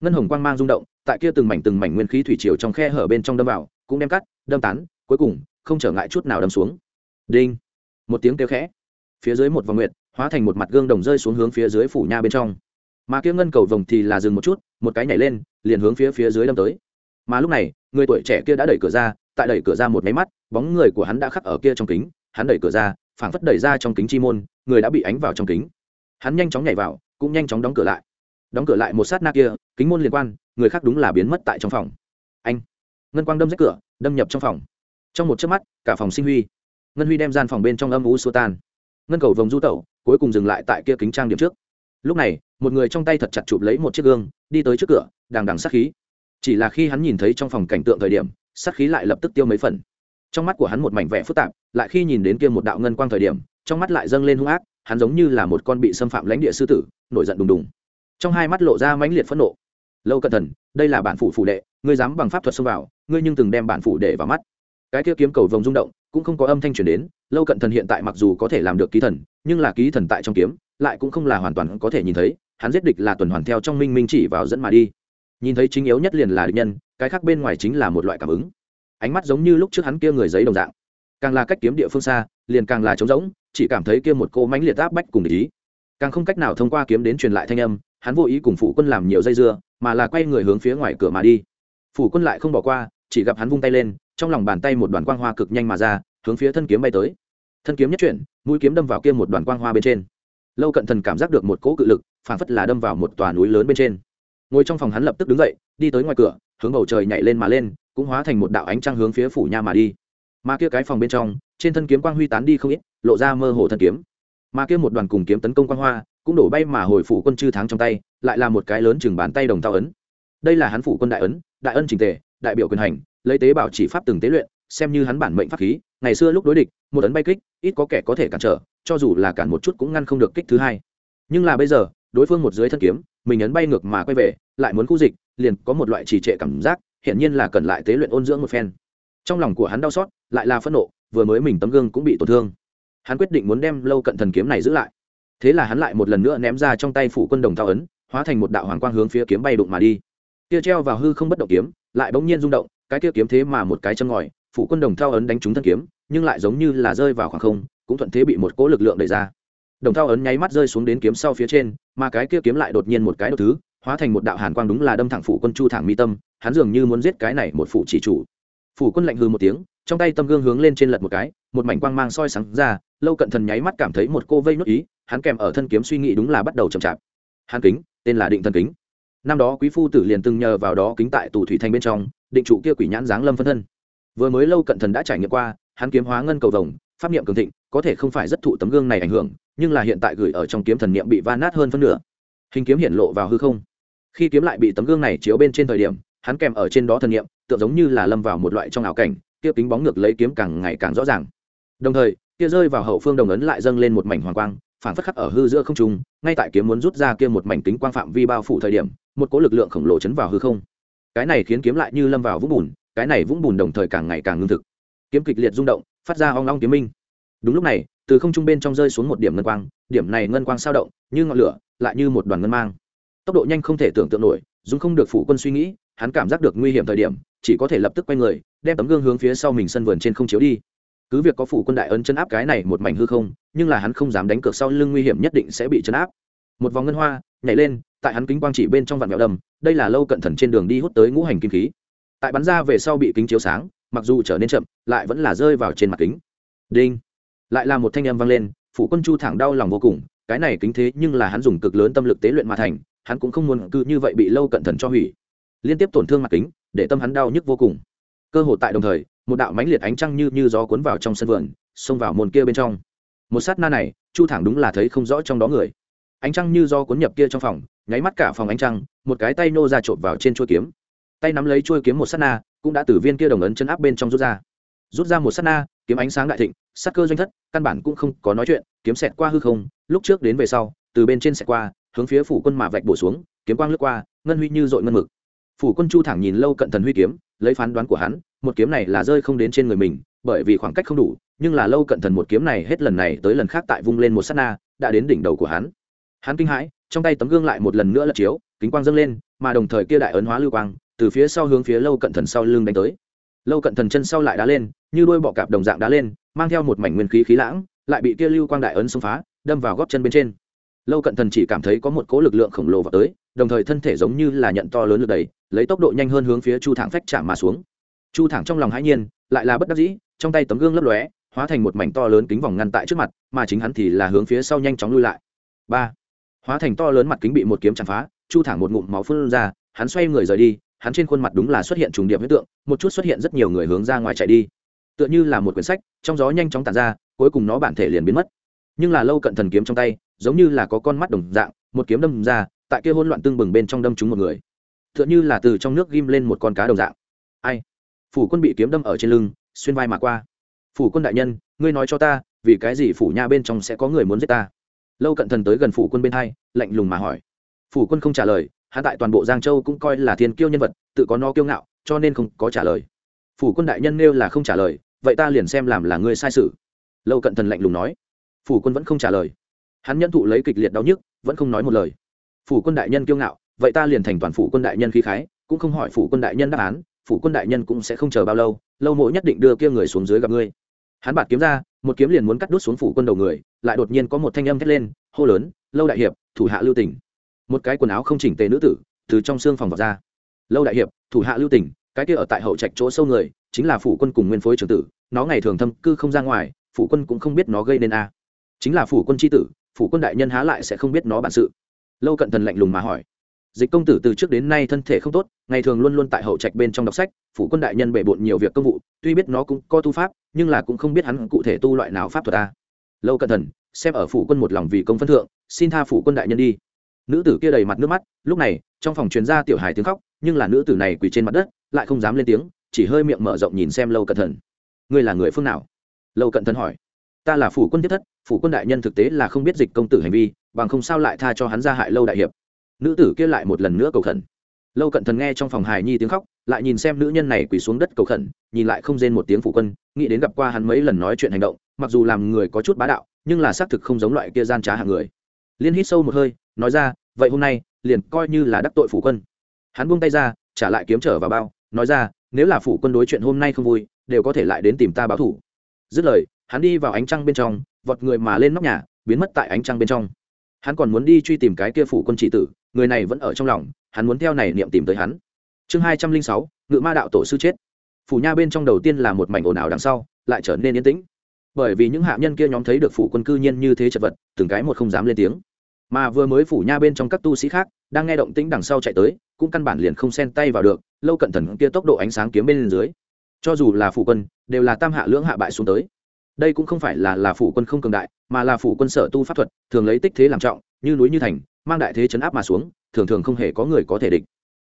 Ngân hồng quang mang rung động, tại kia từng mảnh từng mảnh nguyên khí thủy triều trong khe hở bên trong đâm vào, cũng đem cắt, đâm tán, cuối cùng, không trở ngại chút nào đâm xuống. Đinh! Một tiếng kêu khẽ. Phía dưới một vòng nguyệt, hóa thành một mặt gương đồng rơi xuống hướng phía dưới phủ nha bên trong. Mà kia ngân cầu vồng thì là dừng một chút, một cái nhảy lên liền hướng phía phía dưới đâm tới. Mà lúc này, người tuổi trẻ kia đã đẩy cửa ra, tại đẩy cửa ra một máy mắt, bóng người của hắn đã khắc ở kia trong kính. Hắn đẩy cửa ra, phảng phất đẩy ra trong kính chi môn, người đã bị ánh vào trong kính. Hắn nhanh chóng nhảy vào, cũng nhanh chóng đóng cửa lại. Đóng cửa lại một sát na kia, kính môn liên quan, người khác đúng là biến mất tại trong phòng. Anh! Ngân quang đâm rách cửa, đâm nhập trong phòng. Trong một chớp mắt, cả phòng sinh huy. Ngân huy đem gian phòng bên trong âm u xua tan. Ngân cầu vòng du tẩu, cuối cùng dừng lại tại kia kính trang điểm trước. Lúc này, một người trong tay thật chặt chụp lấy một chiếc gương đi tới trước cửa đằng đằng sát khí. Chỉ là khi hắn nhìn thấy trong phòng cảnh tượng thời điểm sát khí lại lập tức tiêu mấy phần. Trong mắt của hắn một mảnh vẽ phức tạp lại khi nhìn đến kia một đạo ngân quang thời điểm trong mắt lại dâng lên hung ác hắn giống như là một con bị xâm phạm lãnh địa sư tử nổi giận đùng đùng. Trong hai mắt lộ ra mãnh liệt phẫn nộ. Lâu cẩn thần, đây là bản phủ phủ đệ ngươi dám bằng pháp thuật xông vào ngươi nhưng từng đem bản phủ để vào mắt cái kia kiếm cầu vồng rung động, cũng không có âm thanh truyền đến, lâu cận thần hiện tại mặc dù có thể làm được ký thần, nhưng là ký thần tại trong kiếm, lại cũng không là hoàn toàn có thể nhìn thấy, hắn giết địch là tuần hoàn theo trong minh minh chỉ vào dẫn mà đi. Nhìn thấy chính yếu nhất liền là địch nhân, cái khác bên ngoài chính là một loại cảm ứng. Ánh mắt giống như lúc trước hắn kia người giấy đồng dạng. Càng là cách kiếm địa phương xa, liền càng là trống rỗng, chỉ cảm thấy kia một cô mãnh liệt áp bách cùng địch ý. Càng không cách nào thông qua kiếm đến truyền lại thanh âm, hắn vô ý cùng phủ quân làm nhiều dây dưa, mà là quay người hướng phía ngoài cửa mà đi. Phủ quân lại không bỏ qua, chỉ gặp hắn vung tay lên trong lòng bàn tay một đoàn quang hoa cực nhanh mà ra, hướng phía thân kiếm bay tới. Thân kiếm nhất chuyển, mũi kiếm đâm vào kia một đoàn quang hoa bên trên. Lâu cận thần cảm giác được một cỗ cự lực, phảng phất là đâm vào một tòa núi lớn bên trên. Ngồi trong phòng hắn lập tức đứng dậy, đi tới ngoài cửa, hướng bầu trời nhảy lên mà lên, cũng hóa thành một đạo ánh trăng hướng phía phủ nha mà đi. Mà kia cái phòng bên trong, trên thân kiếm quang huy tán đi không ít, lộ ra mơ hồ thân kiếm. Mà kia một đoàn cùng kiếm tấn công quang hoa, cũng đổ bay mà hồi phủ quân chư thắng trong tay, lại là một cái lớn chừng bàn tay đồng tao ấn. Đây là hắn phủ quân đại ấn, đại ân trình tề, đại biểu quyền hành lấy tế bảo chỉ pháp từng tế luyện, xem như hắn bản mệnh pháp khí, ngày xưa lúc đối địch, một ấn bay kích, ít có kẻ có thể cản trở, cho dù là cản một chút cũng ngăn không được kích thứ hai. Nhưng là bây giờ, đối phương một dưới thân kiếm, mình ấn bay ngược mà quay về, lại muốn khu dịch, liền có một loại trì trệ cảm giác, hiển nhiên là cần lại tế luyện ôn dưỡng một phen. Trong lòng của hắn đau xót, lại là phẫn nộ, vừa mới mình tấm gương cũng bị tổn thương. Hắn quyết định muốn đem lâu cận thần kiếm này giữ lại. Thế là hắn lại một lần nữa ném ra trong tay phủ quân đồng thao ấn, hóa thành một đạo hoàng quang hướng phía kiếm bay đụng mà đi. Kia treo vào hư không bất động kiếm, lại bỗng nhiên rung động cái kia kiếm thế mà một cái chân ngòi phụ quân đồng thao ấn đánh trúng thân kiếm, nhưng lại giống như là rơi vào khoảng không, cũng thuận thế bị một cỗ lực lượng đẩy ra. Đồng thao ấn nháy mắt rơi xuống đến kiếm sau phía trên, mà cái kia kiếm lại đột nhiên một cái đột thứ, hóa thành một đạo hàn quang đúng là đâm thẳng phủ quân chu thẳng mi tâm, hắn dường như muốn giết cái này một phủ chỉ chủ. Phủ quân lạnh hư một tiếng, trong tay tâm gương hướng lên trên lật một cái, một mảnh quang mang soi sáng ra, lâu cận thần nháy mắt cảm thấy một cô vây nốt ý, hắn kèm ở thân kiếm suy nghĩ đúng là bắt đầu chậm chạp. Hắn kính, tên là định thần kính năm đó quý phu tử liền từng nhờ vào đó kính tại tù thủy thanh bên trong, định trụ kia quỷ nhãn giáng lâm phân thân. Vừa mới lâu cận thần đã trải nghiệm qua, hắn kiếm hóa ngân cầu vồng, pháp niệm cường thịnh, có thể không phải rất thụ tấm gương này ảnh hưởng, nhưng là hiện tại gửi ở trong kiếm thần niệm bị va nát hơn phân nửa. Hình kiếm hiện lộ vào hư không. Khi kiếm lại bị tấm gương này chiếu bên trên thời điểm, hắn kèm ở trên đó thần niệm, tựa giống như là lâm vào một loại trong ảo cảnh, kia kính bóng ngược lấy kiếm càng ngày càng rõ ràng. Đồng thời, kia rơi vào hậu phương đồng ấn lại dâng lên một mảnh hoàng quang phản phất khắc ở hư giữa không trung, ngay tại kiếm muốn rút ra kia một mảnh kính quang phạm vi bao phủ thời điểm, một cỗ lực lượng khổng lồ chấn vào hư không. Cái này khiến kiếm lại như lâm vào vũng bùn, cái này vũng bùn đồng thời càng ngày càng ngưng thực. Kiếm kịch liệt rung động, phát ra ong long kiếm minh. Đúng lúc này, từ không trung bên trong rơi xuống một điểm ngân quang, điểm này ngân quang sao động, như ngọn lửa, lại như một đoàn ngân mang. Tốc độ nhanh không thể tưởng tượng nổi, dung không được phủ quân suy nghĩ, hắn cảm giác được nguy hiểm thời điểm, chỉ có thể lập tức quay người, đem tấm gương hướng phía sau mình sân vườn trên không chiếu đi cứ việc có phủ quân đại ấn chân áp cái này một mảnh hư không, nhưng là hắn không dám đánh cược sau lưng nguy hiểm nhất định sẽ bị chấn áp. Một vòng ngân hoa nhảy lên, tại hắn kính quang chỉ bên trong vạn mèo đầm, đây là lâu cận thần trên đường đi hút tới ngũ hành kim khí. Tại bắn ra về sau bị kính chiếu sáng, mặc dù trở nên chậm, lại vẫn là rơi vào trên mặt kính. Đinh! Lại là một thanh âm vang lên, phủ quân chu thẳng đau lòng vô cùng, cái này kính thế nhưng là hắn dùng cực lớn tâm lực tế luyện mà thành, hắn cũng không muốn cư như vậy bị lâu cận thần cho hủy. Liên tiếp tổn thương mặt kính, để tâm hắn đau nhức vô cùng. Cơ hội tại đồng thời một đạo mãnh liệt ánh trăng như như gió cuốn vào trong sân vườn, xông vào môn kia bên trong. Một sát na này, chu thẳng đúng là thấy không rõ trong đó người. Ánh trăng như do cuốn nhập kia trong phòng, nháy mắt cả phòng ánh trăng, một cái tay nô ra trộm vào trên chuôi kiếm. Tay nắm lấy chuôi kiếm một sát na, cũng đã từ viên kia đồng ấn chân áp bên trong rút ra. Rút ra một sát na, kiếm ánh sáng đại thịnh sát cơ doanh thất, căn bản cũng không có nói chuyện, kiếm xẹt qua hư không, lúc trước đến về sau, từ bên trên xẹt qua, hướng phía phủ quân mà vạch bổ xuống, kiếm quang lướt qua, ngân huy như dội ngân mực. Phủ quân chu thẳng nhìn lâu cận thần huy kiếm, lấy phán đoán của hắn một kiếm này là rơi không đến trên người mình, bởi vì khoảng cách không đủ, nhưng là lâu cận thần một kiếm này hết lần này tới lần khác tại vung lên một sát na, đã đến đỉnh đầu của hắn. Hắn kinh hãi, trong tay tấm gương lại một lần nữa lật chiếu, kính quang dâng lên, mà đồng thời kia đại ấn hóa lưu quang, từ phía sau hướng phía lâu cận thần sau lưng đánh tới. Lâu cận thần chân sau lại đá lên, như đôi bọ cạp đồng dạng đá lên, mang theo một mảnh nguyên khí khí lãng, lại bị kia lưu quang đại ấn xông phá, đâm vào gót chân bên trên. Lâu cận thần chỉ cảm thấy có một cỗ lực lượng khổng lồ vào tới, đồng thời thân thể giống như là nhận to lớn lực đầy lấy tốc độ nhanh hơn hướng phía chu thẳng phách chạm mà xuống chu thẳng trong lòng hãi nhiên, lại là bất đắc dĩ, trong tay tấm gương lấp lóe, hóa thành một mảnh to lớn kính vòng ngăn tại trước mặt, mà chính hắn thì là hướng phía sau nhanh chóng lui lại. Ba, hóa thành to lớn mặt kính bị một kiếm chạm phá, chu thẳng một ngụm máu phun ra, hắn xoay người rời đi, hắn trên khuôn mặt đúng là xuất hiện trùng điệp huyết tượng, một chút xuất hiện rất nhiều người hướng ra ngoài chạy đi. Tựa như là một quyển sách, trong gió nhanh chóng tàn ra, cuối cùng nó bản thể liền biến mất. Nhưng là lâu cận thần kiếm trong tay, giống như là có con mắt đồng dạng, một kiếm đâm ra, tại kia hỗn loạn tương bừng bên trong đâm trúng một người. Tựa như là từ trong nước ghim lên một con cá đồng dạng. Ai? Phủ quân bị kiếm đâm ở trên lưng, xuyên vai mà qua. Phủ quân đại nhân, ngươi nói cho ta, vì cái gì phủ nha bên trong sẽ có người muốn giết ta? Lâu cận thần tới gần phủ quân bên hai, lạnh lùng mà hỏi. Phủ quân không trả lời hạ tại toàn bộ giang châu cũng coi là thiên kiêu nhân vật, tự có nó kiêu ngạo, cho nên không có trả lời. Phủ quân đại nhân nêu là không trả lời, vậy ta liền xem làm là ngươi sai sự. Lâu cận thần lạnh lùng nói. Phủ quân vẫn không trả lời. Hắn nhân thụ lấy kịch liệt đau nhức, vẫn không nói một lời. Phủ quân đại nhân kiêu ngạo, vậy ta liền thành toàn phủ quân đại nhân khí khái, cũng không hỏi phủ quân đại nhân đáp án phủ quân đại nhân cũng sẽ không chờ bao lâu lâu mộ nhất định đưa kia người xuống dưới gặp ngươi. Hắn bạt kiếm ra, một kiếm liền muốn cắt đút xuống phủ quân đầu người, lại đột nhiên có một thanh âm thét lên, hô lớn, lâu đại hiệp, thủ hạ lưu tỉnh. Một cái quần áo không chỉnh tề nữ tử từ trong xương phòng vào ra. Lâu đại hiệp, thủ hạ lưu tỉnh, cái kia ở tại hậu trạch chỗ sâu người, chính là phủ quân cùng nguyên phối trưởng tử, nó ngày thường thâm cư không ra ngoài, phủ quân cũng không biết nó gây nên a. Chính là phủ quân tri tử, phủ quân đại nhân há lại sẽ không biết nó bản sự. Lâu cận thần lạnh lùng mà hỏi dịch công tử từ trước đến nay thân thể không tốt, ngày thường luôn luôn tại hậu trạch bên trong đọc sách, phủ quân đại nhân bể bộn nhiều việc công vụ, tuy biết nó cũng có tu pháp, nhưng là cũng không biết hắn cụ thể tu loại nào pháp thuật ta lâu cận thần xem ở phủ quân một lòng vì công phân thượng, xin tha phủ quân đại nhân đi. Nữ tử kia đầy mặt nước mắt, lúc này, trong phòng truyền ra tiểu hài tiếng khóc, nhưng là nữ tử này quỳ trên mặt đất, lại không dám lên tiếng, chỉ hơi miệng mở rộng nhìn xem lâu cận thần ngươi là người phương nào? Lâu cận thần hỏi. Ta là phủ quân thiết thất, phủ quân đại nhân thực tế là không biết dịch công tử hành vi, bằng không sao lại tha cho hắn ra hại lâu đại hiệp nữ tử kia lại một lần nữa cầu khẩn. Lâu cận thần nghe trong phòng hài nhi tiếng khóc, lại nhìn xem nữ nhân này quỳ xuống đất cầu khẩn, nhìn lại không rên một tiếng phủ quân, nghĩ đến gặp qua hắn mấy lần nói chuyện hành động, mặc dù làm người có chút bá đạo, nhưng là xác thực không giống loại kia gian trá hạng người. Liên hít sâu một hơi, nói ra, vậy hôm nay, liền coi như là đắc tội phủ quân. Hắn buông tay ra, trả lại kiếm trở vào bao, nói ra, nếu là phủ quân đối chuyện hôm nay không vui, đều có thể lại đến tìm ta báo thủ. Dứt lời, hắn đi vào ánh trăng bên trong, vọt người mà lên nóc nhà, biến mất tại ánh trăng bên trong hắn còn muốn đi truy tìm cái kia phủ quân trị tử, người này vẫn ở trong lòng, hắn muốn theo này niệm tìm tới hắn. Chương hai trăm linh sáu, ngự ma đạo tổ sư chết. Phủ nha bên trong đầu tiên là một mảnh ồn ào đằng sau, lại trở nên yên tĩnh. Bởi vì những hạ nhân kia nhóm thấy được phủ quân cư nhiên như thế chật vật, từng cái một không dám lên tiếng. Mà vừa mới phủ nha bên trong các tu sĩ khác, đang nghe động tĩnh đằng sau chạy tới, cũng căn bản liền không xen tay vào được, lâu cận thần kia tốc độ ánh sáng kiếm bên dưới. Cho dù là phủ quân, đều là tam hạ lưỡng hạ bại xuống tới đây cũng không phải là là phủ quân không cường đại, mà là phủ quân sở tu pháp thuật, thường lấy tích thế làm trọng, như núi như thành, mang đại thế chấn áp mà xuống, thường thường không hề có người có thể địch.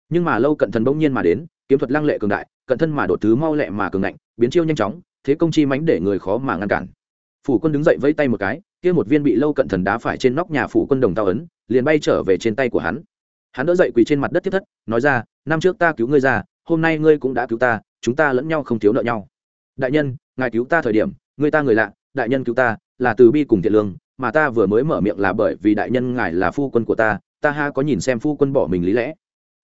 Nhưng mà lâu cận thần bỗng nhiên mà đến, kiếm thuật lăng lệ cường đại, cận thân mà đột thứ mau lẹ mà cường ngạnh, biến chiêu nhanh chóng, thế công chi mánh để người khó mà ngăn cản. Phủ quân đứng dậy vẫy tay một cái, kia một viên bị lâu cận thần đá phải trên nóc nhà phủ quân đồng tao ấn, liền bay trở về trên tay của hắn. Hắn đỡ dậy quỳ trên mặt đất thiết thất, nói ra, năm trước ta cứu ngươi ra, hôm nay ngươi cũng đã cứu ta, chúng ta lẫn nhau không thiếu nợ nhau. Đại nhân, ngài cứu ta thời điểm Người ta người lạ, đại nhân cứu ta, là từ bi cùng thiện lương, mà ta vừa mới mở miệng là bởi vì đại nhân ngài là phu quân của ta ta ha có nhìn xem phu quân bỏ mình lý lẽ.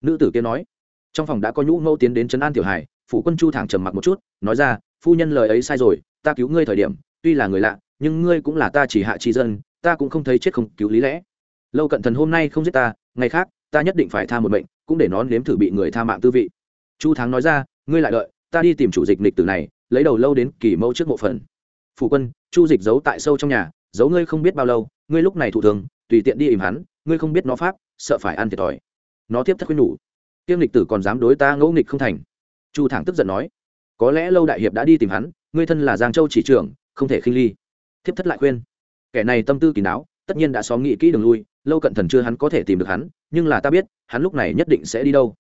Nữ tử kia nói. Trong phòng đã có nhũ ngẫu tiến đến trấn an tiểu hải phụ quân chu thẳng trầm mặc một chút, nói ra, phu nhân lời ấy sai rồi, ta cứu ngươi thời điểm, tuy là người lạ, nhưng ngươi cũng là ta chỉ hạ tri dân, ta cũng không thấy chết không cứu lý lẽ. Lâu cận thần hôm nay không giết ta, ngày khác, ta nhất định phải tha một bệnh cũng để nó nếm thử bị người tha mạng tư vị. Chu thắng nói ra, ngươi lại đợi, ta đi tìm chủ dịch lịch tử này, lấy đầu lâu đến kỳ mẫu trước mộ phần phụ quân, chu dịch giấu tại sâu trong nhà, giấu ngươi không biết bao lâu, ngươi lúc này thủ thường, tùy tiện đi ìm hắn, ngươi không biết nó pháp, sợ phải ăn thiệt thòi. Nó tiếp thất khuyên nhủ. Tiêm lịch tử còn dám đối ta ngẫu nghịch không thành. Chu thẳng tức giận nói. Có lẽ lâu đại hiệp đã đi tìm hắn, ngươi thân là giang châu chỉ trưởng, không thể khinh ly. Thiếp thất lại khuyên. Kẻ này tâm tư kỳ não, tất nhiên đã xóm nghĩ kỹ đường lui, lâu cận thần chưa hắn có thể tìm được hắn, nhưng là ta biết, hắn lúc này nhất định sẽ đi đâu.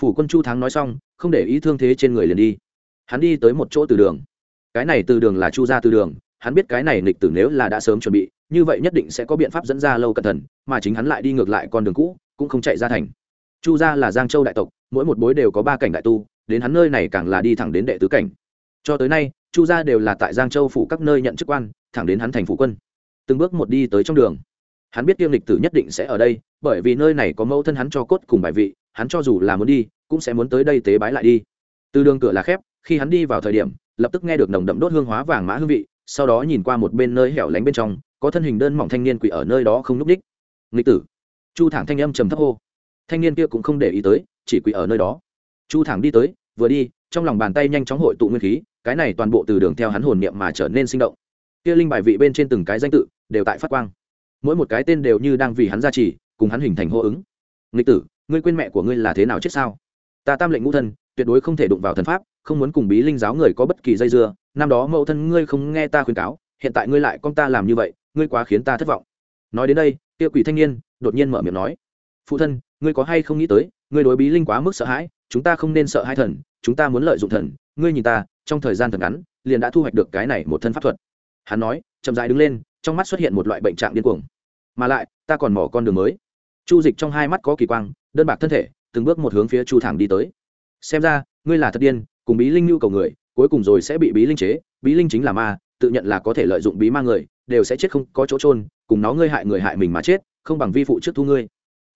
Phủ quân chu thắng nói xong, không để ý thương thế trên người liền đi. Hắn đi tới một chỗ từ đường cái này từ đường là chu ra từ đường, hắn biết cái này nghịch tử nếu là đã sớm chuẩn bị, như vậy nhất định sẽ có biện pháp dẫn ra lâu cẩn thần mà chính hắn lại đi ngược lại con đường cũ, cũng không chạy ra thành. Chu gia là giang châu đại tộc, mỗi một bối đều có ba cảnh đại tu, đến hắn nơi này càng là đi thẳng đến đệ tứ cảnh. Cho tới nay, chu gia đều là tại giang châu phủ các nơi nhận chức quan, thẳng đến hắn thành phủ quân. Từng bước một đi tới trong đường. Hắn biết tiêm lịch tử nhất định sẽ ở đây, bởi vì nơi này có mẫu thân hắn cho cốt cùng bài vị, hắn cho dù là muốn đi, cũng sẽ muốn tới đây tế bái lại đi. Từ đường cửa là khép, khi hắn đi vào thời điểm lập tức nghe được nồng đậm đốt hương hóa vàng mã hương vị, sau đó nhìn qua một bên nơi hẻo lánh bên trong, có thân hình đơn mỏng thanh niên quỷ ở nơi đó không n ú c ních nghịch tử. Chu thẳng thanh âm trầm thấp hô. Thanh niên kia cũng không để ý tới, chỉ quỷ ở nơi đó. Chu thẳng đi tới, vừa đi, trong lòng bàn tay nhanh chóng hội tụ nguyên khí, cái này toàn bộ từ đường theo hắn hồn niệm mà trở nên sinh động. Kia linh bài vị bên trên từng cái danh tự, đều tại phát quang. Mỗi một cái tên đều như đang vì hắn gia trì, cùng hắn hình thành hô ứng. Nghịch tử, ngươi quên mẹ của ngươi là thế nào chết sao? Ta tam lệnh ngũ thân, tuyệt đối không thể đụng vào thần pháp không muốn cùng bí linh giáo người có bất kỳ dây dưa, năm đó mẫu thân ngươi không nghe ta khuyên cáo, hiện tại ngươi lại con ta làm như vậy, ngươi quá khiến ta thất vọng. Nói đến đây, kia quỷ thanh niên đột nhiên mở miệng nói, phụ thân, ngươi có hay không nghĩ tới, ngươi đối bí linh quá mức sợ hãi, chúng ta không nên sợ hai thần, chúng ta muốn lợi dụng thần. Ngươi nhìn ta, trong thời gian thật ngắn, liền đã thu hoạch được cái này một thân pháp thuật. Hắn nói, chậm dài đứng lên, trong mắt xuất hiện một loại bệnh trạng điên cuồng. Mà lại, ta còn mỏ con đường mới. Chu dịch trong hai mắt có kỳ quang, đơn bạc thân thể, từng bước một hướng phía chu thẳng đi tới. Xem ra, ngươi là thật điên cùng bí linh nhu cầu người, cuối cùng rồi sẽ bị bí linh chế. Bí linh chính là ma, tự nhận là có thể lợi dụng bí ma người, đều sẽ chết không có chỗ trôn cùng nó ngươi hại người hại mình mà chết, không bằng vi phụ trước thu ngươi.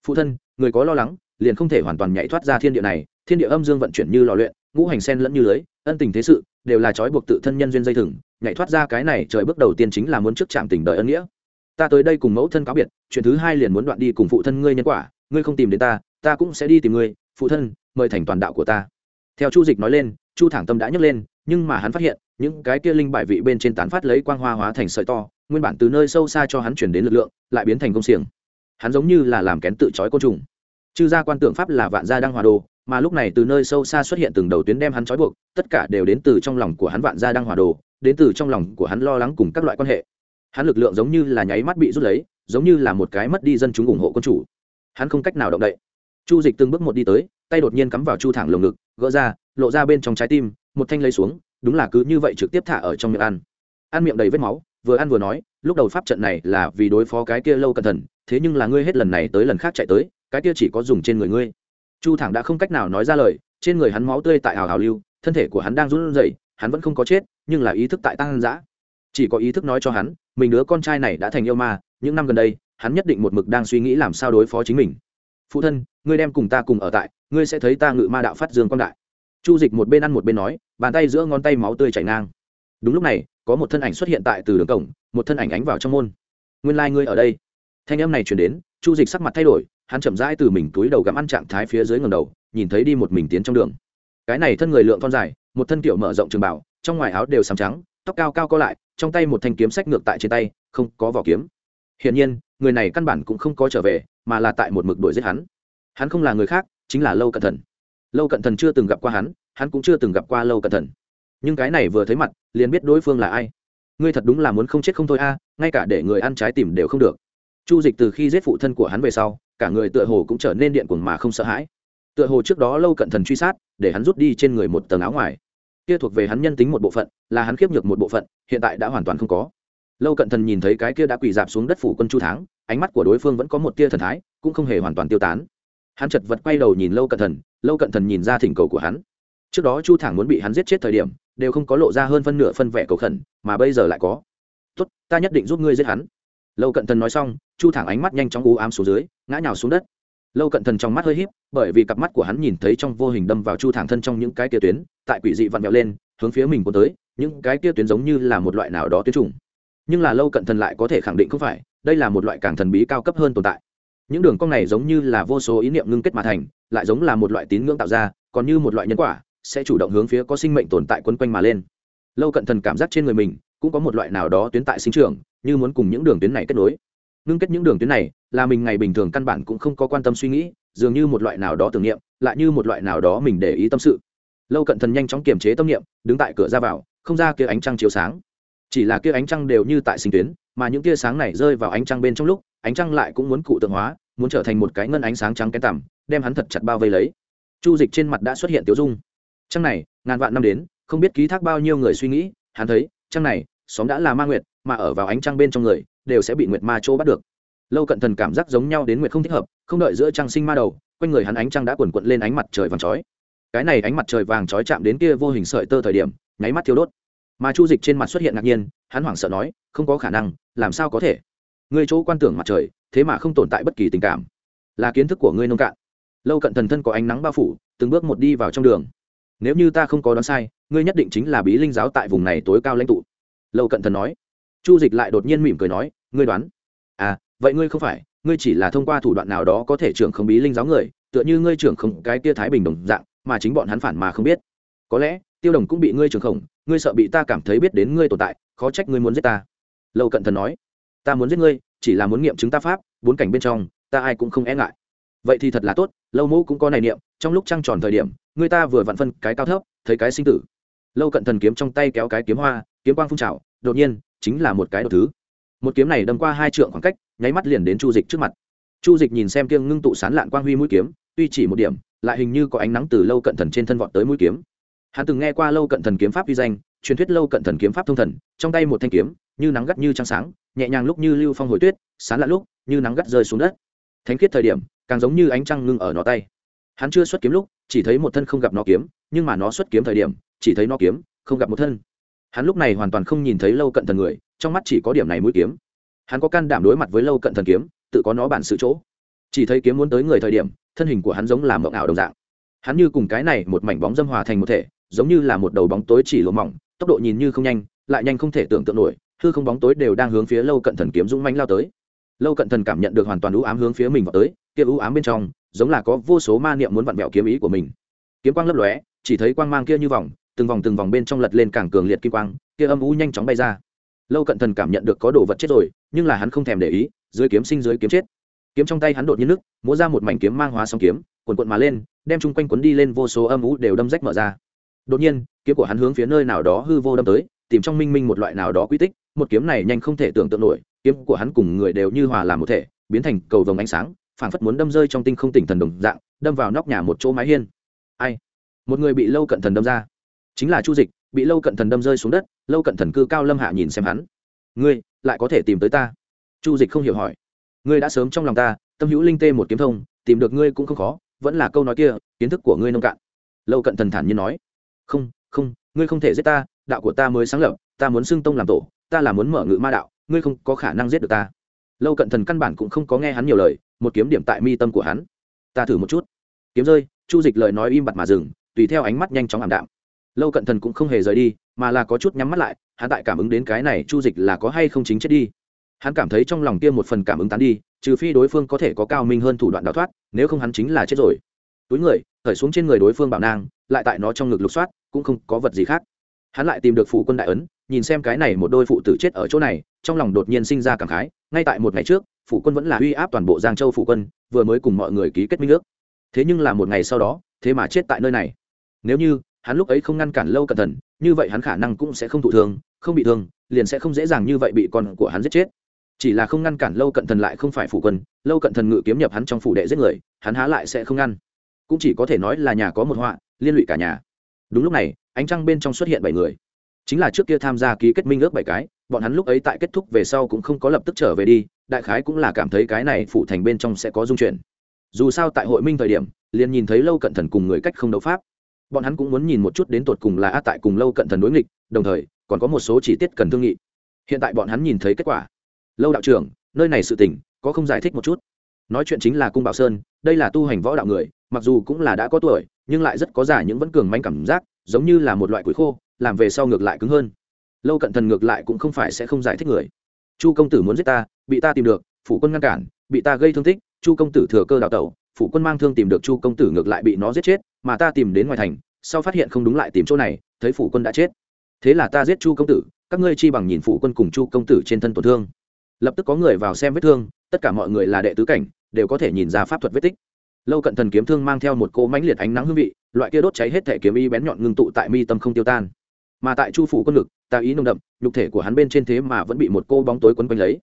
Phụ thân, người có lo lắng, liền không thể hoàn toàn nhảy thoát ra thiên địa này. Thiên địa âm dương vận chuyển như lò luyện, ngũ hành sen lẫn như lưới, ân tình thế sự, đều là trói buộc tự thân nhân duyên dây thừng. Nhảy thoát ra cái này trời bước đầu tiên chính là muốn trước chạm tình đời ân nghĩa. Ta tới đây cùng mẫu thân cáo biệt, chuyện thứ hai liền muốn đoạn đi cùng phụ thân ngươi nhân quả. Ngươi không tìm đến ta ta cũng sẽ đi tìm ngươi. Phụ thân, mời thành toàn đạo của ta theo chu dịch nói lên, chu thẳng tâm đã nhấc lên, nhưng mà hắn phát hiện, những cái kia linh bại vị bên trên tán phát lấy quang hoa hóa thành sợi to, nguyên bản từ nơi sâu xa cho hắn chuyển đến lực lượng, lại biến thành công xiềng. Hắn giống như là làm kén tự trói côn trùng. Chư gia quan tượng pháp là vạn gia đăng hòa đồ, mà lúc này từ nơi sâu xa xuất hiện từng đầu tuyến đem hắn trói buộc, tất cả đều đến từ trong lòng của hắn vạn gia đăng hòa đồ, đến từ trong lòng của hắn lo lắng cùng các loại quan hệ. Hắn lực lượng giống như là nháy mắt bị rút lấy, giống như là một cái mất đi dân chúng ủng hộ quân chủ. Hắn không cách nào động đậy chu dịch từng bước một đi tới tay đột nhiên cắm vào chu thẳng lồng ngực gỡ ra lộ ra bên trong trái tim một thanh lấy xuống đúng là cứ như vậy trực tiếp thả ở trong miệng ăn. Ăn miệng đầy vết máu vừa ăn vừa nói lúc đầu pháp trận này là vì đối phó cái kia lâu cẩn thận thế nhưng là ngươi hết lần này tới lần khác chạy tới cái kia chỉ có dùng trên người ngươi. Chu thẳng đã không cách nào nói ra lời trên người hắn máu tươi tại hào hào lưu thân thể của hắn đang run rẩy hắn vẫn không có chết nhưng là ý thức tại tăng giã, chỉ có ý thức nói cho hắn mình đứa con trai này đã thành yêu ma những năm gần đây hắn nhất định một mực đang suy nghĩ làm sao đối phó chính mình phụ thân, ngươi đem cùng ta cùng ở tại, ngươi sẽ thấy ta ngự ma đạo phát dương quan đại. Chu dịch một bên ăn một bên nói, bàn tay giữa ngón tay máu tươi chảy ngang. Đúng lúc này, có một thân ảnh xuất hiện tại từ đường cổng, một thân ảnh ánh vào trong môn. Nguyên lai、like、ngươi ở đây. Thanh âm này chuyển đến, chu dịch sắc mặt thay đổi, hắn chậm rãi từ mình túi đầu gặm ăn trạng thái phía dưới ngầm đầu, nhìn thấy đi một mình tiến trong đường. Cái này thân người lượng thon dài, một thân kiểu mở rộng trường bảo trong ngoài áo đều sàm trắng, tóc cao cao co lại, trong tay một thanh kiếm sách ngược tại trên tay, không có vỏ kiếm. Hiển nhiên, người này căn bản cũng không có trở về mà là tại một mực đuổi giết hắn. Hắn không là người khác, chính là lâu cận thần. Lâu cận thần chưa từng gặp qua hắn hắn cũng chưa từng gặp qua lâu cận thần. Nhưng cái này vừa thấy mặt, liền biết đối phương là ai. Ngươi thật đúng là muốn không chết không thôi a, ngay cả để người ăn trái tìm đều không được. Chu dịch từ khi giết phụ thân của hắn về sau, cả người tựa hồ cũng trở nên điện cuồng mà không sợ hãi. Tựa hồ trước đó lâu cận thần truy sát, để hắn rút đi trên người một tầng áo ngoài. Kia thuộc về hắn nhân tính một bộ phận, là hắn khiếp nhược một bộ phận, hiện tại đã hoàn toàn không có lâu cận thần nhìn thấy cái kia đã quỳ dạp xuống đất phủ quân chu tháng, ánh mắt của đối phương vẫn có một tia thần thái, cũng không hề hoàn toàn tiêu tán. Hắn chật vật quay đầu nhìn lâu cận thần, lâu cận thần nhìn ra thỉnh cầu của hắn. Trước đó chu thẳng muốn bị hắn giết chết thời điểm, đều không có lộ ra hơn phân nửa phân vẻ cầu khẩn, mà bây giờ lại có. Tốt, ta nhất định giúp ngươi giết hắn. Lâu cận thần nói xong, chu thẳng ánh mắt nhanh chóng u ám xuống dưới, ngã nhào xuống đất. Lâu cận thần trong mắt hơi híp, bởi vì cặp mắt của hắn nhìn thấy trong vô hình đâm vào chu thẳng thân trong những cái tia tuyến, tại quỷ dị vặn vẹo lên, hướng phía mình cuốn tới, những cái tia tuyến giống như là một loại nào đó tuyến trùng nhưng là lâu cận thần lại có thể khẳng định không phải, đây là một loại càng thần bí cao cấp hơn tồn tại. Những đường cong này giống như là vô số ý niệm ngưng kết mà thành, lại giống là một loại tín ngưỡng tạo ra, còn như một loại nhân quả, sẽ chủ động hướng phía có sinh mệnh tồn tại quấn quanh mà lên. Lâu cận thần cảm giác trên người mình, cũng có một loại nào đó tuyến tại sinh trường như muốn cùng những đường tuyến này kết nối. Ngưng kết những đường tuyến này, là mình ngày bình thường căn bản cũng không có quan tâm suy nghĩ, dường như một loại nào đó tưởng niệm, lại như một loại nào đó mình để ý tâm sự. Lâu cận thần nhanh chóng kiềm chế tâm niệm, đứng tại cửa ra vào, không ra kia ánh trăng chiếu sáng chỉ là kia ánh trăng đều như tại sinh tuyến, mà những tia sáng này rơi vào ánh trăng bên trong lúc, ánh trăng lại cũng muốn cụ tượng hóa, muốn trở thành một cái ngân ánh sáng trắng kén tằm, đem hắn thật chặt bao vây lấy. Chu dịch trên mặt đã xuất hiện tiểu dung. Trăng này, ngàn vạn năm đến, không biết ký thác bao nhiêu người suy nghĩ, hắn thấy, trăng này, xóm đã là ma nguyệt, mà ở vào ánh trăng bên trong người, đều sẽ bị nguyệt ma chỗ bắt được. Lâu cận thần cảm giác giống nhau đến nguyệt không thích hợp, không đợi giữa trăng sinh ma đầu, quanh người hắn ánh trăng đã quần quận lên ánh mặt trời vàng chói. Cái này ánh mặt trời vàng chói chạm đến kia vô hình sợi tơ thời điểm, nháy mắt thiếu đốt mà chu dịch trên mặt xuất hiện ngạc nhiên hắn hoảng sợ nói không có khả năng làm sao có thể ngươi chỗ quan tưởng mặt trời thế mà không tồn tại bất kỳ tình cảm là kiến thức của ngươi nông cạn lâu cận thần thân có ánh nắng bao phủ từng bước một đi vào trong đường nếu như ta không có đoán sai ngươi nhất định chính là bí linh giáo tại vùng này tối cao lãnh tụ lâu cận thần nói chu dịch lại đột nhiên mỉm cười nói ngươi đoán à vậy ngươi không phải ngươi chỉ là thông qua thủ đoạn nào đó có thể trưởng không bí linh giáo người tựa như ngươi trưởng không cái kia thái bình đồng dạng mà chính bọn hắn phản mà không biết có lẽ tiêu đồng cũng bị ngươi trưởng khổng ngươi sợ bị ta cảm thấy biết đến ngươi tồn tại, khó trách ngươi muốn giết ta. Lâu cận thần nói, ta muốn giết ngươi, chỉ là muốn nghiệm chứng ta pháp, bốn cảnh bên trong, ta ai cũng không e ngại. Vậy thì thật là tốt, lâu mẫu cũng có này niệm, trong lúc trăng tròn thời điểm, người ta vừa vặn phân cái cao thấp, thấy cái sinh tử. Lâu cận thần kiếm trong tay kéo cái kiếm hoa, kiếm quang phun trào, đột nhiên, chính là một cái đột thứ. Một kiếm này đâm qua hai trượng khoảng cách, nháy mắt liền đến chu dịch trước mặt. Chu dịch nhìn xem kiêng ngưng tụ sán lạn quang huy mũi kiếm, tuy chỉ một điểm, lại hình như có ánh nắng từ lâu cận thần trên thân vọt tới mũi kiếm hắn từng nghe qua lâu cận thần kiếm pháp uy danh, truyền thuyết lâu cận thần kiếm pháp thông thần, trong tay một thanh kiếm, như nắng gắt như trăng sáng, nhẹ nhàng lúc như lưu phong hồi tuyết, sán lạ lúc như nắng gắt rơi xuống đất. Thánh khiết thời điểm, càng giống như ánh trăng ngưng ở nó tay. Hắn chưa xuất kiếm lúc, chỉ thấy một thân không gặp nó kiếm, nhưng mà nó xuất kiếm thời điểm, chỉ thấy nó kiếm, không gặp một thân. Hắn lúc này hoàn toàn không nhìn thấy lâu cận thần người, trong mắt chỉ có điểm này mũi kiếm. Hắn có can đảm đối mặt với lâu cận thần kiếm, tự có nó bản sự chỗ. Chỉ thấy kiếm muốn tới người thời điểm, thân hình của hắn giống làm mộng ảo đồng dạng. Hắn như cùng cái này một mảnh bóng dâm hòa thành một thể giống như là một đầu bóng tối chỉ lộ mỏng, tốc độ nhìn như không nhanh, lại nhanh không thể tưởng tượng nổi, hư không bóng tối đều đang hướng phía lâu cận thần kiếm dũng manh lao tới. Lâu cận thần cảm nhận được hoàn toàn ưu ám hướng phía mình vào tới, kia ưu ám bên trong, giống là có vô số ma niệm muốn vặn vẹo kiếm ý của mình. Kiếm quang lấp lóe, chỉ thấy quang mang kia như vòng, từng vòng từng vòng bên trong lật lên càng cường liệt kim quang, kia âm u nhanh chóng bay ra. Lâu cận thần cảm nhận được có đồ vật chết rồi, nhưng là hắn không thèm để ý, dưới kiếm sinh dưới kiếm chết. Kiếm trong tay hắn đột nhiên nước múa ra một mảnh kiếm mang hóa sóng kiếm quần quận mà lên, đem chung quanh quấn đi lên vô số âm u đều đâm rách mở ra đột nhiên, kiếm của hắn hướng phía nơi nào đó hư vô đâm tới, tìm trong minh minh một loại nào đó quy tích, một kiếm này nhanh không thể tưởng tượng nổi, kiếm của hắn cùng người đều như hòa làm một thể, biến thành cầu vồng ánh sáng, phảng phất muốn đâm rơi trong tinh không tỉnh thần đồng dạng, đâm vào nóc nhà một chỗ mái hiên. Ai? Một người bị lâu cận thần đâm ra. Chính là chu dịch, bị lâu cận thần đâm rơi xuống đất, lâu cận thần cư cao lâm hạ nhìn xem hắn. Ngươi, lại có thể tìm tới ta? Chu dịch không hiểu hỏi. Ngươi đã sớm trong lòng ta, tâm hữu linh tê một kiếm thông, tìm được ngươi cũng không khó, vẫn là câu nói kia, kiến thức của ngươi nông cạn. Lâu cận thần thản nhiên nói không không, ngươi không thể giết ta, đạo của ta mới sáng lập, ta muốn xưng tông làm tổ, ta là muốn mở ngự ma đạo, ngươi không có khả năng giết được ta. Lâu cận thần căn bản cũng không có nghe hắn nhiều lời, một kiếm điểm tại mi tâm của hắn. Ta thử một chút. Kiếm rơi, chu dịch lời nói im bặt mà dừng, tùy theo ánh mắt nhanh chóng ảm đạm. Lâu cận thần cũng không hề rời đi, mà là có chút nhắm mắt lại, hắn tại cảm ứng đến cái này chu dịch là có hay không chính chết đi. Hắn cảm thấy trong lòng kia một phần cảm ứng tán đi, trừ phi đối phương có thể có cao minh hơn thủ đoạn đào thoát, nếu không hắn chính là chết rồi túi người khởi xuống trên người đối phương bảo nang lại tại nó trong ngực lục soát, cũng không có vật gì khác. Hắn lại tìm được phụ quân đại ấn, nhìn xem cái này một đôi phụ tử chết ở chỗ này, trong lòng đột nhiên sinh ra cảm khái, ngay tại một ngày trước, phụ quân vẫn là uy áp toàn bộ giang châu phụ quân, vừa mới cùng mọi người ký kết minh ước. Thế nhưng là một ngày sau đó, thế mà chết tại nơi này. Nếu như, hắn lúc ấy không ngăn cản lâu cẩn thận, như vậy hắn khả năng cũng sẽ không thụ thương, không bị thương, liền sẽ không dễ dàng như vậy bị con của hắn giết chết. Chỉ là không ngăn cản lâu cận thần lại không phải phủ quân, lâu cận thần ngự kiếm nhập hắn trong phủ đệ giết người, hắn há lại sẽ không ngăn cũng chỉ có thể nói là nhà có một họa, liên lụy cả nhà. Đúng lúc này, ánh trăng bên trong xuất hiện bảy người. Chính là trước kia tham gia ký kết minh ước bảy cái, bọn hắn lúc ấy tại kết thúc về sau cũng không có lập tức trở về đi, đại khái cũng là cảm thấy cái này phụ thành bên trong sẽ có dung chuyển. Dù sao tại hội minh thời điểm, liền nhìn thấy lâu cận thần cùng người cách không đấu pháp. Bọn hắn cũng muốn nhìn một chút đến tột cùng là a tại cùng lâu cận thần đối nghịch, đồng thời, còn có một số chi tiết cần thương nghị. Hiện tại bọn hắn nhìn thấy kết quả. Lâu đạo trưởng, nơi này sự tình, có không giải thích một chút? Nói chuyện chính là cung bảo sơn, đây là tu hành võ đạo người mặc dù cũng là đã có tuổi, nhưng lại rất có giả những vẫn cường manh cảm giác, giống như là một loại củi khô, làm về sau ngược lại cứng hơn. Lâu cận thần ngược lại cũng không phải sẽ không giải thích người. Chu công tử muốn giết ta, bị ta tìm được, phủ quân ngăn cản, bị ta gây thương tích, chu công tử thừa cơ đào tẩu, phủ quân mang thương tìm được chu công tử ngược lại bị nó giết chết, mà ta tìm đến ngoài thành, sau phát hiện không đúng lại tìm chỗ này, thấy phủ quân đã chết. Thế là ta giết chu công tử, các ngươi chi bằng nhìn phủ quân cùng chu công tử trên thân tổn thương. Lập tức có người vào xem vết thương, tất cả mọi người là đệ tứ cảnh, đều có thể nhìn ra pháp thuật vết tích lâu cận thần kiếm thương mang theo một cỗ mãnh liệt ánh nắng hương vị, loại kia đốt cháy hết thể kiếm y bén nhọn ngưng tụ tại mi tâm không tiêu tan. Mà tại chu phủ quân ngực tà ý nông đậm, nhục thể của hắn bên trên thế mà vẫn bị một cô bóng tối quấn quanh lấy.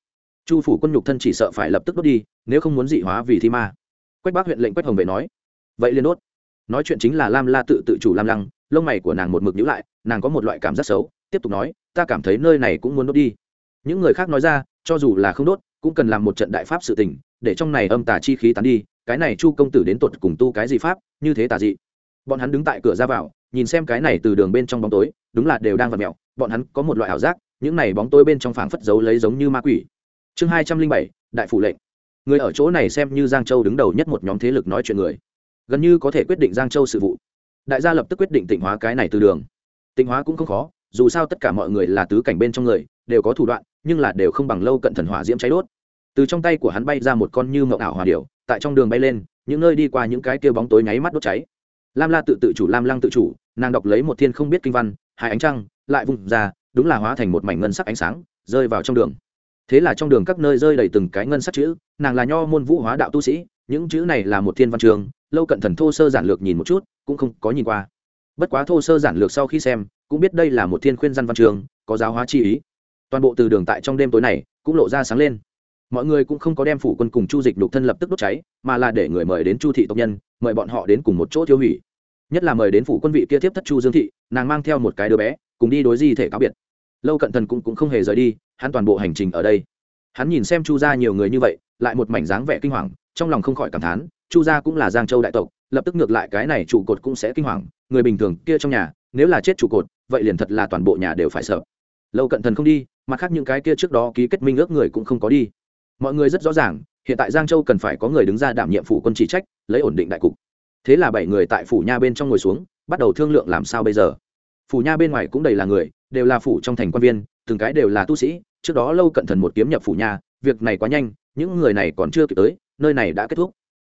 Chu phủ quân nhục thân chỉ sợ phải lập tức đốt đi, nếu không muốn dị hóa vì thi ma. Quách bác huyện lệnh quách hồng vệ nói, vậy liền đốt. Nói chuyện chính là lam la tự tự chủ lam lăng, lông mày của nàng một mực nhữ lại, nàng có một loại cảm giác xấu, tiếp tục nói, ta cảm thấy nơi này cũng muốn đốt đi. Những người khác nói ra, cho dù là không đốt, cũng cần làm một trận đại pháp sự tình, để trong này âm tà chi khí tán đi cái này chu công tử đến tột cùng tu cái gì pháp, như thế tà dị. Bọn hắn đứng tại cửa ra vào, nhìn xem cái này từ đường bên trong bóng tối, đúng là đều đang vật mẹo bọn hắn có một loại ảo giác, những này bóng tối bên trong phảng phất giấu lấy giống như ma quỷ. Chương hai trăm linh bảy, đại phủ lệnh. Người ở chỗ này xem như giang châu đứng đầu nhất một nhóm thế lực nói chuyện người. Gần như có thể quyết định giang châu sự vụ. Đại gia lập tức quyết định tịnh hóa cái này từ đường. Tịnh hóa cũng không khó, dù sao tất cả mọi người là tứ cảnh bên trong người, đều có thủ đoạn, nhưng là đều không bằng lâu cận thần hỏa diễm cháy đốt. Từ trong tay của hắn bay ra một con như mậu ảo hòa điều tại trong đường bay lên, những nơi đi qua những cái kia bóng tối nháy mắt đốt cháy. Lam la tự tự chủ, lam lăng tự chủ, nàng đọc lấy một thiên không biết kinh văn, hai ánh trăng lại vùng ra, đúng là hóa thành một mảnh ngân sắc ánh sáng, rơi vào trong đường. Thế là trong đường các nơi rơi đầy từng cái ngân sắc chữ, nàng là nho môn vũ hóa đạo tu sĩ, những chữ này là một thiên văn trường, lâu cận thần thô sơ giản lược nhìn một chút, cũng không có nhìn qua. Bất quá thô sơ giản lược sau khi xem, cũng biết đây là một thiên khuyên dân văn trường, có giáo hóa chi ý. Toàn bộ từ đường tại trong đêm tối này, cũng lộ ra sáng lên mọi người cũng không có đem phủ quân cùng chu dịch đục thân lập tức đốt cháy mà là để người mời đến chu thị tộc nhân mời bọn họ đến cùng một chỗ tiêu hủy. Nhất là mời đến phủ quân vị kia tiếp thất chu dương thị nàng mang theo một cái đứa bé cùng đi đối di thể cáo biệt. Lâu cận thần cũng, cũng không hề rời đi hắn toàn bộ hành trình ở đây. Hắn nhìn xem chu gia nhiều người như vậy lại một mảnh dáng vẻ kinh hoàng trong lòng không khỏi cảm thán chu gia cũng là giang châu đại tộc lập tức ngược lại cái này trụ cột cũng sẽ kinh hoàng người bình thường kia trong nhà nếu là chết trụ cột vậy liền thật là toàn bộ nhà đều phải sợ. Lâu cận thần không đi mặt khác những cái kia trước đó ký kết minh ước người cũng không có đi mọi người rất rõ ràng, hiện tại giang châu cần phải có người đứng ra đảm nhiệm phủ quân chỉ trách, lấy ổn định đại cục. Thế là bảy người tại phủ nha bên trong ngồi xuống, bắt đầu thương lượng làm sao bây giờ. Phủ nha bên ngoài cũng đầy là người, đều là phủ trong thành quan viên, từng cái đều là tu sĩ, trước đó lâu cận thần một kiếm nhập phủ nha, việc này quá nhanh, những người này còn chưa kịp tới, nơi này đã kết thúc.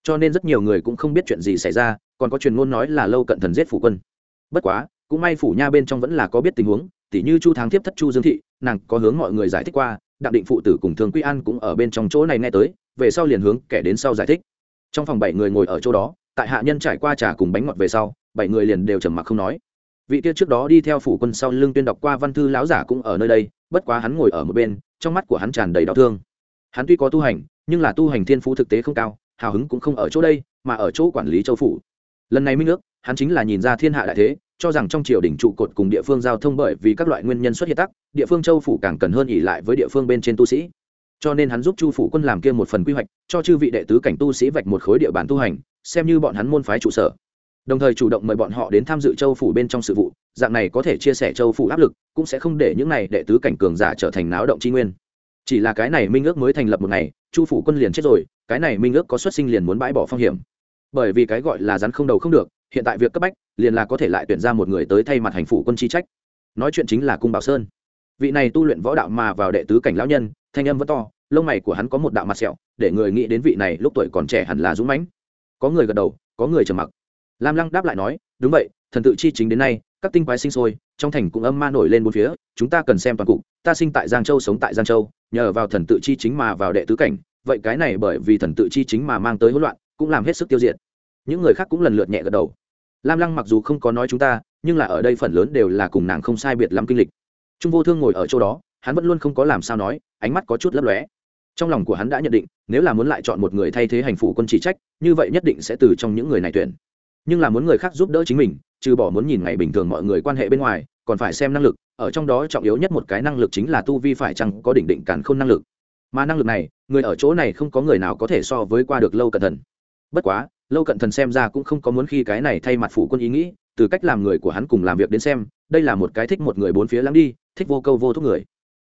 Cho nên rất nhiều người cũng không biết chuyện gì xảy ra, còn có truyền ngôn nói là lâu cận thần giết phủ quân. Bất quá, cũng may phủ nha bên trong vẫn là có biết tình huống, tỉ như chu tháng tiếp thất chu dương thị, nàng có hướng mọi người giải thích qua đặng định phụ tử cùng thương quy an cũng ở bên trong chỗ này nghe tới, về sau liền hướng kẻ đến sau giải thích. Trong phòng bảy người ngồi ở chỗ đó, tại hạ nhân trải qua trà cùng bánh ngọt về sau, bảy người liền đều trầm mặc không nói. Vị kia trước đó đi theo phủ quân sau lưng tuyên đọc qua văn thư lão giả cũng ở nơi đây, bất quá hắn ngồi ở một bên, trong mắt của hắn tràn đầy đau thương. Hắn tuy có tu hành, nhưng là tu hành thiên phú thực tế không cao, hào hứng cũng không ở chỗ đây, mà ở chỗ quản lý châu phủ. Lần này minh ước, hắn chính là nhìn ra thiên hạ đại thế cho rằng trong triều đình trụ cột cùng địa phương giao thông bởi vì các loại nguyên nhân xuất hiện tắc, địa phương châu phủ càng cần hơn ỉ lại với địa phương bên trên tu sĩ. Cho nên hắn giúp chu phủ quân làm kia một phần quy hoạch, cho chư vị đệ tứ cảnh tu sĩ vạch một khối địa bàn tu hành, xem như bọn hắn môn phái trụ sở. Đồng thời chủ động mời bọn họ đến tham dự châu phủ bên trong sự vụ, dạng này có thể chia sẻ châu phủ áp lực, cũng sẽ không để những này đệ tứ cảnh cường giả trở thành náo động tri nguyên. Chỉ là cái này minh ước mới thành lập một ngày, chu phủ quân liền chết rồi, cái này minh ước có xuất sinh liền muốn bãi bỏ phong hiểm. Bởi vì cái gọi là rắn không đầu không được hiện tại việc cấp bách, liền là có thể lại tuyển ra một người tới thay mặt hành phủ quân chi trách. Nói chuyện chính là cung bảo sơn. Vị này tu luyện võ đạo mà vào đệ tứ cảnh lão nhân, thanh âm vẫn to, lông mày của hắn có một đạo mặt sẹo, để người nghĩ đến vị này lúc tuổi còn trẻ hẳn là dũng mãnh. Có người gật đầu, có người trầm mặc. Lam lăng đáp lại nói, đúng vậy, thần tự chi chính đến nay, các tinh quái sinh sôi, trong thành cũng âm ma nổi lên bốn phía, chúng ta cần xem toàn cục, ta sinh tại giang châu sống tại giang châu, nhờ vào thần tự chi chính mà vào đệ tứ cảnh, vậy cái này bởi vì thần tự chi chính mà mang tới hỗn loạn, cũng làm hết sức tiêu diệt những người khác cũng lần lượt nhẹ gật đầu. Lam lăng mặc dù không có nói chúng ta, nhưng là ở đây phần lớn đều là cùng nàng không sai biệt lắm kinh lịch. Trung vô thương ngồi ở chỗ đó, hắn vẫn luôn không có làm sao nói, ánh mắt có chút lấp lóe. Trong lòng của hắn đã nhận định, nếu là muốn lại chọn một người thay thế hành phủ quân chỉ trách, như vậy nhất định sẽ từ trong những người này tuyển. Nhưng là muốn người khác giúp đỡ chính mình, trừ bỏ muốn nhìn ngày bình thường mọi người quan hệ bên ngoài, còn phải xem năng lực, ở trong đó trọng yếu nhất một cái năng lực chính là tu vi phải chăng có đỉnh định cản khôn năng lực. Mà năng lực này, người ở chỗ này không có người nào có thể so với qua được lâu cẩn thận. bất quá lâu cận thần xem ra cũng không có muốn khi cái này thay mặt phủ quân ý nghĩ, từ cách làm người của hắn cùng làm việc đến xem, đây là một cái thích một người bốn phía lắng đi, thích vô câu vô thúc người.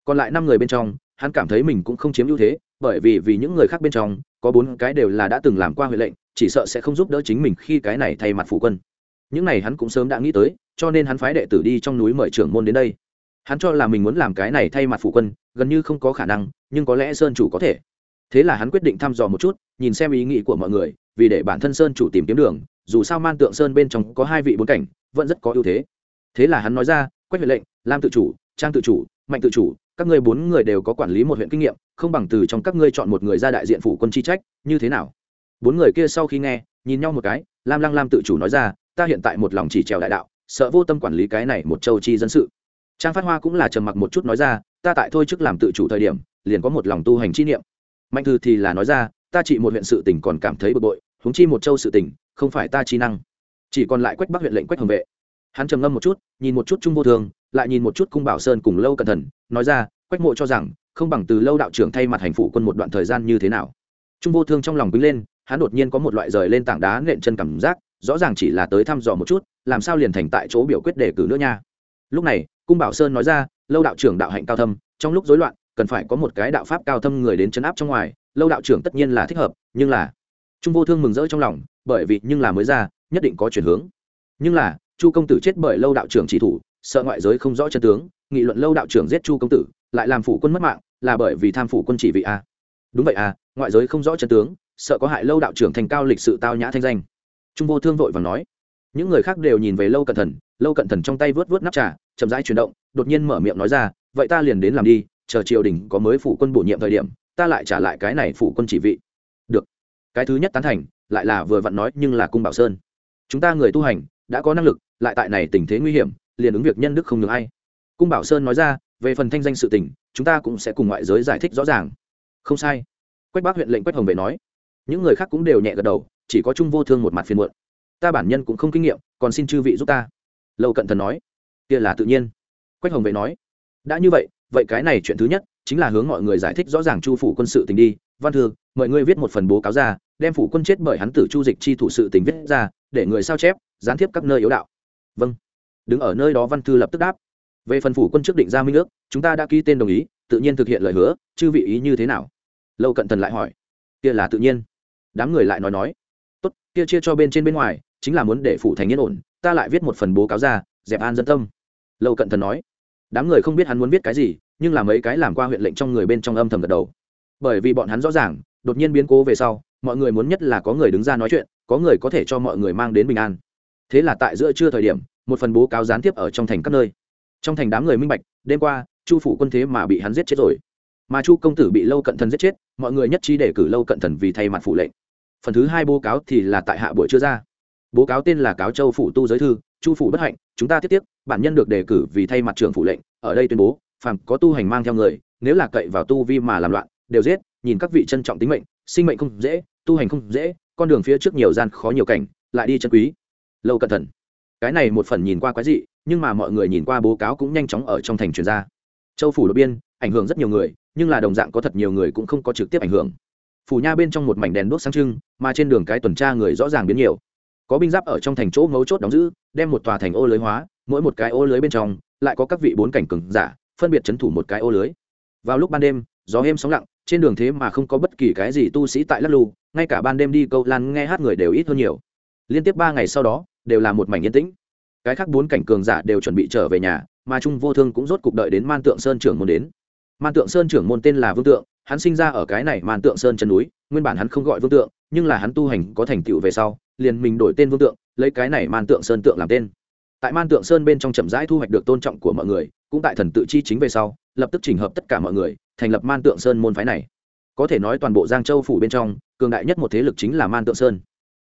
Còn lại năm người bên trong, hắn cảm thấy mình cũng không chiếm ưu thế, bởi vì vì những người khác bên trong, có bốn cái đều là đã từng làm qua huệ lệnh, chỉ sợ sẽ không giúp đỡ chính mình khi cái này thay mặt phủ quân. Những này hắn cũng sớm đã nghĩ tới, cho nên hắn phái đệ tử đi trong núi mời trưởng môn đến đây. Hắn cho là mình muốn làm cái này thay mặt phủ quân, gần như không có khả năng, nhưng có lẽ sơn chủ có thể thế là hắn quyết định thăm dò một chút, nhìn xem ý nghĩ của mọi người, vì để bản thân sơn chủ tìm kiếm đường, dù sao man tượng sơn bên trong có hai vị bốn cảnh, vẫn rất có ưu thế. Thế là hắn nói ra, quách huệ lệnh, lam tự chủ, trang tự chủ, mạnh tự chủ, các ngươi bốn người đều có quản lý một huyện kinh nghiệm, không bằng từ trong các ngươi chọn một người ra đại diện phủ quân chi trách, như thế nào? Bốn người kia sau khi nghe, nhìn nhau một cái, lam lăng lam tự chủ nói ra, ta hiện tại một lòng chỉ trèo đại đạo, sợ vô tâm quản lý cái này một châu chi dân sự. Trang phát hoa cũng là trầm mặc một chút nói ra, ta tại thôi chức làm tự chủ thời điểm, liền có một lòng tu hành chi niệm mạnh thư thì là nói ra, ta chỉ một huyện sự tỉnh còn cảm thấy bực bội, huống chi một châu sự tỉnh không phải ta chi năng. Chỉ còn lại quách bắc huyện lệnh quách hồng vệ. Hắn trầm ngâm một chút, nhìn một chút trung vô thường, lại nhìn một chút cung bảo sơn cùng lâu cẩn thận, nói ra, quách mộ cho rằng, không bằng từ lâu đạo trưởng thay mặt hành phụ quân một đoạn thời gian như thế nào. Trung vô thương trong lòng bính lên, hắn đột nhiên có một loại rời lên tảng đá nện chân cảm giác, rõ ràng chỉ là tới thăm dò một chút, làm sao liền thành tại chỗ biểu quyết đề cử nữa nha. Lúc này, cung bảo sơn nói ra, lâu đạo trưởng đạo hạnh cao thâm, trong lúc rối loạn cần phải có một cái đạo pháp cao thâm người đến chấn áp trong ngoài lâu đạo trưởng tất nhiên là thích hợp nhưng là trung vô thương mừng rỡ trong lòng bởi vì nhưng là mới ra nhất định có chuyển hướng. Nhưng là chu công tử chết bởi lâu đạo trưởng chỉ thủ sợ ngoại giới không rõ chân tướng nghị luận lâu đạo trưởng giết chu công tử lại làm phủ quân mất mạng là bởi vì tham phủ quân chỉ vị a. Đúng vậy à ngoại giới không rõ chân tướng sợ có hại lâu đạo trưởng thành cao lịch sự tao nhã thanh danh. Trung vô thương vội và nói. Những người khác đều nhìn về lâu cẩn thần, lâu cẩn thần trong tay vớt vớt nắp trà chậm rãi chuyển động đột nhiên mở miệng nói ra vậy ta liền đến làm đi chờ triều đình có mới phủ quân bổ nhiệm thời điểm, ta lại trả lại cái này phủ quân chỉ vị. Được. Cái thứ nhất tán thành, lại là vừa vặn nói nhưng là cung bảo sơn. Chúng ta người tu hành, đã có năng lực, lại tại này tình thế nguy hiểm, liền ứng việc nhân đức không được ai. Cung bảo sơn nói ra, về phần thanh danh sự tình, chúng ta cũng sẽ cùng ngoại giới giải thích rõ ràng. Không sai. Quách bác huyện lệnh quách hồng vệ nói. Những người khác cũng đều nhẹ gật đầu, chỉ có trung vô thương một mặt phiền muộn. Ta bản nhân cũng không kinh nghiệm, còn xin chư vị giúp ta. Lâu cận thần nói. Kia là tự nhiên. Quách hồng vệ nói. Đã như vậy vậy cái này chuyện thứ nhất chính là hướng mọi người giải thích rõ ràng chu phủ quân sự tình đi. Văn thư, mời ngươi viết một phần bố cáo ra, đem phủ quân chết bởi hắn tử chu dịch chi thủ sự tình viết ra, để người sao chép, gián tiếp các nơi yếu đạo. Vâng. Đứng ở nơi đó văn thư lập tức đáp. Về phần phủ quân trước định ra minh ước, chúng ta đã ký tên đồng ý, tự nhiên thực hiện lời hứa, chư vị ý như thế nào? Lâu cận thần lại hỏi. Kia là tự nhiên. Đám người lại nói nói. Tốt, kia chia cho bên trên bên ngoài, chính là muốn để phủ thành yên ổn, ta lại viết một phần bố cáo ra, dẹp an dân tâm. Lâu cận thần nói. Đám người không biết hắn muốn viết cái gì nhưng là mấy cái làm qua huyện lệnh trong người bên trong âm thầm gật đầu. Bởi vì bọn hắn rõ ràng, đột nhiên biến cố về sau, mọi người muốn nhất là có người đứng ra nói chuyện, có người có thể cho mọi người mang đến bình an. Thế là tại giữa trưa thời điểm, một phần bố cáo gián tiếp ở trong thành các nơi. Trong thành đám người minh bạch, đêm qua, chu phủ quân thế mà bị hắn giết chết rồi. Mà chu công tử bị lâu cận thần giết chết, mọi người nhất trí để cử lâu cận thần vì thay mặt phủ lệnh. Phần thứ hai bố cáo thì là tại hạ buổi chưa ra. Bố cáo tên là cáo châu phủ tu giới thư, chu phủ bất hạnh, chúng ta tiếp tiếp, bản nhân được đề cử vì thay mặt trưởng phủ lệnh, ở đây tuyên bố phàm có tu hành mang theo người, nếu là cậy vào tu vi mà làm loạn, đều giết, nhìn các vị trân trọng tính mệnh, sinh mệnh không dễ, tu hành không dễ, con đường phía trước nhiều gian khó nhiều cảnh, lại đi chân quý. Lâu cẩn thận. Cái này một phần nhìn qua quái dị, nhưng mà mọi người nhìn qua bố cáo cũng nhanh chóng ở trong thành truyền ra. Châu phủ đột biên, ảnh hưởng rất nhiều người, nhưng là đồng dạng có thật nhiều người cũng không có trực tiếp ảnh hưởng. Phủ nha bên trong một mảnh đèn đuốc sáng trưng, mà trên đường cái tuần tra người rõ ràng biến nhiều. Có binh giáp ở trong thành chỗ ngấu chốt đóng giữ, đem một tòa thành ô lưới hóa, mỗi một cái ô lưới bên trong, lại có các vị bốn cảnh cường giả phân biệt chấn thủ một cái ô lưới. Vào lúc ban đêm, gió êm sóng lặng, trên đường thế mà không có bất kỳ cái gì tu sĩ tại lắc lù ngay cả ban đêm đi câu lan nghe hát người đều ít hơn nhiều. Liên tiếp ba ngày sau đó, đều là một mảnh yên tĩnh. Cái khác bốn cảnh cường giả đều chuẩn bị trở về nhà, mà trung vô thương cũng rốt cục đợi đến man tượng sơn trưởng môn đến. Man tượng sơn trưởng môn tên là vương tượng, hắn sinh ra ở cái này man tượng sơn chân núi, nguyên bản hắn không gọi vương tượng, nhưng là hắn tu hành có thành tựu về sau, liền mình đổi tên vương tượng, lấy cái này man tượng sơn tượng làm tên tại man tượng sơn bên trong chậm rãi thu hoạch được tôn trọng của mọi người, cũng tại thần tự chi chính về sau, lập tức chỉnh hợp tất cả mọi người, thành lập man tượng sơn môn phái này. Có thể nói toàn bộ giang châu phủ bên trong, cường đại nhất một thế lực chính là man tượng sơn.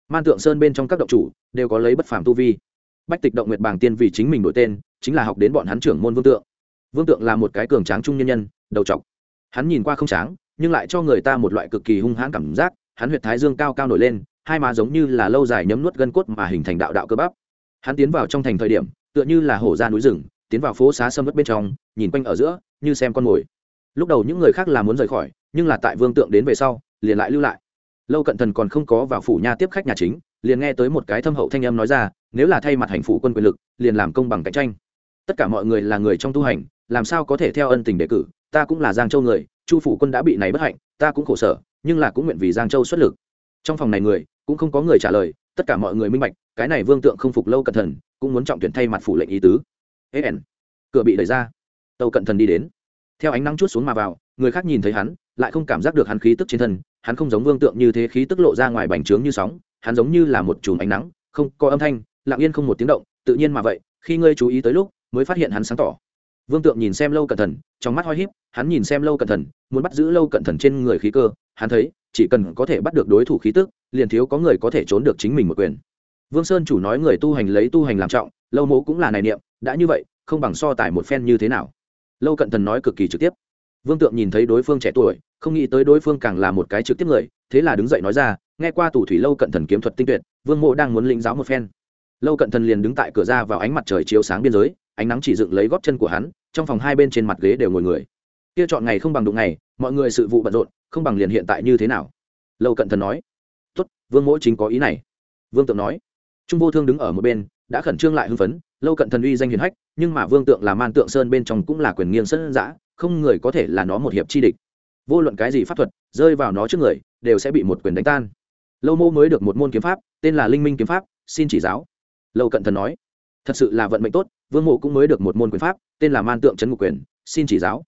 Man tượng sơn bên trong các động chủ đều có lấy bất phàm tu vi. Bách tịch động nguyệt bàng tiên vì chính mình đổi tên, chính là học đến bọn hắn trưởng môn vương tượng. Vương tượng là một cái cường tráng trung nhân nhân, đầu trọc. Hắn nhìn qua không tráng, nhưng lại cho người ta một loại cực kỳ hung hãn cảm giác, hắn huyệt thái dương cao cao nổi lên, hai má giống như là lâu dài nhấm nuốt gân cốt mà hình thành đạo đạo cơ bắp hắn tiến vào trong thành thời điểm, tựa như là hổ ra núi rừng, tiến vào phố xá sâm mất bên trong, nhìn quanh ở giữa, như xem con mồi. Lúc đầu những người khác là muốn rời khỏi, nhưng là tại vương tượng đến về sau, liền lại lưu lại. Lâu cận thần còn không có vào phủ nha tiếp khách nhà chính, liền nghe tới một cái thâm hậu thanh âm nói ra, nếu là thay mặt hành phủ quân quyền lực, liền làm công bằng cạnh tranh. Tất cả mọi người là người trong tu hành, làm sao có thể theo ân tình đề cử, ta cũng là giang châu người, chu phủ quân đã bị này bất hạnh, ta cũng khổ sở, nhưng là cũng nguyện vì giang châu xuất lực. Trong phòng này người, cũng không có người trả lời tất cả mọi người minh bạch cái này vương tượng không phục lâu cận thần cũng muốn trọng tuyển thay mặt phủ lệnh ý tứ. Ên cửa bị đẩy ra. Tàu cận thần đi đến. Theo ánh nắng chút xuống mà vào người khác nhìn thấy hắn lại không cảm giác được hắn khí tức trên thân hắn không giống vương tượng như thế khí tức lộ ra ngoài bành trướng như sóng hắn giống như là một chùm ánh nắng không có âm thanh lặng yên không một tiếng động tự nhiên mà vậy khi ngươi chú ý tới lúc mới phát hiện hắn sáng tỏ. Vương tượng nhìn xem lâu cẩn thần, trong mắt hoi híp hắn nhìn xem lâu cẩn thần, muốn bắt giữ lâu cẩn thần trên người khí cơ hắn thấy chỉ cần có thể bắt được đối thủ khí tức, liền thiếu có người có thể trốn được chính mình một quyền. Vương sơn chủ nói người tu hành lấy tu hành làm trọng, lâu mố cũng là này niệm, đã như vậy, không bằng so tài một phen như thế nào. Lâu cận thần nói cực kỳ trực tiếp. Vương tượng nhìn thấy đối phương trẻ tuổi, không nghĩ tới đối phương càng là một cái trực tiếp người, thế là đứng dậy nói ra, nghe qua tù thủy lâu cận thần kiếm thuật tinh tuyệt, vương mộ đang muốn lĩnh giáo một phen. Lâu cận thần liền đứng tại cửa ra vào ánh mặt trời chiếu sáng biên giới, ánh nắng chỉ dựng lấy gót chân của hắn, trong phòng hai bên trên mặt ghế đều ngồi người. Kia chọn ngày không bằng đụng ngày, mọi người sự vụ bận rộn không bằng liền hiện tại như thế nào? Lâu cận thần nói. Tốt, vương mỗi chính có ý này. Vương tượng nói. Trung vô thương đứng ở một bên, đã khẩn trương lại hưng phấn lâu cận thần uy danh hiền hách, nhưng mà vương tượng là man tượng sơn bên trong cũng là quyền nghiêng sân giã, không người có thể là nó một hiệp chi địch. Vô luận cái gì pháp thuật, rơi vào nó trước người, đều sẽ bị một quyền đánh tan. Lâu mô mới được một môn kiếm pháp, tên là linh minh kiếm pháp, xin chỉ giáo. Lâu cận thần nói. Thật sự là vận mệnh tốt, vương mộ cũng mới được một môn quyền pháp, tên là man tượng trấn ngục quyền, xin chỉ giáo.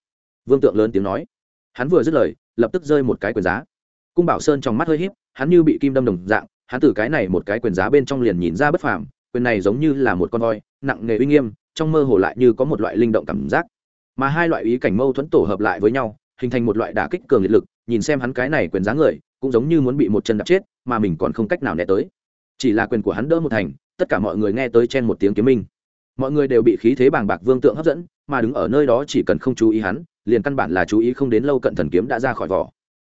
Vương tượng lớn tiếng nói. Hắn vừa dứt lời lập tức rơi một cái quyền giá. Cung bảo sơn trong mắt hơi h í p hắn như bị kim đâm đồng dạng, hắn từ cái này một cái quyền giá bên trong liền nhìn ra bất phàm, quyền này giống như là một con voi, nặng nghề uy nghiêm, trong mơ hồ lại như có một loại linh động cảm giác. Mà hai loại ý cảnh mâu thuẫn tổ hợp lại với nhau, hình thành một loại đả kích cường liệt lực, nhìn xem hắn cái này quyền giá người, cũng giống như muốn bị một chân đập chết, mà mình còn không cách nào né tới. Chỉ là quyền của hắn đỡ một thành, tất cả mọi người nghe tới chen một tiếng kiếm minh mọi người đều bị khí thế bàng bạc vương tượng hấp dẫn, mà đứng ở nơi đó chỉ cần không chú ý hắn, liền căn bản là chú ý không đến lâu cận thần kiếm đã ra khỏi vỏ.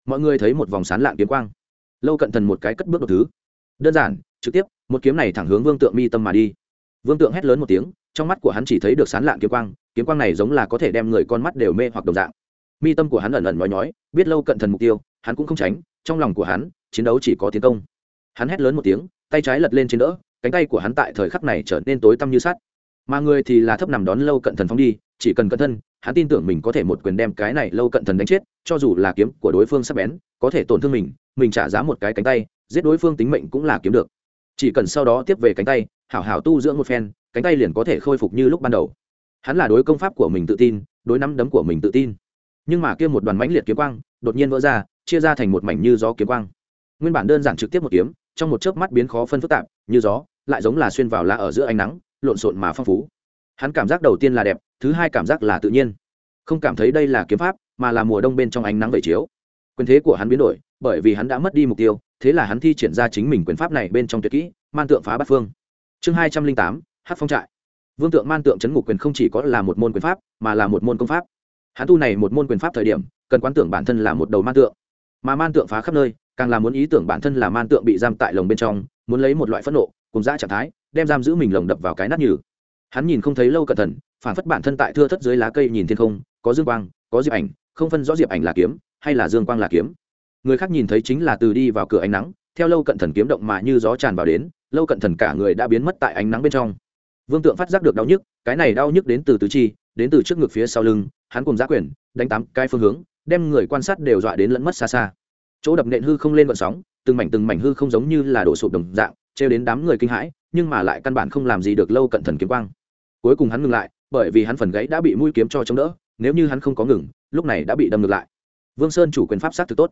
Mọi người thấy một vòng sán lạng kiếm quang. Lâu cận thần một cái cất bước một thứ. Đơn giản, trực tiếp, một kiếm này thẳng hướng vương tượng mi tâm mà đi. Vương tượng hét lớn một tiếng, trong mắt của hắn chỉ thấy được sán lạng kiếm quang kiếm quang này giống là có thể đem người con mắt đều mê hoặc đồng dạng. Mi tâm của hắn ẩn ẩn nói nhói, biết lâu cận thần mục tiêu, hắn cũng không tránh, trong lòng của hắn, chiến đấu chỉ có tiến công. Hắn hét lớn một tiếng, tay trái lật lên trên đỡ, cánh tay của hắn tại thời khắc này trở nên tối tăm như sắt mà người thì là thấp nằm đón lâu cận thần phóng đi, chỉ cần cận thân, hắn tin tưởng mình có thể một quyền đem cái này lâu cận thần đánh chết, cho dù là kiếm của đối phương sắp bén, có thể tổn thương mình mình trả giá một cái cánh tay, giết đối phương tính mệnh cũng là kiếm được. Chỉ cần sau đó tiếp về cánh tay, hảo hảo tu dưỡng một phen, cánh tay liền có thể khôi phục như lúc ban đầu. Hắn là đối công pháp của mình tự tin, đối nắm đấm của mình tự tin. Nhưng mà kia một đoàn mãnh liệt kiếm quang, đột nhiên vỡ ra, chia ra thành một mảnh như gió kiếm quang. Nguyên bản đơn giản trực tiếp một kiếm, trong một chớp mắt biến khó phân phức tạp, như gió, lại giống là xuyên vào lá ở giữa ánh nắng lộn xộn mà phong phú. Hắn cảm giác đầu tiên là đẹp, thứ hai cảm giác là tự nhiên. Không cảm thấy đây là kiếm pháp, mà là mùa đông bên trong ánh nắng vẩy chiếu. Quyền thế của hắn biến đổi, bởi vì hắn đã mất đi mục tiêu, thế là hắn thi triển ra chính mình quyền pháp này bên trong tuyệt kỹ, man tượng phá bát phương. Chương hai trăm linh tám hát phong trại. Vương tượng man tượng chấn ngục quyền không chỉ có là một môn quyền pháp, mà là một môn công pháp. Hắn tu này một môn quyền pháp thời điểm, cần quán tưởng bản thân là một đầu man tượng. Mà man tượng phá khắp nơi, càng là muốn ý tưởng bản thân là man tượng bị giam tại lồng bên trong, muốn lấy một loại phẫn nộ, cùng dã trạng thái đem giam giữ mình lồng đập vào cái nát nhừ. Hắn nhìn không thấy lâu cẩn thận, phản phất bản thân tại thưa thất dưới lá cây nhìn thiên không, có dương quang, có diệp ảnh, không phân rõ diệp ảnh là kiếm, hay là dương quang là kiếm. Người khác nhìn thấy chính là từ đi vào cửa ánh nắng, theo lâu cận thần kiếm động mà như gió tràn vào đến, lâu cận thần cả người đã biến mất tại ánh nắng bên trong. Vương tượng phát giác được đau nhức, cái này đau nhức đến từ tứ chi, đến từ trước ngực phía sau lưng, hắn cùng giá quyền, đánh tám cái phương hướng, đem người quan sát đều dọa đến lẫn mất xa xa. Chỗ đập nện hư không lên vận sóng, từng mảnh từng mảnh hư không giống như là đổ sụp đồng dạng trêu đến đám người kinh hãi, nhưng mà lại căn bản không làm gì được lâu cận thần kiếm quang. Cuối cùng hắn ngừng lại, bởi vì hắn phần gãy đã bị mũi kiếm cho chống đỡ, nếu như hắn không có ngừng, lúc này đã bị đâm ngược lại. Vương sơn chủ quyền pháp sát thực tốt.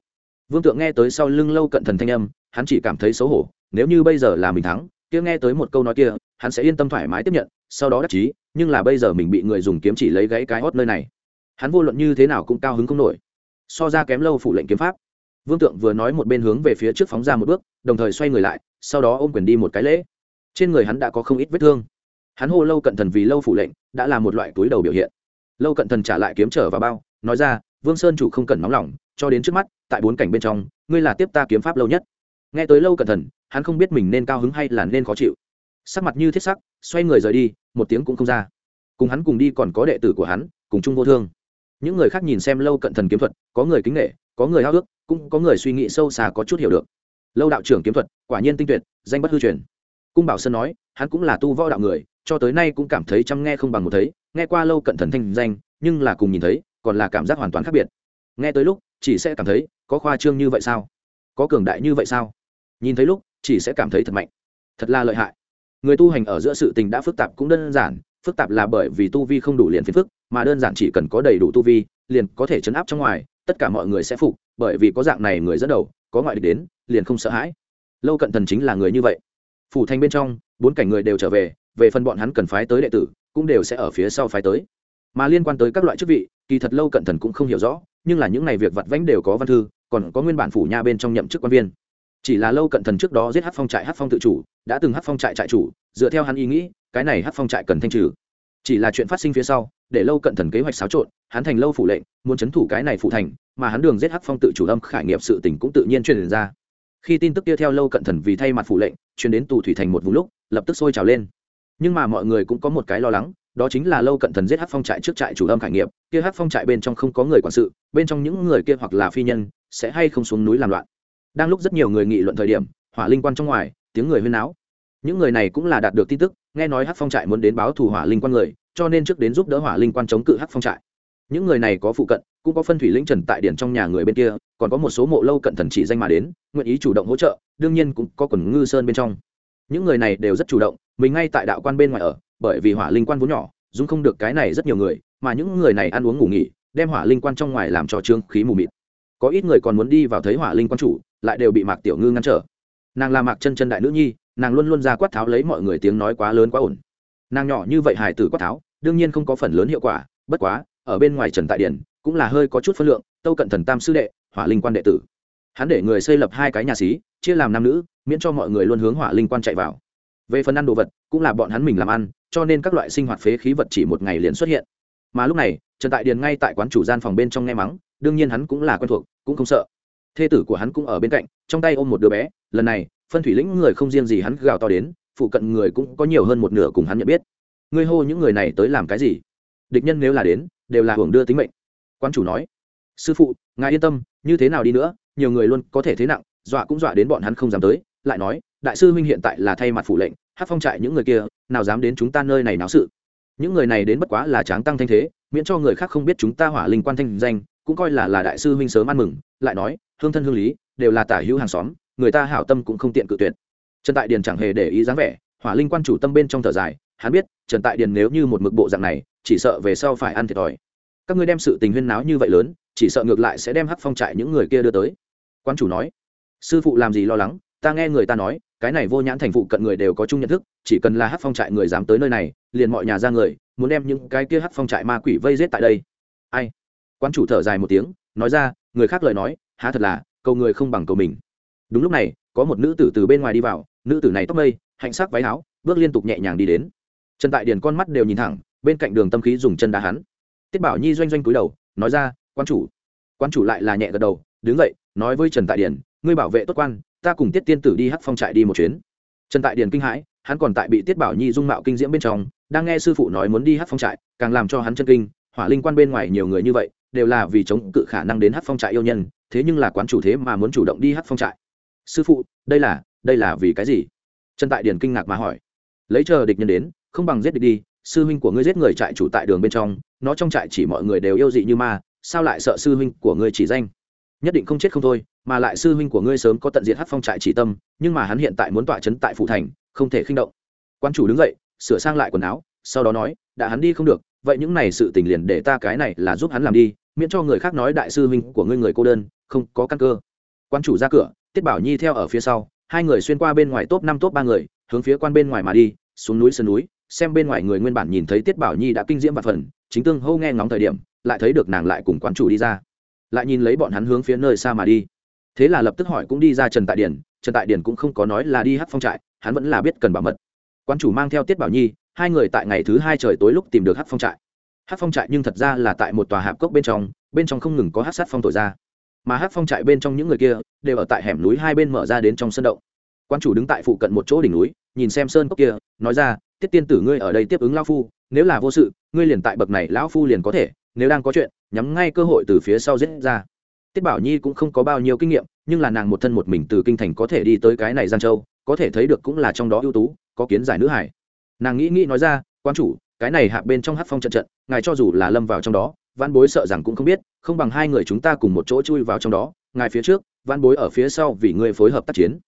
Vương tượng nghe tới sau lưng lâu cận thần thanh âm, hắn chỉ cảm thấy xấu hổ, nếu như bây giờ là mình thắng, kia nghe tới một câu nói kia, hắn sẽ yên tâm thoải mái tiếp nhận, sau đó đắc chí, nhưng là bây giờ mình bị người dùng kiếm chỉ lấy gãy cái hót nơi này. Hắn vô luận như thế nào cũng cao hứng không nổi. So ra kém lâu phụ lệnh kiếm pháp. Vương tượng vừa nói một bên hướng về phía trước phóng ra một bước, đồng thời xoay người lại sau đó ôm quyền đi một cái lễ. Trên người hắn đã có không ít vết thương. Hắn hô lâu cận thần vì lâu phủ lệnh, đã là một loại túi đầu biểu hiện. Lâu cận thần trả lại kiếm trở vào bao, nói ra, vương sơn chủ không cần nóng lòng, cho đến trước mắt, tại bốn cảnh bên trong, ngươi là tiếp ta kiếm pháp lâu nhất. Nghe tới lâu cận thần, hắn không biết mình nên cao hứng hay là nên khó chịu. Sắc mặt như thiết sắc, xoay người rời đi, một tiếng cũng không ra. Cùng hắn cùng đi còn có đệ tử của hắn, cùng chung vô thương. Những người khác nhìn xem lâu cận thần kiếm thuật, có người kính nghệ có người háo ước cũng có người suy nghĩ sâu xa có chút hiểu được lâu đạo trưởng kiếm thuật, quả nhiên tinh tuyệt, danh bất hư truyền. Cung bảo sơn nói, hắn cũng là tu võ đạo người, cho tới nay cũng cảm thấy chăm nghe không bằng một thấy, nghe qua lâu cận thần thanh danh, nhưng là cùng nhìn thấy, còn là cảm giác hoàn toàn khác biệt. Nghe tới lúc, chỉ sẽ cảm thấy, có khoa trương như vậy sao? Có cường đại như vậy sao? Nhìn thấy lúc, chỉ sẽ cảm thấy thật mạnh. Thật là lợi hại. Người tu hành ở giữa sự tình đã phức tạp cũng đơn giản, phức tạp là bởi vì tu vi không đủ liền phiền phức, mà đơn giản chỉ cần có đầy đủ tu vi, liền có thể chấn áp trong ngoài, tất cả mọi người sẽ phục, bởi vì có dạng này người dẫn đầu có ngoại địch đến, liền không sợ hãi. Lâu cận thần chính là người như vậy. Phủ thành bên trong, bốn cảnh người đều trở về về phần bọn hắn cần phái tới đệ tử, cũng đều sẽ ở phía sau phái tới. Mà liên quan tới các loại chức vị, kỳ thật lâu cận thần cũng không hiểu rõ, nhưng là những ngày việc vặt vãnh đều có văn thư, còn có nguyên bản phủ nha bên trong nhậm chức quan viên. Chỉ là lâu cận thần trước đó giết hát phong trại hát phong tự chủ, đã từng hát phong trại trại chủ, dựa theo hắn ý nghĩ, cái này hát phong trại cần thanh trừ. Chỉ là chuyện phát sinh phía sau để lâu cận thần kế hoạch xáo trộn, hắn thành lâu phủ lệnh, muốn c h ấ n thủ cái này phụ thành, mà hắn đường giết hắc phong tự chủ âm khải nghiệp sự tỉnh cũng tự nhiên truyền ra. Khi tin tức kia theo lâu cận thần vì thay mặt phủ lệnh chuyển đến tù thủy thành một vùng lúc, lập tức sôi trào lên. Nhưng mà mọi người cũng có một cái lo lắng, đó chính là lâu cận thần giết hát phong trại trước trại chủ âm khải nghiệp, kia hát phong trại bên trong không có người quản sự, bên trong những người kia hoặc là phi nhân, sẽ hay không xuống núi làm loạn. Đang lúc rất nhiều người nghị luận thời điểm, hỏa linh quan trong ngoài, tiếng người huyên náo những người này cũng là đạt được tin tức, nghe nói hát phong trại muốn đến báo thù hỏa linh quan người, cho nên trước đến giúp đỡ hỏa linh quan chống cự hát phong trại. Những người này có phụ cận, cũng có phân thủy lĩnh trần tại điển trong nhà người bên kia, còn có một số mộ lâu cận thần chỉ danh mà đến, nguyện ý chủ động hỗ trợ, đương nhiên cũng có quần ngư sơn bên trong. Những người này đều rất chủ động, mình ngay tại đạo quan bên ngoài ở, bởi vì hỏa linh quan vốn nhỏ dung không được cái này rất nhiều người, mà những người này ăn uống ngủ nghỉ, đem hỏa linh quan trong ngoài làm cho trương khí mù mịt. Có ít người còn muốn đi vào thấy hỏa linh quan chủ, lại đều bị mạc tiểu ngư ngăn trở. Nàng là mạc chân chân đại nữ nhi nàng luôn luôn ra quát tháo lấy mọi người tiếng nói quá lớn quá ổn. Nàng nhỏ như vậy hài tử quát tháo, đương nhiên không có phần lớn hiệu quả, bất quá, ở bên ngoài trần tại điển cũng là hơi có chút phân lượng, tâu cận thần tam sư đệ, hỏa linh quan đệ tử. Hắn để người xây lập hai cái nhà xí, chia làm nam nữ, miễn cho mọi người luôn hướng hỏa linh quan chạy vào. Về phần ăn đồ vật, cũng là bọn hắn mình làm ăn, cho nên các loại sinh hoạt phế khí vật chỉ một ngày liền xuất hiện. Mà lúc này, trần tại điền ngay tại quán chủ gian phòng bên trong nghe mắng, đương nhiên hắn cũng là quen thuộc, cũng không sợ. Thê tử của hắn cũng ở bên cạnh, trong tay ôm một đứa bé, lần này phân thủy lĩnh người không riêng gì hắn gào to đến, phụ cận người cũng có nhiều hơn một nửa cùng hắn nhận biết. Ngươi hô những người này tới làm cái gì? Địch nhân nếu là đến, đều là hưởng đưa tính mệnh. Quan chủ nói, sư phụ, ngài yên tâm, như thế nào đi nữa, nhiều người luôn có thể thế nặng, dọa cũng dọa đến bọn hắn không dám tới. Lại nói, đại sư huynh hiện tại là thay mặt phủ lệnh, hát phong trại những người kia, nào dám đến chúng ta nơi này náo sự. Những người này đến bất quá là tráng tăng thanh thế, miễn cho người khác không biết chúng ta hỏa linh quan thanh danh, cũng coi là là đại sư huynh sớm ăn mừng. Lại nói, hương thân hương lý, đều là tả hữu hàng xóm người ta hảo tâm cũng không tiện cự tuyệt. Trần tại điền chẳng hề để ý dáng vẻ, hỏa linh quan chủ tâm bên trong thở dài, hắn biết, trần tại điền nếu như một mực bộ dạng này, chỉ sợ về sau phải ăn thiệt thòi. Các ngươi đem sự tình huyên náo như vậy lớn, chỉ sợ ngược lại sẽ đem hắc phong trại những người kia đưa tới. Quan chủ nói, sư phụ làm gì lo lắng, ta nghe người ta nói, cái này vô nhãn thành phụ cận người đều có chung nhận thức, chỉ cần là hắc phong trại người dám tới nơi này, liền mọi nhà ra người, muốn đem những cái kia hắc phong trại ma quỷ vây giết tại đây. Ai? Quan chủ thở dài một tiếng, nói ra, người khác lời nói, há thật là, cầu người không bằng cầu mình đúng lúc này, có một nữ tử từ bên ngoài đi vào, nữ tử này tóc mây, hạnh sắc váy áo, bước liên tục nhẹ nhàng đi đến. Trần tại điền con mắt đều nhìn thẳng, bên cạnh đường tâm khí dùng chân đá hắn. Tiết bảo nhi doanh doanh cúi đầu, nói ra, quan chủ. Quan chủ lại là nhẹ gật đầu, đứng dậy, nói với trần tại điền, ngươi bảo vệ tốt quan, ta cùng tiết tiên tử đi hắc phong trại đi một chuyến. Trần tại điền kinh hãi, hắn còn tại bị tiết bảo nhi dung mạo kinh diễm bên trong, đang nghe sư phụ nói muốn đi hắc phong trại, càng làm cho hắn chân kinh, hỏa linh quan bên ngoài nhiều người như vậy, đều là vì chống cự khả năng đến hắc phong trại yêu nhân, thế nhưng là quán chủ thế mà muốn chủ động đi hắc phong trại sư phụ, đây là đây là vì cái gì? Trần tại điền kinh ngạc mà hỏi. Lấy chờ địch nhân đến, không bằng giết địch đi, sư huynh của ngươi giết người trại chủ tại đường bên trong, nó trong trại chỉ mọi người đều yêu dị như ma, sao lại sợ sư huynh của ngươi chỉ danh? Nhất định không chết không thôi, mà lại sư huynh của ngươi sớm có tận diệt hát phong trại chỉ tâm, nhưng mà hắn hiện tại muốn tọa chấn tại phủ thành, không thể khinh động. Quan chủ đứng dậy, sửa sang lại quần áo, sau đó nói, đã hắn đi không được, vậy những này sự tình liền để ta cái này là giúp hắn làm đi, miễn cho người khác nói đại sư huynh của ngươi người cô đơn, không có căn cơ. Quan chủ ra cửa tiết bảo nhi theo ở phía sau, hai người xuyên qua bên ngoài top năm, top ba người, hướng phía quan bên ngoài mà đi, xuống núi sơn núi, xem bên ngoài người nguyên bản nhìn thấy tiết bảo nhi đã kinh diễm và phần, chính tương hô nghe ngóng thời điểm, lại thấy được nàng lại cùng quán chủ đi ra. Lại nhìn lấy bọn hắn hướng phía nơi xa mà đi. Thế là lập tức hỏi cũng đi ra trần tại điển, trần tại điển cũng không có nói là đi hát phong trại, hắn vẫn là biết cần bảo mật. Quán chủ mang theo tiết bảo nhi, hai người tại ngày thứ hai trời tối lúc tìm được hát phong trại. Hát phong trại nhưng thật ra là tại một tòa hạp cốc bên trong bên trong không ngừng có hát sát phong thổi ra mà hát phong trại bên trong những người kia đều ở tại hẻm núi hai bên mở ra đến trong sân động. Quan chủ đứng tại phụ cận một chỗ đỉnh núi, nhìn xem sơn cốc kia, nói ra, tiết tiên tử ngươi ở đây tiếp ứng lao phu, nếu là vô sự, ngươi liền tại bậc này lão phu liền có thể, nếu đang có chuyện, nhắm ngay cơ hội từ phía sau giết ra. Tiết bảo nhi cũng không có bao nhiêu kinh nghiệm, nhưng là nàng một thân một mình từ kinh thành có thể đi tới cái này giang châu, có thể thấy được cũng là trong đó ưu tú, có kiến giải nữ hải. Nàng nghĩ nghĩ nói ra, quan chủ, cái này hạ bên trong hát phong trận trận, ngài cho dù là lâm vào trong đó văn bối sợ rằng cũng không biết, không bằng hai người chúng ta cùng một chỗ chui vào trong đó, ngài phía trước văn bối ở phía sau vì ngươi phối hợp tác chiến.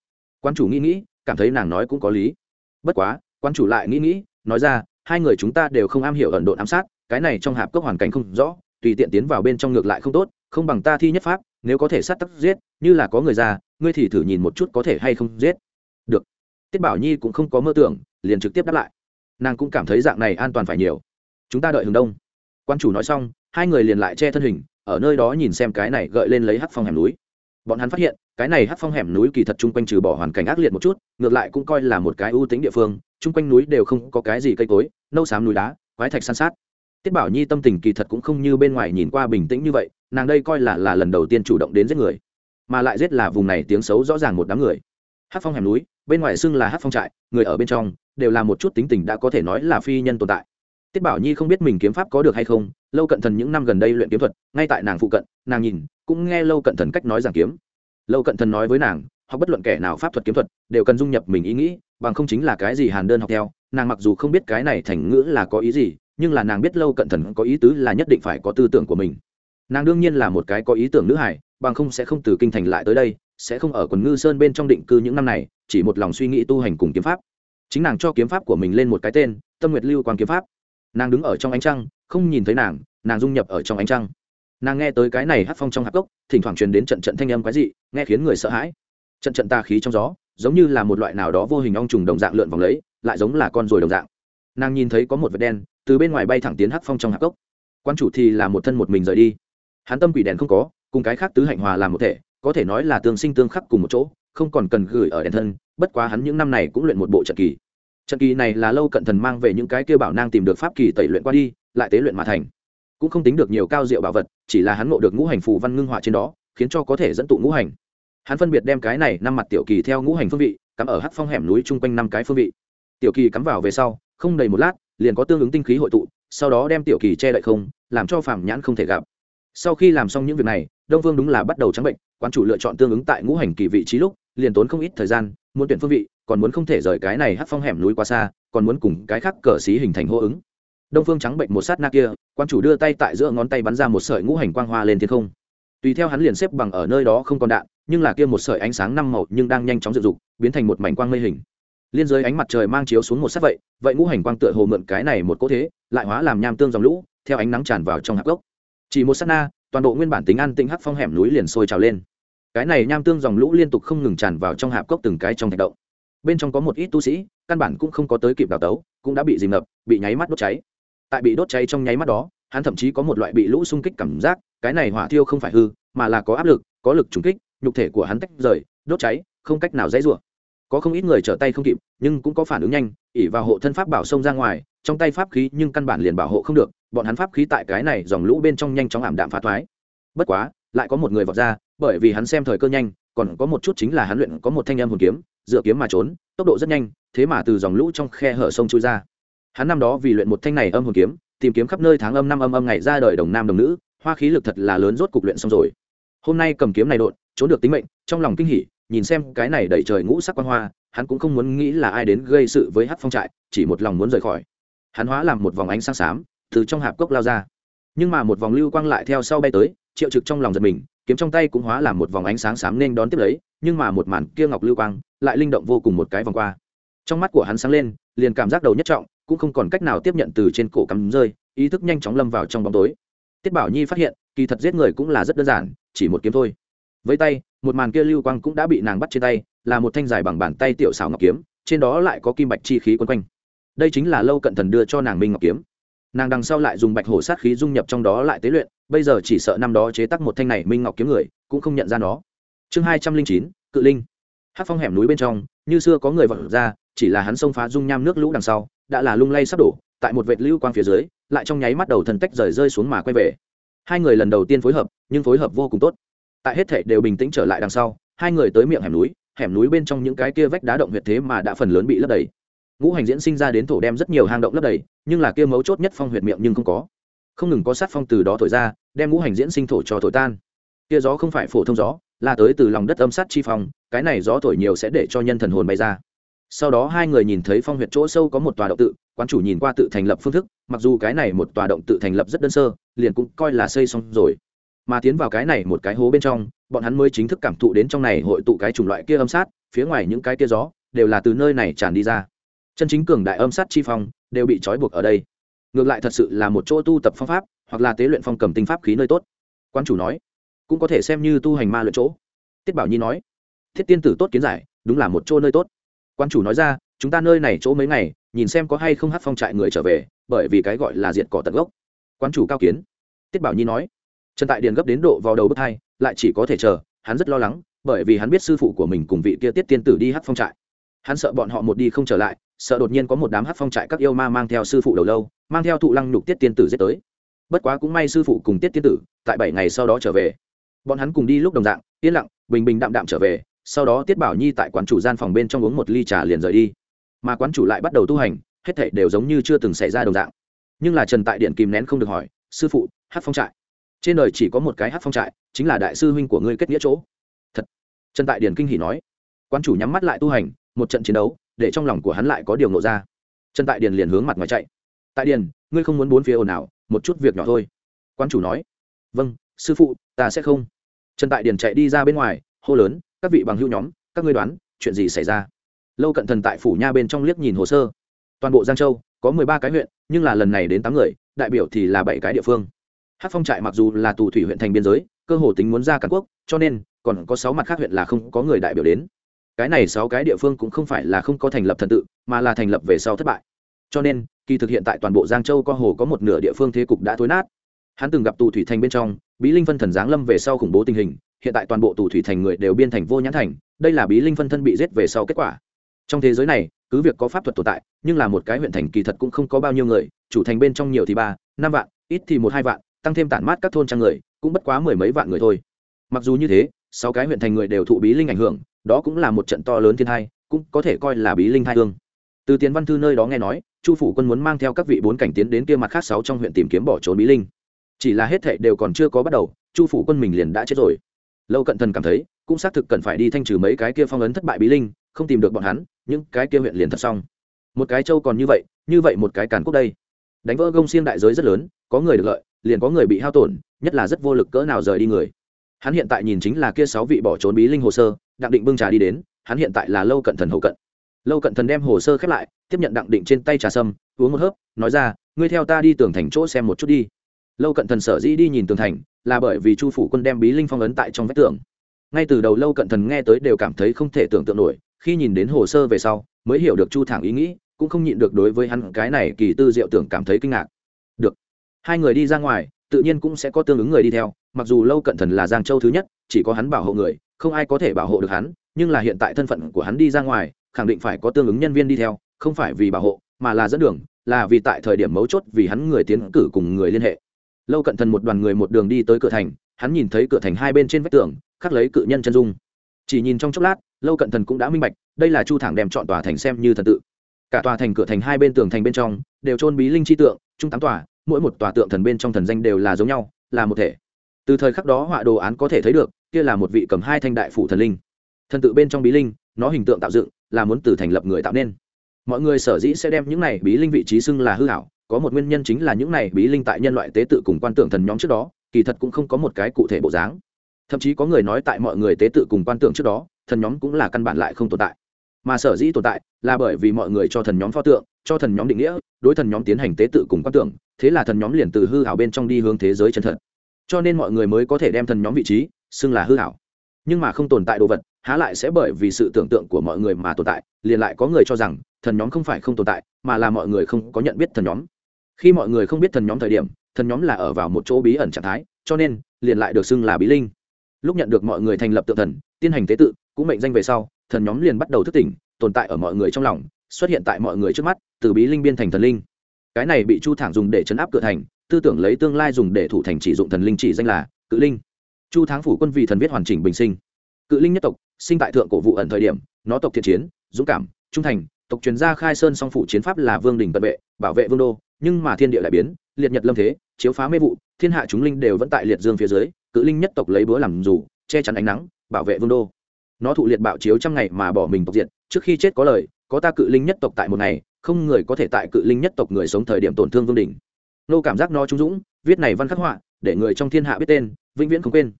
Quan chủ nghĩ nghĩ, cảm thấy nàng nói cũng có lý. Bất quá, quan chủ lại nghĩ nghĩ, nói ra, hai người chúng ta đều không am hiểu ẩn độn ám sát, cái này trong hạp cốc hoàn cảnh không rõ, tùy tiện tiến vào bên trong ngược lại không tốt, không bằng ta thi nhất pháp, nếu có thể sát tắc giết, như là có người ra ngươi thì thử nhìn một chút có thể hay không giết. Được. Tiết bảo nhi cũng không có mơ tưởng, liền trực tiếp đáp lại. Nàng cũng cảm thấy dạng này an toàn phải nhiều. Chúng ta đợi hướng đông quan chủ nói xong, hai người liền lại che thân hình, ở nơi đó nhìn xem cái này gợi lên lấy hắc phong hẻm núi. Bọn hắn phát hiện, cái này hắc phong hẻm núi kỳ thật chung quanh trừ bỏ hoàn cảnh ác liệt một chút, ngược lại cũng coi là một cái ưu tính địa phương, chung quanh núi đều không có cái gì cây cối, nâu xám núi đá, quái thạch san sát. Tiết bảo nhi tâm tình kỳ thật cũng không như bên ngoài nhìn qua bình tĩnh như vậy, nàng đây coi là là lần đầu tiên chủ động đến giết người, mà lại giết là vùng này tiếng xấu rõ ràng một đám người. Hát phong hẻm núi, bên ngoài xưng là hát phong trại, người ở bên trong, đều là một chút tính tình đã có thể nói là phi nhân tồn tại tiết bảo nhi không biết mình kiếm pháp có được hay không, lâu cận thần những năm gần đây luyện kiếm thuật, ngay tại nàng phụ cận, nàng nhìn, cũng nghe lâu cận thần cách nói giảng kiếm. Lâu cận thần nói với nàng hoặc bất luận kẻ nào pháp thuật kiếm thuật, đều cần dung nhập mình ý nghĩ, bằng không chính là cái gì hàn đơn học theo. Nàng mặc dù không biết cái này thành ngữ là có ý gì, nhưng là nàng biết lâu cận thần có ý tứ là nhất định phải có tư tưởng của mình. Nàng đương nhiên là một cái có ý tưởng nữ hải bằng không sẽ không từ kinh thành lại tới đây, sẽ không ở quần ngư sơn bên trong định cư những năm này, chỉ một lòng suy nghĩ tu hành cùng kiếm pháp. Chính nàng cho kiếm pháp của mình lên một cái tên, tâm nguyệt lưu quang kiếm pháp nàng đứng ở trong ánh trăng, không nhìn thấy nàng nàng dung nhập ở trong ánh trăng. Nàng nghe tới cái này hát phong trong hạp cốc, thỉnh thoảng truyền đến trận trận thanh âm quái dị, nghe khiến người sợ hãi. Trận trận tà khí trong gió, giống như là một loại nào đó vô hình ong trùng đồng dạng lượn vòng lấy, lại giống là con ruồi đồng dạng. Nàng nhìn thấy có một vệt đen, từ bên ngoài bay thẳng tiến hắc phong trong hạp cốc. Quan chủ thì là một thân một mình rời đi. Hắn tâm quỷ đèn không có, cùng cái khác tứ hạnh hòa làm một thể, có thể nói là tương sinh tương khắc cùng một chỗ, không còn cần gửi ở đèn thân, bất quá hắn những năm này cũng luyện một bộ trận kỳ trận kỳ này là lâu cận thần mang về những cái kêu bảo nang tìm được pháp kỳ tẩy luyện qua đi, lại tế luyện mà thành. Cũng không tính được nhiều cao diệu bảo vật, chỉ là hắn ngộ được ngũ hành phù văn ngưng họa trên đó, khiến cho có thể dẫn tụ ngũ hành. Hắn phân biệt đem cái này năm mặt tiểu kỳ theo ngũ hành phương vị, cắm ở hắc phong hẻm núi chung quanh năm cái phương vị. Tiểu kỳ cắm vào về sau, không đầy một lát, liền có tương ứng tinh khí hội tụ, sau đó đem tiểu kỳ che đậy không, làm cho phàm nhãn không thể gặp. Sau khi làm xong những việc này, đông vương đúng là bắt đầu trắng bệnh, quán chủ lựa chọn tương ứng tại ngũ hành kỳ vị trí lúc, liền tốn không ít thời gian, muốn tuyển phương vị còn muốn không thể rời cái này hát phong hẻm núi quá xa, còn muốn cùng cái khác cờ xí hình thành hô ứng. Đông phương trắng bệnh một sát na kia, quan chủ đưa tay tại giữa ngón tay bắn ra một sợi ngũ hành quang hoa lên thiên không. Tùy theo hắn liền xếp bằng ở nơi đó không còn đạn, nhưng là kia một sợi ánh sáng năm màu nhưng đang nhanh chóng dựng dục, biến thành một mảnh quang mây hình. Liên giới ánh mặt trời mang chiếu xuống một sát vậy vậy ngũ hành quang tựa hồ mượn cái này một cỗ thế, lại hóa làm nham tương dòng lũ, theo ánh nắng tràn vào trong hạp gốc. Chỉ một sát na, toàn bộ nguyên bản tính an tĩnh hắc phong hẻm núi liền sôi trào lên. Cái này nham tương dòng lũ liên tục không ngừng tràn vào trong hạp cốc từng cái trong thạch động bên trong có một ít tu sĩ, căn bản cũng không có tới kịp đào tấu, cũng đã bị dìm ngập, bị nháy mắt đốt cháy. Tại bị đốt cháy trong nháy mắt đó, hắn thậm chí có một loại bị lũ xung kích cảm giác, cái này hỏa thiêu không phải hư, mà là có áp lực, có lực trùng kích, nhục thể của hắn tách rời, đốt cháy, không cách nào dãy rủa. Có không ít người trở tay không kịp, nhưng cũng có phản ứng nhanh ỉ vào hộ thân pháp bảo xông ra ngoài, trong tay pháp khí nhưng căn bản liền bảo hộ không được, bọn hắn pháp khí tại cái này dòng lũ bên trong nhanh chóng ảm đạm phá thoái. Bất quá, lại có một người vọt ra, bởi vì hắn xem thời cơ nhanh, còn có một chút chính là hắn luyện có một thanh âm hồn kiếm dựa kiếm mà trốn, tốc độ rất nhanh, thế mà từ dòng lũ trong khe hở sông chui ra. Hắn năm đó vì luyện một thanh này âm hồn kiếm, tìm kiếm khắp nơi tháng âm năm âm âm ngày ra đời đồng nam đồng nữ, hoa khí lực thật là lớn rốt cục luyện xong rồi. Hôm nay cầm kiếm này đột trốn được tính mệnh, trong lòng kinh hỉ, nhìn xem cái này đẩy trời ngũ sắc quan hoa, hắn cũng không muốn nghĩ là ai đến gây sự với hát phong trại, chỉ một lòng muốn rời khỏi. Hắn hóa làm một vòng ánh sáng xám, từ trong hạp cốc lao ra. Nhưng mà một vòng lưu quang lại theo sau bay tới, triệu trực trong lòng giật mình, kiếm trong tay cũng hóa làm một vòng ánh sáng xám nên đón tiếp lấy nhưng mà một màn kia ngọc lưu quang lại linh động vô cùng một cái vòng qua. Trong mắt của hắn sáng lên, liền cảm giác đầu nhất trọng, cũng không còn cách nào tiếp nhận từ trên cổ cắm rơi, ý thức nhanh chóng lâm vào trong bóng tối. Tiết bảo nhi phát hiện, kỳ thật giết người cũng là rất đơn giản, chỉ một kiếm thôi. Với tay, một màn kia lưu quang cũng đã bị nàng bắt trên tay, là một thanh dài bằng bàn tay tiểu xảo ngọc kiếm, trên đó lại có kim bạch chi khí quấn quanh. Đây chính là lâu cận thần đưa cho nàng minh ngọc kiếm. Nàng đằng sau lại dùng bạch hổ sát khí dung nhập trong đó lại tế luyện, bây giờ chỉ sợ năm đó chế tắc một thanh này minh ngọc kiếm người, cũng không nhận ra nó chương hai trăm linh chín, cự linh. Hát phong hẻm núi bên trong, như xưa có người vật ra, chỉ là hắn xông phá dung nham nước lũ đằng sau, đã là lung lay sắp đổ, tại một vệt lưu quang phía dưới, lại trong nháy mắt đầu thần tách rời rơi xuống mà quay về. Hai người lần đầu tiên phối hợp, nhưng phối hợp vô cùng tốt. Tại hết thệ đều bình tĩnh trở lại đằng sau, hai người tới miệng hẻm núi hẻm núi bên trong những cái kia vách đá động huyệt thế mà đã phần lớn bị lấp đầy. Ngũ hành diễn sinh ra đến thổ đem rất nhiều hang động lấp đầy, nhưng là kia mấu chốt nhất phong huyệt miệng nhưng không có. Không ngừng có sát phong từ đó thổi ra, đem ngũ hành diễn sinh thổ cho thổi tan. Kia gió không phải phổ thông gió là tới từ lòng đất âm sát chi phong, cái này gió thổi nhiều sẽ để cho nhân thần hồn bay ra. Sau đó hai người nhìn thấy phong huyệt chỗ sâu có một tòa động tự, quán chủ nhìn qua tự thành lập phương thức, mặc dù cái này một tòa động tự thành lập rất đơn sơ, liền cũng coi là xây xong rồi. Mà tiến vào cái này một cái hố bên trong, bọn hắn mới chính thức cảm thụ đến trong này hội tụ cái chủng loại kia âm sát, phía ngoài những cái kia gió, đều là từ nơi này tràn đi ra. Chân chính cường đại âm sát chi phong, đều bị trói buộc ở đây. Ngược lại thật sự là một chỗ tu tập phong pháp, hoặc là tế luyện phong cầm tinh pháp khí nơi tốt. Quan chủ nói cũng có thể xem như tu hành ma luyện chỗ. Tiết bảo nhi nói, thiết tiên tử tốt kiến giải, đúng là một chỗ nơi tốt. Quan chủ nói ra, chúng ta nơi này chỗ mấy ngày, nhìn xem có hay không hát phong trại người trở về, bởi vì cái gọi là diệt cỏ tận gốc. Quan chủ cao kiến. Tiết bảo nhi nói, trần tại điền gấp đến độ vào đầu bước hai, lại chỉ có thể chờ, hắn rất lo lắng, bởi vì hắn biết sư phụ của mình cùng vị kia tiết tiên tử đi hát phong trại. Hắn sợ bọn họ một đi không trở lại, sợ đột nhiên có một đám hát phong trại các yêu ma mang theo sư phụ đầu lâu, mang theo thụ lăng nhục tiết tiên tử giết tới. Bất quá cũng may sư phụ cùng tiết tiên tử, tại bảy ngày sau đó trở về bọn hắn cùng đi lúc đồng dạng, yên lặng, bình bình đạm đạm trở về, sau đó tiết bảo nhi tại quán chủ gian phòng bên trong uống một ly trà liền rời đi. Mà quán chủ lại bắt đầu tu hành, hết thảy đều giống như chưa từng xảy ra đồng dạng. Nhưng là trần tại điện kìm nén không được hỏi, sư phụ hát phong trại? Trên đời chỉ có một cái hát phong trại, chính là đại sư huynh của ngươi kết nghĩa chỗ. Thật. Trần tại điển kinh hỉ nói. Quan chủ nhắm mắt lại tu hành, một trận chiến đấu, để trong lòng của hắn lại có điều nộ ra. Trần tại điền liền hướng mặt ngoài chạy. Tại điền ngươi không muốn bốn phía ồn ào, một chút việc nhỏ thôi. Quan chủ nói. Vâng sư phụ, ta sẽ không trần tại điền chạy đi ra bên ngoài, hô lớn, các vị bằng hữu nhóm, các ngươi đoán, chuyện gì xảy ra? Lâu cận thần tại phủ nha bên trong liếc nhìn hồ sơ. Toàn bộ giang châu, có mười ba cái huyện, nhưng là lần này đến tám người, đại biểu thì là bảy cái địa phương. Hát phong trại mặc dù là tù thủy huyện thành biên giới, cơ hồ tính muốn ra cản quốc, cho nên, còn có sáu mặt khác huyện là không có người đại biểu đến. Cái này sáu cái địa phương cũng không phải là không có thành lập thần tự, mà là thành lập về sau thất bại. Cho nên, kỳ thực hiện tại toàn bộ giang châu cơ hồ có một nửa địa phương thế cục đã thối nát hắn từng gặp tù thủy thành bên trong, bí linh phân thần giáng lâm về sau khủng bố tình hình, hiện tại toàn bộ tù thủy thành người đều biên thành vô nhãn thành, đây là bí linh phân thân bị giết về sau kết quả. Trong thế giới này, cứ việc có pháp thuật tồn tại, nhưng là một cái huyện thành kỳ thật cũng không có bao nhiêu người, chủ thành bên trong nhiều thì ba, năm vạn, ít thì một hai vạn, tăng thêm tản mát các thôn trang người, cũng bất quá mười mấy vạn người thôi. Mặc dù như thế, sáu cái huyện thành người đều thụ bí linh ảnh hưởng, đó cũng là một trận to lớn thiên hai cũng có thể coi là bí linh hai thương từ tiến văn thư nơi đó nghe nói, chu phủ quân muốn mang theo các vị bốn cảnh tiến đến kia mặt khác sáu trong huyện tìm kiếm bỏ trốn bí linh chỉ là hết thệ đều còn chưa có bắt đầu, chu phủ quân mình liền đã chết rồi. Lâu cận thần cảm thấy, cũng xác thực cần phải đi thanh trừ mấy cái kia phong ấn thất bại bí linh, không tìm được bọn hắn, những cái kia huyện liền thật xong. Một cái châu còn như vậy như vậy một cái càn quốc đây. Đánh vỡ gông xiên đại giới rất lớn, có người được lợi, liền có người bị hao tổn, nhất là rất vô lực cỡ nào rời đi người. Hắn hiện tại nhìn chính là kia sáu vị bỏ trốn bí linh hồ sơ, đặng định bưng trà đi đến, hắn hiện tại là lâu cận thần hậu cận. Lâu cận thần đem hồ sơ khép lại, tiếp nhận đặng định trên tay trà sâm, uống một hớp, nói ra, ngươi theo ta đi tường thành chỗ xem một chút đi lâu cận thần sở dĩ đi nhìn tường thành, là bởi vì chu phủ quân đem bí linh phong ấn tại trong vách tường. Ngay từ đầu lâu cận thần nghe tới đều cảm thấy không thể tưởng tượng nổi, khi nhìn đến hồ sơ về sau, mới hiểu được chu thẳng ý nghĩ, cũng không nhịn được đối với hắn cái này kỳ tư diệu tưởng cảm thấy kinh ngạc. Được, hai người đi ra ngoài, tự nhiên cũng sẽ có tương ứng người đi theo, mặc dù lâu cận thần là giang châu thứ nhất, chỉ có hắn bảo hộ người, không ai có thể bảo hộ được hắn, nhưng là hiện tại thân phận của hắn đi ra ngoài, khẳng định phải có tương ứng nhân viên đi theo, không phải vì bảo hộ, mà là dẫn đường, là vì tại thời điểm mấu chốt vì hắn người tiến cử cùng người liên hệ lâu cận thần một đoàn người một đường đi tới cửa thành, hắn nhìn thấy cửa thành hai bên trên vách tường, khắc lấy cự nhân chân dung. Chỉ nhìn trong chốc lát, lâu cận thần cũng đã minh bạch, đây là chu thẳng đem chọn tòa thành xem như thần tự. Cả tòa thành cửa thành hai bên tường thành bên trong, đều trôn bí linh chi tượng trung tám tòa, mỗi một tòa tượng thần bên trong thần danh đều là giống nhau, là một thể. Từ thời khắc đó họa đồ án có thể thấy được, kia là một vị cầm hai thanh đại phủ thần linh. Thần tự bên trong bí linh, nó hình tượng tạo dựng, là muốn từ thành lập người tạo nên. Mọi người sở dĩ sẽ đem những này bí linh vị trí xưng là hư hảo có một nguyên nhân chính là những này bí linh tại nhân loại tế tự cùng quan tưởng thần nhóm trước đó, kỳ thật cũng không có một cái cụ thể bộ dáng. Thậm chí có người nói tại mọi người tế tự cùng quan tưởng trước đó, thần nhóm cũng là căn bản lại không tồn tại. Mà sở dĩ tồn tại, là bởi vì mọi người cho thần nhóm pho tượng, cho thần nhóm định nghĩa, đối thần nhóm tiến hành tế tự cùng quan tưởng, thế là thần nhóm liền từ hư hảo bên trong đi hướng thế giới chân thật. Cho nên mọi người mới có thể đem thần nhóm vị trí, xưng là hư hảo nhưng mà không tồn tại đồ vật, há lại sẽ bởi vì sự tưởng tượng của mọi người mà tồn tại, liền lại có người cho rằng, thần nhóm không phải không tồn tại, mà là mọi người không có nhận biết thần nhóm khi mọi người không biết thần nhóm thời điểm, thần nhóm là ở vào một chỗ bí ẩn trạng thái, cho nên, liền lại được xưng là bí linh. Lúc nhận được mọi người thành lập tự thần tiến hành tế tự, cũng mệnh danh về sau, thần nhóm liền bắt đầu thức tỉnh, tồn tại ở mọi người trong lòng, xuất hiện tại mọi người trước mắt, từ bí linh biên thành thần linh. Cái này bị chu thẳng dùng để chấn áp cửa thành, tư tưởng lấy tương lai dùng để thủ thành chỉ dụng thần linh chỉ danh là cự linh. Chu thắng phủ quân vị thần viết hoàn chỉnh bình sinh. Cự linh nhất tộc, sinh tại thượng cổ vụ ẩn thời điểm, nó tộc thiện chiến, dũng cảm, trung thành, tộc truyền gia khai sơn song phủ chiến pháp là vương đình tận vệ, bảo vệ vương đô nhưng mà thiên địa lại biến, liệt nhật lâm thế, chiếu phá mê vụ, thiên hạ chúng linh đều vẫn tại liệt dương phía dưới, cự linh nhất tộc lấy búa làm dù, che chắn ánh nắng, bảo vệ vương đô. Nó thụ liệt bạo chiếu trăm ngày mà bỏ mình tộc diện trước khi chết có lời, có ta cự linh nhất tộc tại một ngày, không người có thể tại cự linh nhất tộc người sống thời điểm tổn thương vương đình nô cảm giác nó trung dũng, viết này văn khắc họa, để người trong thiên hạ biết tên, vĩnh viễn không quên.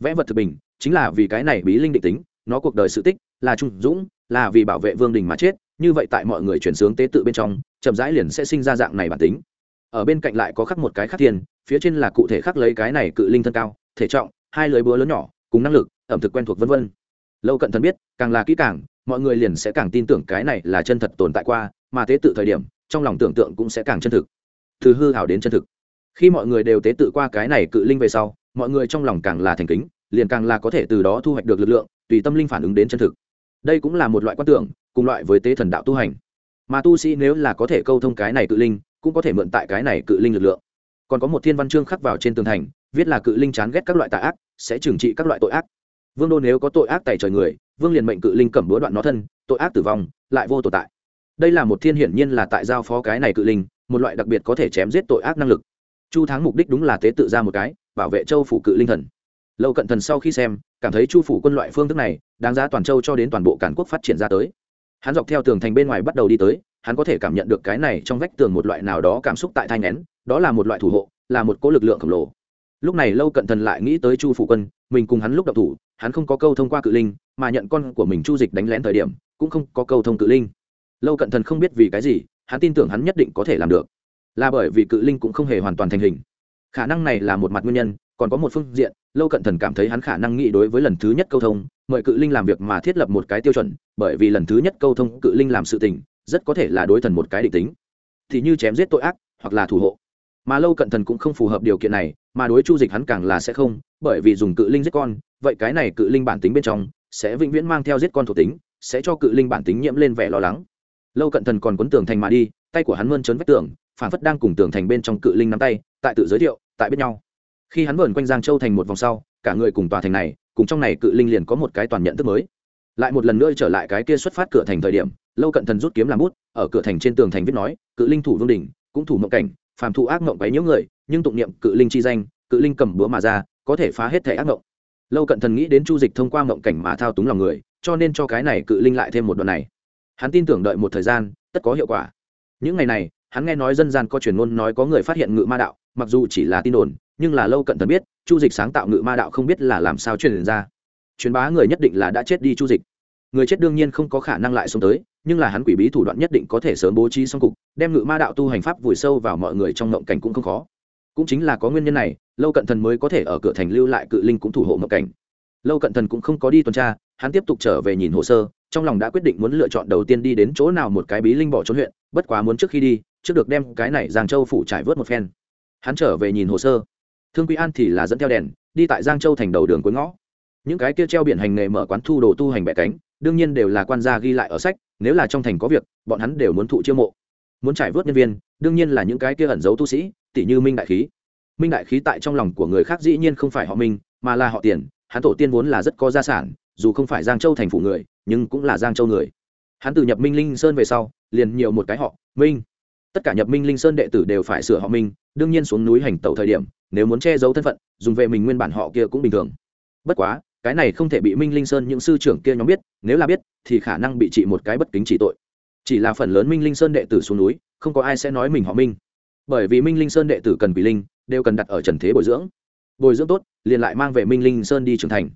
Vẽ vật thực bình, chính là vì cái này bí linh định tính, nó cuộc đời sự tích là trung dũng, là vì bảo vệ vương đình mà chết, như vậy tại mọi người chuyển sướng tế tự bên trong chậm rãi liền sẽ sinh ra dạng này bản tính. Ở bên cạnh lại có khắc một cái khắc tiền phía trên là cụ thể khắc lấy cái này cự linh thân cao, thể trọng, hai lưới búa lớn nhỏ, cùng năng lực, ẩm thực quen thuộc vân vân. Lâu cận thần biết, càng là kỹ càng, mọi người liền sẽ càng tin tưởng cái này là chân thật tồn tại qua, mà tế tự thời điểm, trong lòng tưởng tượng cũng sẽ càng chân thực. Từ hư hảo đến chân thực. Khi mọi người đều tế tự qua cái này cự linh về sau, mọi người trong lòng càng là thành kính, liền càng là có thể từ đó thu hoạch được lực lượng, tùy tâm linh phản ứng đến chân thực. Đây cũng là một loại quan tưởng, cùng loại với tế thần đạo tu hành mà tu sĩ nếu là có thể câu thông cái này cự linh, cũng có thể mượn tại cái này cự linh lực lượng. Còn có một thiên văn chương khắc vào trên tường thành, viết là cự linh chán ghét các loại tà ác, sẽ trừng trị các loại tội ác. Vương đô nếu có tội ác tày trời người, vương liền mệnh cự linh cầm búa đoạn nó thân, tội ác tử vong, lại vô tồn tại. Đây là một thiên hiển nhiên là tại giao phó cái này cự linh, một loại đặc biệt có thể chém giết tội ác năng lực. Chu thắng mục đích đúng là tế tự ra một cái, bảo vệ châu phủ cự linh thần. Lâu cận thần sau khi xem, cảm thấy chu phủ quân loại phương thức này, đáng giá toàn châu cho đến toàn bộ cản quốc phát triển ra tới hắn dọc theo tường thành bên ngoài bắt đầu đi tới, hắn có thể cảm nhận được cái này trong vách tường một loại nào đó cảm xúc tại thai nén đó là một loại thủ hộ, là một cỗ lực lượng khổng lồ. Lúc này lâu cận thần lại nghĩ tới chu phụ quân, mình cùng hắn lúc đọc thủ, hắn không có câu thông qua cự linh, mà nhận con của mình chu dịch đánh lén thời điểm, cũng không có câu thông cự linh. Lâu cận thần không biết vì cái gì, hắn tin tưởng hắn nhất định có thể làm được. Là bởi vì cự linh cũng không hề hoàn toàn thành hình. Khả năng này là một mặt nguyên nhân, còn có một phương diện, lâu cận thần cảm thấy hắn khả năng nghĩ đối với lần thứ nhất câu thông mời cự linh làm việc mà thiết lập một cái tiêu chuẩn, bởi vì lần thứ nhất câu thông cự linh làm sự tình, rất có thể là đối thần một cái định tính. Thì như chém giết tội ác, hoặc là thủ hộ. Mà lâu cận thần cũng không phù hợp điều kiện này, mà đối chu dịch hắn càng là sẽ không, bởi vì dùng cự linh giết con, vậy cái này cự linh bản tính bên trong, sẽ vĩnh viễn mang theo giết con thuộc tính, sẽ cho cự linh bản tính nhiễm lên vẻ lo lắng. Lâu cận thần còn quấn tường thành mà đi, tay của hắn mơn trớn vách tường, phản phất đang cùng tường thành bên trong cự linh nắm tay, tại tự giới thiệu, tại biết nhau. Khi hắn vờn quanh giang châu thành một vòng sau, cả người cùng tòa thành này cùng trong này cự linh liền có một cái toàn nhận thức mới. Lại một lần nữa trở lại cái kia xuất phát cửa thành thời điểm, lâu cận thần rút kiếm làm bút, ở cửa thành trên tường thành viết nói, cự linh thủ vương đình cũng thủ mộng cảnh, phàm thụ ác mộng quấy nhiễu người, nhưng tụng niệm cự linh chi danh, cự linh cầm búa mà ra, có thể phá hết thể ác mộng. Lâu cận thần nghĩ đến chu dịch thông qua mộng cảnh mà thao túng lòng người, cho nên cho cái này cự linh lại thêm một đoạn này. Hắn tin tưởng đợi một thời gian, tất có hiệu quả. Những ngày này, hắn nghe nói dân gian có truyền ngôn nói có người phát hiện ngự ma đạo, mặc dù chỉ là tin đồn nhưng là lâu cận thần biết, chu dịch sáng tạo ngự ma đạo không biết là làm sao truyền ra. Truyền bá người nhất định là đã chết đi chu dịch. Người chết đương nhiên không có khả năng lại sống tới, nhưng là hắn quỷ bí thủ đoạn nhất định có thể sớm bố trí xong cục, đem ngự ma đạo tu hành pháp vùi sâu vào mọi người trong ngộng cảnh cũng không khó. Cũng chính là có nguyên nhân này, lâu cận thần mới có thể ở cửa thành lưu lại cự linh cũng thủ hộ ngộng cảnh. Lâu cận thần cũng không có đi tuần tra, hắn tiếp tục trở về nhìn hồ sơ, trong lòng đã quyết định muốn lựa chọn đầu tiên đi đến chỗ nào một cái bí linh bỏ trốn huyện, bất quá muốn trước khi đi, trước được đem cái này giang châu phủ trải vớt một phen. Hắn trở về nhìn hồ sơ thương quý an thì là dẫn theo đèn, đi tại giang châu thành đầu đường cuối ngõ. Những cái kia treo biển hành nghề mở quán thu đồ tu hành bẻ cánh, đương nhiên đều là quan gia ghi lại ở sách, nếu là trong thành có việc, bọn hắn đều muốn thụ chiêu mộ. Muốn trải vớt nhân viên, đương nhiên là những cái kia ẩn giấu tu sĩ tỷ như minh đại khí. Minh đại khí tại trong lòng của người khác dĩ nhiên không phải họ minh, mà là họ tiền, hắn tổ tiên vốn là rất có gia sản, dù không phải giang châu thành phủ người, nhưng cũng là giang châu người. Hắn từ nhập minh linh sơn về sau, liền nhiều một cái họ, minh tất cả nhập minh linh sơn đệ tử đều phải sửa họ minh đương nhiên xuống núi hành tẩu thời điểm, nếu muốn che giấu thân phận, dùng về mình nguyên bản họ kia cũng bình thường. Bất quá, cái này không thể bị minh linh sơn những sư trưởng kia nhóm biết, nếu là biết, thì khả năng bị trị một cái bất kính trị tội. Chỉ là phần lớn minh linh sơn đệ tử xuống núi, không có ai sẽ nói mình họ minh. Bởi vì minh linh sơn đệ tử cần quỷ linh, đều cần đặt ở trần thế bồi dưỡng. Bồi dưỡng tốt, liền lại mang về minh linh sơn đi trưởng thành.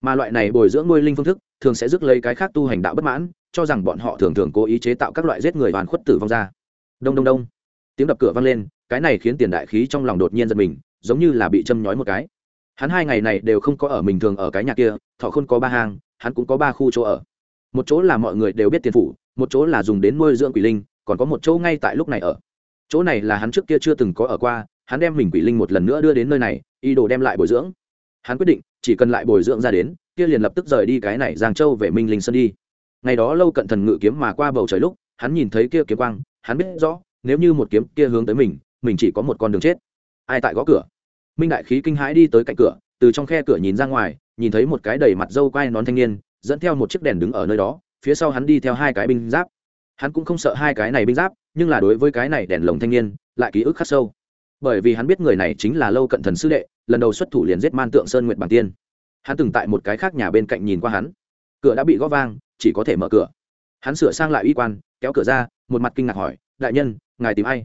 Mà loại này bồi dưỡng nuôi linh phương thức, thường sẽ rước lấy cái khác tu hành đạo bất mãn, cho rằng bọn họ thường thường cố ý chế tạo các loại giết người hoàn khuất tử vong ra đông đông đông. Tiếng đập cửa vang lên, cái này khiến tiền đại khí trong lòng đột nhiên giật mình, giống như là bị châm nhói một cái. Hắn hai ngày này đều không có ở mình thường ở cái nhà kia, thọ không có ba hang, hắn cũng có ba khu chỗ ở. Một chỗ là mọi người đều biết tiền phủ, một chỗ là dùng đến nuôi dưỡng quỷ linh, còn có một chỗ ngay tại lúc này ở. Chỗ này là hắn trước kia chưa từng có ở qua, hắn đem mình quỷ linh một lần nữa đưa đến nơi này, ý đồ đem lại bồi dưỡng. Hắn quyết định, chỉ cần lại bồi dưỡng ra đến, kia liền lập tức rời đi cái này giang châu về minh linh sơn đi. Ngày đó lâu cận thần ngự kiếm mà qua bầu trời lúc, hắn nhìn thấy kia kiếm quang hắn biết rõ, nếu như một kiếm kia hướng tới mình mình chỉ có một con đường chết. Ai tại gõ cửa? Minh đại khí kinh hãi đi tới cạnh cửa, từ trong khe cửa nhìn ra ngoài, nhìn thấy một cái đầy mặt dâu quai nón thanh niên, dẫn theo một chiếc đèn đứng ở nơi đó, phía sau hắn đi theo hai cái binh giáp. Hắn cũng không sợ hai cái này binh giáp, nhưng là đối với cái này đèn lồng thanh niên, lại ký ức khắc sâu. Bởi vì hắn biết người này chính là lâu cận thần sư đệ, lần đầu xuất thủ liền giết man tượng sơn nguyện bằng tiên. Hắn từng tại một cái khác nhà bên cạnh nhìn qua hắn. Cửa đã bị gõ vang, chỉ có thể mở cửa. Hắn sửa sang lại uy quan, kéo cửa ra một mặt kinh ngạc hỏi đại nhân ngài tìm ai?